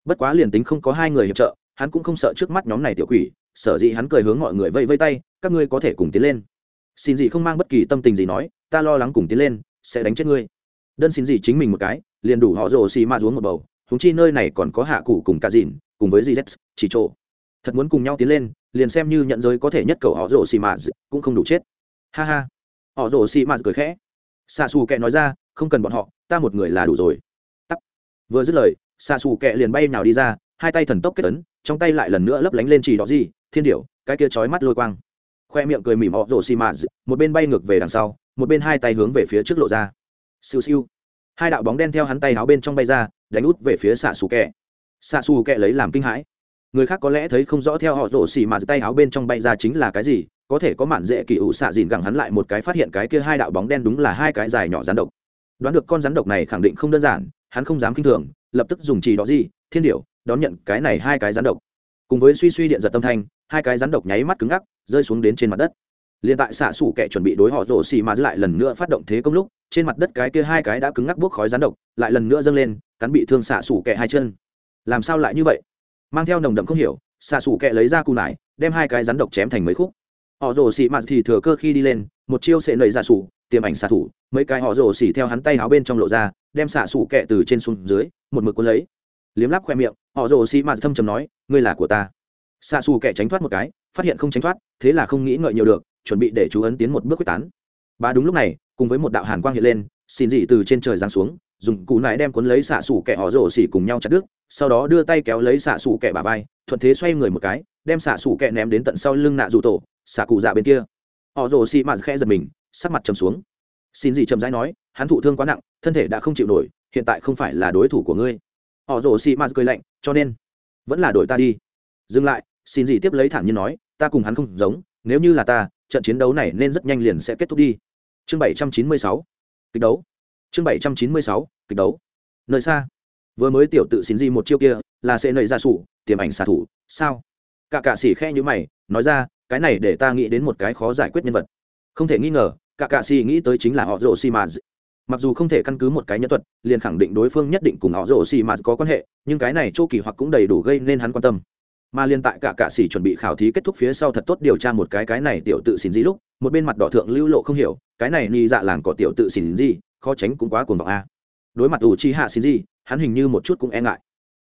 Bất quá liền tính không có hai người hiệp trợ, hắn cũng không sợ trước mắt nhóm này tiểu quỷ, sở dĩ hắn cười hướng mọi người vây vây tay, các ngươi có thể cùng tiến lên. Xin gì không mang bất kỳ tâm tình gì nói, ta lo lắng cùng tiến lên, sẽ đánh chết ngươi. Đơn xin gì chính mình một cái, liền đủ họ rồ xì ma xuống một bầu húng chi nơi này còn có hạ cụ cùng cả dìn cùng với gz chỉ trộ thật muốn cùng nhau tiến lên, liền xem như nhận giới có thể nhất cầu họ rổ xì mạt, cũng không đủ chết. Ha ha. Họ rổ xì mạt cười khẽ. Xa xù kệ nói ra, không cần bọn họ, ta một người là đủ rồi. Tắt vừa dứt lời xa xù kệ liền bay nào đi ra, hai tay thần tốc kết tấn trong tay lại lần nữa lấp lánh lên chỉ đó gì, thiên điểu, cái kia chói mắt lôi quang. Khoe miệng cười mỉm họ rổ xì mạt, một bên bay ngược về đằng sau, một bên hai tay hướng về phía trước lộ ra. Siêu siêu. Hai đạo bóng đen theo hắn tay áo bên trong bay ra đánh út về phía xạ xù kẹ. Xạ xù kẹ lấy làm kinh hãi. Người khác có lẽ thấy không rõ theo họ rổ xì mà tay áo bên trong bay ra chính là cái gì, có thể có mạn dễ kỳ ủ xạ dìn gẳng hắn lại một cái phát hiện cái kia hai đạo bóng đen đúng là hai cái dài nhỏ rắn độc. Đoán được con rắn độc này khẳng định không đơn giản, hắn không dám k i n h thường, lập tức dùng trì đó gì, thiên điệu đón nhận cái này hai cái rắn độc. Cùng với suy suy điện giật tâm thanh, hai cái rắn độc nháy mắt cứng ngắc, rơi xuống đến trên mặt đất. Liền tại xạ xủ kẻ chuẩn bị đối họ rổ xì mà lại lần nữa phát động thế công lúc, trên mặt đất cái kia hai cái đã cứng ngắc buốc khói rắn độc, lại lần nữa dâng lên cắn bị thương xạ xủ kẹ hai chân. Làm sao lại như vậy? Mang theo nồng đậm không hiểu, xạ xủ kẹ lấy ra cù nải, đem hai cái rắn độc chém thành mấy khúc. Họ rồ xì mạt thì thừa cơ khi đi lên, một chiêu sệ nầy ra sủ tiềm ảnh xạ thủ, mấy cái họ rồ xì theo hắn tay áo bên trong lộ ra, đem xạ xủ kẹ từ trên xuống dưới, một mực cuốn lấy. Liếm lắp khoe miệng, họ rồ xì mạt thâm trầm nói, ngươi là của ta. Xạ xù kẻ tránh thoát một cái, phát hiện không tránh thoát, thế là không nghĩ ngợi nhiều được, chuẩn bị để chú ấn tiến một bước quyết tán. Bà đúng lúc này, cùng với một đạo hàn quang hiện lên, xin dị từ trên trời giáng xuống dùng cú nải đem cuốn lấy xạ xủ kẻ họ rổ xỉ cùng nhau chặt đứt, sau đó đưa tay kéo lấy xạ xủ kẻ bà vai, thuận thế xoay người một cái, đem xạ xủ kẻ ném đến tận sau lưng nạ dù tổ, xạ cụ dạ bên kia. Họ rổ xỉ mạt khẽ giật mình, sắc mặt trầm xuống. Xin gì trầm rãi nói, hắn thụ thương quá nặng, thân thể đã không chịu nổi, hiện tại không phải là đối thủ của ngươi. Họ rổ xỉ mạt cười lạnh, cho nên, vẫn là đổi ta đi. Dừng lại, xin gì tiếp lấy thản nhiên nói, ta cùng hắn không giống, nếu như là ta, trận chiến đấu này nên rất nhanh liền sẽ kết thúc đi. Chương bảy trăm chín mươi sáu, kịch đấu chương bảy trăm chín mươi sáu, kịch đấu. Nơi xa. Vừa mới tiểu tự xin di một chiêu kia, là sẽ nầy ra sủ, tiềm ảnh xạ thủ, sao? Cả cạ xỉ khe như mày, nói ra, cái này để ta nghĩ đến một cái khó giải quyết nhân vật. Không thể nghi ngờ, cả cạ xỉ nghĩ tới chính là họ rồ xi mà mặc dù không thể căn cứ một cái nhân thuật, liền khẳng định đối phương nhất định cùng họ rồ xi mà có quan hệ, nhưng cái này châu kỳ hoặc cũng đầy đủ gây nên hắn quan tâm. Mà liên tại cả cạ sĩ chuẩn bị khảo thí kết thúc phía sau thật tốt điều tra một cái cái này tiểu tự xin gì lúc, một bên mặt đỏ thượng lưu lộ không hiểu, cái này ni dạ làng có tiểu tự xin gì khó tránh cũng quá cuồng vọng a. Đối mặt ủ chi hạ xin gì hắn hình như một chút cũng e ngại.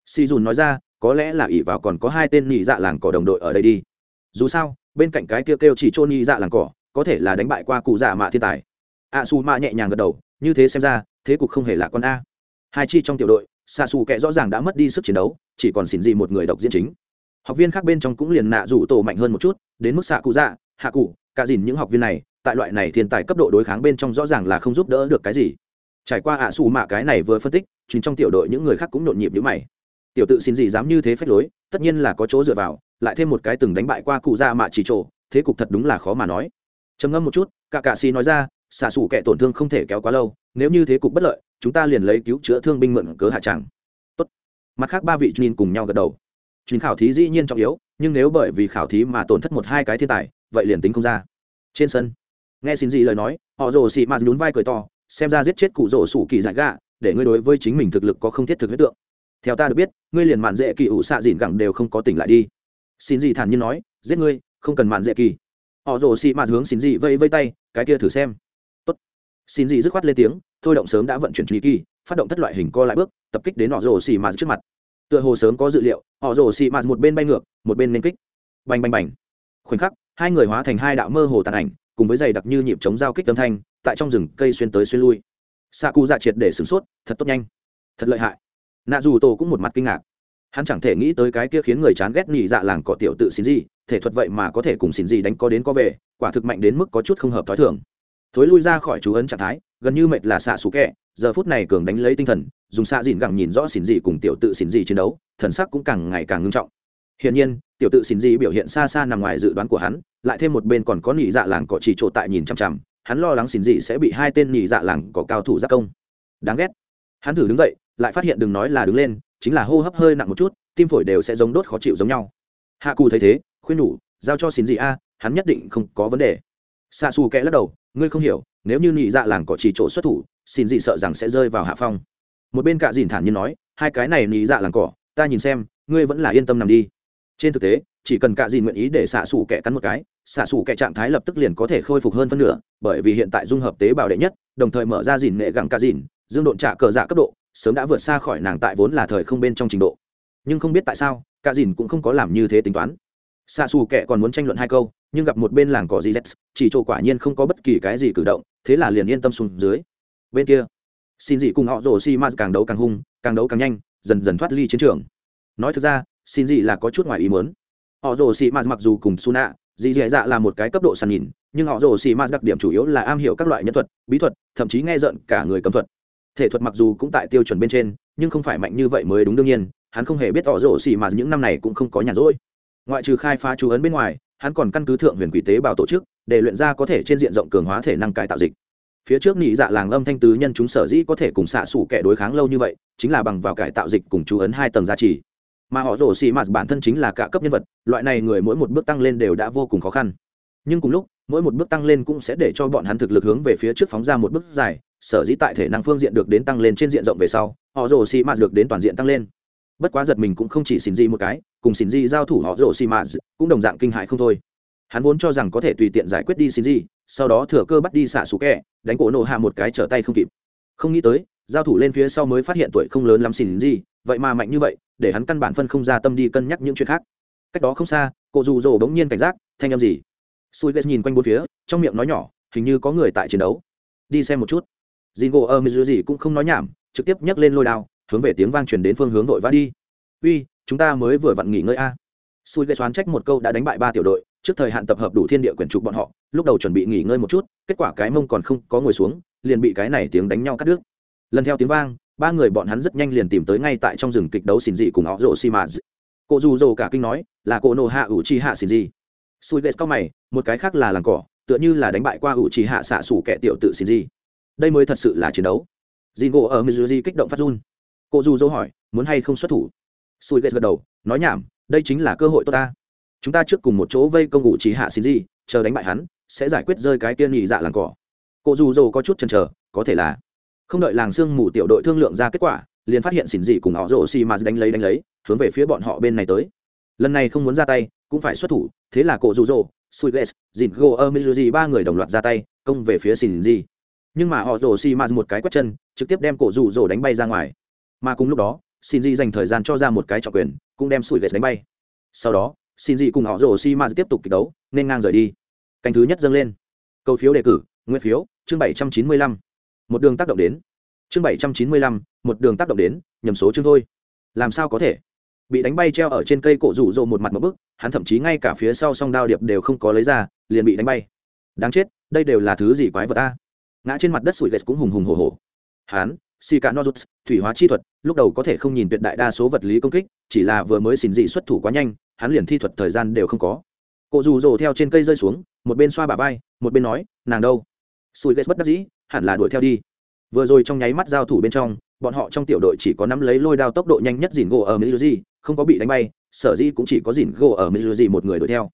Si dùn nói ra có lẽ là ỷ vào còn có hai tên nhị dạ làng cỏ đồng đội ở đây đi. Dù sao bên cạnh cái kia kêu, chỉ chôn nhị dạ làng cỏ có thể là đánh bại qua cụ dạ mạ thiên tài. A su mạ nhẹ nhàng gật đầu như thế xem ra thế cục không hề là con a. Hai chi trong tiểu đội xa xù kệ rõ ràng đã mất đi sức chiến đấu chỉ còn xin gì một người độc diễn chính. Học viên khác bên trong cũng liền nạ rủ tổ mạnh hơn một chút đến mức xạ cụ dạ hạ cụ cả dìn những học viên này tại loại này thiên tài cấp độ đối kháng bên trong rõ ràng là không giúp đỡ được cái gì. Trải qua ạ xù mạ cái này vừa phân tích chính trong tiểu đội những người khác cũng nhộn nhịp như mày. Tiểu tự xin gì dám như thế phép lối, tất nhiên là có chỗ dựa vào, lại thêm một cái từng đánh bại qua cụ ra mạ chỉ trộ thế cục thật đúng là khó mà nói. Trầm ngâm một chút cả cạ xì nói ra, xạ xù kẻ tổn thương không thể kéo quá lâu, nếu như thế cục bất lợi, chúng ta liền lấy cứu chữa thương binh mượn cớ hạ tràng. Tốt. Mặt khác ba vị nhìn cùng nhau gật đầu. Chuyến khảo thí dĩ nhiên trọng yếu, nhưng nếu bởi vì khảo thí mà tổn thất một hai cái thiên tài, vậy liền tính không ra. Trên sân nghe xin gì lời nói, họ rồ xị mạt nhún vai cười to, xem ra giết chết cụ rồ sủ kỳ dại gạ để ngươi đối với chính mình thực lực có không thiết thực huyết tượng. Theo ta được biết, ngươi liền mạn dễ kỳ ủ xạ dìn gẳng đều không có tỉnh lại đi. Xin gì thản nhiên nói, giết ngươi, không cần mạn dễ kỳ. Họ rồ xị mạt hướng xin gì vây vây tay, cái kia thử xem. Tốt. Xin gì dứt khoát lên tiếng, thôi động sớm đã vận chuyển truy kỳ phát động thất loại hình co lại bước, tập kích đến họ rồ xị mạt trước mặt. Tựa hồ sớm có dự liệu, họ rồ xị mạt một bên bay ngược, một bên nên kích. Bành bành bành. Khoảnh khắc, hai người hóa thành hai đạo mơ hồ tàn ảnh cùng với giày đặc như nhịp chống giao kích âm thanh, tại trong rừng cây xuyên tới xuyên lui. Xạ cụ dạ triệt để sửng sốt, thật tốt nhanh. Thật lợi hại. Nạ dù tổ cũng một mặt kinh ngạc. Hắn chẳng thể nghĩ tới cái kia khiến người chán ghét nhị dạ làng cọ tiểu tự xin gì thể thuật vậy mà có thể cùng xin gì đánh có đến có về, quả thực mạnh đến mức có chút không hợp thói thường. Thối lui ra khỏi chú ấn trạng thái, gần như mệt là xạ xú kẹ, giờ phút này cường đánh lấy tinh thần, dùng xạ dìn gẳng nhìn rõ xin gì cùng tiểu tự xin gì chiến đấu, thần sắc cũng càng ngày càng ngưng trọng hiển nhiên, tiểu tự xin gì biểu hiện xa xa nằm ngoài dự đoán của hắn, lại thêm một bên còn có nhị dạ làng cỏ chỉ chỗ tại nhìn chằm chằm, hắn lo lắng xin gì sẽ bị hai tên nhị dạ làng cỏ cao thủ giáp công. Đáng ghét. Hắn thử đứng dậy, lại phát hiện đừng nói là đứng lên, chính là hô hấp hơi nặng một chút, tim phổi đều sẽ giống đốt khó chịu giống nhau. Hạ cù thấy thế, khuyên nhủ, giao cho xin gì a, hắn nhất định không có vấn đề. Sa su kẽ lắc đầu, ngươi không hiểu, nếu như nhị dạ làng có chỉ chỗ xuất thủ xin gì sợ rằng sẽ rơi vào hạ phong. Một bên cạ dìn thản nhiên nói, hai cái này nhị dạ làng cỏ, ta nhìn xem, ngươi vẫn là yên tâm nằm đi trên thực tế, chỉ cần cạ dìn nguyện ý để xạ xù kẻ cắn một cái, xạ xù kẻ trạng thái lập tức liền có thể khôi phục hơn phân nửa, bởi vì hiện tại dung hợp tế bào đệ nhất, đồng thời mở ra dìn nghệ gẳng cạ dìn, dương độn trả cờ dạ cấp độ, sớm đã vượt xa khỏi nàng tại vốn là thời không bên trong trình độ. Nhưng không biết tại sao, cạ dìn cũng không có làm như thế tính toán. Xạ xù kẻ còn muốn tranh luận hai câu, nhưng gặp một bên làng cỏ gì z chỉ chỗ quả nhiên không có bất kỳ cái gì cử động, thế là liền yên tâm xuống dưới. Bên kia, xin dị cùng họ rồ si ma càng đấu càng hung, càng đấu càng nhanh, dần dần thoát ly chiến trường. Nói thực ra xin gì là có chút ngoài ý muốn. Họ rồ xì ma mặc dù cùng suna dị dạy dạ là một cái cấp độ sàn nhìn, nhưng họ rồ xì ma đặc điểm chủ yếu là am hiểu các loại nhân thuật, bí thuật, thậm chí nghe giận cả người cấm thuật. Thể thuật mặc dù cũng tại tiêu chuẩn bên trên, nhưng không phải mạnh như vậy mới đúng đương nhiên, hắn không hề biết họ rồ xì mà những năm này cũng không có nhàn rỗi. Ngoại trừ khai phá chú ấn bên ngoài, hắn còn căn cứ thượng huyền quỷ tế bào tổ chức, để luyện ra có thể trên diện rộng cường hóa thể năng cải tạo dịch. Phía trước nhị dạ làng âm thanh tứ nhân chúng sở dĩ có thể cùng xạ xủ kẻ đối kháng lâu như vậy, chính là bằng vào cải tạo dịch cùng chú ấn hai tầng giá trị mà họ rổ xì mạt bản thân chính là cả cấp nhân vật, loại này người mỗi một bước tăng lên đều đã vô cùng khó khăn. Nhưng cùng lúc, mỗi một bước tăng lên cũng sẽ để cho bọn hắn thực lực hướng về phía trước phóng ra một bước dài, sở dĩ tại thể năng phương diện được đến tăng lên trên diện rộng về sau, họ rồ xì mạt được đến toàn diện tăng lên. Bất quá giật mình cũng không chỉ xin di một cái, cùng xin di giao thủ họ rồ xì mạt cũng đồng dạng kinh hại không thôi. Hắn vốn cho rằng có thể tùy tiện giải quyết đi xin di sau đó thừa cơ bắt đi xạ xú kẹ, đánh cổ nổ hạ một cái trở tay không kịp. Không nghĩ tới, giao thủ lên phía sau mới phát hiện tuổi không lớn lắm xin di vậy mà mạnh như vậy để hắn căn bản phân không ra tâm đi cân nhắc những chuyện khác. Cách đó không xa, cô dù dỗ bỗng nhiên cảnh giác, thanh âm gì? Sùi ghét nhìn quanh bốn phía, trong miệng nói nhỏ, hình như có người tại chiến đấu. Đi xem một chút. Dì ngộ ở mười gì cũng không nói nhảm, trực tiếp nhấc lên lôi đao, hướng về tiếng vang truyền đến phương hướng vội vã đi. Uy, chúng ta mới vừa vặn nghỉ ngơi a. Sùi ghét xoán trách một câu đã đánh bại ba tiểu đội, trước thời hạn tập hợp đủ thiên địa quyển trục bọn họ, lúc đầu chuẩn bị nghỉ ngơi một chút, kết quả cái mông còn không có ngồi xuống, liền bị cái này tiếng đánh nhau cắt đứt. Lần theo tiếng vang ba người bọn hắn rất nhanh liền tìm tới ngay tại trong rừng kịch đấu xin dị cùng họ rộ xi mà cô dù dồ cả kinh nói là cô nô hạ ủ chi hạ xin dị. Xui ghét cao mày một cái khác là làng cỏ tựa như là đánh bại qua ủ chi hạ xạ xủ kẻ tiểu tự xin dị. Đây mới thật sự là chiến đấu. Dì ngộ ở mizuji kích động phát run. Cô dù dỗ hỏi muốn hay không xuất thủ? Sùi ghét gật đầu nói nhảm đây chính là cơ hội tốt ta. Chúng ta trước cùng một chỗ vây công ủ chi hạ xin dị, chờ đánh bại hắn sẽ giải quyết rơi cái tiên nhị dạ làng cỏ. Cô dù dồ có chút chần chờ có thể là không đợi làng sương mù tiểu đội thương lượng ra kết quả, liền phát hiện xỉn dị cùng họ rổ xì mà đánh lấy đánh lấy, hướng về phía bọn họ bên này tới. Lần này không muốn ra tay, cũng phải xuất thủ, thế là cổ rụ rỗ sụi ghét dìn gô ơ mizuji ba người đồng loạt ra tay, công về phía xỉn dị. Nhưng mà họ rổ xì mà một cái quét chân, trực tiếp đem cổ rủ rỗ đánh bay ra ngoài. Mà cùng lúc đó xin Dị dành thời gian cho ra một cái trọng quyền, cũng đem sủi ghét đánh bay. Sau đó xin Dị cùng họ rổ xì m tiếp tục kịch đấu, nên ngang rời đi. Canh thứ nhất dâng lên. Câu phiếu đề cử, nguyên phiếu, chương bảy trăm chín mươi lăm một đường tác động đến. Chương bảy trăm chín mươi lăm, một đường tác động đến, nhầm số chương thôi. Làm sao có thể? Bị đánh bay treo ở trên cây cổ rủ rộ một mặt một bức, hắn thậm chí ngay cả phía sau song đao điệp đều không có lấy ra, liền bị đánh bay. Đáng chết, đây đều là thứ gì quái vật ta ngã trên mặt đất sủi ghét cũng hùng hùng hổ hổ. Hắn si cả nozuts thủy hóa chi thuật, lúc đầu có thể không nhìn tuyệt đại đa số vật lý công kích, chỉ là vừa mới xin dị xuất thủ quá nhanh, hắn liền thi thuật thời gian đều không có. Cụ rủ rồ theo trên cây rơi xuống, một bên xoa bả vai, một bên nói, nàng đâu? Sủi ghét bất đắc dĩ hẳn là đuổi theo đi. Vừa rồi trong nháy mắt giao thủ bên trong, bọn họ trong tiểu đội chỉ có nắm lấy lôi đao tốc độ nhanh nhất dìn gỗ ở mizuji, không có bị đánh bay, sở dĩ cũng chỉ có dìn gỗ ở mizuji một người đuổi theo.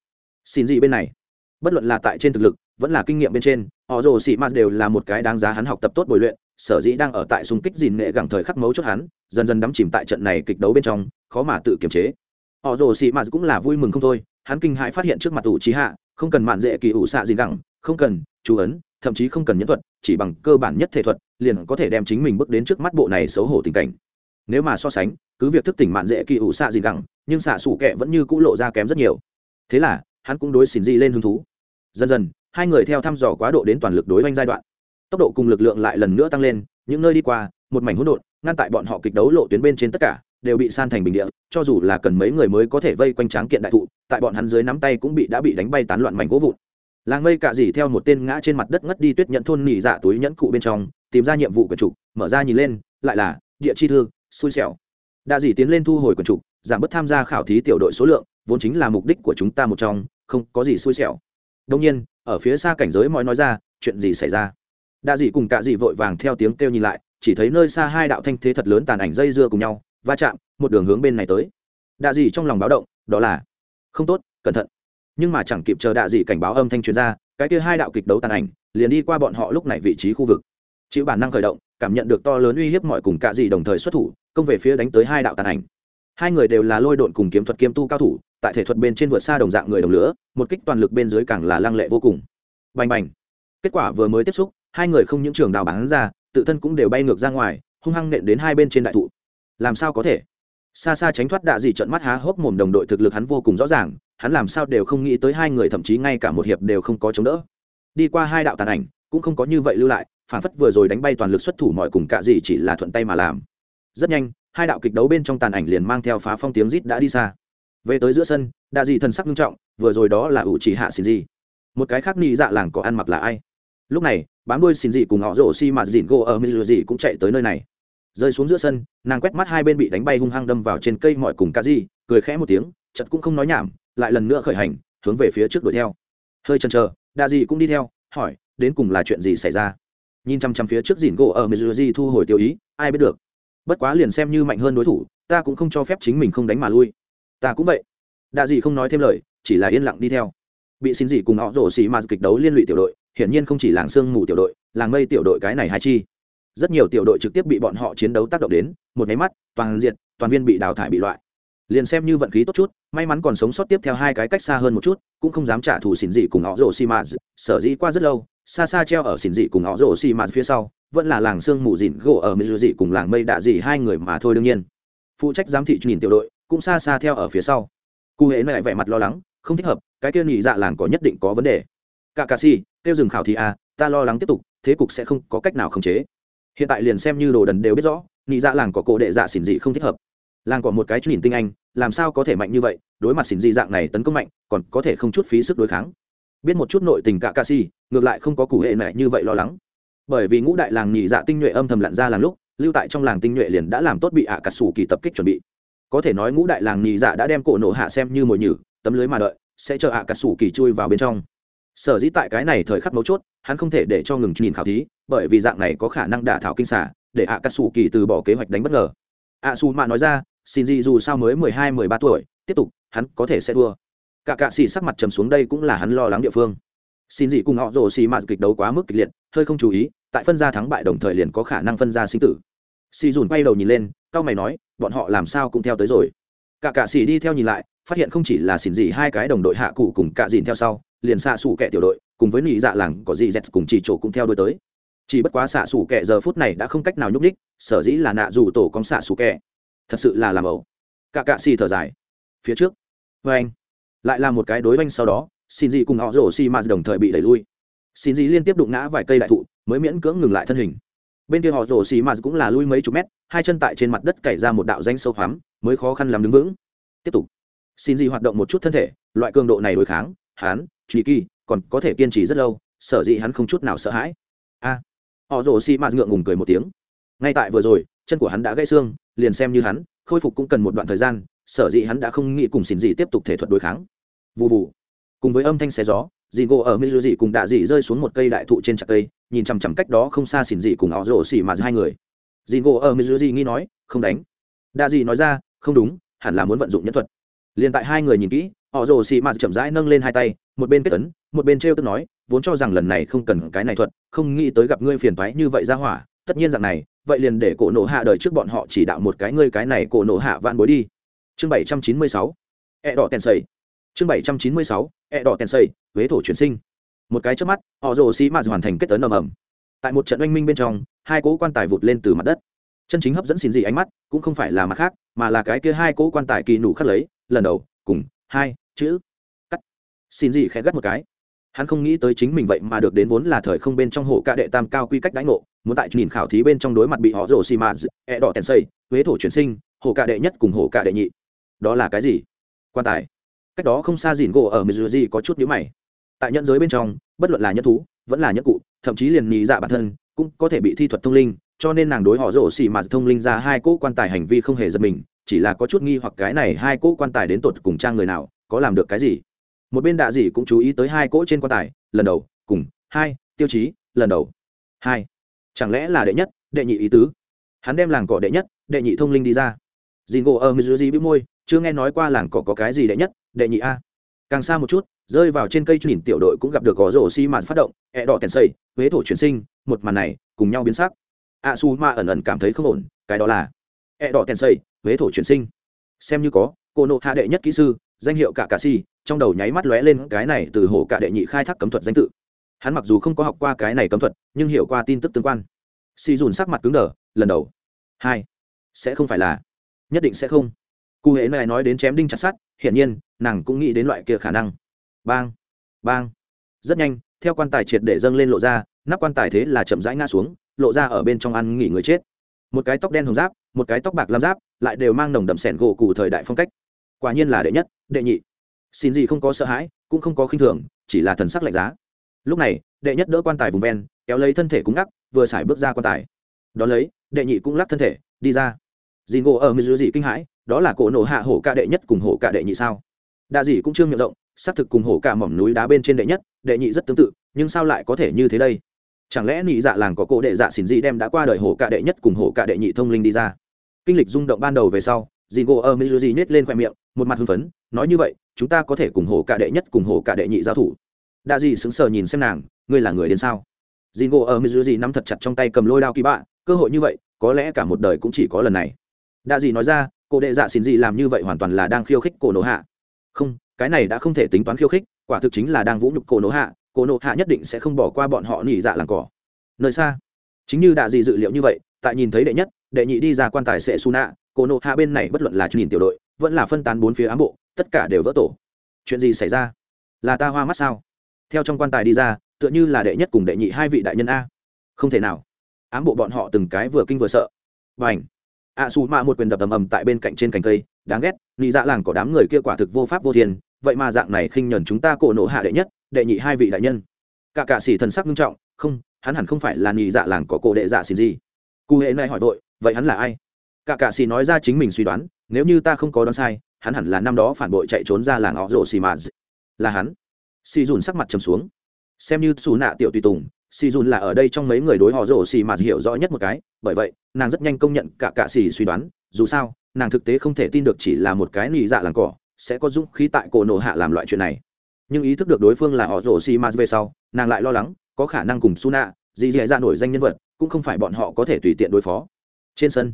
Xin gì bên này? Bất luận là tại trên thực lực, vẫn là kinh nghiệm bên trên, họ rồ xị mạt đều là một cái đáng giá hắn học tập tốt bồi luyện, sở dĩ đang ở tại xung kích dìn nghệ gẳng thời khắc mấu chốt hắn, dần dần đắm chìm tại trận này kịch đấu bên trong, khó mà tự kiềm chế. Họ rồ xị mạt cũng là vui mừng không thôi, hắn kinh hãi phát hiện trước mặt ủ trí hạ, không cần mạn dễ kỳ ủ xạ dìn gẳng, không cần, chú ấn thậm chí không cần nhẫn thuật, chỉ bằng cơ bản nhất thể thuật, liền có thể đem chính mình bước đến trước mắt bộ này xấu hổ tình cảnh. Nếu mà so sánh, cứ việc thức tỉnh mạn dễ kỳ ủ xạ gì gẳng, nhưng xạ xủ kệ vẫn như cũ lộ ra kém rất nhiều. Thế là, hắn cũng đối xỉn di lên hứng thú. Dần dần, hai người theo thăm dò quá độ đến toàn lực đối oanh giai đoạn. Tốc độ cùng lực lượng lại lần nữa tăng lên, những nơi đi qua, một mảnh hỗn độn, ngăn tại bọn họ kịch đấu lộ tuyến bên trên tất cả, đều bị san thành bình địa, cho dù là cần mấy người mới có thể vây quanh tráng kiện đại thụ, tại bọn hắn dưới nắm tay cũng bị đã bị đánh bay tán loạn mảnh gỗ vụn làng mây cạ dỉ theo một tên ngã trên mặt đất ngất đi tuyết nhận thôn nỉ dạ túi nhẫn cụ bên trong, tìm ra nhiệm vụ của trục, mở ra nhìn lên, lại là, địa chi thư, xui xẻo. Đạ dỉ tiến lên thu hồi quần trục, giảm bớt tham gia khảo thí tiểu đội số lượng, vốn chính là mục đích của chúng ta một trong, không có gì xui xẻo. Đông nhiên, ở phía xa cảnh giới mọi nói ra, chuyện gì xảy ra? Đạ dỉ cùng cạ dỉ vội vàng theo tiếng kêu nhìn lại, chỉ thấy nơi xa hai đạo thanh thế thật lớn tàn ảnh dây dưa cùng nhau, va chạm, một đường hướng bên này tới. Đạ dỉ trong lòng báo động, đó là, không tốt, cẩn thận nhưng mà chẳng kịp chờ đạ dị cảnh báo âm thanh truyền ra, cái kia hai đạo kịch đấu tàn ảnh liền đi qua bọn họ lúc này vị trí khu vực. Chịu bản năng khởi động, cảm nhận được to lớn uy hiếp mọi cùng cạ gì đồng thời xuất thủ, công về phía đánh tới hai đạo tàn ảnh. Hai người đều là lôi độn cùng kiếm thuật kiêm tu cao thủ, tại thể thuật bên trên vượt xa đồng dạng người đồng lửa, một kích toàn lực bên dưới càng là lăng lệ vô cùng. Bành bành. Kết quả vừa mới tiếp xúc, hai người không những trường đào bắn ra, tự thân cũng đều bay ngược ra ngoài, hung hăng nện đến hai bên trên đại thụ. Làm sao có thể? Xa xa tránh thoát đạ dị trận mắt há hốc mồm đồng đội thực lực hắn vô cùng rõ ràng hắn làm sao đều không nghĩ tới hai người thậm chí ngay cả một hiệp đều không có chống đỡ. Đi qua hai đạo tàn ảnh, cũng không có như vậy lưu lại, phản phất vừa rồi đánh bay toàn lực xuất thủ mọi cùng cạ gì chỉ là thuận tay mà làm. Rất nhanh, hai đạo kịch đấu bên trong tàn ảnh liền mang theo phá phong tiếng rít đã đi xa. Về tới giữa sân đạ dị thần sắc nghiêm trọng, vừa rồi đó là ủ chỉ hạ xin gì một cái khác nị dạ làng có ăn mặc là ai? Lúc này, bám đuôi xin dị cùng họ rổ xi mà dịn gỗ ở mỹ dị cũng chạy tới nơi này. Rơi xuống giữa sân, nàng quét mắt hai bên bị đánh bay hung hăng đâm vào trên cây mọi cùng cạ gì, cười khẽ một tiếng chật cũng không nói nhảm lại lần nữa khởi hành, hướng về phía trước đuổi theo. Hơi chần chờ, đa dị cũng đi theo, hỏi, đến cùng là chuyện gì xảy ra? Nhìn chăm chăm phía trước dìn gỗ ở Mizuji thu hồi tiêu ý, ai biết được. Bất quá liền xem như mạnh hơn đối thủ, ta cũng không cho phép chính mình không đánh mà lui. Ta cũng vậy. Đa dị không nói thêm lời, chỉ là yên lặng đi theo. Bị xin dị cùng họ rổ xì mà kịch đấu liên lụy tiểu đội, hiển nhiên không chỉ làng sương mù tiểu đội, làng mây tiểu đội cái này hai chi. Rất nhiều tiểu đội trực tiếp bị bọn họ chiến đấu tác động đến, một nháy mắt, toàn diện, toàn viên bị đào thải bị loại liền xem như vận khí tốt chút may mắn còn sống sót tiếp theo hai cái cách xa hơn một chút cũng không dám trả thù xỉn dị cùng họ rổ xì mạt. Sở dĩ qua rất lâu xa xa treo ở xỉn dị cùng họ rổ xì mạt phía sau vẫn là làng sương mù dịn gỗ ở mỹ dị cùng làng mây đạ dị hai người mà thôi đương nhiên. Phụ trách giám thị nhìn tiểu đội cũng xa xa theo ở phía sau. Cụ hễ lại vẻ mặt lo lắng không thích hợp cái kia nhị dạ làng có nhất định có vấn đề. Cả cà si tiêu dừng khảo thị à, ta lo lắng tiếp tục thế cục sẽ không có cách nào khống chế. Hiện tại liền xem như đồ đần đều biết rõ nhị dạ làng có cổ đệ dạ xỉn dị không thích hợp làng có một cái chút nhìn tinh anh, làm sao có thể mạnh như vậy, đối mặt xỉn dị dạng này tấn công mạnh, còn có thể không chút phí sức đối kháng. Biết một chút nội tình cả ca si, ngược lại không có cụ hệ mẹ như vậy lo lắng. Bởi vì ngũ đại làng nhị dạ tinh nhuệ âm thầm lặn ra làng lúc, lưu tại trong làng tinh nhuệ liền đã làm tốt bị ạ à cà sủ kỳ tập kích chuẩn bị. Có thể nói ngũ đại làng nhị dạ đã đem cổ nổ hạ xem như mồi nhử, tấm lưới mà đợi, sẽ chờ ạ à cà sủ kỳ chui vào bên trong. Sở dĩ tại cái này thời khắc mấu chốt, hắn không thể để cho ngừng nhìn khảo thí, bởi vì dạng này có khả năng đả thảo kinh xả, để ạ cà sủ kỳ từ bỏ kế hoạch đánh bất ngờ. Ạ xù mạ nói ra xin gì dù sao mới mười hai, mười ba tuổi, tiếp tục, hắn có thể sẽ thua. Cả cạ xì sắc mặt trầm xuống đây cũng là hắn lo lắng địa phương. Xin gì cùng họ rồ xì mạt kịch đấu quá mức kịch liệt, hơi không chú ý, tại phân gia thắng bại đồng thời liền có khả năng phân gia sinh tử. Xì dùn quay đầu nhìn lên cao mày nói, bọn họ làm sao cũng theo tới rồi. Cả cạ xì đi theo nhìn lại, phát hiện không chỉ là xin gì hai cái đồng đội hạ cụ cùng cạ dìn theo sau, liền xạ xù kẻ tiểu đội, cùng với nị dạ làng có gì dẹt cùng chỉ chỗ cũng theo đuôi tới. Chỉ bất quá xạ xù kẻ giờ phút này đã không cách nào nhúc ních sở dĩ là nạ dù tổ con xạ xù kẻ thật sự là làm ẩu. Cả cạ xì thở dài. Phía trước. Vê anh. Lại là một cái đối oanh sau đó, xin dị cùng họ rổ xi mạt đồng thời bị đẩy lui. Xin dị liên tiếp đụng ngã vài cây đại thụ, mới miễn cưỡng ngừng lại thân hình. Bên kia họ rổ xì mạt cũng là lui mấy chục mét, hai chân tại trên mặt đất cày ra một đạo danh sâu hoắm, mới khó khăn làm đứng vững. Tiếp tục. Xin dị hoạt động một chút thân thể, loại cường độ này đối kháng, hắn truy kỳ, còn có thể kiên trì rất lâu, sở dĩ hắn không chút nào sợ hãi. A. Họ rổ xì mạt ngượng ngùng cười một tiếng. Ngay tại vừa rồi chân của hắn đã gãy xương, liền xem như hắn, khôi phục cũng cần một đoạn thời gian, sở dĩ hắn đã không nghĩ cùng xin gì tiếp tục thể thuật đối kháng. Vụ vụ cùng với âm thanh xé gió dì gỗ ở mỹ dị cùng đạ dị rơi xuống một cây đại thụ trên trạc cây, nhìn chằm chằm cách đó không xa xỉn dị cùng họ rổ xỉ mà hai người. Dì gỗ ở mỹ dị nghi nói, không đánh. Đạ dị nói ra, không đúng, hẳn là muốn vận dụng nhân thuật. Liền tại hai người nhìn kỹ họ rồ xì mà chậm rãi nâng lên hai tay, một bên kết tấn một bên t r tức nói, vốn cho rằng lần này không cần cái này thuật, không nghĩ tới gặp ngươi phiền thoái như vậy ra hỏa, tất nhiên rằng này vậy liền để cổ nổ hạ đời trước bọn họ chỉ đạo một cái ngươi cái này cổ nổ hạ vạn bối đi. Chương bảy trăm chín mươi sáu. Ẹ đỏ tèn sầy. Chương bảy trăm chín mươi sáu. Ẹ đỏ tèn sầy, huế thổ chuyển sinh. Một cái trước mắt, họ rồ sĩ mạt hoàn thành kết tấn ầm ầm. Tại một trận oanh minh bên trong, hai cỗ quan tài vụt lên từ mặt đất. Chân chính hấp dẫn xin gì ánh mắt, cũng không phải là mặt khác, mà là cái kia hai cỗ quan tài kỳ nụ khắc lấy, lần đầu, cùng, hai, chữ, cắt. Xin gì khẽ gắt một cái hắn không nghĩ tới chính mình vậy mà được đến vốn là thời không bên trong hộ ca đệ tam cao quy cách đãi ngộ, muốn tại nhìn khảo thí bên trong đối mặt bị họ rổ xì mà e đỏ tèn xây, huế thổ chuyển sinh hộ ca đệ nhất cùng hộ ca đệ nhị. Đó là cái gì? Quan tài. Cách đó không xa dìn gỗ ở mizuji có chút nhữ mày. Tại nhân giới bên trong, bất luận là nhân thú, vẫn là nhất cụ, thậm chí liền nhị dạ bản thân, cũng có thể bị thi thuật thông linh, cho nên nàng đối họ rổ xì mà thông linh ra hai cỗ quan tài hành vi không hề giật mình, chỉ là có chút nghi hoặc cái này hai cỗ quan tài đến tột cùng trang người nào, có làm được cái gì? Một bên đạ dị cũng chú ý tới hai cỗ trên quan tài, lần đầu, cùng, hai, tiêu chí, lần đầu. Hai. Chẳng lẽ là đệ nhất, đệ nhị ý tứ? Hắn đem làng cỏ đệ nhất, đệ nhị thông linh đi ra. Dìn gỗ ở mizuji bị môi, chưa nghe nói qua làng cỏ có cái gì đệ nhất, đệ nhị a. Càng xa một chút, rơi vào trên cây nhìn tiểu đội cũng gặp được gò rổ xi mạt phát động, ẹ đỏ tèn xây huế thổ chuyển sinh, một màn này, cùng nhau biến sắc. A su ma ẩn ẩn cảm thấy không ổn, cái đó là, ẹ đỏ tèn xây huế thổ chuyển sinh. Xem như có, cô nộ hạ đệ nhất kỹ sư danh hiệu cả cà si, trong đầu nháy mắt lóe lên cái này từ hồ cả đệ nhị khai thác cấm thuật danh tự. Hắn mặc dù không có học qua cái này cấm thuật, nhưng hiểu qua tin tức tương quan. Si dùn sắc mặt cứng đờ, lần đầu. Hai. Sẽ không phải là. Nhất định sẽ không. Cụ hễ này nói đến chém đinh chặt sát hiển nhiên, nàng cũng nghĩ đến loại kia khả năng. Bang bang. Rất nhanh, theo quan tài triệt để dâng lên lộ ra, nắp quan tài thế là chậm rãi ngã xuống, lộ ra ở bên trong ăn nghỉ người chết. Một cái tóc đen hồng giáp, một cái tóc bạc lam giáp, lại đều mang nồng đậm sẻn gỗ cụ thời đại phong cách quả nhiên là đệ nhất, đệ nhị. Xin gì không có sợ hãi, cũng không có khinh thường, chỉ là thần sắc lạnh giá. Lúc này, đệ nhất đỡ quan tài vùng ven, kéo lấy thân thể cúng ngắc, vừa xài bước ra quan tài. Đón lấy, đệ nhị cũng lắc thân thể, đi ra. Dì ngộ ở mizu dị kinh hãi, đó là cổ nổ hạ hổ ca đệ nhất cùng hổ ca đệ nhị sao? Đa dì cũng chưa miệng rộng, xác thực cùng hổ ca mỏm núi đá bên trên đệ nhất, đệ nhị rất tương tự, nhưng sao lại có thể như thế đây? Chẳng lẽ nị dạ làng có cổ đệ dạ xỉn dị đem đã qua đời hổ ca đệ nhất cùng hổ ca đệ nhị thông linh đi ra? Kinh lịch rung động ban đầu về sau dì ngộ ở mizu dị nhét lên khoe miệng một mặt hưng phấn, nói như vậy, chúng ta có thể cùng hổ cả đệ nhất cùng hổ cả đệ nhị giao thủ. Đa dì sững sờ nhìn xem nàng, ngươi là người đến sao? Dì ngộ ở mizu dì nắm thật chặt trong tay cầm lôi đao kỳ bạ, cơ hội như vậy, có lẽ cả một đời cũng chỉ có lần này. Đa dì nói ra cổ đệ dạ xin dì làm như vậy hoàn toàn là đang khiêu khích cổ nổ hạ. Không, cái này đã không thể tính toán khiêu khích, quả thực chính là đang vũ nhục cổ nổ hạ cổ nổ hạ nhất định sẽ không bỏ qua bọn họ nỉ dạ làng cỏ. Nơi xa. Chính như đạ dị dự liệu như vậy, tại nhìn thấy đệ nhất, đệ nhị đi ra quan tài sẽ su nạ cổ nổ hạ bên này bất luận là nhìn tiểu đội vẫn là phân tán bốn phía ám bộ, tất cả đều vỡ tổ. Chuyện gì xảy ra? Là ta hoa mắt sao? Theo trong quan tài đi ra, tựa như là đệ nhất cùng đệ nhị hai vị đại nhân a. Không thể nào. Ám bộ bọn họ từng cái vừa kinh vừa sợ. Và ảnh a su mạ một quyền đập ầm ầm tại bên cạnh trên cành cây, đáng ghét nghĩ dạ làng có đám người kia quả thực vô pháp vô thiên, vậy mà dạng này khinh nhẫn chúng ta cổ nộ hạ đệ nhất, đệ nhị hai vị đại nhân. Cả cạ sĩ thần sắc nghiêm trọng, không, hắn hẳn không phải là nghĩ dạ làng có cổ đệ dạ xin gì. Cụ hệ này hỏi vội, vậy hắn là ai? Cả cạ xì nói ra chính mình suy đoán, nếu như ta không có đoán sai, hắn hẳn là năm đó phản bội chạy trốn ra làng họ rộ xì mà là hắn. Xì dùn sắc mặt trầm xuống. Xem như xù nạ tiểu tùy tùng, xì dùn là ở đây trong mấy người đối họ rổ xì mà hiểu rõ nhất một cái. Bởi vậy, nàng rất nhanh công nhận cả cạ xì suy đoán, dù sao, nàng thực tế không thể tin được chỉ là một cái nị dạ làng cỏ, sẽ có dũng khí tại cổ nổ hạ làm loại chuyện này. Nhưng ý thức được đối phương là họ rổ xì mà về sau, nàng lại lo lắng, có khả năng cùng su nạ dì dì dạ nổi danh nhân vật, cũng không phải bọn họ có thể tùy tiện đối phó. Trên sân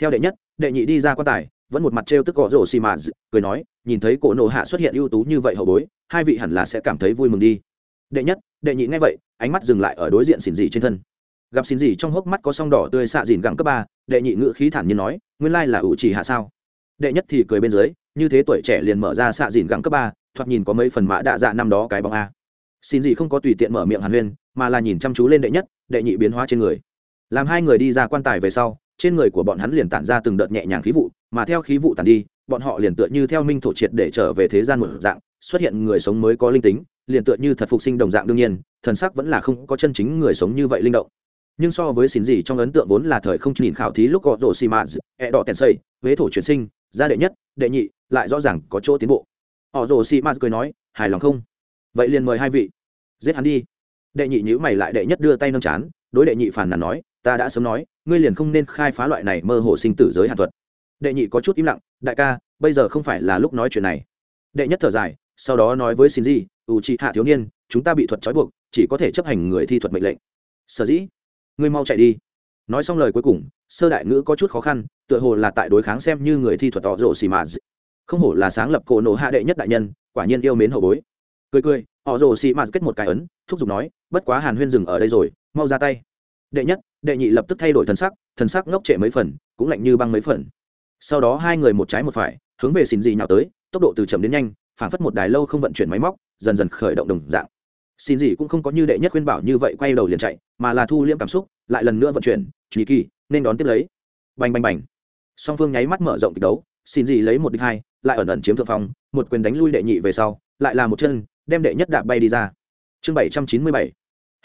theo đệ nhất, đệ nhị đi ra quan tài, vẫn một mặt trêu tức gõ rổ xì mà cười nói, nhìn thấy cổ nộ hạ xuất hiện ưu tú như vậy hậu bối, hai vị hẳn là sẽ cảm thấy vui mừng đi. Đệ nhất, đệ nhị nghe vậy, ánh mắt dừng lại ở đối diện xin dị trên thân. Gặp xin dị trong hốc mắt có song đỏ tươi xạ dìn gẳng cấp ba, đệ nhị ngữ khí thản nhiên nói, nguyên lai là ủ chỉ hạ sao? Đệ nhất thì cười bên dưới, như thế tuổi trẻ liền mở ra xạ dìn gẳng cấp ba, thoạt nhìn có mấy phần mã đạ dạ năm đó cái bóng a. Xin dị không có tùy tiện mở miệng hàn huyên, mà là nhìn chăm chú lên đệ nhất, đệ nhị biến hóa trên người. Làm hai người đi ra quan tài về sau trên người của bọn hắn liền tản ra từng đợt nhẹ nhàng khí vụ, mà theo khí vụ tản đi, bọn họ liền tựa như theo minh thổ triệt để trở về thế gian một dạng, xuất hiện người sống mới có linh tính, liền tựa như thật phục sinh đồng dạng đương nhiên, thần sắc vẫn là không có chân chính người sống như vậy linh động. Nhưng so với xin gì trong ấn tượng vốn là thời không nhìn khảo thí lúc gọt rổ xì mạt, ẹ đỏ tèn xây, huế thổ chuyển sinh, gia đệ nhất, đệ nhị, lại rõ ràng có chỗ tiến bộ. Họ rổ xì mạt cười nói, hài lòng không? Vậy liền mời hai vị, giết hắn đi. Đệ nhị nhữ mày lại, đệ nhất đưa tay nâng chán, đối đệ nhị phản nàn nói, ta đã sớm nói ngươi liền không nên khai phá loại này mơ hồ sinh tử giới hạn thuật. Đệ nhị có chút im lặng, đại ca, bây giờ không phải là lúc nói chuyện này. Đệ nhất thở dài, sau đó nói với xin di ủ trị hạ thiếu niên, chúng ta bị thuật trói buộc, chỉ có thể chấp hành người thi thuật mệnh lệnh. Sở dĩ, ngươi mau chạy đi. Nói xong lời cuối cùng, sơ đại ngữ có chút khó khăn, tựa hồ là tại đối kháng xem như người thi thuật tỏ rộ xì mà không hổ là sáng lập cổ nổ hạ đệ nhất đại nhân, quả nhiên yêu mến hậu bối. Cười cười họ rồ xì mà kết một cái ấn, thúc giục nói, bất quá hàn huyên dừng ở đây rồi, mau ra tay. Đệ nhất đệ nhị lập tức thay đổi thần sắc thần sắc ngốc trệ mấy phần, cũng lạnh như băng mấy phần. Sau đó hai người một trái một phải, hướng về xin dị nhào tới, tốc độ từ chậm đến nhanh, phảng phất một đài lâu không vận chuyển máy móc, dần dần khởi động đồng dạng. Xin dị cũng không có như đệ nhất khuyên bảo như vậy quay đầu liền chạy, mà là thu liễm cảm xúc, lại lần nữa vận chuyển truy kỳ, nên đón tiếp lấy. Bành bành bành. Song phương nháy mắt mở rộng kịch đấu, xin dị lấy một đích hai, lại ẩn ẩn chiếm thượng phong, một quyền đánh lui đệ nhị về sau, lại là một chân, đem đệ nhất đạp bay đi ra. Chương bảy trăm chín mươi bảy.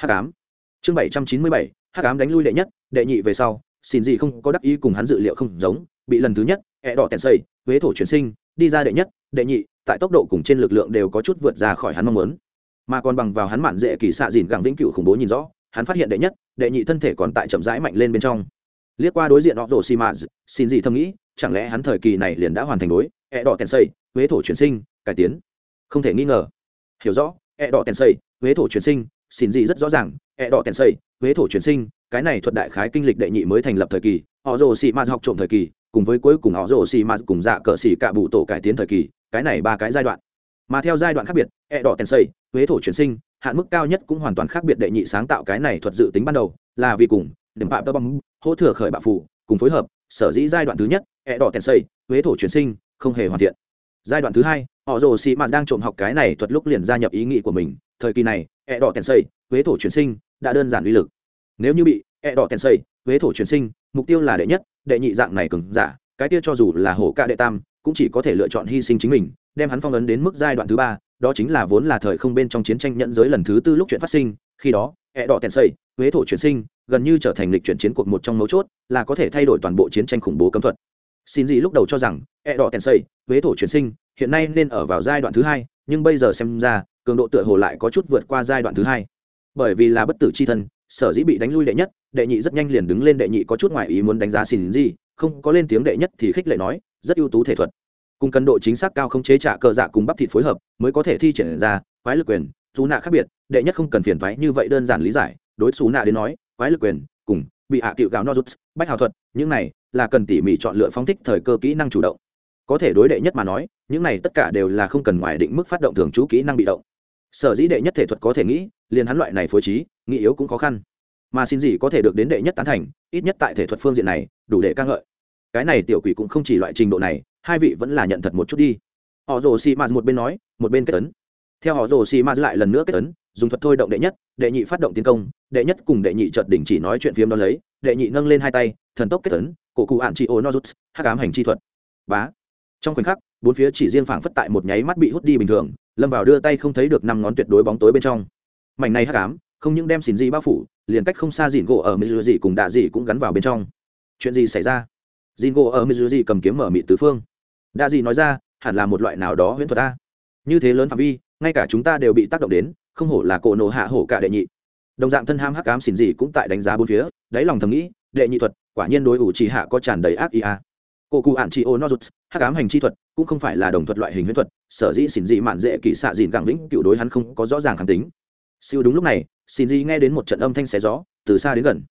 H tám chương bảy trăm chín mươi bảy h tám đánh lui đệ nhất, đệ nhị về sau xin gì không có đắc ý cùng hắn dự liệu không giống, bị lần thứ nhất ẹ đỏ tèn xây, huế thổ chuyển sinh, đi ra đệ nhất, đệ nhị, tại tốc độ cùng trên lực lượng đều có chút vượt ra khỏi hắn mong muốn. Mà còn bằng vào hắn mạn dễ kỳ xạ dìn gẳng vĩnh cửu khủng bố nhìn rõ, hắn phát hiện đệ nhất, đệ nhị thân thể còn tại chậm rãi mạnh lên bên trong. Liếc qua đối diện họ rồ xì mạ xin gì thầm nghĩ, chẳng lẽ hắn thời kỳ này liền đã hoàn thành đối ẹ đỏ tèn xây, huế thổ chuyển sinh, cải tiến? Không thể nghi ngờ. Hiểu rõ ẹ đỏ tèn xây, huế thổ chuyển sinh xin gì rất rõ ràng, ẹ đỏ tèn xây, huế thổ chuyển sinh, cái này thuật đại khái kinh lịch đệ nhị mới thành lập thời kỳ, họ rồ xì ma học trộm thời kỳ, cùng với cuối cùng họ rồ xì ma cùng dạ cờ xì cả bụ tổ cải tiến thời kỳ, cái này ba cái giai đoạn. Mà theo giai đoạn khác biệt, ẹ đỏ tèn xây, huế thổ chuyển sinh, hạn mức cao nhất cũng hoàn toàn khác biệt đệ nhị sáng tạo cái này thuật dự tính ban đầu, là vì cùng điểm phạm tơ băng hỗ thừa khởi bạo phủ cùng phối hợp, sở dĩ giai đoạn thứ nhất, ẹ đỏ tèn xây, huế thổ chuyển sinh, không hề hoàn thiện. Giai đoạn thứ hai, họ rồ xì mạt đang trộm học cái này thuật lúc liền gia nhập ý nghĩ của mình, thời kỳ này ẹ đỏ tèn xây, huế thổ chuyển sinh, đã đơn giản uy lực. Nếu như bị ẹ đỏ tèn xây, huế thổ chuyển sinh, mục tiêu là đệ nhất, đệ nhị dạng này cứng giả, cái kia cho dù là hổ ca đệ tam, cũng chỉ có thể lựa chọn hy sinh chính mình, đem hắn phong ấn đến mức giai đoạn thứ ba, đó chính là vốn là thời không bên trong chiến tranh nhận giới lần thứ tư lúc chuyện phát sinh, khi đó, ẹ đỏ tèn xây, huế thổ chuyển sinh, gần như trở thành lịch chuyển chiến cuộc một trong mấu chốt, là có thể thay đổi toàn bộ chiến tranh khủng bố cấm thuật. Xin gì lúc đầu cho rằng, ẹ đỏ tèn xây, huế thổ chuyển sinh, hiện nay nên ở vào giai đoạn thứ hai, nhưng bây giờ xem ra cường độ tựa hồ lại có chút vượt qua giai đoạn thứ hai. Bởi vì là bất tử c h i thân, sở dĩ bị đánh lui đệ nhất, đệ nhị rất nhanh liền đứng lên đệ nhị có chút ngoại ý muốn đánh giá xin gì không có lên tiếng đệ nhất thì khích lệ nói, rất ưu tú thể thuật. Cùng cân độ chính xác cao không chế trả cờ dạ cùng bắp thịt phối hợp mới có thể thi triển ra quái lực quyền chú nạ khác biệt, đệ nhất không cần phiền thoái như vậy đơn giản lý giải, đối xú nạ đến nói, quái lực quyền cùng bị hạ à cựu gạo nozuts bách hào thuật, những này là cần tỉ mỉ chọn lựa phóng thích thời cơ kỹ năng chủ động. Có thể đối đệ nhất mà nói, những này tất cả đều là không cần ngoài định mức phát động thường trú kỹ năng bị động sở dĩ đệ nhất thể thuật có thể nghĩ, liền hắn loại này phối trí, nghĩ yếu cũng khó khăn. Mà xin gì có thể được đến đệ nhất tán thành, ít nhất tại thể thuật phương diện này, đủ để ca ngợi. Cái này tiểu quỷ cũng không chỉ loại trình độ này, hai vị vẫn là nhận thật một chút đi. Họ rồ xì mạt một bên nói, một bên kết tấn theo họ rồ xì mạt lại lần nữa kết tấn dùng thuật thôi động đệ nhất, đệ nhị phát động tiến công, đệ nhất cùng đệ nhị chợt đỉnh chỉ nói chuyện phiếm đón lấy, đệ nhị nâng lên hai tay, thần tốc kết tấn cổ cụ hạn trị ô nozuts hắc ám hành chi thuật. Bá. Trong khoảnh khắc bốn phía chỉ riêng phảng phất tại một nháy mắt bị hút đi bình thường, lâm vào đưa tay không thấy được năm ngón tuyệt đối bóng tối bên trong. Mảnh này hắc ám, không những đem xỉn gì bao phủ, liền cách không xa dìn gỗ ở mỹ dị cùng đạ dị cũng gắn vào bên trong. Chuyện gì xảy ra? Dìn gỗ ở mỹ dị cầm kiếm mở mị tứ phương. Đạ dị nói ra, hẳn là một loại nào đó huyễn thuật ta như thế lớn phạm vi, ngay cả chúng ta đều bị tác động đến, không hổ là cổ nổ hạ hổ cả đệ nhị. Đồng dạng thân ham hắc ám xỉn gì cũng tại đánh giá bốn phía, đáy lòng thầm nghĩ, đệ nhị thuật, quả nhiên đối ủ chỉ hạ có tràn đầy ác ý a cổ cụ ạn chị ô nozuts hắc ám hành chi thuật, cũng không phải là đồng thuật loại hình huyễn thuật, sở dĩ xỉn dị mạn dễ kỳ xạ dìn gẳng vĩnh cựu đối hắn không có rõ ràng khẳng tính. Siêu đúng lúc này xỉn dị nghe đến một trận âm thanh xé gió, từ xa đến gần.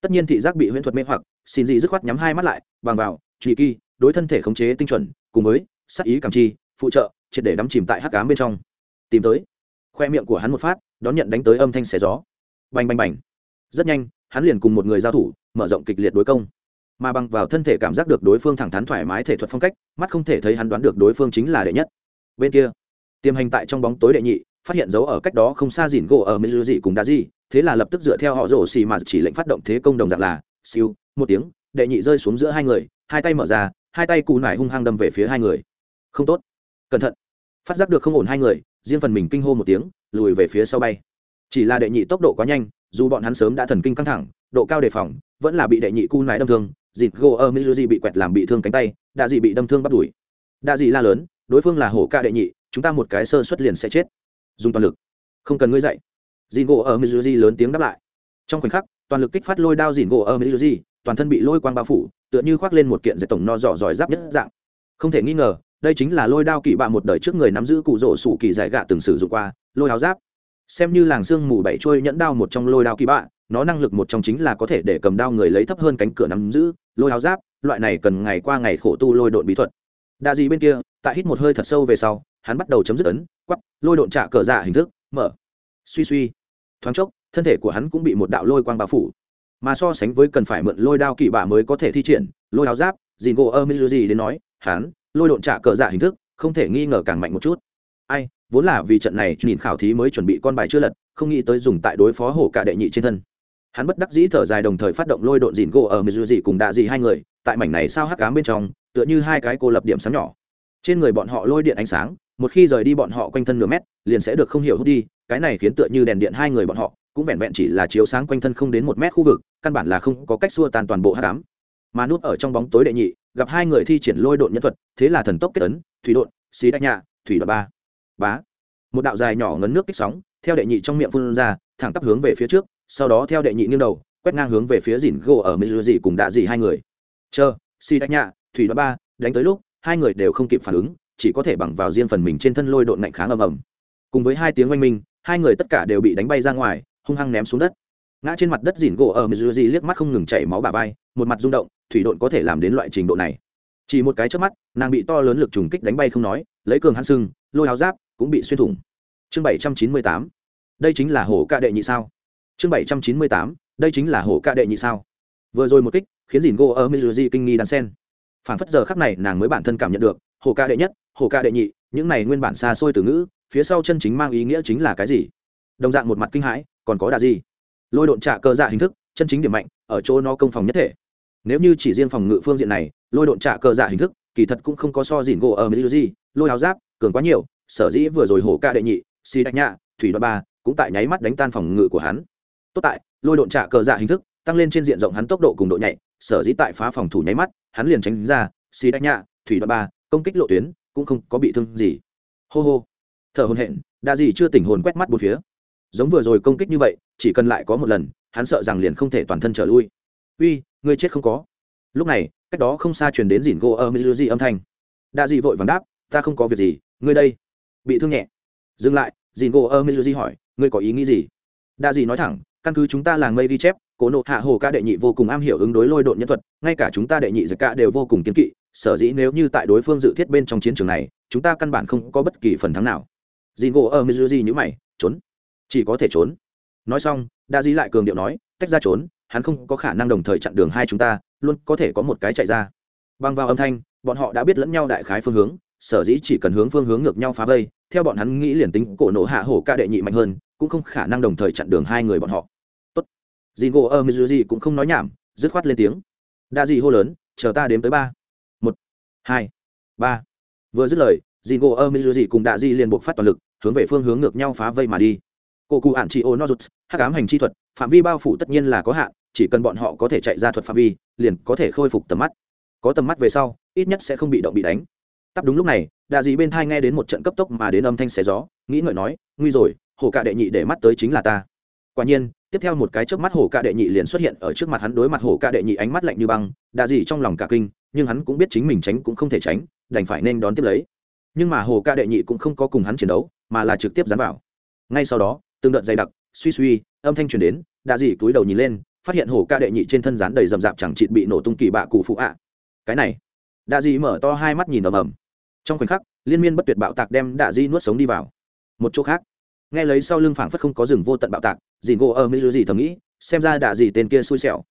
Tất nhiên thị giác bị huyễn thuật mê hoặc xỉn dị dứt khoát nhắm hai mắt lại, bằng vào, truy kỳ, đối thân thể khống chế tinh chuẩn, cùng với sắc ý cảm chi, phụ trợ, triệt để đắm chìm tại hắc ám bên trong. Tìm tới. Khoe miệng của hắn một phát, đón nhận đánh tới âm thanh xé gió. Bành bành bành. Rất nhanh, hắn liền cùng một người giao thủ, mở rộng kịch liệt đối công mà bằng vào thân thể cảm giác được đối phương thẳng thắn thoải mái thể thuật phong cách, mắt không thể thấy hắn đoán được đối phương chính là đệ nhất. Bên kia, tiềm hành tại trong bóng tối đệ nhị, phát hiện dấu ở cách đó không xa dìn gỗ ở mỹ dị cùng đa di thế là lập tức dựa theo họ rổ xì mà chỉ lệnh phát động thế công đồng dạng là, siêu, một tiếng, đệ nhị rơi xuống giữa hai người, hai tay mở ra, hai tay cù nải hung hăng đâm về phía hai người. Không tốt. Cẩn thận. Phát giác được không ổn hai người, riêng phần mình kinh hô một tiếng, lùi về phía sau bay. Chỉ là đệ nhị tốc độ quá nhanh, dù bọn hắn sớm đã thần kinh căng thẳng, độ cao đề phòng, vẫn là bị đệ nhị cu nải đâm thương dịt gỗ ở mizuji bị quẹt làm bị thương cánh tay, đạ dị bị đâm thương bắt đuổi đạ dị la lớn, đối phương là hổ ca đệ nhị, chúng ta một cái sơ xuất liền sẽ chết. Dùng toàn lực. Không cần ngươi dậy. dịt gỗ ở mizuji lớn tiếng đáp lại. Trong khoảnh khắc, toàn lực kích phát lôi đao dịt gỗ ở mizuji toàn thân bị lôi quang bao phủ, tựa như khoác lên một kiện dệt tổng no giỏ giỏi giáp nhất dạng. Không thể nghi ngờ, đây chính là lôi đao kỵ bạ một đời trước người nắm giữ cụ rỗ sủ kỳ giải gạ từng sử dụng qua, lôi áo giáp. Xem như làng xương mù bảy trôi nhẫn đao một trong lôi đao kỵ bạ, nó năng lực một trong chính là có thể để cầm đao người lấy thấp hơn cánh cửa nắm giữ lôi áo giáp, loại này cần ngày qua ngày khổ tu lôi độn bí thuật. Đa gì bên kia, tại hít một hơi thật sâu về sau, hắn bắt đầu chấm dứt ấn, quắp, lôi độn trả cờ dạ hình thức, mở. Suy suy. Thoáng chốc, thân thể của hắn cũng bị một đạo lôi quang bao phủ. Mà so sánh với cần phải mượn lôi đao kỳ bạ mới có thể thi triển, lôi áo giáp dì ngộ ơ mizuji đến nói, hắn, lôi độn trả cờ dạ hình thức, không thể nghi ngờ càng mạnh một chút. Ai, vốn là vì trận này nhìn khảo thí mới chuẩn bị con bài chưa lật, không nghĩ tới dùng tại đối phó hổ cả đệ nhị trên thân hắn bất đắc dĩ thở dài đồng thời phát động lôi độn dìn gỗ ở mizuji cùng đạ dị hai người, tại mảnh này sao hắc cám bên trong, tựa như hai cái cô lập điểm sáng nhỏ. Trên người bọn họ lôi điện ánh sáng, một khi rời đi bọn họ quanh thân nửa mét, liền sẽ được không hiểu hút đi, cái này khiến tựa như đèn điện hai người bọn họ, cũng vẹn vẹn chỉ là chiếu sáng quanh thân không đến một mét khu vực, căn bản là không có cách xua tan toàn bộ hắc cám mà núp ở trong bóng tối đệ nhị, gặp hai người thi triển lôi độn nhân thuật, thế là thần tốc kết ấn, thủy độn, xí đại nhạ, thủy đoạn ba, bá. Một đạo dài nhỏ ngấn nước kích sóng, theo đệ nhị trong miệng phun ra, thẳng tắp hướng về phía trước sau đó theo đệ nhị nghiêng đầu, quét ngang hướng về phía dìn gỗ ở mỹ dị cùng đạ dị hai người. Chờ si đánh nhạ, thủy độn ba, đánh tới lúc, hai người đều không kịp phản ứng, chỉ có thể bằng vào riêng phần mình trên thân lôi độn ngạnh kháng ầm ầm. Cùng với hai tiếng oanh minh, hai người tất cả đều bị đánh bay ra ngoài, hung hăng ném xuống đất. Ngã trên mặt đất dìn gỗ ở mizuji liếc mắt không ngừng chảy máu bà vai, một mặt rung động, thủy độn có thể làm đến loại trình độ này. Chỉ một cái trước mắt, nàng bị to lớn lực trùng kích đánh bay không nói, lấy cường hắn sưng, lôi áo giáp, cũng bị xuyên thủng. Chương bảy trăm chín mươi tám. Đây chính là hổ ca đệ nhị sao? Chương bảy trăm chín mươi tám, đây chính là hổ ca đệ nhị sao. Vừa rồi một kích, khiến dìn gỗ ở mizuji kinh nghi đan sen. Phản phất giờ khắc này, nàng mới bản thân cảm nhận được, hổ ca đệ nhất, hổ ca đệ nhị, những này nguyên bản xa xôi từ ngữ, phía sau chân chính mang ý nghĩa chính là cái gì? Đồng dạng một mặt kinh hãi, còn có đà gì? Lôi độn trả cơ dạ hình thức, chân chính điểm mạnh, ở chỗ nó công phòng nhất thể. Nếu như chỉ riêng phòng ngự phương diện này, lôi độn trả cơ dạ hình thức, kỳ thật cũng không có so dìn gỗ ở mizuji, lôi áo giáp, cường quá nhiều, sở dĩ vừa rồi hổ ca đệ nhị, xì đạch nhạ, thủy đoạn ba, cũng tại nháy mắt đánh tan phòng ngự của hắn tốt tại, lôi độn trả cờ dạ hình thức, tăng lên trên diện rộng hắn tốc độ cùng độ nhạy, sở dĩ tại phá phòng thủ nháy mắt, hắn liền tránh ra, xì đánh nhạ, thủy đoạn ba, công kích lộ tuyến, cũng không có bị thương gì. Hô hô. Thở hồn hện đa gì chưa tỉnh hồn quét mắt bốn phía. Giống vừa rồi công kích như vậy, chỉ cần lại có một lần, hắn sợ rằng liền không thể toàn thân trở lui. Uy, ngươi chết không có. Lúc này, cách đó không xa truyền đến dìn gỗ ở mizuji âm thanh. Đa dị vội vàng đáp, ta không có việc gì, ngươi đây. Bị thương nhẹ. Dừng lại, dìn gỗ ở mizuji hỏi, ngươi có ý nghĩ gì? Đa dị nói thẳng căn cứ chúng ta làng mây ghi chép, cố nộ hạ hồ ca đệ nhị vô cùng am hiểu ứng đối lôi độn nhân thuật, ngay cả chúng ta đệ nhị giật ca đều vô cùng kiên kỵ, sở dĩ nếu như tại đối phương dự thiết bên trong chiến trường này, chúng ta căn bản không có bất kỳ phần thắng nào. Dì ngộ ở mizuji nhữ mày, trốn? Chỉ có thể trốn? Nói xong đa dí lại cường điệu nói, tách ra trốn, hắn không có khả năng đồng thời chặn đường hai chúng ta, luôn có thể có một cái chạy ra. Băng vào âm thanh, bọn họ đã biết lẫn nhau đại khái phương hướng, sở dĩ chỉ cần hướng phương hướng ngược nhau phá vây, theo bọn hắn nghĩ liền tính cổ nổ hạ hổ ca đệ nhị mạnh hơn, cũng không khả năng đồng thời chặn đường hai người bọn họ dì ngộ ơ mizuji cũng không nói nhảm, dứt khoát lên tiếng. Đa dì hô lớn, chờ ta đếm tới ba. Một, hai, ba. Vừa dứt lời dì ngộ ơ mizuji cùng đa dì liền buộc phát toàn lực, hướng về phương hướng ngược nhau phá vây mà đi. Cô cụ ạn chị ô nozuts, hắc ám hành chi thuật, phạm vi bao phủ tất nhiên là có hạn, chỉ cần bọn họ có thể chạy ra thuật phạm vi, liền có thể khôi phục tầm mắt. Có tầm mắt về sau, ít nhất sẽ không bị động bị đánh. Tắp đúng lúc này đạ dị bên thai nghe đến một trận cấp tốc mà đến âm thanh xé gió, nghĩ ngợi nói, nguy rồi, hồ cạ đệ nhị để mắt tới chính là ta. Quả nhiên tiếp theo một cái trước mắt hổ ca đệ nhị liền xuất hiện ở trước mặt hắn, đối mặt hổ ca đệ nhị ánh mắt lạnh như băng đà dị trong lòng cả kinh, nhưng hắn cũng biết chính mình tránh cũng không thể tránh, đành phải nên đón tiếp lấy. Nhưng mà hổ ca đệ nhị cũng không có cùng hắn chiến đấu, mà là trực tiếp dán vào. Ngay sau đó, từng đợt dày đặc, suy suy, âm thanh truyền đến đà dị cúi đầu nhìn lên, phát hiện hổ ca đệ nhị trên thân rán đầy rầm rạp chẳng chịt bị nổ tung kỳ bạ cụ phụ ạ. Cái này đà dị mở to hai mắt nhìn ầm ầm. Trong khoảnh khắc, liên miên bất tuyệt bạo tạc đem đà dị nuốt sống đi vào. Một chỗ khác nghe lấy sau lưng phảng phất không có rừng vô tận bạo tạc dìn gỗ ở mỹ gì thầm nghĩ, xem ra đạ gì tên kia xui xẻo.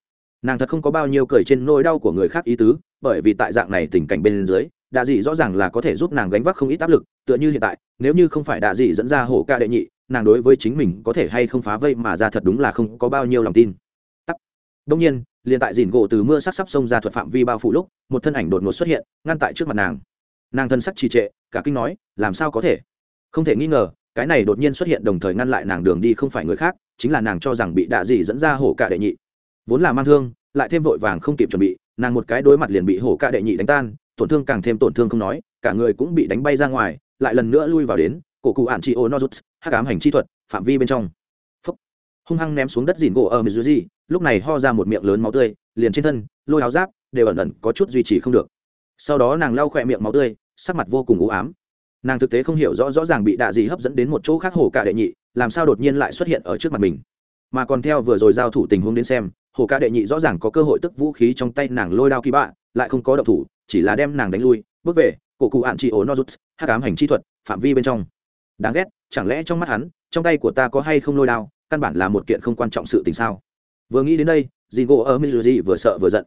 Nàng thật không có bao nhiêu cười trên nỗi đau của người khác ý tứ, bởi vì tại dạng này tình cảnh bên dưới, đạ dị rõ ràng là có thể giúp nàng gánh vác không ít áp lực, tựa như hiện tại, nếu như không phải đạ dị dẫn ra hổ ca đệ nhị, nàng đối với chính mình có thể hay không phá vây mà ra thật đúng là không có bao nhiêu lòng tin. Tắt đông nhiên, liền tại dìn gỗ từ mưa sắc sắp xông ra thuật phạm vi bao phủ lúc, một thân ảnh đột ngột xuất hiện, ngăn tại trước mặt nàng. Nàng thân sắc trì trệ, cả kinh nói, làm sao có thể? Không thể nghi ngờ cái này đột nhiên xuất hiện đồng thời ngăn lại nàng đường đi không phải người khác, chính là nàng cho rằng bị đạ dị dẫn ra hổ cả đệ nhị. Vốn là mang thương, lại thêm vội vàng không kịp chuẩn bị, nàng một cái đối mặt liền bị hổ cả đệ nhị đánh tan, tổn thương càng thêm tổn thương không nói, cả người cũng bị đánh bay ra ngoài, lại lần nữa lui vào đến, cổ cụ ạn chị ô nozuts hắc ám hành chi thuật, phạm vi bên trong. Phúc. hung hăng ném xuống đất dìn gỗ ở mizuji, lúc này ho ra một miệng lớn máu tươi, liền trên thân, lôi áo giáp, đều ẩn ẩn có chút duy trì không được. Sau đó nàng lau khỏe miệng máu tươi, sắc mặt vô cùng u ám nàng thực tế không hiểu rõ rõ ràng bị đạ gì hấp dẫn đến một chỗ khác hồ cả đệ nhị, làm sao đột nhiên lại xuất hiện ở trước mặt mình? Mà còn theo vừa rồi giao thủ tình huống đến xem, hồ ca đệ nhị rõ ràng có cơ hội tức vũ khí trong tay nàng lôi đao kỳ bạ, lại không có động thủ, chỉ là đem nàng đánh lui, bước về, cổ cụ hạn chị ổ nozuts hát cám hành chi thuật, phạm vi bên trong. Đáng ghét, chẳng lẽ trong mắt hắn, trong tay của ta có hay không lôi đao, căn bản là một kiện không quan trọng sự tình sao? Vừa nghĩ đến đây dì gỗ ở mizuji vừa sợ vừa giận.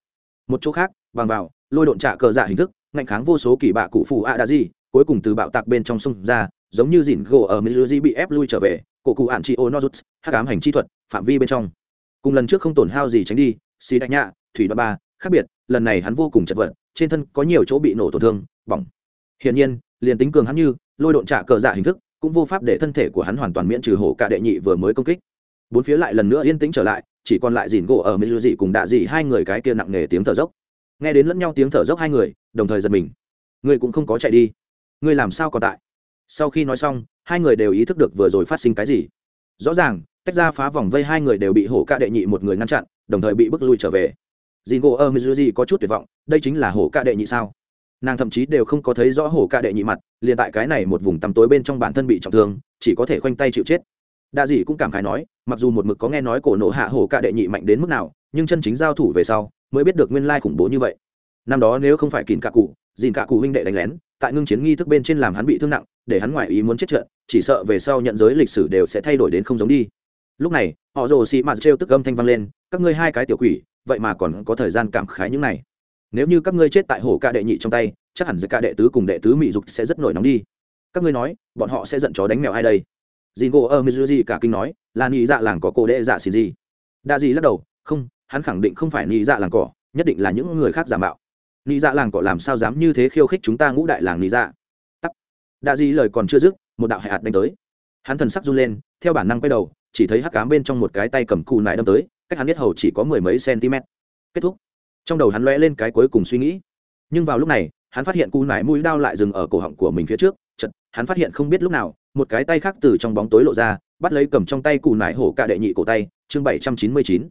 Một chỗ khác, bằng vào, lôi độn trả cờ giả hình thức, ngạnh kháng vô số kỳ bạ cụ phù a đa di cuối cùng từ bạo tạc bên trong sông ra, giống như dìn gỗ ở mizuji bị ép lui trở về, cổ cụ ạn chị ô nozuts hát cám hành chi thuật, phạm vi bên trong. Cùng lần trước không tổn hao gì tránh đi, xì đại nhạ, thủy đoạn ba, khác biệt, lần này hắn vô cùng chật vật, trên thân có nhiều chỗ bị nổ tổn thương, bỏng. Hiển nhiên, liền tính cường hắn như, lôi độn trả cờ dạ hình thức, cũng vô pháp để thân thể của hắn hoàn toàn miễn trừ hổ cả đệ nhị vừa mới công kích. Bốn phía lại lần nữa yên tĩnh trở lại, chỉ còn lại dìn gỗ ở mỹ dị cùng đạ dị hai người cái kia nặng nề tiếng thở dốc. Nghe đến lẫn nhau tiếng thở dốc hai người, đồng thời giật mình. Người cũng không có chạy đi ngươi làm sao còn tại? Sau khi nói xong, hai người đều ý thức được vừa rồi phát sinh cái gì. Rõ ràng, tách ra phá vòng vây hai người đều bị hổ ca đệ nhị một người ngăn chặn, đồng thời bị bức lui trở về. Dì ngộ ơ mizuji có chút tuyệt vọng, đây chính là hổ ca đệ nhị sao? Nàng thậm chí đều không có thấy rõ hổ ca đệ nhị mặt, liền tại cái này một vùng tăm tối bên trong bản thân bị trọng thương, chỉ có thể khoanh tay chịu chết. Đa dì cũng cảm khái nói, mặc dù một mực có nghe nói cổ nộ hạ hổ ca đệ nhị mạnh đến mức nào, nhưng chân chính giao thủ về sau, mới biết được nguyên lai khủng bố như vậy. Năm đó nếu không phải kìn cả cụ dìn cả cụ huynh đệ đánh lén tại ngưng chiến nghi thức bên trên làm hắn bị thương nặng, để hắn ngoại ý muốn chết trận, chỉ sợ về sau nhận giới lịch sử đều sẽ thay đổi đến không giống đi. Lúc này, họ rồ xị mạt trêu tức âm thanh vang lên, các ngươi hai cái tiểu quỷ, vậy mà còn có thời gian cảm khái những này. Nếu như các ngươi chết tại hổ ca đệ nhị trong tay, chắc hẳn giữa ca đệ tứ cùng đệ tứ mỹ dục sẽ rất nổi nóng đi. Các ngươi nói, bọn họ sẽ giận chó đánh mèo ai đây? Dì ngộ ơ mizuji cả kinh nói, là nghĩ dạ làng có cô đệ dạ xì gì? Đa dì lắc đầu, không, hắn khẳng định không phải nghĩ dạ làng cỏ, nhất định là những người khác giả mạo nghĩ dạ làng cỏ làm sao dám như thế khiêu khích chúng ta ngũ đại làng nghĩ dạ? Tắt đa gì lời còn chưa dứt, một đạo hệ hạt đánh tới. Hắn thần sắc run lên, theo bản năng quay đầu, chỉ thấy hắc cám bên trong một cái tay cầm cù nải đâm tới, cách hắn biết hầu chỉ có mười mấy cm kết thúc. Trong đầu hắn lóe lên cái cuối cùng suy nghĩ. Nhưng vào lúc này, hắn phát hiện cù nải mũi đao lại dừng ở cổ họng của mình phía trước. Chật hắn phát hiện không biết lúc nào, một cái tay khác từ trong bóng tối lộ ra, bắt lấy cầm trong tay cù nải hổ cả đệ nhị cổ tay, chương bảy trăm chín mươi chín.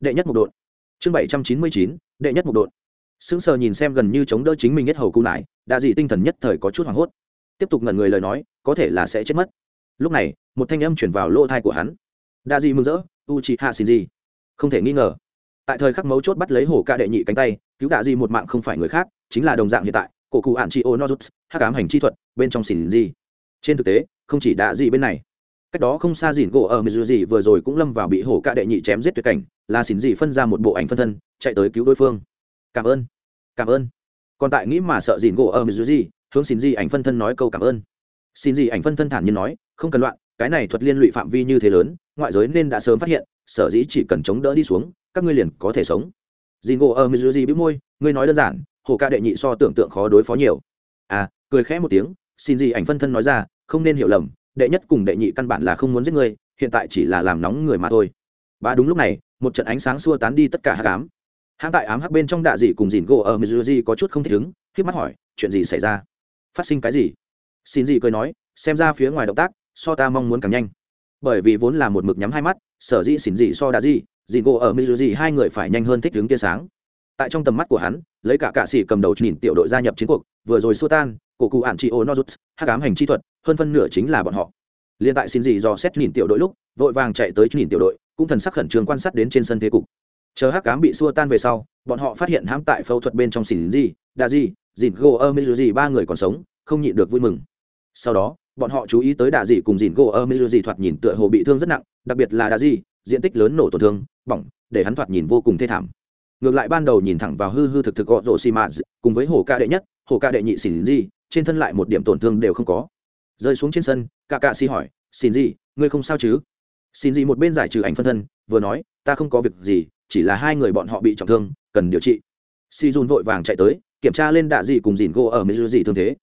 Đệ nhất một đội chương bảy trăm chín mươi chín, đệ nhất một đội sững sờ nhìn xem gần như chống đỡ chính mình nhất hầu cung lại, đã dị tinh thần nhất thời có chút hoảng hốt. Tiếp tục ngẩn người lời nói, có thể là sẽ chết mất. Lúc này, một thanh âm chuyển vào lỗ thai của hắn. Đa dị mừng rỡ u chị hạ xin gì không thể nghi ngờ. Tại thời khắc mấu chốt bắt lấy hổ ca đệ nhị cánh tay, cứu đa dị một mạng không phải người khác, chính là đồng dạng hiện tại, cổ cụ ạn chị ô nozuts hắc ám hành chi thuật, bên trong xỉn gì trên thực tế, không chỉ đa dị bên này. Cách đó không xa dìn gỗ ở mizuji vừa rồi cũng lâm vào bị hổ ca đệ nhị chém giết tuyệt cảnh, là xỉn gì phân ra một bộ ảnh phân thân, chạy tới cứu đối phương cảm ơn cảm ơn. Còn tại nghĩ mà sợ dìn gỗ ở mizuji, hướng xin gì ảnh phân thân nói câu cảm ơn. Xin gì ảnh phân thân thản nhiên nói, không cần loạn, cái này thuật liên lụy phạm vi như thế lớn, ngoại giới nên đã sớm phát hiện, sở dĩ chỉ cần chống đỡ đi xuống, các ngươi liền có thể sống. Dìn gỗ ở mizuji bĩu môi, ngươi nói đơn giản, hồ ca đệ nhị so tưởng tượng khó đối phó nhiều. À cười khẽ một tiếng xin gì ảnh phân thân nói ra, không nên hiểu lầm, đệ nhất cùng đệ nhị căn bản là không muốn giết ngươi, hiện tại chỉ là làm nóng người mà thôi. Và đúng lúc này, một trận ánh sáng xua tán đi tất cả hát cám hãng tại ám hắc bên trong đạ dị cùng dìn gỗ ở mizuji có chút không thích ứng khi mắt hỏi, chuyện gì xảy ra? Phát sinh cái gì? Xin Dị cười nói, xem ra phía ngoài động tác, so ta mong muốn càng nhanh. Bởi vì vốn là một mực nhắm hai mắt, sở dĩ xỉn dị so đạ dị, dìn gỗ ở mizuji hai người phải nhanh hơn thích ứng tia sáng. Tại trong tầm mắt của hắn, lấy cả cạ sĩ cầm đầu nhìn tiểu đội gia nhập chiến cuộc, vừa rồi xua tan, cổ cụ ạn chị ô nozuts, hắc ám hành chi thuật, hơn phân nửa chính là bọn họ. Liên tại xin dị do xét nhìn tiểu đội lúc, vội vàng chạy tới nhìn tiểu đội, cũng thần sắc khẩn trương quan sát đến trên sân thế cục chờ hắc ám bị xua tan về sau bọn họ phát hiện hãm tại phẫu thuật bên trong xỉn gì, đa gì, dìn gỗ ở gì ba người còn sống không nhịn được vui mừng. Sau đó bọn họ chú ý tới đạ dị cùng dìn gỗ ơ mê dị thoạt nhìn tựa hồ bị thương rất nặng đặc biệt là đạ dị diện tích lớn nổ tổn thương bỏng để hắn thoạt nhìn vô cùng thê thảm. Ngược lại ban đầu nhìn thẳng vào hư hư thực thực gọn rổ xì mạt cùng với hồ ca đệ nhất hồ ca đệ nhị xỉn gì, trên thân lại một điểm tổn thương đều không có. Rơi xuống trên sân ca ca si hỏi xin gì ngươi không sao chứ? Xin gì một bên giải trừ ảnh phân thân vừa nói ta không có việc gì chỉ là hai người bọn họ bị trọng thương, cần điều trị. Si dun vội vàng chạy tới, kiểm tra lên đạ dị cùng dìn gỗ ở mỹ dị thương thế.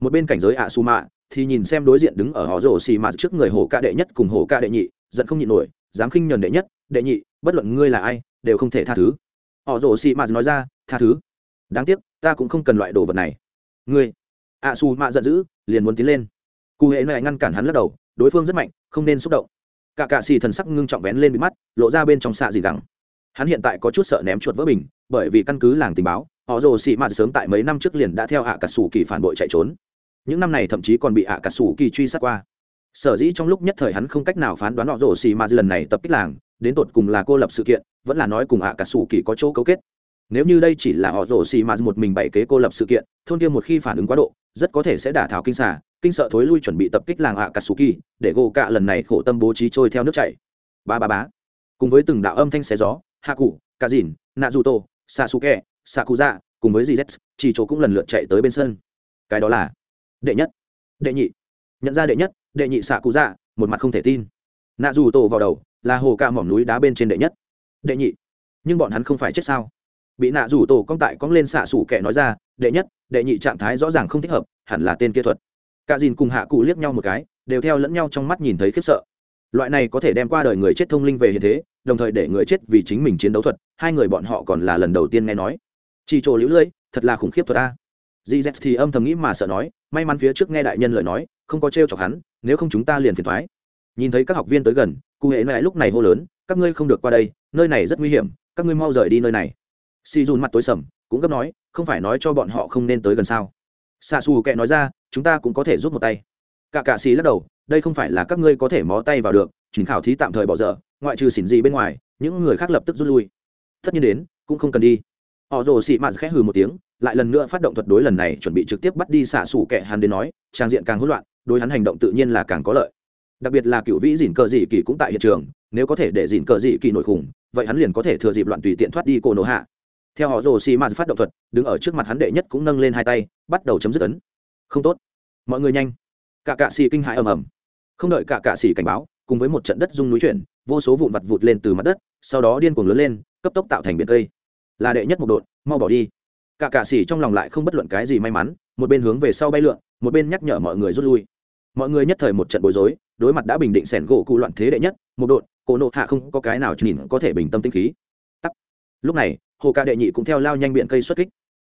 Một bên cảnh giới ạ su mạ thì nhìn xem đối diện đứng ở họ rổ xì mạt trước người hồ ca đệ nhất cùng hồ ca đệ nhị, giận không nhịn nổi, dám khinh nhờn đệ nhất, đệ nhị, bất luận ngươi là ai, đều không thể tha thứ. Họ rổ xì mạt nói ra, tha thứ? Đáng tiếc, ta cũng không cần loại đồ vật này. Ngươi? Ạ su mạ giận dữ, liền muốn tiến lên. Cụ hệ này ngăn cản hắn lắc đầu, đối phương rất mạnh, không nên xúc động. Cả cạ xì thần sắc ngưng trọng vén lên bị mắt, lộ ra bên trong xạ gì đắng hắn hiện tại có chút sợ ném chuột vỡ bình, bởi vì căn cứ làng tình báo, họ rồ xì mạt sớm tại mấy năm trước liền đã theo ạ cà sủ kỳ phản bội chạy trốn. Những năm này thậm chí còn bị ạ cà sủ kỳ truy sát qua. Sở dĩ trong lúc nhất thời hắn không cách nào phán đoán họ rồ xì mạt lần này tập kích làng, đến tột cùng là cô lập sự kiện, vẫn là nói cùng ạ cà sủ kỳ có chỗ cấu kết. Nếu như đây chỉ là họ rồ xì mạt một mình bày kế cô lập sự kiện, thôn kia một khi phản ứng quá độ, rất có thể sẽ đả thảo kinh xả kinh sợ thối lui chuẩn bị tập kích làng ạ cà sủ kỳ để gỗ cạ lần này khổ tâm bố trí trôi theo nước chảy. Ba ba bá cùng với từng đạo âm thanh xé gió hạ cụ cà dìn nạ dù tô xạ xù kẹ xạ cụ dạ cùng với gz chỉ chỗ cũng lần lượt chạy tới bên sân. Cái đó là đệ nhất, đệ nhị. Nhận ra đệ nhất, đệ nhị xạ cụ dạ một mặt không thể tin. Nạ dù tổ vào đầu, là hồ ca mỏm núi đá bên trên đệ nhất. Đệ nhị. Nhưng bọn hắn không phải chết sao? Bị nạ rủ tổ cong tại cong lên xạ xủ kẻ nói ra, đệ nhất, đệ nhị trạng thái rõ ràng không thích hợp, hẳn là tên kia thuật. Cả dìn cùng hạ cụ liếc nhau một cái, đều theo lẫn nhau trong mắt nhìn thấy khiếp sợ loại này có thể đem qua đời người chết thông linh về hiện thế, đồng thời để người chết vì chính mình chiến đấu thuật, hai người bọn họ còn là lần đầu tiên nghe nói. Chỉ trổ lũ lưỡi thật là khủng khiếp thuật a. Gz thì âm thầm nghĩ mà sợ nói, may mắn phía trước nghe đại nhân lời nói, không có t r e o chọc hắn, nếu không chúng ta liền phiền thoái nhìn thấy các học viên tới gần, cụ hệ mẹ lúc này hô lớn, các ngươi không được qua đây, nơi này rất nguy hiểm, các ngươi mau rời đi nơi này. Si dùn mặt tối sầm, cũng gấp nói, không phải nói cho bọn họ không nên tới gần sao. Xa xù kệ nói ra, chúng ta cũng có thể rút một tay. Cả cạ xì lắc đầu đây không phải là các ngươi có thể mó tay vào được, chỉnh khảo thí tạm thời bỏ dở, ngoại trừ xỉn gì bên ngoài, những người khác lập tức rút lui. Tất nhiên đến, cũng không cần đi. Họ rồ xị mạt khẽ hừ một tiếng, lại lần nữa phát động thuật đối lần này, chuẩn bị trực tiếp bắt đi xạ xủ kẻ hắn đến nói, trang diện càng hỗn loạn, đối hắn hành động tự nhiên là càng có lợi. Đặc biệt là cựu vĩ dìn cờ dị kỳ cũng tại hiện trường, nếu có thể để dìn cờ dị kỳ nổi khủng, vậy hắn liền có thể thừa dịp loạn tùy tiện thoát đi cổ nổ hạ. Theo họ rồ xì mạt phát động thuật, đứng ở trước mặt hắn đệ nhất cũng nâng lên hai tay, bắt đầu chấm dứt ấn. Không tốt. Mọi người nhanh. Cả cạ xì kinh hãi ầm ầm không đợi cả cạ xỉ cảnh báo, cùng với một trận đất rung núi chuyển, vô số vụn vặt vụt lên từ mặt đất, sau đó điên cuồng lớn lên, cấp tốc tạo thành biển cây. Là đệ nhất một đội mau bỏ đi. Cả cạ xỉ trong lòng lại không bất luận cái gì may mắn, một bên hướng về sau bay lượn, một bên nhắc nhở mọi người rút lui. Mọi người nhất thời một trận bối rối, đối mặt đã bình định sẻn gỗ cụ loạn thế đệ nhất, một đội cổ nộ hạ không có cái nào nhìn có thể bình tâm tinh khí. Tắp. lúc này, hồ ca đệ nhị cũng theo lao nhanh biển cây xuất kích.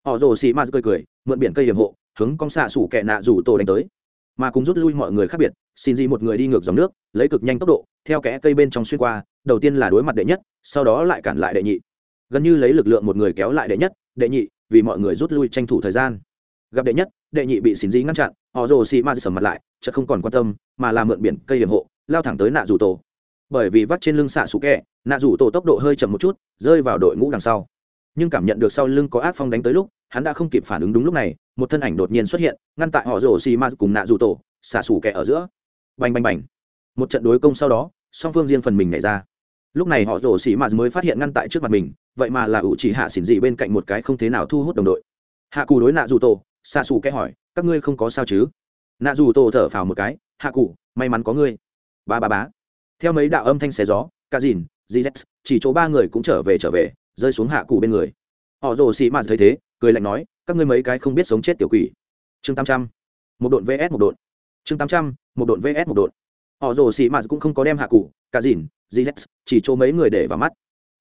Họ rồ xì ma cười cười, mượn biển cây hiểm hộ, hướng con xạ sủ kẹ nạ rủ tổ đánh tới mà cùng rút lui mọi người khác biệt, xin gì một người đi ngược dòng nước, lấy cực nhanh tốc độ, theo kẽ cây bên trong xuyên qua, đầu tiên là đối mặt đệ nhất, sau đó lại cản lại đệ nhị. Gần như lấy lực lượng một người kéo lại đệ nhất, đệ nhị, vì mọi người rút lui tranh thủ thời gian. Gặp đệ nhất, đệ nhị bị xin Di ngăn chặn, họ rồ xì ma sầm mặt lại, chợt không còn quan tâm, mà làm mượn biển cây hiểm hộ, lao thẳng tới nạ rủ tổ. Bởi vì vắt trên lưng xạ sủ kẹ, nạ rủ tổ tốc độ hơi chậm một chút, rơi vào đội ngũ đằng sau. Nhưng cảm nhận được sau lưng có ác phong đánh tới lúc, hắn đã không kịp phản ứng đúng lúc này một thân ảnh đột nhiên xuất hiện, ngăn tại họ rổ xì ma cùng nạ dù tổ, xả sủ kẹ ở giữa. Bành bành bành. Một trận đối công sau đó, song phương riêng phần mình nhảy ra. Lúc này họ rổ xì ma mới phát hiện ngăn tại trước mặt mình, vậy mà là ủ chỉ hạ xỉn dị bên cạnh một cái không thế nào thu hút đồng đội. Hạ cù đối nạ dù tổ, xả xù kẻ hỏi, các ngươi không có sao chứ? Nạ dù tổ thở phào một cái, hạ cụ, may mắn có ngươi. Ba ba bá theo mấy đạo âm thanh xé gió ca dìn gz chỉ chỗ ba người cũng trở về trở về, rơi xuống hạ cụ bên người. Họ rồ xì mạt thấy thế, cười lạnh nói các ngươi mấy cái không biết sống chết tiểu quỷ. Chương tám trăm. Một độn vs một độn. Chương tám trăm, một độn vs một độn. Họ rồ xì mạt cũng không có đem hạ cụ, cả dìn gz chỉ chỗ mấy người để vào mắt.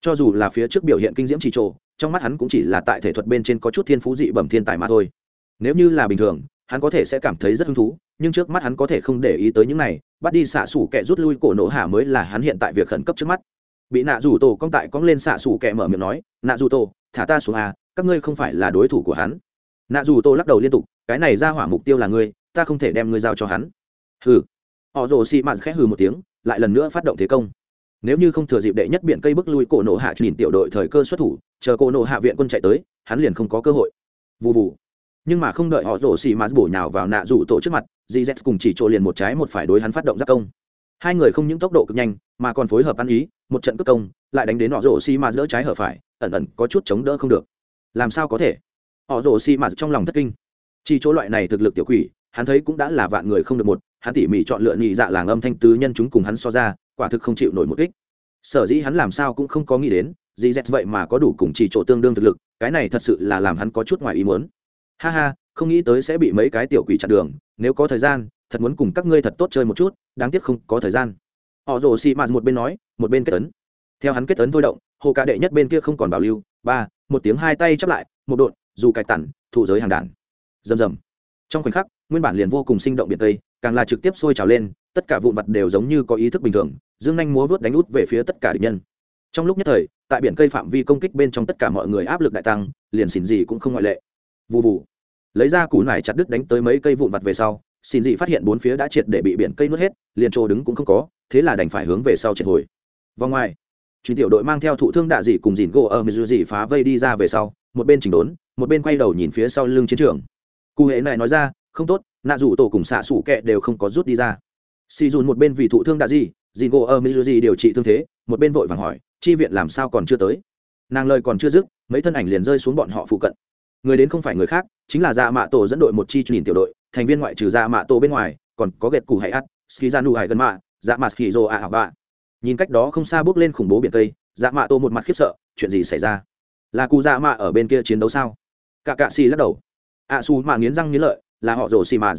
Cho dù là phía trước biểu hiện kinh diễm chỉ trộ trong mắt hắn cũng chỉ là tại thể thuật bên trên có chút thiên phú dị bẩm thiên tài mà thôi. Nếu như là bình thường, hắn có thể sẽ cảm thấy rất hứng thú, nhưng trước mắt hắn có thể không để ý tới những này, bắt đi xạ xủ kẻ rút lui cổ nổ hạ mới là hắn hiện tại việc khẩn cấp trước mắt. Bị nạ rủ tổ cong tại cong lên xạ xủ kẻ mở miệng nói, nạ rủ tổ, thả ta xuống à các ngươi không phải là đối thủ của hắn. Nạ rủ tô lắc đầu liên tục, cái này ra hỏa mục tiêu là ngươi, ta không thể đem ngươi giao cho hắn. Hừ. Họ rồ xị mạt khẽ hừ một tiếng, lại lần nữa phát động thế công. Nếu như không thừa dịp đệ nhất biện cây bức lui cổ nổ hạ nhìn tiểu đội thời cơ xuất thủ, chờ cổ nổ hạ viện quân chạy tới, hắn liền không có cơ hội. Vụ vụ nhưng mà không đợi họ rổ xì mạt bổ nhào vào nạ rủ tổ trước mặt gz cùng chỉ trộ liền một trái một phải đối hắn phát động giác công. Hai người không những tốc độ cực nhanh, mà còn phối hợp ăn ý, một trận cất công, lại đánh đến họ rổ xì mạt đỡ trái hở phải, ẩn ẩn có chút chống đỡ không được làm sao có thể? Họ rồ xì mạt trong lòng thất kinh. Chỉ chỗ loại này thực lực tiểu quỷ, hắn thấy cũng đã là vạn người không được một, hắn tỉ mỉ chọn lựa nhị dạ làng âm thanh tứ nhân chúng cùng hắn so ra, quả thực không chịu nổi một kích. Sở dĩ hắn làm sao cũng không có nghĩ đến, dì dẹt vậy mà có đủ cùng chỉ chỗ tương đương thực lực, cái này thật sự là làm hắn có chút ngoài ý muốn. Ha ha, không nghĩ tới sẽ bị mấy cái tiểu quỷ chặn đường, nếu có thời gian, thật muốn cùng các ngươi thật tốt chơi một chút, đáng tiếc không có thời gian. Họ rồ xì mạt một bên nói, một bên kết tấn theo hắn kết tấn thôi động, hồ ca đệ nhất bên kia không còn bảo lưu ba, một tiếng hai tay chắp lại, một đột dù cài tản, thụ giới hàng đàn. Rầm rầm. Trong khoảnh khắc, nguyên bản liền vô cùng sinh động biển tây, càng là trực tiếp sôi trào lên, tất cả vụn vật đều giống như có ý thức bình thường, dương nhanh múa vớt đánh út về phía tất cả địch nhân. Trong lúc nhất thời, tại biển cây phạm vi công kích bên trong tất cả mọi người áp lực đại tăng, liền xỉn gì cũng không ngoại lệ. Vụ vụ lấy ra củ nải chặt đứt đánh tới mấy cây vụn vặt về sau, xin dị phát hiện bốn phía đã triệt để bị biển cây nuốt hết, liền trô đứng cũng không có, thế là đành phải hướng về sau triệt hồi. Vòng ngoài chuyến tiểu đội mang theo thụ thương đạ dị cùng dìn gỗ ở mizu dị phá vây đi ra về sau, một bên chỉnh đốn, một bên quay đầu nhìn phía sau lưng chiến trường. Cụ hệ này nói ra, không tốt, nạ rủ tổ cùng xạ xủ kẹ đều không có rút đi ra. Xì dùn một bên vì thụ thương đạ dị dìn gỗ ở mizu dị điều trị thương thế, một bên vội vàng hỏi, chi viện làm sao còn chưa tới? Nàng lời còn chưa dứt, mấy thân ảnh liền rơi xuống bọn họ phụ cận. Người đến không phải người khác, chính là dạ mạ tổ dẫn đội một chi nhìn tiểu đội, thành viên ngoại trừ dạ mạ tổ bên ngoài, còn có gẹt củ hải ắt ski ra nụ hải gần mạ dạ mạ ski rô ạ bạ nhìn cách đó không xa bước lên khủng bố biển tây dạ mạ tô một mặt khiếp sợ, chuyện gì xảy ra? Là cụ dạ mạ ở bên kia chiến đấu sao? Cả cạ xì lắc đầu. Ạ xù mạ nghiến răng nghiến lợi, là họ rồ xì mà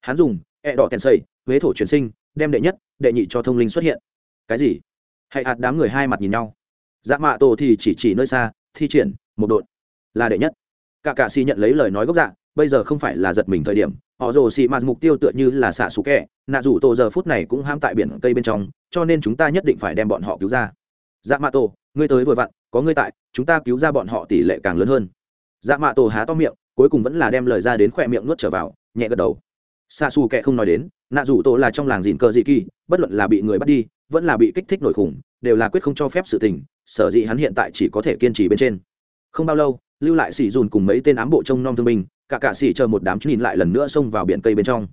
hắn dùng e đỏ xây huế thổ truyền sinh, đem đệ nhất, đệ nhị cho thông linh xuất hiện. Cái gì? Hãy hạt đám người hai mặt nhìn nhau. Dạ mạ tổ thì chỉ chỉ nơi xa, thi triển, một đội là đệ nhất. Cả cạ xì nhận lấy lời nói gốc dạ bây giờ không phải là giật mình thời điểm họ rồ xì mạt mục tiêu tựa như là xạ xù kẹ, nạ rủ tổ giờ phút này cũng ham tại biển cây bên trong, cho nên chúng ta nhất định phải đem bọn họ cứu ra. Dạ mạ tổ, ngươi tới vừa vặn, có ngươi tại, chúng ta cứu ra bọn họ tỷ lệ càng lớn hơn. Dạ mạ tổ há to miệng, cuối cùng vẫn là đem lời ra đến khỏe miệng nuốt trở vào, nhẹ gật đầu. Xạ xù kẹ không nói đến, nạ rủ tổ là trong làng dìn cờ dị kỳ, bất luận là bị người bắt đi, vẫn là bị kích thích nổi khủng, đều là quyết không cho phép sự tình, sở dĩ hắn hiện tại chỉ có thể kiên trì bên trên. Không bao lâu, lưu lại xỉ dùn cùng mấy tên ám bộ trông nom thương binh cả cạ xỉ chờ một đám nhìn lại lần nữa xông vào biển cây bên trong.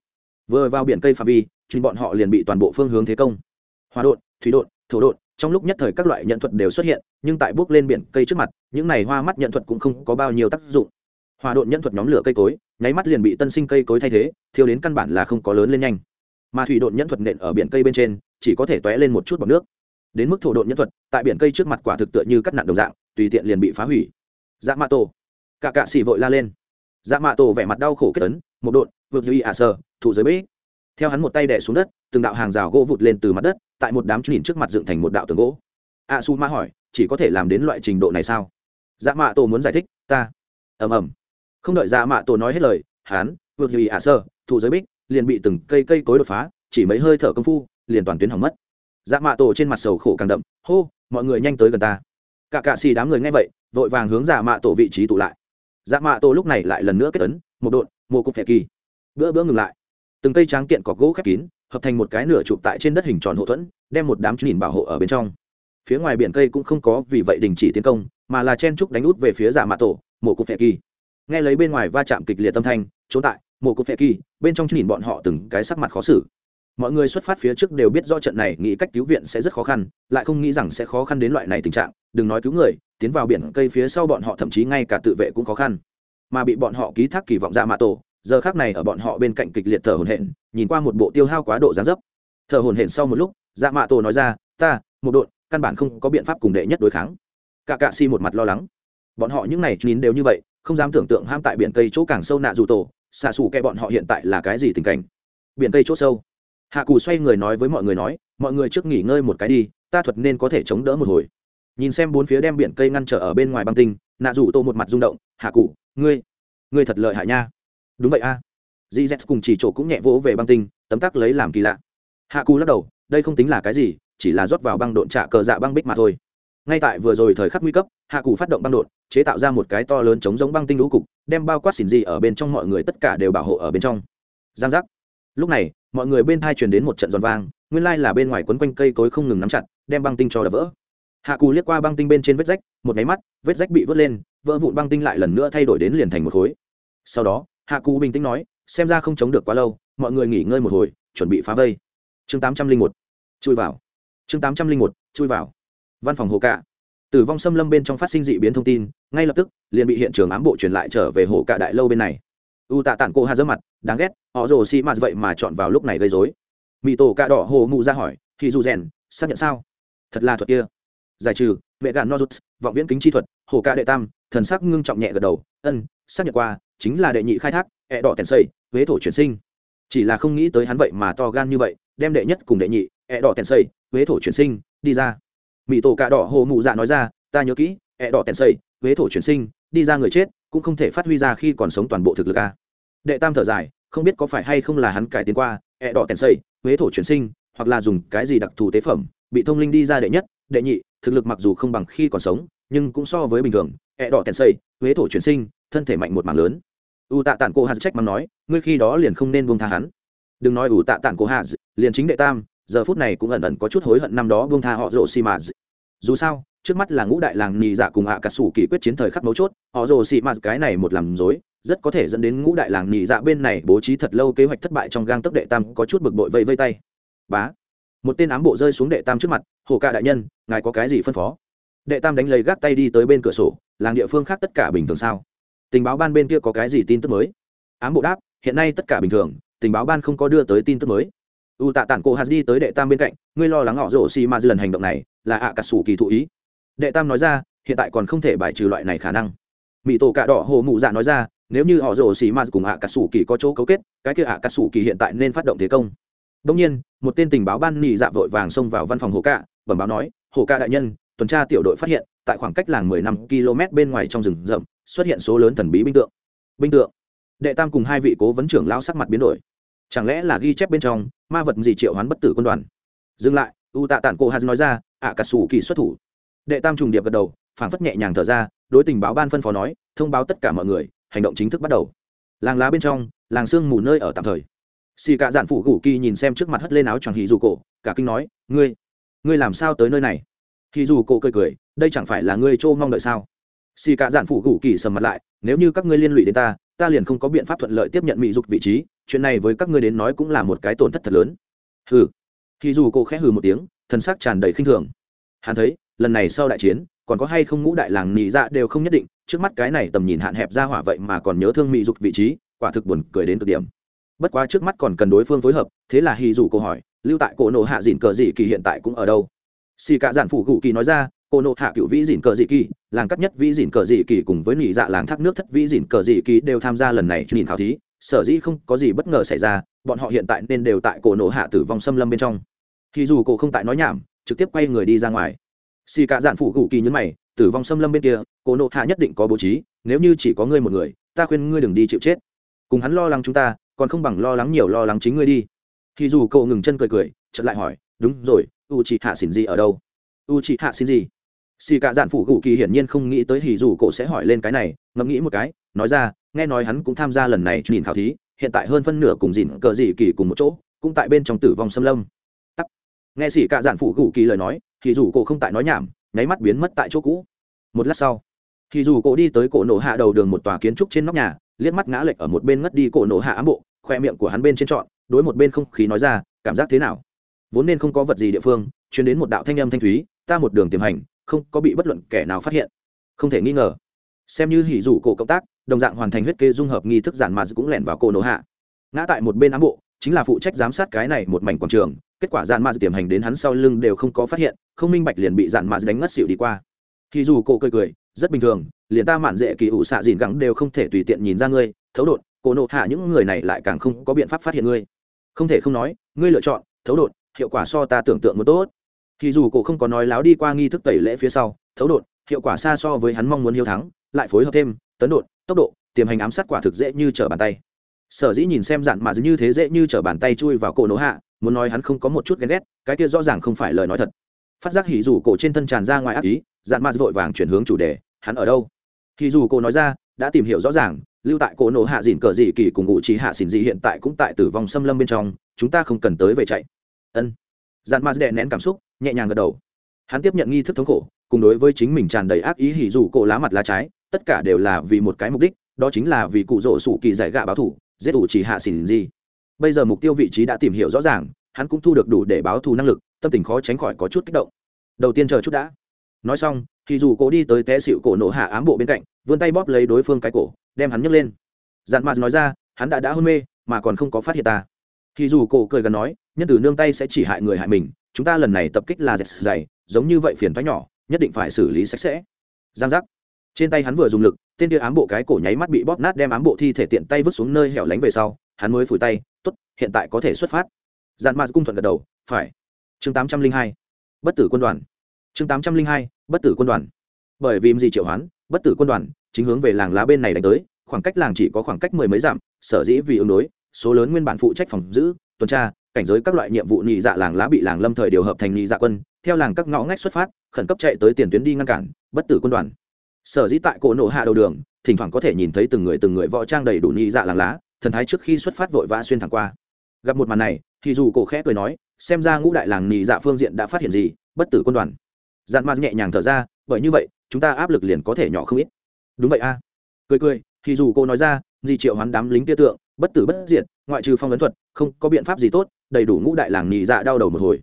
Vừa vào biển cây phạm vi, chuyên bọn họ liền bị toàn bộ phương hướng thế công. Hòa đột thủy đột thổ đột trong lúc nhất thời các loại nhận thuật đều xuất hiện, nhưng tại bước lên biển cây trước mặt, những này hoa mắt nhận thuật cũng không có bao nhiêu tác dụng. Hòa đột nhận thuật nhóm lửa cây cối, nháy mắt liền bị tân sinh cây cối thay thế thiếu đến căn bản là không có lớn lên nhanh. Mà thủy đột nhận thuật nện ở biển cây bên trên, chỉ có thể tóe lên một chút bọc nước. Đến mức thổ đột nhân thuật, tại biển cây trước mặt quả thực tựa như cắt nặn đồng dạng, tùy tiện liền bị phá hủy. Dạ mạ tổ, cả cạ xỉ vội la lên dạ mạ tổ vẻ mặt đau khổ kết tấn một đột vượt duy ả sơ thủ giới bế theo hắn một tay đẻ xuống đất, từng đạo hàng rào gỗ vụt lên từ mặt đất, tại một đám nhìn trước mặt dựng thành một đạo tường gỗ. A su ma hỏi, chỉ có thể làm đến loại trình độ này sao? Dạ mạ tổ muốn giải thích, ta. Ầm ầm. Không đợi dạ mạ tổ nói hết lời, hắn, vượt duy ả sơ thủ giới bích, liền bị từng cây cây cối đột phá, chỉ mấy hơi thở công phu, liền toàn tuyến hỏng mất. Dạ mạ tổ trên mặt sầu khổ càng đậm, hô, mọi người nhanh tới gần ta. Cả cạ xì đám người nghe vậy, vội vàng hướng dạ mạ tổ vị trí tụ lại dạ mạ tổ lúc này lại lần nữa kết tấn một đột một cục hệ kỳ. Bữa bữa ngừng lại. Từng cây tráng kiện cọc gỗ khép kín, hợp thành một cái nửa chụp tại trên đất hình tròn hộ thuẫn, đem một đám chú nhìn bảo hộ ở bên trong. Phía ngoài biển cây cũng không có vì vậy đình chỉ tiến công, mà là chen trúc đánh út về phía dạ mạ tổ mộ cục hệ kỳ. Nghe lấy bên ngoài va chạm kịch liệt tâm thanh, trốn tại mộ cục hệ kỳ, bên trong chú nhìn bọn họ từng cái sắc mặt khó xử. Mọi người xuất phát phía trước đều biết do trận này, nghĩ cách cứu viện sẽ rất khó khăn, lại không nghĩ rằng sẽ khó khăn đến loại này tình trạng, đừng nói cứu người tiến vào biển cây phía sau bọn họ, thậm chí ngay cả tự vệ cũng khó khăn. Mà bị bọn họ ký thác kỳ vọng ra mạ tổ, giờ khác này ở bọn họ bên cạnh kịch liệt thở hồn hển, nhìn qua một bộ tiêu hao quá độ gián dấp. Thở hồn hển sau một lúc dạ mạ tổ nói ra, ta, một đội, căn bản không có biện pháp cùng đệ nhất đối kháng. Cả cạ si một mặt lo lắng. Bọn họ những này nín đều như vậy, không dám tưởng tượng ham tại biển cây chỗ càng sâu nạ dù tổ, xạ xù kẹ bọn họ hiện tại là cái gì tình cảnh. Biển cây chỗ sâu. Hạ cù xoay người nói với mọi người nói, mọi người trước nghỉ ngơi một cái đi, ta thuật nên có thể chống đỡ một hồi nhìn xem bốn phía đem biển cây ngăn trở ở bên ngoài băng tinh, nạ rủ tô một mặt rung động, hạ cụ, ngươi ngươi thật lợi hại nha. Đúng vậy a. À. dì z cùng chỉ chỗ cũng nhẹ vỗ về băng tinh, tấm tắc lấy làm kỳ lạ. Hạ cụ lắc đầu, đây không tính là cái gì, chỉ là rót vào băng độn trả cờ dạ băng bích mà thôi. Ngay tại vừa rồi thời khắc nguy cấp, hạ cụ phát động băng độn, chế tạo ra một cái to lớn chống giống băng tinh lũ cục, đem bao quát xỉn gì ở bên trong mọi người tất cả đều bảo hộ ở bên trong. Giang giác. Lúc này, mọi người bên thai truyền đến một trận giòn vang, nguyên lai là bên ngoài quấn quanh cây cối không ngừng nắm chặt, đem băng tinh cho đập vỡ hạ cù liếc qua băng tinh bên trên vết rách, một nháy mắt, vết rách bị vớt lên, vỡ vụn băng tinh lại lần nữa thay đổi đến liền thành một khối. Sau đó, hạ cù bình tĩnh nói, xem ra không chống được quá lâu, mọi người nghỉ ngơi một hồi, chuẩn bị phá vây. Chương tám trăm linh một, chui vào. Chương tám trăm linh một, chui vào. Văn phòng hồ cạ. Tử vong xâm lâm bên trong phát sinh dị biến thông tin, ngay lập tức, liền bị hiện trường ám bộ truyền lại trở về hồ cạ đại lâu bên này. U tạ tản cô hà dơ mặt, đáng ghét, họ rồ xi mạt vậy mà chọn vào lúc này gây dối mỹ tổ cạ đỏ hồ mụ ra hỏi thì dù rèn, xác nhận sao? Thật là thuật kia giải trừ vệ gàn nozuts, vọng viễn kính chi thuật hồ ca đệ tam, thần sắc ngưng trọng nhẹ gật đầu, ân, xác nhận qua, chính là đệ nhị khai thác, ẹ đỏ tèn xây, huế thổ chuyển sinh. Chỉ là không nghĩ tới hắn vậy mà to gan như vậy, đem đệ nhất cùng đệ nhị, ẹ đỏ tèn xây, huế thổ chuyển sinh, đi ra. Mỹ tổ cạ đỏ hồ mụ dạ nói ra, ta nhớ kỹ, ẹ đỏ tèn xây, huế thổ chuyển sinh, đi ra người chết, cũng không thể phát huy ra khi còn sống toàn bộ thực lực a. Đệ tam thở dài, không biết có phải hay không là hắn cải tiến qua, ẹ đỏ tèn xây, huế thổ chuyển sinh, hoặc là dùng cái gì đặc thù tế phẩm, bị thông linh đi ra đệ nhất, đệ nhị thực lực mặc dù không bằng khi còn sống, nhưng cũng so với bình thường. Ẹ đỏ tèn xây huế thổ chuyển sinh, thân thể mạnh một mảng lớn. U tạ tản cô hà trách mắng nói, ngươi khi đó liền không nên buông tha hắn. Đừng nói u tạ tản cô hà liền chính đệ tam, giờ phút này cũng ẩn ẩn có chút hối hận năm đó buông tha họ rồ xì mà dù sao, trước mắt là ngũ đại làng nhì dạ cùng hạ cả sủ kỳ quyết chiến thời khắc mấu chốt, họ rồ xì mà cái này một làm dối rất có thể dẫn đến ngũ đại làng nhì dạ bên này bố trí thật lâu kế hoạch thất bại trong gang tốc đệ tam có chút bực bội vây vây tay. Bá một tên ám bộ rơi xuống đệ tam trước mặt, hồ ca đại nhân, ngài có cái gì phân phó? Đệ tam đánh lấy gác tay đi tới bên cửa sổ, làng địa phương khác tất cả bình thường sao? Tình báo ban bên kia có cái gì tin tức mới? Ám bộ đáp, hiện nay tất cả bình thường, tình báo ban không có đưa tới tin tức mới. U tạ tản cổ hạt đi tới đệ tam bên cạnh, ngươi lo lắng họ rổ xì ma dư lần hành động này, là ạ à cà sủ kỳ thụ ý. Đệ tam nói ra, hiện tại còn không thể bài trừ loại này khả năng. Mỹ tổ cạ đỏ hồ mụ dạ nói ra, nếu như họ rổ xì ma cùng ạ à cà sủ kỳ có chỗ cấu kết, cái kia ạ cà sủ kỳ hiện tại nên phát động thế công đông nhiên, một tên tình báo ban nị dạ vội vàng xông vào văn phòng hồ cạ bẩm báo nói, hồ cạ đại nhân, tuần tra tiểu đội phát hiện, tại khoảng cách làng mười năm km bên ngoài trong rừng rậm, xuất hiện số lớn thần bí binh tượng. Binh tượng. Đệ tam cùng hai vị cố vấn trưởng lão sắc mặt biến đổi. Chẳng lẽ là ghi chép bên trong, ma vật gì triệu hoán bất tử quân đoàn? Dừng lại, u tạ tản cổ hạt nói ra ạ cả sủ kỳ xuất thủ. Đệ tam trùng điệp gật đầu, phảng phất nhẹ nhàng thở ra, đối tình báo ban phân phó nói, thông báo tất cả mọi người, hành động chính thức bắt đầu. Làng lá bên trong, làng sương mù nơi ở tạm thời xì cả dạn phụ gù kỳ nhìn xem trước mặt hất lên áo choàng hì dù cổ, cả kinh nói, ngươi ngươi làm sao tới nơi này? Hì dù cổ cười cười, đây chẳng phải là ngươi trô mong đợi sao? Xì cả dạn phụ gù kỳ sầm mặt lại, nếu như các ngươi liên lụy đến ta ta liền không có biện pháp thuận lợi tiếp nhận mỹ dục vị trí, chuyện này với các ngươi đến nói cũng là một cái tổn thất thật lớn. Hừ. Hì dù cổ khẽ hừ một tiếng thân xác tràn đầy khinh thường. Hắn thấy, lần này sau đại chiến, còn có hay không ngũ đại làng nị dạ đều không nhất định, trước mắt cái này tầm nhìn hạn hẹp ra hỏa vậy mà còn nhớ thương mỹ dục vị trí, quả thực buồn cười đến cực điểm bất quá trước mắt còn cần đối phương phối hợp, thế là hì dù cô hỏi, lưu tại cổ nộ hạ dìn cờ dị kỳ hiện tại cũng ở đâu? Xì cả giản phủ gù kỳ nói ra, cổ nộ hạ cựu vĩ dìn cờ dị kỳ, làng cắt nhất vĩ dìn cờ dị kỳ cùng với nỉ dạ làng thác nước thất vĩ dìn cờ dị kỳ đều tham gia lần này nhìn khảo thí, sở dĩ không có gì bất ngờ xảy ra, bọn họ hiện tại nên đều tại cổ nộ hạ tử vong xâm lâm bên trong. Thì dù cổ không tại nói nhảm, trực tiếp quay người đi ra ngoài. Xì cả giản phủ gù kỳ nhấn mày, tử vong xâm lâm bên kia, cổ nộ hạ nhất định có bố trí, nếu như chỉ có ngươi một người, ta khuyên ngươi đừng đi chịu chết. Cùng hắn lo lắng chúng ta còn không bằng lo lắng nhiều lo lắng chính ngươi đi. Thì dù cậu ngừng chân cười cười, chợt lại hỏi, đúng rồi u chị hạ xỉn gì ở đâu? U chị hạ xin gì? Xì cả dạn phủ gù kỳ hiển nhiên không nghĩ tới hì dù cậu sẽ hỏi lên cái này, ngẫm nghĩ một cái, nói ra, nghe nói hắn cũng tham gia lần này nhìn khảo thí, hiện tại hơn phân nửa cùng dìn cờ dị kỳ cùng một chỗ, cũng tại bên trong tử vong xâm lâm. Tắt. Nghe xì cả dạn phủ gù kỳ lời nói thì dù cậu không tại nói nhảm, nháy mắt biến mất tại chỗ cũ. Một lát sau thì dù cậu đi tới cổ nổ hạ đầu đường một tòa kiến trúc trên nóc nhà, liếc mắt ngã lệch ở một bên ngất đi cổ nổ hạ ám bộ khoe miệng của hắn bên trên trọn, đối một bên không khí nói ra, cảm giác thế nào? Vốn nên không có vật gì địa phương chuyển đến một đạo thanh âm thanh thúy, ta một đường tiềm hành, không có bị bất luận kẻ nào phát hiện. Không thể nghi ngờ, xem như hỉ rủ cổ cộng tác, đồng dạng hoàn thành huyết kê dung hợp nghi thức giản mà cũng lẻn vào cổ nổ hạ. Ngã tại một bên ám bộ, chính là phụ trách giám sát cái này một mảnh quảng trường, kết quả giản mà tiềm hành đến hắn sau lưng đều không có phát hiện, không minh bạch liền bị giản mà đánh ngất xỉu đi qua. Hỉ rủ cổ cười cười, rất bình thường, liền ta mạn dễ kỳ ủ xạ dìn gắng đều không thể tùy tiện nhìn ra ngươi, thấu đột cổ nộ hạ những người này lại càng không có biện pháp phát hiện ngươi. Không thể không nói, ngươi lựa chọn, thấu đột, hiệu quả so ta tưởng tượng một tốt. Thì dù cổ không có nói láo đi qua nghi thức tẩy lễ phía sau, thấu đột, hiệu quả xa so với hắn mong muốn hiếu thắng, lại phối hợp thêm, tấn đột, tốc độ, tiềm hành ám sát quả thực dễ như trở bàn tay. Sở dĩ nhìn xem dặn mà như thế dễ như trở bàn tay chui vào cổ nổ hạ, muốn nói hắn không có một chút ghen ghét, cái kia rõ ràng không phải lời nói thật. Phát giác hỉ dù cổ trên thân tràn ra ngoài ác ý dặn mà vội vàng chuyển hướng chủ đề, hắn ở đâu? Hỉ dù cổ nói ra đã tìm hiểu rõ ràng, lưu tại cổ nổ hạ dìn cờ dị kỳ cùng ngụ trí hạ xỉn dị hiện tại cũng tại tử vong xâm lâm bên trong, chúng ta không cần tới về chạy. Ân. Dàn ma đè nén cảm xúc, nhẹ nhàng gật đầu. Hắn tiếp nhận nghi thức thống khổ, cùng đối với chính mình tràn đầy ác ý hỉ dù cổ lá mặt lá trái, tất cả đều là vì một cái mục đích, đó chính là vì cụ rỗ sủ kỳ giải gạ báo thủ giết ủ chỉ hạ xỉn gì. Bây giờ mục tiêu vị trí đã tìm hiểu rõ ràng, hắn cũng thu được đủ để báo thù năng lực, tâm tình khó tránh khỏi có chút kích động. Đầu tiên chờ chút đã. Nói xong thì dù cổ đi tới té xịu cổ nổ hạ ám bộ bên cạnh vươn tay bóp lấy đối phương cái cổ, đem hắn nhấc lên. Dạn mạt nói ra, hắn đã đã hôn mê, mà còn không có phát hiện ta. Thì dù cổ cười gần nói, nhân tử nương tay sẽ chỉ hại người hại mình, chúng ta lần này tập kích là dệt dày, giống như vậy phiền thoái nhỏ, nhất định phải xử lý sạch sẽ. Giang giác. Trên tay hắn vừa dùng lực, tên kia ám bộ cái cổ nháy mắt bị bóp nát đem ám bộ thi thể tiện tay vứt xuống nơi hẻo lánh về sau, hắn mới phủi tay t ố t hiện tại có thể xuất phát. Dạn mạt cung thuận gật đầu, phải. Chương tám trăm linh hai, bất tử quân đoàn. Chương tám trăm linh hai, bất tử quân đoàn. Bởi vì gì triệu hoán bất tử quân đoàn, chính hướng về làng lá bên này đánh tới, khoảng cách làng chỉ có khoảng cách mười mấy dặm, sở dĩ vì ứng đối, số lớn nguyên bản phụ trách phòng giữ, tuần tra, cảnh giới các loại nhiệm vụ nhị dạ làng lá bị làng lâm thời điều hợp thành nhị dạ quân, theo làng các ngõ ngách xuất phát, khẩn cấp chạy tới tiền tuyến đi ngăn cản, bất tử quân đoàn. Sở dĩ tại cổ nổ hạ đầu đường, thỉnh thoảng có thể nhìn thấy từng người từng người võ trang đầy đủ nhị dạ làng lá, thần thái trước khi xuất phát vội vã xuyên thẳng qua. Gặp một màn này, thì dù cổ khẽ cười nói, xem ra ngũ đại làng nhị dạ phương diện đã phát hiện gì, bất tử quân đoàn. Dạn ma nhẹ nhàng thở ra, bởi như vậy chúng ta áp lực liền có thể nhỏ không ít. Đúng vậy a. Cười cười, thì dù cô nói ra di triệu hoán đám lính tia tượng, bất tử bất diệt, ngoại trừ phong ấn thuật, không có biện pháp gì tốt, đầy đủ ngũ đại làng nhị dạ đau đầu một hồi.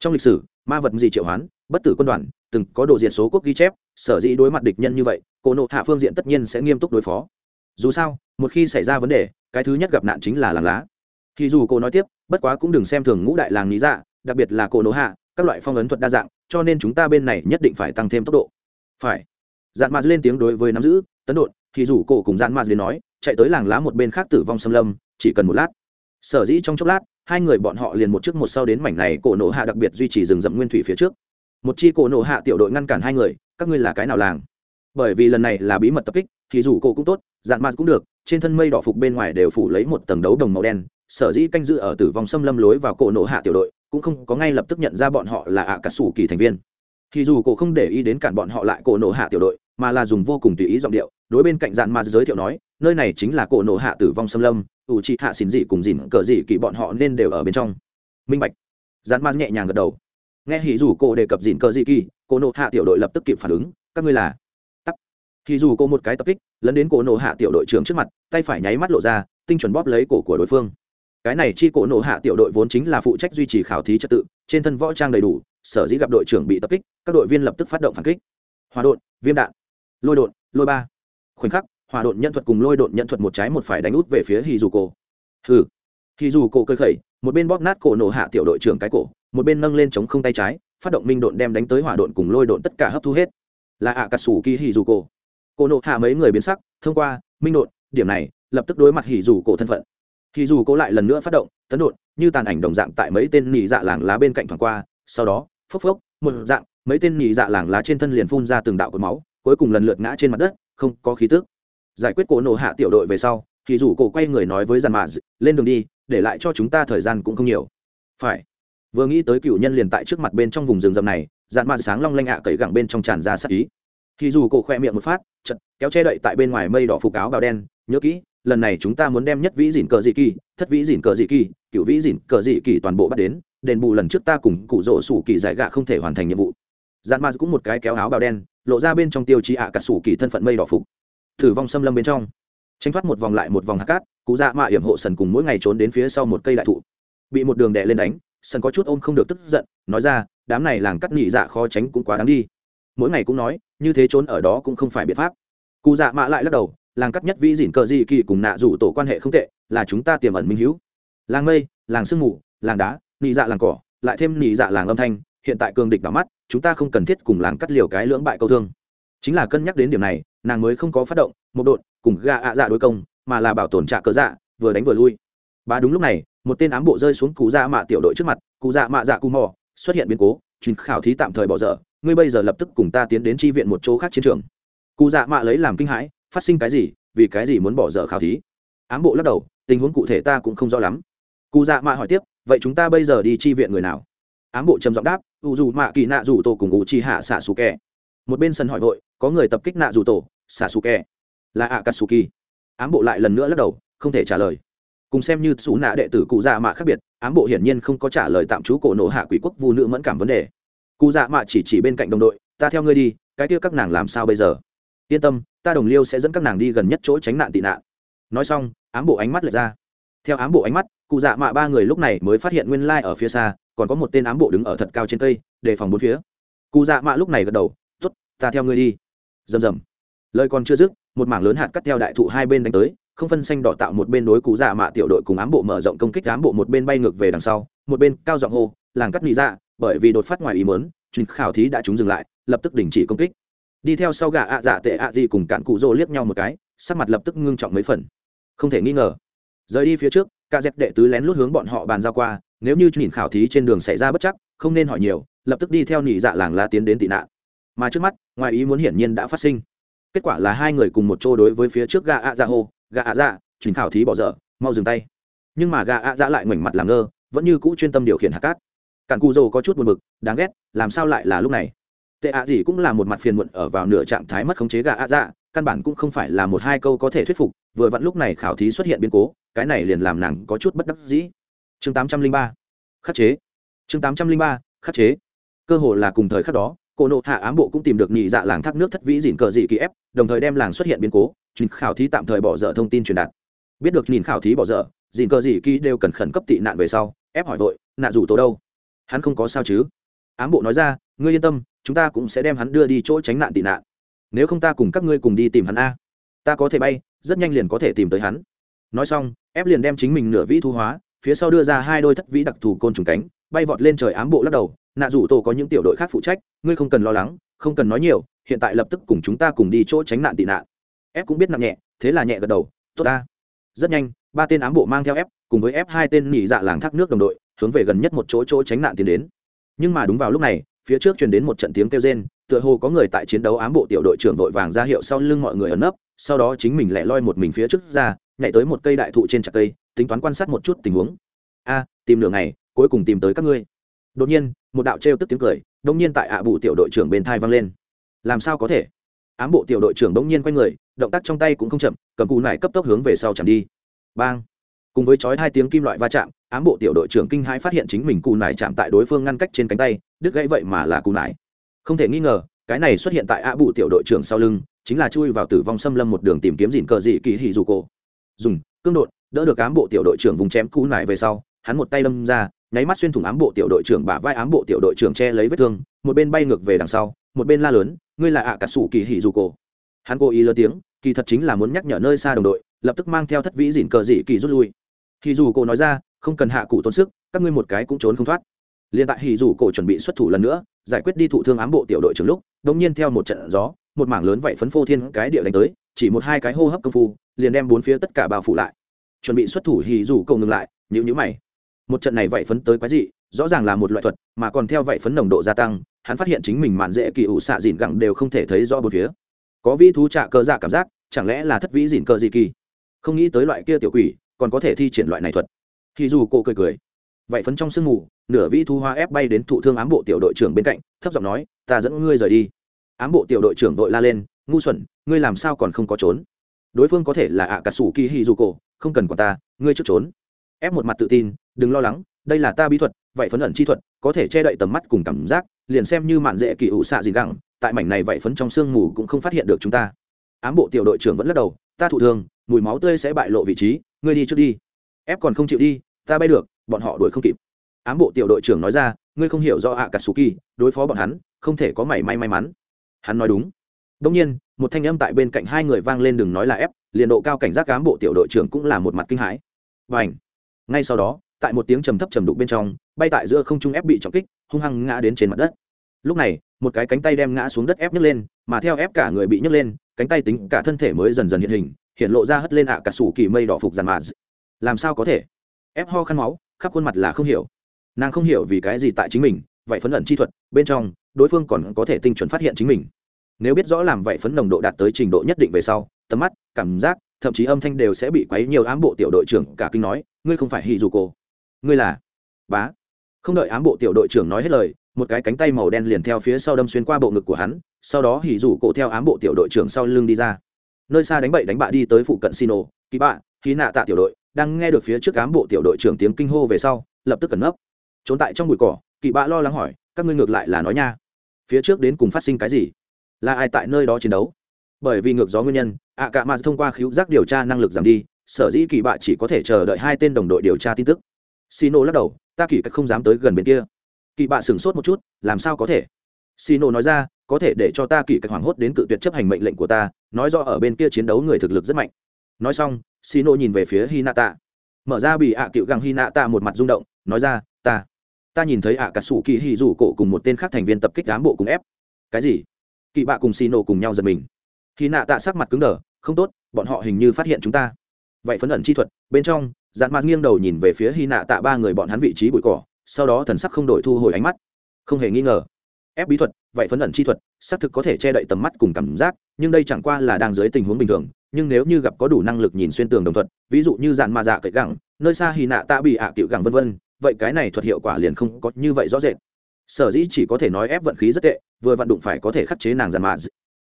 Trong lịch sử, ma vật gì triệu hoán, bất tử quân đoàn, từng có độ diện số quốc ghi chép, sở dĩ đối mặt địch nhân như vậy, cô nộ hạ phương diện tất nhiên sẽ nghiêm túc đối phó. Dù sao, một khi xảy ra vấn đề, cái thứ nhất gặp nạn chính là làng lá. Thì dù cô nói tiếp, bất quá cũng đừng xem thường ngũ đại làng lý dạ đặc biệt là cổ nộ hạ, các loại phong ấn thuật đa dạng, cho nên chúng ta bên này nhất định phải tăng thêm tốc độ phải. Dạn ma lên tiếng đối với nắm giữ, tấn độn, thì rủ cổ cùng dạn ma đến nói, chạy tới làng lá một bên khác tử vong xâm lâm, chỉ cần một lát. Sở dĩ trong chốc lát, hai người bọn họ liền một trước một sau đến mảnh này cổ nổ hạ đặc biệt duy trì rừng rậm nguyên thủy phía trước. Một chi cổ nổ hạ tiểu đội ngăn cản hai người, các ngươi là cái nào làng? Bởi vì lần này là bí mật tập kích, thì dù cổ cũng tốt dạn ma cũng được, trên thân mây đỏ phục bên ngoài đều phủ lấy một tầng đấu đồng màu đen, sở dĩ canh giữ ở tử vong xâm lâm lối vào cổ nổ hạ tiểu đội, cũng không có ngay lập tức nhận ra bọn họ là ạ cả sủ kỳ thành viên thì dù cổ không để ý đến cản bọn họ lại cổ nổ hạ tiểu đội, mà là dùng vô cùng tùy ý giọng điệu, đối bên cạnh dạn ma giới thiệu nói, nơi này chính là cổ nổ hạ tử vong xâm lâm, ủ trị hạ xỉn dị cùng dìn cờ dị kỳ bọn họ nên đều ở bên trong. Minh bạch. Dạn ma nhẹ nhàng gật đầu. Nghe hỉ dù cổ đề cập dìn cờ dị kỳ cổ nổ hạ tiểu đội lập tức kịp phản ứng, các ngươi là tắt hỉ dù cô một cái tập kích, lấn đến cổ nổ hạ tiểu đội trưởng trước mặt, tay phải nháy mắt lộ ra, tinh chuẩn bóp lấy cổ của đối phương. Cái này chi cổ nổ hạ tiểu đội vốn chính là phụ trách duy trì khảo thí trật tự trên thân võ trang đầy đủ, sở dĩ gặp đội trưởng bị tập kích, các đội viên lập tức phát động phản kích. Hòa đột viêm đạn, lôi đột lôi ba. Khoảnh khắc, hòa đột nhân thuật cùng lôi đột nhân thuật một trái một phải đánh út về phía hì dù cổ hừ. Hì dù cổ cơ khẩy, một bên bóp nát cổ nổ hạ tiểu đội trưởng cái cổ, một bên nâng lên chống không tay trái, phát động minh độn đem đánh tới hỏa độn cùng lôi độn tất cả hấp thu hết. Là ạ cà sủ kỳ hì dù cổ cổ nộ hạ mấy người biến sắc, thông qua, minh độn, điểm này, lập tức đối mặt hì dù cổ thân phận thì dù cố lại lần nữa phát động, tấn đột như tàn ảnh đồng dạng tại mấy tên nhị dạ làng lá bên cạnh thoảng qua, sau đó, phốc phốc, một dạng, mấy tên nhị dạ làng lá trên thân liền phun ra từng đạo cột máu, cuối cùng lần lượt ngã trên mặt đất, không có khí tức. Giải quyết cổ nổ hạ tiểu đội về sau thì dù cổ quay người nói với dàn mạ lên đường đi, để lại cho chúng ta thời gian cũng không nhiều. Phải. Vừa nghĩ tới cựu nhân liền tại trước mặt bên trong vùng rừng rậm này dàn mạ sáng long lanh ạ à cậy gẳng bên trong tràn ra sắc ý. Thì dù cổ khoe miệng một phát chật kéo che đậy tại bên ngoài mây đỏ phục áo bào đen, nhớ kỹ lần này chúng ta muốn đem nhất vĩ dìn cờ dị kỳ, thất vĩ dìn cờ dị kỳ, cựu vĩ dìn cờ dị kỳ toàn bộ bắt đến, đền bù lần trước ta cùng cụ rỗ sủ kỳ giải gạ không thể hoàn thành nhiệm vụ. Dạn ma cũng một cái kéo áo bào đen, lộ ra bên trong tiêu chí ạ cả sủ kỳ thân phận mây đỏ phục. Thử vong xâm lâm bên trong. Tranh thoát một vòng lại một vòng hạt cát, cụ dạ mạ hiểm hộ sần cùng mỗi ngày trốn đến phía sau một cây đại thụ. Bị một đường đè lên đánh, sần có chút ôm không được tức giận, nói ra, đám này làng cắt nhị dạ khó tránh cũng quá đáng đi. Mỗi ngày cũng nói, như thế trốn ở đó cũng không phải biện pháp. Cụ dạ mạ lại lắc đầu làng cắt nhất vĩ dỉn cờ dị kỳ cùng nạ rủ tổ quan hệ không tệ, là chúng ta tiềm ẩn minh hữu làng mây, làng sương mù, làng đá nhị dạ làng cỏ, lại thêm nhị dạ làng âm thanh, hiện tại cường địch đỏ mắt, chúng ta không cần thiết cùng làng cắt liều cái lưỡng bại câu thương. Chính là cân nhắc đến điểm này, nàng mới không có phát động, một đội cùng gà ạ dạ đối công, mà là bảo tồn trạ cờ dạ vừa đánh vừa lui. Và đúng lúc này, một tên ám bộ rơi xuống cụ dạ mạ tiểu đội trước mặt cụ dạ mạ dạ cù mò, xuất hiện biến cố, truyền khảo thí tạm thời bỏ dở, ngươi bây giờ lập tức cùng ta tiến đến tri viện một chỗ khác chiến trường. Cụ dạ mạ lấy làm kinh hãi phát sinh cái gì, vì cái gì muốn bỏ dở khảo thí? Ám bộ lắc đầu, tình huống cụ thể ta cũng không rõ lắm. Cụ dạ mạ hỏi tiếp, vậy chúng ta bây giờ đi chi viện người nào? Ám bộ trầm giọng đáp, u dù mạ kỳ nạ dù tổ cùng u chi hạ xả xù kè một bên sân hỏi vội, có người tập kích nạ dù tổ xả xù kè là ạ cát xù kỳ ám bộ lại lần nữa lắc đầu, không thể trả lời. Cùng xem như xù nạ đệ tử cụ dạ mạ khác biệt, ám bộ hiển nhiên không có trả lời tạm trú cổ nổ hạ quỷ quốc vu nữ mẫn cảm vấn đề. Cụ dạ mạ chỉ chỉ bên cạnh đồng đội, ta theo ngươi đi, cái kia các nàng làm sao bây giờ? Yên tâm, ta đồng liêu sẽ dẫn các nàng đi gần nhất chỗ tránh nạn tị nạn. Nói xong, ám bộ ánh mắt lệch ra. Theo ám bộ ánh mắt, cụ dạ mạ ba người lúc này mới phát hiện nguyên lai、like、ở phía xa, còn có một tên ám bộ đứng ở thật cao trên cây, đề phòng bốn phía. Cụ dạ mạ lúc này gật đầu t ố t ta theo ngươi đi. Rầm rầm. Lời còn chưa dứt, một mảng lớn hạt cắt theo đại thụ hai bên đánh tới, không phân xanh đỏ tạo một bên đối cụ dạ mạ tiểu đội cùng ám bộ mở rộng công kích, ám bộ một bên bay ngược về đằng sau, một bên cao giọng hô, làng cắt nị dạ bởi vì đột phát ngoài ý mớn trình khảo thí đã chúng dừng lại, lập tức đình chỉ công kích đi theo sau gà ạ dạ tệ ạ gì cùng cạn cụ rô liếc nhau một cái, sắc mặt lập tức ngưng trọng mấy phần. Không thể nghi ngờ. Rời đi phía trước ca dẹp đệ tứ lén lút hướng bọn họ bàn giao qua, nếu như nhìn khảo thí trên đường xảy ra bất chắc, không nên hỏi nhiều, lập tức đi theo nhị dạ làng la tiến đến tị nạn. Mà trước mắt, ngoài ý muốn hiển nhiên đã phát sinh. Kết quả là hai người cùng một chỗ đối với phía trước gà ạ dạ hô, gà ạ dạ chuyển khảo thí bỏ dở, mau dừng tay. Nhưng mà gà ạ dạ lại ngoảnh mặt làm ngơ, vẫn như cũ chuyên tâm điều khiển hạt cát. Cản cù dô có chút buồn bực, đáng ghét, làm sao lại là lúc này? Tệ ạ gì cũng là một mặt phiền muộn ở vào nửa trạng thái mất khống chế gà ạ dạ căn bản cũng không phải là một hai câu có thể thuyết phục, vừa vặn lúc này khảo thí xuất hiện biến cố, cái này liền làm nàng có chút bất đắc dĩ. Chương tám trăm linh ba, khắc chế. Chương tám trăm linh ba, khắc chế. Cơ hồ là cùng thời khắc đó cô nộ hạ ám bộ cũng tìm được nhị dạ làng thác nước thất vĩ dìn cờ dị kỳ ép, đồng thời đem làng xuất hiện biến cố Trình khảo thí tạm thời bỏ dở thông tin truyền đạt. Biết được nhìn khảo thí bỏ dở dìn cờ dị kỳ đều cần khẩn cấp tị nạn về sau, ép hỏi vội nạn rủ tổ đâu? Hắn không có sao chứ. Ám bộ nói ra, ngươi yên tâm chúng ta cũng sẽ đem hắn đưa đi chỗ tránh nạn tị nạn. Nếu không ta cùng các ngươi cùng đi tìm hắn a. Ta có thể bay, rất nhanh liền có thể tìm tới hắn. Nói xong, ép liền đem chính mình nửa vĩ thu hóa, phía sau đưa ra hai đôi thất vĩ đặc thù côn trùng cánh, bay vọt lên trời ám bộ lắc đầu. Nạ rủ tổ có những tiểu đội khác phụ trách, ngươi không cần lo lắng, không cần nói nhiều, hiện tại lập tức cùng chúng ta cùng đi chỗ tránh nạn tị nạn. Ép cũng biết nặng nhẹ, thế là nhẹ gật đầu, tốt ta. Rất nhanh, ba tên ám bộ mang theo ép, cùng với ép hai tên nhị dạ làng thác nước đồng đội, hướng về gần nhất một chỗ chỗ tránh nạn tiến đến. Nhưng mà đúng vào lúc này phía trước truyền đến một trận tiếng kêu rên, tựa hồ có người tại chiến đấu ám bộ tiểu đội trưởng vội vàng ra hiệu sau lưng mọi người ẩn nấp, sau đó chính mình lẻ loi một mình phía trước ra, nhảy tới một cây đại thụ trên chặt cây, tính toán quan sát một chút tình huống. A, tìm nửa ngày, cuối cùng tìm tới các ngươi. Đột nhiên, một đạo trêu tức tiếng cười, đông nhiên tại ạ bộ tiểu đội trưởng bên thai vang lên. Làm sao có thể? Ám bộ tiểu đội trưởng đông nhiên quay người, động tác trong tay cũng không chậm, cầm cù lại cấp tốc hướng về sau chạm đi. Bang! Cùng với chói hai tiếng kim loại va chạm, ám bộ tiểu đội trưởng kinh hãi phát hiện chính mình cù nải chạm tại đối phương ngăn cách trên cánh tay đứt gãy vậy mà là cù nải. Không thể nghi ngờ, cái này xuất hiện tại ạ bộ tiểu đội trưởng sau lưng, chính là chui vào tử vong xâm lâm một đường tìm kiếm dìn cờ dị kỳ hì dù cổ. Dùng, cương đột đỡ được ám bộ tiểu đội trưởng vùng chém cú nải về sau, hắn một tay đâm ra, nháy mắt xuyên thủng ám bộ tiểu đội trưởng bả vai ám bộ tiểu đội trưởng che lấy vết thương, một bên bay ngược về đằng sau, một bên la lớn, ngươi là ạ cả sủ kỳ hỉ dù cổ. Hắn cố ý lơ tiếng, kỳ thật chính là muốn nhắc nhở nơi xa đồng đội, lập tức mang theo thất vĩ dỉn cờ dị kỳ rút lui. Thì dù cổ nói ra, không cần hạ cụ tốn sức, các ngươi một cái cũng trốn không thoát liền tại hỉ dù cổ chuẩn bị xuất thủ lần nữa, giải quyết đi thụ thương ám bộ tiểu đội trưởng lúc, đống nhiên theo một trận gió, một mảng lớn vậy phấn phô thiên cái địa đánh tới, chỉ một hai cái hô hấp công phu, liền đem bốn phía tất cả bao phủ lại. Chuẩn bị xuất thủ hỉ dù cổ ngừng lại, nhíu nhíu mày. Một trận này vậy phấn tới quái dị, rõ ràng là một loại thuật, mà còn theo vậy phấn nồng độ gia tăng, hắn phát hiện chính mình mạn dễ kỳ ủ xạ dìn gẳng đều không thể thấy rõ bốn phía. Có vĩ thú trạ cơ dạ cảm giác, chẳng lẽ là thất vĩ dìn cơ gì kỳ? Không nghĩ tới loại kia tiểu quỷ, còn có thể thi triển loại này thuật. Thì dù cô cười cười. Vậy phấn trong sương mù nửa vĩ thu hoa ép bay đến thụ thương ám bộ tiểu đội trưởng bên cạnh, thấp giọng nói, ta dẫn ngươi rời đi. Ám bộ tiểu đội trưởng đội la lên, ngu xuẩn, ngươi làm sao còn không có trốn? Đối phương có thể là ạ cà sủ kỳ hì dù cổ không cần quản ta, ngươi trước trốn. Ép một mặt tự tin, đừng lo lắng, đây là ta bí thuật, vậy phấn ẩn chi thuật, có thể che đậy tầm mắt cùng cảm giác, liền xem như mạn dễ kỳ ủ xạ gì gẳng tại mảnh này vậy phấn trong sương mù cũng không phát hiện được chúng ta. Ám bộ tiểu đội trưởng vẫn lắc đầu, ta thụ thương, mùi máu tươi sẽ bại lộ vị trí, ngươi đi trước đi. Ép còn không chịu đi, ta bay được, bọn họ đuổi không kịp ám bộ tiểu đội trưởng nói ra, ngươi không hiểu do ạ cà sù kỳ đối phó bọn hắn, không thể có mảy may may mắn. Hắn nói đúng. Đông nhiên, một thanh âm tại bên cạnh hai người vang lên đừng nói là ép, liền độ cao cảnh giác cám bộ tiểu đội trưởng cũng là một mặt kinh hãi. Và ảnh ngay sau đó, tại một tiếng trầm thấp trầm đục bên trong, bay tại giữa không trung ép bị trọng kích, hung hăng ngã đến trên mặt đất. Lúc này, một cái cánh tay đem ngã xuống đất ép nhấc lên, mà theo ép cả người bị nhấc lên, cánh tay tính cả thân thể mới dần dần hiện hình, hiện lộ ra hất lên ạ cả sủ kỳ mây đỏ phục dàn mà làm sao có thể? Ép ho khăn máu, khắp khuôn mặt là không hiểu nàng không hiểu vì cái gì tại chính mình, vậy phấn ẩn chi thuật, bên trong, đối phương còn có thể tinh chuẩn phát hiện chính mình. Nếu biết rõ làm vậy phấn nồng độ đạt tới trình độ nhất định về sau, tầm mắt, cảm giác, thậm chí âm thanh đều sẽ bị quấy nhiều ám bộ tiểu đội trưởng cả kinh nói, ngươi không phải hì dù cô ngươi là bá. Không đợi ám bộ tiểu đội trưởng nói hết lời, một cái cánh tay màu đen liền theo phía sau đâm xuyên qua bộ ngực của hắn, sau đó hỉ rủ cổ theo ám bộ tiểu đội trưởng sau lưng đi ra. Nơi xa đánh bậy đánh bạ đi tới phụ cận xino kỳ bạ khí nạ tạ tiểu đội, đang nghe được phía trước ám bộ tiểu đội trưởng tiếng kinh hô về sau, lập tức cẩn nấp trốn tại trong bụi cỏ kỵ bạ lo lắng hỏi các ngươi ngược lại là nói nha phía trước đến cùng phát sinh cái gì? Là ai tại nơi đó chiến đấu? Bởi vì ngược gió nguyên nhân ạ cả mà thông qua khíu giác điều tra năng lực giảm đi sở dĩ kỳ bạ chỉ có thể chờ đợi hai tên đồng đội điều tra tin tức. Xino lắc đầu ta kỳ cách không dám tới gần bên kia. Kỳ bạ sửng sốt một chút làm sao có thể? Xino nói ra có thể để cho ta kỳ cách hoảng hốt đến cự tuyệt chấp hành mệnh lệnh của ta nói do ở bên kia chiến đấu người thực lực rất mạnh. Nói xong xì nhìn về phía Hinata, nạ tạ mở ra bị ạ cựu găng Hinata nạ tạ một mặt rung động nói ra ta ta nhìn thấy ạ cà sủ kỳ hì rủ cổ cùng một tên khác thành viên tập kích cán bộ cùng ép. Cái gì? Kỳ bạ cùng xì nổ cùng nhau giật mình. Khi nạ tạ sắc mặt cứng đờ, không tốt, bọn họ hình như phát hiện chúng ta. Vậy phấn ẩn chi thuật, bên trong, dạn mạt nghiêng đầu nhìn về phía hy nạ tạ ba người bọn hắn vị trí bụi cỏ, sau đó thần sắc không đổi thu hồi ánh mắt. Không hề nghi ngờ. Ép bí thuật, vậy phấn ẩn chi thuật, xác thực có thể che đậy tầm mắt cùng cảm giác, nhưng đây chẳng qua là đang dưới tình huống bình thường, nhưng nếu như gặp có đủ năng lực nhìn xuyên tường đồng thuận, ví dụ như dạn ma dạ cậy gẳng, nơi xa hy nạ tạ bị ạ à cựu gẳng vân vân vậy cái này thuật hiệu quả liền không có như vậy rõ rệt. Sở dĩ chỉ có thể nói ép vận khí rất tệ, vừa vận đụng phải có thể khắc chế nàng giàn mạ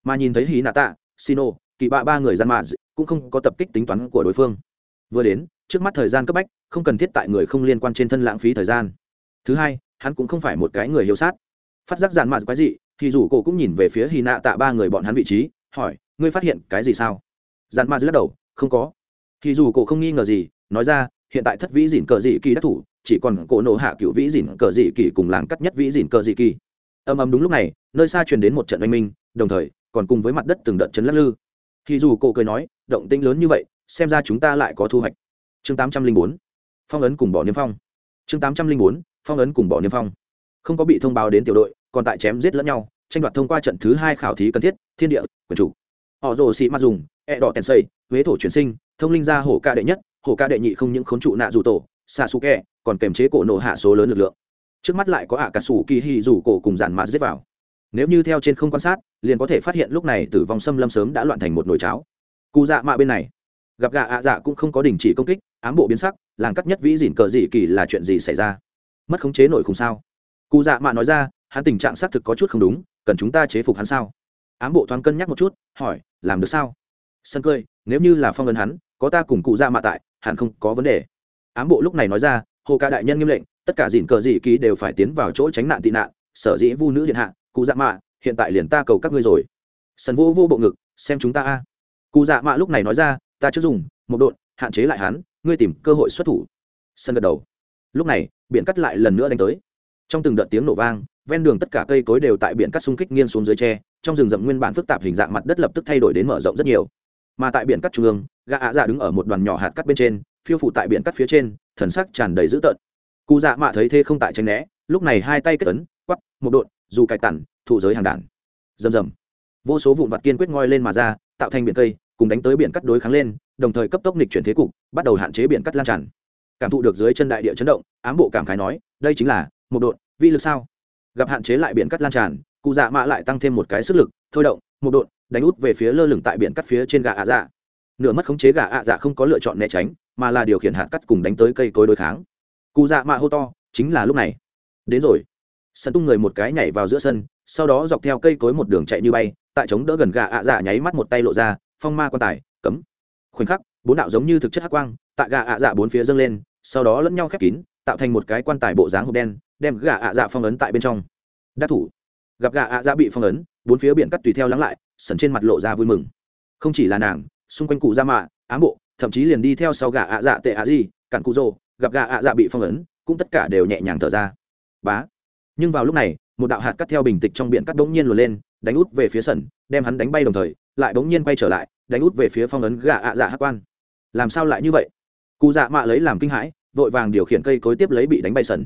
mà nhìn thấy hí nạ tạ sino, kỳ bạ ba người giàn mạ cũng không có tập kích tính toán của đối phương. Vừa đến, trước mắt thời gian cấp bách, không cần thiết tại người không liên quan trên thân lãng phí thời gian. Thứ hai, hắn cũng không phải một cái người hiếu sát. Phát giác giàn mạ quái dị, thì dù cổ cũng nhìn về phía hí nạ tạ ba người bọn hắn vị trí, hỏi, ngươi phát hiện cái gì sao? Giàn mạ lắc đầu, không có. Thì dù cổ không nghi ngờ gì, nói ra, hiện tại thất vĩ dỉn cờ dị kỳ đắc thủ chỉ còn cổ nổ hạ cựu vĩ dỉn cờ dị kỳ cùng làng cắt nhất vĩ dỉn cờ dị kỳ. Âm âm đúng lúc này, nơi xa truyền đến một trận oanh minh, đồng thời, còn cùng với mặt đất từng đợt chấn lắc lư. Thì dù cổ cười nói, động tĩnh lớn như vậy, xem ra chúng ta lại có thu hoạch. Chương tám trăm linh bốn, phong ấn cùng bỏ niêm phong. Chương tám trăm linh bốn, phong ấn cùng bỏ niêm phong. Không có bị thông báo đến tiểu đội, còn tại chém giết lẫn nhau, tranh đoạt thông qua trận thứ hai khảo thí cần thiết, thiên địa, quyền chủ. Họ rồ sĩ ma dùng e đỏ tèn xây, huế thổ chuyển sinh, thông linh gia hổ ca đệ nhất, hổ ca đệ nhị không những khốn trụ nạ dù tổ xa xù kẹ còn kềm chế cổ nổ hạ số lớn lực lượng. Trước mắt lại có ạ cà sủ kỳ hì rủ cổ cùng dàn mã giết vào. Nếu như theo trên không quan sát, liền có thể phát hiện lúc này tử vong xâm lâm sớm đã loạn thành một nồi cháo. Cụ dạ mạ bên này, gặp gà ạ dạ cũng không có đình chỉ công kích, ám bộ biến sắc, làng cắt nhất vĩ dỉn cờ dị kỳ là chuyện gì xảy ra? Mất khống chế nội không sao? Cụ dạ mạ nói ra, hắn tình trạng xác thực có chút không đúng, cần chúng ta chế phục hắn sao? Ám bộ thoáng cân nhắc một chút, hỏi, làm được sao? Sân cười, nếu như là phong ấn hắn, có ta cùng cụ dạ mạ tại, hẳn không có vấn đề ám bộ lúc này nói ra, hồ ca đại nhân nghiêm lệnh, tất cả dìn cờ dị ký đều phải tiến vào chỗ tránh nạn tị nạn, sở dĩ vu nữ điện hạ, cụ dạ mạ, hiện tại liền ta cầu các ngươi rồi. Sần vô vô bộ ngực, xem chúng ta a. Cụ dạ mạ lúc này nói ra, ta chưa dùng, một độn, hạn chế lại hắn, ngươi tìm cơ hội xuất thủ. Sân gật đầu. Lúc này, biển cắt lại lần nữa đánh tới. Trong từng đợt tiếng nổ vang, ven đường tất cả cây cối đều tại biển cắt xung kích nghiêng xuống dưới tre, trong rừng rậm nguyên bản phức tạp hình dạng mặt đất lập tức thay đổi đến mở rộng rất nhiều. Mà tại biển cắt trung ương, gã ạ dạ đứng ở một đoàn nhỏ hạt cắt bên trên phiêu phụ tại biển cắt phía trên, thần sắc tràn đầy dữ tợn. Cụ dạ mạ thấy thế không tại tranh né, lúc này hai tay kết tấn quắp một độn, dù cải tản, thụ giới hàng đản rầm rầm. Vô số vụn vặt kiên quyết ngoi lên mà ra, tạo thành biển cây, cùng đánh tới biển cắt đối kháng lên, đồng thời cấp tốc nịch chuyển thế cục, bắt đầu hạn chế biển cắt lan tràn. Cảm thụ được dưới chân đại địa chấn động, ám bộ cảm khái nói, đây chính là, một độn, vi lực sao? Gặp hạn chế lại biển cắt lan tràn, cụ dạ mạ lại tăng thêm một cái sức lực, thôi động, một độn, đánh út về phía lơ lửng tại biển cắt phía trên gà ạ dạ. Nửa mất khống chế gà ạ dạ không có lựa chọn né tránh mà là điều khiển hạt cắt cùng đánh tới cây cối đối kháng. Cụ dạ mạ hô to, chính là lúc này. Đến rồi. Sân tung người một cái nhảy vào giữa sân, sau đó dọc theo cây cối một đường chạy như bay, tại chống đỡ gần gà ạ dạ nháy mắt một tay lộ ra, phong ma quan tài, cấm. Khoảnh khắc, bốn đạo giống như thực chất hắc quang, tại gà ạ dạ bốn phía dâng lên, sau đó lẫn nhau khép kín, tạo thành một cái quan tài bộ dáng hộp đen, đem gà ạ dạ phong ấn tại bên trong. Đắc thủ. Gặp gà ạ dạ bị phong ấn, bốn phía biển cắt tùy theo lắng lại, sần trên mặt lộ ra vui mừng. Không chỉ là nàng, xung quanh cụ gia mạ, ám bộ thậm chí liền đi theo sau gà ạ dạ tệ ạ gì, cản cụ rồ, gặp gà ạ dạ bị phong ấn, cũng tất cả đều nhẹ nhàng thở ra. Bá. Nhưng vào lúc này, một đạo hạt cắt theo bình tịch trong biển cắt bỗng nhiên luồn lên, đánh út về phía sẩn đem hắn đánh bay đồng thời, lại bỗng nhiên quay trở lại, đánh út về phía phong ấn gà ạ dạ hát quan. Làm sao lại như vậy? Cụ dạ mạ lấy làm kinh hãi, vội vàng điều khiển cây cối tiếp lấy bị đánh bay sần.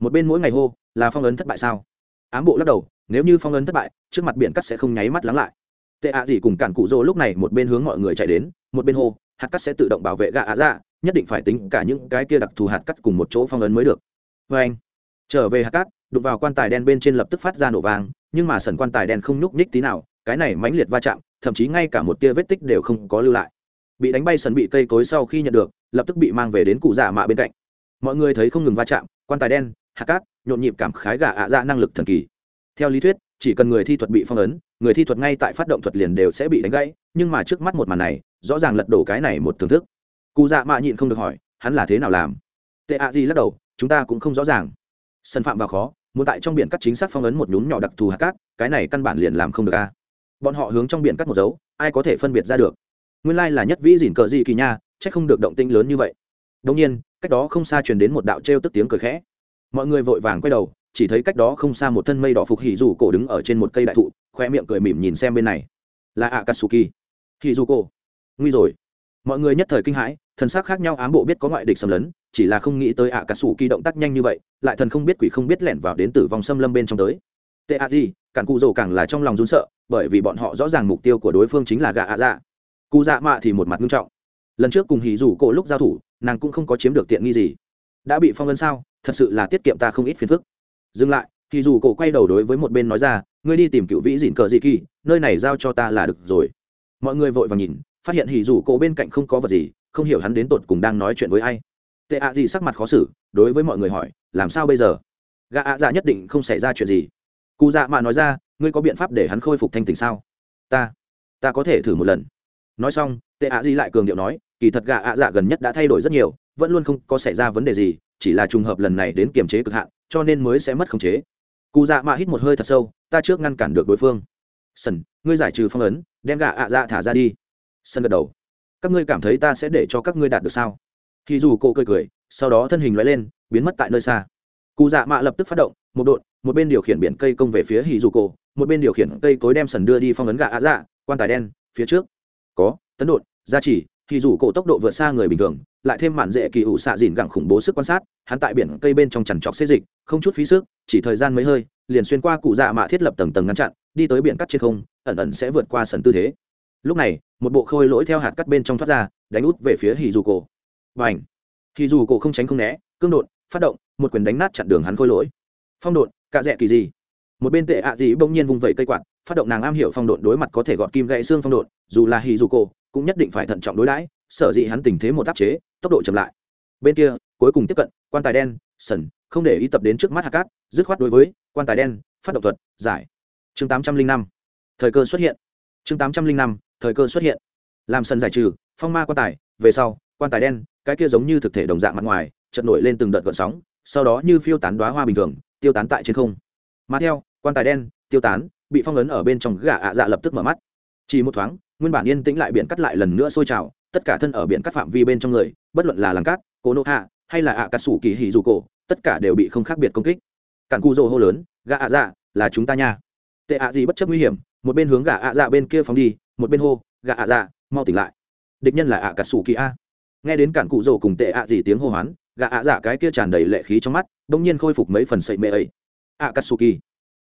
Một bên mỗi ngày hô, là phong ấn thất bại sao? Ám bộ lắc đầu, nếu như phong ấn thất bại, trước mặt biển cắt sẽ không nháy mắt lắng lại. Tệ ạ gì cùng cản cụ rô lúc này một bên hướng mọi người chạy đến, một bên hô hạt cắt sẽ tự động bảo vệ gà ạ dạ nhất định phải tính cả những cái kia đặc thù hạt cắt cùng một chỗ phong ấn mới được. Vê anh, trở về hạt cát đụng vào quan tài đen bên trên lập tức phát ra nổ vàng nhưng mà sần quan tài đen không nhúc nhích tí nào, cái này mãnh liệt va chạm, thậm chí ngay cả một tia vết tích đều không có lưu lại. Bị đánh bay sần bị cây cối sau khi nhận được, lập tức bị mang về đến cụ dạ mạ bên cạnh. Mọi người thấy không ngừng va chạm, quan tài đen, hạt cát nhộn nhịp cảm khái gà ạ dạ năng lực thần kỳ. Theo lý thuyết chỉ cần người thi thuật bị phong ấn, người thi thuật ngay tại phát động thuật liền đều sẽ bị đánh gãy, nhưng mà trước mắt một màn này, rõ ràng lật đổ cái này một thưởng thức. Cụ dạ mạ nhịn không được hỏi, hắn là thế nào làm? Tệ ạ gì lắc đầu, chúng ta cũng không rõ ràng. Sân phạm và khó, muốn tại trong biển cắt chính xác phong ấn một nhún nhỏ đặc thù hạt cát, cái này căn bản liền làm không được a. Bọn họ hướng trong biển cắt một dấu, ai có thể phân biệt ra được? Nguyên lai là nhất vĩ dìn cờ gì kỳ nha c h ắ c không được động tinh lớn như vậy. Đông nhiên, cách đó không xa truyền đến một đạo t r e o tức tiếng cười khẽ. Mọi người vội vàng quay đầu chỉ thấy cách đó không xa một thân mây đỏ phục hỉ dù cổ đứng ở trên một cây đại thụ, khoe miệng cười mỉm nhìn xem bên này. Là ạ katsuki hỉ dù cổ. Nguy rồi. Mọi người nhất thời kinh hãi, thần sắc khác nhau ám bộ biết có ngoại địch xâm lấn, chỉ là không nghĩ tới ạ cả sủ kỳ động tác nhanh như vậy, lại thần không biết quỷ không biết lẻn vào đến tử vong xâm lâm bên trong tới. Tệ a di cản cụ rồ càng là trong lòng run sợ, bởi vì bọn họ rõ ràng mục tiêu của đối phương chính là gà ạ dạ. Cụ dạ mạ thì một mặt nghiêm trọng. Lần trước cùng hỉ rủ cổ lúc giao thủ, nàng cũng không có chiếm được tiện nghi gì. Đã bị phong ấn sao? Thật sự là tiết kiệm ta không ít phiền phức dừng lại, thì dù cổ quay đầu đối với một bên nói ra, ngươi đi tìm cựu vĩ dịn cờ dị kỳ, nơi này giao cho ta là được rồi. Mọi người vội vàng nhìn, phát hiện hỉ dù cổ bên cạnh không có vật gì, không hiểu hắn đến tột cùng đang nói chuyện với ai. Tệ ạ gì sắc mặt khó xử, đối với mọi người hỏi, làm sao bây giờ? Gã ạ dạ nhất định không xảy ra chuyện gì. Cụ dạ mà nói ra, ngươi có biện pháp để hắn khôi phục thanh tình sao? Ta ta có thể thử một lần. Nói xong, tệ ạ gì lại cường điệu nói, kỳ thật gã ạ dạ gần nhất đã thay đổi rất nhiều, vẫn luôn không có xảy ra vấn đề gì, chỉ là trùng hợp lần này đến kiềm chế cực hạn cho nên mới sẽ mất khống chế. Cụ dạ mạ hít một hơi thật sâu, ta trước ngăn cản được đối phương. Sân ngươi giải trừ phong ấn, đem gạ ạ dạ thả ra đi. Sân gật đầu. Các ngươi cảm thấy ta sẽ để cho các ngươi đạt được sao? Thì dù cô cười cười, sau đó thân hình loại lên, biến mất tại nơi xa. Cụ dạ mạ lập tức phát động, một đội, một bên điều khiển biển cây công về phía hì dù cổ, một bên điều khiển cây cối đem sần đưa đi phong ấn gạ ạ dạ quan tài đen, phía trước. Có, tấn đột, gia chỉ thì dù cổ tốc độ vượt xa người bình thường, lại thêm mạn dễ kỳ ủ xạ dìn gẳng khủng bố sức quan sát, hắn tại biển cây bên trong chằn trọc xê dịch, không chút phí sức, chỉ thời gian mấy hơi, liền xuyên qua cụ dạ mạ thiết lập tầng tầng ngăn chặn, đi tới biển cắt trên không, ẩn ẩn sẽ vượt qua sần tư thế. Lúc này, một bộ khôi lỗi theo hạt cắt bên trong thoát ra, đánh út về phía hì dù cổ. Và ảnh hì dù cổ không tránh không né, cương đột, phát động, một quyền đánh nát chặn đường hắn khôi lỗi. Phong đột, cạ rẽ kỳ gì? Một bên tệ ạ à gì bỗng nhiên vung vẩy cây quạt, phát động nàng am hiểu phong độn đối mặt có thể gọt kim gãy xương phong độn dù là hì dù cổ cũng nhất định phải thận trọng đối đãi, sở dĩ hắn tình thế một áp chế, tốc độ chậm lại. Bên kia, cuối cùng tiếp cận, quan tài đen, sần, không để ý tập đến trước mắt hạ cát dứt khoát đối với, quan tài đen, phát động thuật, giải. Chương tám trăm linh năm, thời cơ xuất hiện. Chương tám trăm linh năm, thời cơ xuất hiện. Làm sần giải trừ, phong ma quan tài, về sau, quan tài đen, cái kia giống như thực thể đồng dạng mặt ngoài chật nổi lên từng đợt gợn sóng, sau đó như phiêu tán đoá hoa bình thường, tiêu tán tại trên không. Mà theo, quan tài đen, tiêu tán, bị phong ấn ở bên trong gà ạ dạ lập tức mở mắt. Chỉ một thoáng nguyên bản yên tĩnh lại biển cắt lại lần nữa sôi trào, tất cả thân ở biển cắt phạm vi bên trong người, bất luận là làng cát, cố nộ hạ, hay là ạ cà sủ kỳ hỉ dù cổ tất cả đều bị không khác biệt công kích. Cản cu rồ hô lớn gà ạ dạ là chúng ta nha. Tệ ạ gì bất chấp nguy hiểm, một bên hướng gà ạ dạ bên kia phóng đi, một bên hô gà ạ dạ mau tỉnh lại. Địch nhân là ạ cà sủ kỳ a. Nghe đến cản cụ rồ cùng tệ ạ gì tiếng hô hoán gà ạ dạ cái kia tràn đầy lệ khí trong mắt đông nhiên khôi phục mấy phần sậy mê ấy. Ạ cà sủ kỳ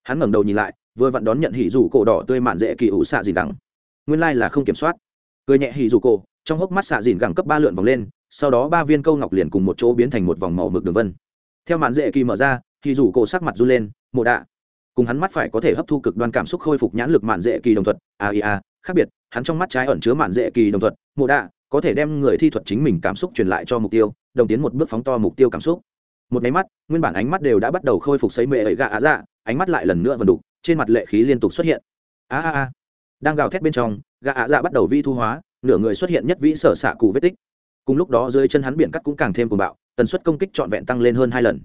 hắn ngẩng đầu nhìn lại, vừa vặn đón nhận hỉ dù cổ đỏ tươi mạn dễ kỳ ủ xạ gì đắng nguyên lai là không kiểm soát. Cười nhẹ hỉ dù cổ, trong hốc mắt xạ dìn gẳng cấp ba lượn vòng lên, sau đó ba viên câu ngọc liền cùng một chỗ biến thành một vòng màu mực đường vân. Theo màn dễ kỳ mở ra thì dù cổ sắc mặt run lên, mộ đạ. Cùng hắn mắt phải có thể hấp thu cực đoan cảm xúc khôi phục nhãn lực mạn dễ kỳ đồng thuật aia khác biệt, hắn trong mắt trái ẩn chứa mạn dễ kỳ đồng thuật, mộ đạ, có thể đem người thi thuật chính mình cảm xúc truyền lại cho mục tiêu, đồng tiến một bước phóng to mục tiêu cảm xúc. Một máy mắt, nguyên bản ánh mắt đều đã bắt đầu khôi phục xấy mệ ấy gạ á dạ ánh mắt lại lần nữa vần đục, trên mặt lệ khí liên tục xuất hiện. A a a đang gào thét bên trong gã ạ dạ bắt đầu vi thu hóa nửa người xuất hiện nhất vĩ sở xạ cụ vết tích. Cùng lúc đó dưới chân hắn biển cắt cũng càng thêm cuồng bạo tần suất công kích trọn vẹn tăng lên hơn hai lần.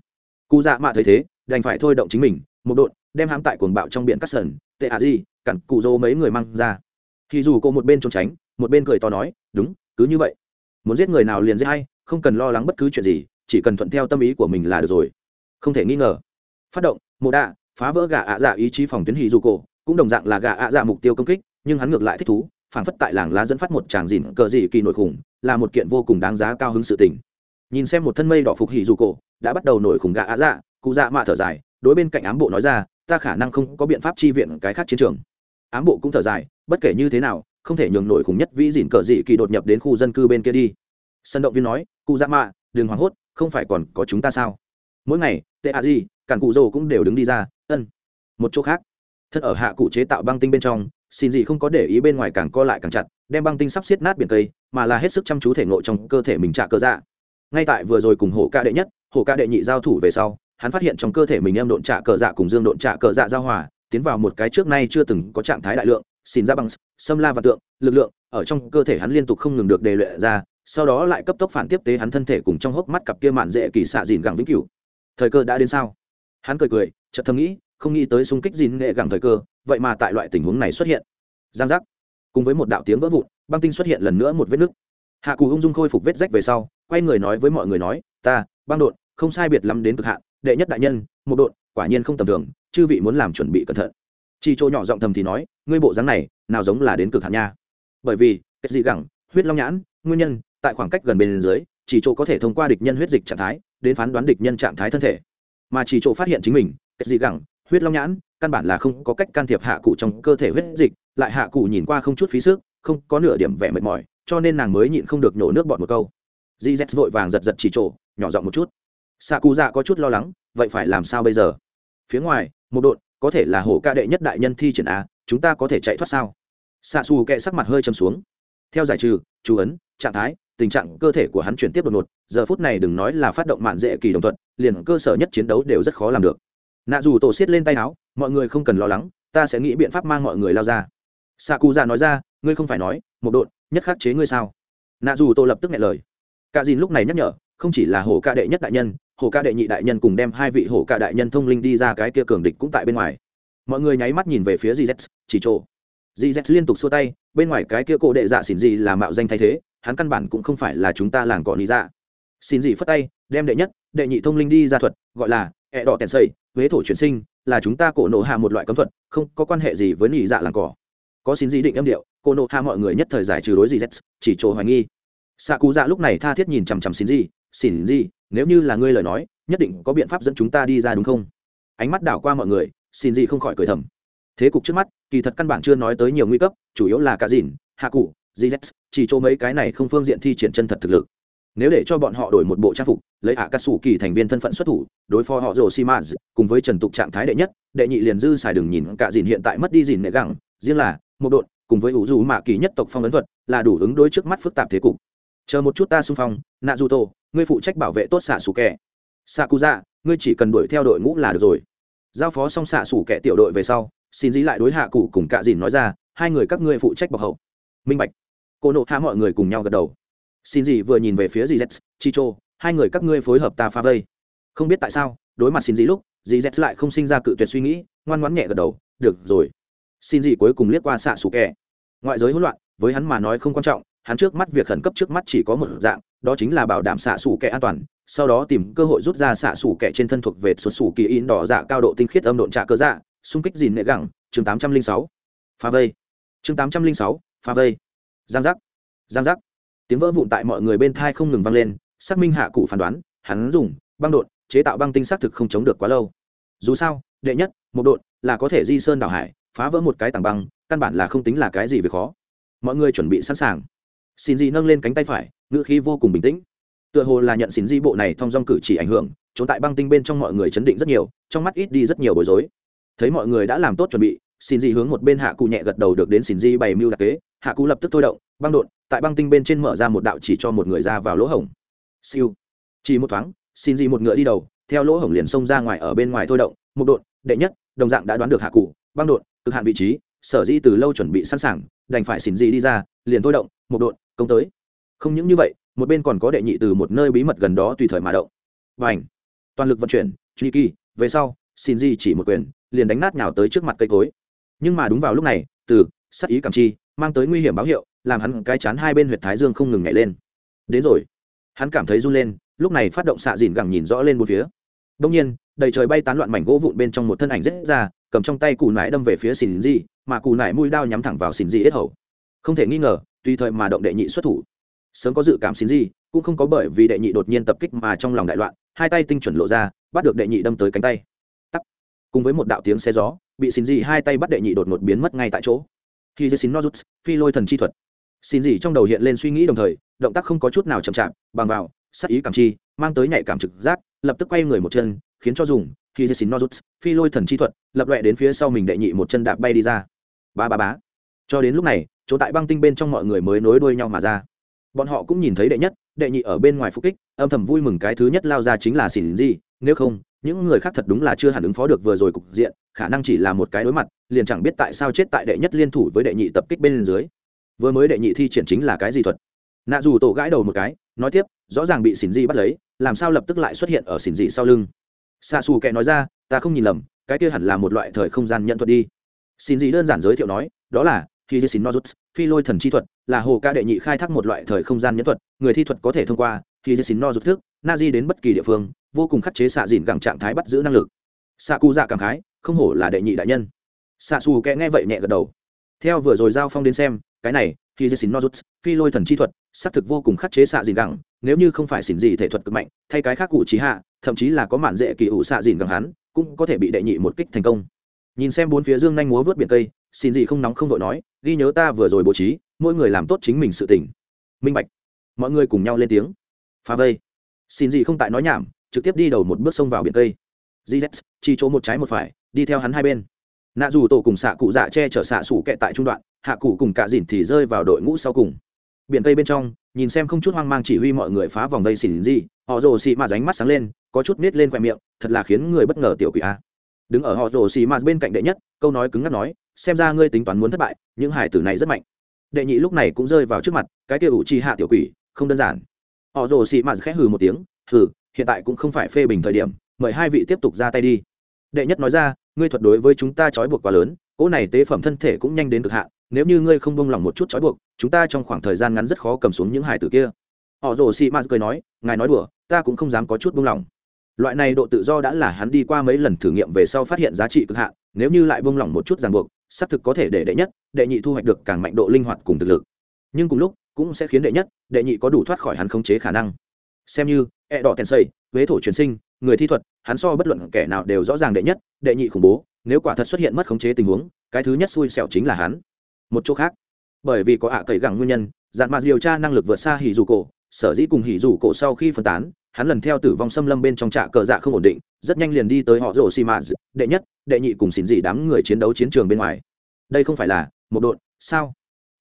Cụ dạ mạ thấy thế đành phải thôi động chính mình một đột, đem hãm tại cuồng bạo trong biển cắt sần tệ ạ gì cặn cụ dô mấy người mang ra. Thì dù cô một bên trốn tránh một bên cười to nói đúng cứ như vậy. Muốn giết người nào liền giết hay không cần lo lắng bất cứ chuyện gì chỉ cần thuận theo tâm ý của mình là được rồi. Không thể nghi ngờ. Phát động mộ đạ phá vỡ gà ạ dạ ý chí phòng tuyến hì dù cổ cũng đồng dạng là gà ạ dạ mục tiêu công kích, nhưng hắn ngược lại thích thú, phảng phất tại làng lá dẫn phát một tràng dìn cờ dị kỳ nổi khủng, là một kiện vô cùng đáng giá cao hứng sự tình. Nhìn xem một thân mây đỏ phục hỉ dù cổ, đã bắt đầu nổi khủng gạ ạ dạ cụ dạ mạ thở dài, đối bên cạnh ám bộ nói ra, ta khả năng không có biện pháp chi viện cái khác chiến trường. Ám bộ cũng thở dài, bất kể như thế nào, không thể nhường nổi khủng nhất vĩ dìn cờ dị kỳ đột nhập đến khu dân cư bên kia đi. Sân động viên nói, cụ dạ mạ, đừng hoảng hốt, không phải còn có chúng ta sao? Mỗi ngày tệ a di, cản cụ dồ cũng đều đứng đi ra, ân, một chỗ khác thân ở hạ cụ chế tạo băng tinh bên trong, xin gì không có để ý bên ngoài càng co lại càng chặt, đem băng tinh sắp xiết nát biển cây, mà là hết sức chăm chú thể nội trong cơ thể mình trả cơ dạ. Ngay tại vừa rồi cùng hổ ca đệ nhất hổ ca đệ nhị giao thủ về sau, hắn phát hiện trong cơ thể mình em độn trả cờ dạ cùng dương độn trả cờ dạ giao hòa, tiến vào một cái trước nay chưa từng có trạng thái đại lượng, xin ra bằng xâm la và tượng, lực lượng ở trong cơ thể hắn liên tục không ngừng được đề luyện ra, sau đó lại cấp tốc phản tiếp tế hắn thân thể cùng trong hốc mắt cặp kia mạn dễ kỳ xạ dìn gẳng vĩnh cửu. Thời cơ đã đến sao? Hắn cười cười, chợt thầm nghĩ không nghĩ tới xung kích dìn nghệ gẳng thời cơ, vậy mà tại loại tình huống này xuất hiện. Giang giác. Cùng với một đạo tiếng vỡ vụn, băng tinh xuất hiện lần nữa một vết nứt. Hạ cù ung dung khôi phục vết rách về sau, quay người nói với mọi người nói, ta, băng đột, không sai biệt lắm đến cực hạn, đệ nhất đại nhân, một đột, quả nhiên không tầm thường, chư vị muốn làm chuẩn bị cẩn thận. Chi chỗ nhỏ giọng thầm thì nói, ngươi bộ dáng này, nào giống là đến cực hạn nha. Bởi vì, cái gì gẳng, huyết long nhãn, nguyên nhân, tại khoảng cách gần bên dưới chỉ chỗ có thể thông qua địch nhân huyết dịch trạng thái, đến phán đoán địch nhân trạng thái thân thể. Mà chỉ chỗ phát hiện chính mình, cái gì gẳng huyết long nhãn, căn bản là không có cách can thiệp hạ cụ trong cơ thể huyết dịch, lại hạ cụ nhìn qua không chút phí sức, không có nửa điểm vẻ mệt mỏi, cho nên nàng mới nhịn không được nhổ nước bọt một câu. Dì z vội vàng giật giật chỉ trổ, nhỏ giọng một chút. Xạ cụ dạ có chút lo lắng, vậy phải làm sao bây giờ? Phía ngoài, một đội, có thể là hổ ca đệ nhất đại nhân thi triển á chúng ta có thể chạy thoát sao? Xạ xù kệ sắc mặt hơi châm xuống. Theo giải trừ, chú ấn, trạng thái, tình trạng cơ thể của hắn chuyển tiếp đột ngột, giờ phút này đừng nói là phát động mạn dễ kỳ đồng thuận, liền cơ sở nhất chiến đấu đều rất khó làm được nạ dù tổ xiết lên tay áo, mọi người không cần lo lắng, ta sẽ nghĩ biện pháp mang mọi người lao ra. Xạ cụ dạ nói ra, ngươi không phải nói, một đội nhất khắc chế ngươi sao? Nạ dù tổ lập tức nghe lời. Cả dìn lúc này nhắc nhở, không chỉ là hổ ca đệ nhất đại nhân, hổ ca đệ nhị đại nhân cùng đem hai vị hổ ca đại nhân thông linh đi ra cái kia cường địch cũng tại bên ngoài. Mọi người nháy mắt nhìn về phía gz chỉ trộ gz liên tục xua tay, bên ngoài cái kia cổ đệ dạ xỉn gì là mạo danh thay thế, hắn căn bản cũng không phải là chúng ta làng cỏ lý dạ. Xin gì phất tay, đem đệ nhất, đệ nhị thông linh đi ra thuật, gọi là ẹ đỏ tèn xây, huế thổ chuyển sinh, là chúng ta cổ nộ hạ một loại cấm thuật, không có quan hệ gì với nỉ dạ làng cỏ. Có xin gì định âm điệu, cổ nộ hạ mọi người nhất thời giải trừ đối gì z chỉ chỗ hoài nghi. Xạ cụ dạ lúc này tha thiết nhìn chằm chằm xin gì xin gì nếu như là ngươi lời nói, nhất định có biện pháp dẫn chúng ta đi ra đúng không? Ánh mắt đảo qua mọi người, xin gì không khỏi cười thầm. Thế cục trước mắt, kỳ thật căn bản chưa nói tới nhiều nguy cấp, chủ yếu là cả dìn hạ cụ gz chỉ chỗ mấy cái này không phương diện thi triển chân thật thực lực nếu để cho bọn họ đổi một bộ trang phục, lấy hạ cắt xù kỳ thành viên thân phận xuất thủ, đối phó họ rồ xi maz cùng với trần tục trạng thái đệ nhất, đệ nhị liền dư xài đường nhìn cả dìn hiện tại mất đi dìn nệ gẳng, riêng là, một đội, cùng với ủ dù mạ kỳ nhất tộc phong ấn thuật, là đủ ứng đối trước mắt phức tạp thế cục. Chờ một chút ta xung phong nạ dù tô ngươi phụ trách bảo vệ tốt xạ xù kẻ xạ cụ dạ ngươi chỉ cần đuổi theo đội ngũ là được rồi. Giao phó xong xạ xù kẻ tiểu đội về sau, xin dĩ lại đối hạ cụ cùng cạ dìn nói ra, hai người các ngươi phụ trách bọc hậu. Minh bạch. Cô nộ hạ mọi người cùng nhau gật đầu xin gì vừa nhìn về phía dì z, chi chô, hai người các ngươi phối hợp ta phá vây. Không biết tại sao, đối mặt xin gì lúc dì z lại không sinh ra cự tuyệt suy nghĩ, ngoan ngoãn nhẹ gật đầu, được rồi. Xin gì cuối cùng liếc qua xạ xù kẻ. Ngoại giới hỗn loạn, với hắn mà nói không quan trọng, hắn trước mắt việc khẩn cấp trước mắt chỉ có một dạng, đó chính là bảo đảm xạ xù kẻ an toàn, sau đó tìm cơ hội rút ra xạ xù kẻ trên thân thuộc về xuất xù kỳ in đỏ dạ cao độ tinh khiết âm độn trạ cơ dạ xung kích dìn nệ gẳng, chương tám trăm linh sáu pha vây. Chương tám trăm linh sáu pha vây. Giang giác. Giang giác tiếng vỡ vụn tại mọi người bên thai không ngừng vang lên, xác minh hạ cụ phán đoán, hắn dùng băng đột chế tạo băng tinh xác thực không chống được quá lâu. Dù sao, đệ nhất, một đột là có thể di sơn đảo hải, phá vỡ một cái tảng băng, căn bản là không tính là cái gì về khó. Mọi người chuẩn bị sẵn sàng. Xin di nâng lên cánh tay phải, ngữ khí vô cùng bình tĩnh. Tựa hồ là nhận xin di bộ này thông dong cử chỉ ảnh hưởng, trốn tại băng tinh bên trong mọi người chấn định rất nhiều, trong mắt ít đi rất nhiều bối rối. Thấy mọi người đã làm tốt chuẩn bị, xin di hướng một bên hạ cụ nhẹ gật đầu được đến xin di bày mưu đặc kế, hạ cụ lập tức thôi động băng đột tại băng tinh bên trên mở ra một đạo chỉ cho một người ra vào lỗ hổng. Siêu. Chỉ một thoáng, xin gì một ngựa đi đầu, theo lỗ hổng liền xông ra ngoài ở bên ngoài thôi động, một đột đệ nhất, đồng dạng đã đoán được hạ cụ, băng đột cực hạn vị trí, sở dĩ từ lâu chuẩn bị sẵn sàng, đành phải xin gì đi ra, liền thôi động, một đột công tới. Không những như vậy, một bên còn có đệ nhị từ một nơi bí mật gần đó tùy thời mà động. Và ảnh toàn lực vận chuyển, truy kỳ, về sau, xin gì chỉ một quyền, liền đánh nát nhào tới trước mặt cây cối. Nhưng mà đúng vào lúc này, từ sắc ý cảm chi, mang tới nguy hiểm báo hiệu làm hắn cái chán hai bên huyệt thái dương không ngừng nhảy lên. Đến rồi. Hắn cảm thấy run lên, lúc này phát động xạ dìn gẳng nhìn rõ lên một phía. Đông nhiên, đầy trời bay tán loạn mảnh gỗ vụn bên trong một thân ảnh rết ra, cầm trong tay cù nải đâm về phía xỉn di mà cù nải mũi đao nhắm thẳng vào xỉn di ít hầu. Không thể nghi ngờ, tùy thời mà động đệ nhị xuất thủ. Sớm có dự cảm xỉn di cũng không có bởi vì đệ nhị đột nhiên tập kích mà trong lòng đại loạn, hai tay tinh chuẩn lộ ra, bắt được đệ nhị đâm tới cánh tay. Tắt cùng với một đạo tiếng xe gió, bị xỉn di hai tay bắt đệ nhị đột ngột biến mất ngay tại chỗ. Khi dê xin nozuts, phi lôi thần chi thuật xin gì trong đầu hiện lên suy nghĩ đồng thời, động tác không có chút nào chậm chạp, bằng vào, sắc ý cảm chi, mang tới nhạy cảm trực giác, lập tức quay người một chân, khiến cho dùng khi dê xin nozuts phi lôi thần chi thuật, lập loẹ đến phía sau mình đệ nhị một chân đạp bay đi ra. Ba ba bá cho đến lúc này, chỗ tại băng tinh bên trong mọi người mới nối đuôi nhau mà ra. Bọn họ cũng nhìn thấy đệ nhất, đệ nhị ở bên ngoài phục kích, âm thầm vui mừng cái thứ nhất lao ra chính là xỉn gì, nếu không, những người khác thật đúng là chưa hẳn ứng phó được vừa rồi cục diện, khả năng chỉ là một cái đối mặt, liền chẳng biết tại sao chết tại đệ nhất liên thủ với đệ nhị tập kích bên dưới vừa mới đệ nhị thi triển chính là cái gì thuật? Nạ dù tổ gãi đầu một cái, nói tiếp, rõ ràng bị xỉn dị bắt lấy, làm sao lập tức lại xuất hiện ở xỉn dị sau lưng? Xa xù kệ nói ra, ta không nhìn lầm, cái kia hẳn là một loại thời không gian nhận thuật đi. Xỉn dị đơn giản giới thiệu nói, đó là khi dê xỉn nozuts phi lôi thần chi thuật, là hồ ca đệ nhị khai thác một loại thời không gian nhẫn thuật, người thi thuật có thể thông qua khi dê xỉn nozuts thức na di đến bất kỳ địa phương, vô cùng khắc chế xạ dìn gẳng trạng thái bắt giữ năng lực. Xạ cụ dạ cảm khái, không hổ là đệ nhị đại nhân. Xạ xù kệ nghe vậy nhẹ gật đầu. Theo vừa rồi giao phong đến xem cái này khi dê xin nozuts phi lôi thần chi thuật, xác thực vô cùng khắc chế xạ dìn gẳng, nếu như không phải xỉn gì thể thuật cực mạnh, thay cái khác cụ trí hạ, thậm chí là có mạn dễ kỳ ủ xạ dìn gẳng hắn, cũng có thể bị đệ nhị một kích thành công. Nhìn xem bốn phía dương nhanh múa vớt biển cây xin gì không nóng không vội nói, ghi nhớ ta vừa rồi bố trí, mỗi người làm tốt chính mình sự tỉnh minh bạch. Mọi người cùng nhau lên tiếng. Phá vây. Xin gì không tại nói nhảm, trực tiếp đi đầu một bước xông vào biển cây. Gz chỉ chỗ một trái một phải, đi theo hắn hai bên nạ dù tổ cùng xạ cụ dạ che chở xạ sủ kẹ tại trung đoạn, hạ cụ cùng cả dìn thì rơi vào đội ngũ sau cùng. Biển tây bên trong, nhìn xem không chút hoang mang chỉ huy mọi người phá vòng vây xỉn gì, họ rồ xì mà ránh mắt sáng lên, có chút nít lên khoe miệng, thật là khiến người bất ngờ tiểu quỷ a. Đứng ở họ rồ xì mà bên cạnh đệ nhất, câu nói cứng ngắt nói, xem ra ngươi tính toán muốn thất bại, những hải tử này rất mạnh. Đệ nhị lúc này cũng rơi vào trước mặt, cái kia ủ chi hạ tiểu quỷ, không đơn giản. Họ rồ xì mà khẽ hừ một tiếng, hừ, hiện tại cũng không phải phê bình thời điểm, mời hai vị tiếp tục ra tay đi. Đệ nhất nói ra ngươi thuật đối với chúng ta trói buộc quá lớn, cỗ này tế phẩm thân thể cũng nhanh đến cực hạn, nếu như ngươi không bông lòng một chút trói buộc, chúng ta trong khoảng thời gian ngắn rất khó cầm xuống những hải tử kia. Họ rồ xì mạt cười nói, ngài nói đùa, ta cũng không dám có chút bông lòng loại này độ tự do đã là hắn đi qua mấy lần thử nghiệm về sau phát hiện giá trị cực hạn, nếu như lại bông lòng một chút ràng buộc, xác thực có thể để đệ nhất, đệ nhị thu hoạch được càng mạnh độ linh hoạt cùng thực lực. Nhưng cùng lúc, cũng sẽ khiến đệ nhất, đệ nhị có đủ thoát khỏi hắn khống chế khả năng. Xem như e đỏ tèn xây huế thổ truyền sinh người thi thuật, hắn so bất luận kẻ nào đều rõ ràng đệ nhất, đệ nhị khủng bố, nếu quả thật xuất hiện mất khống chế tình huống, cái thứ nhất xui xẻo chính là hắn. Một chỗ khác, bởi vì có ạ cậy gẳng nguyên nhân dạn mạt điều tra năng lực vượt xa hỉ dù cổ, sở dĩ cùng hỉ dù cổ sau khi phân tán, hắn lần theo tử vong xâm lâm bên trong trạ cờ dạ không ổn định, rất nhanh liền đi tới họ rổ xì mã đệ nhất, đệ nhị cùng xỉn dị đám người chiến đấu chiến trường bên ngoài. Đây không phải là một đội sao?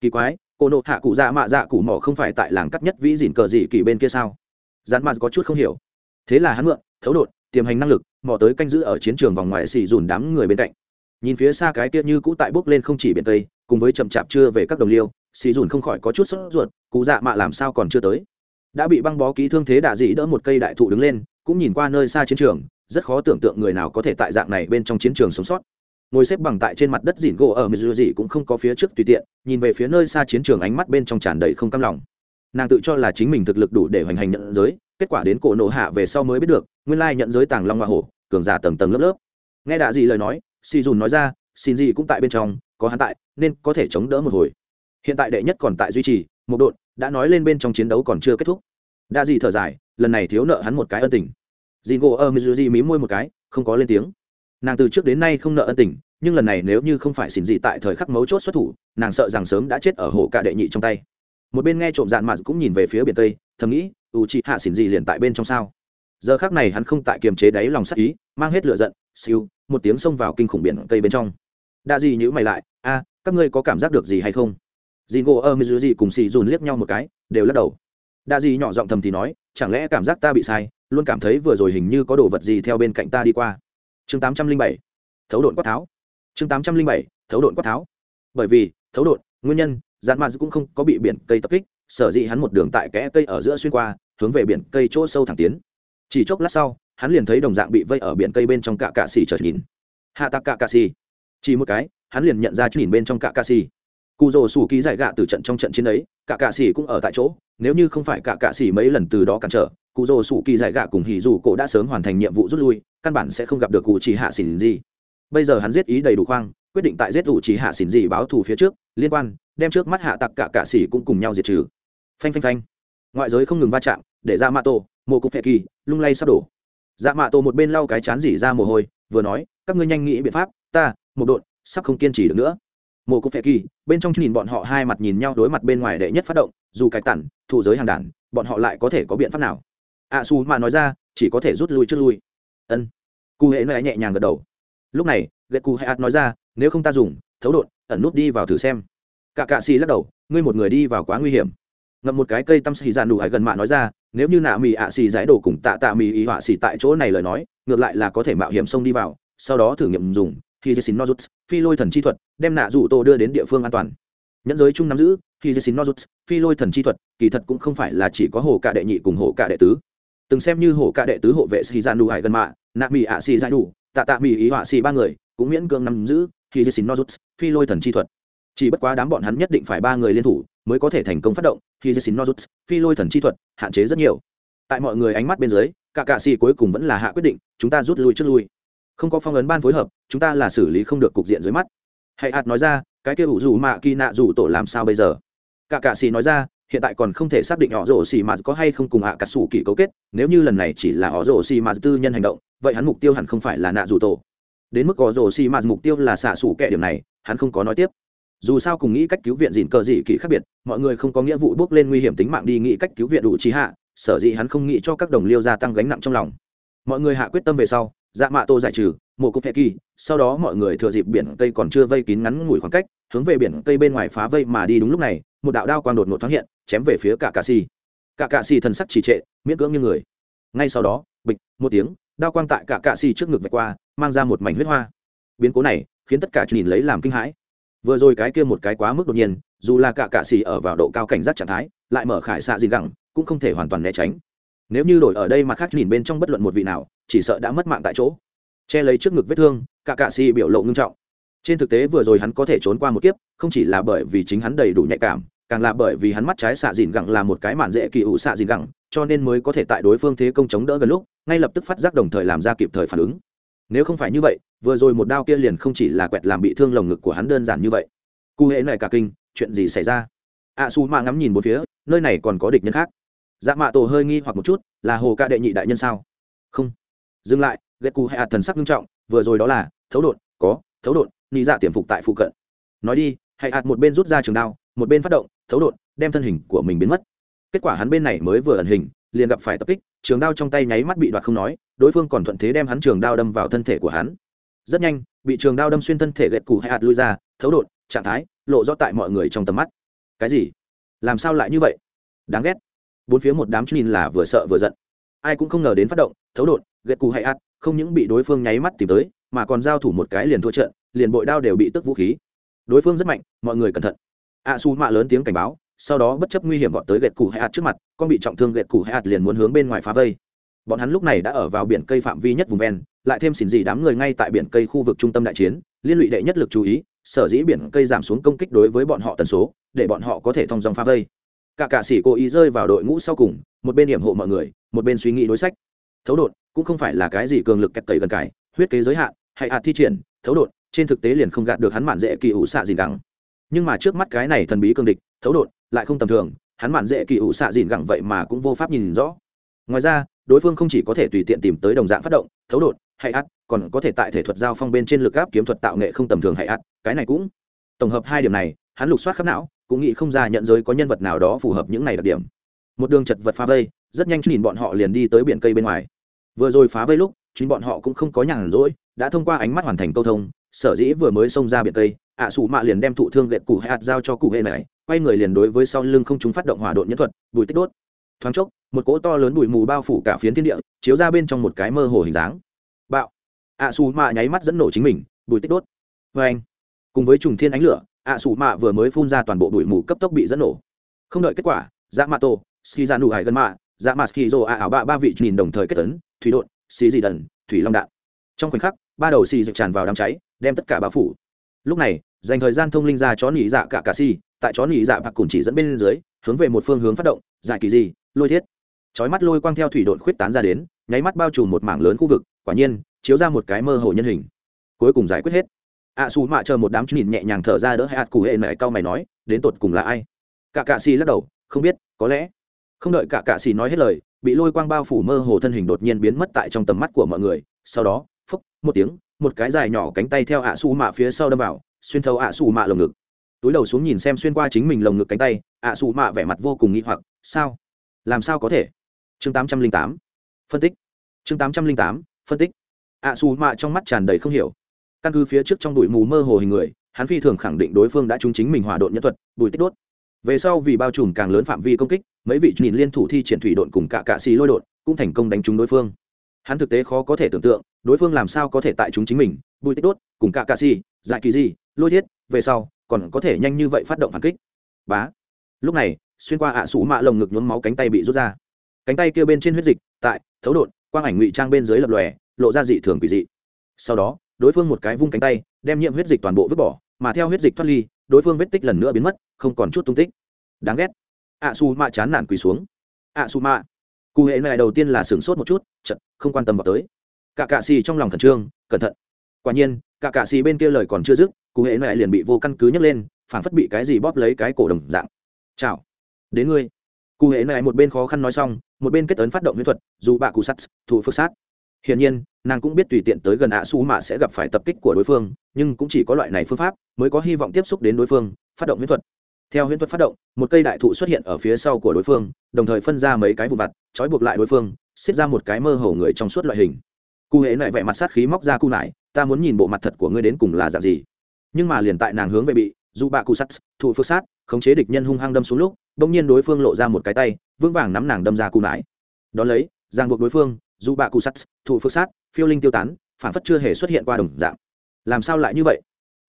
Kỳ quái, cô nộ hạ cụ dạ mạ dạ cụ mỏ không phải tại làng cắt nhất vĩ dìn cờ dị kỳ bên kia sao? Dán mạt có chút không hiểu. Thế là hắn mượn thấu đột, tiềm hành năng lực, mò tới canh giữ ở chiến trường vòng ngoài xì dùn đám người bên cạnh. Nhìn phía xa cái kia như cũ tại bốc lên không chỉ biển tây, cùng với chậm chạp chưa về các đồng liêu, xì dùn không khỏi có chút sốt ruột, cụ dạ mạ làm sao còn chưa tới? Đã bị băng bó ký thương thế đạ dĩ đỡ một cây đại thụ đứng lên, cũng nhìn qua nơi xa chiến trường, rất khó tưởng tượng người nào có thể tại dạng này bên trong chiến trường sống sót. Ngồi xếp bằng tại trên mặt đất dỉn gỗ ở missouri cũng không có phía trước tùy tiện, nhìn về phía nơi xa chiến trường ánh mắt bên trong tràn đầy không cam lòng. Nàng tự cho là chính mình thực lực đủ để hoành hành nhận giới kết quả đến cổ nộ hạ về sau mới biết được, nguyên lai nhận giới tàng long hoa hổ, cường giả tầng tầng lớp lớp. Nghe đạ dị lời nói si dùn nói ra, xin gì cũng tại bên trong, có hắn tại, nên có thể chống đỡ một hồi. Hiện tại đệ nhất còn tại duy trì, một đội đã nói lên bên trong chiến đấu còn chưa kết thúc. Đạ dị thở dài, lần này thiếu nợ hắn một cái ân tình. Dì ngộ ơ mizuji mí môi một cái, không có lên tiếng. Nàng từ trước đến nay không nợ ân tình, nhưng lần này nếu như không phải xin gì tại thời khắc mấu chốt xuất thủ, nàng sợ rằng sớm đã chết ở hồ cả đệ nhị trong tay. Một bên nghe trộm dạn mà cũng nhìn về phía biển tây, thầm nghĩ u chị hạ xỉn gì liền tại bên trong sao? Giờ khác này hắn không tại kiềm chế đáy lòng sắc ý, mang hết lửa giận, siêu, một tiếng xông vào kinh khủng biển cây bên trong. Đa gì nhữ mày lại, a, các ngươi có cảm giác được gì hay không? Dì ngô ơ mizu gì cùng xì dùn liếc nhau một cái, đều lắc đầu. Đa gì nhỏ giọng thầm thì nói, chẳng lẽ cảm giác ta bị sai, luôn cảm thấy vừa rồi hình như có đồ vật gì theo bên cạnh ta đi qua? Chương tám trăm linh bảy, thấu độn quát tháo. Chương tám trăm linh bảy, thấu độn quát tháo. Bởi vì, thấu độn, nguyên nhân dạn ma cũng không có bị biển cây tập kích, sở dĩ hắn một đường tại kẽ cây ở giữa xuyên qua hướng về biển cây chỗ sâu thẳng tiến. Chỉ chốc lát sau, hắn liền thấy đồng dạng bị vây ở biển cây bên trong cạ cạ xì chợt nhìn. Hạ tạc cạ cạ xì. Chỉ một cái, hắn liền nhận ra chút nhìn bên trong cạ cạ xì. Cụ rồ sủ ký giải gạ từ trận trong trận chiến ấy, cạ cạ xì cũng ở tại chỗ, nếu như không phải cạ cạ xì mấy lần từ đó cản trở, cụ rồ sủ kỳ giải gạ cùng hỉ dù cổ đã sớm hoàn thành nhiệm vụ rút lui, căn bản sẽ không gặp được cụ chỉ hạ xỉn gì. Bây giờ hắn giết ý đầy đủ khoang, quyết định tại giết ủ chỉ hạ xỉn gì báo thù phía trước, liên quan, đem trước mắt hạ tặc cả cạ xỉ cũng cùng nhau diệt trừ. Phanh phanh phanh ngoại giới không ngừng va chạm để ra mạ tổ mồ cục hệ kỳ lung lay sắp đổ. Dạ mạ tổ một bên lau cái chán dỉ ra mồ hôi vừa nói các ngươi nhanh nghĩ biện pháp ta một đội sắp không kiên trì được nữa. Mồ cục hệ kỳ bên trong nhìn bọn họ hai mặt nhìn nhau đối mặt bên ngoài đệ nhất phát động dù cái tản thụ giới hàng đản bọn họ lại có thể có biện pháp nào? A à, su mà nói ra chỉ có thể rút lui trước lui. Ân. Cụ hệ nói nhẹ nhàng gật đầu. Lúc này ghét cụ hệ ạt nói ra nếu không ta dùng thấu đột ẩn nút đi vào thử xem. Cả cạ xì lắc đầu ngươi một người đi vào quá nguy hiểm ngậm một cái cây tâm xì giàn đủ hải gần mạ nói ra, nếu như nạ mì ạ xì giải đổ cùng tạ tạ mì ý họa xì tại chỗ này lời nói, ngược lại là có thể mạo hiểm xông đi vào, sau đó thử nghiệm dùng khi xin nozuts, phi lôi thần chi thuật, đem nạ rủ tô đưa đến địa phương an toàn. Nhẫn giới chung nắm giữ khi xin nozuts, phi lôi thần chi thuật, kỳ thật cũng không phải là chỉ có hồ cả đệ nhị cùng hồ cả đệ tứ. Từng xem như hồ cả đệ tứ hộ vệ xì giàn đủ hải gần mạ, nạ mì ạ xì giải đủ tạ tạ mì ý họa xì ba người, cũng miễn cưỡng nắm giữ khi xin nozuts, phi lôi thần chi thuật chỉ bất quá đám bọn hắn nhất định phải ba người liên thủ mới có thể thành công phát động. Khi jessin nozuts phi lôi thần chi thuật, hạn chế rất nhiều. Tại mọi người ánh mắt bên dưới, cả cạ xì cuối cùng vẫn là hạ quyết định, chúng ta rút lui trước lui. Không có phong ấn ban phối hợp, chúng ta là xử lý không được cục diện dưới mắt. Hãy hạt nói ra, cái kia ủ dù mạ kỳ nạ dù tổ làm sao bây giờ? Cả cạ xì nói ra, hiện tại còn không thể xác định họ rổ xì mà có hay không cùng hạ cà sủ kỳ cấu kết, nếu như lần này chỉ là họ rổ xì mà tư nhân hành động, vậy hắn mục tiêu hẳn không phải là nạ dù tổ. Đến mức họ rổ xì mà mục tiêu là xạ sủ kẻ điểm này, hắn không có nói tiếp dù sao cùng nghĩ cách cứu viện dìn cờ dị kỳ khác biệt, mọi người không có nghĩa vụ bước lên nguy hiểm tính mạng đi nghĩ cách cứu viện đủ trí hạ, sở dĩ hắn không nghĩ cho các đồng liêu gia tăng gánh nặng trong lòng. Mọi người hạ quyết tâm về sau dạ mạ tô giải trừ, mộ cục hệ kỳ, sau đó mọi người thừa dịp biển cây còn chưa vây kín ngắn ngủi khoảng cách, hướng về biển cây bên ngoài phá vây mà đi đúng lúc này, một đạo đao quang đột ngột thoáng hiện, chém về phía cả cà xì cả cà xì thần sắc trì trệ, miễn cưỡng như người. Ngay sau đó, bịch, một tiếng, đao quang tại cả cà xì trước ngực vạch qua, mang ra một mảnh huyết hoa. Biến cố này khiến tất cả nhìn lấy làm kinh hãi vừa rồi cái kia một cái quá mức đột nhiên, dù là cả cạ xì ở vào độ cao cảnh giác trạng thái, lại mở khải xạ gì gẳng, cũng không thể hoàn toàn né tránh. Nếu như đổi ở đây mà khác nhìn bên trong bất luận một vị nào, chỉ sợ đã mất mạng tại chỗ. Che lấy trước ngực vết thương, cả cạ xì biểu lộ ngưng trọng. Trên thực tế vừa rồi hắn có thể trốn qua một kiếp, không chỉ là bởi vì chính hắn đầy đủ nhạy cảm, càng là bởi vì hắn mắt trái xạ dìn gẳng là một cái màn dễ kỳ ủ xạ dìn gẳng, cho nên mới có thể tại đối phương thế công chống đỡ gần lúc, ngay lập tức phát giác đồng thời làm ra kịp thời phản ứng. Nếu không phải như vậy vừa rồi một đao kia liền không chỉ là quẹt làm bị thương lồng ngực của hắn đơn giản như vậy. Cụ hệ này cả kinh chuyện gì xảy ra? Ạ à, su mạ ngắm nhìn một phía nơi này còn có địch nhân khác. Dạ mạ tổ hơi nghi hoặc một chút là hồ ca đệ nhị đại nhân sao? Không. Dừng lại ghét cụ hệ hạt thần sắc nghiêm trọng vừa rồi đó là thấu đột có thấu đột ni dạ tiềm phục tại phụ cận. Nói đi hãy hạt một bên rút ra trường đao một bên phát động thấu đột đem thân hình của mình biến mất. Kết quả hắn bên này mới vừa ẩn hình liền gặp phải tập kích trường đao trong tay nháy mắt bị đoạt không nói đối phương còn thuận thế đem hắn trường đao đâm vào thân thể của hắn rất nhanh, bị trường đao đâm xuyên thân thể gậy cụ hay hạt lui ra, thấu đột, trạng thái, lộ rõ tại mọi người trong tầm mắt. Cái gì? Làm sao lại như vậy? Đáng ghét. Bốn phía một đám nhìn là vừa sợ vừa giận. Ai cũng không ngờ đến phát động, thấu đột gậy cụ hay hạt, không những bị đối phương nháy mắt tìm tới, mà còn giao thủ một cái liền thua trận, liền bội đao đều bị tức vũ khí. Đối phương rất mạnh, mọi người cẩn thận. A su mạ lớn tiếng cảnh báo, sau đó bất chấp nguy hiểm vọt tới gậy cụ hay hạt trước mặt, con bị trọng thương gậy cụ hay hạt liền muốn hướng bên ngoài phá vây. Bọn hắn lúc này đã ở vào biển cây phạm vi nhất vùng ven lại thêm xỉn dị đám người ngay tại biển cây khu vực trung tâm đại chiến, liên lụy đệ nhất lực chú ý, sở dĩ biển cây giảm xuống công kích đối với bọn họ tần số, để bọn họ có thể thông dòng phá vây. Cả cạ sĩ cố ý rơi vào đội ngũ sau cùng, một bên điểm hộ mọi người, một bên suy nghĩ đối sách. Thấu đột, cũng không phải là cái gì cường lực kẹt tẩy gần cải huyết kế giới hạn, hay hạt thi triển, thấu đột, trên thực tế liền không gạt được hắn mạn dễ kỳ ủ xạ dìn gẳng. Nhưng mà trước mắt cái này thần bí cường địch, thấu đột, lại không tầm thường, hắn mạn dễ kỳ ủ xạ dìn gẳng vậy mà cũng vô pháp nhìn rõ. Ngoài ra, đối phương không chỉ có thể tùy tiện tìm tới đồng dạng phát động, thấu đột hay ắt, còn có thể tại thể thuật giao phong bên trên lực áp kiếm thuật tạo nghệ không tầm thường hay ắt, cái này cũng tổng hợp hai điểm này, hắn lục soát khắp não, cũng nghĩ không ra nhận giới có nhân vật nào đó phù hợp những này đặc điểm. Một đường chật vật phá vây, rất nhanh nhìn bọn họ liền đi tới biển cây bên ngoài. Vừa rồi phá vây lúc chính bọn họ cũng không có nhàn rỗi, đã thông qua ánh mắt hoàn thành câu thông, sở dĩ vừa mới xông ra biển cây, ạ à sủ mạ liền đem thụ thương gậy cụ hay ạt giao cho cụ hệ này, quay người liền đối với sau lưng không chúng phát động hỏa độn nhân thuật, bùi tích đốt. Thoáng chốc, một cỗ to lớn bụi mù bao phủ cả phiến thiên địa, chiếu ra bên trong một cái mơ hồ hình dáng bạo. Ạ xù mạ nháy mắt dẫn nổ chính mình bụi tích đốt. Vê anh cùng với trùng thiên ánh lửa ạ xù mạ vừa mới phun ra toàn bộ bụi mù cấp tốc bị dẫn nổ. Không đợi kết quả dạ mạ tổ ski ra nụ hải gần mạ dạ mạ ski rô ạ ảo bạ ba vị nhìn đồng thời kết tấn thủy đột xì dị đần thủy long đạn. Trong khoảnh khắc ba đầu xì dịch tràn vào đám cháy đem tất cả bao phủ. Lúc này dành thời gian thông linh ra chó nỉ dạ cả cà xì, tại chó nỉ dạ bạc cùng chỉ dẫn bên dưới hướng về một phương hướng phát động giải kỳ gì lôi thiết. Chói mắt lôi quang theo thủy đột khuyết tán ra đến nháy mắt bao trùm một mảng lớn khu vực, quả nhiên, chiếu ra một cái mơ hồ nhân hình. Cuối cùng giải quyết hết. Ạ xù mạ chờ một đám nhìn nhẹ nhàng thở ra đỡ hay cụ hệ mẹ cao mày nói, đến tột cùng là ai? Cả cạ xì lắc đầu, không biết, có lẽ. Không đợi cả cạ xì nói hết lời, bị lôi quang bao phủ mơ hồ thân hình đột nhiên biến mất tại trong tầm mắt của mọi người. Sau đó phúc một tiếng, một cái dài nhỏ cánh tay theo ạ xù mạ phía sau đâm vào, xuyên thấu ạ xù mạ lồng ngực. Túi đầu xuống nhìn xem xuyên qua chính mình lồng ngực cánh tay ạ xù mạ vẻ mặt vô cùng nghĩ hoặc, sao? Làm sao có thể? Chương tám trăm linh tám phân tích. Chương tám trăm linh tám, phân tích. Ạ xù mạ trong mắt tràn đầy không hiểu. Căn cứ phía trước trong bụi mù mơ hồ hình người, hắn phi thường khẳng định đối phương đã trúng chính mình hỏa độn nhân thuật bùi tích đốt. Về sau vì bao trùm càng lớn phạm vi công kích, mấy vị nhìn liên thủ thi triển thủy độn cùng cả cạ xì lôi độn cũng thành công đánh trúng đối phương. Hắn thực tế khó có thể tưởng tượng, đối phương làm sao có thể tại chúng chính mình bùi tích đốt, cùng cả cạ xì dại kỳ gì, lôi thiết, về sau, còn có thể nhanh như vậy phát động phản kích. Bá. Lúc này, xuyên qua ạ à sủ mạ lồng ngực nhuốm máu cánh tay bị rút ra. Cánh tay kia bên trên huyết dịch tại, thấu đột, quang ảnh ngụy trang bên dưới lập lòe, lộ ra dị thường quỷ dị. Sau đó, đối phương một cái vung cánh tay, đem nhiễm huyết dịch toàn bộ vứt bỏ, mà theo huyết dịch thoát ly, đối phương vết tích lần nữa biến mất, không còn chút tung tích. Đáng ghét. Ạ su mạ chán nản quỳ xuống. Ạ su mạ cụ hệ này đầu tiên là sửng sốt một chút chật không quan tâm vào tới. Cả cạ xì trong lòng khẩn trương, cẩn thận. Quả nhiên cả cạ xì bên kia lời còn chưa dứt cụ hệ này liền bị vô căn cứ nhấc lên, phản phất bị cái gì bóp lấy cái cổ đồng dạng. Chào. Đến ngươi cụ hệ này một bên khó khăn nói xong, một bên kết tấn phát động huyễn thuật, dù bạ cụ sắt, thủ phước sát. Hiển nhiên, nàng cũng biết tùy tiện tới gần ạ su mạ sẽ gặp phải tập kích của đối phương, nhưng cũng chỉ có loại này phương pháp mới có hy vọng tiếp xúc đến đối phương, phát động huyễn thuật. Theo huyễn thuật phát động, một cây đại thụ xuất hiện ở phía sau của đối phương, đồng thời phân ra mấy cái vụ vặt, trói buộc lại đối phương xiết ra một cái mơ hồ người trong suốt loại hình. Cụ hệ lại vẻ mặt sát khí móc ra cụ nải, ta muốn nhìn bộ mặt thật của ngươi đến cùng là dạng gì? Nhưng mà liền tại nàng hướng về bị, dù bạ cụ sắt thụ phước sát, khống chế địch nhân hung hăng đâm xuống lúc bỗng nhiên đối phương lộ ra một cái tay, vững vàng nắm nàng đâm ra cù nải. Đón lấy giang buộc đối phương, dù bạ cụ sắt thụ phước sát, phiêu linh tiêu tán, phản phất chưa hề xuất hiện qua đồng dạng. Làm sao lại như vậy?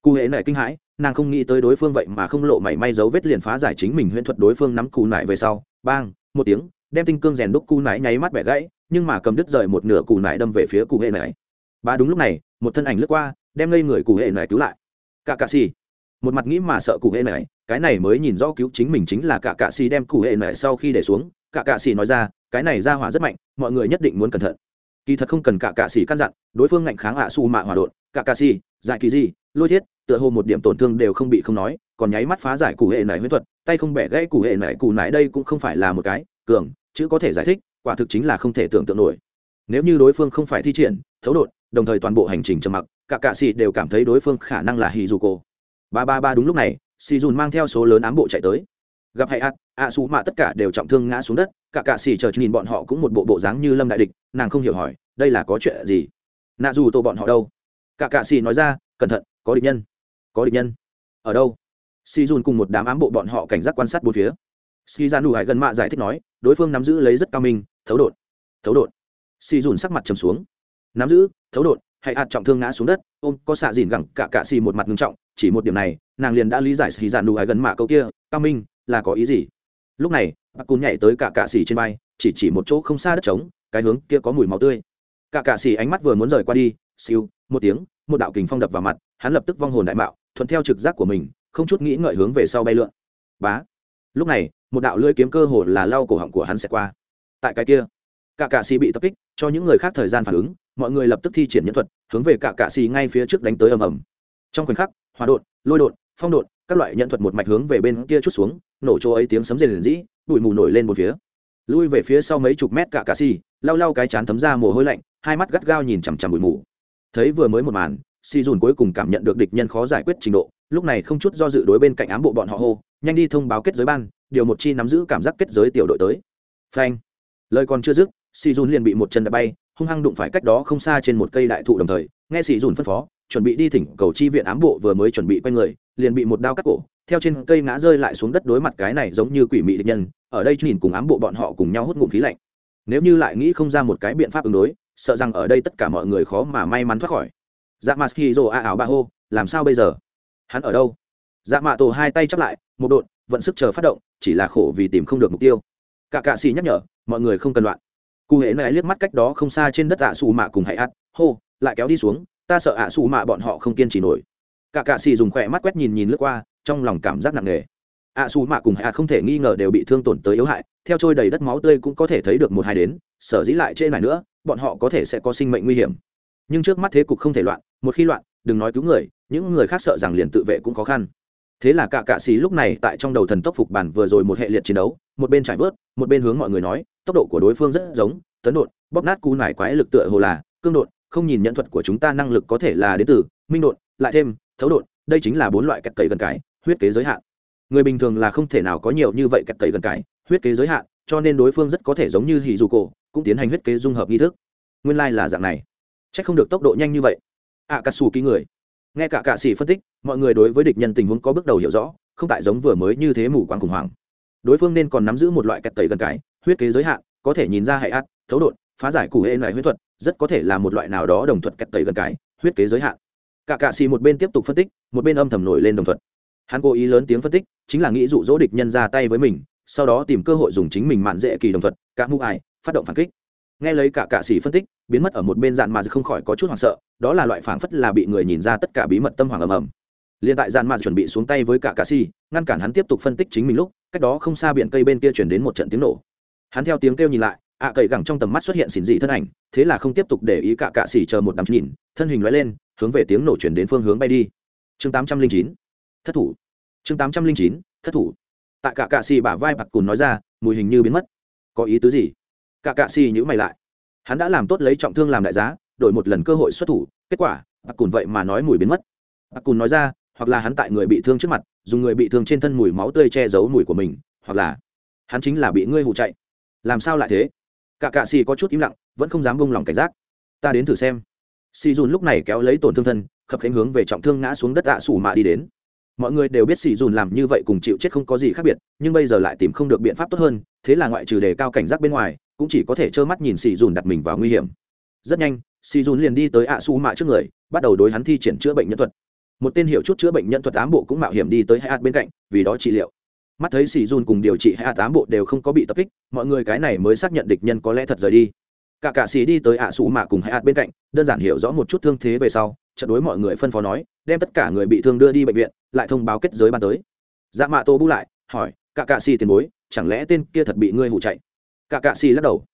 Cụ hệ nảy kinh hãi, nàng không nghĩ tới đối phương vậy mà không lộ mảy may dấu vết liền phá giải chính mình huyễn thuật đối phương nắm cù nải về sau. Bang, một tiếng, đem tinh cương rèn đúc cù nải nháy mắt bẻ gãy, nhưng mà cầm đứt rời một nửa cù nải đâm về phía cụ hệ nải ba đúng lúc này, một thân ảnh lướt qua, đem ngây người cụ hệ nải cứu lại. Cả cà xì một mặt nghĩ mà sợ cụ hệ này, cái này mới nhìn rõ cứu chính mình chính là cả cạ xì đem cụ hệ này sau khi để xuống, cả cạ xì nói ra, cái này ra hỏa rất mạnh, mọi người nhất định muốn cẩn thận. Kỳ thật không cần cả cạ xì căn dặn, đối phương ngạnh kháng ạ su mạ hỏa đột cả cạ xì dại kỳ gì, lôi thiết, tựa hồ một điểm tổn thương đều không bị không nói, còn nháy mắt phá giải cụ hệ này huyết thuật, tay không bẻ gãy cụ hệ mẹ cụ nải đây cũng không phải là một cái, cường, chữ có thể giải thích, quả thực chính là không thể tưởng tượng nổi. Nếu như đối phương không phải thi triển, thấu đột, đồng thời toàn bộ hành trình trầm mặc, cả cạ xì đều cảm thấy đối phương khả năng là hì dù cô ba ba ba đúng lúc này, xì dùn mang theo số lớn ám bộ chạy tới. Gặp hay ạt ạ xù mạ tất cả đều trọng thương ngã xuống đất, cả cạ xì chờ nhìn bọn họ cũng một bộ bộ dáng như lâm đại địch, nàng không hiểu hỏi, đây là có chuyện gì? Nạ dù tô bọn họ đâu? Cả cạ xì nói ra, cẩn thận, có địch nhân. Có địch nhân. Ở đâu? Si dùn cùng một đám ám bộ bọn họ cảnh giác quan sát bốn phía. Si ra dạ nụ hải gần mạ giải thích nói, đối phương nắm giữ lấy rất cao minh, thấu đột. Thấu đột. Si dùn sắc mặt trầm xuống. Nắm giữ, thấu đột, hay ạt trọng thương ngã xuống đất, ôm, có xạ dìn gẳng, cả cạ xì một mặt ngưng trọng chỉ một điểm này nàng liền đã lý giải xì dạn đủ hải gần mạ câu kia cao minh là có ý gì? Lúc này bác cùn nhảy tới cả cạ xì trên bay, chỉ chỉ một chỗ không xa đất trống cái hướng kia có mùi máu tươi. Cả cạ xì ánh mắt vừa muốn rời qua đi siêu một tiếng một đạo kình phong đập vào mặt hắn lập tức vong hồn đại mạo thuận theo trực giác của mình không chút nghĩ ngợi hướng về sau bay lượn. Bá! Lúc này một đạo lưỡi kiếm cơ hồ là lau cổ họng của hắn sẽ qua. Tại cái kia cả cạ xì bị tập kích cho những người khác thời gian phản ứng mọi người lập tức thi triển nhân thuật hướng về cả cạ xì ngay phía trước đánh tới ầm ầm. Trong khoảnh khắc hòa đột, lôi đột, phong đột, các loại nhận thuật một mạch hướng về bên kia chút xuống, nổ chỗ ấy tiếng sấm rền rĩ, bụi mù nổi lên một phía. Lui về phía sau mấy chục mét cả cà xì lau lau cái chán thấm ra mồ hôi lạnh, hai mắt gắt gao nhìn chằm chằm bụi mù. Thấy vừa mới một màn si dùn cuối cùng cảm nhận được địch nhân khó giải quyết trình độ, lúc này không chút do dự đối bên cạnh ám bộ bọn họ hô, nhanh đi thông báo kết giới ban, điều một chi nắm giữ cảm giác kết giới tiểu đội tới. Phanh. Lời còn chưa dứt si dùn liền bị một chân đã bay, hung hăng đụng phải cách đó không xa trên một cây đại thụ đồng thời, nghe si dùn phân phó chuẩn bị đi thỉnh cầu chi viện ám bộ vừa mới chuẩn bị quay người, liền bị một đao cắt cổ, theo trên cây ngã rơi lại xuống đất đối mặt cái này giống như quỷ mị địch nhân, ở đây nhìn cùng ám bộ bọn họ cùng nhau hút ngụm khí lạnh. Nếu như lại nghĩ không ra một cái biện pháp ứng đối, sợ rằng ở đây tất cả mọi người khó mà may mắn thoát khỏi. Dạ mặt khi rồ a ảo ba hô, làm sao bây giờ? Hắn ở đâu? Dạ mạ tổ hai tay chắp lại, một đột vận sức chờ phát động, chỉ là khổ vì tìm không được mục tiêu. Cả cạ xì nhắc nhở, mọi người không cần loạn. Cụ hễ này liếc mắt cách đó không xa trên đất dạ xù mạ cùng hãy ắt, hô, lại kéo đi xuống ta sợ ạ xù mạ bọn họ không kiên trì nổi. Cả cạ xì dùng khỏe mắt quét nhìn nhìn lướt qua, trong lòng cảm giác nặng nề. Ạ xù mạ cùng hạ không thể nghi ngờ đều bị thương tổn tới yếu hại, theo trôi đầy đất máu tươi cũng có thể thấy được một hai đến, sở dĩ lại trên này nữa, bọn họ có thể sẽ có sinh mệnh nguy hiểm. Nhưng trước mắt thế cục không thể loạn, một khi loạn, đừng nói cứu người, những người khác sợ rằng liền tự vệ cũng khó khăn. Thế là cả cạ xì lúc này tại trong đầu thần tốc phục bản vừa rồi một hệ liệt chiến đấu, một bên trải vớt, một bên hướng mọi người nói, tốc độ của đối phương rất giống, tấn đột bóp nát cú nải quái lực tựa hồ là, cương đột không nhìn nhận thuật của chúng ta năng lực có thể là đến từ minh đột lại thêm thấu đột đây chính là bốn loại kẹt cầy gần cái, huyết kế giới hạn. Người bình thường là không thể nào có nhiều như vậy kẹt cầy gần cái, huyết kế giới hạn, cho nên đối phương rất có thể giống như hỉ dù cổ, cũng tiến hành huyết kế dung hợp nghi thức. Nguyên lai、like、là dạng này. C h ắ c không được tốc độ nhanh như vậy. Ạ cà xù ký người. Nghe cả cạ sĩ phân tích, mọi người đối với địch nhân tình huống có bước đầu hiểu rõ, không tại giống vừa mới như thế mù quáng khủng hoảng. Đối phương nên còn nắm giữ một loại kẹt tẩy gần cái, huyết kế giới hạn, có thể nhìn ra hại át thấu đột phá giải cụ hệ loại huyết thuật rất có thể là một loại nào đó đồng thuật kẹt tẩy gần cái, huyết kế giới hạn. Cả cạ xì một bên tiếp tục phân tích, một bên âm thầm nổi lên đồng thuận hắn cố ý lớn tiếng phân tích, chính là nghĩ dụ dỗ địch nhân ra tay với mình, sau đó tìm cơ hội dùng chính mình mạn dễ kỳ đồng thuận cả mũ ải phát động phản kích. Nghe lấy cả cạ xì phân tích, biến mất ở một bên dạn mà không khỏi có chút hoảng sợ, đó là loại phảng phất là bị người nhìn ra tất cả bí mật tâm hoàng ầm ầm. Liền tại dạn mà chuẩn bị xuống tay với cả cạ xì, ngăn cản hắn tiếp tục phân tích chính mình lúc, cách đó không xa biển cây bên kia chuyển đến một trận tiếng nổ. Hắn theo tiếng kêu nhìn lại ạ cậy gẳng trong tầm mắt xuất hiện xỉn dị thân ảnh, thế là không tiếp tục để ý cả cạ xỉ chờ một đám nhìn, thân hình lóe lên, hướng về tiếng nổ chuyển đến phương hướng bay đi. Chương tám trăm linh chín, thất thủ. Chương tám trăm linh chín, thất thủ. Tạ cả cạ xì bả vai bạc cùn nói ra, mùi hình như biến mất. Có ý tứ gì? Cả cạ xì nhữ mày lại. Hắn đã làm tốt lấy trọng thương làm đại giá, đổi một lần cơ hội xuất thủ, kết quả, bạc cùn vậy mà nói mùi biến mất. Bạc cùn nói ra, hoặc là hắn tại người bị thương trước mặt, dùng người bị thương trên thân mùi máu tươi che giấu mùi của mình, hoặc là hắn chính là bị ngươi hụ chạy. Làm sao lại thế? Cả cạ xì có chút im lặng, vẫn không dám bông lòng cảnh giác. Ta đến thử xem. Xì dùn lúc này kéo lấy tổn thương thân, khập khánh hướng về trọng thương ngã xuống đất ạ sủ mạ đi đến. Mọi người đều biết xì dùn làm như vậy cùng chịu chết không có gì khác biệt, nhưng bây giờ lại tìm không được biện pháp tốt hơn, thế là ngoại trừ đề cao cảnh giác bên ngoài, cũng chỉ có thể trơ mắt nhìn xì dùn đặt mình vào nguy hiểm. Rất nhanh, xì dùn liền đi tới ạ sủ mạ trước người, bắt đầu đối hắn thi triển chữa bệnh nhân thuật. Một tên hiệu chút chữa bệnh nhân thuật ám bộ cũng mạo hiểm đi tới hai bên cạnh, vì đó trị liệu mắt thấy xì dùn cùng điều trị hạ tám bộ đều không có bị tập kích, mọi người cái này mới xác nhận địch nhân có lẽ thật rời đi. Cả cạ xì đi tới ạ sủ mạ cùng hai bên cạnh, đơn giản hiểu rõ một chút thương thế về sau trận đối mọi người phân phó nói, đem tất cả người bị thương đưa đi bệnh viện, lại thông báo kết giới ban tới. Dạ mạ tô bú lại, hỏi, cả cạ xì tiền bối, chẳng lẽ tên kia thật bị ngươi hụ chạy? Cả cạ xì lắc đầu.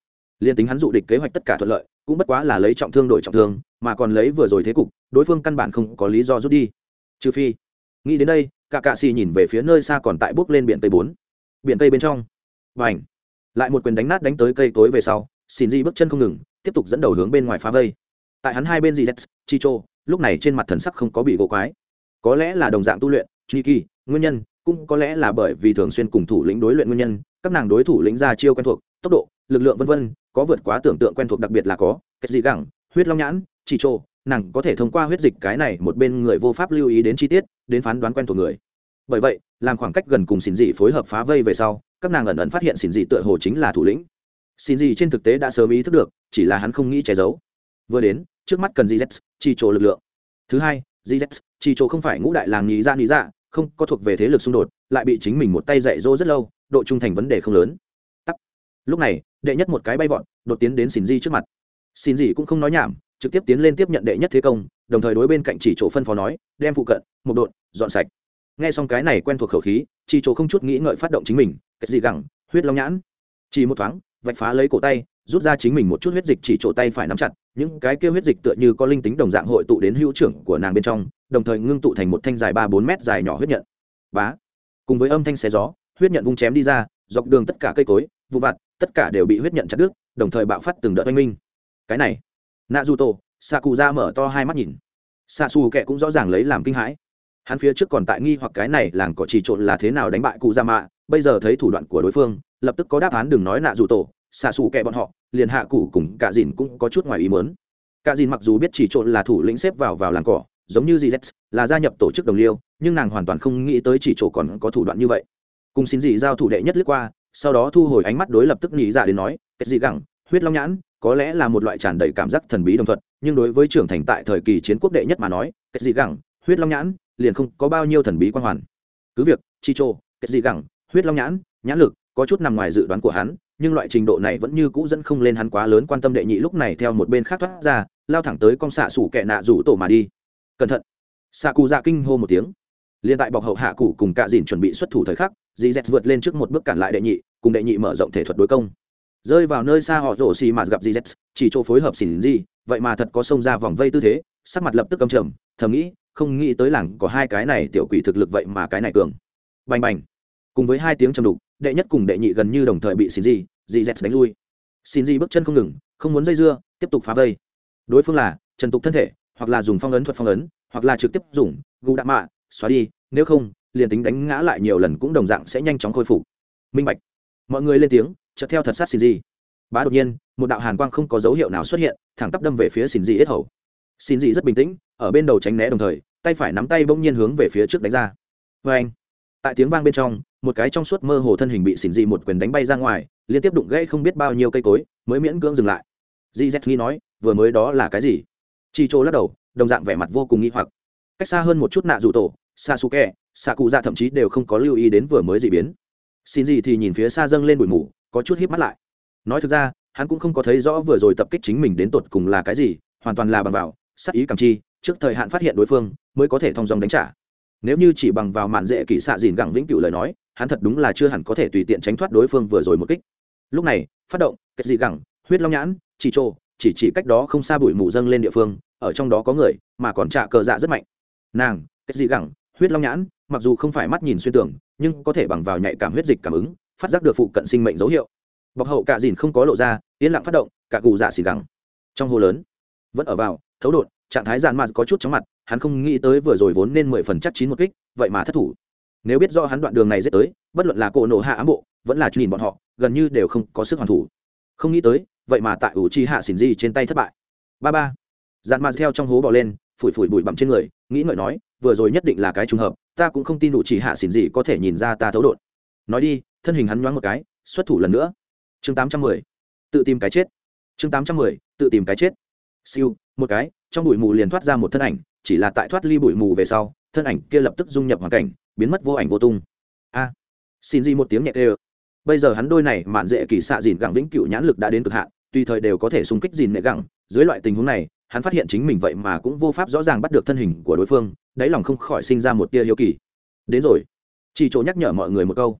Liên tính hắn dụ địch kế hoạch tất cả thuận lợi, cũng bất quá là lấy trọng thương đổi trọng thương, mà còn lấy vừa rồi thế cục, đối phương căn bản không có lý do rút đi. Trừ phi, nghĩ đến đây cả cạ xì nhìn về phía nơi xa còn tại bước lên biển tây bốn. Biển tây bên trong. Và ảnh lại một quyền đánh nát đánh tới cây tối về sau xin di bước chân không ngừng tiếp tục dẫn đầu hướng bên ngoài phá vây. Tại hắn hai bên di z chicho lúc này trên mặt thần sắc không có bị gỗ quái. Có lẽ là đồng dạng tu luyện Niki, nguyên nhân cũng có lẽ là bởi vì thường xuyên cùng thủ lĩnh đối luyện nguyên nhân các nàng đối thủ lĩnh ra chiêu quen thuộc tốc độ lực lượng vân vân có vượt quá tưởng tượng quen thuộc đặc biệt là có cái gì gẳng huyết long nhãn chỉ trô nàng có thể thông qua huyết dịch cái này một bên người vô pháp lưu ý đến chi tiết đến phán đoán quen thuộc người. Bởi vậy, làm khoảng cách gần cùng xin dị phối hợp phá vây về sau, các nàng ẩn ẩn phát hiện xin dị tựa hồ chính là thủ lĩnh. Xin dị trên thực tế đã sớm ý thức được, chỉ là hắn không nghĩ che giấu. Vừa đến, trước mắt cần gz chi trổ lực lượng. Thứ hai gz chi trổ không phải ngũ đại làng nhí ra dạ nhí ra dạ, không có thuộc về thế lực xung đột, lại bị chính mình một tay dạy dỗ rất lâu, độ trung thành vấn đề không lớn. Tắt lúc này, đệ nhất một cái bay vọt, đột tiến đến xin di trước mặt. Xin dị cũng không nói nhảm trực tiếp tiến lên tiếp nhận đệ nhất thế công, đồng thời đối bên cạnh chỉ chỗ phân phó nói, đem phụ cận, một đột dọn sạch. Nghe xong cái này quen thuộc khẩu khí, chỉ chỗ không chút nghĩ ngợi phát động chính mình, cái gì gẳng, huyết long nhãn? Chỉ một thoáng, vạch phá lấy cổ tay, rút ra chính mình một chút huyết dịch chỉ chỗ tay phải nắm chặt, những cái kia huyết dịch tựa như có linh tính đồng dạng hội tụ đến hữu trưởng của nàng bên trong, đồng thời ngưng tụ thành một thanh dài ba bốn mét dài nhỏ huyết nhận. Bá! Cùng với âm thanh xé gió, huyết nhận vung chém đi ra, dọc đường tất cả cây cối, vụ vặt, tất cả đều bị huyết nhận chặt đứt, đồng thời bạo phát từng đợt oanh minh. Cái này nạ Dù tô xạ cụ ra mở to hai mắt nhìn. Xạ xù kệ cũng rõ ràng lấy làm kinh hãi. Hắn phía trước còn tại nghi hoặc cái này làng có chỉ trộn là thế nào đánh bại cụ ra mạ bây giờ thấy thủ đoạn của đối phương, lập tức có đáp án đừng nói nạ dù tổ xạ xù kệ bọn họ, liền hạ cụ cùng cả dìn cũng có chút ngoài ý mớn cả dìn mặc dù biết chỉ trộn là thủ lĩnh xếp vào vào làng cỏ, giống như gz là gia nhập tổ chức đồng liêu, nhưng nàng hoàn toàn không nghĩ tới chỉ chỗ còn có thủ đoạn như vậy. Cùng xin dị giao thủ đệ nhất lướt qua, sau đó thu hồi ánh mắt đối lập tức nghĩ ra dạ đến nói, cái gì gẳng, huyết long nhãn có lẽ là một loại tràn đầy cảm giác thần bí đồng thuận, nhưng đối với trưởng thành tại thời kỳ chiến quốc đệ nhất mà nói, cái gì gẳng, huyết long nhãn, liền không có bao nhiêu thần bí quan hoàn. Cứ việc, chi trô cái gì gẳng, huyết long nhãn nhãn lực có chút nằm ngoài dự đoán của hắn, nhưng loại trình độ này vẫn như cũ dẫn không lên hắn quá lớn quan tâm đệ nhị lúc này theo một bên khác thoát ra, lao thẳng tới con xạ sủ kẹ nạ rủ tổ mà đi. Cẩn thận. Xạ cụ dạ kinh hô một tiếng. Liên tại bọc hậu hạ cụ cùng cạ dìn chuẩn bị xuất thủ thời khắc dì z vượt lên trước một bước cản lại đệ nhị, cùng đệ nhị mở rộng thể thuật đối công rơi vào nơi xa họ rổ xì mà gặp gì z chỉ chỗ phối hợp xỉn gì, vậy mà thật có xông ra vòng vây tư thế, sắc mặt lập tức cầm trầm, thầm nghĩ, không nghĩ tới làng có hai cái này tiểu quỷ thực lực vậy mà cái này cường. Bành bành. Cùng với hai tiếng trầm đục, đệ nhất cùng đệ nhị gần như đồng thời bị xỉn gì gì z đánh lui. Xỉn gì bước chân không ngừng, không muốn dây dưa, tiếp tục phá vây. Đối phương là trần tục thân thể, hoặc là dùng phong ấn thuật phong ấn, hoặc là trực tiếp dùng gù đạ mạ, xóa đi, nếu không, liền tính đánh ngã lại nhiều lần cũng đồng dạng sẽ nhanh chóng khôi phục. Minh bạch. Mọi người lên tiếng chợt theo thật sát xin gì bá đột nhiên, một đạo hàn quang không có dấu hiệu nào xuất hiện, thẳng tắp đâm về phía xin gì ít hầu. Xin gì rất bình tĩnh, ở bên đầu tránh né đồng thời, tay phải nắm tay bỗng nhiên hướng về phía trước đánh ra. Vê anh tại tiếng vang bên trong, một cái trong suốt mơ hồ thân hình bị xỉn dị một quyền đánh bay ra ngoài, liên tiếp đụng gãy không biết bao nhiêu cây cối, mới miễn cưỡng dừng lại. Di z nghi nói, vừa mới đó là cái gì? Chi chô lắc đầu, đồng dạng vẻ mặt vô cùng nghi hoặc. Cách xa hơn một chút nạ dù tổ xa su kẹ xạ cụ ra thậm chí đều không có lưu ý đến vừa mới d ị biến. Xin gì thì nhìn phía xa dâng lên bụi mù có chút híp mắt lại. Nói thực ra, hắn cũng không có thấy rõ vừa rồi tập kích chính mình đến tột cùng là cái gì, hoàn toàn là bằng vào sắc ý cảm chi, trước thời hạn phát hiện đối phương mới có thể thông dòng đánh trả. Nếu như chỉ bằng vào mạn dễ kỹ xạ dìn gẳng vĩnh cửu lời nói, hắn thật đúng là chưa hẳn có thể tùy tiện tránh thoát đối phương vừa rồi một kích. Lúc này, phát động kết dị gẳng, huyết long nhãn, chỉ trô, chỉ chỉ cách đó không xa bụi mù dâng lên địa phương, ở trong đó có người, mà còn trả cờ dạ rất mạnh. Nàng kết dị gẳng, huyết long nhãn, mặc dù không phải mắt nhìn xuyên tưởng nhưng có thể bằng vào nhạy cảm huyết dịch cảm ứng phát giác được phụ cận sinh mệnh dấu hiệu. Bọc hậu cạ dìn không có lộ ra, yên lặng phát động cả cụ dạ xì gắng trong hồ lớn, vẫn ở vào, thấu đột, trạng thái dàn mạt có chút chóng mặt, hắn không nghĩ tới vừa rồi vốn nên mười phần chắc chín một kích, vậy mà thất thủ. Nếu biết do hắn đoạn đường này dễ tới, bất luận là cổ nổ hạ ám bộ, vẫn là nhìn bọn họ, gần như đều không có sức hoàn thủ. Không nghĩ tới, vậy mà tại ủ chi hạ xỉn di trên tay thất bại. Ba ba. Dàn mạt theo trong hố bỏ lên, phủi phủi bụi bặm trên người, nghĩ ngợi nói, vừa rồi nhất định là cái trùng hợp, ta cũng không tin ủ chỉ hạ xỉn gì có thể nhìn ra ta thấu đột. Nói đi thân hình hắn nhoáng một cái, xuất thủ lần nữa. Chương tám trăm mười. Tự tìm cái chết. Chương tám trăm mười, tự tìm cái chết. Siêu, một cái, trong bụi mù liền thoát ra một thân ảnh, chỉ là tại thoát ly bụi mù về sau, thân ảnh kia lập tức dung nhập hoàn cảnh, biến mất vô ảnh vô tung. A, xin gì một tiếng nhẹ ê bây giờ hắn đôi này mạn dễ kỳ xạ dìn gẳng vĩnh cựu nhãn lực đã đến cực hạn, tùy thời đều có thể xung kích dìn nệ gẳng. Dưới loại tình huống này, hắn phát hiện chính mình vậy mà cũng vô pháp rõ ràng bắt được thân hình của đối phương, đáy lòng không khỏi sinh ra một tia hiếu kỳ. Đến rồi. Chỉ chỗ nhắc nhở mọi người một câu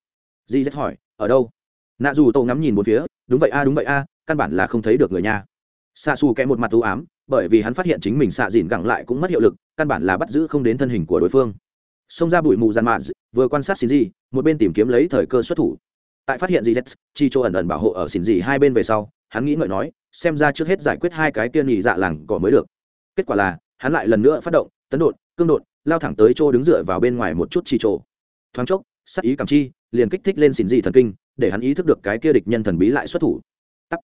di z hỏi, ở đâu? Nạ dù tô ngắm nhìn một phía, đúng vậy a, đúng vậy a, căn bản là không thấy được người nha. Xa xù kẽ một mặt ưu ám, bởi vì hắn phát hiện chính mình xạ dìn gẳng lại cũng mất hiệu lực, căn bản là bắt giữ không đến thân hình của đối phương. Xông ra bụi mù giàn mạ vừa quan sát xin gì một bên tìm kiếm lấy thời cơ xuất thủ. Tại phát hiện gì z, chi chỗ ẩn ẩn bảo hộ ở xin gì hai bên về sau, hắn nghĩ ngợi nói, xem ra trước hết giải quyết hai cái tiên nhị dạ làng cỏ mới được. Kết quả là, hắn lại lần nữa phát động, tấn đột, cương đột, lao thẳng tới chỗ đứng dựa vào bên ngoài một chút chi chỗ thoáng chốc sắc ý cảm chi, liền kích thích lên xin dị thần kinh, để hắn ý thức được cái kia địch nhân thần bí lại xuất thủ. Tắt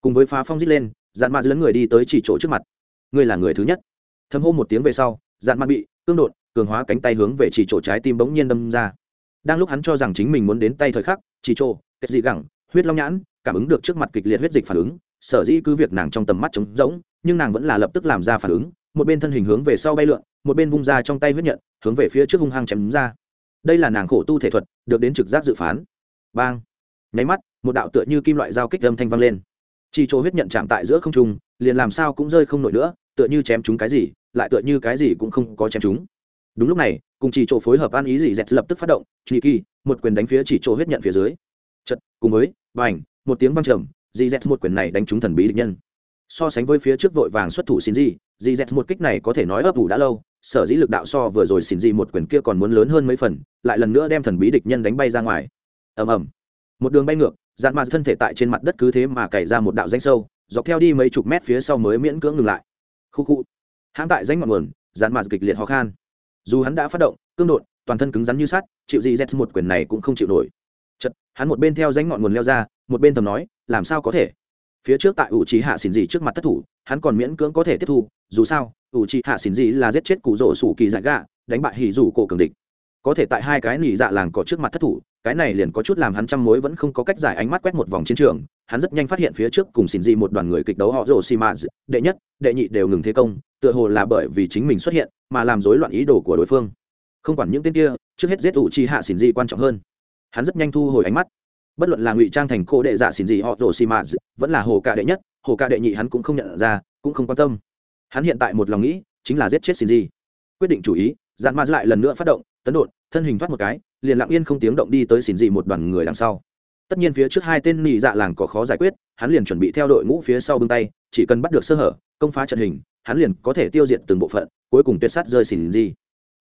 cùng với phá phong dít lên dạn ma lấn người đi tới chỉ chỗ trước mặt. Ngươi là người thứ nhất. Thâm hô một tiếng về sau dạn ma bị cương đột, cường hóa cánh tay hướng về chỉ chỗ trái tim bỗng nhiên đâm ra. Đang lúc hắn cho rằng chính mình muốn đến tay thời khắc, chỉ chỗ kết dị gẳng, huyết long nhãn, cảm ứng được trước mặt kịch liệt huyết dịch phản ứng, sở dĩ cứ việc nàng trong tầm mắt trống rỗng, nhưng nàng vẫn là lập tức làm ra phản ứng, một bên thân hình hướng về sau bay lượn, một bên vung ra trong tay huyết nhận, hướng về phía trước hung hăng chém ra đây là nàng khổ tu thể thuật, được đến trực giác dự phán. Bang. Nháy mắt, một đạo tựa như kim loại dao kích âm thanh vang lên. Chi chỗ huyết nhận chạm tại giữa không trung, liền làm sao cũng rơi không nổi nữa, tựa như chém chúng cái gì, lại tựa như cái gì cũng không có chém chúng. Đúng lúc này, cùng chỉ chỗ phối hợp an ý gì dẹt lập tức phát động truy kỳ, một quyền đánh phía chỉ chỗ huyết nhận phía dưới. Chật, cùng với, bành, một tiếng vang trầm dì dẹt một quyền này đánh trúng thần bí địch nhân. So sánh với phía trước vội vàng xuất thủ xin gì dì dẹt một kích này có thể nói ấp ủ đã lâu sở dĩ lực đạo so vừa rồi xin gì một quyền kia còn muốn lớn hơn mấy phần, lại lần nữa đem thần bí địch nhân đánh bay ra ngoài. Ầm ầm. Một đường bay ngược dạn mạt thân thể tại trên mặt đất cứ thế mà cày ra một đạo danh sâu, dọc theo đi mấy chục mét phía sau mới miễn cưỡng ngừng lại. Khu khu. Hãm tại danh ngọn nguồn dạn mạt kịch liệt ho khan. Dù hắn đã phát động, cương đột toàn thân cứng rắn như sắt, chịu gì z một quyền này cũng không chịu nổi. Chật, hắn một bên theo danh ngọn nguồn leo ra, một bên thầm nói, làm sao có thể? Phía trước tại ủ trí hạ xỉn gì trước mặt thất thủ, hắn còn miễn cưỡng có thể tiếp thu, dù sao ủ trí hạ xỉn gì là giết chết cụ rỗ sủ kỳ dại gạ, đánh bại hỉ rủ cổ cường địch. Có thể tại hai cái nỉ dạ làng cỏ trước mặt thất thủ, cái này liền có chút làm hắn trăm mối vẫn không có cách giải ánh mắt quét một vòng chiến trường. Hắn rất nhanh phát hiện phía trước cùng xỉn gì một đoàn người kịch đấu họ rồ xì mã đệ nhất, đệ nhị đều ngừng thế công, tựa hồ là bởi vì chính mình xuất hiện mà làm rối loạn ý đồ của đối phương. Không quản những tên kia, trước hết giết ủ chi hạ xỉn gì quan trọng hơn. Hắn rất nhanh thu hồi ánh mắt bất luận là ngụy trang thành cô đệ dạ xỉn gì họ rồ xì mạt vẫn là hồ ca đệ nhất, hồ ca đệ nhị hắn cũng không nhận ra, cũng không quan tâm. Hắn hiện tại một lòng nghĩ, chính là giết chết xỉn gì. Quyết định chủ ý dạn ma lại lần nữa phát động, tấn đột, thân hình thoát một cái, liền lặng yên không tiếng động đi tới xỉn gì một đoàn người đằng sau. Tất nhiên phía trước hai tên nị dạ làng có khó giải quyết, hắn liền chuẩn bị theo đội ngũ phía sau bưng tay, chỉ cần bắt được sơ hở, công phá trận hình, hắn liền có thể tiêu diệt từng bộ phận, cuối cùng tuyệt sát rơi xỉn gì.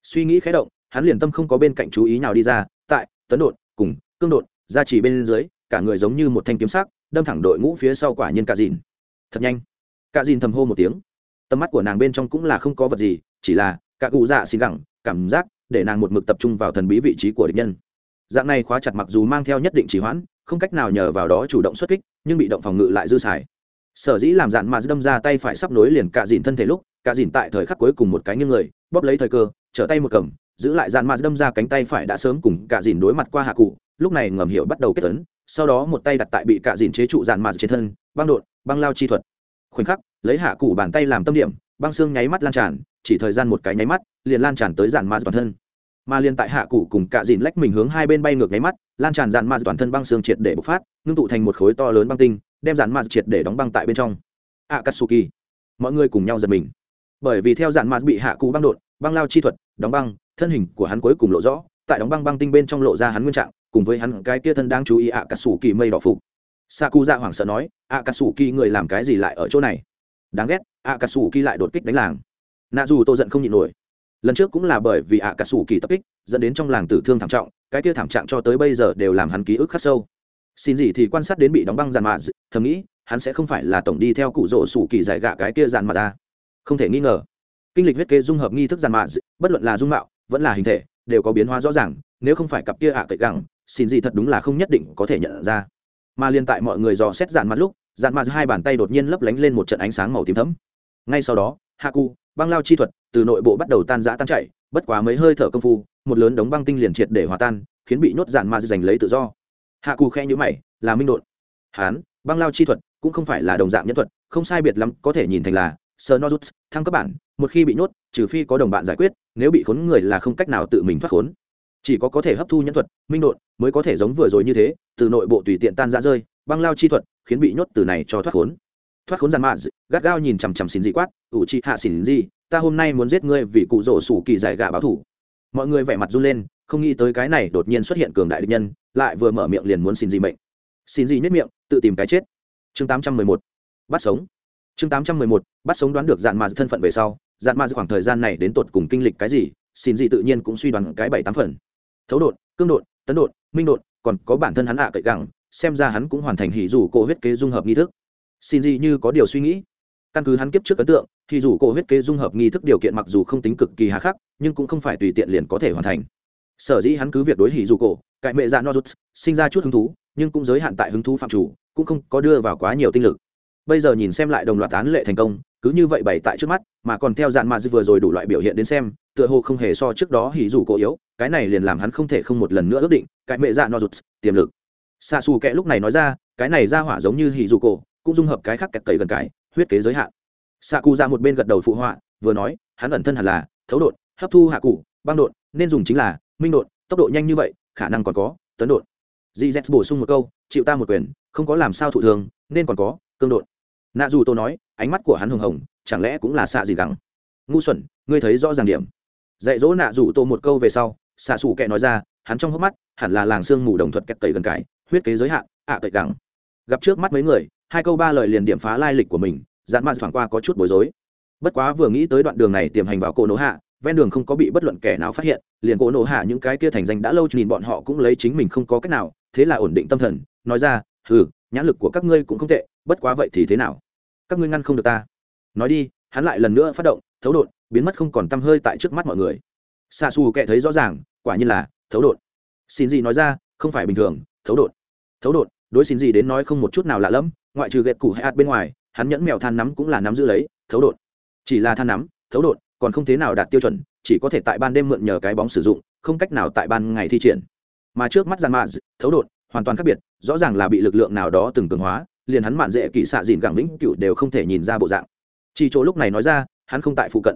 suy nghĩ khé động, hắn liền tâm không có bên cạnh chú ý nào đi ra, tại, tấn đột, cùng, cương đột ra chỉ bên dưới, cả người giống như một thanh kiếm sắc, đâm thẳng đội ngũ phía sau quả nhiên cả dìn. Thật nhanh. Cả dìn thầm hô một tiếng. Tầm mắt của nàng bên trong cũng là không có vật gì, chỉ là, cả cụ dạ xin gẳng, cảm giác để nàng một mực tập trung vào thần bí vị trí của địch nhân. Dạng này khóa chặt mặc dù mang theo nhất định trì hoãn, không cách nào nhờ vào đó chủ động xuất kích, nhưng bị động phòng ngự lại dư xài. Sở dĩ làm dạn mà đâm ra tay phải sắp nối liền cả dìn thân thể lúc, cả dìn tại thời khắc cuối cùng một cái nghiêng người, bóp lấy thời cơ, trở tay một cầm giữ lại dàn ma đâm ra cánh tay phải đã sớm cùng cạ dìn đối mặt qua hạ cụ, lúc này ngầm hiểu bắt đầu kết tấn sau đó một tay đặt tại bị cạ dìn chế trụ dàn ma trên thân, băng đột băng lao chi thuật. Khoảnh khắc, lấy hạ cụ bàn tay làm tâm điểm, băng xương nháy mắt lan tràn, chỉ thời gian một cái nháy mắt, liền lan tràn tới dàn ma toàn thân. Mà liền tại hạ cụ cùng cạ dìn lách mình hướng hai bên bay ngược nháy mắt, lan tràn dàn ma toàn thân băng xương triệt để bộc phát, ngưng tụ thành một khối to lớn băng tinh, đem dàn ma triệt để đóng băng tại bên trong. Akatsuki. Mọi người cùng nhau giật mình. Bởi vì theo dàn ma bị hạ cụ băng đột băng lao chi thuật, đóng băng thân hình của hắn cuối cùng lộ rõ, tại đóng băng băng tinh bên trong lộ ra hắn nguyên trạng, cùng với hắn cái kia thân đang chú ý hạ cà sủ kỳ mây đỏ phục. Saku dạ hoảng sợ nói hạ cà sủ kỳ người làm cái gì lại ở chỗ này? Đáng ghét hạ cà sủ kỳ lại đột kích đánh làng. Nạ dù tô giận không nhịn nổi. Lần trước cũng là bởi vì ạ cà sủ kỳ tập kích, dẫn đến trong làng tử thương thảm trọng, cái kia thảm trạng cho tới bây giờ đều làm hắn ký ức khắc sâu. Xin gì thì quan sát đến bị đóng băng dàn mạ thầm nghĩ, hắn sẽ không phải là tổng đi theo cụ rỗ sủ kỳ giải gạ cái kia dàn mạ ra. Không thể nghi ngờ. Kinh lịch huyết kế dung hợp nghi thức dàn mạ bất luận là dung mạo vẫn là hình thể, đều có biến hóa rõ ràng, nếu không phải cặp kia ạ à cậy gẳng, xin gì thật đúng là không nhất định có thể nhận ra. Mà liên tại mọi người dò xét dàn mặt lúc dàn mặt hai bàn tay đột nhiên lấp lánh lên một trận ánh sáng màu tím thấm ngay sau đó, hạ cụ, băng lao chi thuật, từ nội bộ bắt đầu tan rã tan chảy, bất quá mấy hơi thở công phu, một lớn đống băng tinh liền triệt để hòa tan, khiến bị nhốt dàn ma giành lấy tự do. Hạ cụ khe nhữ mày, là minh đột hán, băng lao chi thuật cũng không phải là đồng dạng nhân thuật, không sai biệt lắm, có thể nhìn thành là sơ nozuts, thăng cấp bản, một khi bị nhốt, trừ phi có đồng bạn giải quyết, nếu bị khốn người là không cách nào tự mình thoát khốn. Chỉ có có thể hấp thu nhân thuật, minh đột mới có thể giống vừa rồi như thế, từ nội bộ tùy tiện tan ra rơi, băng lao chi thuật, khiến bị nhốt từ này cho thoát khốn. Thoát khốn giàn mạ gắt gao nhìn chằm chằm xin dị quát, ủ chị hạ xin dị. ta hôm nay muốn giết ngươi vì cụ rổ sủ kỳ giải gà báo thủ. Mọi người vẻ mặt run lên, không nghĩ tới cái này đột nhiên xuất hiện cường đại địch nhân, lại vừa mở miệng liền muốn xin dị mệnh. Xin dị nhất miệng, tự tìm cái chết. Chương tám trăm mười một. Bắt sống chương tám trăm mười một, bắt sống đoán được dạn mà thân phận về sau dạn mà khoảng thời gian này đến tột cùng kinh lịch cái gì, xin gì tự nhiên cũng suy đoán cái bảy tám phần. Thấu đột, cương đột, tấn đột, minh đột, còn có bản thân hắn ạ cậy gẳng, xem ra hắn cũng hoàn thành hỉ dù cổ huyết kế dung hợp nghi thức. Xin gì như có điều suy nghĩ. Căn cứ hắn kiếp trước ấn tượng thì dù cổ huyết kế dung hợp nghi thức điều kiện mặc dù không tính cực kỳ hà khắc, nhưng cũng không phải tùy tiện liền có thể hoàn thành. Sở dĩ hắn cứ việc đối hỉ dù cổ, cải mẹ dạ no rút sinh ra chút hứng thú, nhưng cũng giới hạn tại hứng thú phạm chủ, cũng không có đưa vào quá nhiều tinh lực bây giờ nhìn xem lại đồng loạt án lệ thành công, cứ như vậy bày tại trước mắt, mà còn theo dạn mà vừa rồi đủ loại biểu hiện đến xem, tựa hồ không hề so trước đó hỉ dù cổ yếu, cái này liền làm hắn không thể không một lần nữa ước định, cái mẹ dạ no rụt tiềm lực. Xa xù kẽ lúc này nói ra, cái này ra hỏa giống như hỉ dù cổ, cũng dung hợp cái khác kẹt cầy gần cái, huyết kế giới hạn. Xạ cụ ra một bên gật đầu phụ họa, vừa nói, hắn ẩn thân hẳn là, thấu đột, hấp thu hạ cụ, băng đột, nên dùng chính là, minh đột, tốc độ nhanh như vậy, khả năng còn có, tấn đột. Gz bổ sung một câu, chịu ta một quyền, không có làm sao thụ thường, nên còn có, cương đột nạ dù tôi nói, ánh mắt của hắn hồng hồng, chẳng lẽ cũng là xạ gì gắng? Ngu xuẩn, ngươi thấy rõ ràng điểm. Dạy dỗ nạ dù tô một câu về sau, xạ xù kệ nói ra, hắn trong hốc mắt, hẳn là làng sương mù đồng thuật kẹt cậy gần cái huyết kế giới hạn, ạ à cậy gắng. Gặp trước mắt mấy người, hai câu ba lời liền điểm phá lai lịch của mình, dạn mạn thoảng qua có chút bối rối. Bất quá vừa nghĩ tới đoạn đường này tiềm hành vào cổ nổ hạ, ven đường không có bị bất luận kẻ nào phát hiện, liền cổ nổ hạ những cái kia thành danh đã lâu, nhìn bọn họ cũng lấy chính mình không có cách nào, thế là ổn định tâm thần, nói ra ừ nhãn lực của các ngươi cũng không tệ, bất quá vậy thì thế nào? Các ngươi ngăn không được ta. Nói đi, hắn lại lần nữa phát động, thấu đột, biến mất không còn tăm hơi tại trước mắt mọi người. Xa xù kệ thấy rõ ràng, quả nhiên là, thấu đột. Xin gì nói ra, không phải bình thường, thấu đột. Thấu đột, đối xin gì đến nói không một chút nào lạ lẫm, ngoại trừ ghẹt củ hay ạt bên ngoài, hắn nhẫn mèo than nắm cũng là nắm giữ lấy, thấu đột. Chỉ là than nắm, thấu đột, còn không thế nào đạt tiêu chuẩn, chỉ có thể tại ban đêm mượn nhờ cái bóng sử dụng, không cách nào tại ban ngày thi triển. Mà trước mắt gian mạ thấu đột hoàn toàn khác biệt, rõ ràng là bị lực lượng nào đó từng cường hóa, liền hắn mạn dễ kỳ xạ dìn gẳng vĩnh cựu đều không thể nhìn ra bộ dạng. Chỉ chỗ lúc này nói ra, hắn không tại phụ cận.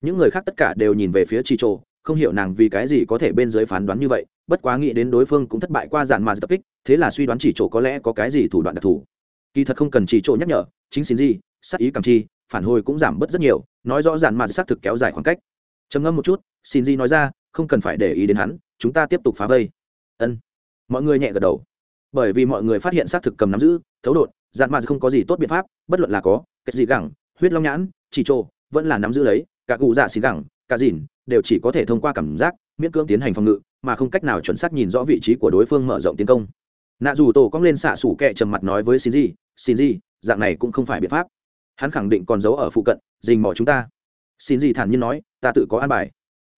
Những người khác tất cả đều nhìn về phía chỉ chỗ không hiểu nàng vì cái gì có thể bên dưới phán đoán như vậy, bất quá nghĩ đến đối phương cũng thất bại qua dàn mà tập kích, thế là suy đoán chỉ chỗ có lẽ có cái gì thủ đoạn đặc thù. Kỳ thật không cần chỉ chỗ nhắc nhở, chính xin gì sắc ý cảm chi, phản hồi cũng giảm bớt rất nhiều, nói rõ dạn mà xác thực kéo dài khoảng cách. Trầm ngâm một chút, xin gì nói ra, không cần phải để ý đến hắn, chúng ta tiếp tục phá vây. Ân mọi người nhẹ gật đầu. Bởi vì mọi người phát hiện xác thực cầm nắm giữ, thấu đột dạn mà không có gì tốt biện pháp, bất luận là có, cái gì gẳng, huyết long nhãn, chỉ trộ vẫn là nắm giữ lấy, cả cụ dạ xì gẳng, cả dìn, đều chỉ có thể thông qua cảm giác, miễn cưỡng tiến hành phòng ngự, mà không cách nào chuẩn xác nhìn rõ vị trí của đối phương mở rộng tiến công. Nạ dù tổ cong lên xạ sủ kẹ trầm mặt nói với xin gì xin gì dạng này cũng không phải biện pháp. Hắn khẳng định còn giấu ở phụ cận, dình mỏ chúng ta. Xin gì thản nhiên nói, ta tự có an bài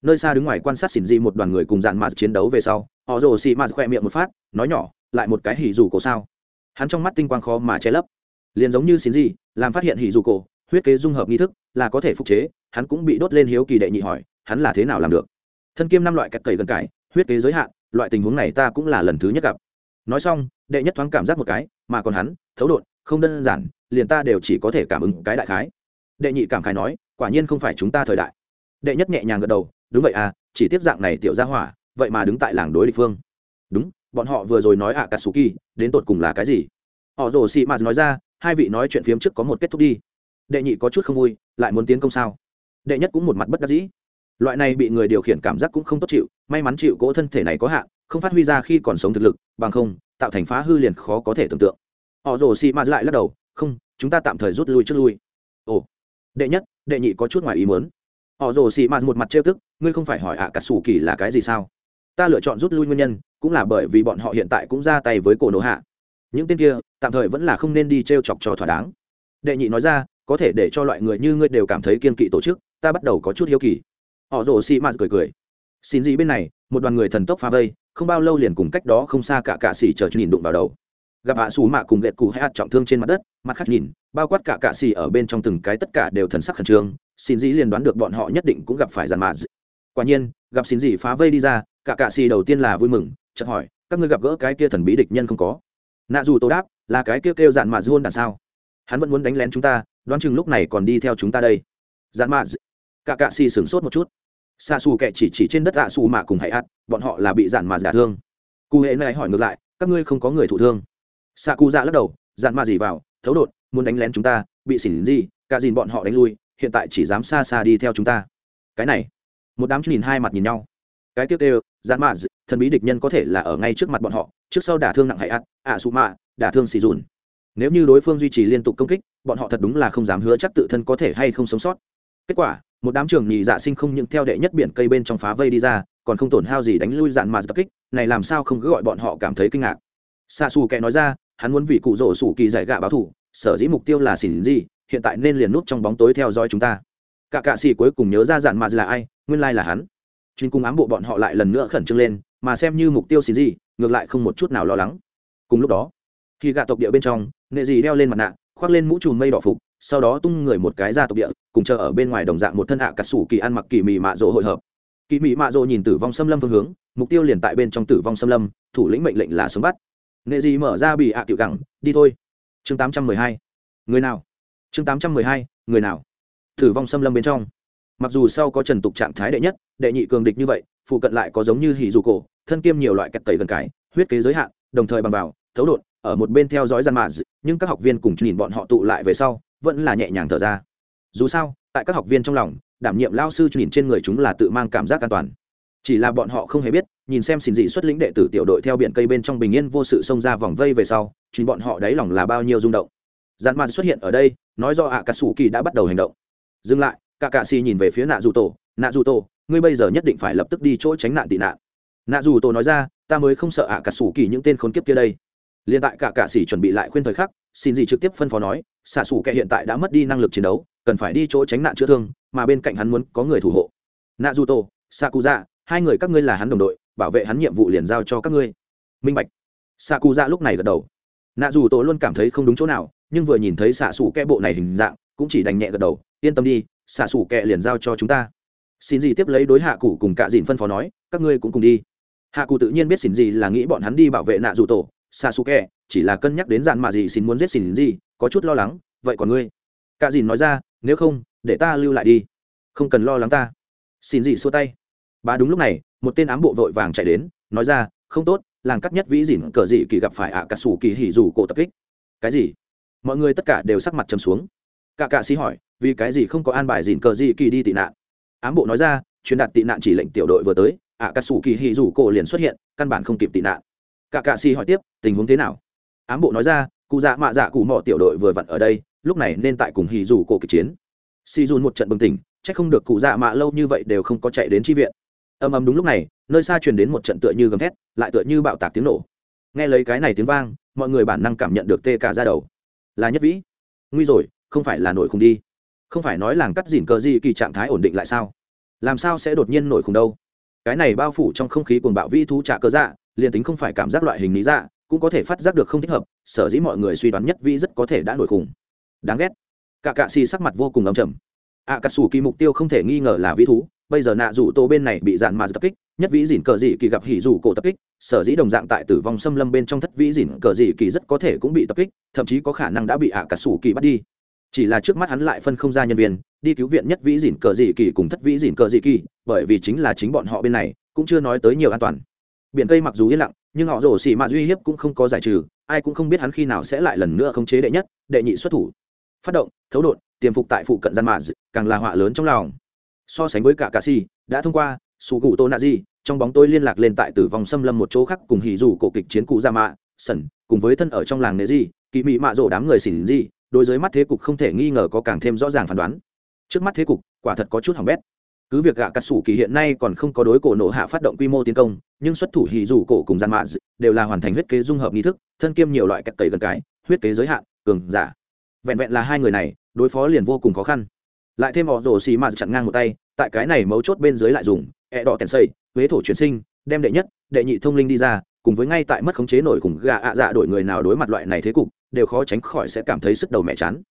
nơi xa đứng ngoài quan sát xỉn gì một đoàn người cùng dàn mạt chiến đấu về sau, họ rồ xị mạt khoe miệng một phát, nói nhỏ, lại một cái hỉ dù cổ sao? Hắn trong mắt tinh quang khó mà che lấp. Liền giống như xỉn gì làm phát hiện hỉ dù cổ, huyết kế dung hợp nghi thức, là có thể phục chế, hắn cũng bị đốt lên hiếu kỳ đệ nhị hỏi, hắn là thế nào làm được? Thân kiêm năm loại cắt cầy gần cải, huyết kế giới hạn, loại tình huống này ta cũng là lần thứ nhất gặp. Nói xong, đệ nhất thoáng cảm giác một cái, mà còn hắn, thấu đột, không đơn giản, liền ta đều chỉ có thể cảm ứng cái đại khái. Đệ nhị cảm khái nói, quả nhiên không phải chúng ta thời đại. Đệ nhất nhẹ nhàng gật đầu đúng vậy à chỉ tiếp dạng này tiểu gia hỏa, vậy mà đứng tại làng đối địch phương. Đúng, bọn họ vừa rồi nói ạ à kỳ đến tột cùng là cái gì? Họ rồ xị mạt nói ra, hai vị nói chuyện phiếm trước có một kết thúc đi. Đệ nhị có chút không vui, lại muốn tiến công sao? Đệ nhất cũng một mặt bất đắc dĩ. Loại này bị người điều khiển cảm giác cũng không tốt chịu, may mắn chịu cỗ thân thể này có hạn, không phát huy ra khi còn sống thực lực, bằng không, tạo thành phá hư liền khó có thể tưởng tượng. Họ rồ xị mạt lại lắc đầu, không, chúng ta tạm thời rút lui trước lui. Ồ, đệ nhất, đệ nhị có chút ngoài ý muốn họ rồ xị mạt một mặt trêu tức, ngươi không phải hỏi ạ, cả sủ kỳ là cái gì sao? Ta lựa chọn rút lui nguyên nhân, cũng là bởi vì bọn họ hiện tại cũng ra tay với cổ nổ hạ. Những tên kia, tạm thời vẫn là không nên đi t r e o chọc cho thỏa đáng. Đệ nhị nói ra, có thể để cho loại người như ngươi đều cảm thấy kiên kỵ tổ chức, ta bắt đầu có chút hiếu kỳ. Họ rồ xị mạt cười cười, xin gì bên này, một đoàn người thần tốc phá vây, không bao lâu liền cùng cách đó không xa cả cạ xỉ chờ nhìn đụng vào đầu. Gặp hạ xù mạ cùng ghẹt cụ hay hạt trọng thương trên mặt đất, mặt khác nhìn, bao quát cả cạ xỉ ở bên trong từng cái tất cả đều thần sắc khẩn trương xin dĩ liền đoán được bọn họ nhất định cũng gặp phải giàn mạ quả nhiên, gặp xin dĩ phá vây đi ra, cả cạ xì đầu tiên là vui mừng, chợt hỏi, các ngươi gặp gỡ cái kia thần bí địch nhân không có? Nạ dù tô đáp, là cái kia kêu dạn mạt hôn đằng sao? Hắn vẫn muốn đánh lén chúng ta, đoán chừng lúc này còn đi theo chúng ta đây. Dạn mạ cả cạ xì sửng sốt một chút. Xa xù kệ chỉ chỉ trên đất dạ xù mạ cùng hãy ắt bọn họ là bị dạn mạ đả thương. Cụ hệ này hỏi ngược lại, các ngươi không có người thụ thương. Xạ cụ dạ lắc đầu dạn mạ gì vào, thấu đột, muốn đánh lén chúng ta, bị xỉn gì cả dìn bọn họ đánh lui hiện tại chỉ dám xa xa đi theo chúng ta. Cái này, một đám nhìn hai mặt nhìn nhau. Cái tiếp theo dạn mạ thần bí địch nhân có thể là ở ngay trước mặt bọn họ, trước sau đả thương nặng hại ắt ạ xù mạ, đả thương xì dùn. Nếu như đối phương duy trì liên tục công kích, bọn họ thật đúng là không dám hứa chắc tự thân có thể hay không sống sót. Kết quả, một đám trường nhị dạ sinh không những theo đệ nhất biển cây bên trong phá vây đi ra, còn không tổn hao gì đánh lui dạn mà tập kích, này làm sao không cứ gọi bọn họ cảm thấy kinh ngạc. Xa xù kẻ nói ra, hắn muốn vì cụ rổ sủ kỳ giải gạ báo thủ, sở dĩ mục tiêu là xỉn gì hiện tại nên liền núp trong bóng tối theo dõi chúng ta. Cả cạ xì cuối cùng nhớ ra dạn mà là ai, nguyên lai là hắn. Chuyên cung ám bộ bọn họ lại lần nữa khẩn trương lên, mà xem như mục tiêu xỉn gì, ngược lại không một chút nào lo lắng. Cùng lúc đó, khi gạ tộc địa bên trong, nệ gì đeo lên mặt nạ, khoác lên mũ trùm mây đỏ phục, sau đó tung người một cái ra tộc địa, cùng chờ ở bên ngoài đồng dạng một thân hạ cà sủ kỳ ăn mặc kỳ mị mạ rỗ hội hợp. Kỳ mị mạ rỗ nhìn tử vong xâm lâm phương hướng, mục tiêu liền tại bên trong tử vong xâm lâm, thủ lĩnh mệnh lệnh là sống bắt. Nệ gì mở ra bị hạ tiểu gẳng, đi thôi. Chương tám trăm mười hai. Người nào? Chương tám trăm mười hai, người nào? Thử vong xâm lâm bên trong. Mặc dù sau có trần tục trạng thái đệ nhất, đệ nhị cường địch như vậy, phụ cận lại có giống như hỉ dù cổ, thân kiêm nhiều loại kẹt tẩy gần cái, huyết kế giới hạn, đồng thời bằng vào, thấu đột, ở một bên theo dõi gian mạ nhưng các học viên cùng nhìn bọn họ tụ lại về sau, vẫn là nhẹ nhàng thở ra. Dù sao, tại các học viên trong lòng, đảm nhiệm lao sư nhìn trên người chúng là tự mang cảm giác an toàn. Chỉ là bọn họ không hề biết, nhìn xem xin dị xuất lĩnh đệ tử tiểu đội theo biển cây bên trong bình yên vô sự xông ra vòng vây về sau chính bọn họ đáy lòng là bao nhiêu rung động. Gian mạn xuất hiện ở đây nói do ạ cà sủ kỳ đã bắt đầu hành động. Dừng lại, cả cà xì nhìn về phía nạ dù tổ. Nạ dù tổ, ngươi bây giờ nhất định phải lập tức đi chỗ tránh nạn tị nạn. Nạ dù tổ nói ra, ta mới không sợ ạ cà sủ kỳ những tên khốn kiếp kia đây. Liền tại cả cạ xì chuẩn bị lại khuyên thời khắc, xin gì trực tiếp phân phó nói, xạ sủ kẻ hiện tại đã mất đi năng lực chiến đấu, cần phải đi chỗ tránh nạn chữa thương, mà bên cạnh hắn muốn có người thủ hộ. Nạ dù tổ xạ cụ dạ hai người các ngươi là hắn đồng đội, bảo vệ hắn nhiệm vụ liền giao cho các ngươi. Minh bạch. Xạ cụ dạ lúc này gật đầu. Nạ dù tổ luôn cảm thấy không đúng chỗ nào nhưng vừa nhìn thấy xạ xù kẹ bộ này hình dạng cũng chỉ đành nhẹ gật đầu yên tâm đi xạ xù kẹ liền giao cho chúng ta xin gì tiếp lấy đối hạ cụ cùng cạ dìn phân phó nói các ngươi cũng cùng đi hạ cụ tự nhiên biết xin gì là nghĩ bọn hắn đi bảo vệ nạ dù tổ xạ xù kẹ chỉ là cân nhắc đến dàn mà gì xin muốn giết xin gì, có chút lo lắng, vậy còn ngươi? Cả dìn nói ra, nếu không, để ta lưu lại đi. Không cần lo lắng ta. Xin gì xua tay. Bà đúng lúc này, một tên ám bộ vội vàng chạy đến, nói ra, không tốt, làng cắt nhất vĩ dìn cờ dị kỳ gặp phải ạ cả sủ kỳ hỉ rủ cổ tập kích. Cái gì? Mọi người tất cả đều sắc mặt trầm xuống. Cả cả sĩ hỏi, vì cái gì không có an bài dìn cờ gì kỳ đi tị nạn? Ám bộ nói ra, truyền đạt tị nạn chỉ lệnh tiểu đội vừa tới, ạ cà sủ kỳ hì rủ cổ liền xuất hiện, căn bản không kịp tị nạn. Cả cạ xì hỏi tiếp tình huống thế nào? Ám bộ nói ra cụ dạ mạ dạ cụ mò tiểu đội vừa vặn ở đây lúc này nên tại cùng hì rủ cổ kịch chiến. Si dùn một trận bừng tỉnh c h ắ c không được cụ dạ mạ lâu như vậy đều không có chạy đến tri viện. Âm ầm đúng lúc này nơi xa truyền đến một trận tựa như gầm thét lại tựa như bạo tạc tiếng nổ. Nghe lấy cái này tiếng vang mọi người bản năng cảm nhận được tê cả ra đầu là nhất vĩ. Nguy rồi, không phải là nổi khùng đi. Không phải nói làng cắt dìn cờ gì kỳ trạng thái ổn định lại sao? Làm sao sẽ đột nhiên nổi khùng đâu? Cái này bao phủ trong không khí cuồng bạo vi thú trả cơ dạ liền tính không phải cảm giác loại hình lý dạ cũng có thể phát giác được không thích hợp, sở dĩ mọi người suy đoán nhất vi rất có thể đã nổi khủng đáng ghét. Cả cạ xì sắc mặt vô cùng ấm trầm. Ạ cà sủ kỳ mục tiêu không thể nghi ngờ là vĩ thú, bây giờ nạ rủ tô bên này bị dạn mà tập kích nhất vĩ dỉn cờ dị kỳ gặp hỉ rủ cổ tập kích, sở dĩ đồng dạng tại tử vong xâm lâm bên trong thất vĩ dỉn cờ dị kỳ rất có thể cũng bị tập kích, thậm chí có khả năng đã bị ạ cà sủ kỳ bắt đi. Chỉ là trước mắt hắn lại phân không ra nhân viên, đi cứu viện nhất vĩ dỉn cờ dị kỳ cùng thất vĩ dỉn cờ dị kỳ, bởi vì chính là chính bọn họ bên này, cũng chưa nói tới nhiều an toàn. Biển cây mặc dù yên lặng, nhưng họ rổ xỉ mạ duy hiếp cũng không có giải trừ, ai cũng không biết hắn khi nào sẽ lại lần nữa khống chế đệ nhất, đệ nhị xuất thủ. Phát động, thấu đột, tiềm phục tại phụ cận gian mạ càng là họa lớn trong lòng. So sánh với cả cà si, đã thông qua su cụ tô nạ di, trong bóng tôi liên lạc lên tại tử vong xâm lâm một chỗ khác cùng hỉ dù cổ kịch chiến cụ ra mạ, sẩn, cùng với thân ở trong làng nệ di, kỵ mị mạ rổ đám người xỉn di, đối với mắt thế cục không thể nghi ngờ có càng thêm rõ ràng phán đoán. Trước mắt thế cục, quả thật có chút hỏng bét. Cứ việc gạ cắt sủ kỳ hiện nay còn không có đối cổ nổ hạ phát động quy mô tiến công, nhưng xuất thủ hì dù cổ cùng gian mạ đều là hoàn thành huyết kế dung hợp nghi thức, thân kiêm nhiều loại cắt tẩy gần cái, huyết kế giới hạn, cường giả. Vẹn vẹn là hai người này, đối phó liền vô cùng khó khăn. Lại thêm họ rồ xì mạ chặn ngang một tay, tại cái này mấu chốt bên dưới lại dùng ẹ đỏ tèn xây, huế thổ chuyển sinh, đem đệ nhất, đệ nhị thông linh đi ra, cùng với ngay tại mất khống chế nổi khủng gà ạ dạ đổi người nào đối mặt loại này thế cục, đều khó tránh khỏi sẽ cảm thấy sức đầu mẹ chán.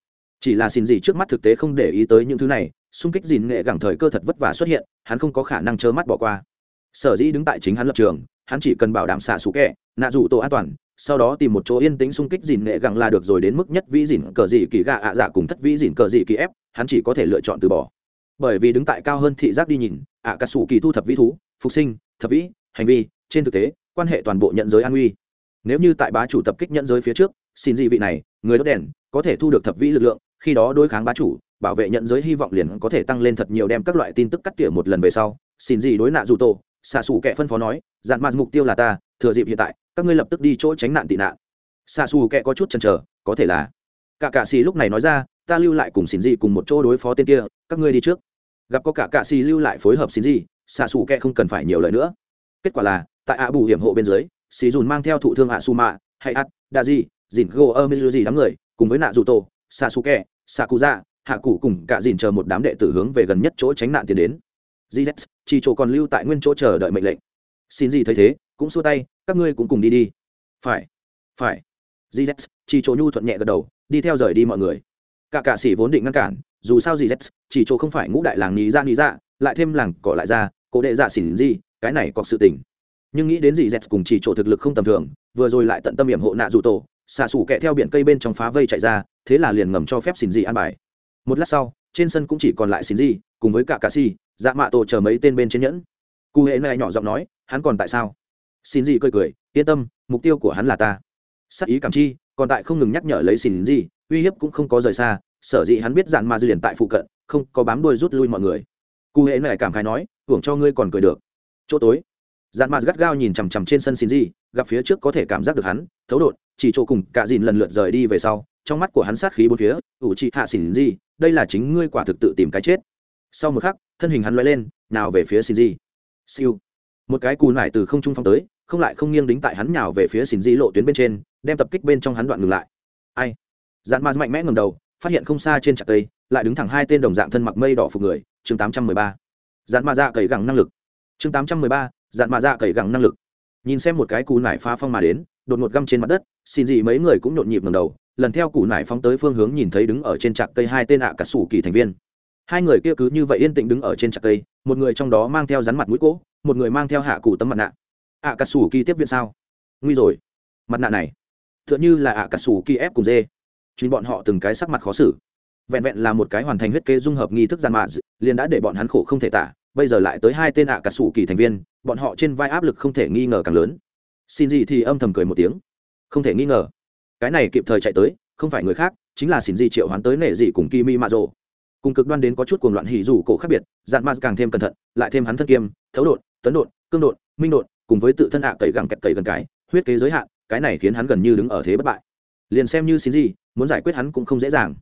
Chỉ là xin gì trước mắt thực tế không để ý tới những thứ này, xung kích dìn nghệ gẳng thời cơ thật vất vả xuất hiện, hắn không có khả năng trơ mắt bỏ qua. Sở dĩ đứng tại chính hắn lập trường, hắn chỉ cần bảo đảm xạ sủ kẹ, nạ dụ tổ an toàn, sau đó tìm một chỗ yên tĩnh xung kích dìn nghệ gẳng là được rồi đến mức nhất vĩ dìn cờ dị kỳ gạ ạ dạ cùng thất vĩ dìn cờ dị kỳ ép, hắn chỉ có thể lựa chọn từ bỏ bởi vì đứng tại cao hơn thị giác đi nhìn ạ cà sủ kỳ thu thập vĩ thú, phục sinh, thập vĩ, hành vi, trên thực tế, quan hệ toàn bộ nhận giới an nguy. Nếu như tại bá chủ tập kích nhận giới phía trước, xin dị vị này, người đốt đèn, có thể thu được thập vĩ lực lượng, khi đó đối kháng bá chủ, bảo vệ nhận giới hy vọng liền có thể tăng lên thật nhiều đem các loại tin tức cắt tỉa một lần về sau. Xin dị đối nạ dù tổ, xạ xù kẻ phân phó nói, dạn mặt mục tiêu là ta, thừa dịp hiện tại, các ngươi lập tức đi chỗ tránh nạn tị nạn. Xạ xù kẻ có chút chần chờ, có thể là. Cả cạ xì lúc này nói ra, ta lưu lại cùng xin dị cùng một chỗ đối phó tên kia, các ngươi đi trước gặp có cả cạ xì lưu lại phối hợp xin gì xạ xù kẹ không cần phải nhiều lời nữa. Kết quả là tại ạ bù hiểm hộ bên dưới xì dùn mang theo thụ thương ạ su mạ hay ắt đa di dìn gô ơ mê gì đám người cùng với nạ dù tổ xạ xù kẹ, xạ cụ dạ hạ cụ cùng cả dìn chờ một đám đệ tử hướng về gần nhất chỗ tránh nạn tiến đến. Gz chỉ chỗ còn lưu tại nguyên chỗ chờ đợi mệnh lệnh. Xin gì thấy thế cũng xua tay các ngươi cũng cùng đi đi. Phải phải. Gz chỉ chỗ nhu thuận nhẹ gật đầu đi theo rời đi mọi người. Cả cạ sĩ vốn định ngăn cản dù sao gì z chỉ chỗ không phải ngũ đại làng ní ra ní ra lại thêm làng cỏ lại ra, cổ đệ dạ xỉn gì, cái này có sự tình. Nhưng nghĩ đến gì z cùng chỉ chỗ thực lực không tầm thường, vừa rồi lại tận tâm hiểm hộ nạ dù tổ, xạ xủ kẹ theo biển cây bên trong phá vây chạy ra, thế là liền ngầm cho phép xỉn gì an bài. Một lát sau, trên sân cũng chỉ còn lại xỉn gì, cùng với cả cà si dạ mạ tổ chờ mấy tên bên trên nhẫn. Cụ hệ này nhỏ giọng nói, hắn còn tại sao? Xin gì cười cười, yên tâm, mục tiêu của hắn là ta. Sắc ý cảm chi, còn tại không ngừng nhắc nhở lấy xin gì, uy hiếp cũng không có rời xa sở dĩ hắn biết dạn ma dư liền tại phụ cận, không có bám đuôi rút lui mọi người. Cụ hệ này cảm khái nói, hưởng cho ngươi còn cười được. Chỗ tối, dạn ma gắt gao nhìn chằm chằm trên sân xin gì gặp phía trước có thể cảm giác được hắn, thấu đột, chỉ chỗ cùng cả dìn lần lượt rời đi về sau, trong mắt của hắn sát khí bốn phía, ủ trị hạ xin gì đây là chính ngươi quả thực tự tìm cái chết. Sau một khắc, thân hình hắn loay lên nào về phía xin gì siêu. Một cái cù nải từ không trung phong tới, không lại không nghiêng đính tại hắn nhào về phía xin di lộ tuyến bên trên, đem tập kích bên trong hắn đoạn ngừng lại. Ai? Dạn ma mạnh mẽ ngầm đầu phát hiện không xa trên chặt cây, lại đứng thẳng hai tên đồng dạng thân mặc mây đỏ phục người, chương tám trăm mười ba. Dạn ma dạ cậy gẳng năng lực. Chương tám trăm mười ba dạn ma dạ cậy gẳng năng lực. Nhìn xem một cái cù nải phá phong mà đến, đột ngột găm trên mặt đất, xin gì mấy người cũng nhộn nhịp ngầm đầu, lần theo cù nải phóng tới phương hướng nhìn thấy đứng ở trên trạc cây hai tên ạ cả sủ kỳ thành viên. Hai người kia cứ như vậy yên tĩnh đứng ở trên trạc cây, một người trong đó mang theo rắn mặt mũi cỗ, một người mang theo hạ cụ tấm mặt nạ. Ạ cả sủ kỳ tiếp viện sao? Nguy rồi. Mặt nạ này t h ư ợ n như là ạ cả sủ kỳ ép cùng dê chính bọn họ từng cái sắc mặt khó xử. Vẹn vẹn là một cái hoàn thành huyết kế dung hợp nghi thức gian mạ liền đã để bọn hắn khổ không thể tả. Bây giờ lại tới hai tên ạ cả sủ kỳ thành viên, bọn họ trên vai áp lực không thể nghi ngờ càng lớn. Xin gì thì âm thầm cười một tiếng. Không thể nghi ngờ. Cái này kịp thời chạy tới, không phải người khác, chính là xin gì triệu hoán tới nể gì cùng kimi mạ rộ cùng cực đoan đến có chút cuồng loạn hỉ rủ cổ khác biệt dạn ma càng thêm cẩn thận, lại thêm hắn thân kiêm, thấu đột, tấn đột, cương đột, minh đột, cùng với tự thân ạ cậy gẳng kẹt cậy gần cái, huyết kế giới hạn, cái này khiến hắn gần như đứng ở thế bất bại liền xem như xin gì muốn giải quyết hắn cũng không dễ dàng.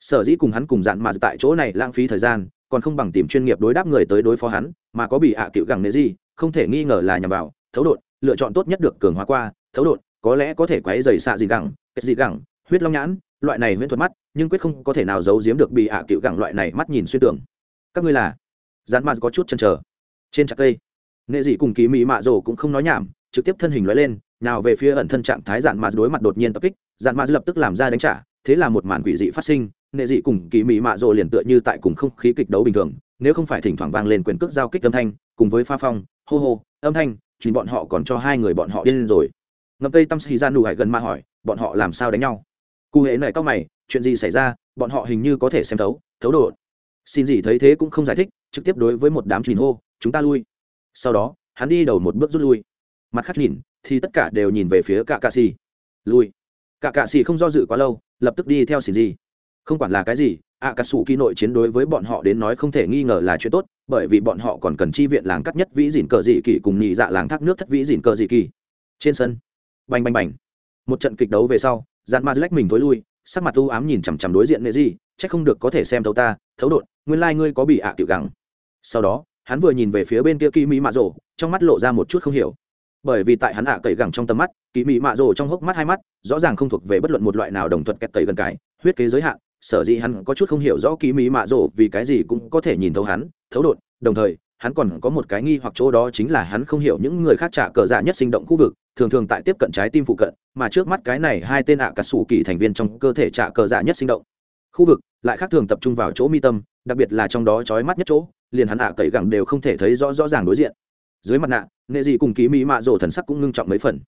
Sở dĩ cùng hắn cùng dạn mà tại chỗ này lãng phí thời gian còn không bằng tìm chuyên nghiệp đối đáp người tới đối phó hắn mà có bị hạ cựu gẳng nệ gì không thể nghi ngờ là nhằm vào thấu đột lựa chọn tốt nhất được cường hóa qua thấu đột có lẽ có thể quấy dày xạ gì gẳng kết gì gẳng huyết long nhãn loại này huyễn thuật mắt nhưng quyết không có thể nào giấu giếm được bị hạ cựu gẳng loại này mắt nhìn xuyên tưởng. Các ngươi là? Dán mà có chút chần chờ, trên chặt cây nghệ dị cùng kỳ mỹ mạ rồ cũng không nói nhảm trực tiếp thân hình lóe lên nào về phía ẩn thân trạng thái dạn mà đối mặt đột nhiên tập kích dạn ma lập tức làm ra đánh trả, thế là một màn quỷ dị phát sinh nệ dị cùng kỳ mỹ mạ rộ liền tựa như tại cùng không khí kịch đấu bình thường, nếu không phải thỉnh thoảng vang lên quyền cước giao kích âm thanh, cùng với pha phong, hô hô, âm thanh chính bọn họ còn cho hai người bọn họ điên rồi. Ngập cây tâm sĩ ra nụ hải gần mà hỏi, bọn họ làm sao đánh nhau? Cụ hệ này cao mày, chuyện gì xảy ra? Bọn họ hình như có thể xem thấu thấu độ xin gì thấy thế cũng không giải thích, trực tiếp đối với một đám trình hô, chúng ta lui. Sau đó, hắn đi đầu một bước rút lui. Mặt khác nhìn, thì tất cả đều nhìn về phía cả cạ xì lui cả cạ xì không do dự quá lâu, lập tức đi theo xì gì không quản là cái gì ạ cà sủ kỳ nội chiến đối với bọn họ đến nói không thể nghi ngờ là chuyện tốt, bởi vì bọn họ còn cần chi viện làng cắt nhất vĩ dìn cờ dị kỳ cùng nhị dạ làng thác nước thất vĩ dìn cờ dị kỳ trên sân, bành bành bành. Một trận kịch đấu về sau dàn ma lách mình thối lui, sắc mặt u ám nhìn chằm chằm đối diện nệ gì c h ắ c không được có thể xem thấu ta, thấu đột, nguyên lai、like、ngươi có bị ạ à tiểu gắng sau đó, hắn vừa nhìn về phía bên kia kỳ mỹ mạ rộ trong mắt lộ ra một chút không hiểu bởi vì tại hắn ạ cậy gẳng trong tầm mắt kỳ mị mạ rồ trong hốc mắt hai mắt, rõ ràng không thuộc về bất luận một loại nào đồng thuật kẹt cậy gần cái, huyết kế giới hạn, sở dĩ hắn có chút không hiểu rõ kỳ mị mạ rồ vì cái gì cũng có thể nhìn thấu hắn, thấu đột, đồng thời, hắn còn có một cái nghi hoặc chỗ đó chính là hắn không hiểu những người khác trả cờ dạ nhất sinh động khu vực, thường thường tại tiếp cận trái tim phụ cận, mà trước mắt cái này hai tên ạ cà sủ kỳ thành viên trong cơ thể trả cờ dạ nhất sinh động. Khu vực, lại khác thường tập trung vào chỗ mi tâm, đặc biệt là trong đó trói mắt nhất chỗ, liền hắn ạ cậy gẳng đều không thể thấy rõ rõ ràng đối diện. Dưới mặt nạ nghệ dị cùng ký mỹ mạ rổ thần sắc cũng ngưng trọng mấy phần.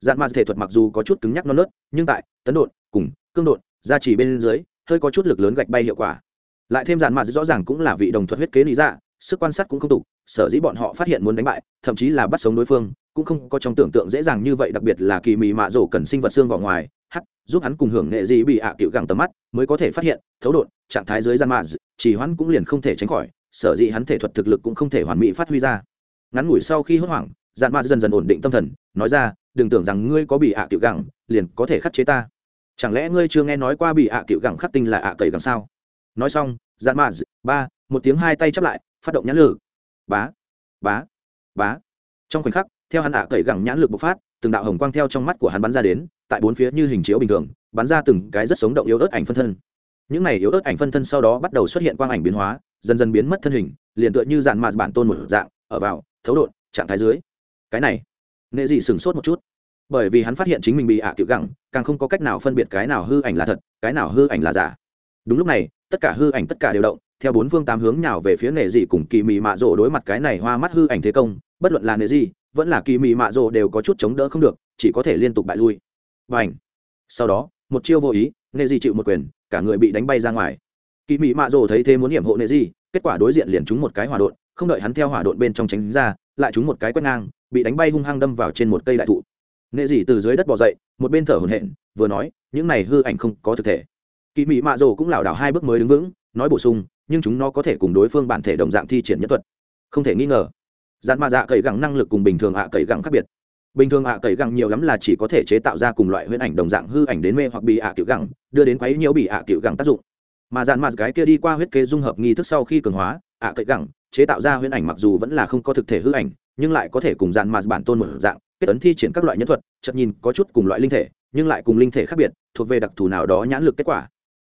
Dạn ma thể thuật mặc dù có chút cứng nhắc non nớt, nhưng tại tấn đột cùng cương đột ra chỉ bên dưới, hơi có chút lực lớn gạch bay hiệu quả. Lại thêm dạn ma rõ ràng cũng là vị đồng thuật huyết kế lý dạ sức quan sát cũng không tục, sở dĩ bọn họ phát hiện muốn đánh bại, thậm chí là bắt sống đối phương, cũng không có trong tưởng tượng dễ dàng như vậy, đặc biệt là kỳ mị mạ rổ cần sinh vật xương vào ngoài hắt giúp hắn cùng hưởng nghệ dị bị ạ à cựu gẳng tầm mắt, mới có thể phát hiện, thấu đột trạng thái dưới gian mạ chỉ hoãn cũng liền không thể tránh khỏi, sở dĩ hắn thể thuật thực lực cũng không thể hoàn mỹ phát huy ra ngắn ngủi sau khi hốt hoảng dạn mạ dần dần ổn định tâm thần, nói ra, đừng tưởng rằng ngươi có bị ạ à cựu gẳng, liền có thể khắc chế ta. Chẳng lẽ ngươi chưa nghe nói qua bị ạ à cựu gẳng khắc tinh là ạ à cầy gẳng sao? Nói xong dạn mạ ba, một tiếng hai tay chắp lại, phát động nhãn lử bá bá bá. Trong khoảnh khắc, theo hắn ạ cậy gẳng nhãn lực bộc phát, từng đạo hồng quang theo trong mắt của hắn bắn ra đến, tại bốn phía như hình chiếu bình thường, bắn ra từng cái rất sống động yếu ớt ảnh phân thân. Những này yếu ớt ảnh phân thân sau đó bắt đầu xuất hiện quang ảnh biến hóa, dần dần biến mất thân hình, liền tựa như Dạn mạt bản tôn một dạng, ở vào thấu đột trạng thái dưới. Cái này, nệ dị sửng sốt một chút. Bởi vì hắn phát hiện chính mình bị ạ à cựu gẳng, càng không có cách nào phân biệt cái nào hư ảnh là thật, cái nào hư ảnh là giả. Đúng lúc này, tất cả hư ảnh tất cả đều động, theo bốn phương tám hướng nào về phía nệ dị cùng kỳ mị mạ rỗ đối mặt cái này hoa mắt hư ảnh thế công, bất luận là nệ dị, vẫn là kỳ mị mạ rỗ đều có chút chống đỡ không được, chỉ có thể liên tục bại lui. Và ảnh sau đó, một chiêu vô ý, nệ dị chịu một quyền, cả người bị đánh bay ra ngoài. Kỳ mị mạ rỗ thấy thế muốn hiểm hộ nệ dị, kết quả đối diện liền trúng một cái hòa đột không đợi hắn theo hỏa đột bên trong tránh ra, lại trúng một cái quét ngang, bị đánh bay hung hăng đâm vào trên một cây đại thụ. Nệ dị từ dưới đất bỏ dậy, một bên thở hổn hển, vừa nói, những này hư ảnh không có thực thể. Kỳ mị mạ rồ cũng lảo đảo hai bước mới đứng vững, nói bổ sung, nhưng chúng nó có thể cùng đối phương bản thể đồng dạng thi triển nhất thuật. Không thể nghi ngờ. Dạn ma dạ cậy gẳng năng lực cùng bình thường ạ à cậy gẳng khác biệt. Bình thường ạ à cậy gẳng nhiều lắm là chỉ có thể chế tạo ra cùng loại huyễn ảnh đồng dạng hư ảnh đến mê hoặc bị ạ à gẳng, đưa đến quấy nhiễu bị ạ cựu gẳng tác dụng. Mà dạn ma dạ cái kia đi qua huyết kế dung hợp nghi thức sau khi cường hóa, ạ cậy gẳng chế tạo ra huyễn ảnh mặc dù vẫn là không có thực thể hư ảnh, nhưng lại có thể cùng dạn mà bản tôn một dạng, kết ấn thi triển các loại nhân thuật chật nhìn có chút cùng loại linh thể, nhưng lại cùng linh thể khác biệt, thuộc về đặc thù nào đó nhãn lực kết quả.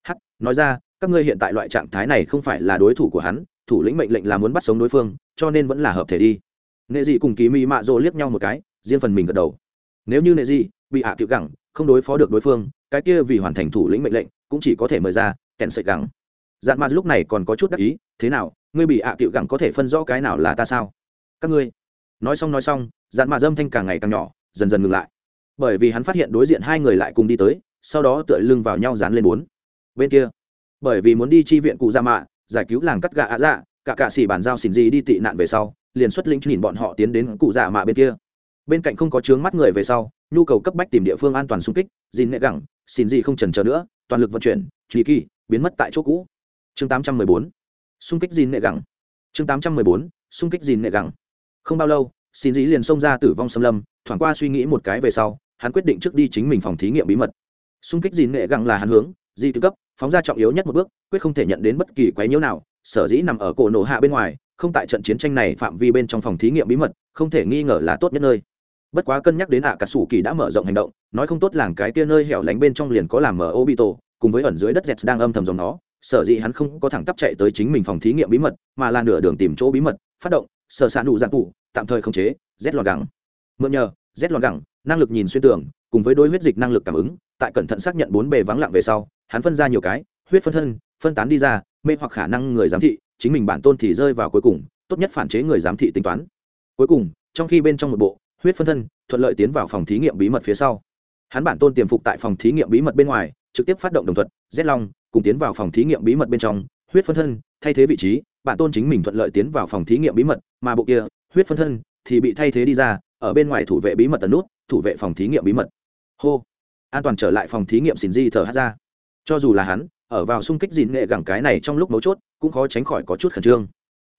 H nói ra, các ngươi hiện tại loại trạng thái này không phải là đối thủ của hắn, thủ lĩnh mệnh lệnh là muốn bắt sống đối phương, cho nên vẫn là hợp thể đi. Nệ dị cùng kỳ mỹ mạ rỗ liếc nhau một cái, riêng phần mình gật đầu. Nếu như nệ dị bị hạ à gẳng, không đối phó được đối phương, cái kia vì hoàn thành thủ lĩnh mệnh lệnh cũng chỉ có thể mời ra kèn sợi gẳng. Dạn ma lúc này còn có chút đắc ý, thế nào ngươi bị ạ à gẳng có thể phân rõ cái nào là ta sao? Các ngươi. Nói xong nói xong, dạn mạ dâm thanh càng ngày càng nhỏ, dần dần ngừng lại. Bởi vì hắn phát hiện đối diện hai người lại cùng đi tới, sau đó tựa lưng vào nhau dán lên bốn. Bên kia. Bởi vì muốn đi chi viện cụ gia mạ, giải cứu làng cắt gà ạ dạ cả cạ xỉ bàn giao xỉn gì đi tị nạn về sau, liền xuất lĩnh nhìn bọn họ tiến đến cụ dạ mạ bên kia. Bên cạnh không có chướng mắt người về sau, nhu cầu cấp bách tìm địa phương an toàn xung kích dìn nệ gẳng, xin gì không trần chờ nữa, toàn lực vận chuyển truy kỳ biến mất tại chỗ cũ. Chương 814 xung kích dìn nệ gẳng. Chương 814 xung kích dìn nệ gẳng. Không bao lâu, xin dĩ liền xông ra tử vong xâm lâm, thoảng qua suy nghĩ một cái về sau, hắn quyết định trước đi chính mình phòng thí nghiệm bí mật. Xung kích dìn nệ gẳng là hắn hướng, di tư cấp, phóng ra trọng yếu nhất một bước, quyết không thể nhận đến bất kỳ quấy nhiễu nào, sở dĩ nằm ở cổ nổ hạ bên ngoài, không tại trận chiến tranh này phạm vi bên trong phòng thí nghiệm bí mật, không thể nghi ngờ là tốt nhất nơi. Bất quá cân nhắc đến ạ cả sủ kỳ đã mở rộng hành động, nói không tốt làng cái tia nơi hẻo lánh bên trong liền có làm mở obito, cùng với ẩn dưới đất dẹt đang âm thầm dòng nó sở dĩ hắn không có thẳng tắp chạy tới chính mình phòng thí nghiệm bí mật, mà là nửa đường tìm chỗ bí mật, phát động, sở sản đủ dạng cụ, tạm thời khống chế, z lọt gẳng. Mượn nhờ, z lọt gẳng, năng lực nhìn xuyên tường, cùng với đôi huyết dịch năng lực cảm ứng, tại cẩn thận xác nhận bốn bề vắng lặng về sau, hắn phân ra nhiều cái, huyết phân thân, phân tán đi ra, mê hoặc khả năng người giám thị, chính mình bản tôn thì rơi vào cuối cùng, tốt nhất phản chế người giám thị tính toán. Cuối cùng, trong khi bên trong một bộ, huyết phân thân, thuận lợi tiến vào phòng thí nghiệm bí mật phía sau. Hắn bản tôn tiềm phục tại phòng thí nghiệm bí mật bên ngoài, trực tiếp phát động đồng thuận z long cùng tiến vào phòng thí nghiệm bí mật bên trong, huyết phân thân, thay thế vị trí bản tôn chính mình thuận lợi tiến vào phòng thí nghiệm bí mật, mà bộ kia, huyết phân thân, thì bị thay thế đi ra, ở bên ngoài thủ vệ bí mật tấn nút, thủ vệ phòng thí nghiệm bí mật. Hô. An toàn trở lại phòng thí nghiệm xin di thở hát ra. Cho dù là hắn, ở vào xung kích dìn nghệ gẳng cái này trong lúc mấu chốt, cũng khó tránh khỏi có chút khẩn trương.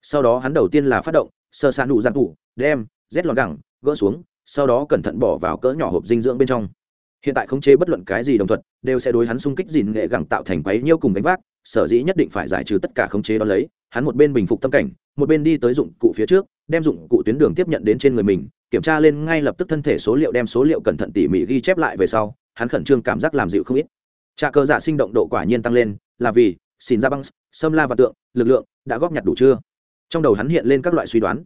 Sau đó hắn đầu tiên là phát động, sơ san đủ gian tủ, đem, rét lọt gẳng, gỡ xuống, sau đó cẩn thận bỏ vào cỡ nhỏ hộp dinh dưỡng bên trong hiện tại khống chế bất luận cái gì đồng thuận đều sẽ đối hắn xung kích dìn nghệ gẳng tạo thành quấy nhiêu cùng gánh vác, sở dĩ nhất định phải giải trừ tất cả khống chế đó lấy, hắn một bên bình phục tâm cảnh, một bên đi tới dụng cụ phía trước, đem dụng cụ tuyến đường tiếp nhận đến trên người mình, kiểm tra lên ngay lập tức thân thể số liệu đem số liệu cẩn thận tỉ mỉ ghi chép lại về sau, hắn khẩn trương cảm giác làm dịu không ít. Trà cơ giả sinh động độ quả nhiên tăng lên, là vì, xin ra băng sâm la và tượng, lực lượng đã góp nhặt đủ chưa? Trong đầu hắn hiện lên các loại suy đoán.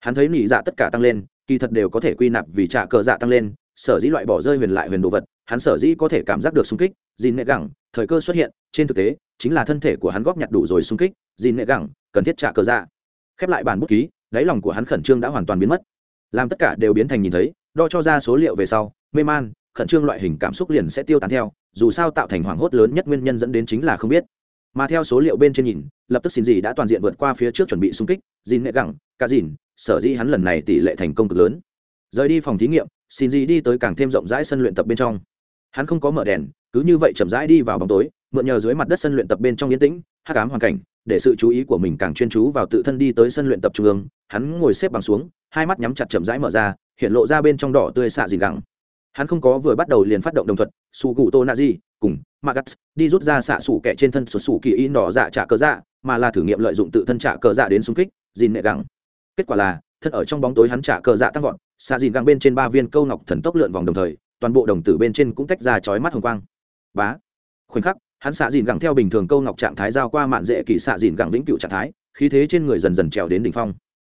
Hắn thấy nỉ dạ tất cả tăng lên, kỳ thật đều có thể quy nạp vì trà cờ dạ tăng lên sở dĩ loại bỏ rơi huyền lại huyền đồ vật hắn sở dĩ có thể cảm giác được xung kích dìn nệ gẳng thời cơ xuất hiện trên thực tế chính là thân thể của hắn góp nhặt đủ rồi xung kích dìn nệ gẳng cần thiết trả cờ ra, khép lại bản bút ký đáy lòng của hắn khẩn trương đã hoàn toàn biến mất. Làm tất cả đều biến thành nhìn thấy đo cho ra số liệu về sau mê man khẩn trương loại hình cảm xúc liền sẽ tiêu tán theo dù sao tạo thành hoảng hốt lớn nhất nguyên nhân dẫn đến chính là không biết. Mà theo số liệu bên trên nhìn lập tức xin gì đã toàn diện vượt qua phía trước chuẩn bị xung kích dìn nệ gẳng cả dìn sở dĩ hắn lần này tỷ lệ thành công cực lớn. Rời đi phòng thí nghiệm xin gì đi tới càng thêm rộng rãi sân luyện tập bên trong. Hắn không có mở đèn, cứ như vậy chậm rãi đi vào bóng tối, mượn nhờ dưới mặt đất sân luyện tập bên trong yên tĩnh hát cám hoàn cảnh, để sự chú ý của mình càng chuyên chú vào tự thân đi tới sân luyện tập trung ương. Hắn ngồi xếp bằng xuống, hai mắt nhắm chặt chậm rãi mở ra, hiện lộ ra bên trong đỏ tươi xạ dìn gẳng hắn không có vừa bắt đầu liền phát động đồng thuật su cụ tô na di cùng magas đi rút ra xạ sủ kẻ trên thân sụt sủ kỳ in đỏ dạ trả cờ dạ mà là thử nghiệm lợi dụng tự thân trả cờ dạ đến xung kích dìn nệ gẳng. Kết quả là thân ở trong bóng tối hắn trả cờ dạ tăng vọt, xạ dìn găng bên trên ba viên câu ngọc thần tốc lượn vòng đồng thời, toàn bộ đồng tử bên trên cũng tách ra chói mắt hồng quang. Bá. Khoảnh khắc, hắn xạ dìn gẳng theo bình thường câu ngọc trạng thái giao qua mạn dễ kỳ xạ dìn gẳng vĩnh cựu trạng thái, khí thế trên người dần dần trèo đến đỉnh phong.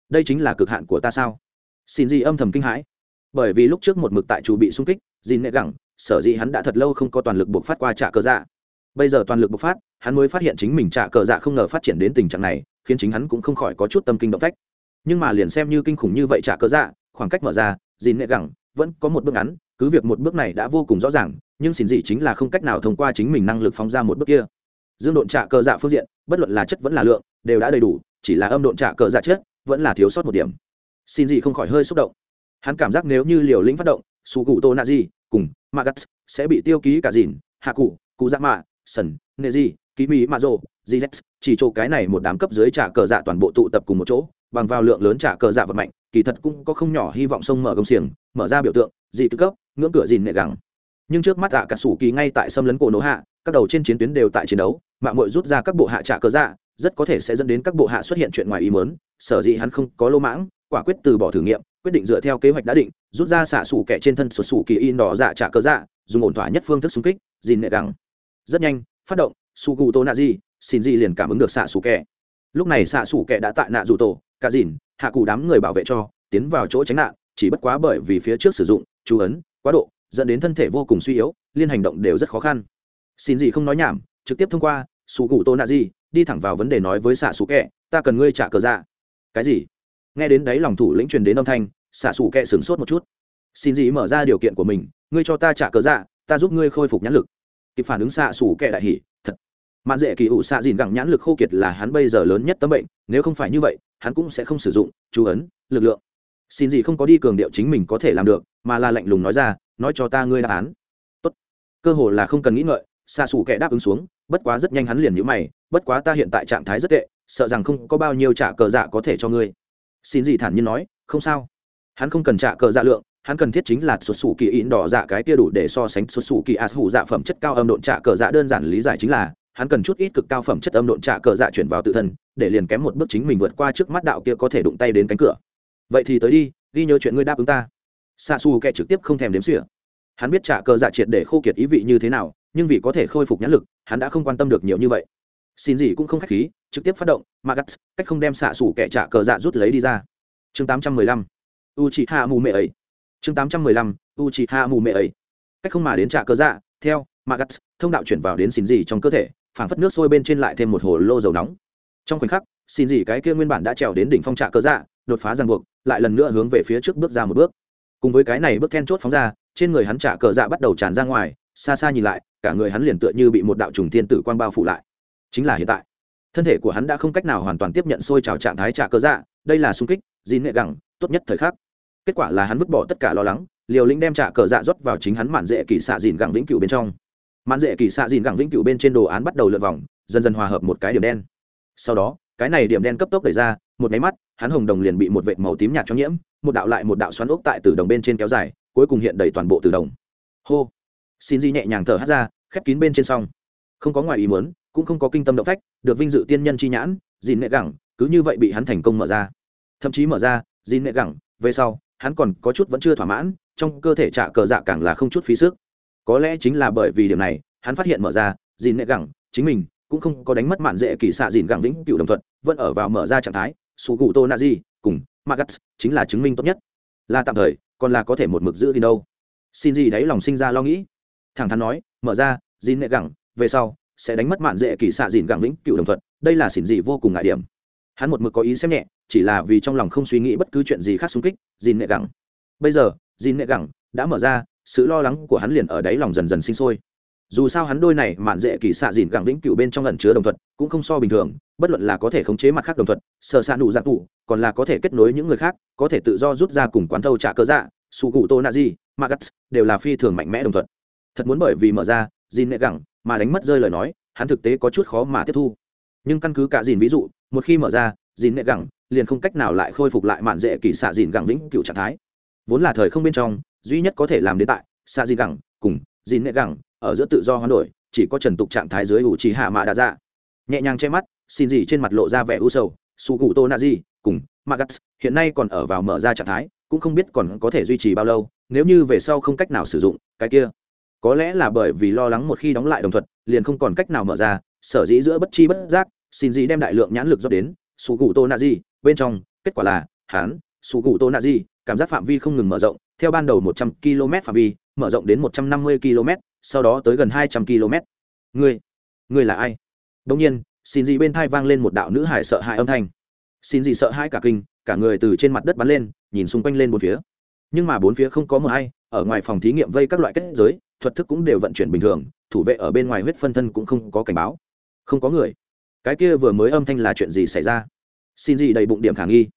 Đây chính là cực hạn của ta sao? Xin gì âm thầm kinh hãi. Bởi vì lúc trước một mực tại chủ bị xung kích, dìn nệ gẳng, sở dĩ hắn đã thật lâu không có toàn lực buộc phát qua trả cờ dạ. Bây giờ toàn lực bộc phát, hắn mới phát hiện chính mình trả cờ dạ không ngờ phát triển đến tình trạng này, khiến chính hắn cũng không khỏi có chút tâm kinh động phách nhưng mà liền xem như kinh khủng như vậy trả cớ dạ khoảng cách mở ra, dìn nệ gẳng, vẫn có một bước ngắn, cứ việc một bước này đã vô cùng rõ ràng, nhưng xin gì chính là không cách nào thông qua chính mình năng lực phóng ra một bước kia. Dương độn trả cờ dạ phương diện, bất luận là chất vẫn là lượng, đều đã đầy đủ, chỉ là âm độn trả cờ dạ chất, vẫn là thiếu sót một điểm. Xin gì không khỏi hơi xúc động. Hắn cảm giác nếu như liều lĩnh phát động, su cụ tô nạ di cùng magas sẽ bị tiêu ký cả dìn, hạ cụ cụ dạ mạ, sần, nệ di ký mỹ mạ rồ, gz chỉ chỗ cái này một đám cấp dưới trả cờ dạ toàn bộ tụ tập cùng một chỗ bằng vào lượng lớn trả cờ dạ vật mạnh kỳ thật cũng có không nhỏ hy vọng sông mở công xiềng mở ra biểu tượng dị tư cấp ngưỡng cửa dìn nệ gắng nhưng trước mắt ạ cả sủ kỳ ngay tại xâm lấn cổ nổ hạ các đầu trên chiến tuyến đều tại chiến đấu mạng mội rút ra các bộ hạ trả cờ dạ rất có thể sẽ dẫn đến các bộ hạ xuất hiện chuyện ngoài ý mớn sở dĩ hắn không có lô mãng quả quyết từ bỏ thử nghiệm quyết định dựa theo kế hoạch đã định rút ra xạ sủ kẻ trên thân sụt sủ kỳ in đỏ dạ trả cờ dạ dùng ổn thỏa nhất phương thức xung kích dìn nệ gắng rất nhanh phát động su gu tô nạ di, xin di liền cảm ứng được xạ xù kẹ. lúc này xạ xù kẹ đã tại nạ dù tổ, cả dìn, hạ cụ đám người bảo vệ cho, tiến vào chỗ tránh nạn, chỉ bất quá bởi vì phía trước sử dụng, chú ấn, quá độ, dẫn đến thân thể vô cùng suy yếu, liên hành động đều rất khó khăn. Xin gì không nói nhảm, trực tiếp thông qua su cụ tô nạ di, đi thẳng vào vấn đề nói với xạ xù kẹ ta cần ngươi trả cờ dạ. Cái gì? Nghe đến đấy lòng thủ lĩnh truyền đến âm thanh, xạ xù kẹ sửng sốt một chút. Xin gì mở ra điều kiện của mình, ngươi cho ta trả cờ dạ ta giúp ngươi khôi phục nhãn lực kịp phản ứng xạ xủ kệ đại hỉ, thật. Mạn dễ kỳ ủ xạ dìn gẳng nhãn lực khô kiệt là hắn bây giờ lớn nhất tấm bệnh, nếu không phải như vậy, hắn cũng sẽ không sử dụng, chú ấn, lực lượng. Xin gì không có đi cường điệu chính mình có thể làm được, mà là lạnh lùng nói ra, nói cho ta ngươi đáp án. Tốt. Cơ hồ là không cần nghĩ ngợi, xạ xủ kẻ đáp ứng xuống, bất quá rất nhanh hắn liền nhíu mày, bất quá ta hiện tại trạng thái rất tệ, sợ rằng không có bao nhiêu trả cờ dạ có thể cho ngươi. Xin gì thản nhiên nói, không sao. Hắn không cần trả cờ dạ lượng hắn cần thiết chính là xuất xù kỳ in đỏ dạ cái kia đủ để so sánh xuất xù kỳ as hủ dạ phẩm chất cao âm độn trả cờ dạ đơn giản lý giải chính là, hắn cần chút ít cực cao phẩm chất âm độn trả cờ dạ chuyển vào tự thân, để liền kém một bước chính mình vượt qua trước mắt đạo kia có thể đụng tay đến cánh cửa. Vậy thì tới đi, ghi nhớ chuyện ngươi đáp ứng ta. Xa xù kẻ trực tiếp không thèm đếm xỉa. Hắn biết trả cờ dạ triệt để khô kiệt ý vị như thế nào, nhưng vì có thể khôi phục nhãn lực, hắn đã không quan tâm được nhiều như vậy. Xin gì cũng không khách khí, trực tiếp phát động magas cách không đem xạ xủ kẻ trả cờ dạ rút lấy đi ra. Chương tám trăm mười lăm. U chị hạ mù mẹ ấy chương tám trăm mười lăm u chị hạ mù mệ ấy. Cách không mà đến trả cơ dạ theo magas thông đạo chuyển vào đến xin gì trong cơ thể, phảng phất nước sôi bên trên lại thêm một hồ lô dầu nóng. Trong khoảnh khắc xin gì cái kia nguyên bản đã trèo đến đỉnh phong trạ cơ dạ đột phá ràng buộc, lại lần nữa hướng về phía trước bước ra một bước. Cùng với cái này bước then chốt phóng ra, trên người hắn trả cờ dạ bắt đầu tràn ra ngoài, xa xa nhìn lại, cả người hắn liền tựa như bị một đạo trùng thiên tử quang bao phủ lại. Chính là hiện tại, thân thể của hắn đã không cách nào hoàn toàn tiếp nhận sôi trào trạng thái trả cờ dạ đây là sung kích dín nệ gẳng, tốt nhất thời khắc kết quả là hắn vứt bỏ tất cả lo lắng, liều lĩnh đem trả cờ dạ rót vào chính hắn mạn dễ kỳ xạ dìn gẳng vĩnh cửu bên trong. Mạn dễ kỳ xạ dìn gẳng vĩnh cửu bên trên đồ án bắt đầu lượn vòng, dần dần hòa hợp một cái điểm đen. Sau đó, cái này điểm đen cấp tốc đẩy ra, một máy mắt, hắn hồng đồng liền bị một vệt màu tím nhạt cho nhiễm, một đạo lại một đạo xoắn ốc tại từ đồng bên trên kéo dài, cuối cùng hiện đầy toàn bộ từ đồng. Hô! Xin di nhẹ nhàng thở hát ra, khép kín bên trên xong. Không có ngoài ý muốn, cũng không có kinh tâm động phách, được vinh dự tiên nhân chi nhãn, dìn nệ gẳng, cứ như vậy bị hắn thành công mở ra. Thậm chí mở ra, dìn nệ gẳng, về sau hắn còn có chút vẫn chưa thỏa mãn, trong cơ thể trả cờ dạ càng là không chút phí sức. Có lẽ chính là bởi vì điểm này, hắn phát hiện mở ra, dìn nệ gẳng, chính mình cũng không có đánh mất mạn dễ kỳ xạ dìn gẳng vĩnh cựu đồng thuận, vẫn ở vào mở ra trạng thái su cụ tô na di cùng magas chính là chứng minh tốt nhất. Là tạm thời, còn là có thể một mực giữ đi đâu. Xin gì đấy lòng sinh ra lo nghĩ. Thẳng thắn nói, mở ra, dìn nệ gẳng, về sau sẽ đánh mất mạn dễ kỳ xạ dìn gẳng vĩnh cựu đồng thuận, đây là xỉn dị vô cùng ngại điểm. Hắn một mực có ý xem nhẹ chỉ là vì trong lòng không suy nghĩ bất cứ chuyện gì khác xung kích dìn nệ gẳng. Bây giờ dìn nệ gẳng đã mở ra, sự lo lắng của hắn liền ở đáy lòng dần dần sinh sôi. Dù sao hắn đôi này mạn dễ kỳ xạ dìn gẳng vĩnh cựu bên trong lần chứa đồng thuận cũng không so bình thường, bất luận là có thể khống chế mặt khác đồng thuận sợ xạ đủ dạng tụ còn là có thể kết nối những người khác, có thể tự do rút ra cùng quán thâu trả cơ dạ su cụ tô na di magas đều là phi thường mạnh mẽ đồng thuận thật muốn bởi vì mở ra dìn nệ gẳng mà đánh mất rơi lời nói, hắn thực tế có chút khó mà tiếp thu. Nhưng căn cứ cả dìn ví dụ, một khi mở ra dìn nệ gẳng, liền không cách nào lại khôi phục lại mạn dễ kỳ xạ dìn gẳng vĩnh cựu trạng thái. Vốn là thời không bên trong, duy nhất có thể làm đến tại xạ dìn gẳng cùng dìn nệ gẳng ở giữa tự do hoán đổi, chỉ có trần tục trạng thái dưới ủ trì hạ mạ đa dạ. Nhẹ nhàng che mắt, xin gì trên mặt lộ ra vẻ u sầu, su cụ tô na di cùng magas hiện nay còn ở vào mở ra trạng thái, cũng không biết còn có thể duy trì bao lâu, nếu như về sau không cách nào sử dụng, cái kia. Có lẽ là bởi vì lo lắng một khi đóng lại đồng thuận liền không còn cách nào mở ra, sở dĩ giữa bất chi bất giác, xin gì đem đại lượng nhãn lực dốc đến sủ gù tô nạ di bên trong, kết quả là hán sủ gù tô nạ di cảm giác phạm vi không ngừng mở rộng, theo ban đầu một trăm km phạm vi, mở rộng đến một trăm năm mươi km, sau đó tới gần hai trăm km. Ngươi ngươi là ai? Đông nhiên, xin gì bên thai vang lên một đạo nữ hải sợ hãi âm thanh. Xin gì sợ hãi cả kinh, cả người từ trên mặt đất bắn lên, nhìn xung quanh lên bốn phía. Nhưng mà bốn phía không có mờ ai, ở ngoài phòng thí nghiệm vây các loại kết giới, thuật thức cũng đều vận chuyển bình thường, thủ vệ ở bên ngoài huyết phân thân cũng không có cảnh báo. Không có người cái kia vừa mới âm thanh là chuyện gì xảy ra? Xin gì đầy bụng điểm khả nghi.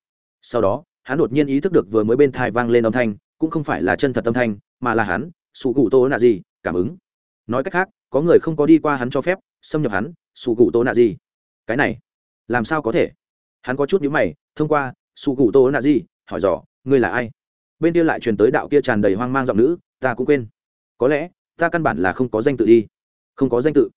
Sau đó, hắn đột nhiên ý thức được vừa mới bên thai vang lên âm thanh, cũng không phải là chân thật âm thanh, mà là hắn sụ cụ tô nạ gì, cảm ứng. Nói cách khác, có người không có đi qua hắn cho phép, xâm nhập hắn sụ cụ tô nạ gì. Cái này, làm sao có thể? Hắn có chút nhữ mày, thông qua sụ cụ tô nạ gì, hỏi dò, ngươi là ai? Bên kia lại truyền tới đạo kia tràn đầy hoang mang giọng nữ, ta cũng quên. Có lẽ, ta căn bản là không có danh tự đi. Không có danh tự.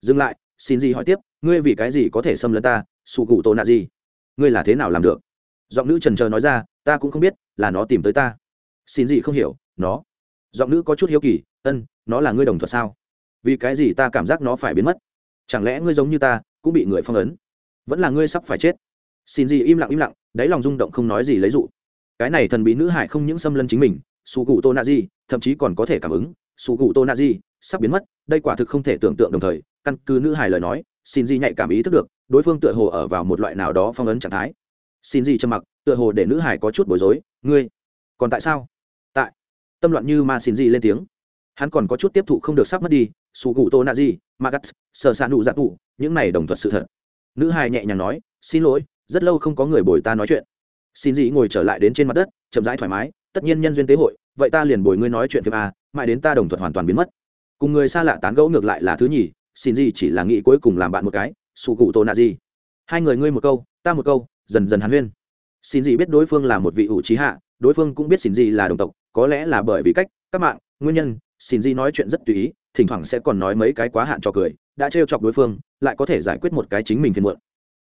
Dừng lại xin gì hỏi tiếp, ngươi vì cái gì có thể xâm lấn ta sụ cụ tổ nạ gì? Ngươi là thế nào làm được? Giọng nữ trần trờ nói ra, ta cũng không biết, là nó tìm tới ta. Xin gì không hiểu, nó. Giọng nữ có chút hiếu kỳ, ân, nó là ngươi đồng thuật sao? Vì cái gì ta cảm giác nó phải biến mất? Chẳng lẽ ngươi giống như ta, cũng bị người phong ấn? Vẫn là ngươi sắp phải chết. Xin gì im lặng im lặng, đáy lòng rung động không nói gì lấy dụ. Cái này thần bí nữ hải không những xâm lấn chính mình su cụ tô nạ di thậm chí còn có thể cảm ứng su cụ tô nạ di sắp biến mất, đây quả thực không thể tưởng tượng đồng thời căn cứ nữ hải lời nói, xin di nhạy cảm ý thức được, đối phương tựa hồ ở vào một loại nào đó phong ấn trạng thái. Xin di trầm mặc, tựa hồ để nữ hải có chút bối rối, ngươi, còn tại sao? Tại. Tâm loạn như ma xin di lên tiếng. Hắn còn có chút tiếp thụ không được sắp mất đi sụ gù tô nạ di magas sờ sàn đủ giặc cụ những này đồng thuận sự thật. Nữ hải nhẹ nhàng nói, xin lỗi, rất lâu không có người bồi ta nói chuyện. Xin dị ngồi trở lại đến trên mặt đất, chậm rãi thoải mái, tất nhiên nhân duyên tế hội, vậy ta liền bồi ngươi nói chuyện phim a, mãi đến ta đồng thuận hoàn toàn biến mất. Cùng người xa lạ tán gẫu ngược lại là thứ nhì xin gì chỉ là nghĩ cuối cùng làm bạn một cái sụ cụ tổ nạ gì. Hai người ngươi một câu, ta một câu, dần dần hàn huyên. Xin gì biết đối phương là một vị ủ trí hạ, đối phương cũng biết xin gì là đồng tộc, có lẽ là bởi vì cách, các mạng, nguyên nhân, xin gì nói chuyện rất tùy ý, thỉnh thoảng sẽ còn nói mấy cái quá hạn cho cười, đã trêu chọc đối phương, lại có thể giải quyết một cái chính mình phiền muộn.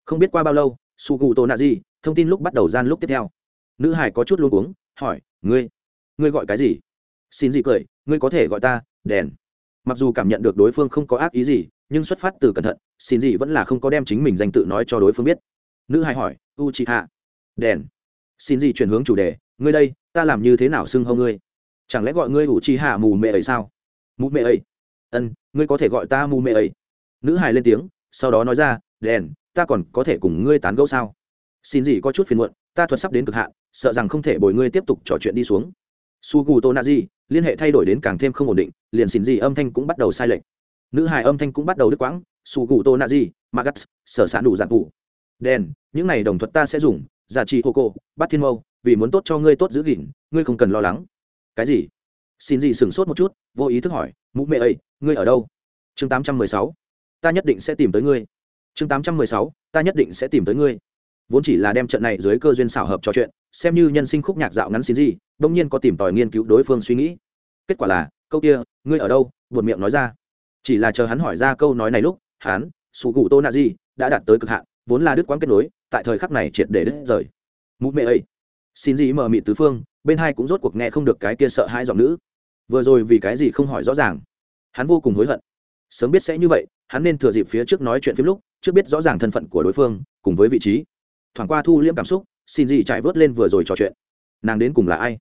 Không biết qua bao lâu su cụ tổ nạ gì, thông tin lúc bắt đầu gian lúc tiếp theo. Nữ hải có chút luôn uống hỏi, ngươi ngươi gọi cái gì? Xin gì cười, ngươi có thể gọi ta đèn mặc dù cảm nhận được đối phương không có ác ý gì, nhưng xuất phát từ cẩn thận, xin gì vẫn là không có đem chính mình danh tự nói cho đối phương biết. Nữ hai hỏi, u chị hạ? Đèn. Xin gì chuyển hướng chủ đề, ngươi đây, ta làm như thế nào xưng hâu ngươi? Chẳng lẽ gọi ngươi u chị hạ mù mẹ ấy sao? Mù mẹ ấy. Ân, ngươi có thể gọi ta mù mẹ ấy. Nữ hài lên tiếng, sau đó nói ra, đèn, ta còn có thể cùng ngươi tán gẫu sao? Xin gì có chút phiền muộn, ta thuật sắp đến cực hạn, sợ rằng không thể bồi ngươi tiếp tục trò chuyện đi xuống su gu tô na di liên hệ thay đổi đến càng thêm không ổn định, liền xin gì âm thanh cũng bắt đầu sai lệch. Nữ hài âm thanh cũng bắt đầu đứt quãng su gu tô na di magas sở sản đủ giản cụ đen những này đồng thuật ta sẽ dùng, giả trị hô cô, bắt thiên mâu, vì muốn tốt cho ngươi tốt giữ gìn, ngươi không cần lo lắng. Cái gì? Xin gì sửng sốt một chút, vô ý thức hỏi, mụ mẹ ấy ngươi ở đâu? Chương tám trăm mười sáu. Ta nhất định sẽ tìm tới ngươi. Chương tám trăm mười sáu, ta nhất định sẽ tìm tới ngươi. Vốn chỉ là đem trận này dưới cơ duyên xảo hợp trò chuyện xem như nhân sinh khúc nhạc dạo ngắn xin gì đông nhiên có tìm tòi nghiên cứu đối phương suy nghĩ. Kết quả là, câu kia, ngươi ở đâu? buột miệng nói ra. Chỉ là chờ hắn hỏi ra câu nói này lúc, hắn sụ cụ tô nạ gì đã đạt tới cực hạn, vốn là đứt quãng kết nối, tại thời khắc này triệt để đứt rời. Mụ mẹ ấy xin gì mờ mịt tứ phương, bên hai cũng rốt cuộc nghe không được cái kia sợ hai giọng nữ. Vừa rồi vì cái gì không hỏi rõ ràng? Hắn vô cùng hối hận. Sớm biết sẽ như vậy, hắn nên thừa dịp phía trước nói chuyện phim lúc, trước biết rõ ràng thân phận của đối phương, cùng với vị trí. Thoảng qua thu liễm cảm xúc xin gì chạy vớt lên vừa rồi trò chuyện. Nàng đến cùng là ai?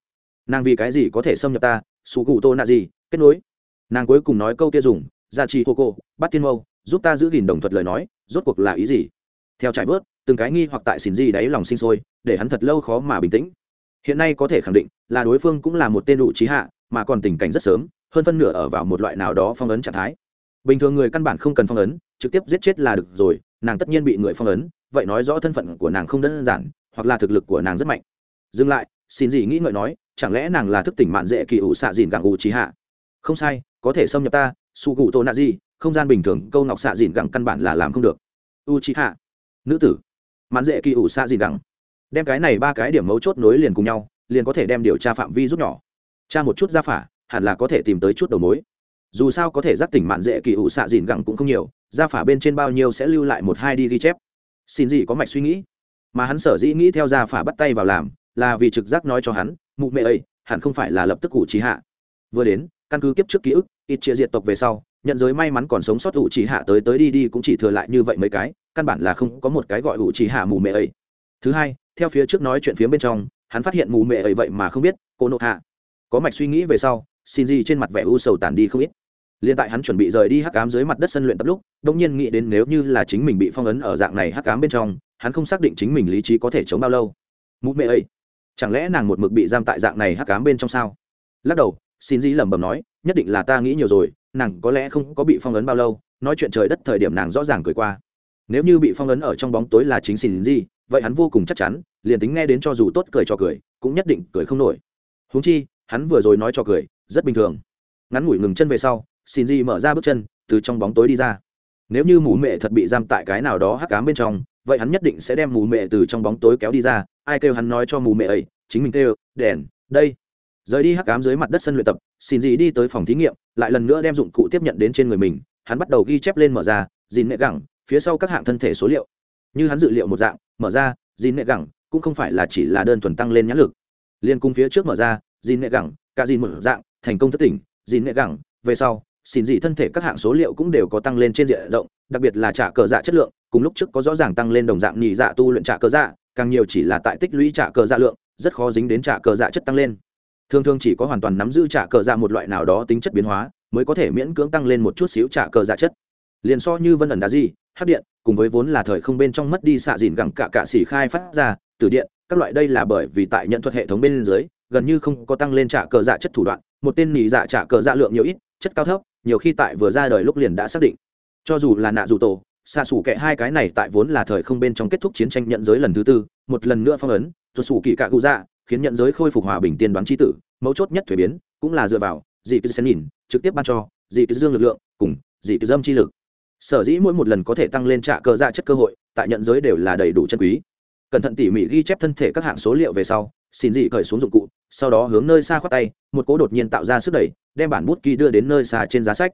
Nàng vì cái gì có thể xâm nhập ta? Sụ cụ tô nạ gì? Kết nối. Nàng cuối cùng nói câu kia dùng gia trì hô cô, bắt tiên mâu, giúp ta giữ gìn đồng thuật lời nói, rốt cuộc là ý gì? Theo trải vớt, từng cái nghi hoặc tại xin gì đáy lòng sinh sôi, để hắn thật lâu khó mà bình tĩnh. Hiện nay có thể khẳng định là đối phương cũng là một tên đủ trí hạ, mà còn tình cảnh rất sớm, hơn phân nửa ở vào một loại nào đó phong ấn trạng thái. Bình thường người căn bản không cần phong ấn, trực tiếp giết chết là được rồi, nàng tất nhiên bị người phong ấn, vậy nói rõ thân phận của nàng không đơn giản hoặc là thực lực của nàng rất mạnh. Dừng lại, xin gì nghĩ ngợi nói, chẳng lẽ nàng là thức tỉnh mạn dễ kỳ ủ xạ dìn gặng ủ trí hạ? Không sai, có thể xâm nhập ta, su cụ tô nạ gì không gian bình thường, câu ngọc xạ dìn gặng căn bản là làm không được. U trí hạ. Nữ tử. Mạn dễ kỳ ủ xạ dìn gặng đem cái này ba cái điểm mấu chốt nối liền cùng nhau, liền có thể đem điều tra phạm vi rút nhỏ. Tra một chút ra phả, hẳn là có thể tìm tới chút đầu mối. Dù sao có thể giác tỉnh mạn dễ kỳ ủ xạ dìn gặng cũng không nhiều ra phả bên trên bao nhiêu sẽ lưu lại một hai đi ghi chép. Xin gì có mạch suy nghĩ mà hắn sở dĩ nghĩ theo ra phả bắt tay vào làm, là vì trực giác nói cho hắn, mụ mẹ ấy hẳn không phải là lập tức ủ trí hạ. Vừa đến, căn cứ kiếp trước ký ức, ít chia diệt tộc về sau, nhận giới may mắn còn sống sót ủ trí hạ tới tới đi đi cũng chỉ thừa lại như vậy mấy cái, căn bản là không có một cái gọi ủ trí hạ mù mẹ ấy thứ hai, theo phía trước nói chuyện phía bên trong, hắn phát hiện mù mẹ ấy vậy mà không biết, cô nộ hạ. Có mạch suy nghĩ về sau, xin gì trên mặt vẻ u sầu tàn đi không ít. Liền tại hắn chuẩn bị rời đi hắc cám dưới mặt đất sân luyện tập lúc đông nhiên nghĩ đến nếu như là chính mình bị phong ấn ở dạng này hắc cám bên trong hắn không xác định chính mình lý trí có thể chống bao lâu. Mụ mẹ ấy chẳng lẽ nàng một mực bị giam tại dạng này hắc cám bên trong sao? Lắc đầu, xin dĩ lẩm bẩm nói, nhất định là ta nghĩ nhiều rồi, nàng có lẽ không có bị phong ấn bao lâu, nói chuyện trời đất thời điểm nàng rõ ràng cười qua. Nếu như bị phong ấn ở trong bóng tối là chính xin gì vậy hắn vô cùng chắc chắn, liền tính nghe đến cho dù tốt cười cho cười, cũng nhất định cười không nổi. Huống chi, hắn vừa rồi nói cho cười, rất bình thường. Ngắn ngủi ngừng chân về sau, xin gì mở ra bước chân, từ trong bóng tối đi ra nếu như mù mệ thật bị giam tại cái nào đó hắc cám bên trong, vậy hắn nhất định sẽ đem mù mệ từ trong bóng tối kéo đi ra. Ai kêu hắn nói cho mù mệ ấy? Chính mình kêu, đèn, đây. Rời đi hắc cám dưới mặt đất sân luyện tập, xin gì đi tới phòng thí nghiệm, lại lần nữa đem dụng cụ tiếp nhận đến trên người mình. Hắn bắt đầu ghi chép lên mở ra, dìn nệ gẳng, phía sau các hạng thân thể số liệu. Như hắn dự liệu một dạng, mở ra, dìn nệ gẳng cũng không phải là chỉ là đơn thuần tăng lên nhãn lực. Liên cung phía trước mở ra, dìn nệ gẳng, cả dìn một dạng, thành công thất tỉnh. Dìn nệ gẳng, về sau xin dị thân thể các hạng số liệu cũng đều có tăng lên trên diện rộng, đặc biệt là trả cờ dạ chất lượng, cùng lúc trước có rõ ràng tăng lên đồng dạng nhị dạ tu luyện trả cờ dạ càng nhiều chỉ là tại tích lũy trả cờ dạ lượng, rất khó dính đến trả cờ dạ chất tăng lên. Thường thường chỉ có hoàn toàn nắm giữ trả cờ dạ một loại nào đó tính chất biến hóa, mới có thể miễn cưỡng tăng lên một chút xíu trả cờ dạ chất. Liền so như vân ẩn đá di hát điện, cùng với vốn là thời không bên trong mất đi xạ dìn gẳng cả cạ xỉ khai phát ra từ điện, các loại đây là bởi vì tại nhận thuật hệ thống bên dưới, gần như không có tăng lên trả cờ dạ chất thủ đoạn, một tên nhị dạ trả cờ dạ lượng nhiều ít, chất cao thấp nhiều khi tại vừa ra đời lúc liền đã xác định. Cho dù là nạ dù tổ xạ xù kệ hai cái này tại vốn là thời không bên trong kết thúc chiến tranh nhận giới lần thứ tư, một lần nữa phong ấn rồi xù kỳ cạ cụ dạ khiến nhận giới khôi phục hòa bình tiên đoán tri tử, mấu chốt nhất thuế biến, cũng là dựa vào dị cứ xen nhìn, trực tiếp ban cho dị cứ dương lực lượng, cùng dị cứ dâm chi lực. Sở dĩ mỗi một lần có thể tăng lên trạ cơ dạ chất cơ hội, tại nhận giới đều là đầy đủ chân quý. Cẩn thận tỉ mỉ ghi chép thân thể các hạng số liệu về sau, xin dị cởi xuống dụng cụ sau đó hướng nơi xa khoát tay, một cố đột nhiên tạo ra sức đẩy, đem bản bút ký đưa đến nơi xa trên giá sách.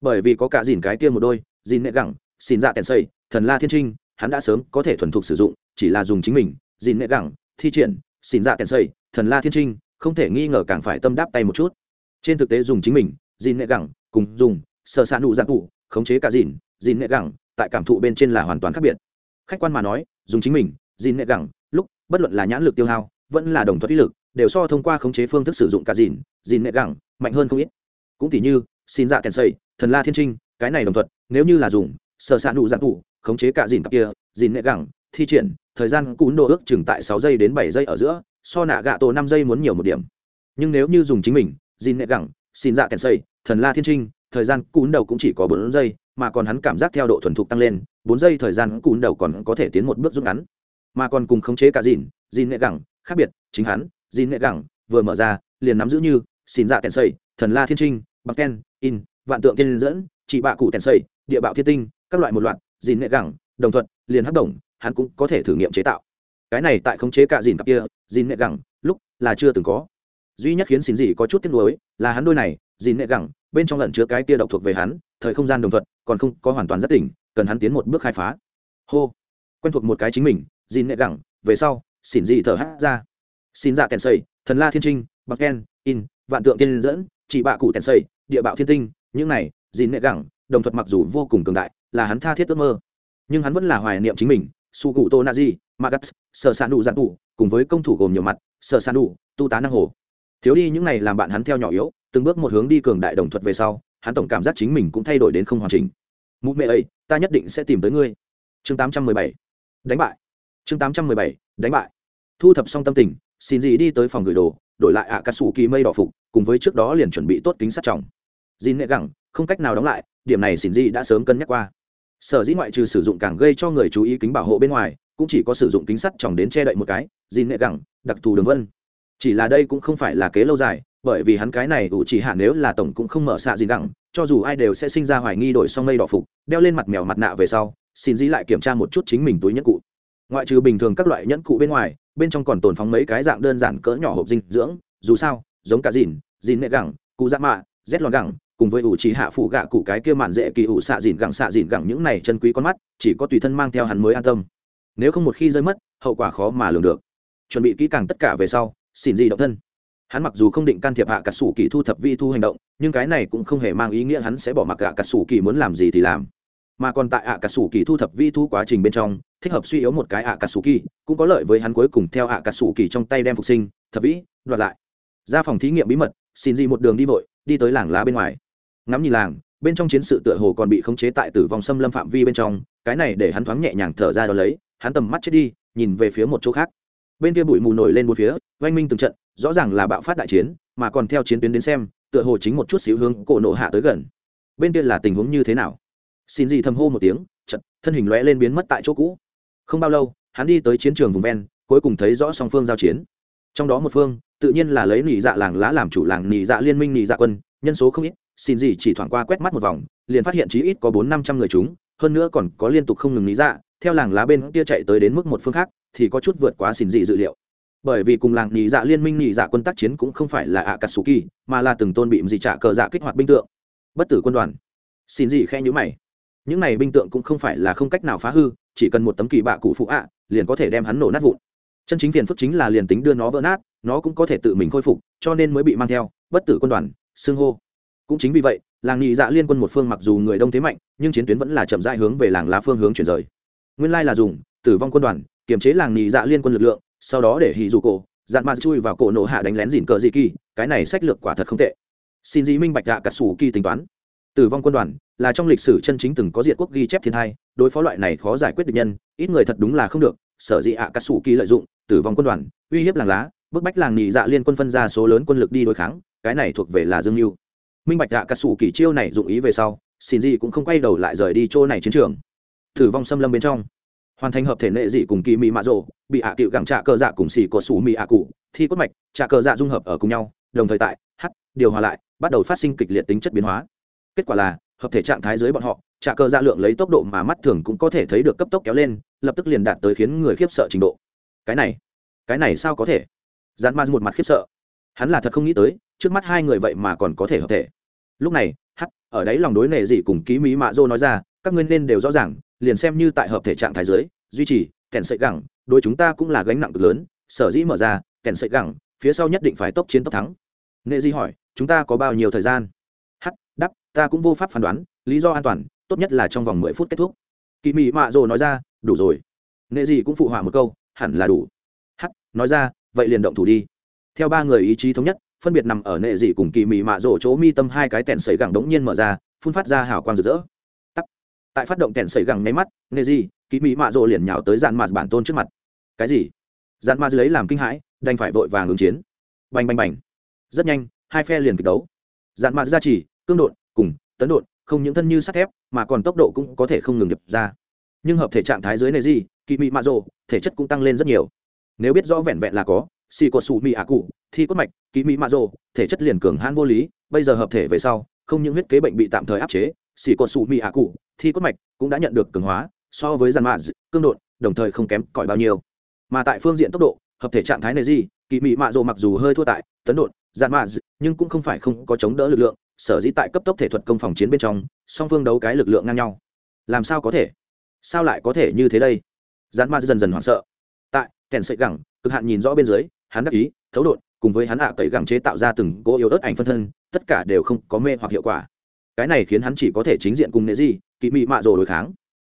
Bởi vì có cả dìn cái kia một đôi dìn nệ gẳng, xin dạ kèn xây thần la thiên trinh, hắn đã sớm có thể thuần thục sử dụng, chỉ là dùng chính mình dìn nệ gẳng, thi triển, xin dạ kèn xây thần la thiên trinh, không thể nghi ngờ càng phải tâm đáp tay một chút. Trên thực tế dùng chính mình dìn nệ gẳng, cùng dùng sợ xạ nụ dạng cụ khống chế cả dìn dìn nệ gẳng, tại cảm thụ bên trên là hoàn toàn khác biệt. Khách quan mà nói, dùng chính mình dìn nệ gẳng, lúc bất luận là nhãn lực tiêu hao, vẫn là đồng thuận ý lực đều so thông qua khống chế phương thức sử dụng cả dìn dìn nệ gẳng, mạnh hơn không ít. Cũng tỉ như, xin dạ kèn xây thần la thiên trinh, cái này đồng thuận, nếu như là dùng sợ xạ nụ dạng cụ khống chế cả dìn cặp kia, dìn nệ gẳng, thi triển, thời gian cún độ ước chừng tại sáu giây đến bảy giây ở giữa, so nạ gạ tổ năm giây muốn nhiều một điểm. Nhưng nếu như dùng chính mình, dìn nệ gẳng, xin dạ kèn xây thần la thiên trinh, thời gian cún đầu cũng chỉ có bốn giây, mà còn hắn cảm giác theo độ thuần thục tăng lên, bốn giây thời gian cún đầu còn có thể tiến một bước rút ngắn. Mà còn cùng khống chế cả dìn dìn nệ gẳng, khác biệt, chính hắn dìn nghệ gẳng, vừa mở ra, liền nắm giữ như, xin dạ tèn xây thần la thiên trinh bằng ken, in, vạn tượng tiên dẫn trị bạ cụ tèn xây địa bạo thiên tinh, các loại một loạt dìn nghệ gẳng, đồng thuận liền hấp đồng, hắn cũng có thể thử nghiệm chế tạo. Cái này tại khống chế cả dìn cặp kia dìn nghệ gẳng, lúc là chưa từng có. Duy nhất khiến xin gì có chút tiếc nuối là hắn đôi này dìn nghệ gẳng, bên trong lẩn chứa cái kia độc thuộc về hắn, thời không gian đồng thuận còn không có hoàn toàn rất tỉnh, cần hắn tiến một bước khai phá. Hô. Quen thuộc một cái chính mình dìn nghệ gẳng, về sau xỉn dị thở hát ra xin dạ kèn xây thần la thiên trinh bắc ken in vạn tượng tiên dẫn chỉ bạ cụ kèn xây địa bạo thiên tinh những này dìn nệ gẳng đồng thuật mặc dù vô cùng cường đại là hắn tha thiết ước mơ. Nhưng hắn vẫn là hoài niệm chính mình su cụ tô na di magas sở s đủ nụ giản tụ cùng với công thủ gồm nhiều mặt sở s đủ, nụ tu tá năng hồ. Thiếu đi những này làm bạn hắn theo nhỏ yếu từng bước một hướng đi cường đại đồng thuật về sau hắn tổng cảm giác chính mình cũng thay đổi đến không hoàn chỉnh. Mụ mẹ ấy ta nhất định sẽ tìm tới ngươi. Chương 817. đánh bại. Chương 817. đánh bại. Thu thập xong tâm tình xin gì đi tới phòng gửi đồ, đổi lại ạ, cà sủ kỳ mây đỏ phục, cùng với trước đó liền chuẩn bị tốt kính sắt trọng. Dìn nệ gẳng, không cách nào đóng lại, điểm này xin gì đã sớm cân nhắc qua. Sở dĩ ngoại trừ sử dụng càng gây cho người chú ý kính bảo hộ bên ngoài, cũng chỉ có sử dụng kính sắt tròng đến che đậy một cái dìn nệ gẳng, đặc thù đường vân. Chỉ là đây cũng không phải là kế lâu dài, bởi vì hắn cái này đủ chỉ hạn nếu là tổng cũng không mở xạ gì gẳng, cho dù ai đều sẽ sinh ra hoài nghi đổi xong mây đỏ phục, đeo lên mặt mèo mặt nạ về sau, xin dĩ lại kiểm tra một chút chính mình túi nhất cụ ngoại trừ bình thường các loại nhẫn cụ bên ngoài, bên trong còn tồn phóng mấy cái dạng đơn giản cỡ nhỏ hộp dinh dưỡng, dù sao, giống cả dìn dìn nệ gẳng, cụ dạ mạ, rét lòn gẳng, cùng với ủ chỉ hạ phụ gạ cụ cái kia mạn dễ kỳ ủ xạ dìn gẳng xạ dìn gẳng những này chân quý con mắt, chỉ có tùy thân mang theo hắn mới an tâm. Nếu không một khi rơi mất, hậu quả khó mà lường được. Chuẩn bị kỹ càng tất cả về sau, xin gì động thân. Hắn mặc dù không định can thiệp hạ cả sủ kỳ thu thập vi thu hành động, nhưng cái này cũng không hề mang ý nghĩa hắn sẽ bỏ mặc gạ cả sủ kỳ muốn làm gì thì làm mà còn tại ạ cà sủ kỳ thu thập vi thu quá trình bên trong, thích hợp suy yếu một cái ạ cà sủ kỳ cũng có lợi với hắn cuối cùng theo ạ cà sủ kỳ trong tay đem phục sinh, thập vĩ, đoạt lại. Ra phòng thí nghiệm bí mật, xin gì một đường đi vội, đi tới làng lá bên ngoài. Ngắm nhìn làng, bên trong chiến sự tựa hồ còn bị khống chế tại tử vong xâm lâm phạm vi bên trong, cái này để hắn thoáng nhẹ nhàng thở ra đó lấy, hắn tầm mắt chết đi, nhìn về phía một chỗ khác. Bên kia bụi mù nổi lên bốn phía, oanh minh từng trận, rõ ràng là bạo phát đại chiến, mà còn theo chiến tuyến đến xem, tựa hồ chính một chút xíu hướng cổ nộ hạ tới gần. Bên kia là tình huống như thế nào? Xin gì thầm hô một tiếng chật thân hình lóe lên biến mất tại chỗ cũ. Không bao lâu, hắn đi tới chiến trường vùng ven, cuối cùng thấy rõ song phương giao chiến. Trong đó một phương, tự nhiên là lấy nỉ dạ làng lá làm chủ làng nỉ dạ liên minh nỉ dạ quân, nhân số không ít, xin gì chỉ thoảng qua quét mắt một vòng, liền phát hiện chí ít có bốn năm trăm người chúng, hơn nữa còn có liên tục không ngừng nỉ dạ theo làng lá bên kia chạy tới đến mức một phương khác, thì có chút vượt quá xin gì dự liệu. Bởi vì cùng làng nhị dạ liên minh nhị dạ quân tác chiến cũng không phải là ạ cà sù kỳ mà là từng tôn bị dị dạ trả cờ dạ kích hoạt binh tượng. Bất tử quân đoàn. Xin gì khe nhữ mày những này binh tượng cũng không phải là không cách nào phá hư, chỉ cần một tấm kỳ bạ cụ phụ ạ, liền có thể đem hắn nổ nát vụn. Chân chính phiền phức chính là liền tính đưa nó vỡ nát, nó cũng có thể tự mình khôi phục, cho nên mới bị mang theo, bất tử quân đoàn, xưng hô. Cũng chính vì vậy, làng nhị dạ liên quân một phương mặc dù người đông thế mạnh, nhưng chiến tuyến vẫn là chậm rãi hướng về làng lá phương hướng chuyển rời. Nguyên lai là dùng, tử vong quân đoàn, kiềm chế làng nhị dạ liên quân lực lượng, sau đó để hì dù cổ, dạn ma chui vào cổ nổ hạ đánh lén dìn cờ dị kỳ, cái này sách lược quả thật không tệ. Xin dĩ minh bạch dạ cả sủ kỳ tính toán tử vong quân đoàn là trong lịch sử chân chính từng có diện quốc ghi chép thiên hai đối phó loại này khó giải quyết được nhân, ít người thật đúng là không được. Sở dĩ ạ cả sủ kỳ lợi dụng tử vong quân đoàn, uy hiếp làng lá, bức bách làng nhị dạ liên quân phân ra số lớn quân lực đi đối kháng, cái này thuộc về là dương mưu minh bạch ạ cả sủ kỳ chiêu này dụng ý về sau, xin gì cũng không quay đầu lại rời đi chỗ này chiến trường. Tử vong xâm lâm bên trong, hoàn thành hợp thể nệ dị cùng kỳ mỹ mạ rộ, bị ạ à cựu gẳng trạ cờ dạ cùng xì có xù mỹ ạ cụ, thi cốt mạch, trạ cờ dạ dung hợp ở cùng nhau, đồng thời tại h điều hòa lại, bắt đầu phát sinh kịch liệt tính chất biến hóa kết quả là, hợp thể trạng thái dưới bọn họ trả cờ dạ lượng lấy tốc độ mà mắt thường cũng có thể thấy được cấp tốc kéo lên, lập tức liền đạt tới khiến người khiếp sợ trình độ. Cái này cái này sao có thể? Dán ma một mặt khiếp sợ. Hắn là thật không nghĩ tới, trước mắt hai người vậy mà còn có thể hợp thể. Lúc này h ở đấy lòng đối nệ dị cùng ký mỹ mạ dô nói ra, các ngươi nên đều rõ ràng, liền xem như tại hợp thể trạng thái dưới, duy trì, kèn sợi gẳng, đối chúng ta cũng là gánh nặng cực lớn, sở dĩ mở ra, kèn sợi gẳng, phía sau nhất định phải tốc chiến tốc thắng. Nề gì hỏi, chúng ta có bao nhiêu thời gian? Ta cũng vô pháp phán đoán, lý do an toàn, tốt nhất là trong vòng mười phút kết thúc. Kỳ mị mạ rồ nói ra, đủ rồi. Nghệ dị cũng phụ họa một câu, hẳn là đủ. Hắc, nói ra, vậy liền động thủ đi. Theo ba người ý chí thống nhất, phân biệt nằm ở nệ dị cùng kỳ mị mạ rổ chỗ mi tâm hai cái tèn sấy gẳng đống nhiên mở ra, phun phát ra hào quang rực rỡ. Tại phát động kèn sẩy gẳng nháy mắt nệ dị kỳ mỹ mạ rồ liền nhào tới dàn mạt bản tôn trước mặt. Cái gì? Dàn mạt lấy làm kinh hãi, đành phải vội vàng ứng chiến. Bành bành bành. Rất nhanh, hai phe liền kịch đấu. Dàn mạt ra chỉ cương đột cùng, tấn độn, không những thân như sắt thép, mà còn tốc độ cũng có thể không ngừng đập ra. Nhưng hợp thể trạng thái dưới này gì, kỵ mỹ mạ rồ, thể chất cũng tăng lên rất nhiều. Nếu biết rõ vẹn vẹn là có, xì có xù mị ả cụ, thi cốt mạch, kỵ mỹ mạ rồ, thể chất liền cường hãn vô lý, bây giờ hợp thể về sau, không những huyết kế bệnh bị tạm thời áp chế, xì có xù mị ả cụ, thi cốt mạch cũng đã nhận được cường hóa, so với giàn mạ cương đột đồng thời không kém cỏi bao nhiêu. Mà tại phương diện tốc độ, hợp thể trạng thái này gì kỳ mị mạ rồ mặc dù hơi thua tại, tấn đột dạn mạ nhưng cũng không phải không có chống đỡ lực lượng sở dĩ tại cấp tốc thể thuật công phòng chiến bên trong song phương đấu cái lực lượng ngang nhau. Làm sao có thể? Sao lại có thể như thế đây? Dạn mạ dần dần hoảng sợ. Tại kèn sợi gẳng cực hạn nhìn rõ bên dưới hắn đắc ý thấu đột cùng với hắn hạ cậy gẳng chế tạo ra từng gỗ yếu ớt ảnh phân thân tất cả đều không có mê hoặc hiệu quả. Cái này khiến hắn chỉ có thể chính diện cùng nệ Di, kỳ mị mạ rồ đối kháng.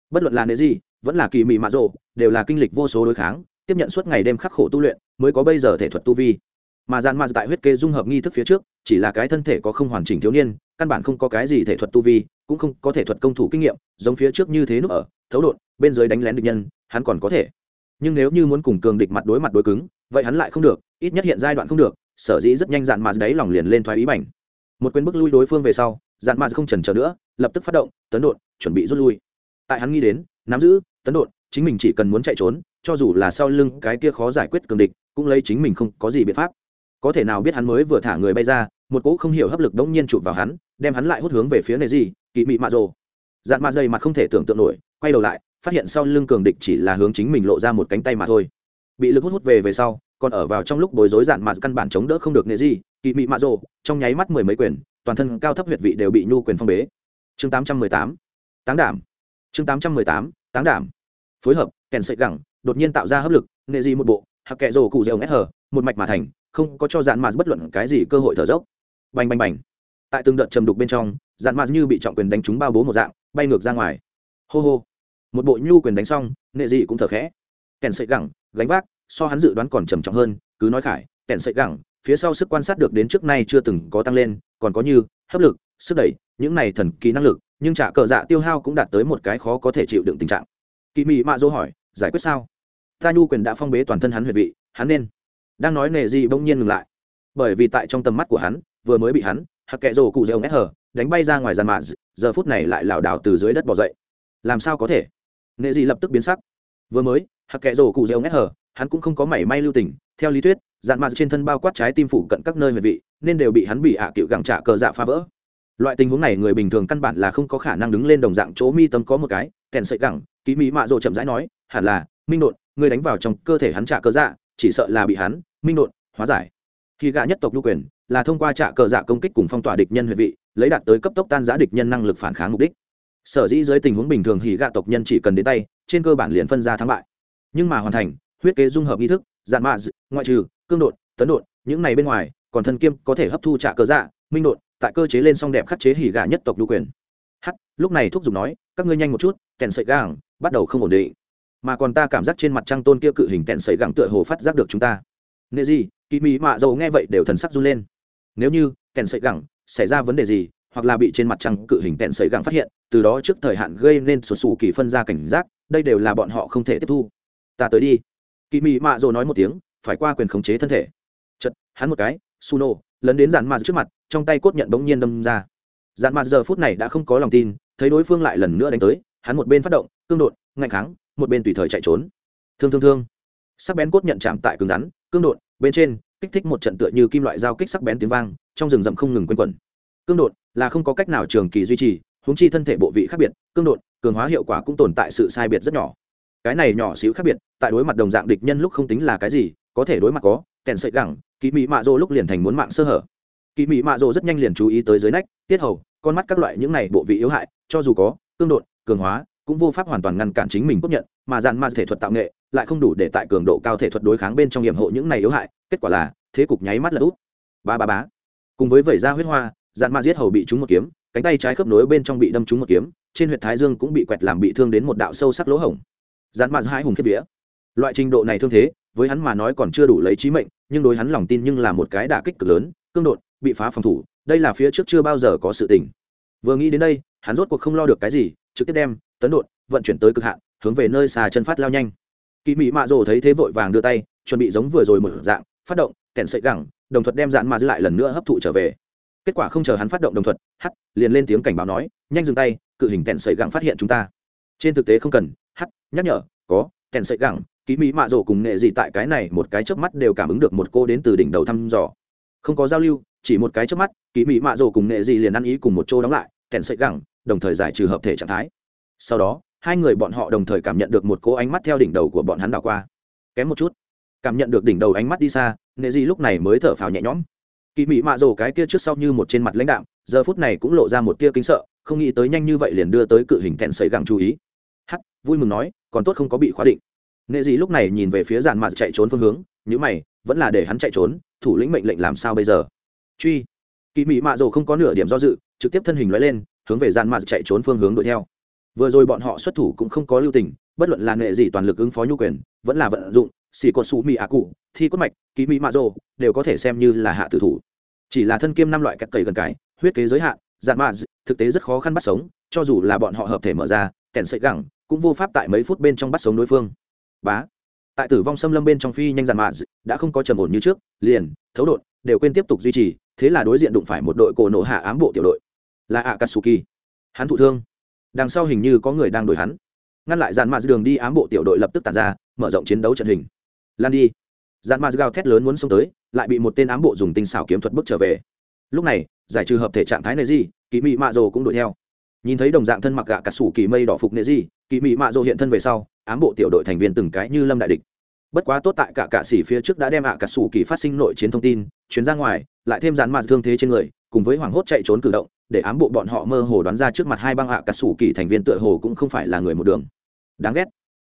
Bất luận là nệ Di, vẫn là kỳ mị mạ rồ đều là kinh lịch vô số đối kháng tiếp nhận suốt ngày đêm khắc khổ tu luyện mới có bây giờ thể thuật tu vi mà dàn ma tại huyết kế dung hợp nghi thức phía trước, chỉ là cái thân thể có không hoàn chỉnh thiếu niên, căn bản không có cái gì thể thuật tu vi, cũng không có thể thuật công thủ kinh nghiệm, giống phía trước như thế núp ở, thấu đột bên dưới đánh lén địch nhân, hắn còn có thể. Nhưng nếu như muốn cùng cường địch mặt đối mặt đối cứng, vậy hắn lại không được, ít nhất hiện giai đoạn không được, sở dĩ rất nhanh dạn mà đấy lòng liền lên thoái ý bảnh một quên bức lui đối phương về sau dạn mà không chần chờ nữa, lập tức phát động, tấn đột chuẩn bị rút lui. Tại hắn nghĩ đến, nắm giữ, tấn đột chính mình chỉ cần muốn chạy trốn, cho dù là sau lưng cái kia khó giải quyết cường địch, cũng lấy chính mình không có gì biện pháp có thể nào biết hắn mới vừa thả người bay ra, một cỗ không hiểu hấp lực đống nhiên chụp vào hắn, đem hắn lại hút hướng về phía này gì kỳ mị mạ rồ. Dạn mạ dày mặt không thể tưởng tượng nổi, quay đầu lại, phát hiện sau lưng cường địch chỉ là hướng chính mình lộ ra một cánh tay mà thôi. Bị lực hút hút về về sau, còn ở vào trong lúc bối rối dạn mà căn bản chống đỡ không được nệ gì kỳ mị mạ rồ, trong nháy mắt mười mấy quyền, toàn thân cao thấp huyệt vị đều bị nhu quyền phong bế. Chương tám trăm mười tám, táng đảm. Chương tám trăm mười tám, táng đảm. Phối hợp, kèn sợi gẳng, đột nhiên tạo ra hấp lực nệ gì một bộ hoặc kẹ rồ cụ dẻo ngét hở, một mạch mà thành không có cho dạn mạt bất luận cái gì cơ hội thở dốc. Bành bành bành. Tại từng đợt trầm đục bên trong, dạn mạt như bị trọng quyền đánh trúng bao bố một dạng, bay ngược ra ngoài. Hô hô. Một bộ nhu quyền đánh xong, nệ dị cũng thở khẽ. Kèn sợi gẳng, gánh vác, so hắn dự đoán còn trầm trọng hơn, cứ nói khải, kèn sợi gẳng, phía sau sức quan sát được đến trước nay chưa từng có tăng lên, còn có như, hấp lực, sức đẩy, những này thần kỳ năng lực, nhưng trả cờ dạ tiêu hao cũng đạt tới một cái khó có thể chịu đựng tình trạng. Kỳ mị mạ dỗ hỏi, giải quyết sao? Ta nhu quyền đã phong bế toàn thân hắn huyệt vị, hắn nên đang nói nề gì bỗng nhiên ngừng lại. Bởi vì tại trong tầm mắt của hắn, vừa mới bị hắn hạc kệ rổ cụ ông nét hở, đánh bay ra ngoài gian mạ giờ phút này lại lảo đảo từ dưới đất bỏ dậy. Làm sao có thể? Nệ gì lập tức biến sắc. Vừa mới hạc kệ rổ cụ ông nét hở, hắn cũng không có mảy may lưu tình. Theo lý thuyết dạn mạ trên thân bao quát trái tim phủ cận các nơi huyệt vị, nên đều bị hắn bị hạ à cựu gặng trả cờ dạ phá vỡ. Loại tình huống này người bình thường căn bản là không có khả năng đứng lên đồng dạng chỗ mi tâm có một cái, kèn sợi gẳng, ký mỹ mạ rộ chậm rãi nói, hẳn là, minh đột người đánh vào trong cơ thể hắn trả cờ dạ chỉ sợ là bị hắn minh độn, hóa giải. Khi gạ nhất tộc nhu quyền là thông qua trả cờ dạ công kích cùng phong tỏa địch nhân huệ vị, lấy đạt tới cấp tốc tan giã địch nhân năng lực phản kháng mục đích. Sở dĩ dưới tình huống bình thường hỉ gạ tộc nhân chỉ cần đến tay, trên cơ bản liền phân ra thắng bại. Nhưng mà hoàn thành, huyết kế dung hợp nghi thức dạn mạ ngoại trừ, cương đột tấn đột những này bên ngoài, còn thân kiêm có thể hấp thu trả cờ dạ minh đột tại cơ chế lên song đẹp khắc chế hỉ gà nhất tộc đu quyền. H lúc này thúc giục nói, các ngươi nhanh một chút, kèn sợi gàng, bắt đầu không ổn định. Mà còn ta cảm giác trên mặt trăng tôn kia cự hình kèn sợi gàng tựa hồ phát giác được chúng ta nệ gì, kỳ mỹ mạ dầu nghe vậy đều thần sắc run lên. Nếu như, kèn sợi gẳng, xảy ra vấn đề gì, hoặc là bị trên mặt trăng cự hình kèn sợi gẳng phát hiện, từ đó trước thời hạn gây nên sụt sù kỳ phân ra cảnh giác, đây đều là bọn họ không thể tiếp thu. Ta tới đi. Kỳ mỹ mạ dầu nói một tiếng, phải qua quyền khống chế thân thể. Chật, hắn một cái, suno, lấn đến dàn ma trước mặt, trong tay cốt nhận bỗng nhiên đâm ra. Dàn ma giờ phút này đã không có lòng tin, thấy đối phương lại lần nữa đánh tới, hắn một bên phát động, cương đột ngạnh kháng, một bên tùy thời chạy trốn. Thương thương thương. Sắc bén cốt nhận chạm tại cứng rắn cương đột bên trên, kích thích một trận tựa như kim loại giao kích sắc bén tiếng vang, trong rừng rậm không ngừng quanh quẩn. Cương đột là không có cách nào trường kỳ duy trì húng chi thân thể bộ vị khác biệt, cương đột cường hóa hiệu quả cũng tồn tại sự sai biệt rất nhỏ. Cái này nhỏ xíu khác biệt, tại đối mặt đồng dạng địch nhân lúc không tính là cái gì, có thể đối mặt có, kèn sợi gẳng kỳ mỹ mạ rô lúc liền thành muốn mạng sơ hở. Kỳ mỹ mạ rô rất nhanh liền chú ý tới dưới nách, tiết hầu, con mắt các loại những này bộ vị yếu hại, cho dù có, cương đột cường hóa cũng vô pháp hoàn toàn ngăn cản chính mình cốt nhận, mà dàn ma thể thuật tạo nghệ lại không đủ để tại cường độ cao thể thuật đối kháng bên trong hiểm hộ những này yếu hại, kết quả là, thế cục nháy mắt là út ba ba bá cùng với vẩy da huyết hoa dàn ma giết hầu bị trúng một kiếm, cánh tay trái khớp nối bên trong bị đâm trúng một kiếm, trên huyệt thái dương cũng bị quẹt làm bị thương đến một đạo sâu sắc lỗ hổng. Dàn ma hai hùng kiếp vía. Loại trình độ này thương thế, với hắn mà nói còn chưa đủ lấy trí mệnh, nhưng đối hắn lòng tin nhưng là một cái đả kích cực lớn, cương đột bị phá phòng thủ, đây là phía trước chưa bao giờ có sự tình. Vừa nghĩ đến đây, hắn rốt cuộc không lo được cái gì, trực tiếp đem tấn đột vận chuyển tới cực hạn, hướng về nơi xà chân phát lao nhanh. Kỳ mỹ mạ rồ thấy thế vội vàng đưa tay, chuẩn bị giống vừa rồi một dạng, phát động, kèn sợi gẳng, đồng thuật đem dạn mà giữ lại lần nữa hấp thụ trở về. Kết quả không chờ hắn phát động đồng thuật h liền lên tiếng cảnh báo nói, nhanh dừng tay, cự hình kèn sợi gẳng phát hiện chúng ta. Trên thực tế không cần h nhắc nhở, có, kèn sợi gẳng kỳ mỹ mạ rồ cùng nghệ dị tại cái này một cái chớp mắt đều cảm ứng được một cô đến từ đỉnh đầu thăm dò. Không có giao lưu, chỉ một cái chớp mắt kỳ mỹ mạ rồ cùng nghệ dị liền ăn ý cùng một chỗ đóng lại, kèn sợi gẳng, đồng thời giải trừ hợp thể trạng thái sau đó, hai người bọn họ đồng thời cảm nhận được một cỗ ánh mắt theo đỉnh đầu của bọn hắn đảo qua. Kém một chút, cảm nhận được đỉnh đầu ánh mắt đi xa, nệ dị lúc này mới thở phào nhẹ nhõm. Kỳ mỹ mạ rồ cái kia trước sau như một trên mặt lãnh đạm, giờ phút này cũng lộ ra một tia kính sợ, không nghĩ tới nhanh như vậy liền đưa tới cự hình thẹn sấy gẳng chú ý. Hắc, vui mừng nói, còn tốt không có bị khóa định. Nệ dị lúc này nhìn về phía dàn mặt chạy trốn phương hướng những mày, vẫn là để hắn chạy trốn, thủ lĩnh mệnh lệnh làm sao bây giờ? Truy. Kỳ mị mạ rồ không có nửa điểm do dự, trực tiếp thân hình lóe lên, hướng về dàn mặt chạy trốn phương hướng đuổi theo vừa rồi bọn họ xuất thủ cũng không có lưu tình, bất luận là nghệ gì toàn lực ứng phó nhu quyền, vẫn là vận dụng xì cột xù mị ạ cụ, thi cốt mạch, ký mỹ mạ rồ, đều có thể xem như là hạ tử thủ. Chỉ là thân kiêm năm loại cắt cầy gần cái, huyết kế giới hạn dạn mạ thực tế rất khó khăn bắt sống, cho dù là bọn họ hợp thể mở ra, kèn sợi gẳng, cũng vô pháp tại mấy phút bên trong bắt sống đối phương. Bá. Tại tử vong xâm lâm bên trong phi nhanh dạn mạ đã không có trầm ổn như trước, liền, thấu đột, đều quên tiếp tục duy trì, thế là đối diện đụng phải một đội cổ nổ hạ ám bộ tiểu đội. Là akatsuki. Hắn thụ thương đằng sau hình như có người đang đuổi hắn. Ngăn lại dàn mạt đường đi, ám bộ tiểu đội lập tức tàn ra, mở rộng chiến đấu trận hình. Lan đi. Dàn mạt gào thét lớn muốn xông tới, lại bị một tên ám bộ dùng tinh xảo kiếm thuật bước trở về. Lúc này, giải trừ hợp thể trạng thái này gì kỳ mị mạ rồ cũng đuổi theo. Nhìn thấy đồng dạng thân mặc gạ cả sủ kỳ mây đỏ phục nệ gì kỳ mị mạ rồ hiện thân về sau, ám bộ tiểu đội thành viên từng cái như lâm đại địch. Bất quá tốt tại cả cạ sĩ phía trước đã đem ạ cả sủ kỳ phát sinh nội chiến thông tin chuyến ra ngoài, lại thêm dàn mạt thương thế trên người, cùng với hoảng hốt chạy trốn cử động để ám bộ bọn họ mơ hồ đoán ra trước mặt hai băng ạ cả sủ kỳ thành viên tựa hồ cũng không phải là người một đường. Đáng ghét.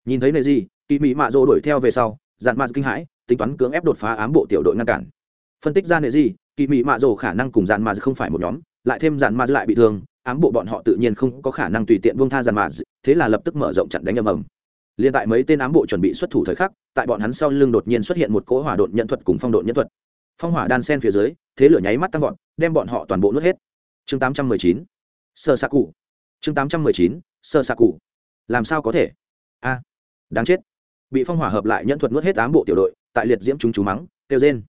Nhìn thấy nệ gì kỳ mỹ mạ rồ đuổi theo về sau dàn mạt kinh hãi, tính toán cưỡng ép đột phá ám bộ tiểu đội ngăn cản. Phân tích ra nệ gì kỳ mỹ mạ rồ khả năng cùng dàn mạt không phải một nhóm, lại thêm dàn mạt lại bị thương, ám bộ bọn họ tự nhiên không có khả năng tùy tiện buông tha dàn mạ thế là lập tức mở rộng chặn đánh ầm ầm. Liên tại mấy tên ám bộ chuẩn bị xuất thủ thời khắc, tại bọn hắn sau lưng đột nhiên xuất hiện một cỗ hỏa đột nhận thuật cùng phong độn nhân thuật. Phong hỏa đan sen phía dưới, thế lửa nháy mắt tăng vọt, đem bọn họ toàn bộ nuốt hết chương 819 sơ xạ cụ. Chương 819 sơ xạ cụ. Làm sao có thể? A, đáng chết. Bị phong hỏa hợp lại nhẫn thuật nuốt hết ám bộ tiểu đội, tại liệt diễm chúng chú mắng, kêu rên.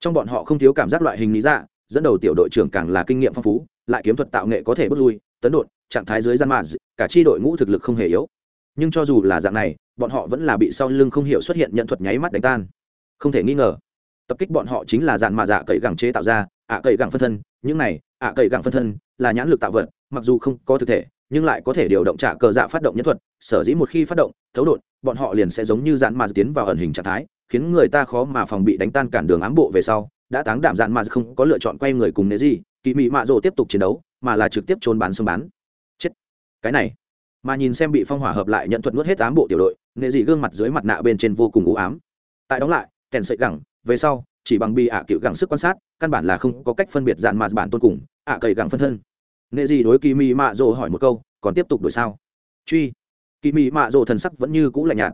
Trong bọn họ không thiếu cảm giác loại hình lý dạ dẫn đầu tiểu đội trưởng càng là kinh nghiệm phong phú, lại kiếm thuật tạo nghệ có thể bước lui, tấn đột trạng thái dưới gian mạn cả chi đội ngũ thực lực không hề yếu. Nhưng cho dù là dạng này, bọn họ vẫn là bị sau lưng không hiểu xuất hiện nhận thuật nháy mắt đánh tan. Không thể nghi ngờ, tập kích bọn họ chính là dạng mà dạ cậy gẳng chế tạo ra ạ à cậy gẳng phân thân, những này, ạ à cậy gẳng phân thân là nhãn lực tạo vật, mặc dù không có thực thể, nhưng lại có thể điều động trả cờ dạ phát động nhân thuật, sở dĩ một khi phát động, thấu đột, bọn họ liền sẽ giống như dạn mà tiến vào ẩn hình trạng thái, khiến người ta khó mà phòng bị đánh tan cản đường ám bộ về sau. Đã táng đảm dạn mà không có lựa chọn quay người cùng nế gì, kỳ mị mạ rồ tiếp tục chiến đấu, mà là trực tiếp trốn bán xâm bán. Chết. Cái này. Mà nhìn xem bị phong hỏa hợp lại nhận thuật nuốt hết ám bộ tiểu đội nệ dị gương mặt dưới mặt nạ bên trên vô cùng u ám. Tại đóng lại, kèn sợi gẳng, về sau, chỉ bằng bi ạ à cựu gẳng sức quan sát căn bản là không có cách phân biệt dạn mà bản tôn cùng ạ cầy gẳng phân thân. Nệ gì đối kỳ mị mạ rồ hỏi một câu, còn tiếp tục đổi sao? Truy. Kỳ mị mạ rồ thần sắc vẫn như cũ lạnh nhạt.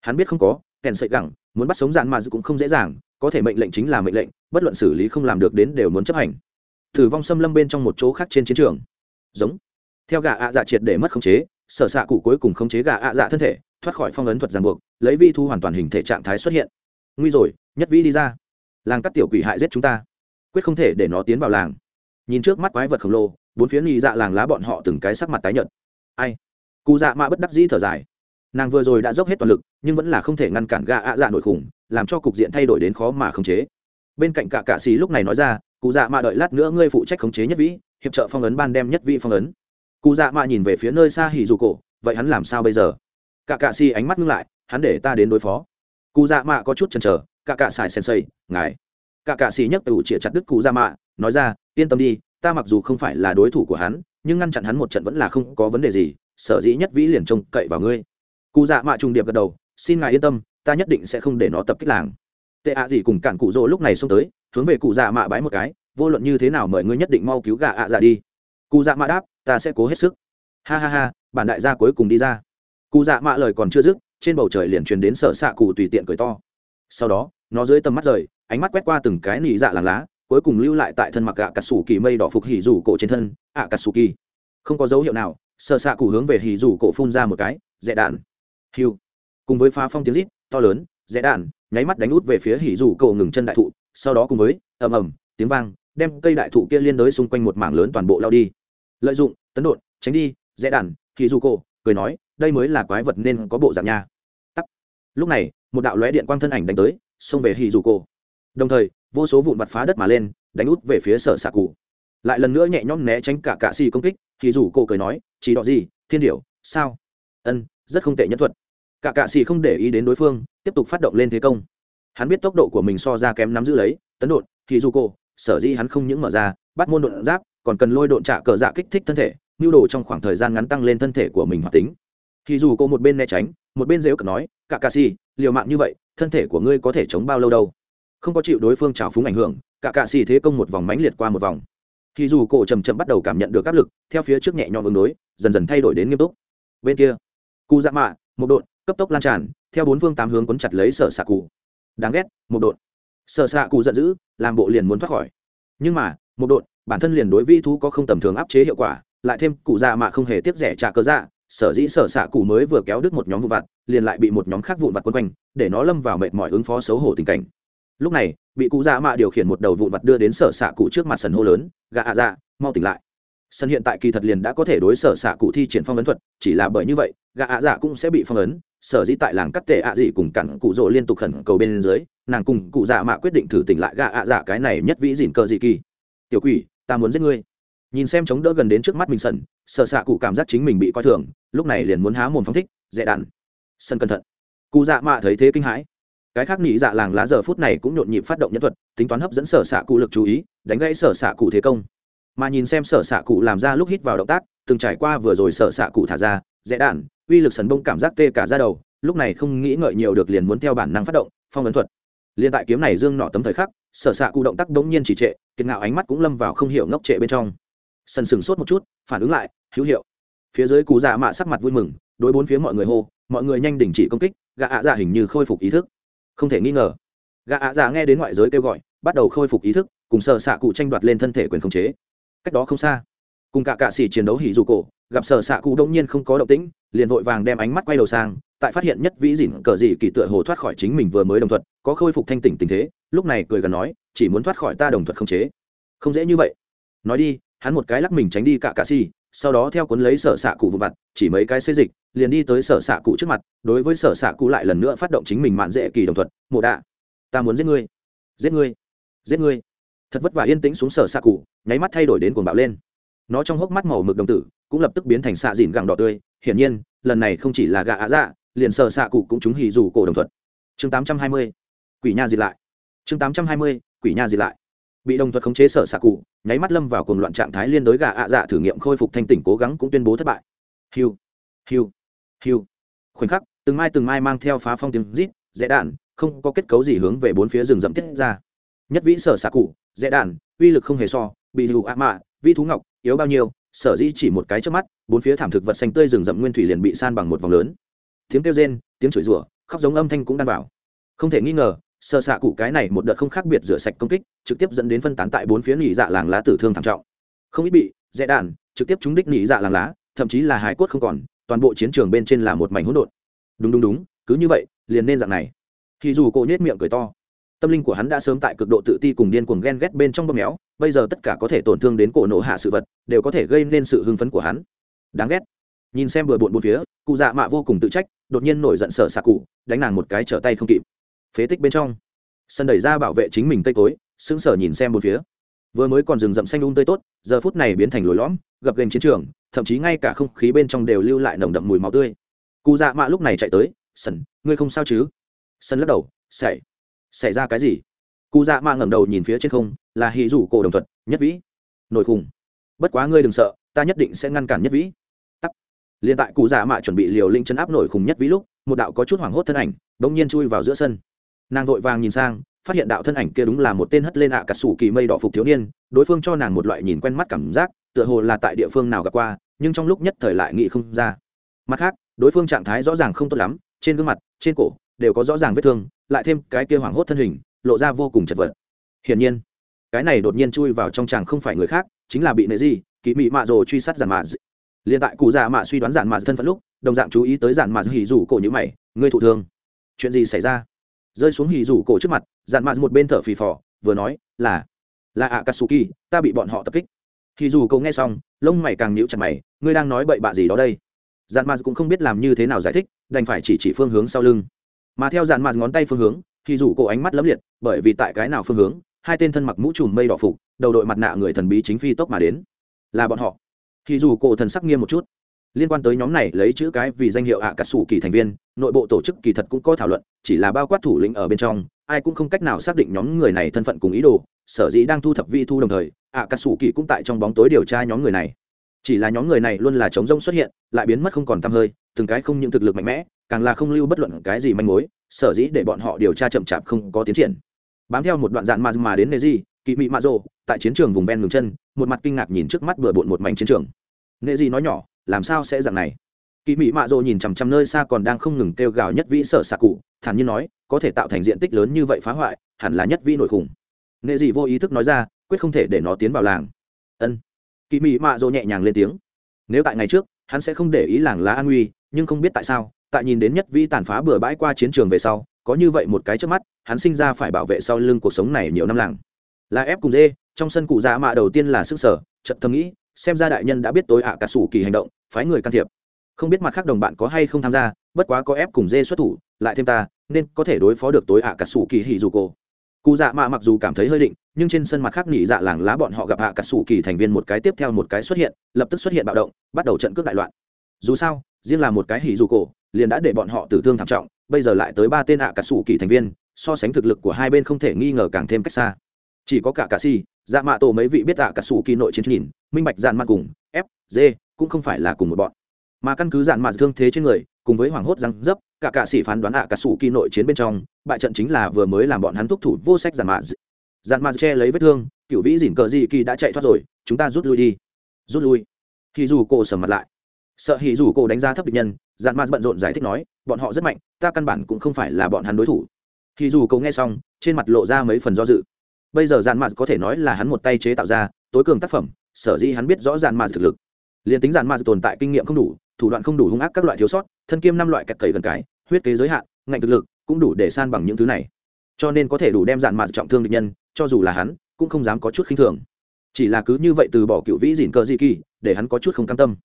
Hắn biết không có, kèn sợi gẳng, muốn bắt sống dạn mà cũng không dễ dàng, có thể mệnh lệnh chính là mệnh lệnh, bất luận xử lý không làm được đến đều muốn chấp hành. Thử vong xâm lâm bên trong một chỗ khác trên chiến trường. Giống. Theo gà ạ dạ triệt để mất khống chế, sở xạ cụ cuối cùng khống chế gà ạ dạ thân thể, thoát khỏi phong ấn thuật ràng buộc, lấy vi thu hoàn toàn hình thể trạng thái xuất hiện. Nguy rồi, nhất vĩ đi ra. Làng các tiểu quỷ hại giết chúng ta quyết không thể để nó tiến vào làng. Nhìn trước mắt quái vật khổng lồ, bốn phía nghi dạ làng lá bọn họ từng cái sắc mặt tái nhợt. Ai? Cụ dạ mạ bất đắc dĩ thở dài. Nàng vừa rồi đã dốc hết toàn lực, nhưng vẫn là không thể ngăn cản gà ạ dạ nổi khủng, làm cho cục diện thay đổi đến khó mà khống chế. Bên cạnh cả cạ xì lúc này nói ra, cụ dạ mạ đợi lát nữa ngươi phụ trách khống chế nhất vĩ, hiệp trợ phong ấn ban đem nhất vĩ phong ấn. Cụ dạ mạ nhìn về phía nơi xa hỉ dù cổ, vậy hắn làm sao bây giờ? Cả cạ xì ánh mắt ngưng lại, hắn để ta đến đối phó. Cụ dạ mạ có chút chần chờ, cả cạ xài sen xây ngài cả cạ xì nhấc tủ chĩa chặt đứt cụ ra mạ, nói ra, yên tâm đi, ta mặc dù không phải là đối thủ của hắn, nhưng ngăn chặn hắn một trận vẫn là không có vấn đề gì, sở dĩ nhất vĩ liền trông cậy vào ngươi. Cụ dạ mạ trùng điệp gật đầu, xin ngài yên tâm, ta nhất định sẽ không để nó tập kích làng. Tệ ạ gì cùng cản cụ rỗ lúc này xông tới, hướng về cụ dạ mạ bái một cái, vô luận như thế nào mời ngươi nhất định mau cứu gà ạ dạ đi. Cụ dạ mạ đáp, ta sẽ cố hết sức. Ha ha ha, bản đại gia cuối cùng đi ra. Cụ dạ mạ lời còn chưa dứt, trên bầu trời liền truyền đến sở xạ cụ tùy tiện cười to. Sau đó, nó dưới tầm mắt rời ánh mắt quét qua từng cái nỉ dạ làng lá cuối cùng lưu lại tại thân mặc gạ cà sủ kỳ mây đỏ phục hỉ rủ cổ trên thân ạ cà sủ kỳ không có dấu hiệu nào sợ xạ cụ hướng về hỉ rủ cổ phun ra một cái dẹ đạn. Hiu cùng với phá phong tiếng rít to lớn dẹ đạn. Nháy mắt đánh út về phía hỉ rủ cổ ngừng chân đại thụ sau đó cùng với ầm ầm tiếng vang đem cây đại thụ kia liên đới xung quanh một mảng lớn toàn bộ lao đi. Lợi dụng tấn đột tránh đi dễ đạn, hỉ rủ cổ cười nói đây mới là quái vật nên có bộ dạng nha. Tắt lúc này một đạo lóe điện quang thân ảnh đánh tới xông về hỉ rủ cổ đồng thời, vô số vụn vặt phá đất mà lên, đánh út về phía sở xạ cụ. Lại lần nữa nhẹ nhõm né tránh cả cạ xì công kích, thì rủ cô cười nói, chỉ đọ gì, thiên điểu, sao? Ân, rất không tệ nhất thuật. Cả cạ xì không để ý đến đối phương, tiếp tục phát động lên thế công. Hắn biết tốc độ của mình so ra kém nắm giữ lấy, tấn đột thì dù cô sở dĩ hắn không những mở ra, bắt môn đột giáp, còn cần lôi độn trả cờ dạ kích thích thân thể nhu đồ trong khoảng thời gian ngắn tăng lên thân thể của mình hoạt tính. Thì dù cô một bên né tránh, một bên dếu cờ nói cả cà si liều mạng như vậy, thân thể của ngươi có thể chống bao lâu đâu? Không có chịu đối phương trào phúng ảnh hưởng, cả cạ xì thế công một vòng mánh liệt qua một vòng. Khi dù cổ chầm chậm bắt đầu cảm nhận được áp lực, theo phía trước nhẹ nhõm ứng đối, dần dần thay đổi đến nghiêm túc. Bên kia cụ dạ mạ, một đột cấp tốc lan tràn, theo bốn phương tám hướng quấn chặt lấy sở xạ cụ. Đáng ghét, một đột sở xạ cụ giận dữ, làm bộ liền muốn thoát khỏi. Nhưng mà, một đột bản thân liền đối vi thú có không tầm thường áp chế hiệu quả, lại thêm cụ dạ mạ không hề tiếp rẻ trả cơ dạ sở dĩ sở xạ cụ mới vừa kéo đứt một nhóm vụ vặt, liền lại bị một nhóm khác vụn vặt quấn quanh, để nó lâm vào mệt mỏi ứng phó xấu hổ tình cảnh lúc này, bị cụ dạ mạ điều khiển một đầu vụn vặt đưa đến sở xạ cụ trước mặt sần hô lớn, gà ạ dạ mau tỉnh lại. Sân hiện tại kỳ thật liền đã có thể đối sở xạ cụ thi triển phong ấn thuật, chỉ là bởi như vậy, gà ạ dạ cũng sẽ bị phong ấn, sở dĩ tại làng cắt tệ ạ dị cùng cặn cụ rỗ liên tục khẩn cầu bên dưới, nàng cùng cụ dạ mạ quyết định thử tỉnh lại gà ạ dạ cái này nhất vĩ dìn cờ dị kỳ. Tiểu quỷ, ta muốn giết ngươi. Nhìn xem chống đỡ gần đến trước mắt mình sần, sở xạ cụ cảm giác chính mình bị coi thường, lúc này liền muốn há mồm phóng thích dễ đạn. Sân cẩn thận. Cụ dạ mạ thấy thế kinh hãi cái khác nghĩ dạ làng lá giờ phút này cũng nhộn nhịp phát động nhân thuật, tính toán hấp dẫn sở xạ cụ lực chú ý, đánh gãy sở xạ cụ thế công. Mà nhìn xem sở xạ cụ làm ra lúc hít vào động tác, từng trải qua vừa rồi sở xạ cụ thả ra dễ đạn, uy lực sần bông cảm giác tê cả ra đầu, lúc này không nghĩ ngợi nhiều được liền muốn theo bản năng phát động, phong ấn thuật. Liên tại kiếm này dương nọ tấm thời khắc, sở xạ cụ động tác đống nhiên chỉ trệ, kiệt ngạo ánh mắt cũng lâm vào không hiểu ngốc trệ bên trong. Sần sừng sốt một chút, phản ứng lại, hữu hiệu. Phía dưới cụ dạ mạ sắc mặt vui mừng, đối bốn phía mọi người hô, mọi người nhanh đình chỉ công kích gã ạ dạ hình như khôi phục ý thức không thể nghi ngờ. Gã ạ dạ nghe đến ngoại giới kêu gọi, bắt đầu khôi phục ý thức, cùng sợ xạ cụ tranh đoạt lên thân thể quyền khống chế. Cách đó không xa, cùng cả cạ xỉ chiến đấu hỉ dù cổ, gặp sợ xạ cụ đông nhiên không có động tĩnh, liền vội vàng đem ánh mắt quay đầu sang, tại phát hiện nhất vĩ dỉn cờ dị kỳ tựa hồ thoát khỏi chính mình vừa mới đồng thuận, có khôi phục thanh tỉnh tình thế, lúc này cười gần nói, chỉ muốn thoát khỏi ta đồng thuận không chế. Không dễ như vậy. Nói đi, hắn một cái lắc mình tránh đi cả cạ xỉ sau đó theo cuốn lấy sở xạ cụ vụ vặt, chỉ mấy cái xây dịch, liền đi tới sở xạ cụ trước mặt, đối với sở xạ cụ lại lần nữa phát động chính mình mạn dễ kỳ đồng thuận mộ đạ, ta muốn giết ngươi giết ngươi giết ngươi. Thật vất vả yên tĩnh xuống sở xạ cụ, nháy mắt thay đổi đến cuồng bạo lên. Nó trong hốc mắt màu mực đồng tử, cũng lập tức biến thành xạ dìn gẳng đỏ tươi, hiển nhiên, lần này không chỉ là gà ạ dạ liền sở xạ cụ cũng chúng hì dù cổ đồng thuận chương tám trăm hai mươi, quỷ nha diệt lại. Chương tám trăm hai mươi, quỷ nha diệt lại bị đồng thuật khống chế sở xạ cụ, nháy mắt lâm vào cùng loạn trạng thái liên đối gà ạ dạ thử nghiệm khôi phục thanh tỉnh, cố gắng cũng tuyên bố thất bại. Hiu hiu hiu. Khoảnh khắc, từng mai từng mai mang theo phá phong tiếng rít dễ đạn, không có kết cấu gì hướng về bốn phía rừng rậm tiết ra. Nhất vĩ sở xạ cụ dễ đạn, uy lực không hề so, bị dù ạ mạ, vi thú ngọc, yếu bao nhiêu, sở dĩ chỉ một cái trước mắt, bốn phía thảm thực vật xanh tươi rừng rậm nguyên thủy liền bị san bằng một vòng lớn. Tiếng kêu rên, tiếng chửi rủa, khóc giống âm thanh cũng đan vào. Không thể nghi ngờ sợ xạ cụ cái này một đợt không khác biệt rửa sạch công kích, trực tiếp dẫn đến phân tán tại bốn phía nỉ dạ làng lá tử thương thảm trọng. Không ít bị dễ đạn, trực tiếp trúng đích nỉ dạ làng lá, thậm chí là hải cốt không còn, toàn bộ chiến trường bên trên là một mảnh hỗn độn. Đúng đúng đúng, cứ như vậy, liền nên dạng này. Thì dù cô nhếch miệng cười to, tâm linh của hắn đã sớm tại cực độ tự ti cùng điên cuồng ghen ghét bên trong bơm méo, bây giờ tất cả có thể tổn thương đến cổ nổ hạ sự vật, đều có thể gây nên sự hưng phấn của hắn. Đáng ghét. Nhìn xem bừa bộn bốn phía, cụ dạ mạ vô cùng tự trách, đột nhiên nổi giận sở xạ cụ, đánh nàng một cái trở tay không kịp phế tích bên trong. Sân đẩy ra bảo vệ chính mình cây cối, sững sờ nhìn xem bốn phía. Vừa mới còn rừng rậm xanh um tươi tốt, giờ phút này biến thành lồi lõm, gập gành chiến trường, thậm chí ngay cả không khí bên trong đều lưu lại nồng đậm mùi máu tươi. Cụ dạ mạ lúc này chạy tới sân ngươi không sao chứ? Sân lắc đầu, xảy xảy ra cái gì? Cụ dạ mạ ngẩng đầu nhìn phía trên không, là hì rủ cổ đồng thuận nhất vĩ. Nổi khùng. Bất quá ngươi đừng sợ, ta nhất định sẽ ngăn cản nhất vĩ. Tắt liền tại cụ dạ mạ chuẩn bị liều linh chân áp nổi khùng nhất vĩ lúc, một đạo có chút hoảng hốt thân ảnh, bỗng nhiên chui vào giữa sân nàng vội vàng nhìn sang, phát hiện đạo thân ảnh kia đúng là một tên hất lên ạ à cả sủ kỳ mây đỏ phục thiếu niên, đối phương cho nàng một loại nhìn quen mắt cảm giác, tựa hồ là tại địa phương nào gặp qua, nhưng trong lúc nhất thời lại nghĩ không ra. Mặt khác, đối phương trạng thái rõ ràng không tốt lắm, trên gương mặt, trên cổ đều có rõ ràng vết thương, lại thêm cái kia hoảng hốt thân hình, lộ ra vô cùng chật vật. Hiển nhiên, cái này đột nhiên chui vào trong chàng không phải người khác, chính là bị nệ gì kỳ mị mạ rồ truy sát giản mạ liền tại cụ già mạ suy đoán giản mạ thân phận lúc, đồng dạng chú ý tới giản mạ hỉ rủ cổ như mày, ngươi thụ thương. Chuyện gì xảy ra? Rơi xuống hì rủ cổ trước mặt dàn mạ một bên thở phì phò, vừa nói, là là ạ katsuki ta bị bọn họ tập kích. Hì rủ cậu nghe xong, lông mày càng nhíu chặt mày, ngươi đang nói bậy bạ gì đó đây? Dàn mạ cũng không biết làm như thế nào giải thích, đành phải chỉ chỉ phương hướng sau lưng. Mà theo dàn mạ ngón tay phương hướng hì rủ cổ ánh mắt lấm liệt, bởi vì tại cái nào phương hướng, hai tên thân mặc mũ trùm mây đỏ phục, đầu đội mặt nạ người thần bí chính phi tốc mà đến. Là bọn họ. Hì dù cổ thần sắc nghiêm một chút. Liên quan tới nhóm này lấy chữ cái vì danh hiệu ạ cà sủ kỳ thành viên nội bộ tổ chức kỳ thật cũng có thảo luận, chỉ là bao quát thủ lĩnh ở bên trong, ai cũng không cách nào xác định nhóm người này thân phận cùng ý đồ, sở dĩ đang thu thập vi thu đồng thời ạ cả sủ kỳ cũng tại trong bóng tối điều tra nhóm người này. Chỉ là nhóm người này luôn là chống rông xuất hiện, lại biến mất không còn tăm hơi, từng cái không những thực lực mạnh mẽ, càng là không lưu bất luận cái gì manh mối, sở dĩ để bọn họ điều tra chậm chạp không có tiến triển. Bám theo một đoạn dạn mà mà đến nề di kỵ mị mạ rồ tại chiến trường vùng ven ngừng chân, một mặt kinh ngạc nhìn trước mắt bừa bộn một mảnh chiến trường. Nề di nói nhỏ, làm sao sẽ dạng này? Kỵ mị mạ rộ nhìn chằm chằm nơi xa còn đang không ngừng kêu gào nhất vĩ sở xạ cụ, thản nhiên nói, có thể tạo thành diện tích lớn như vậy phá hoại, hẳn là nhất vĩ nội khủng. Nghệ gì vô ý thức nói ra, quyết không thể để nó tiến vào làng. Ân. Kỵ mị mạ rộ nhẹ nhàng lên tiếng. Nếu tại ngày trước, hắn sẽ không để ý làng lá an nguy nhưng không biết tại sao, tại nhìn đến nhất vĩ tàn phá bừa bãi qua chiến trường về sau, có như vậy một cái trước mắt, hắn sinh ra phải bảo vệ sau lưng cuộc sống này nhiều năm làng. Là ép cùng dê, trong sân cụ già mạ đầu tiên là sức sở trận thầm nghĩ, xem ra đại nhân đã biết tối ạ cả sủ kỳ hành động, phái người can thiệp không biết mặt khác đồng bạn có hay không tham gia, bất quá có ép cùng dê xuất thủ, lại thêm ta, nên có thể đối phó được tối ạ cả sủ kỳ hỉ dù cô cụ dạ mạ mặc dù cảm thấy hơi định, nhưng trên sân mặt khác nỉ dạ làng lá bọn họ gặp hạ cả sủ kỳ thành viên một cái tiếp theo một cái xuất hiện, lập tức xuất hiện bạo động, bắt đầu trận cướp đại loạn. Dù sao, riêng là một cái hỉ dù cổ, liền đã để bọn họ tử thương thảm trọng, bây giờ lại tới ba tên hạ cả sủ kỳ thành viên, so sánh thực lực của hai bên không thể nghi ngờ càng thêm cách xa. Chỉ có cả cà si dạ mạ tổ mấy vị biết hạ cả sủ kỳ nội chiến nhìn, minh bạch dàn mặt cùng, f d cũng không phải là cùng một bọn mà căn cứ dạn mạ thương thế trên người, cùng với hoảng hốt răng dấp, cả cả sĩ phán đoán hạ cả sủ kỳ nội chiến bên trong, bại trận chính là vừa mới làm bọn hắn thúc thủ vô sách dạn mạ dạn mạ che lấy vết thương, cựu vĩ dỉn cờ dị kỳ đã chạy thoát rồi, chúng ta rút lui đi. Rút lui. Thì dù cô sầm mặt lại. Sợ hỉ dù cô đánh giá thấp địch nhân, dạn mạ bận rộn giải thích nói, bọn họ rất mạnh, ta căn bản cũng không phải là bọn hắn đối thủ. Thì dù cô nghe xong, trên mặt lộ ra mấy phần do dự. Bây giờ dạn mạ có thể nói là hắn một tay chế tạo ra tối cường tác phẩm, sở dĩ hắn biết rõ dạn mạ thực lực. Liền tính dạn mạ tồn tại kinh nghiệm không đủ thủ đoạn không đủ hung ác các loại thiếu sót, thân kiêm năm loại kẹt cầy gần cái, huyết kế giới hạn, ngạnh thực lực, cũng đủ để san bằng những thứ này. Cho nên có thể đủ đem dạn mạt trọng thương địch nhân, cho dù là hắn, cũng không dám có chút khinh thường. Chỉ là cứ như vậy từ bỏ cựu vĩ dìn cờ dị kỳ, để hắn có chút không cam tâm.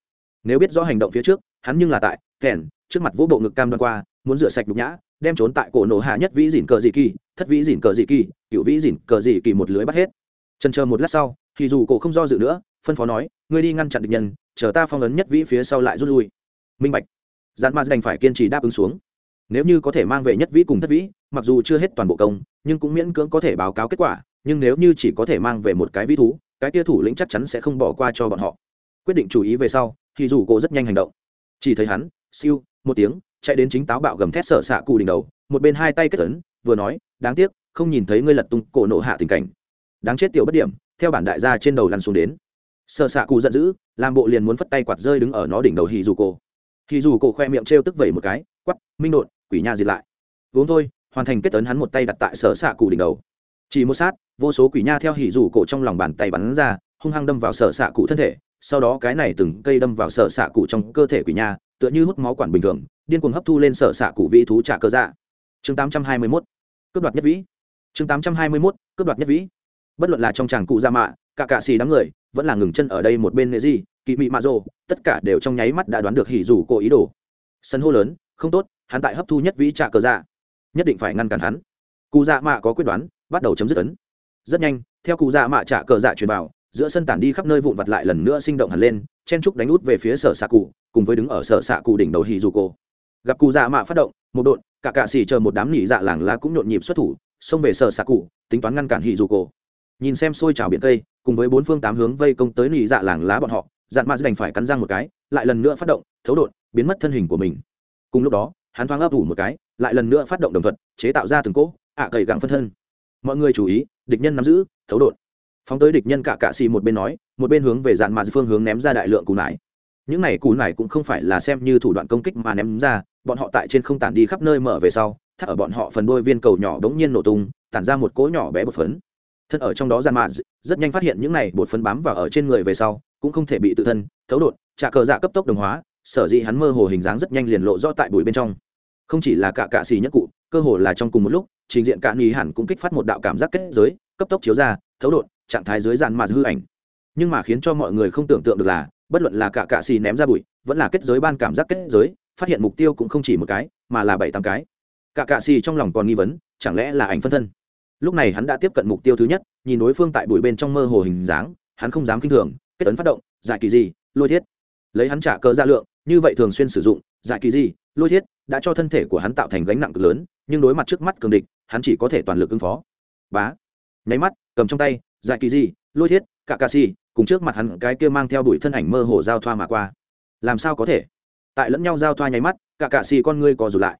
Nếu biết rõ hành động phía trước, hắn nhưng là tại, kèn, trước mặt vỗ bộ ngực cam đoan qua, muốn rửa sạch nhục nhã, đem trốn tại cổ nổ hạ nhất vĩ dìn cờ dị kỳ, thất vĩ dìn cờ dị kỳ, cựu vĩ dìn cờ dị kỳ một lưới bắt hết. Trần chờ một lát sau, thì dù cổ không do dự nữa, phân phó nói, ngươi đi ngăn chặn địch nhân chờ ta phong ấn nhất vĩ phía sau lại rút lui. Minh bạch. Dạn ma đành phải kiên trì đáp ứng xuống. Nếu như có thể mang về nhất vĩ cùng thất vĩ, mặc dù chưa hết toàn bộ công, nhưng cũng miễn cưỡng có thể báo cáo kết quả, nhưng nếu như chỉ có thể mang về một cái vĩ thú, cái kia thủ lĩnh chắc chắn sẽ không bỏ qua cho bọn họ. Quyết định chú ý về sau, thì dù cô rất nhanh hành động. Chỉ thấy hắn, siêu, một tiếng, chạy đến chính táo bạo gầm thét sợ xạ cụ đỉnh đầu, một bên hai tay kết tấn vừa nói, đáng tiếc, không nhìn thấy ngươi lật tung cổ nộ hạ tình cảnh. Đáng chết tiểu bất điểm, theo bản đại gia trên đầu lăn xuống đến sợ xạ cụ giận dữ, làm bộ liền muốn phất tay quạt rơi đứng ở nó đỉnh đầu hì dù cổ. hì dù cổ khoe miệng t tức vẩy một cái quắp minh đột quỷ nha diệt lại. Uống thôi, hoàn thành kết tấn hắn một tay đặt tại sở xạ cụ đỉnh đầu. Chỉ một sát, vô số quỷ nha theo hỉ rủ cổ trong lòng bàn tay bắn ra, hung hăng đâm vào sở xạ cụ thân thể, sau đó cái này từng cây đâm vào sở xạ cụ trong cơ thể quỷ nha, tựa như hút máu quản bình thường, điên cuồng hấp thu lên sở xạ cụ vĩ thú trả cơ dạ. Chương tám trăm hai mươi mốt, cướp đoạt nhất vĩ. Chương tám trăm hai mươi mốt, cướp đoạt nhất vĩ. Bất luận là trong chàng cụ gia mạ cả cạ xì đám người vẫn là ngừng chân ở đây một bên nghệ gì kỳ mị mạ rồ, tất cả đều trong nháy mắt đã đoán được hỉ rủ cô ý đồ. Sân hô lớn, không tốt, hắn tại hấp thu nhất vĩ trả cờ dạ. Nhất định phải ngăn cản hắn. Cụ dạ mạ có quyết đoán, bắt đầu chấm dứt ấn. Rất nhanh, theo cụ dạ mạ trả cờ dạ truyền vào, giữa sân tản đi khắp nơi vụn vặt lại lần nữa sinh động hẳn lên, chen trúc đánh út về phía sở xạ cụ, cùng với đứng ở sở xạ cụ đỉnh đầu hì dù cô gặp cụ dạ mạ phát động, một đội, cả cạ xỉ chờ một đám nỉ dạ làng lá cũng nhộn nhịp xuất thủ, xông về sở xạ cụ, tính toán ngăn cản hì dù cô nhìn xem xôi trào biển cây cùng với bốn phương tám hướng vây công tới nỉ dạ làng lá bọn họ, dạn mạ đành phải cắn răng một cái, lại lần nữa phát động, thấu đột, biến mất thân hình của mình. Cùng lúc đó, hắn thoáng ấp ủ một cái, lại lần nữa phát động đồng thuận, chế tạo ra từng cỗ, ạ cầy gặng phân thân. Mọi người chú ý, địch nhân nắm giữ, thấu đột. Phóng tới địch nhân cả cạ xì một bên nói, một bên hướng về dạn mà phương hướng ném ra đại lượng cù nải. Những này cù nải cũng không phải là xem như thủ đoạn công kích mà ném ra, bọn họ tại trên không tản đi khắp nơi mở về sau, thắt ở bọn họ phần đôi viên cầu nhỏ đống nhiên nổ tung, tản ra một cỗ nhỏ bé bột phấn thân ở trong đó gian mạ rất nhanh phát hiện những này bột phấn bám vào ở trên người về sau, cũng không thể bị tự thân thấu đột trả cờ dạ cấp tốc đồng hóa, sở dĩ hắn mơ hồ hình dáng rất nhanh liền lộ rõ tại bụi bên trong. Không chỉ là cả cạ xì nhất cụ, cơ hồ là trong cùng một lúc, trình diện cạn nghi hẳn cũng kích phát một đạo cảm giác kết giới, cấp tốc chiếu ra, thấu đột, trạng thái dưới dàn mà hư ảnh. Nhưng mà khiến cho mọi người không tưởng tượng được là, bất luận là cả cạ xì ném ra bụi, vẫn là kết giới ban cảm giác kết giới, phát hiện mục tiêu cũng không chỉ một cái, mà là bảy tám cái. Cả cạ xì trong lòng còn nghi vấn, chẳng lẽ là ảnh phân thân? Lúc này hắn đã tiếp cận mục tiêu thứ nhất, nhìn đối phương tại bụi bên trong mơ hồ hình dáng, hắn không dám k i n h thường, kết ấn phát động, giải kỳ gì, lôi thiết. Lấy hắn trả cơ ra lượng, như vậy thường xuyên sử dụng, giải kỳ gì, lôi thiết, đã cho thân thể của hắn tạo thành gánh nặng cực lớn, nhưng đối mặt trước mắt cường địch, hắn chỉ có thể toàn lực ứng phó. Bá. Nháy mắt, cầm trong tay, giải kỳ gì, lôi thiết cả ca si cùng trước mặt hắn cái kia mang theo đuổi thân ảnh mơ hồ giao thoa mà qua. Làm sao có thể? Tại lẫn nhau giao thoa nháy mắt cả cạ si con ngươi co rụt lại.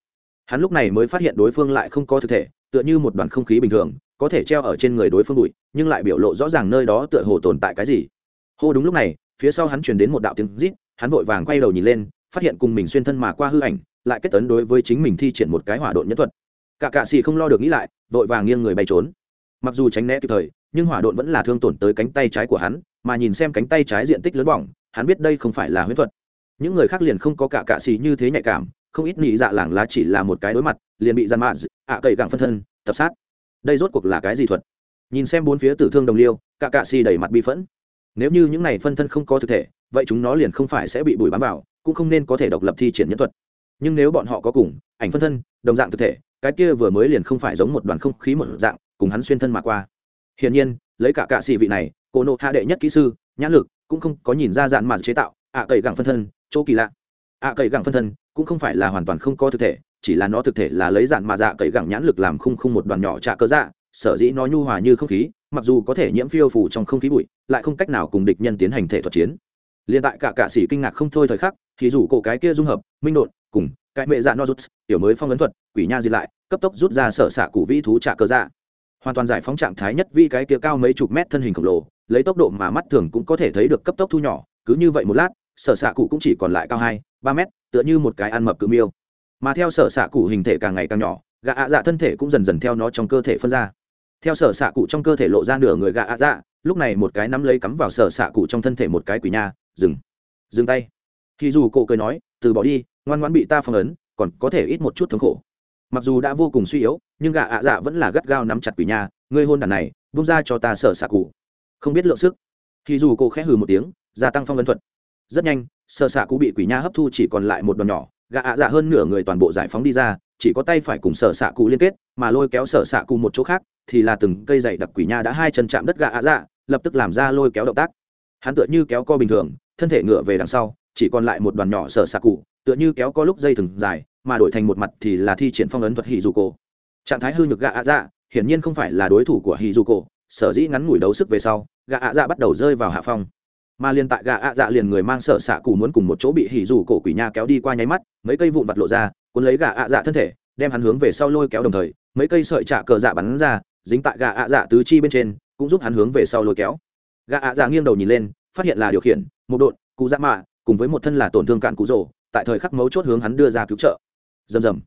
Hắn lúc này mới phát hiện đối phương lại không có thực thể tựa như một đoàn không khí bình thường, có thể treo ở trên người đối phương bụi, nhưng lại biểu lộ rõ ràng nơi đó tựa hồ tồn tại cái gì. Hô đúng lúc này, phía sau hắn truyền đến một đạo tiếng rít, hắn vội vàng quay đầu nhìn lên, phát hiện cùng mình xuyên thân mà qua hư ảnh, lại kết tấn đối với chính mình thi triển một cái hỏa độn nhất thuật. Cả cạ xì không lo được nghĩ lại, vội vàng nghiêng người bay trốn. Mặc dù tránh né kịp thời, nhưng hỏa độn vẫn là thương tổn tới cánh tay trái của hắn, mà nhìn xem cánh tay trái diện tích lớn bỏng, hắn biết đây không phải là huyết thuật. Những người khác liền không có cả cạ xì như thế nhạy cảm không ít nhị dạ làng lá chỉ là một cái đối mặt, liền bị gian mạ ạ cậy gặng phân thân, tập sát. Đây rốt cuộc là cái gì thuật? Nhìn xem bốn phía tử thương đồng liêu, cả cạ si đầy mặt bi phẫn. Nếu như những này phân thân không có thực thể, vậy chúng nó liền không phải sẽ bị bùi bám vào, cũng không nên có thể độc lập thi triển nhân thuật. Nhưng nếu bọn họ có cùng, ảnh phân thân, đồng dạng thực thể, cái kia vừa mới liền không phải giống một đoàn không khí một dạng, cùng hắn xuyên thân mà qua. Hiển nhiên, lấy cả cạ xì vị này, cô nộ hạ đệ nhất kỹ sư, nhãn lực, cũng không có nhìn ra dạn mà chế tạo, ạ à cậy gẳng phân thân, chỗ kỳ lạ. Ạ à cậy gẳng phân thân cũng không phải là hoàn toàn không có thực thể, chỉ là nó thực thể là lấy dạn mà dạ cậy gẳng nhãn lực làm khung khung một đoàn nhỏ trạ cơ dạ sở dĩ nó nhu hòa như không khí, mặc dù có thể nhiễm phiêu phủ trong không khí bụi, lại không cách nào cùng địch nhân tiến hành thể thuật chiến. Liền tại cả cạ sĩ kinh ngạc không thôi thời khắc, thì rủ cổ cái kia dung hợp, minh đột cùng cái mẹ dạ no rút tiểu mới phong ấn thuật, quỷ nha di lại, cấp tốc rút ra sở xạ cụ vĩ thú trạ cơ dạ. Hoàn toàn giải phóng trạng thái nhất vi cái kia cao mấy chục mét thân hình khổng lồ, lấy tốc độ mà mắt thường cũng có thể thấy được cấp tốc thu nhỏ, cứ như vậy một lát, sở xạ cụ cũng chỉ còn lại cao hai, ba mét tựa như một cái ăn mập cự miêu. Mà theo sở xạ cụ hình thể càng ngày càng nhỏ, gạ ạ dạ thân thể cũng dần dần theo nó trong cơ thể phân ra. Theo sở xạ cụ trong cơ thể lộ ra nửa người gạ ạ dạ lúc này một cái nắm lấy cắm vào sở xạ cụ trong thân thể một cái quỷ nha, dừng dừng tay. Thì dù cổ cười nói, từ bỏ đi, ngoan ngoãn bị ta phong ấn, còn có thể ít một chút thống khổ. Mặc dù đã vô cùng suy yếu, nhưng gạ ạ dạ vẫn là gắt gao nắm chặt quỷ nha, ngươi hôn đàn này bung ra cho ta sở xạ cụ. Không biết lượng sức. Thì dù cổ khẽ hừ một tiếng, gia tăng phong ấn thuật rất nhanh sở xạ cụ bị quỷ nha hấp thu chỉ còn lại một đòn nhỏ gà ạ dạ hơn nửa người toàn bộ giải phóng đi ra, chỉ có tay phải cùng sở xạ cụ liên kết, mà lôi kéo sở xạ cụ một chỗ khác, thì là từng cây dày đặc quỷ nha đã hai chân chạm đất gà ạ dạ lập tức làm ra lôi kéo động tác. Hắn tựa như kéo co bình thường, thân thể ngựa về đằng sau, chỉ còn lại một đoàn nhỏ sở xạ cụ tựa như kéo co lúc dây thừng dài, mà đổi thành một mặt thì là thi triển phong ấn thuật hì dù cổ trạng thái hư nhược gạ ạ dạ hiển nhiên không phải là đối thủ của hì dù cổ sở dĩ ngắn ngủi đấu sức về sau gạ ạ dạ bắt đầu rơi vào hạ phong mà liền tại gạ ạ dạ liền người mang sợ xạ cụ muốn cùng một chỗ bị hỉ dù cổ quỷ nha kéo đi qua nháy mắt, mấy cây vụn vặt lộ ra, cuốn lấy gạ ạ dạ thân thể, đem hắn hướng về sau lôi kéo đồng thời, mấy cây sợi trả cờ dạ bắn ra, dính tại gạ ạ dạ tứ chi bên trên, cũng giúp hắn hướng về sau lôi kéo. Gạ ạ dạ nghiêng đầu nhìn lên, phát hiện là điều khiển, một đột cụ dạ mạ, cùng với một thân là tổn thương cạn cụ rổ tại thời khắc mấu chốt hướng hắn đưa ra cứu trợ. Rầm rầm.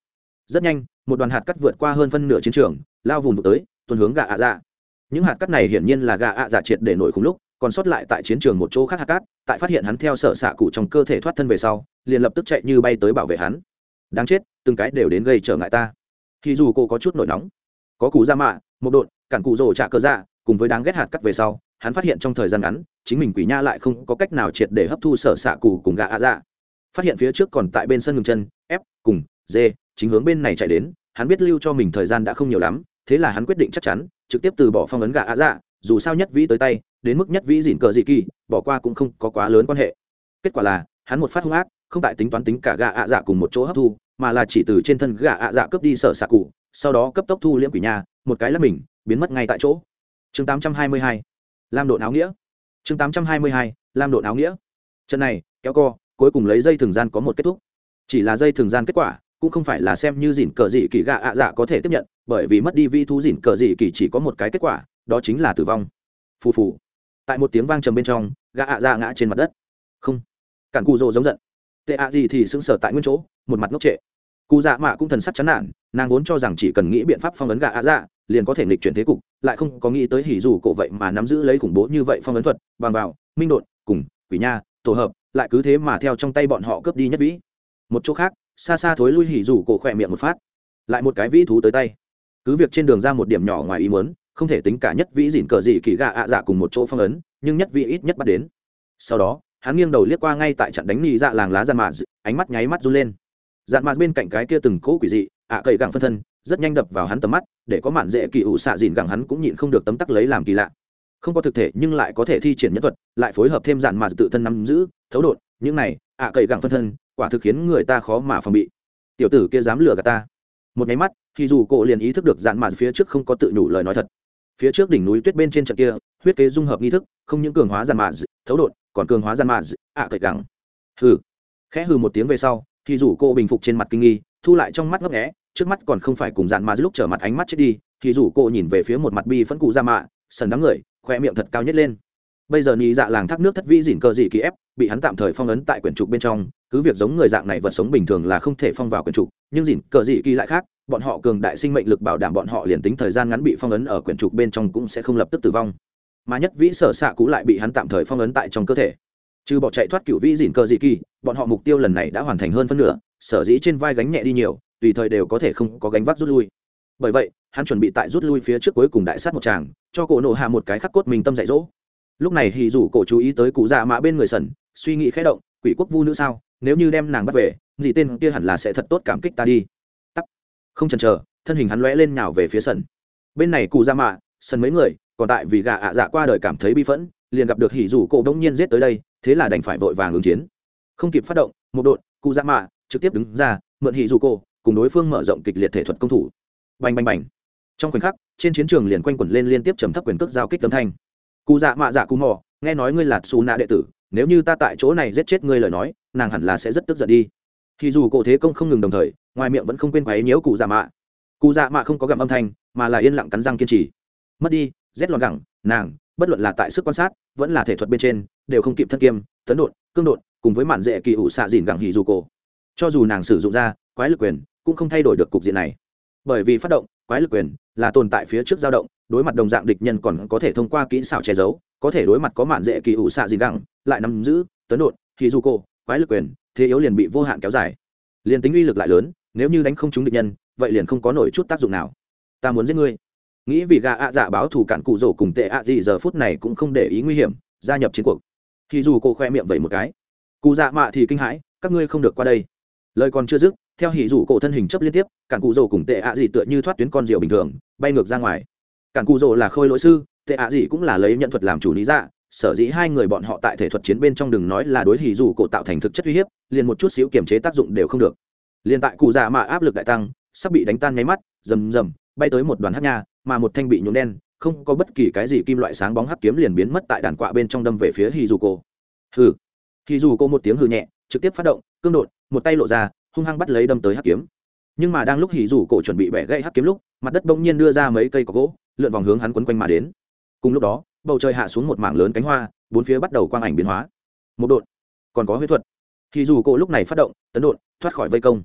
Rất nhanh, một đoàn hạt cắt vượt qua hơn phân nửa chiến trường, lao vùng tới, tuần hướng gạ ạ dạ. Những hạt cắt này hiển nhiên là gạ ạ dạ triệt để nổi khủng lúc còn sót lại tại chiến trường một chỗ khác hạt cát tại phát hiện hắn theo sở xạ cụ trong cơ thể thoát thân về sau liền lập tức chạy như bay tới bảo vệ hắn. Đáng chết từng cái đều đến gây trở ngại ta. Thì dù cô có chút nổi nóng có cụ ra mạ một đột, cản cụ rổ trả cơ dạ cùng với đáng ghét hạt cắt về sau hắn phát hiện trong thời gian ngắn chính mình quỷ nha lại không có cách nào triệt để hấp thu sở xạ cụ cùng gạ ạ dạ. Phát hiện phía trước còn tại bên sân ngừng chân ép cùng dê chính hướng bên này chạy đến hắn biết lưu cho mình thời gian đã không nhiều lắm thế là hắn quyết định chắc chắn trực tiếp từ bỏ phong ấn gạ ạ dạ dù sao nhất vĩ tới tay, đến mức nhất vĩ dỉn cờ dị kỳ, bỏ qua cũng không có quá lớn quan hệ. Kết quả là, hắn một phát hung ác, không tại tính toán tính cả gạ ạ dạ cùng một chỗ hấp thu, mà là chỉ từ trên thân gạ ạ dạ cướp đi sở xạ cụ, sau đó cấp tốc thu liễm quỷ nhà, một cái là mình, biến mất ngay tại chỗ. Chương 822 lam độ áo nghĩa. Chương 822 lam độ áo nghĩa. Trận này, kéo co, cuối cùng lấy dây thường gian có một kết thúc. Chỉ là dây thường gian kết quả, cũng không phải là xem như dỉn cờ dị kỳ gạ ạ dạ có thể tiếp nhận, bởi vì mất đi vi thú dỉn cờ dị kỳ chỉ có một cái kết quả đó chính là tử vong. Phù phù. Tại một tiếng vang trầm bên trong, gã ạ ra ngã trên mặt đất. Không. Cản cù rồ giống giận. Tệ ạ gì thì sững sờ tại nguyên chỗ, một mặt ngốc trệ. Cụ dạ mạ cũng thần sắc chán nản, nàng vốn cho rằng chỉ cần nghĩ biện pháp phong ấn gã ạ dạ liền có thể nghịch chuyển thế cục, lại không có nghĩ tới hỉ dù cổ vậy mà nắm giữ lấy khủng bố như vậy phong ấn thuật, bằng vào, minh đột cùng, quỷ nha, tổ hợp, lại cứ thế mà theo trong tay bọn họ cướp đi nhất vĩ. Một chỗ khác, xa xa thối lui hỉ dù cổ khỏe miệng một phát. Lại một cái vĩ thú tới tay. Cứ việc trên đường ra một điểm nhỏ ngoài ý muốn không thể tính cả nhất vĩ dỉn cờ dị kỳ gạ ạ dạ cùng một chỗ phong ấn, nhưng nhất vĩ ít nhất bắt đến. Sau đó, hắn nghiêng đầu liếc qua ngay tại trận đánh nị dạ làng lá dạn mạt, ánh mắt nháy mắt run lên. Dạn mạt bên cạnh cái kia từng cỗ quỷ dị, ạ cậy gẳng phân thân, rất nhanh đập vào hắn tầm mắt, để có mạn dễ kỳ ủ xạ dìn gẳng hắn cũng nhịn không được tấm tắc lấy làm kỳ lạ. Không có thực thể, nhưng lại có thể thi triển nhân thuật, lại phối hợp thêm dạn mạt tự thân nắm giữ, thấu đột, những này, ạ cậy gẳng phân thân, quả thực khiến người ta khó mà phòng bị. Tiểu tử kia dám lừa gạt ta. Một máy mắt thì dù cổ liền ý thức được dạn mạt phía trước không có tự nhủ lời nói thật phía trước đỉnh núi tuyết bên trên trận kia, huyết kế dung hợp nghi thức, không những cường hóa dạn mạ thấu đột, còn cường hóa dạn mạ ạ cậy gặng hừ. Khẽ hừ một tiếng về sau, thì rủ cô bình phục trên mặt kinh nghi, thu lại trong mắt ngấp nghẽ trước mắt còn không phải cùng dạn mà lúc trở mặt ánh mắt chết đi, thì rủ cô nhìn về phía một mặt bi phẫn cụ ra mạ, sần đám người, khoe miệng thật cao nhất lên. Bây giờ nhị dạ làng thác nước thất vĩ dỉn cờ dị kỳ ép, bị hắn tạm thời phong ấn tại quyển trục bên trong, cứ việc giống người dạng này vật sống bình thường là không thể phong vào quyển trục, nhưng dỉn cờ dị kỳ lại khác bọn họ cường đại sinh mệnh lực bảo đảm bọn họ liền tính thời gian ngắn bị phong ấn ở quyển trục bên trong cũng sẽ không lập tức tử vong. Mà nhất vĩ sở xạ cũ lại bị hắn tạm thời phong ấn tại trong cơ thể. Trừ bỏ chạy thoát cựu vĩ dỉn cờ dị kỳ, bọn họ mục tiêu lần này đã hoàn thành hơn phân nửa, sở dĩ trên vai gánh nhẹ đi nhiều, tùy thời đều có thể không có gánh vác rút lui. Bởi vậy, hắn chuẩn bị tại rút lui phía trước cuối cùng đại sát một tràng, cho cổ nộ hạ một cái khắc cốt mình tâm dạy dỗ. Lúc này hì rủ cổ chú ý tới cụ dạ mã bên người sần, suy nghĩ khẽ động, quỷ quốc vu nữ sao, nếu như đem nàng bắt về, gì tên kia hẳn là sẽ thật tốt cảm kích ta đi không chần chờ, thân hình hắn lóe lên nhào về phía sân. Bên này cụ ra mạ, sân mấy người, còn tại vì gà ạ dạ qua đời cảm thấy bi phẫn, liền gặp được hỉ dù cổ đông nhiên giết tới đây, thế là đành phải vội vàng ứng chiến. Không kịp phát động, một đội cụ dạ mạ, trực tiếp đứng ra, mượn hỉ dù cổ, cùng đối phương mở rộng kịch liệt thể thuật công thủ. Bành bành bành. Trong khoảnh khắc, trên chiến trường liền quanh quẩn lên liên tiếp trầm thấp quyền cước giao kích tấm thanh. Cụ dạ mạ dạ cụ mò, nghe nói ngươi là xù nạ đệ tử, nếu như ta tại chỗ này giết chết ngươi lời nói, nàng hẳn là sẽ rất tức giận đi thì dù cổ thế công không ngừng đồng thời, ngoài miệng vẫn không quên quấy nhiễu cụ dạ mạ. Cụ dạ mạ không có gặm âm thanh, mà là yên lặng cắn răng kiên trì. Mất đi, rét lọt gẳng, nàng, bất luận là tại sức quan sát, vẫn là thể thuật bên trên, đều không kịp thân kiêm, tấn đột cương đột cùng với mạn dễ kỳ ủ xạ dìn gẳng hì dù cổ. Cho dù nàng sử dụng ra, quái lực quyền, cũng không thay đổi được cục diện này. Bởi vì phát động, quái lực quyền, là tồn tại phía trước dao động, đối mặt đồng dạng địch nhân còn có thể thông qua kỹ xảo che giấu, có thể đối mặt có mạn dễ kỳ ủ xạ dìn gẳng, lại nắm giữ, tấn đột thì dù cô quái lực quyền thế yếu liền bị vô hạn kéo dài. Liền tính uy lực lại lớn, nếu như đánh không trúng địch nhân, vậy liền không có nổi chút tác dụng nào. Ta muốn giết ngươi. Nghĩ vì gà ạ dạ báo thù cản cụ rổ cùng tệ ạ gì, giờ phút này cũng không để ý nguy hiểm, gia nhập chiến cuộc. Thì dù cô khoe miệng vậy một cái. Cụ dạ mạ thì kinh hãi, các ngươi không được qua đây. Lời còn chưa dứt, theo hỉ rủ cổ thân hình chấp liên tiếp, cản cụ rổ cùng tệ ạ gì tựa như thoát tuyến con rượu bình thường, bay ngược ra ngoài. Cản cụ rổ là khôi lỗi sư, tệ ạ gì cũng là lấy nhận thuật làm chủ lý dạ sở dĩ hai người bọn họ tại thể thuật chiến bên trong đừng nói là đối hỉ rủ cổ tạo thành thực chất uy hiếp, liền một chút xíu kiềm chế tác dụng đều không được. Liền tại cụ già mà áp lực đại tăng, sắp bị đánh tan nháy mắt, rầm rầm, bay tới một đoàn hắc nha, mà một thanh bị nhuộm đen, không có bất kỳ cái gì kim loại sáng bóng hắc kiếm liền biến mất tại đàn quạ bên trong đâm về phía hì dù cổ. Hừ. Hì dù cổ một tiếng hừ nhẹ, trực tiếp phát động, cương đột, một tay lộ ra, hung hăng bắt lấy đâm tới hắc kiếm. Nhưng mà đang lúc hỉ rủ cổ chuẩn bị bẻ gãy hắc kiếm lúc, mặt đất bỗng nhiên đưa ra mấy cây có gỗ, lượn vòng hướng hắn quấn quanh mà đến. Cùng lúc đó bầu trời hạ xuống một mảng lớn cánh hoa, bốn phía bắt đầu quang ảnh biến hóa. Một đột còn có huyết thuật. Hỉ dù cổ lúc này phát động, tấn đột thoát khỏi vây công.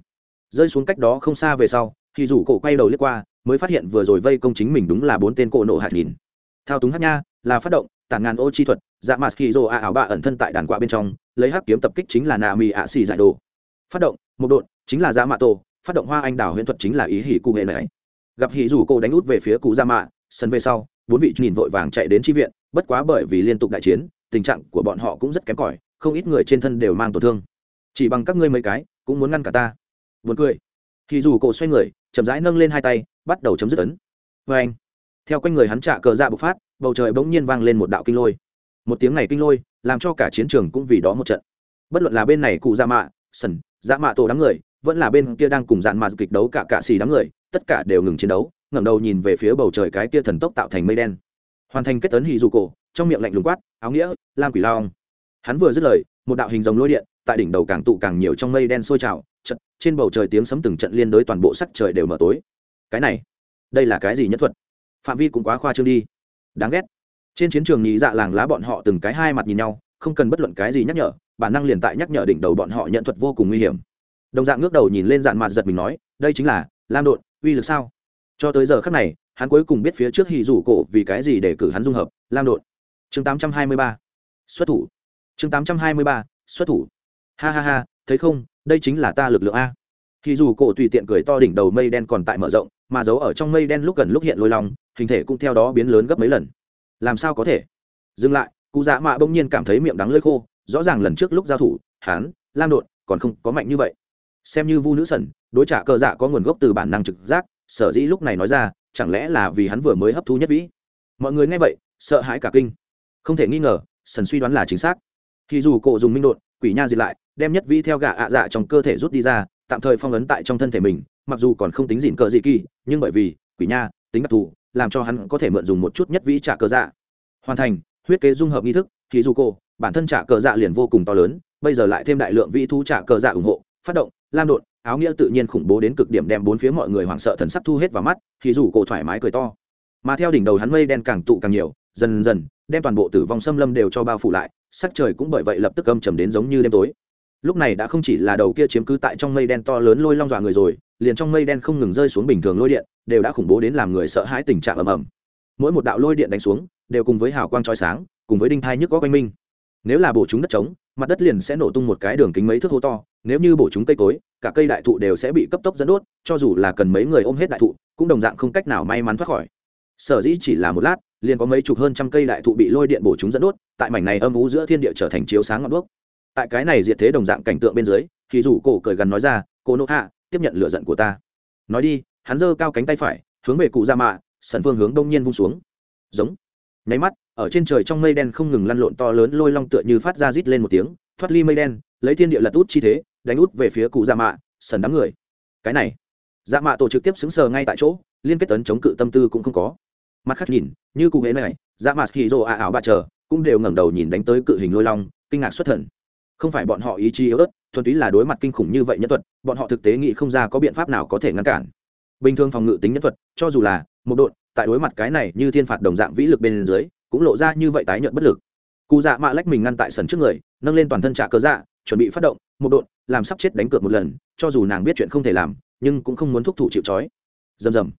Rơi xuống cách đó không xa về sau hỉ dù cổ quay đầu liếc qua, mới phát hiện vừa rồi vây công chính mình đúng là bốn tên cổ nộ hạt nhìn. Thao túng hát nha, là phát động, tản ngàn ô chi thuật dạ mạt khi dô a ảo bạ ẩn thân tại đàn quạ bên trong, lấy hắc kiếm tập kích chính là nà mì ạ xì giải đồ. Phát động, một đột chính là dạ mạ tổ, phát động hoa anh đào huyễn thuật chính là ý hỉ cụ hệ này. Gặp hỉ dù cô đánh út về phía cụ dạ mạ sân về sau, bốn vị nhìn vội vàng chạy đến tri viện, bất quá bởi vì liên tục đại chiến, tình trạng của bọn họ cũng rất kém cỏi, không ít người trên thân đều mang tổn thương. Chỉ bằng các ngươi mấy cái, cũng muốn ngăn cả ta. Buồn cười. Thì dù cổ xoay người, chậm rãi nâng lên hai tay, bắt đầu chấm dứt ấn. Vê anh, theo quanh người hắn trả cờ dạ bộc phát, bầu trời bỗng nhiên vang lên một đạo kinh lôi. Một tiếng này kinh lôi, làm cho cả chiến trường cũng vì đó một trận. Bất luận là bên này cụ dạ mạ, sần dạ mạ tổ đám người, vẫn là bên kia đang cùng dạn mà kịch đấu cả cạ xì đám người, tất cả đều ngừng chiến đấu ngẩng đầu nhìn về phía bầu trời cái kia thần tốc tạo thành mây đen. Hoàn thành kết tấn hì dù cổ, trong miệng lạnh lùng quát, áo nghĩa, lam quỷ long. Hắn vừa dứt lời, một đạo hình rồng lôi điện, tại đỉnh đầu càng tụ càng nhiều trong mây đen sôi trào trận trên bầu trời tiếng sấm từng trận liên đối toàn bộ sắc trời đều mở tối. Cái này, đây là cái gì nhất thuật? Phạm vi cũng quá khoa trương đi. Đáng ghét. Trên chiến trường nhị dạ làng lá bọn họ từng cái hai mặt nhìn nhau, không cần bất luận cái gì nhắc nhở, bản năng liền tại nhắc nhở đỉnh đầu bọn họ nhận thuật vô cùng nguy hiểm. Đồng dạng ngước đầu nhìn lên dạn mạt giật mình nói, đây chính là lam đột uy lực sao? Cho tới giờ khắc này, hắn cuối cùng biết phía trước hì rủ cổ vì cái gì để cử hắn dung hợp, lam đột chương 823. xuất thủ. Chương 823. xuất thủ. Ha ha ha, thấy không, đây chính là ta lực lượng a. Hì rủ cổ tùy tiện cười to đỉnh đầu mây đen còn tại mở rộng, mà giấu ở trong mây đen lúc gần lúc hiện lôi lòng hình thể cũng theo đó biến lớn gấp mấy lần. Làm sao có thể? Dừng lại, cụ dạ mạ bỗng nhiên cảm thấy miệng đắng lơi khô, rõ ràng lần trước lúc giao thủ, hắn, lam đột còn không có mạnh như vậy. Xem như vu nữ sần đối trả cờ dạ có nguồn gốc từ bản năng trực giác sở dĩ lúc này nói ra, chẳng lẽ là vì hắn vừa mới hấp thu nhất vĩ? Mọi người nghe vậy, sợ hãi cả kinh. Không thể nghi ngờ, sần suy đoán là chính xác. Thì dù cổ dùng minh đột quỷ nha diệt lại, đem nhất vĩ theo gạ ạ dạ trong cơ thể rút đi ra, tạm thời phong ấn tại trong thân thể mình, mặc dù còn không tính dịn cờ dị kỳ, nhưng bởi vì, quỷ nha, tính đặc thù, làm cho hắn có thể mượn dùng một chút nhất vĩ trả cờ dạ. Hoàn thành, huyết kế dung hợp nghi thức thì dù cô bản thân trả cờ dạ liền vô cùng to lớn, bây giờ lại thêm đại lượng vĩ thú trả cờ dạ ủng hộ, phát động, lam đột áo nghĩa tự nhiên khủng bố đến cực điểm đem bốn phía mọi người hoảng sợ thần sắc thu hết vào mắt, thì dù cổ thoải mái cười to. Mà theo đỉnh đầu hắn mây đen càng tụ càng nhiều, dần dần, đem toàn bộ tử vong xâm lâm đều cho bao phủ lại, sắc trời cũng bởi vậy lập tức âm trầm đến giống như đêm tối. Lúc này đã không chỉ là đầu kia chiếm cứ tại trong mây đen to lớn lôi long dọa người rồi, liền trong mây đen không ngừng rơi xuống bình thường lôi điện, đều đã khủng bố đến làm người sợ hãi tình trạng ầm ầm. Mỗi một đạo lôi điện đánh xuống, đều cùng với hào quang trói sáng, cùng với đinh thai nhức có quanh minh nếu là bổ chúng đất trống, mặt đất liền sẽ nổ tung một cái đường kính mấy thước hố to, nếu như bổ chúng cây cối cả cây đại thụ đều sẽ bị cấp tốc dẫn đốt, cho dù là cần mấy người ôm hết đại thụ, cũng đồng dạng không cách nào may mắn thoát khỏi. Sở dĩ chỉ là một lát, liền có mấy chục hơn trăm cây đại thụ bị lôi điện bổ chúng dẫn đốt, tại mảnh này âm ú giữa thiên địa trở thành chiếu sáng ngọn đuốc. Tại cái này diệt thế đồng dạng cảnh tượng bên dưới, thì rủ cổ cười gần nói ra, cô nô hạ, tiếp nhận lựa giận của ta. Nói đi, hắn giơ cao cánh tay phải, hướng về cụ ra mạ sân phương hướng đông nhiên vung xuống. Giống. Nháy mắt, ở trên trời trong mây đen không ngừng lăn lộn to lớn lôi long tựa như phát ra rít lên một tiếng, thoát ly mây đen, lấy thiên địa lật út chi thế đánh út về phía cụ dạ mạ, sần đám người. Cái này dạ mạ tổ trực tiếp xứng sờ ngay tại chỗ, liên kết tấn chống cự tâm tư cũng không có. Mặt khác nhìn, như cụ hễ này dạ mạ khi rồ ạ ảo bà chờ, cũng đều ngẩng đầu nhìn đánh tới cự hình lôi long, kinh ngạc xuất thần. Không phải bọn họ ý chí yếu ớt, thuần túy là đối mặt kinh khủng như vậy nhân thuật, bọn họ thực tế nghĩ không ra có biện pháp nào có thể ngăn cản. Bình thường phòng ngự tính nhân thuật, cho dù là một đội tại đối mặt cái này như thiên phạt đồng dạng vĩ lực bên dưới, cũng lộ ra như vậy tái nhợt bất lực. Cụ dạ mạ lách mình ngăn tại sân trước người, nâng lên toàn thân trả cơ dạ chuẩn bị phát động, một đội làm sắp chết đánh cược một lần, cho dù nàng biết chuyện không thể làm, nhưng cũng không muốn thúc thủ chịu trói. Rầm rầm.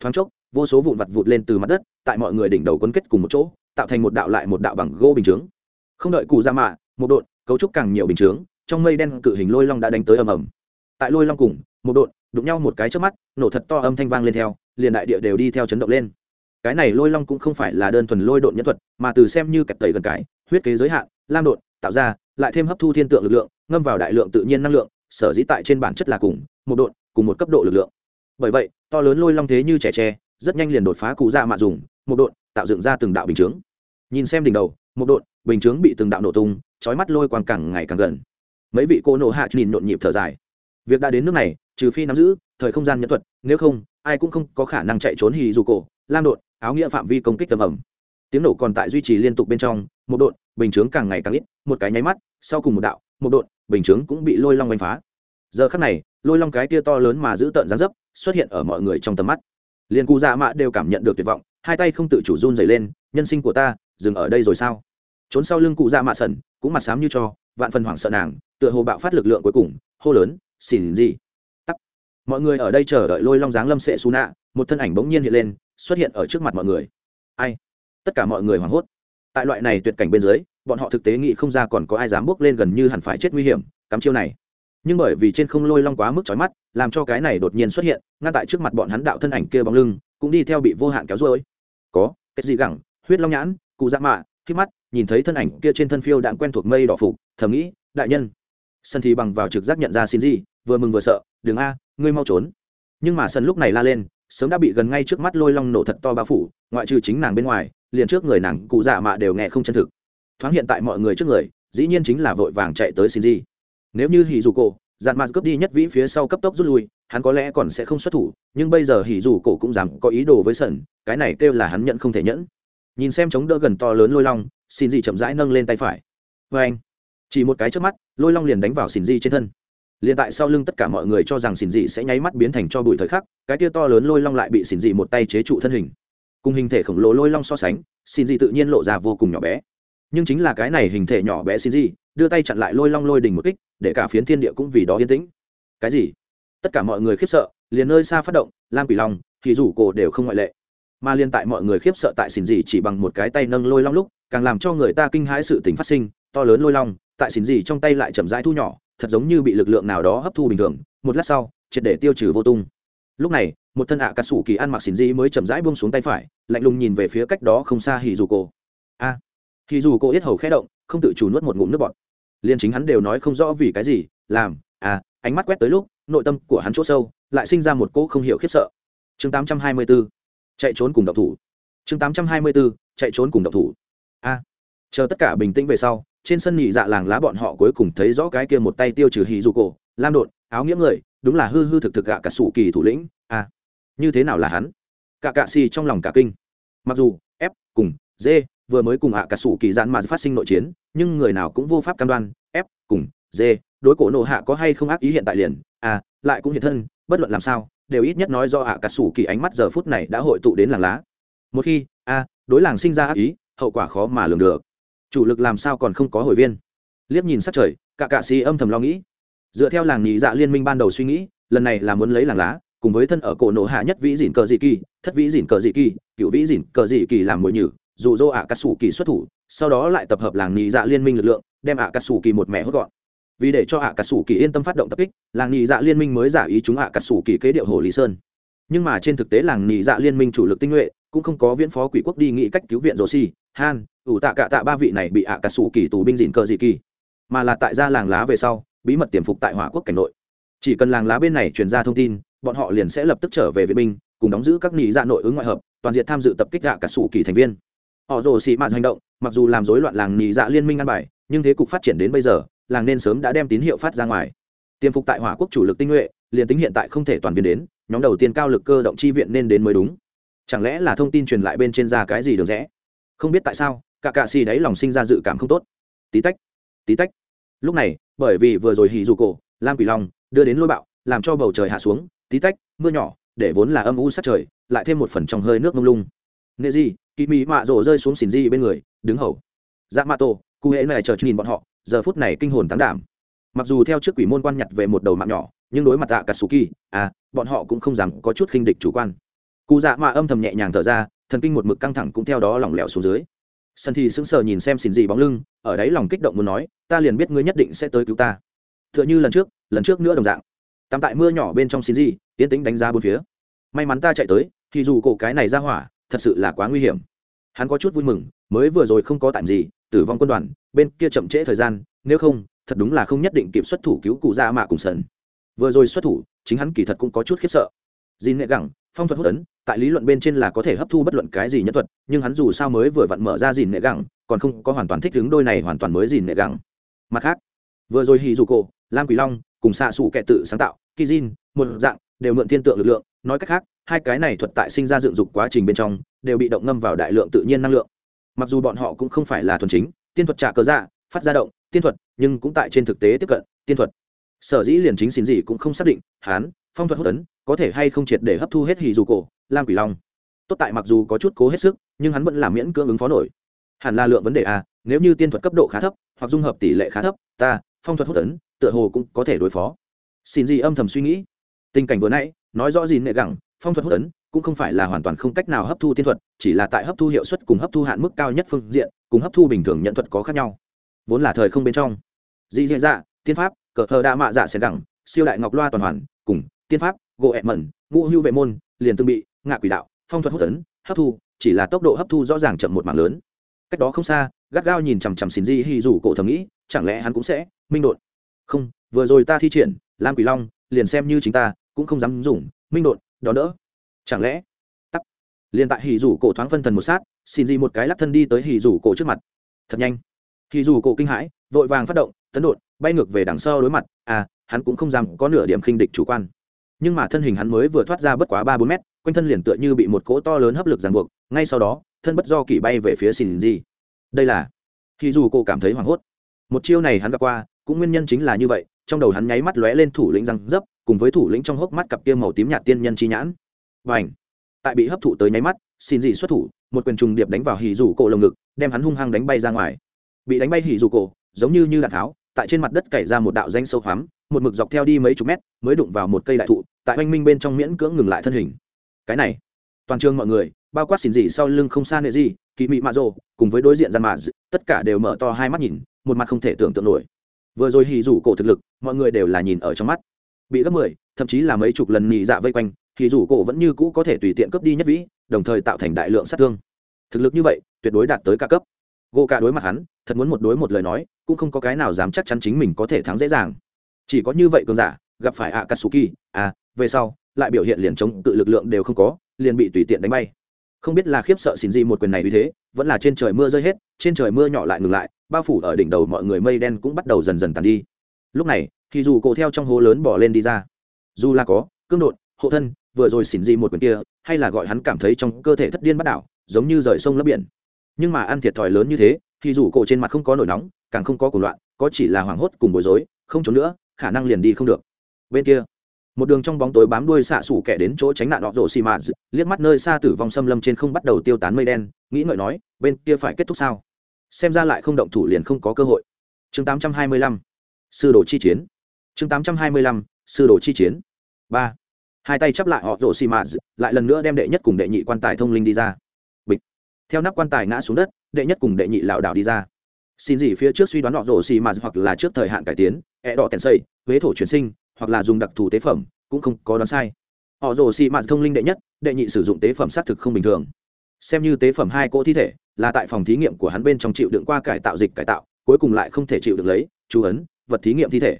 Thoáng chốc, vô số vụn vặt vụt lên từ mặt đất, tại mọi người đỉnh đầu quấn kết cùng một chỗ, tạo thành một đạo lại một đạo bằng gỗ bình chướng. Không đợi cụ ra mạ, một đội cấu trúc càng nhiều bình chướng, trong mây đen cự hình lôi long đã đánh tới ầm ầm. Tại lôi long cùng, một đội đụng nhau một cái trước mắt, nổ thật to âm thanh vang lên theo, liền đại địa đều đi theo chấn động lên. Cái này lôi long cũng không phải là đơn thuần lôi độn nhân thuật, mà từ xem như kẹp tẩy gần cái, huyết kế giới hạn, lam độn, tạo ra lại thêm hấp thu thiên tượng lực lượng, ngâm vào đại lượng tự nhiên năng lượng, sở dĩ tại trên bản chất là cùng, một độn, cùng một cấp độ lực lượng. Bởi vậy, to lớn lôi long thế như trẻ tre, rất nhanh liền đột phá cụ ra mạ dùng, một độn, tạo dựng ra từng đạo bình chướng. Nhìn xem đỉnh đầu, một độn, bình chướng bị từng đạo nổ tung trói mắt lôi quang càng ngày càng gần. Mấy vị cô nổ hạ nhìn nhộn nhịp thở dài. Việc đã đến nước này, trừ phi nắm giữ, thời không gian nhẫn thuật, nếu không, ai cũng không có khả năng chạy trốn hì dù cổ, lam đột áo nghĩa phạm vi công kích tầm ẩm. Tiếng nổ còn tại duy trì liên tục bên trong, một đột bình chướng càng ngày càng ít, một cái nháy mắt sau cùng một đạo, một đột bình chướng cũng bị lôi long đánh phá. Giờ khắc này, lôi long cái tia to lớn mà giữ tợn gián dấp xuất hiện ở mọi người trong tầm mắt. Liền cụ dạ mạ đều cảm nhận được tuyệt vọng, hai tay không tự chủ run dày lên, nhân sinh của ta, dừng ở đây rồi sao? Trốn sau lưng cụ dạ mạ sần, cũng mặt xám như cho, vạn phần hoảng sợ nàng, tựa hồ bạo phát lực lượng cuối cùng, hô lớn, xỉn gì? Tắt. Mọi người ở đây chờ đợi lôi long dáng lâm sệ xù nạ, một thân ảnh bỗng nhiên hiện lên, xuất hiện ở trước mặt mọi người. Ai? Tất cả mọi người hoảng hốt tại loại này tuyệt cảnh bên dưới, bọn họ thực tế nghĩ không ra còn có ai dám bước lên gần như hẳn phải chết nguy hiểm, cắm chiêu này. Nhưng bởi vì trên không lôi long quá mức trói mắt, làm cho cái này đột nhiên xuất hiện, ngăn tại trước mặt bọn hắn đạo thân ảnh kia bóng lưng, cũng đi theo bị vô hạn kéo rối có, cái gì gẳng, huyết long nhãn, cụ dạ mạ, khi mắt, nhìn thấy thân ảnh kia trên thân phiêu đạn quen thuộc mây đỏ phục, thầm nghĩ, đại nhân. Sân thì bằng vào trực giác nhận ra xin gì, vừa mừng vừa sợ đường a, ngươi mau trốn. Nhưng mà sân lúc này la lên, sớm đã bị gần ngay trước mắt lôi long nổ thật to bao phủ, ngoại trừ chính nàng bên ngoài liền trước người nàng cụ dạ mạ đều nghe không chân thực. Thoáng hiện tại mọi người trước người, dĩ nhiên chính là vội vàng chạy tới xin gì nếu như hỉ dù cổ dạn mạt cướp đi nhất vĩ phía sau cấp tốc rút lui, hắn có lẽ còn sẽ không xuất thủ, nhưng bây giờ hỉ dù cổ cũng dám có ý đồ với sân cái này kêu là hắn nhận không thể nhẫn. Nhìn xem chống đỡ gần to lớn lôi long xin gì chậm rãi nâng lên tay phải. Vê anh, chỉ một cái trước mắt, lôi long liền đánh vào xin di trên thân. Liền tại sau lưng tất cả mọi người cho rằng xin dị sẽ nháy mắt biến thành cho bụi thời khắc, cái tia to lớn lôi long lại bị xin dị một tay chế trụ thân hình cùng hình thể khổng lồ lôi long so sánh xin dị tự nhiên lộ ra vô cùng nhỏ bé. Nhưng chính là cái này hình thể nhỏ bé xin dị đưa tay chặn lại lôi long lôi đình một kích, để cả phiến thiên địa cũng vì đó yên tĩnh. Cái gì? Tất cả mọi người khiếp sợ, liền nơi xa phát động, lam quỷ long thì rủ cổ đều không ngoại lệ. Mà liên tại mọi người khiếp sợ tại xin dị chỉ bằng một cái tay nâng lôi long lúc, càng làm cho người ta kinh hãi sự tình phát sinh, to lớn lôi long, tại xin dị trong tay lại chậm rãi thu nhỏ, thật giống như bị lực lượng nào đó hấp thu bình thường, một lát sau, triệt để tiêu trừ vô tung. Lúc này một thân ạ à cà sủ kỳ ăn mặc xỉn di mới chậm rãi buông xuống tay phải lạnh lùng nhìn về phía cách đó không xa hì dù cổ. A. À, hì dù cổ yết hầu khẽ động không tự chủ nuốt một ngụm nước bọt. Liên chính hắn đều nói không rõ vì cái gì làm à ánh mắt quét tới lúc nội tâm của hắn chỗ sâu lại sinh ra một cỗ không hiểu khiếp sợ. Chương 824 chạy trốn cùng độc thủ. Chương 824 chạy trốn cùng độc thủ. A. Chờ tất cả bình tĩnh về sau trên sân nhị dạ làng lá bọn họ cuối cùng thấy rõ cái kia một tay tiêu trừ hì dù cổ lam đột áo nghĩa người đúng là hư hư thực thực gạ cả sủ kỳ thủ lĩnh như thế nào là hắn? Cả cạ xì trong lòng cả kinh. Mặc dù, f, cùng d vừa mới cùng ạ cả sủ kỳ giãn mà phát sinh nội chiến, nhưng người nào cũng vô pháp cam đoan, f, cùng d đối cổ nộ hạ có hay không ác ý hiện tại liền à lại cũng hiện thân, bất luận làm sao, đều ít nhất nói do ạ cà sủ kỳ ánh mắt giờ phút này đã hội tụ đến làng lá. Một khi, a, đối làng sinh ra ác ý, hậu quả khó mà lường được. Chủ lực làm sao còn không có hội viên? Liếc nhìn sát trời, cả cạ xì âm thầm lo nghĩ. Dựa theo làng nhị dạ liên minh ban đầu suy nghĩ, lần này là muốn lấy làng lá cùng với thân ở cổ nổ hạ nhất vĩ dỉn cờ dị kỳ, thất vĩ dỉn cờ dị kỳ, cựu vĩ dỉn cờ dị kỳ làm mồi nhử dù dô ạ cà sủ kỳ xuất thủ, sau đó lại tập hợp làng nhị dạ liên minh lực lượng, đem ạ cà sủ kỳ một mẹ hốt gọn. Vì để cho ạ cà sủ kỳ yên tâm phát động tập kích, làng nhị dạ liên minh mới giả ý chúng ạ cà sủ kỳ kế điệu hồ lý sơn. Nhưng mà trên thực tế làng nhị dạ liên minh chủ lực tinh nhuệ cũng không có viễn phó quỷ quốc đi nghị cách cứu viện rồ si, han, ủ tạ cả tạ ba vị này bị ạ cà sủ kỳ tù binh dìn cờ dị kỳ. Mà là tại gia làng lá về sau, bí mật tiềm phục tại hỏa quốc cảnh nội. Chỉ cần làng lá bên này truyền ra thông tin bọn họ liền sẽ lập tức trở về viện binh, cùng đóng giữ các nghị dạ nội ứng ngoại hợp, toàn diện tham dự tập kích gạ cả sủ kỳ thành viên. Họ rồ xì mạt hành động, mặc dù làm rối loạn làng nghị dạ liên minh ăn bài, nhưng thế cục phát triển đến bây giờ, làng nên sớm đã đem tín hiệu phát ra ngoài. Tiêm phục tại hỏa quốc chủ lực tinh nhuệ, liền tính hiện tại không thể toàn viên đến, nhóm đầu tiên cao lực cơ động chi viện nên đến mới đúng. Chẳng lẽ là thông tin truyền lại bên trên ra cái gì được rẽ? Không biết tại sao, cả cạ xì đáy lòng sinh ra dự cảm không tốt. Tí tách tí tách. Lúc này, bởi vì vừa rồi hì dù cổ, lam quỷ long, đưa đến lôi bạo, làm cho bầu trời hạ xuống tí tách, mưa nhỏ, để vốn là âm u sát trời, lại thêm một phần trong hơi nước mông lung. Nệ gì kỳ mỹ mạ rổ rơi xuống xỉn di bên người, đứng hầu. Dạ mạ tổ, cụ hễ này chờ nhìn bọn họ, giờ phút này kinh hồn tán đảm. Mặc dù theo trước quỷ môn quan nhặt về một đầu mạng nhỏ, nhưng đối mặt tạ cả sù kỳ à bọn họ cũng không dám có chút khinh địch chủ quan. Cụ dạ mạ âm thầm nhẹ nhàng thở ra, thần kinh một mực căng thẳng cũng theo đó lỏng lẻo xuống dưới. Sân thì sững sờ nhìn xem xỉn gì bóng lưng, ở đấy lòng kích động muốn nói, ta liền biết ngươi nhất định sẽ tới cứu ta. Tựa như lần trước lần trước nữa đồng dạng tắm tại mưa nhỏ bên trong xin gì tiến tính đánh giá bốn phía. May mắn ta chạy tới, thì dù cổ cái này ra hỏa, thật sự là quá nguy hiểm. Hắn có chút vui mừng, mới vừa rồi không có tạm gì, tử vong quân đoàn, bên kia chậm trễ thời gian, nếu không, thật đúng là không nhất định kịp xuất thủ cứu cụ ra mạ cùng sần vừa rồi xuất thủ, chính hắn kỳ thật cũng có chút khiếp sợ. Dìn nệ gẳng, phong thuật hút ấn tại lý luận bên trên là có thể hấp thu bất luận cái gì nhân thuật, nhưng hắn dù sao mới vừa vặn mở ra dìn nệ gẳng, còn không có hoàn toàn thích ứng đôi này hoàn toàn mới dìn nệ gẳng. Mặt khác, vừa rồi hì dù cổ, lam quỷ long cùng xạ xù kẻ tự sáng tạo kizin một dạng, đều mượn thiên tượng lực lượng. Nói cách khác, hai cái này thuật tại sinh ra dựng dục quá trình bên trong, đều bị động ngâm vào đại lượng tự nhiên năng lượng. Mặc dù bọn họ cũng không phải là thuần chính, tiên thuật trả cơ dạ phát ra động, tiên thuật, nhưng cũng tại trên thực tế tiếp cận, tiên thuật. Sở dĩ liền chính xin gì cũng không xác định, hán, phong thuật hốt tấn, có thể hay không triệt để hấp thu hết hì dù cổ, lam quỷ long. Tốt tại mặc dù có chút cố hết sức, nhưng hắn vẫn làm miễn cưỡng ứng phó nổi. Hẳn là lượng vấn đề a nếu như tiên thuật cấp độ khá thấp, hoặc dung hợp tỷ lệ khá thấp, ta, phong thuật hốt tấn tựa hồ cũng có thể đối phó. Xin gì âm thầm suy nghĩ. Tình cảnh vừa nãy, nói rõ gì nệ gẳng, phong thuật hốt tấn, cũng không phải là hoàn toàn không cách nào hấp thu tiên thuật, chỉ là tại hấp thu hiệu suất cùng hấp thu hạn mức cao nhất phương diện, cùng hấp thu bình thường nhận thuật có khác nhau. Vốn là thời không bên trong. Dị dạ dạ tiên pháp, cờ thờ đa mạ dạ xẻ gẳng, siêu đại ngọc loa toàn hoàn, cùng tiên pháp, gỗ ẹ mẩn, ngũ hưu vệ môn, liền tương bị, ngạ quỷ đạo, phong thuật hút tấn, hấp thu, chỉ là tốc độ hấp thu rõ ràng chậm một mảng lớn. Cách đó không xa, gắt gao nhìn chằm chằm xin di hy rủ cổ thầm nghĩ, chẳng lẽ hắn cũng sẽ minh đột không, vừa rồi ta thi triển, lam quỷ long, liền xem như chính ta, cũng không dám dùng, minh đột đó đỡ. Chẳng lẽ? Tắt liền tại hì rủ cổ thoáng phân thần một sát, xin gì một cái lắc thân đi tới hì rủ cổ trước mặt. Thật nhanh. Hì rủ cổ kinh hãi, vội vàng phát động, tấn đột bay ngược về đằng sau đối mặt. À hắn cũng không dám có nửa điểm khinh địch chủ quan. Nhưng mà thân hình hắn mới vừa thoát ra bất quá ba bốn mét, quanh thân liền tựa như bị một cỗ to lớn hấp lực ràng buộc, ngay sau đó, thân bất do kỳ bay về phía xin gì. đây là. Khi dù cô cảm thấy hoảng hốt. Một chiêu này hắn gặp qua cũng nguyên nhân chính là như vậy, trong đầu hắn nháy mắt lóe lên thủ lĩnh răng dấp, cùng với thủ lĩnh trong hốc mắt cặp kia màu tím nhạt tiên nhân chi nhãn. Và ảnh tại bị hấp thụ tới nháy mắt, xin dị xuất thủ, một quyền trùng điệp đánh vào hì rủ cổ lồng ngực, đem hắn hung hăng đánh bay ra ngoài. Bị đánh bay hì rủ cổ, giống như như đạn tháo, tại trên mặt đất cày ra một đạo danh sâu hoắm, một mực dọc theo đi mấy chục mét, mới đụng vào một cây đại thụ, tại oanh minh bên trong miễn cưỡng ngừng lại thân hình. Cái này, toàn trường mọi người, bao quát xin dị sau lưng không xa nệ gì kỳ mị mạ rồ, cùng với đối diện gian mạ tất cả đều mở to hai mắt nhìn, một mặt không thể tưởng tượng nổi vừa rồi hì rủ cổ thực lực, mọi người đều là nhìn ở trong mắt. Bị gấp mười, thậm chí là mấy chục lần nhị dạ vây quanh hì rủ cổ vẫn như cũ có thể tùy tiện cướp đi nhất vĩ, đồng thời tạo thành đại lượng sát thương. Thực lực như vậy, tuyệt đối đạt tới ca cấp. Gỗ cả đối mặt hắn, thật muốn một đối một lời nói, cũng không có cái nào dám chắc chắn chính mình có thể thắng dễ dàng. Chỉ có như vậy cường giả, gặp phải ạ katsuki à về sau, lại biểu hiện liền chống tự lực lượng đều không có, liền bị tùy tiện đánh bay không biết là khiếp sợ xin gì một quyền này như thế, vẫn là trên trời mưa rơi hết, trên trời mưa nhỏ lại ngừng lại, bao phủ ở đỉnh đầu mọi người mây đen cũng bắt đầu dần dần tàn đi. Lúc này, thì dù cổ theo trong hố lớn bỏ lên đi ra, dù là có, cương đột hộ thân, vừa rồi xỉn gì một quyền kia, hay là gọi hắn cảm thấy trong cơ thể thất điên bắt đảo, giống như rời sông lấp biển. Nhưng mà ăn thiệt thòi lớn như thế, thì dù cổ trên mặt không có nổi nóng, càng không có cuồng loạn, có chỉ là hoảng hốt cùng bối rối, không trốn nữa, khả năng liền đi không được. Bên kia một đường trong bóng tối bám đuôi xạ xủ kẻ đến chỗ tránh nạn họ rổ xì mạt liếc mắt nơi xa tử vong xâm lâm trên không bắt đầu tiêu tán mây đen, nghĩ ngợi nói, bên kia phải kết thúc sao? Xem ra lại không động thủ liền không có cơ hội. Chương 825 sư đồ chi chiến. Chương 825 sư đồ chi chiến. Ba. Hai tay chắp lại họ rổ xì mạt lại lần nữa đem đệ nhất cùng đệ nhị quan tài thông linh đi ra. Bịch. Theo nắp quan tài ngã xuống đất, đệ nhất cùng đệ nhị lảo đảo đi ra. Xin gì phía trước suy đoán họ rổ xì mạt hoặc là trước thời hạn cải tiến, ẹ đỏ kèn xây, huế thổ chuyển sinh hoặc là dùng đặc thù tế phẩm, cũng không có đoán sai. Họ rồ xì mạt thông linh đệ nhất, đệ nhị sử dụng tế phẩm xác thực không bình thường. Xem như tế phẩm hai cỗ thi thể, là tại phòng thí nghiệm của hắn bên trong chịu đựng qua cải tạo dịch cải tạo, cuối cùng lại không thể chịu được lấy, chú ấn, vật thí nghiệm thi thể.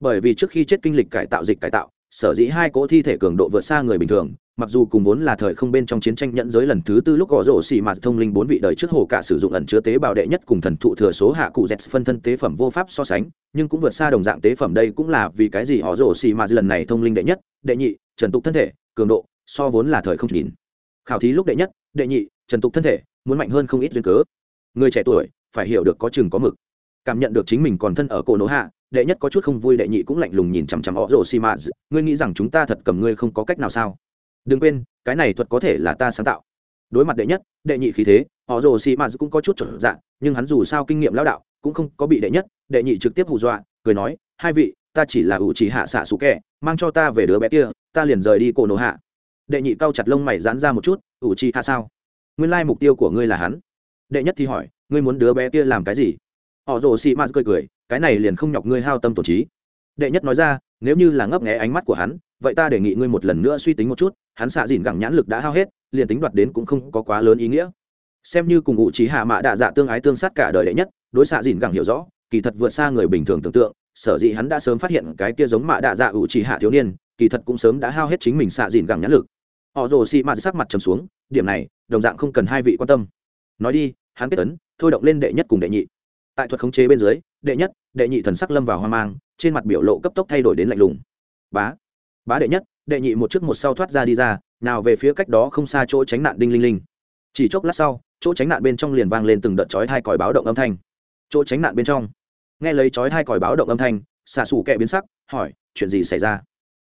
Bởi vì trước khi chết kinh lịch cải tạo dịch cải tạo, sở dĩ hai cỗ thi thể cường độ vượt xa người bình thường mặc dù cùng vốn là thời không bên trong chiến tranh nhận giới lần thứ tư lúc gõ rổ xì mà thông linh bốn vị đời trước hồ cả sử dụng ẩn chứa tế bào đệ nhất cùng thần thụ thừa số hạ cụ z phân thân tế phẩm vô pháp so sánh, nhưng cũng vượt xa đồng dạng tế phẩm đây cũng là vì cái gì họ rổ xì mà lần này thông linh đệ nhất, đệ nhị, trần tục thân thể, cường độ, so vốn là thời không nhìn. Khảo thí lúc đệ nhất, đệ nhị, trần tục thân thể, muốn mạnh hơn không ít duyên cớ. Người trẻ tuổi, phải hiểu được có chừng có mực. Cảm nhận được chính mình còn thân ở cổ nỗ hạ, đệ nhất có chút không vui, đệ nhị cũng lạnh lùng nhìn chằm chằm họ rổ xì mà. Ngươi nghĩ rằng chúng ta thật cầm ngươi không có cách nào sao? Đừng quên, cái này thuật có thể là ta sáng tạo. Đối mặt đệ nhất, đệ nhị khí thế, họ rồ xì mạt cũng có chút chuẩn dạng nhưng hắn dù sao kinh nghiệm lão đạo, cũng không có bị đệ nhất, đệ nhị trực tiếp hù dọa, cười nói, hai vị, ta chỉ là ủ chỉ hạ xạ sủ kẹ mang cho ta về đứa bé kia, ta liền rời đi cổ nổ hạ. Đệ nhị cau chặt lông mày dán ra một chút, ủ chỉ hạ sao? Nguyên lai mục tiêu của ngươi là hắn. Đệ nhất thì hỏi, ngươi muốn đứa bé kia làm cái gì? Họ rồ xì mạt cười cười, cái này liền không nhọc ngươi hao tâm tổ trí. Đệ nhất nói ra, nếu như là ngấp nghé ánh mắt của hắn vậy ta đề nghị ngươi một lần nữa suy tính một chút, hắn xạ dìn gẳng nhãn lực đã hao hết, liền tính đoạt đến cũng không có quá lớn ý nghĩa. Xem như cùng ngụ trí hạ mạ đạ dạ tương ái tương sát cả đời đệ nhất, đối xạ dìn gẳng hiểu rõ, kỳ thật vượt xa người bình thường tưởng tượng, sở dĩ hắn đã sớm phát hiện cái kia giống mạ đạ dạ ủ trí hạ thiếu niên, kỳ thật cũng sớm đã hao hết chính mình xạ dìn gẳng nhãn lực. Họ rồ xị mạ sắc mặt trầm xuống, điểm này, đồng dạng không cần hai vị quan tâm. Nói đi, hắn kết ấn, thôi động lên đệ nhất cùng đệ nhị. Tại thuật khống chế bên dưới, đệ nhất, đệ nhị thần sắc lâm vào hoang mang, trên mặt biểu lộ cấp tốc thay đổi đến lạnh lùng. Bá bá đệ nhất, đệ nhị một trước một sau thoát ra đi ra, nào về phía cách đó không xa chỗ tránh nạn đinh linh linh. Chỉ chốc lát sau, chỗ tránh nạn bên trong liền vang lên từng đợt chói hai còi báo động âm thanh. Chỗ tránh nạn bên trong, nghe lấy chói hai còi báo động âm thanh, xạ xù kẹ biến sắc, hỏi, chuyện gì xảy ra?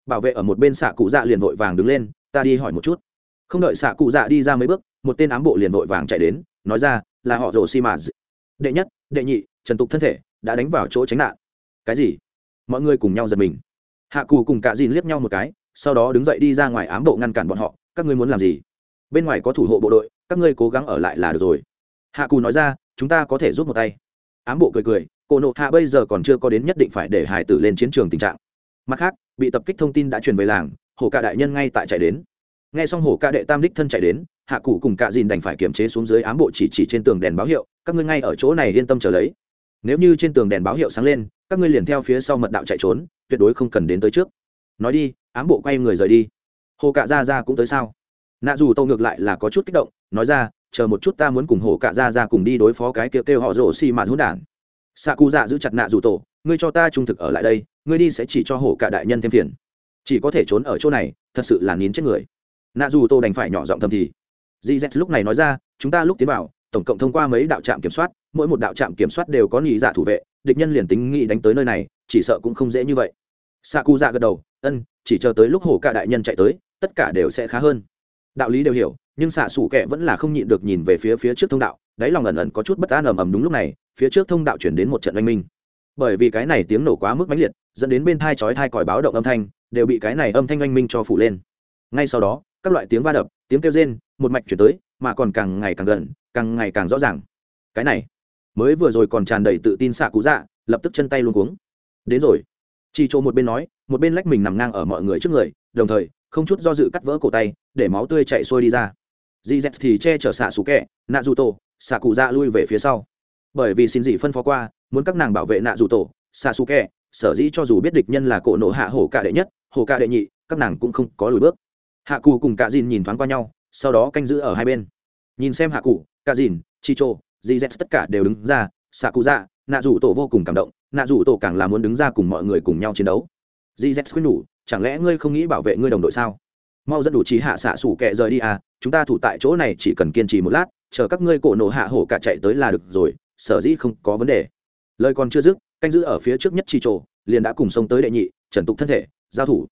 Bảo vệ ở một bên xạ cụ dạ liền vội vàng đứng lên, ta đi hỏi một chút. Không đợi xạ cụ dạ đi ra mấy bước, một tên ám bộ liền vội vàng chạy đến, nói ra, là họ rồ xi mà đệ nhất, đệ nhị, trần tục thân thể, đã đánh vào chỗ tránh nạn. Cái gì? Mọi người cùng nhau giật mình hạ cù cùng cả dìn liếc nhau một cái, sau đó đứng dậy đi ra ngoài ám bộ ngăn cản bọn họ, các ngươi muốn làm gì? Bên ngoài có thủ hộ bộ đội, các ngươi cố gắng ở lại là được rồi. Hạ cù nói ra, chúng ta có thể giúp một tay. Ám bộ cười cười, cổ nộ hạ bây giờ còn chưa có đến nhất định phải để hải tử lên chiến trường tình trạng. Mặt khác, bị tập kích thông tin đã truyền về làng, hổ cạ đại nhân ngay tại chạy đến. Nghe xong hổ cạ đệ tam đích thân chạy đến, hạ cụ cùng cạ dìn đành phải kiềm chế xuống dưới ám bộ chỉ chỉ trên tường đèn báo hiệu, các ngươi ngay ở chỗ này yên tâm chờ lấy. Nếu như trên tường đèn báo hiệu sáng lên, các ngươi liền theo phía sau mật đạo chạy trốn tuyệt đối không cần đến tới trước. Nói đi, ám bộ quay người rời đi. Hồ cạ ra ra cũng tới sao? Nạ dù tâu ngược lại là có chút kích động, nói ra, chờ một chút ta muốn cùng hồ cạ ra ra cùng đi đối phó cái kêu kêu họ rổ xì mạt hỗn đản. Xạ cụ dạ giữ chặt nạ dù tổ ngươi cho ta trung thực ở lại đây, ngươi đi sẽ chỉ cho hổ cạ đại nhân thêm phiền. Chỉ có thể trốn ở chỗ này, thật sự là nín chết người. Nạ dù tô đành phải nhỏ giọng thầm thì. Gz lúc này nói ra, chúng ta lúc tiến vào, tổng cộng thông qua mấy đạo trạm kiểm soát, mỗi một đạo trạm kiểm soát đều có nghỉ giả thủ vệ, địch nhân liền tính nghĩ đánh tới nơi này, chỉ sợ cũng không dễ như vậy xạ cụ dạ gật đầu, ân, chỉ chờ tới lúc hồ cả đại nhân chạy tới, tất cả đều sẽ khá hơn. Đạo lý đều hiểu, nhưng xạ xủ kệ vẫn là không nhịn được nhìn về phía phía trước thông đạo, đáy lòng ẩn ẩn có chút bất an ầm ầm đúng lúc này, phía trước thông đạo chuyển đến một trận oanh minh. Bởi vì cái này tiếng nổ quá mức mãnh liệt, dẫn đến bên thai chói thai còi báo động âm thanh, đều bị cái này âm thanh oanh minh cho phủ lên. Ngay sau đó, các loại tiếng va đập, tiếng kêu rên, một mạch chuyển tới, mà còn càng ngày càng gần, càng ngày càng rõ ràng. Cái này, mới vừa rồi còn tràn đầy tự tin xạ cụ dạ lập tức chân tay luôn cuống. Đến rồi chỉ chỗ một bên nói, một bên lách mình nằm ngang ở mọi người trước người, đồng thời, không chút do dự cắt vỡ cổ tay, để máu tươi chạy xuôi đi ra. Dì z thì che chở xạ xù kẹ nạ dù tổ xạ cụ ra lui về phía sau. Bởi vì xin dị phân phó qua, muốn các nàng bảo vệ nạ dù tổ xạ xù kẹ, sở dĩ cho dù biết địch nhân là cổ nổ hạ hổ cả đệ nhất, hổ cả đệ nhị, các nàng cũng không có lùi bước. Hạ cụ cùng cả dìn nhìn thoáng qua nhau, sau đó canh giữ ở hai bên. Nhìn xem hạ cụ cả dìn chi chô dì z tất cả đều đứng ra xạ cụ dạ nạ dù tổ vô cùng cảm động nạ rủ tổ càng là muốn đứng ra cùng mọi người cùng nhau chiến đấu. Dì z khuyên nhủ, chẳng lẽ ngươi không nghĩ bảo vệ ngươi đồng đội sao? Mau dẫn đủ trí hạ xạ xủ kệ rời đi à chúng ta thủ tại chỗ này chỉ cần kiên trì một lát, chờ các ngươi cổ nổ hạ hổ cả chạy tới là được rồi, sở dĩ không có vấn đề. Lời còn chưa dứt, canh giữ ở phía trước nhất chi trổ liền đã cùng xông tới đệ nhị, trần tục thân thể, giao thủ.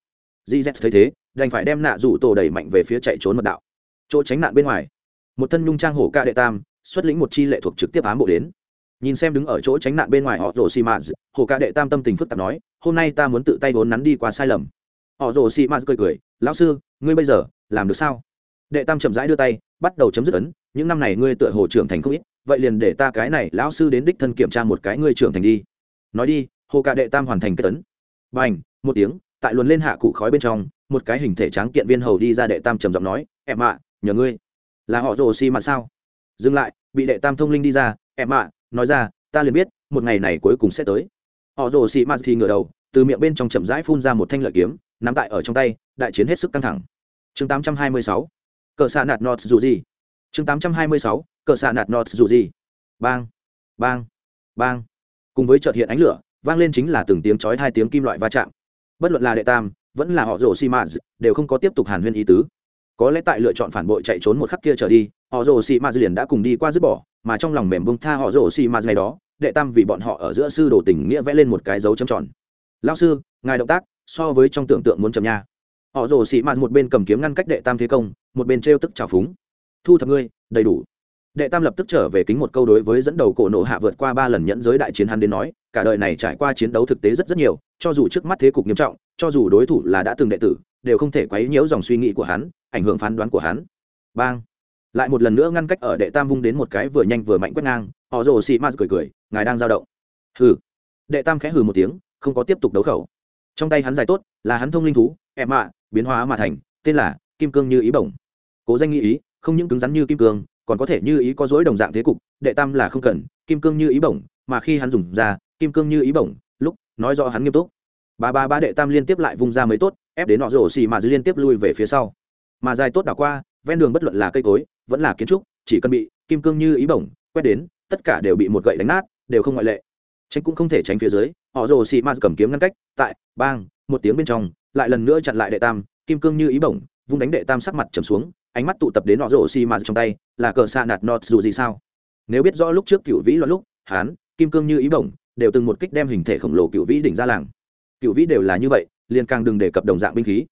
Gz thấy thế, đành phải đem nạ rủ tổ đẩy mạnh về phía chạy trốn mật đạo. Chỗ tránh nạn bên ngoài, một thân nhung trang hổ ca đệ tam, xuất lĩnh một chi lệ thuộc trực tiếp ám bộ đến nhìn xem đứng ở chỗ tránh nạn bên ngoài họ rồ xì mạt hồ ca đệ tam tâm tình phức tạp nói, hôm nay ta muốn tự tay vốn nắn đi qua sai lầm. Họ rồ xì mạt cười cười, lão sư, ngươi bây giờ làm được sao? Đệ tam chậm rãi đưa tay, bắt đầu chấm dứt ấn, những năm này ngươi tựa hồ trưởng thành không ít, vậy liền để ta cái này lão sư đến đích thân kiểm tra một cái ngươi trưởng thành đi. Nói đi, hồ ca đệ tam hoàn thành cái tấn b à n h một tiếng, tại luồn lên hạ cụ khói bên trong, một cái hình thể tráng kiện viên hầu đi ra đệ tam trầm giọng nói, em ạ, nhờ ngươi. Là họ rồ xì mạt sao? Dừng lại, bị đệ tam thông linh đi ra, em ạ nói ra, ta liền biết, một ngày này cuối cùng sẽ tới. Họ rồ xì mà thì ngửa đầu, từ miệng bên trong chậm rãi phun ra một thanh lợi kiếm, nắm tại ở trong tay, đại chiến hết sức căng thẳng. Chương 826 cờ xạ nạt nọt dù gì. Chương 826 cờ xạ nạt nọt dù gì. Bang bang bang. Cùng với trợt hiện ánh lửa, vang lên chính là từng tiếng chói hai tiếng kim loại va chạm. Bất luận là đệ tam, vẫn là họ rồ xi mã đều không có tiếp tục hàn huyên ý tứ. Có lẽ tại lựa chọn phản bội chạy trốn một khắc kia trở đi họ rồ Sĩ Ma liền đã cùng đi qua dứt bỏ, mà trong lòng mềm bông tha họ rồ Sĩ Ma ngày đó, đệ tam vì bọn họ ở giữa sư đồ tình nghĩa vẽ lên một cái dấu chấm tròn. Lao sư, ngài động tác so với trong tưởng tượng muốn chậm nha. Họ rồ Sĩ Ma một bên cầm kiếm ngăn cách đệ tam thế công, một bên trêu tức trào phúng. Thu thập ngươi, đầy đủ. Đệ tam lập tức trở về kính một câu đối với dẫn đầu cổ nộ hạ vượt qua ba lần nhẫn giới đại chiến hắn đến nói, cả đời này trải qua chiến đấu thực tế rất rất nhiều, cho dù trước mắt thế cục nghiêm trọng, cho dù đối thủ là đã từng đệ tử, đều không thể quấy nhiễu dòng suy nghĩ của hắn, ảnh hưởng phán đoán của hắn. Bang! Lại một lần nữa ngăn cách ở đệ tam vung đến một cái vừa nhanh vừa mạnh quét ngang, họ rồ xị mạt cười cười, ngài đang dao động. Hừ. Đệ tam khẽ hừ một tiếng, không có tiếp tục đấu khẩu. Trong tay hắn dài tốt, là hắn thông linh thú, em ạ, biến hóa mà thành, tên là kim cương như ý bổng. Cố danh nghĩ ý, không những cứng rắn như kim cương, còn có thể như ý có dối đồng dạng thế cục, đệ tam là không cần, kim cương như ý bổng, mà khi hắn dùng ra, kim cương như ý bổng, lúc nói rõ hắn nghiêm túc. Ba ba ba đệ tam liên tiếp lại vung ra mấy tốt, ép đến nọ rổ xì mà dư liên tiếp lui về phía sau. Mà dài tốt đảo qua ven đường bất luận là cây cối, vẫn là kiến trúc, chỉ cần bị kim cương như ý bổng quét đến, tất cả đều bị một gậy đánh nát, đều không ngoại lệ. Tránh cũng không thể tránh phía dưới, họ rồ xì ma cầm kiếm ngăn cách, tại, bang, một tiếng bên trong, lại lần nữa chặn lại đệ tam, kim cương như ý bổng, vung đánh đệ tam sắc mặt trầm xuống, ánh mắt tụ tập đến họ rồ xì ma trong tay, là cờ xa nạt nọt dù gì sao? Nếu biết rõ lúc trước cựu vĩ loạn lúc, hán, kim cương như ý bổng, đều từng một kích đem hình thể khổng lồ cựu vĩ đỉnh ra làng. Cựu vĩ đều là như vậy, liền càng đừng đề cập đồng dạng binh khí.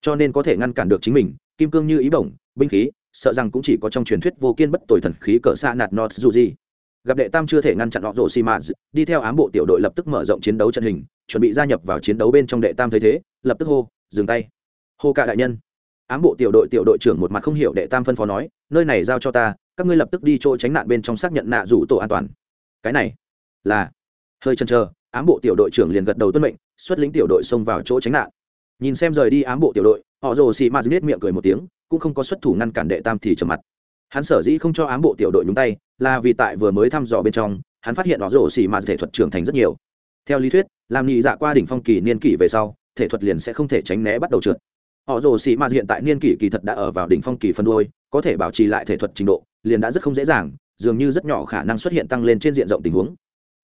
Cho nên có thể ngăn cản được chính mình, kim cương như ý bổng binh khí, sợ rằng cũng chỉ có trong truyền thuyết vô kiên bất tồi thần khí cỡ xa nạt nọt dù gì. Gặp đệ tam chưa thể ngăn chặn họ rổ xì mã đi theo ám bộ tiểu đội lập tức mở rộng chiến đấu trận hình, chuẩn bị gia nhập vào chiến đấu bên trong đệ tam thấy thế, lập tức hô, dừng tay. Hô cả đại nhân. Ám bộ tiểu đội tiểu đội trưởng một mặt không hiểu đệ tam phân phó nói, nơi này giao cho ta, các ngươi lập tức đi chỗ tránh nạn bên trong xác nhận nạ rủ tổ an toàn. Cái này là, hơi chần chờ, ám bộ tiểu đội trưởng liền gật đầu tuân mệnh, xuất lĩnh tiểu đội xông vào chỗ tránh nạn. Nhìn xem rời đi ám bộ tiểu đội, họ rồ xì ma miệng cười một tiếng cũng không có xuất thủ ngăn cản đệ tam thì trầm mặt. Hắn sở dĩ không cho ám bộ tiểu đội nhúng tay, là vì tại vừa mới thăm dò bên trong, hắn phát hiện họ rổ xì mà thể thuật trưởng thành rất nhiều. Theo lý thuyết, làm nhị dạ qua đỉnh phong kỳ niên kỷ về sau, thể thuật liền sẽ không thể tránh né bắt đầu trượt. Họ rồ xì mà hiện tại niên kỷ kỳ thật đã ở vào đỉnh phong kỳ phân đôi, có thể bảo trì lại thể thuật trình độ, liền đã rất không dễ dàng, dường như rất nhỏ khả năng xuất hiện tăng lên trên diện rộng tình huống.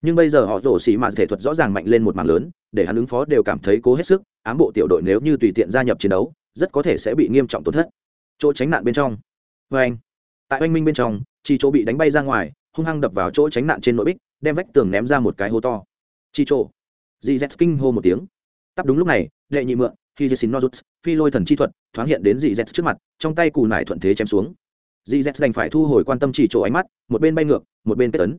Nhưng bây giờ họ rổ xì mà thể thuật rõ ràng mạnh lên một mảng lớn, để hắn ứng phó đều cảm thấy cố hết sức, ám bộ tiểu đội nếu như tùy tiện gia nhập chiến đấu, rất có thể sẽ bị nghiêm trọng tổn thất chỗ tránh nạn bên trong. Vê anh, tại oanh minh bên trong, chi chỗ bị đánh bay ra ngoài, hung hăng đập vào chỗ tránh nạn trên nội bích, đem vách tường ném ra một cái hố to. Chi chỗ. Dì z kinh hô một tiếng. Tắp đúng lúc này, đệ nhị mượn khi dì xin nozuts phi lôi thần chi thuật, thoáng hiện đến dì z trước mặt, trong tay cù nải thuận thế chém xuống. Dì z đành phải thu hồi quan tâm chỉ chỗ ánh mắt, một bên bay ngược, một bên kết tấn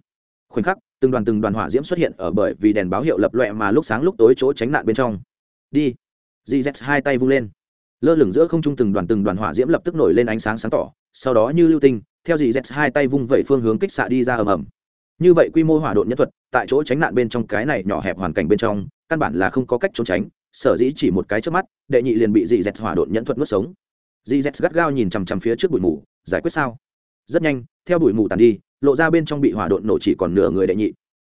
khoảnh khắc, từng đoàn từng đoàn hỏa diễm xuất hiện ở bởi vì đèn báo hiệu lập loẹ mà lúc sáng lúc tối chỗ tránh nạn bên trong. Đi. Gz hai tay vung lên lơ lửng giữa không trung từng đoàn từng đoàn hỏa diễm lập tức nổi lên ánh sáng sáng tỏ, sau đó như lưu tinh, theo gz hai tay vung vẩy phương hướng kích xạ đi ra ầm ầm. Như vậy quy mô hỏa độn nhất thuật, tại chỗ tránh nạn bên trong cái này nhỏ hẹp hoàn cảnh bên trong, căn bản là không có cách trốn tránh, sở dĩ chỉ một cái trước mắt, đệ nhị liền bị dì z hỏa độn nhẫn thuật nuốt sống. Dì z gắt gao nhìn chằm chằm phía trước bụi mù, giải quyết sao? Rất nhanh, theo bụi mù tàn đi, lộ ra bên trong bị hỏa độn nổ chỉ còn nửa người đệ nhị.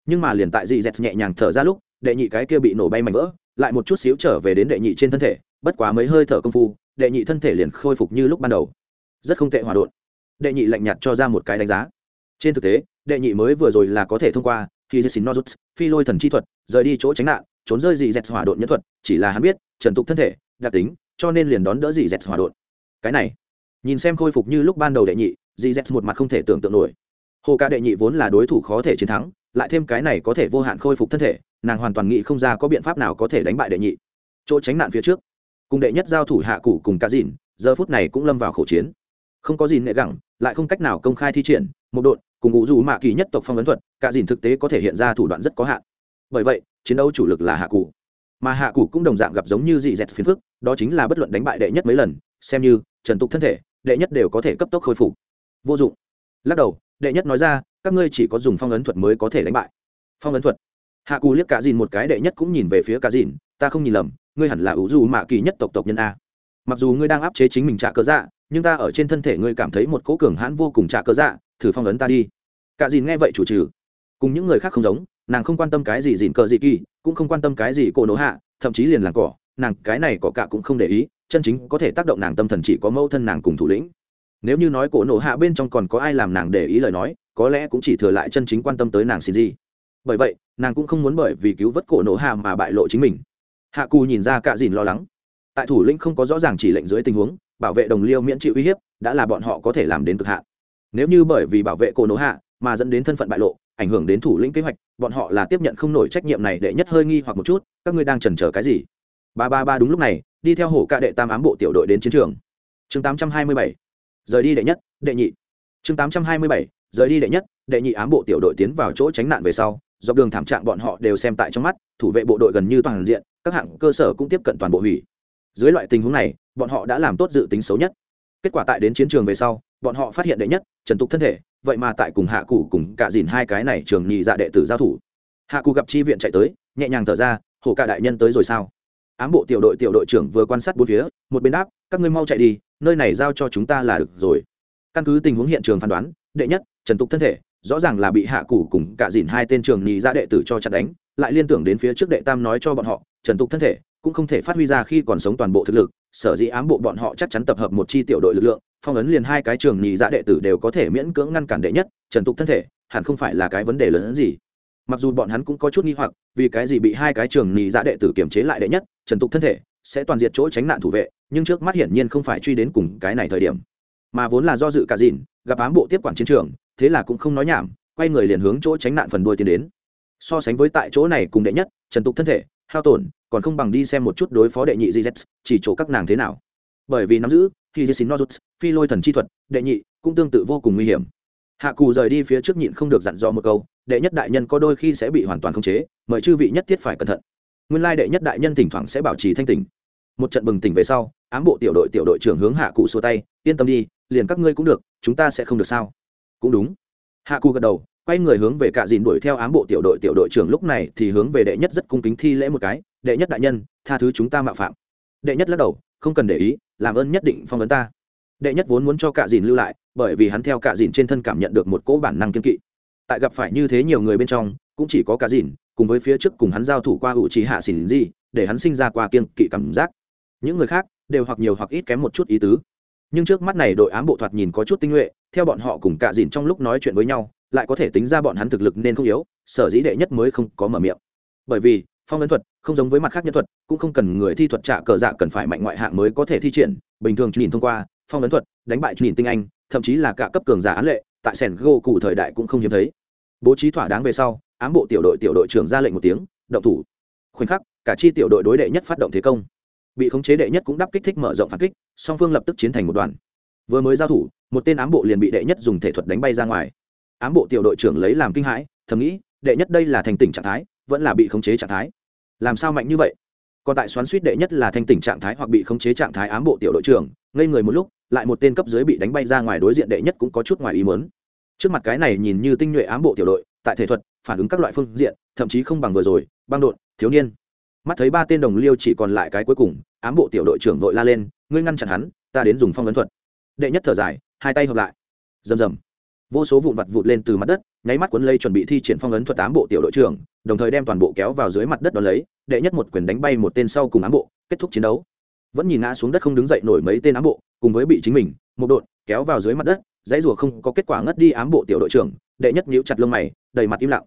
Nhưng mà liền tại dì z nhẹ nhàng thở ra lúc, đệ nhị cái kia bị nổ bay mảnh vỡ, lại một chút xíu trở về đến đệ nhị trên thân thể bất quá mấy hơi thở công phu, đệ nhị thân thể liền khôi phục như lúc ban đầu. Rất không tệ hỏa độn. Đệ nhị lạnh nhạt cho ra một cái đánh giá. Trên thực tế, đệ nhị mới vừa rồi là có thể thông qua khi dì xin nozuts phi lôi thần chi thuật, rời đi chỗ tránh nạn, trốn rơi dị dẹt hỏa độn nhân thuật, chỉ là hắn biết, trần tục thân thể, đặc tính, cho nên liền đón đỡ dị dẹt hỏa độn. Cái này, nhìn xem khôi phục như lúc ban đầu đệ nhị, dị dẹt một mặt không thể tưởng tượng nổi. Hồ ca đệ nhị vốn là đối thủ khó thể chiến thắng, lại thêm cái này có thể vô hạn khôi phục thân thể, nàng hoàn toàn nghĩ không ra có biện pháp nào có thể đánh bại đệ nhị. Chỗ tránh nạn phía trước cùng đệ nhất giao thủ hạ cụ cùng cả dìn, giờ phút này cũng lâm vào khẩu chiến. Không có gì nệ gẳng, lại không cách nào công khai thi triển, một đội, cùng ngụ dù mạ kỳ nhất tộc phong ấn thuật, cả dìn thực tế có thể hiện ra thủ đoạn rất có hạn. Bởi vậy, chiến đấu chủ lực là hạ cụ mà hạ cụ cũng đồng dạng gặp giống như dị dẹt phiền phức, đó chính là bất luận đánh bại đệ nhất mấy lần, xem như, trần tục thân thể, đệ nhất đều có thể cấp tốc khôi phục. Vô dụng. Lắc đầu, đệ nhất nói ra, các ngươi chỉ có dùng phong ấn thuật mới có thể đánh bại. Phong ấn thuật. Hạ cù liếc cả dìn một cái, đệ nhất cũng nhìn về phía cả dìn, ta không nhìn lầm ngươi hẳn là ủ dù mạ kỳ nhất tộc tộc nhân a. Mặc dù ngươi đang áp chế chính mình trả cớ dạ nhưng ta ở trên thân thể ngươi cảm thấy một cỗ cường hãn vô cùng trả cớ dạ thử phong ấn ta đi. Cả dìn nghe vậy chủ trừ. Cùng những người khác không giống, nàng không quan tâm cái gì dìn cờ dị kỳ, cũng không quan tâm cái gì cô nỗ hạ, thậm chí liền làng cỏ, nàng cái này có cả cũng không để ý, chân chính có thể tác động nàng tâm thần chỉ có mẫu thân nàng cùng thủ lĩnh. Nếu như nói cổ nổ hạ bên trong còn có ai làm nàng để ý lời nói, có lẽ cũng chỉ thừa lại chân chính quan tâm tới nàng xin gì bởi vậy, nàng cũng không muốn bởi vì cứu vớt cổ nổ hạ mà bại lộ chính mình hạ cù nhìn ra cạ dìn lo lắng. Tại thủ lĩnh không có rõ ràng chỉ lệnh dưới tình huống, bảo vệ đồng liêu miễn chịu uy hiếp, đã là bọn họ có thể làm đến cực hạn. Nếu như bởi vì bảo vệ cổ nổ hạ mà dẫn đến thân phận bại lộ, ảnh hưởng đến thủ lĩnh kế hoạch, bọn họ là tiếp nhận không nổi trách nhiệm này để nhất hơi nghi hoặc một chút, các ngươi đang chần chờ cái gì? Ba ba ba đúng lúc này, đi theo hổ ca đệ tam ám bộ tiểu đội đến chiến trường. Chương tám trăm hai mươi bảy, rời đi đệ nhất, đệ nhị. Chương tám trăm hai mươi bảy, rời đi đệ nhất, đệ nhị ám bộ tiểu đội tiến vào chỗ tránh nạn về sau, dọc đường thảm trạng bọn họ đều xem tại trong mắt, thủ vệ bộ đội gần như toàn diện các hạng cơ sở cũng tiếp cận toàn bộ hủy. Dưới loại tình huống này, bọn họ đã làm tốt dự tính xấu nhất. Kết quả tại đến chiến trường về sau, bọn họ phát hiện đệ nhất, trần tục thân thể, vậy mà tại cùng hạ cụ cùng cả dìn hai cái này trường nhị dạ đệ tử giao thủ. Hạ cụ gặp chi viện chạy tới, nhẹ nhàng thở ra, hổ cả đại nhân tới rồi sao? Ám bộ tiểu đội tiểu đội trưởng vừa quan sát bốn phía, một bên đáp, các ngươi mau chạy đi, nơi này giao cho chúng ta là được rồi. Căn cứ tình huống hiện trường phán đoán, đệ nhất, trần tục thân thể, rõ ràng là bị hạ cụ cùng cả dìn hai tên trường nhị dạ đệ tử cho chặt đánh lại liên tưởng đến phía trước đệ tam nói cho bọn họ, trần tục thân thể cũng không thể phát huy ra khi còn sống toàn bộ thực lực, sở dĩ ám bộ bọn họ chắc chắn tập hợp một chi tiểu đội lực lượng, phong ấn liền hai cái trường nhị dạ đệ tử đều có thể miễn cưỡng ngăn cản đệ nhất, trần tục thân thể hẳn không phải là cái vấn đề lớn hơn gì. Mặc dù bọn hắn cũng có chút nghi hoặc, vì cái gì bị hai cái trường nhị dạ đệ tử kiềm chế lại đệ nhất, trần tục thân thể sẽ toàn diệt chỗ tránh nạn thủ vệ, nhưng trước mắt hiển nhiên không phải truy đến cùng cái này thời điểm. Mà vốn là do dự cả dìn gặp ám bộ tiếp quản chiến trường, thế là cũng không nói nhảm, quay người liền hướng chỗ tránh nạn phần đuôi tiến đến so sánh với tại chỗ này cùng đệ nhất, trần tục thân thể, hao tổn, còn không bằng đi xem một chút đối phó đệ nhị gz chỉ chỗ các nàng thế nào. Bởi vì nắm giữ khi xin nozuts phi lôi thần chi thuật, đệ nhị cũng tương tự vô cùng nguy hiểm. Hạ cù rời đi phía trước nhịn không được dặn dò một câu, đệ nhất đại nhân có đôi khi sẽ bị hoàn toàn khống chế, mời chư vị nhất thiết phải cẩn thận. Nguyên lai đệ nhất đại nhân thỉnh thoảng sẽ bảo trì thanh tỉnh. Một trận bừng tỉnh về sau, ám bộ tiểu đội tiểu đội trưởng hướng hạ cụ xua tay, yên tâm đi, liền các ngươi cũng được, chúng ta sẽ không được sao? Cũng đúng. Hạ cụ gật đầu quay người hướng về cạ dìn đuổi theo ám bộ tiểu đội tiểu đội trưởng lúc này thì hướng về đệ nhất rất cung kính thi lễ một cái, đệ nhất đại nhân, tha thứ chúng ta mạo phạm. Đệ nhất lắc đầu, không cần để ý, làm ơn nhất định phong vấn ta. Đệ nhất vốn muốn cho cạ dìn lưu lại, bởi vì hắn theo cạ dìn trên thân cảm nhận được một cỗ bản năng kiên kỵ. Tại gặp phải như thế nhiều người bên trong, cũng chỉ có cạ dìn, cùng với phía trước cùng hắn giao thủ qua ủ trí hạ xỉn gì, để hắn sinh ra qua kiên kỵ cảm giác. Những người khác đều hoặc nhiều hoặc ít kém một chút ý tứ. Nhưng trước mắt này đội ám bộ thoạt nhìn có chút tinh nhuệ, theo bọn họ cùng cạ dìn trong lúc nói chuyện với nhau lại có thể tính ra bọn hắn thực lực nên không yếu, sở dĩ đệ nhất mới không có mở miệng. Bởi vì, phong ấn thuật không giống với mặt khác nhân thuật, cũng không cần người thi thuật trả cờ dạ cần phải mạnh ngoại hạng mới có thể thi triển, bình thường nhìn thông qua, phong ấn thuật, đánh bại nhìn tinh anh, thậm chí là cả cấp cường giả án lệ, tại sẻn gô cụ thời đại cũng không hiếm thấy. Bố trí thỏa đáng về sau, ám bộ tiểu đội tiểu đội trưởng ra lệnh một tiếng, động thủ. Khoảnh khắc, cả chi tiểu đội đối đệ nhất phát động thế công. Bị khống chế đệ nhất cũng đắp kích thích mở rộng phản kích, song phương lập tức chiến thành một đoàn. Vừa mới giao thủ, một tên ám bộ liền bị đệ nhất dùng thể thuật đánh bay ra ngoài ám bộ tiểu đội trưởng lấy làm kinh hãi, thầm nghĩ, đệ nhất đây là thành tỉnh trạng thái, vẫn là bị khống chế trạng thái. Làm sao mạnh như vậy? Còn tại xoắn suýt đệ nhất là thanh tỉnh trạng thái hoặc bị khống chế trạng thái ám bộ tiểu đội trưởng, ngây người một lúc, lại một tên cấp dưới bị đánh bay ra ngoài đối diện đệ nhất cũng có chút ngoài ý mớn trước mặt cái này nhìn như tinh nhuệ ám bộ tiểu đội, tại thể thuật, phản ứng các loại phương diện, thậm chí không bằng vừa rồi, băng đột thiếu niên. Mắt thấy ba tên đồng liêu chỉ còn lại cái cuối cùng, ám bộ tiểu đội trưởng vội la lên, ngươi ngăn chặn hắn, ta đến dùng phong ấn thuật. Đệ nhất thở dài, hai tay hợp lại. Rầm rầm vô số vụn vặt vụt lên từ mặt đất, nháy mắt cuốn lây chuẩn bị thi triển phong ấn thuật tám bộ tiểu đội trưởng, đồng thời đem toàn bộ kéo vào dưới mặt đất đ ó lấy, đệ nhất một quyền đánh bay một tên sau cùng ám bộ, kết thúc chiến đấu. Vẫn nhìn ngã xuống đất không đứng dậy nổi mấy tên ám bộ, cùng với bị chính mình, một đội, kéo vào dưới mặt đất, dãy rùa không có kết quả ngất đi ám bộ tiểu đội trưởng, đệ nhất nhíu chặt lông mày, đầy mặt im lặng.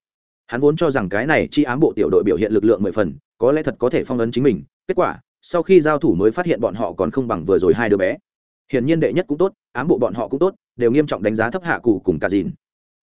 Hắn vốn cho rằng cái này chi ám bộ tiểu đội biểu hiện lực lượng mười phần, có lẽ thật có thể phong ấn chính mình, kết quả, sau khi giao thủ mới phát hiện bọn họ còn không bằng vừa rồi hai đứa bé. Hiển nhiên đệ nhất cũng tốt, ám bộ bọn họ cũng tốt đều nghiêm trọng đánh giá thấp hạ cụ cùng cả dìn.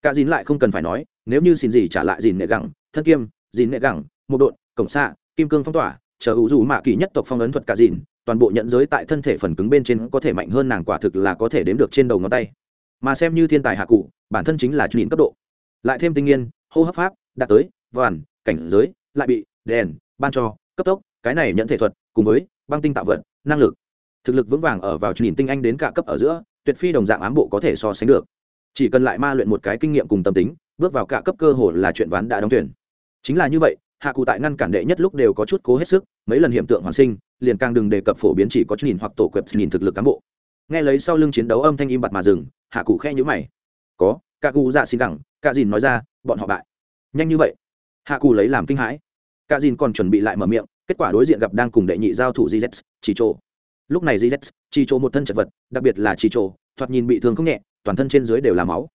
Cả dìn lại không cần phải nói, nếu như xin gì trả lại dìn nệ gẳng, thân kiêm, dìn nệ gẳng, một đội cổng xạ, kim cương phong tỏa, chờ hữu dù mạ kỳ nhất tộc phong ấn thuật cả dìn, toàn bộ nhận giới tại thân thể phần cứng bên trên có thể mạnh hơn nàng quả thực là có thể đếm được trên đầu ngón tay. Mà xem như thiên tài hạ cụ, bản thân chính là nhìn cấp độ. Lại thêm tinh nghiên, hô hấp pháp, đạt tới, vàn, cảnh giới, lại bị, đèn, ban cho, cấp tốc, cái này nhận thể thuật, cùng với băng tinh tạo vật, năng lực. Thực lực vững vàng ở vào nhìn tinh anh đến cả cấp ở giữa tuyệt phi đồng dạng ám bộ có thể so sánh được. Chỉ cần lại ma luyện một cái kinh nghiệm cùng tâm tính, bước vào cả cấp cơ hồ là chuyện ván đã đóng tuyển chính là như vậy, hạ cụ tại ngăn cản đệ nhất lúc đều có chút cố hết sức, mấy lần hiện tượng hoàn sinh, liền càng đừng đề cập phổ biến chỉ có chút nhìn hoặc tổ quẹp nhìn thực lực cán bộ. Nghe lấy sau lưng chiến đấu âm thanh im bặt mà dừng, hạ cụ khe nhữ mày. Có, cả cụ dạ xin gẳng cả dìn nói ra, bọn họ bại. Nhanh như vậy. Hạ cụ lấy làm kinh hãi. Cả dìn còn chuẩn bị lại mở miệng, kết quả đối diện gặp đang cùng đệ nhị giao thủ gz chỉ trộ lúc này gz chỉ chỗ một thân chật vật, đặc biệt là chỉ chỗ, thoạt nhìn bị thương không nhẹ, toàn thân trên dưới đều là máu.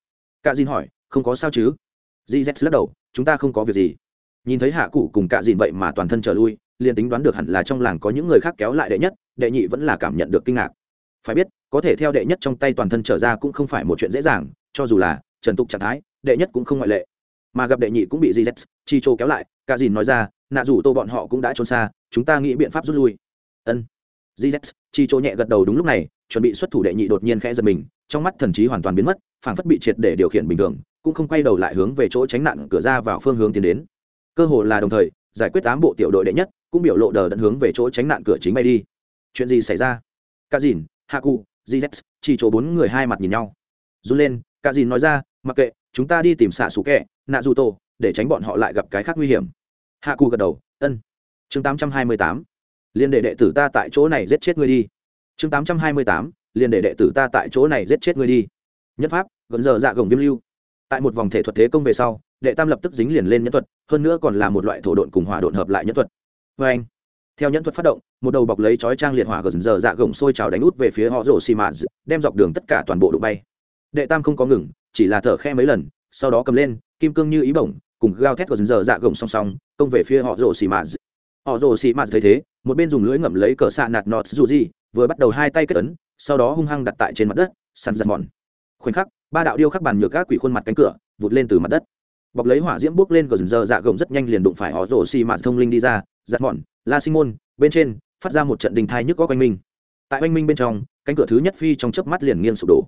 Cả dìn hỏi, không có sao chứ? Gz lắc đầu, chúng ta không có việc gì. Nhìn thấy hạ cụ cùng cả dìn vậy mà toàn thân trở lui, liền tính đoán được hẳn là trong làng có những người khác kéo lại đệ nhất, đệ nhị vẫn là cảm nhận được kinh ngạc. Phải biết, có thể theo đệ nhất trong tay toàn thân trở ra cũng không phải một chuyện dễ dàng, cho dù là trần tục trạng thái, đệ nhất cũng không ngoại lệ. Mà gặp đệ nhị cũng bị gz chi chô kéo lại, cả dìn nói ra, nạ dù tô bọn họ cũng đã trốn xa, chúng ta nghĩ biện pháp rút lui. Ân gz chi chỗ nhẹ gật đầu đúng lúc này, chuẩn bị xuất thủ đệ nhị đột nhiên khẽ giật mình, trong mắt thần trí hoàn toàn biến mất, phảng phất bị triệt để điều khiển bình thường, cũng không quay đầu lại hướng về chỗ tránh nạn cửa ra vào phương hướng tiến đến. Cơ hồ là đồng thời, giải quyết tám bộ tiểu đội đệ nhất, cũng biểu lộ đờ đẫn hướng về chỗ tránh nạn cửa chính bay đi. Chuyện gì xảy ra? Cả dìn hạ cụ gz chỉ chỗ bốn người hai mặt nhìn nhau. Run lên cả dìn nói ra, mặc kệ, chúng ta đi tìm xạ xù kẹ nạ dù tổ để tránh bọn họ lại gặp cái khác nguy hiểm. Hạ cụ gật đầu, ân. Chương tám trăm hai mươi tám liên đệ đệ tử ta tại chỗ này giết chết ngươi đi. Chương tám trăm hai mươi tám, liên đệ đệ tử ta tại chỗ này giết chết ngươi đi. Nhất pháp, gần giờ dạ gồng viêm lưu. Tại một vòng thể thuật thế công về sau, đệ tam lập tức dính liền lên nhân thuật, hơn nữa còn là một loại thổ độn cùng hỏa độn hợp lại nhân thuật. Vê anh theo nhân thuật phát động, một đầu bọc lấy chói trang liệt hỏa gần giờ dạ gồng sôi trào đánh út về phía họ rổ xì mạt đem dọc đường tất cả toàn bộ đụng bay. Đệ tam không có ngừng, chỉ là thở khe mấy lần, sau đó cầm lên, kim cương như ý bổng, cùng gao thét gần giờ dạ gồng song song, công về phía họ rổ xì mạt họ rồ xì mạt thấy thế, một bên dùng lưới ngậm lấy cờ xạ nạt nọt dù gì, vừa bắt đầu hai tay kết ấn, sau đó hung hăng đặt tại trên mặt đất, săn giặt mòn. Khoảnh khắc, ba đạo điêu khắc bàn nhược các quỷ khuôn mặt cánh cửa, vụt lên từ mặt đất. Bọc lấy hỏa diễm bước lên gần giờ dạ gồng rất nhanh liền đụng phải họ rồ xì mạt thông linh đi ra giặt mòn, la sinh môn, bên trên, phát ra một trận đình thai nhức có quanh minh. Tại quanh minh bên trong, cánh cửa thứ nhất phi trong chớp mắt liền nghiêng sụp đổ.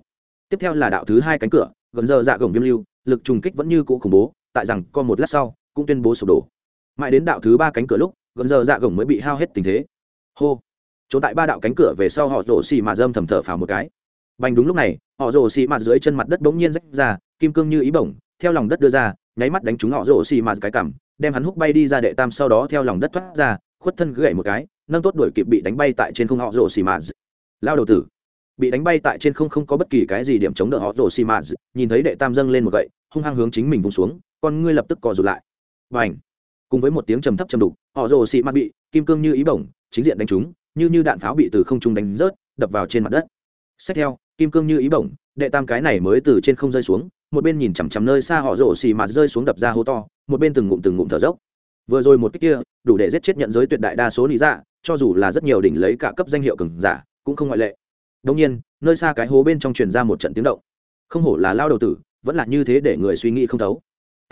Tiếp theo là đạo thứ hai cánh cửa gần giờ dạ gồng viêm lưu, lực trùng kích vẫn như cũ khủng bố, tại rằng co một lát sau, cũng tuyên bố sụp đổ. Mãi đến đạo thứ ba cánh cửa lúc gần giờ dạ gồng mới bị hao hết tình thế. Hô. Trốn tại ba đạo cánh cửa về sau họ rổ xì mà dâm thầm thở phào một cái. Bành đúng lúc này, họ rổ xì mà dưới chân mặt đất bỗng nhiên rách ra, kim cương như ý bổng, theo lòng đất đưa ra, nháy mắt đánh trúng họ rổ xì mà cái cằm, đem hắn hút bay đi ra đệ tam sau đó theo lòng đất thoát ra, khuất thân gãy một cái, nâng tốt đuổi kịp bị đánh bay tại trên không họ rổ xì mà. Lao đầu tử. Bị đánh bay tại trên không không có bất kỳ cái gì điểm chống đỡ họ rổ xì mà. Nhìn thấy đệ tam dâng lên một gậy, hung hăng hướng chính mình vùng xuống, con ngươi lập tức cò rụt lại. Và cùng với một tiếng trầm thấp trầm đục, họ rồ xị mặt bị, kim cương như ý bổng, chính diện đánh trúng như như đạn pháo bị từ không trung đánh rớt, đập vào trên mặt đất. Xét theo, kim cương như ý bổng, đệ tam cái này mới từ trên không rơi xuống, một bên nhìn chằm chằm nơi xa họ rồ xì mà rơi xuống đập ra hố to, một bên từng ngụm từng ngụm thở dốc. Vừa rồi một cách kia, đủ để giết chết nhận giới tuyệt đại đa số lý dạ cho dù là rất nhiều đỉnh lấy cả cấp danh hiệu cường giả, cũng không ngoại lệ. Đông nhiên, nơi xa cái hố bên trong truyền ra một trận tiếng động. Không hổ là lao đầu tử, vẫn là như thế để người suy nghĩ không thấu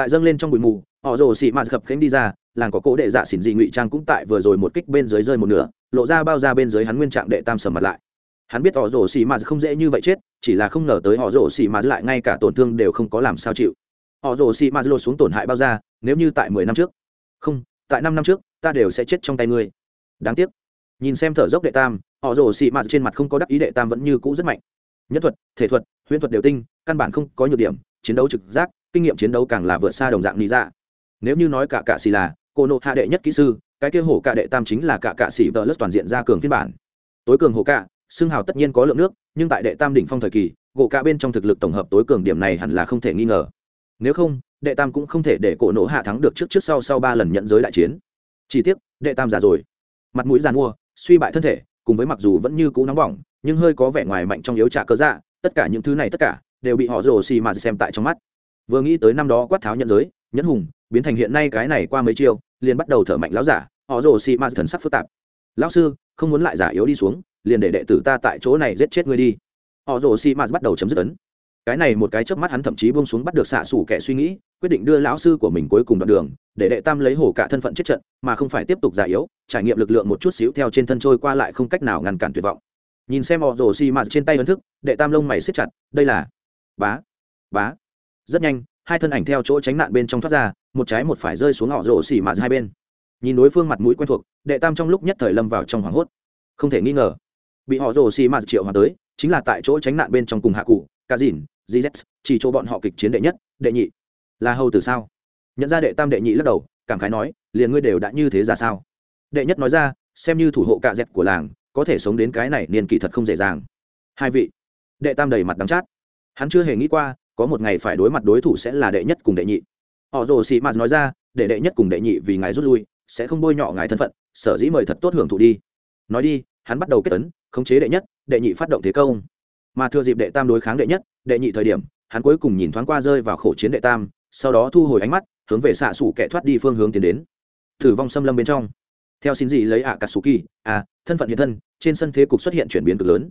tại dâng lên trong bụi mù, họ rồ xì mạt khập khánh đi ra, làng có cố đệ dạ xỉn dị ngụy trang cũng tại vừa rồi một kích bên dưới rơi một nửa, lộ ra bao ra bên dưới hắn nguyên trạng đệ tam sầm mặt lại. Hắn biết họ rồ xì mạt không dễ như vậy chết, chỉ là không ngờ tới họ rồ xì mạt lại ngay cả tổn thương đều không có làm sao chịu. Họ rồ xì mạt lột xuống tổn hại bao ra nếu như tại mười năm trước. Không, tại năm năm trước, ta đều sẽ chết trong tay ngươi. Đáng tiếc. Nhìn xem thở dốc đệ tam, họ rồ xì mạt trên mặt không có đắc ý đệ tam vẫn như cũ rất mạnh. Nhất thuật, thể thuật, huyễn thuật đều tinh, căn bản không có nhược điểm, chiến đấu trực giác kinh nghiệm chiến đấu càng là vượt xa đồng dạng lý dạ nếu như nói cả cạ xì là, cô nộ hạ đệ nhất kỹ sư, cái kia hổ cạ đệ tam chính là cả cạ xì vợ lất toàn diện ra cường phiên bản. Tối cường hổ cạ, xương hào tất nhiên có lượng nước, nhưng tại đệ tam đỉnh phong thời kỳ, gỗ cạ bên trong thực lực tổng hợp tối cường điểm này hẳn là không thể nghi ngờ. Nếu không, đệ tam cũng không thể để cổ nộ hạ thắng được trước trước sau sau ba lần nhận giới đại chiến. Chỉ tiếc, đệ tam già rồi. Mặt mũi giàn mua, suy bại thân thể, cùng với mặc dù vẫn như cũ nóng bỏng, nhưng hơi có vẻ ngoài mạnh trong yếu trả cơ dạ tất cả những thứ này tất cả đều bị họ rồ xì mà xem tại trong mắt vừa nghĩ tới năm đó quát tháo nhận giới, nhẫn hùng, biến thành hiện nay cái này qua mấy chiêu, liền bắt đầu thở mạnh lão giả, họ rồ xị ma thần sắc phức tạp. Lão sư, không muốn lại giả yếu đi xuống, liền để đệ tử ta tại chỗ này giết chết ngươi đi. Họ rồ xị ma bắt đầu chấm dứt ấn. Cái này một cái chớp mắt hắn thậm chí buông xuống bắt được xạ xủ kẻ suy nghĩ, quyết định đưa lão sư của mình cuối cùng đoạn đường, để đệ tam lấy hổ cả thân phận chết trận, mà không phải tiếp tục giả yếu, trải nghiệm lực lượng một chút xíu theo trên thân trôi qua lại không cách nào ngăn cản tuyệt vọng. Nhìn xem họ rồ xi mạt trên tay ấn thức, đệ tam lông mày xếp chặt, đây là bá bá rất nhanh, hai thân ảnh theo chỗ tránh nạn bên trong thoát ra, một trái một phải rơi xuống họ rổ xỉ mạt hai bên. Nhìn đối phương mặt mũi quen thuộc, đệ tam trong lúc nhất thời lâm vào trong hoảng hốt. Không thể nghi ngờ, bị họ rổ xỉ mạt triệu hòa tới, chính là tại chỗ tránh nạn bên trong cùng hạ cụ cá dìn gz chỉ chỗ bọn họ kịch chiến đệ nhất, đệ nhị. Là hầu từ sao? Nhận ra đệ tam đệ nhị lắc đầu, cảm khái nói, liền ngươi đều đã như thế ra sao? Đệ nhất nói ra, xem như thủ hộ cạ dẹt của làng, có thể sống đến cái này niên kỳ thật không dễ dàng. Hai vị, đệ tam đầy mặt đắng chát. Hắn chưa hề nghĩ qua có một ngày phải đối mặt đối thủ sẽ là đệ nhất cùng đệ nhị. Họ rồ sĩ mạt nói ra, để đệ nhất cùng đệ nhị vì ngài rút lui, sẽ không bôi nhọ ngài thân phận, sở dĩ mời thật tốt hưởng thụ đi. Nói đi, hắn bắt đầu kết tấn khống chế đệ nhất, đệ nhị phát động thế công. Mà thừa dịp đệ tam đối kháng đệ nhất, đệ nhị thời điểm, hắn cuối cùng nhìn thoáng qua rơi vào khổ chiến đệ tam, sau đó thu hồi ánh mắt, hướng về xạ xủ kẻ thoát đi phương hướng tiến đến. Thử vong xâm lâm bên trong. Theo xin gì lấy ạ cà sù kỳ à thân phận hiện thân, trên sân thế cục xuất hiện chuyển biến cực lớn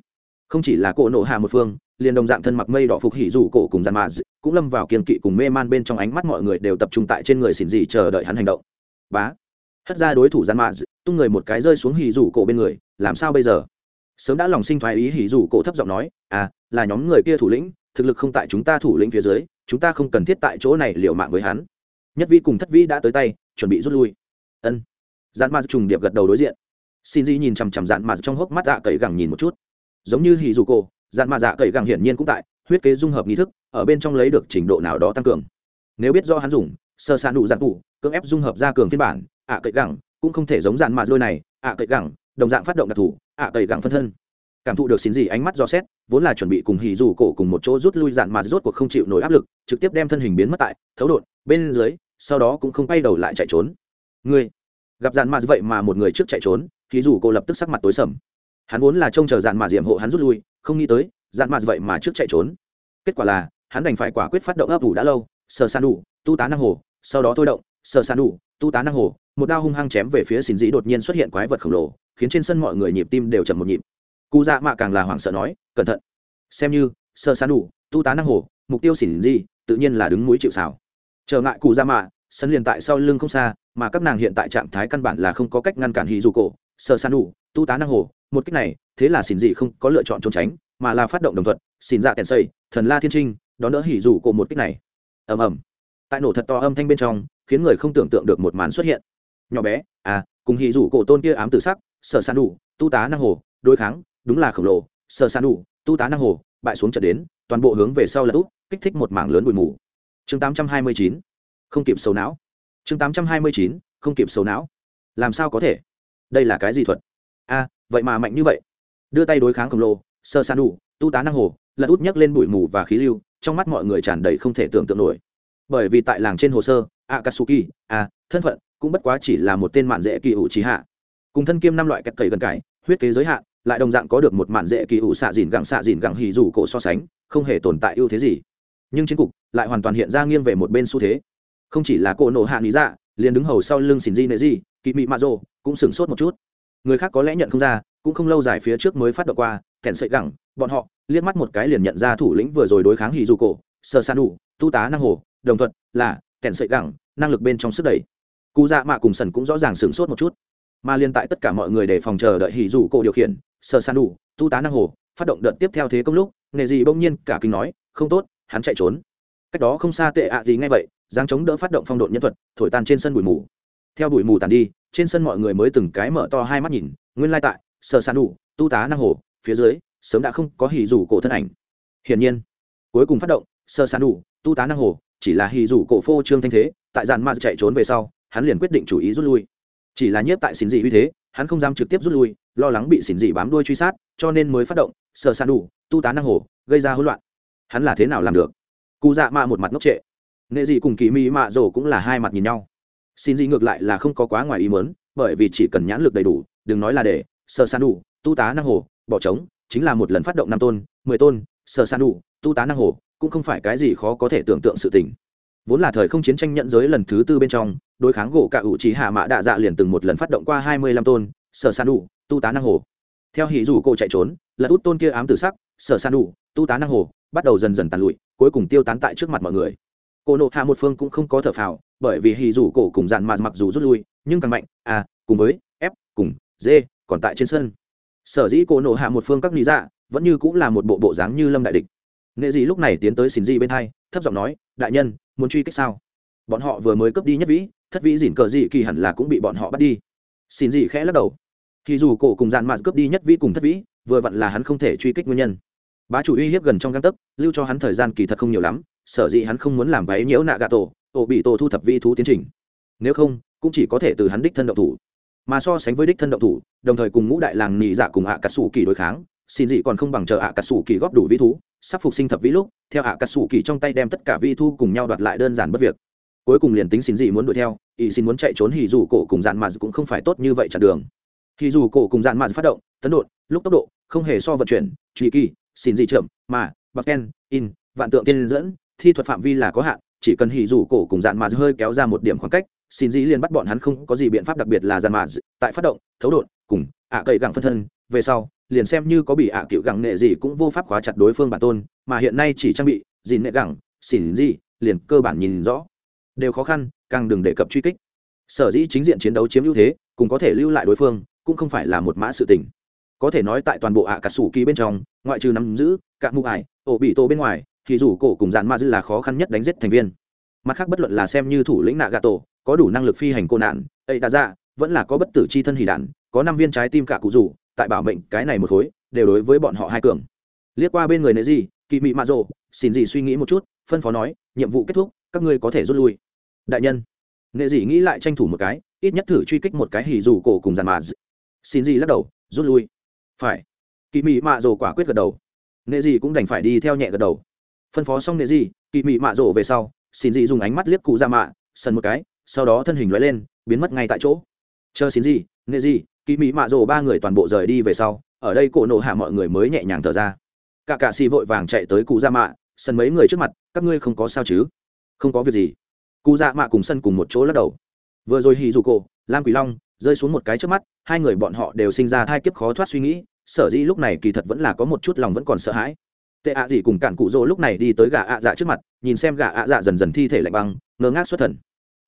không chỉ là cổ nộ hạ một phương, liền đồng dạng thân mặc mây đỏ phục hỉ dù cổ cùng dàn mạ cũng lâm vào kiên kỵ cùng mê man bên trong ánh mắt mọi người đều tập trung tại trên người xỉn dị chờ đợi hắn hành động. Bá! Hất ra đối thủ dàn mạ tung người một cái rơi xuống hỉ dù cổ bên người, làm sao bây giờ? Sớm đã lòng sinh thoái ý hỉ dù cổ thấp giọng nói à là nhóm người kia thủ lĩnh, thực lực không tại chúng ta thủ lĩnh phía dưới, chúng ta không cần thiết tại chỗ này liều mạng với hắn. Nhất vi cùng thất vi đã tới tay, chuẩn bị rút lui. Ân. Dàn mạ trùng điệp gật đầu đối diện. Xin di nhìn chằm chằm dàn mạ trong hốc mắt dạ cậy gẳng nhìn một chút giống như hì dù cô dạn mạ dạ cậy gẳng hiển nhiên cũng tại, huyết kế dung hợp nghi thức, ở bên trong lấy được trình độ nào đó tăng cường. Nếu biết do hắn dùng, sơ sạn đủ dạn đủ cưỡng ép dung hợp ra cường phiên bản, ạ à cậy gẳng cũng không thể giống dạn mạ đôi này, ạ à cậy gẳng, đồng dạng phát động đặc thù, ạ à cậy gẳng phân thân. Cảm thụ được xin gì ánh mắt do xét, vốn là chuẩn bị cùng hì dù cổ cùng một chỗ rút lui dạn mà rốt cuộc không chịu nổi áp lực, trực tiếp đem thân hình biến mất tại, thấu đột, bên dưới, sau đó cũng không quay đầu lại chạy trốn. Người gặp dạn mà vậy mà một người trước chạy trốn hì dù cổ lập tức sắc mặt tối sầm hắn vốn là trông chờ dạn mà diệm hộ hắn rút lui, không nghĩ tới, dạn mà vậy mà trước chạy trốn. Kết quả là, hắn đành phải quả quyết phát động ấp ủ đã lâu, sờ san đủ, tu tá năng hồ, sau đó thôi động, sờ san đủ, tu tá năng hồ, một đao hung hăng chém về phía xin dĩ đột nhiên xuất hiện quái vật khổng lồ, khiến trên sân mọi người nhịp tim đều chậm một nhịp. Cụ dạ mạ càng là hoảng sợ nói, cẩn thận, xem như sơ san đủ, tu tá năng hồ, mục tiêu xỉn gì tự nhiên là đứng mũi chịu xào trở ngại cụ dạ mạ sân liền tại sau lưng không xa, mà các nàng hiện tại trạng thái căn bản là không có cách ngăn cản hì dù cổ sơ san đủ tu tá năng hồ một cách này thế là xin gì không có lựa chọn trốn tránh mà là phát động đồng thuận xin dạ kèn xây thần la thiên trinh đón đỡ hỉ dù cổ một cách này. Ầm ầm. Tại nổ thật to âm thanh bên trong khiến người không tưởng tượng được một màn xuất hiện. Nhỏ bé à cùng hỉ dù cổ tôn kia ám tử sắc sở san đủ tu tá năng hồ đối kháng đúng là khổng lồ. Sơ san đủ tu tá năng hồ bại xuống trận đến toàn bộ hướng về sau là út kích thích một mảng lớn bụi mù. Chương 829, không kịp sầu não. Chương 829, không kịp sầu não. Làm sao có thể? Đây là cái gì thuật? A, vậy mà mạnh như vậy. Đưa tay đối kháng khổng lồ, sơ san đủ, tu tá năng hồ, lật út nhấc lên bụi mù và khí lưu, trong mắt mọi người tràn đầy không thể tưởng tượng nổi. Bởi vì tại làng trên hồ sơ, akatsuki a thân phận cũng bất quá chỉ là một tên mạn dễ kỳ ủ trí hạ. Cùng thân kiêm năm loại cắt cầy gần cải, huyết kế giới hạn, lại đồng dạng có được một mạn dễ kỳ ủ xạ dìn gẳng xạ dìn gẳng hì dù cổ so sánh, không hề tồn tại ưu thế gì. Nhưng chiến cục lại hoàn toàn hiện ra nghiêng về một bên xu thế. Không chỉ là cổ nổ hạ lý dạ liền đứng hầu sau lưng xin di nệ di kỵ mị mạ rồ cũng sửng sốt một chút. Người khác có lẽ nhận không ra, cũng không lâu dài phía trước mới phát động qua kèn sậy gẳng, bọn họ liếc mắt một cái liền nhận ra thủ lĩnh vừa rồi đối kháng hì dù cổ sơ san đủ, tu tá năng hồ, đồng thuận, là kèn sậy gẳng, năng lực bên trong sức đẩy. Cụ dạ mạ cùng sần cũng rõ ràng sửng sốt một chút. Mà liên tại tất cả mọi người để phòng chờ đợi hỉ dù cổ điều khiển sơ san đủ, tu tá năng hồ, phát động đợt tiếp theo thế công lúc nghề gì bỗng nhiên cả kinh nói, không tốt, hắn chạy trốn. Cách đó không xa tệ ạ gì ngay vậy, dáng chống đỡ phát động phong độn nhân thuật, thổi tan trên sân bụi mù theo bụi mù tàn đi, trên sân mọi người mới từng cái mở to hai mắt nhìn, nguyên lai tại sơ san đủ, tu tá năng hồ, phía dưới, sớm đã không có hì rủ cổ thân ảnh. Hiển nhiên, cuối cùng phát động sơ san đủ, tu tá năng hồ, chỉ là hì rủ cổ phô trương thanh thế, tại dàn ma chạy trốn về sau, hắn liền quyết định chủ ý rút lui. Chỉ là nhiếp tại xin dị uy thế, hắn không dám trực tiếp rút lui, lo lắng bị xỉn dị bám đuôi truy sát, cho nên mới phát động sơ san đủ, tu tá năng hồ, gây ra hỗn loạn. Hắn là thế nào làm được? Cụ dạ mạ một mặt ngốc trệ. Nghệ dị cùng kỳ mỹ mạ rổ cũng là hai mặt nhìn nhau xin gì ngược lại là không có quá ngoài ý mớn bởi vì chỉ cần nhãn lực đầy đủ, đừng nói là để sơ san đủ, tu tá năng hồ, bỏ trống, chính là một lần phát động năm tôn, mười tôn sơ san đủ, tu tá năng hồ, cũng không phải cái gì khó có thể tưởng tượng sự tình. Vốn là thời không chiến tranh nhận giới lần thứ tư bên trong, đối kháng gỗ cả ủ trí hạ mã đạ dạ liền từng một lần phát động qua hai mươi lăm tôn sở san đủ, tu tá năng hồ. Theo hỉ dù cổ chạy trốn, là út tôn kia ám tử sắc sở san đủ, tu tá năng hồ, bắt đầu dần dần tàn lụi, cuối cùng tiêu tán tại trước mặt mọi người. Cô nộ hạ một phương cũng không có thở phào bởi vì hì dù cổ cùng dạn mạt mặc dù rút lui, nhưng càng mạnh a cùng với f, cùng d còn tại trên sân. Sở dĩ cổ nổ hạ một phương các lý dạ vẫn như cũng là một bộ bộ dáng như lâm đại địch. Nghệ dị lúc này tiến tới xin dị bên hai, thấp giọng nói, đại nhân, muốn truy kích sao? Bọn họ vừa mới cướp đi nhất vĩ, thất vĩ dỉn cờ dị kỳ hẳn là cũng bị bọn họ bắt đi. Xin dị khẽ lắc đầu. Thì dù cổ cùng dạn mạt cướp đi nhất vĩ cùng thất vĩ, vừa vặn là hắn không thể truy kích nguyên nhân. Bá chủ uy hiếp gần trong găng tấc, lưu cho hắn thời gian kỳ thật không nhiều lắm, sở dĩ hắn không muốn làm váy nhiễu nạ gà tổ ổ bị tổ thu thập vi thú tiến trình. Nếu không, cũng chỉ có thể từ hắn đích thân động thủ. Mà so sánh với đích thân động thủ, đồng thời cùng ngũ đại làng nhị dạ cùng ạ cà sủ kỳ đối kháng, xin dị còn không bằng chờ ạ cà sủ kỳ góp đủ vi thú, sắp phục sinh thập vĩ lúc, theo ạ cà sủ kỳ trong tay đem tất cả vi thu cùng nhau đoạt lại đơn giản bất việc. Cuối cùng liền tính xin dị muốn đuổi theo ý xin muốn chạy trốn hì dù cổ cùng dạn mà cũng không phải tốt như vậy chặn đường. Hì dù cổ cùng dạn mà phát động, tấn đột, lúc tốc độ, không hề so vận chuyển truy kỳ, xin dị chậm, mà, bạc ken, in, vạn tượng tiên dẫn, thi thuật phạm vi là có hạn chỉ cần hì rủ cổ cùng dạn mà hơi kéo ra một điểm khoảng cách, xin dĩ liền bắt bọn hắn không có gì biện pháp đặc biệt là dàn mà tại phát động, thấu đột, cùng ạ cậy gẳng phân thân. Về sau, liền xem như có bị ạ cựu gẳng nệ gì cũng vô pháp khóa chặt đối phương bản tôn, mà hiện nay chỉ trang bị, dìn nệ gẳng xỉn gì liền cơ bản nhìn rõ. Đều khó khăn, càng đừng đề cập truy kích. Sở dĩ chính diện chiến đấu chiếm ưu thế, cũng có thể lưu lại đối phương, cũng không phải là một mã sự tình. Có thể nói tại toàn bộ ạ cả sủ kỳ bên trong, ngoại trừ nắm giữ, cả mụ ải, ổ bị tổ bên ngoài thì dù cổ cùng dàn ma dư là khó khăn nhất đánh giết thành viên. Mặt khác bất luận là xem như thủ lĩnh nạ gà tổ, có đủ năng lực phi hành cô nạn, ấy đã ra vẫn là có bất tử c h i thân hỉ đản có năm viên trái tim cả cụ rủ, tại bảo mệnh cái này một khối, đều đối với bọn họ hai cường. Liếc qua bên người nệ gì kỳ mị mạ rộ xin gì suy nghĩ một chút, phân phó nói, nhiệm vụ kết thúc, các ngươi có thể rút lui. Đại nhân, nệ gì nghĩ lại tranh thủ một cái, ít nhất thử truy kích một cái hỉ rủ cổ cùng dàn mà xin gì lắc đầu, rút lui. Phải. Kỳ mị mạ rộ quả quyết gật đầu. Nệ gì cũng đành phải đi theo nhẹ gật đầu phân phó xong nệ gì kỳ mị mạ rộ về sau xin dị dùng ánh mắt liếc cụ ra mạ sần một cái sau đó thân hình lóe lên biến mất ngay tại chỗ. Chờ xin dị, nệ gì kỳ mị mạ rộ ba người toàn bộ rời đi về sau ở đây cổ nộ hạ mọi người mới nhẹ nhàng thở ra. Cả cạ xì vội vàng chạy tới cụ ra mạ sân mấy người trước mặt các ngươi không có sao chứ? Không có việc gì. Cụ dạ mạ cùng sân cùng một chỗ lắc đầu. Vừa rồi hì dù cổ lam quỷ long rơi xuống một cái trước mắt hai người bọn họ đều sinh ra thai kiếp khó thoát suy nghĩ sở dĩ lúc này kỳ thật vẫn là có một chút lòng vẫn còn sợ hãi tệ ạ gì cùng cản cụ rỗ lúc này đi tới gà ạ dạ trước mặt, nhìn xem gà ạ dạ dần dần thi thể lạnh băng, ngơ ngác xuất thần.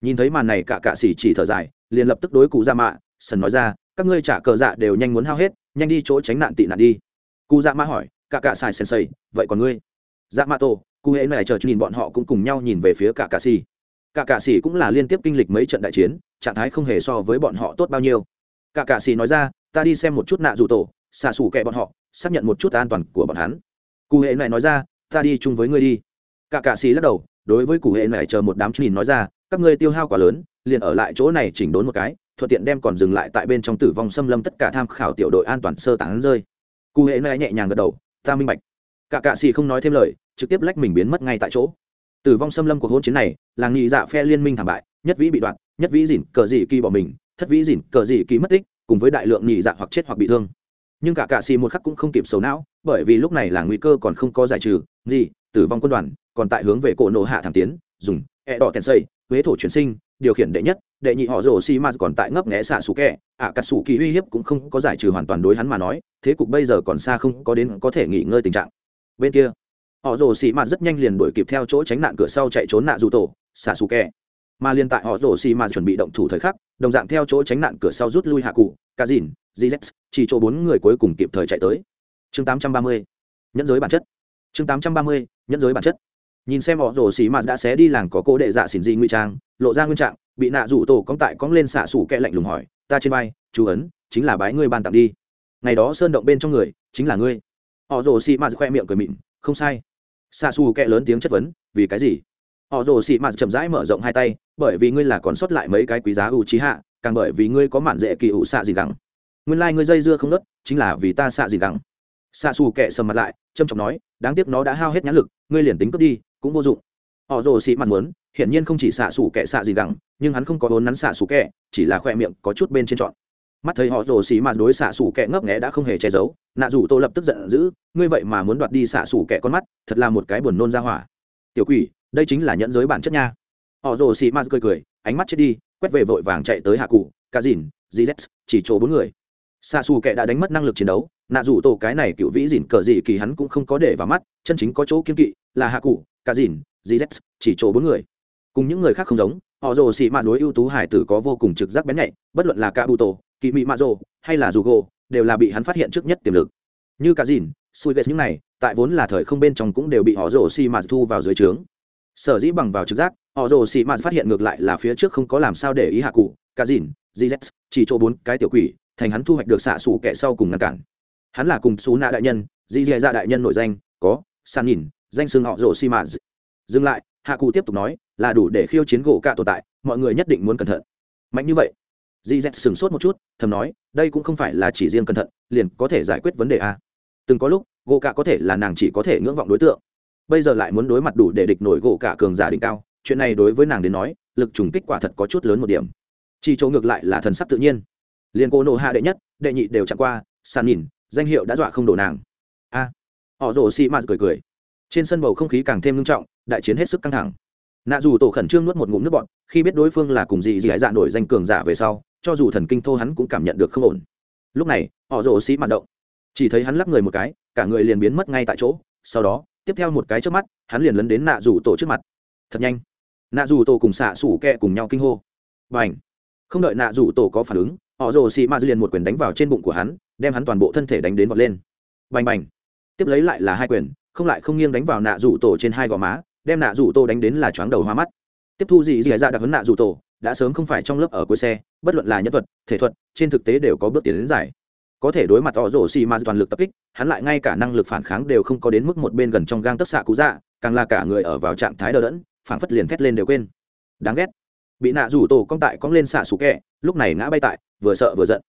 Nhìn thấy màn này cả cạ xỉ chỉ thở dài, liền lập tức đối cụ ra mạ, sần nói ra, các ngươi trả cờ dạ đều nhanh muốn hao hết, nhanh đi chỗ tránh nạn tị nạn đi. Cụ dạ mạ hỏi, cả cạ xài sần sầy, vậy còn ngươi? Dạ mạ tổ, cụ hễ này chờ nhìn bọn họ cũng cùng nhau nhìn về phía cả cạ xỉ. Cả cạ xỉ cũng là liên tiếp kinh lịch mấy trận đại chiến, trạng thái không hề so với bọn họ tốt bao nhiêu. Cả cạ xỉ nói ra, ta đi xem một chút nạ dù tổ xả sủ kẹ bọn họ, xác nhận một chút an toàn của bọn hắn cụ hệ này nói ra, ta đi chung với ngươi đi. Cả cạ xì lắc đầu, đối với cụ hệ này chờ một đám nhìn nói ra, các ngươi tiêu hao quá lớn, liền ở lại chỗ này chỉnh đốn một cái, thuận tiện đem còn dừng lại tại bên trong tử vong xâm lâm tất cả tham khảo tiểu đội an toàn sơ tán rơi. Cụ hệ này nhẹ nhàng gật đầu, ta minh bạch. Cả cạ xì không nói thêm lời, trực tiếp lách mình biến mất ngay tại chỗ. Tử vong xâm lâm của hôn chiến này, làng nhị dạ phe liên minh thảm bại, nhất vĩ bị đoạn nhất vĩ dỉn cờ dị kỳ bỏ mình, thất vĩ dỉn cờ dị kỳ mất tích, cùng với đại lượng nhị dạ hoặc chết hoặc bị thương nhưng cả cạ xì một khắc cũng không kịp sầu não, bởi vì lúc này là nguy cơ còn không có giải trừ, gì, tử vong quân đoàn, còn tại hướng về cổ nổ hạ thẳng tiến, dùng e đỏ tèn xây, huế thổ chuyển sinh, điều khiển đệ nhất, đệ nhị họ rồ xi ma còn tại ngấp nghẽ xạ xù kẹ, ạ, cà xù kỳ uy hiếp cũng không có giải trừ hoàn toàn đối hắn mà nói, thế cục bây giờ còn xa không có đến có thể nghỉ ngơi tình trạng. Bên kia, họ rồ xi ma rất nhanh liền đuổi kịp theo chỗ tránh nạn cửa sau chạy trốn nạ dù tổ, xạ xù kẹ. Mà liên tại họ rồ xi ma chuẩn bị động thủ thời khắc, đồng dạng theo chỗ tránh nạn cửa sau rút lui hạ cụ cá dìn gz chỉ chỗ bốn người cuối cùng kịp thời chạy tới. Chương 830. nhẫn giới bản chất. Chương 830. nhẫn giới bản chất. Nhìn xem họ rồ xì mạt đã xé đi làng có cố đệ dạ xỉn gì nguy trang, lộ ra nguyên trạng, bị nạ rủ tổ cong tại cong lên xạ xủ kẹ lạnh lùng hỏi, ta trên vai, chú ấn, chính là bái ngươi ban tặng đi. Ngày đó sơn động bên trong người, chính là ngươi. Họ rồ xì mạt khoe miệng cười mịn, không sai. Xạ xù kẹ lớn tiếng chất vấn, vì cái gì? Họ rồ xì mạt chậm rãi mở rộng hai tay, bởi vì ngươi là còn sót lại mấy cái quý giá ưu trí hạ càng bởi vì ngươi có mạn dễ kỳ ủ xạ gì gẳng nguyên lai、like、ngươi dây dưa không nớt, chính là vì ta xạ gì gắng. Xạ xù kệ sầm mặt lại trâm trọng nói, đáng tiếc nó đã hao hết nhãn lực, ngươi liền tính cướp đi, cũng vô dụng. Họ rồ xị mặt muốn, hiển nhiên không chỉ xạ xù kệ xạ gì gắng, nhưng hắn không có vốn nắn xạ xù kệ, chỉ là khoe miệng có chút bên trên trọn. Mắt thấy họ rồ xì mặt đối xạ xù kẹ ngấp nghẽ đã không hề che giấu, nạ dù tô lập tức giận dữ, ngươi vậy mà muốn đoạt đi xạ xù kẹ con mắt, thật là một cái buồn nôn ra hỏa. Tiểu quỷ, đây chính là nhẫn giới bản chất nha. Họ rồ xì mặt cười cười, ánh mắt chết đi, quét về vội vàng chạy tới hạ cụ cá dìn gz chỉ chỗ bốn người xạ xù kệ đã đánh mất năng lực chiến đấu, nạ dù tổ cái này cựu vĩ dìn cờ dị kỳ hắn cũng không có để vào mắt, chân chính có chỗ kiên kỵ là hạ cụ, cả dìn gz chỉ chỗ bốn người. Cùng những người khác không giống, họ rồ xị mạ đối ưu tú hải tử có vô cùng trực giác bén nhạy, bất luận là cả bụ tổ kỳ mị mạ rồ, hay là dù gỗ đều là bị hắn phát hiện trước nhất tiềm lực. Như cả dìn sùi vết những này, tại vốn là thời không bên trong cũng đều bị họ rồ xị mạ thu vào dưới trướng. Sở dĩ bằng vào trực giác, họ rồ xị mạ phát hiện ngược lại là phía trước không có làm sao để ý hạ cụ, cả dìn gz chỉ chỗ bốn cái tiểu quỷ thành hắn thu hoạch được xạ xù kẻ sau cùng ngăn cản. Hắn là cùng xú nạ đại nhân, dì dì dạ đại nhân nội danh, có san nhìn, danh xương họ rồ xi mã. Dừng lại, hạ cụ tiếp tục nói, là đủ để khiêu chiến gỗ cả tồn tại, mọi người nhất định muốn cẩn thận. Mạnh như vậy, dì dẹt dạ sửng sốt một chút, thầm nói, đây cũng không phải là chỉ riêng cẩn thận, liền có thể giải quyết vấn đề a. Từng có lúc, gỗ cả có thể là nàng chỉ có thể ngưỡng vọng đối tượng. Bây giờ lại muốn đối mặt đủ để địch nổi gỗ cả cường giả đỉnh cao, chuyện này đối với nàng đến nói, lực trùng kích quả thật có chút lớn một điểm. Chỉ chỗ ngược lại là thần sắc tự nhiên liền cô nộ hạ đệ nhất, đệ nhị đều chẳng qua, sàn nhìn, danh hiệu đã dọa không đổ nàng. A. Họ rồ xì mạt cười cười. Trên sân bầu không khí càng thêm nghiêm trọng, đại chiến hết sức căng thẳng. Nạ dù tổ khẩn trương nuốt một ngụm nước bọn khi biết đối phương là cùng gì gì hải dạ nổi danh cường giả về sau, cho dù thần kinh thô hắn cũng cảm nhận được không ổn. Lúc này, họ rồ xì mạt động. Chỉ thấy hắn lắc người một cái, cả người liền biến mất ngay tại chỗ. Sau đó, tiếp theo một cái trước mắt, hắn liền lấn đến nạ dù tổ trước mặt. Thật nhanh. Nạ dù tổ cùng xạ sủ kẹ cùng nhau kinh hô. Và n h không đợi nạ dù tổ có phản ứng họ rồ xì ma liền một quyền đánh vào trên bụng của hắn, đem hắn toàn bộ thân thể đánh đến vọt lên. Bành bành. Tiếp lấy lại là hai quyền, không lại không nghiêng đánh vào nạ rủ tổ trên hai gò má, đem nạ rủ tổ đánh đến là choáng đầu hoa mắt. Tiếp thu gì gì ra đặc hấn nạ rủ tổ, đã sớm không phải trong lớp ở cuối xe, bất luận là nhân thuật, thể thuật, trên thực tế đều có bước tiến đến giải. Có thể đối mặt họ rổ xì ma toàn lực tập kích, hắn lại ngay cả năng lực phản kháng đều không có đến mức một bên gần trong gang tất xạ cú dạ càng là cả người ở vào trạng thái đờ đẫn phản phất liền thét lên đều quên. Đáng ghét bị nạ rủ tổ cong tại cong lên xạ sủ kẹ, lúc này ngã bay tại, vừa sợ vừa giận.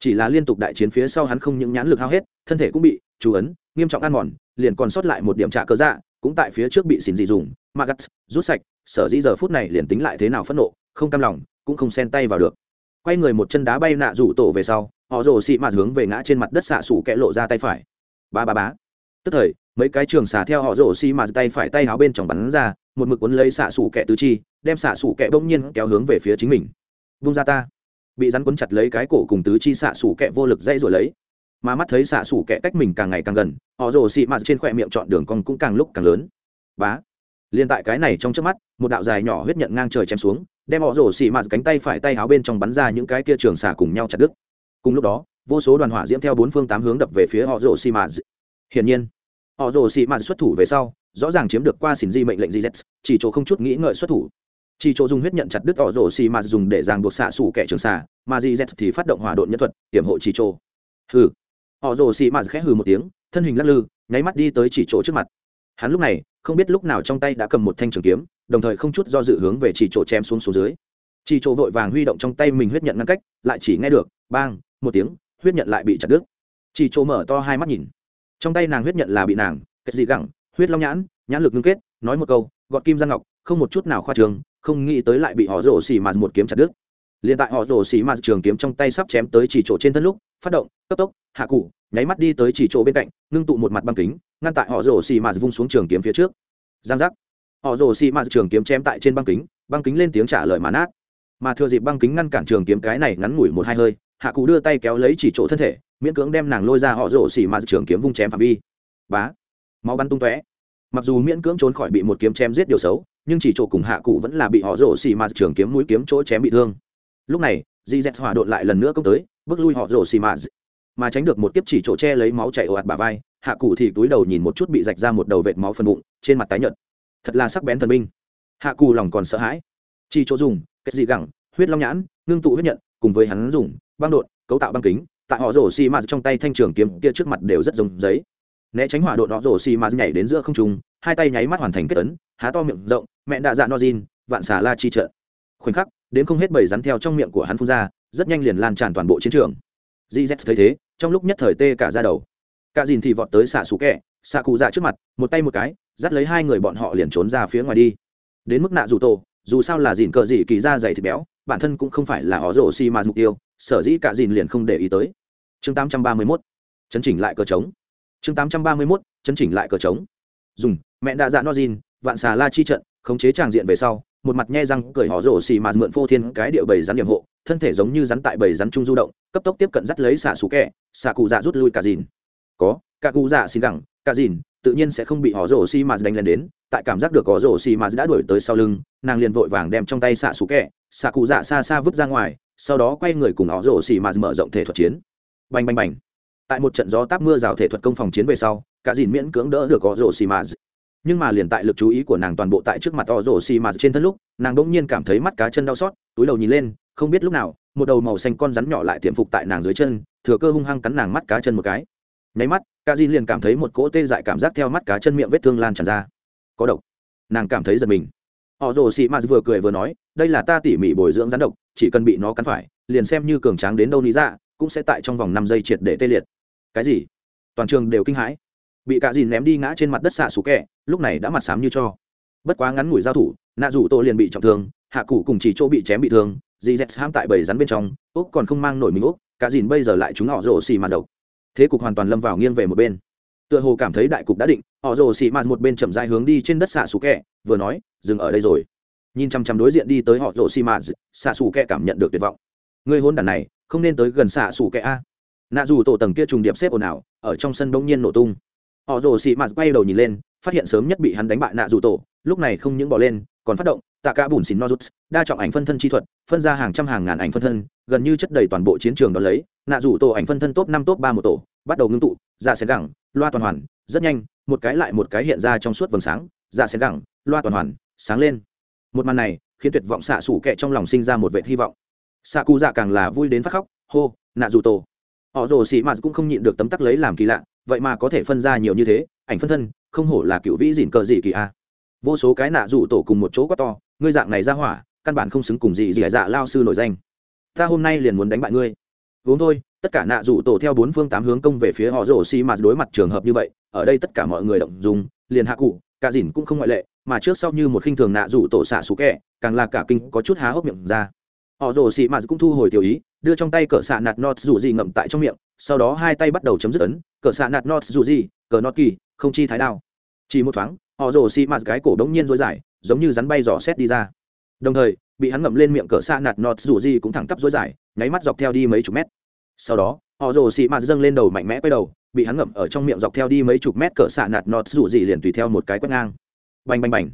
Chỉ là liên tục đại chiến phía sau hắn không những nhãn lực hao hết, thân thể cũng bị chú ấn, nghiêm trọng ăn mòn, liền còn sót lại một điểm trạ cơ dạ cũng tại phía trước bị xỉn dị dùng. Magas rút sạch, sở dĩ giờ phút này liền tính lại thế nào phẫn nộ, không cam lòng, cũng không xen tay vào được. Quay người một chân đá bay nạ rủ tổ về sau, họ rồ xị mạt hướng về ngã trên mặt đất xạ sủ kẹ lộ ra tay phải. Ba ba bá tức thời, mấy cái trường xà theo họ rổ xi mạt tay phải tay áo bên trong bắn ra, một mực cuốn lấy xạ xủ kẹ tứ chi, đem xạ xủ kẹ bỗng nhiên kéo hướng về phía chính mình. Vung ra ta. Bị rắn quấn chặt lấy cái cổ cùng tứ chi xạ xủ kẹ vô lực dây rồi lấy. Mà mắt thấy xạ xủ kẹ cách mình càng ngày càng gần, họ rổ xi mạt trên khỏe miệng chọn đường cong cũng càng lúc càng lớn. Bá. Liền tại cái này trong trước mắt, một đạo dài nhỏ huyết nhận ngang trời chém xuống, đem họ rổ xì mạt cánh tay phải tay áo bên trong bắn ra những cái kia trường xà cùng nhau chặt đứt. Cùng lúc đó, vô số đoàn hỏa diễm theo bốn phương tám hướng đập về phía họ rổ xì mạt hiển nhiên, họ rồ xị mạt xuất thủ về sau, rõ ràng chiếm được qua xỉn di mệnh lệnh di z, chỉ chỗ không chút nghĩ ngợi xuất thủ. Chỉ chỗ dùng huyết nhận chặt đứt họ rồ xị mạt dùng để ràng buộc xạ xủ kẻ trường xà mà di z thì phát động hỏa độn nhân thuật, hiểm hộ chỉ chỗ. Hừ. Họ rồ xị mạt khẽ hừ một tiếng, thân hình lắc lư, nháy mắt đi tới chỉ chỗ trước mặt. Hắn lúc này, không biết lúc nào trong tay đã cầm một thanh trường kiếm, đồng thời không chút do dự hướng về chỉ chỗ chém xuống xuống dưới. Chỉ chỗ vội vàng huy động trong tay mình huyết nhận ngăn cách, lại chỉ nghe được, bang, một tiếng, huyết nhận lại bị chặt đứt. Chỉ chỗ mở to hai mắt nhìn trong tay nàng huyết nhận là bị nàng kết gì gẳng, huyết long nhãn nhãn lực ngưng kết, nói một câu, gọt kim giang ngọc, không một chút nào khoa trường, không nghĩ tới lại bị họ rổ xì mạt một kiếm chặt đứt. Liền tại họ rổ xì mạt trường kiếm trong tay sắp chém tới chỉ chỗ trên thân lúc, phát động, cấp tốc, hạ cụ, nháy mắt đi tới chỉ chỗ bên cạnh, ngưng tụ một mặt băng kính, ngăn tại họ rổ xì mạt vung xuống trường kiếm phía trước. Giang giác. Họ rổ xì mạt trường kiếm chém tại trên băng kính băng kính lên tiếng trả lời mà nát. Mà thừa dịp băng kính ngăn cản trường kiếm cái này ngắn ngủi một hai hơi hạ cụ đưa tay kéo lấy chỉ chỗ thân thể, miễn cưỡng đem nàng lôi ra họ rổ xì mà trường kiếm vung chém phạm vi. Bá. Máu bắn tung tóe. Mặc dù miễn cưỡng trốn khỏi bị một kiếm chém giết điều xấu, nhưng chỉ chỗ cùng hạ cụ vẫn là bị họ rổ xì mà trường kiếm mũi kiếm chỗ chém bị thương. Lúc này, di z hỏa đột lại lần nữa công tới, bước lui họ rổ xì mà mà tránh được một kiếp chỉ chỗ che lấy máu chảy ồ ạt bả vai, hạ cụ thì túi đầu nhìn một chút bị rạch ra một đầu vệt máu phần bụng, trên mặt tái nhợt. Thật là sắc bén thần binh. Hạ cụ lòng còn sợ hãi. Chỉ chỗ dùng kết dị gẳng, huyết long nhãn, ngưng tụ huyết nhận, cùng với hắn dùng băng đột, cấu tạo băng kính, tại họ rổ xì mà trong tay thanh trường kiếm kia trước mặt đều rất giống giấy. Né tránh hỏa đột, họ rổ xì mà nhảy đến giữa không trung, hai tay nháy mắt hoàn thành kết tấn há to miệng rộng, mẹ đạ dạ no jin vạn xà la chi trợ. Khoảnh khắc, đến không hết bầy rắn theo trong miệng của hắn phun ra, rất nhanh liền lan tràn toàn bộ chiến trường. Gz thấy thế, trong lúc nhất thời tê cả ra đầu. Cả dìn thì vọt tới xạ xú kẹ, xạ cụ dạ trước mặt, một tay một cái, dắt lấy hai người bọn họ liền trốn ra phía ngoài đi. Đến mức nạ dù tổ, dù sao là dìn cờ dị kỳ ra dày thịt béo, bản thân cũng không phải là họ rổ xi mà mục tiêu sở dĩ cả dìn liền không để ý tới. Chương 831 chấn chỉnh lại cờ trống. Chương 831 chấn chỉnh lại cờ trống. Dùng, mẹ đã dạ no dìn, vạn xà la chi trận, khống chế tràng diện về sau, một mặt nhe răng cười họ rổ xì mà mượn phô thiên cái điệu bầy rắn điểm hộ, thân thể giống như rắn tại bầy rắn trung du động, cấp tốc tiếp cận dắt lấy xạ xú kẹ xạ cụ dạ rút lui cả dìn. Có, cả cụ dạ xin gẳng cả dìn, tự nhiên sẽ không bị họ rổ xì mà đánh lên đến, tại cảm giác được họ rổ xì mà đã đuổi tới sau lưng, nàng liền vội vàng đem trong tay xạ xú kẹ xạ cụ dạ xa xa vứt ra ngoài sau đó quay người cùng họ rổ xì mà mở rộng thể thuật chiến. Bành bành bành. Tại một trận gió táp mưa rào thể thuật công phòng chiến về sau, cả dìn miễn cưỡng đỡ được họ rổ xì mà. Nhưng mà liền tại lực chú ý của nàng toàn bộ tại trước mặt họ rổ xì mà trên thân lúc, nàng đỗng nhiên cảm thấy mắt cá chân đau xót, túi đầu nhìn lên, không biết lúc nào, một đầu màu xanh con rắn nhỏ lại tiệm phục tại nàng dưới chân, thừa cơ hung hăng cắn nàng mắt cá chân một cái. Nháy mắt ca di liền cảm thấy một cỗ tê dại cảm giác theo mắt cá chân miệng vết thương lan tràn ra. Có độc. Nàng cảm thấy giật mình. Họ rồ xị mạt vừa cười vừa nói, đây là ta tỉ mỉ bồi dưỡng rắn độc chỉ cần bị nó cắn phải, liền xem như cường tráng đến đâu lý ra dạ, cũng sẽ tại trong vòng năm giây triệt để tê liệt. Cái gì? Toàn trường đều kinh hãi. Bị cạ dìn ném đi ngã trên mặt đất xạ xù kẹ, lúc này đã mặt xám như cho. Bất quá ngắn ngủi giao thủ, nạ rủ tô liền bị trọng thương, hạ cụ cùng chỉ chỗ bị chém bị thương, dì z ham tại bầy rắn bên trong úc còn không mang nổi mình úc cả dìn bây giờ lại chúng họ rổ xì màn độc. Thế cục hoàn toàn lâm vào nghiêng về một bên. Tựa hồ cảm thấy đại cục đã định, họ rồ xì mạt một bên chậm dai hướng đi trên đất xạ xù kẹ, vừa nói, dừng ở đây rồi nhìn chăm chăm đối diện đi tới họ rồ xì mạt xạ xù kẹ cảm nhận được tuyệt vọng. Người hôn đàn này, không nên tới gần xạ xù kẹ a. Nạ dù tổ tầng kia trùng điệp xếp ồn ào, ở trong sân bỗng nhiên nổ tung. Họ rồ xì mạt quay đầu nhìn lên, phát hiện sớm nhất bị hắn đánh bại nạ dù tổ, lúc này không những bỏ lên, còn phát động, tạ cả bùn xỉn nozuts đa trọng ảnh phân thân chi thuật, phân ra hàng trăm hàng ngàn ảnh phân thân, gần như chất đầy toàn bộ chiến trường đó lấy. Nạ rủ tổ ảnh phân thân top năm, top ba một tổ, bắt đầu ngưng tụ, ra xén gẳng, loa toàn hoàn, rất nhanh, một cái lại một cái hiện ra trong suốt vầng sáng, ra xén gẳng, loa toàn hoàn, sáng lên một màn này khiến tuyệt vọng xạ xủ kẹ trong lòng sinh ra một vệ hy vọng. Xạ cụ dạ càng là vui đến phát khóc, hô nạ dù tổ họ rồ xị mạt cũng không nhịn được tấm tắc lấy làm kỳ lạ, vậy mà có thể phân ra nhiều như thế, ảnh phân thân, không hổ là cựu vĩ dìn cờ gì kỳ a vô số cái nạ dù tổ cùng một chỗ quá to, ngươi dạng này ra hỏa, căn bản không xứng cùng gì gì dạ lao sư nổi danh. Ta hôm nay liền muốn đánh bại ngươi. Uống thôi, tất cả nạ dù tổ theo bốn phương tám hướng công về phía họ rồ xị mạt đối mặt trường hợp như vậy, ở đây tất cả mọi người động dùng liền hạ cụ cả dìn cũng không ngoại lệ, mà trước sau như một khinh thường nạ rủ tổ xạ xú kẹ, càng là cả kinh có chút há hốc miệng ra. Họ rồ xị mạt cũng thu hồi tiểu ý, đưa trong tay cỡ xạ nạt nọt rủ gì ngậm tại trong miệng, sau đó hai tay bắt đầu chấm dứt ấn cỡ xạ nạt nọt rủ gì, cờ nọt kỳ, không chi thái đao. Chỉ một thoáng, họ rồ xị mạt cái cổ đống nhiên rối dài giống như rắn bay dò xét đi ra. Đồng thời, bị hắn ngậm lên miệng cỡ xạ nạt nọt rủ gì cũng thẳng tắp rối dài nháy mắt dọc theo đi mấy chục mét. Sau đó, họ rồ xị mạt dâng lên đầu mạnh mẽ quay đầu bị hắn ngậm ở trong miệng dọc theo đi mấy chục mét cỡ xạ nạt nọt rủ gì liền tùy theo một cái quét ngang. Bành bành bành.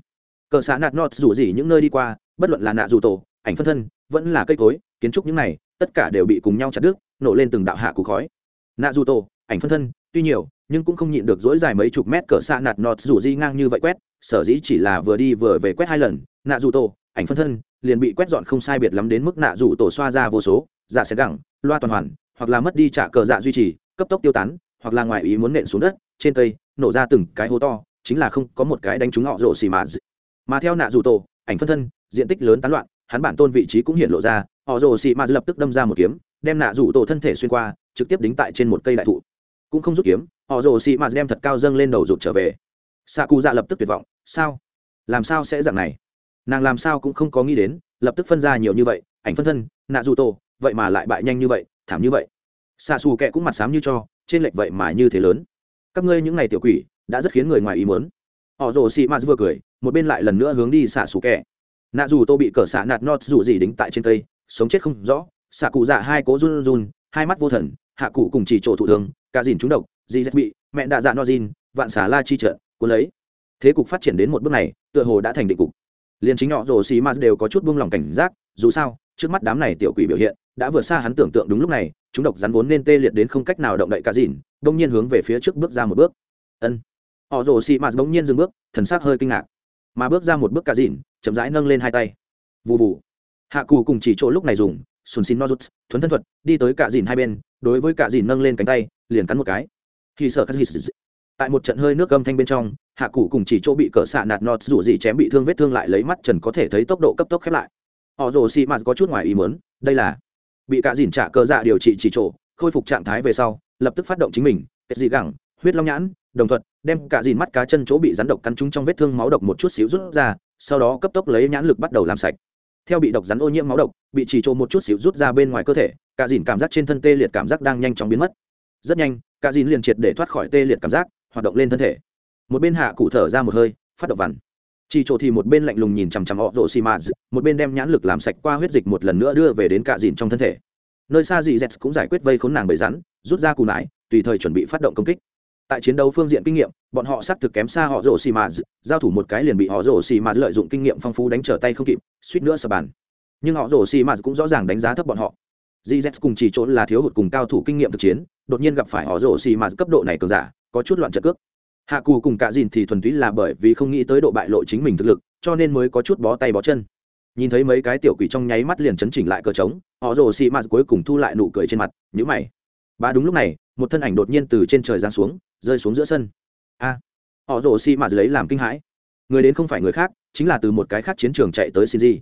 Cỡ xạ nạt nọt rủ gì những nơi đi qua, bất luận là nạ rủ tổ, ảnh phân thân, vẫn là cây cối, kiến trúc những này, tất cả đều bị cùng nhau chặt đứt, nổ lên từng đạo hạ cục khói. Nạ rủ tổ, ảnh phân thân, tuy nhiều, nhưng cũng không nhịn được dỗi dài mấy chục mét cỡ xạ nạt nọt rủ gì ngang như vậy quét, sở dĩ chỉ là vừa đi vừa về quét hai lần, nạ rủ tổ, ảnh phân thân, liền bị quét dọn không sai biệt lắm đến mức nạ rủ tổ xoa ra vô số giả sẽ gẳng, loa toàn hoàn, hoặc là mất đi trả cờ dạ duy trì, cấp tốc tiêu tán hoặc là ngoài ý muốn nện xuống đất, trên cây, nổ ra từng cái hố to, chính là không có một cái đánh trúng họ rổ xì mà mà theo nạ dù tổ, ảnh phân thân, diện tích lớn tán loạn, hắn bản tôn vị trí cũng hiện lộ ra, họ rổ xì mà lập tức đâm ra một kiếm, đem nạ rủ tổ thân thể xuyên qua, trực tiếp đính tại trên một cây đại thụ. Cũng không rút kiếm, họ rồ xì mà đem thật cao dâng lên đầu rụt trở về. Xạ cụ dạ lập tức tuyệt vọng, sao? Làm sao sẽ dạng này? Nàng làm sao cũng không có nghĩ đến, lập tức phân ra nhiều như vậy, ảnh phân thân, nạ dù tổ, vậy mà lại bại nhanh như vậy, thảm như vậy. Xạ xù kẹ cũng mặt xám như cho trên lệch vậy mà như thế lớn các ngươi những ngày tiểu quỷ, đã rất khiến người ngoài ý muốn. họ rồ xì mạt vừa cười, một bên lại lần nữa hướng đi xả xù kẻ. nạ dù tô bị cờ xả nạt nót dù gì đính tại trên cây, sống chết không rõ Xả cụ dạ hai cố run run hai mắt vô thần, hạ cụ cùng chỉ chỗ thủ thường cả dìn trúng độc, dì dắt bị, mẹ đạ dạ no dìn, vạn xả la chi trợ cuốn lấy thế cục phát triển đến một bước này, tựa hồ đã thành định cục liền chính họ rồ xì mạt đều có chút buông lòng cảnh giác, dù sao, trước mắt đám này tiểu quỷ biểu hiện, đã vượt xa hắn tưởng tượng đúng lúc này chúng độc rắn vốn nên tê liệt đến không cách nào động đậy cả dìn, đông nhiên hướng về phía trước bước ra một bước. Ân. Họ rồ xị mạt bỗng nhiên dừng bước, thần sắc hơi kinh ngạc. Mà bước ra một bước cả dìn, chậm rãi nâng lên hai tay. Vụ vụ hạ cù cùng chỉ chỗ lúc này dùng, sùn xin nozuts thuấn thân thuật, đi tới cả dìn hai bên, đối với cả dìn nâng lên cánh tay, liền cắn một cái. Khi sợ cắt tại một trận hơi nước âm thanh bên trong, hạ cụ cùng chỉ chỗ bị cỡ xạ nạt nọt rủ gì chém bị thương vết thương lại lấy mắt trần có thể thấy tốc độ cấp tốc khép lại. Họ rồ xị mạt có chút ngoài ý muốn, đây là bị cả dìn trả cơ dạ điều trị chỉ chỗ, khôi phục trạng thái về sau, lập tức phát động chính mình kết dị gẳng, huyết long nhãn, đồng thuận đem cả dìn mắt cá chân chỗ bị rắn độc cắn trúng trong vết thương máu độc một chút xíu rút ra, sau đó cấp tốc lấy nhãn lực bắt đầu làm sạch. Theo bị độc rắn ô nhiễm máu độc, bị chỉ chỗ một chút xíu rút ra bên ngoài cơ thể, cả dìn cảm giác trên thân tê liệt cảm giác đang nhanh chóng biến mất. Rất nhanh, cả dìn liền triệt để thoát khỏi tê liệt cảm giác, hoạt động lên thân thể. Một bên hạ cụ thở ra một hơi, phát động vằn chỉ chỗ thì một bên lạnh lùng nhìn chằm chằm họ rộ xì mạt một bên đem nhãn lực làm sạch qua huyết dịch một lần nữa đưa về đến cạ dìn trong thân thể. Nơi xa dị z cũng giải quyết vây khốn nàng bầy rắn, rút ra cù nải, tùy thời chuẩn bị phát động công kích. Tại chiến đấu phương diện kinh nghiệm, bọn họ xác thực kém xa họ rổ xì mạt giao thủ một cái liền bị họ rổ xì mạt lợi dụng kinh nghiệm phong phú đánh trở tay không kịp, suýt nữa sập bàn. Nhưng họ rổ xì mạt cũng rõ ràng đánh giá thấp bọn họ. Gz cùng chỉ trốn là thiếu hụt cùng cao thủ kinh nghiệm thực chiến, đột nhiên gặp phải họ rổ xì mạt cấp độ này cường giả, có chút loạn trợ cước hạ cù cùng cả dìn thì thuần túy là bởi vì không nghĩ tới độ bại lộ chính mình thực lực, cho nên mới có chút bó tay bó chân. Nhìn thấy mấy cái tiểu quỷ trong nháy mắt liền chấn chỉnh lại cờ trống, họ rồ xị mạt cuối cùng thu lại nụ cười trên mặt nhữ mày. Ba đúng lúc này, một thân ảnh đột nhiên từ trên trời giáng xuống, rơi xuống giữa sân. A, họ rồ xị mạt lấy làm kinh hãi. Người đến không phải người khác, chính là từ một cái khác chiến trường chạy tới xin gì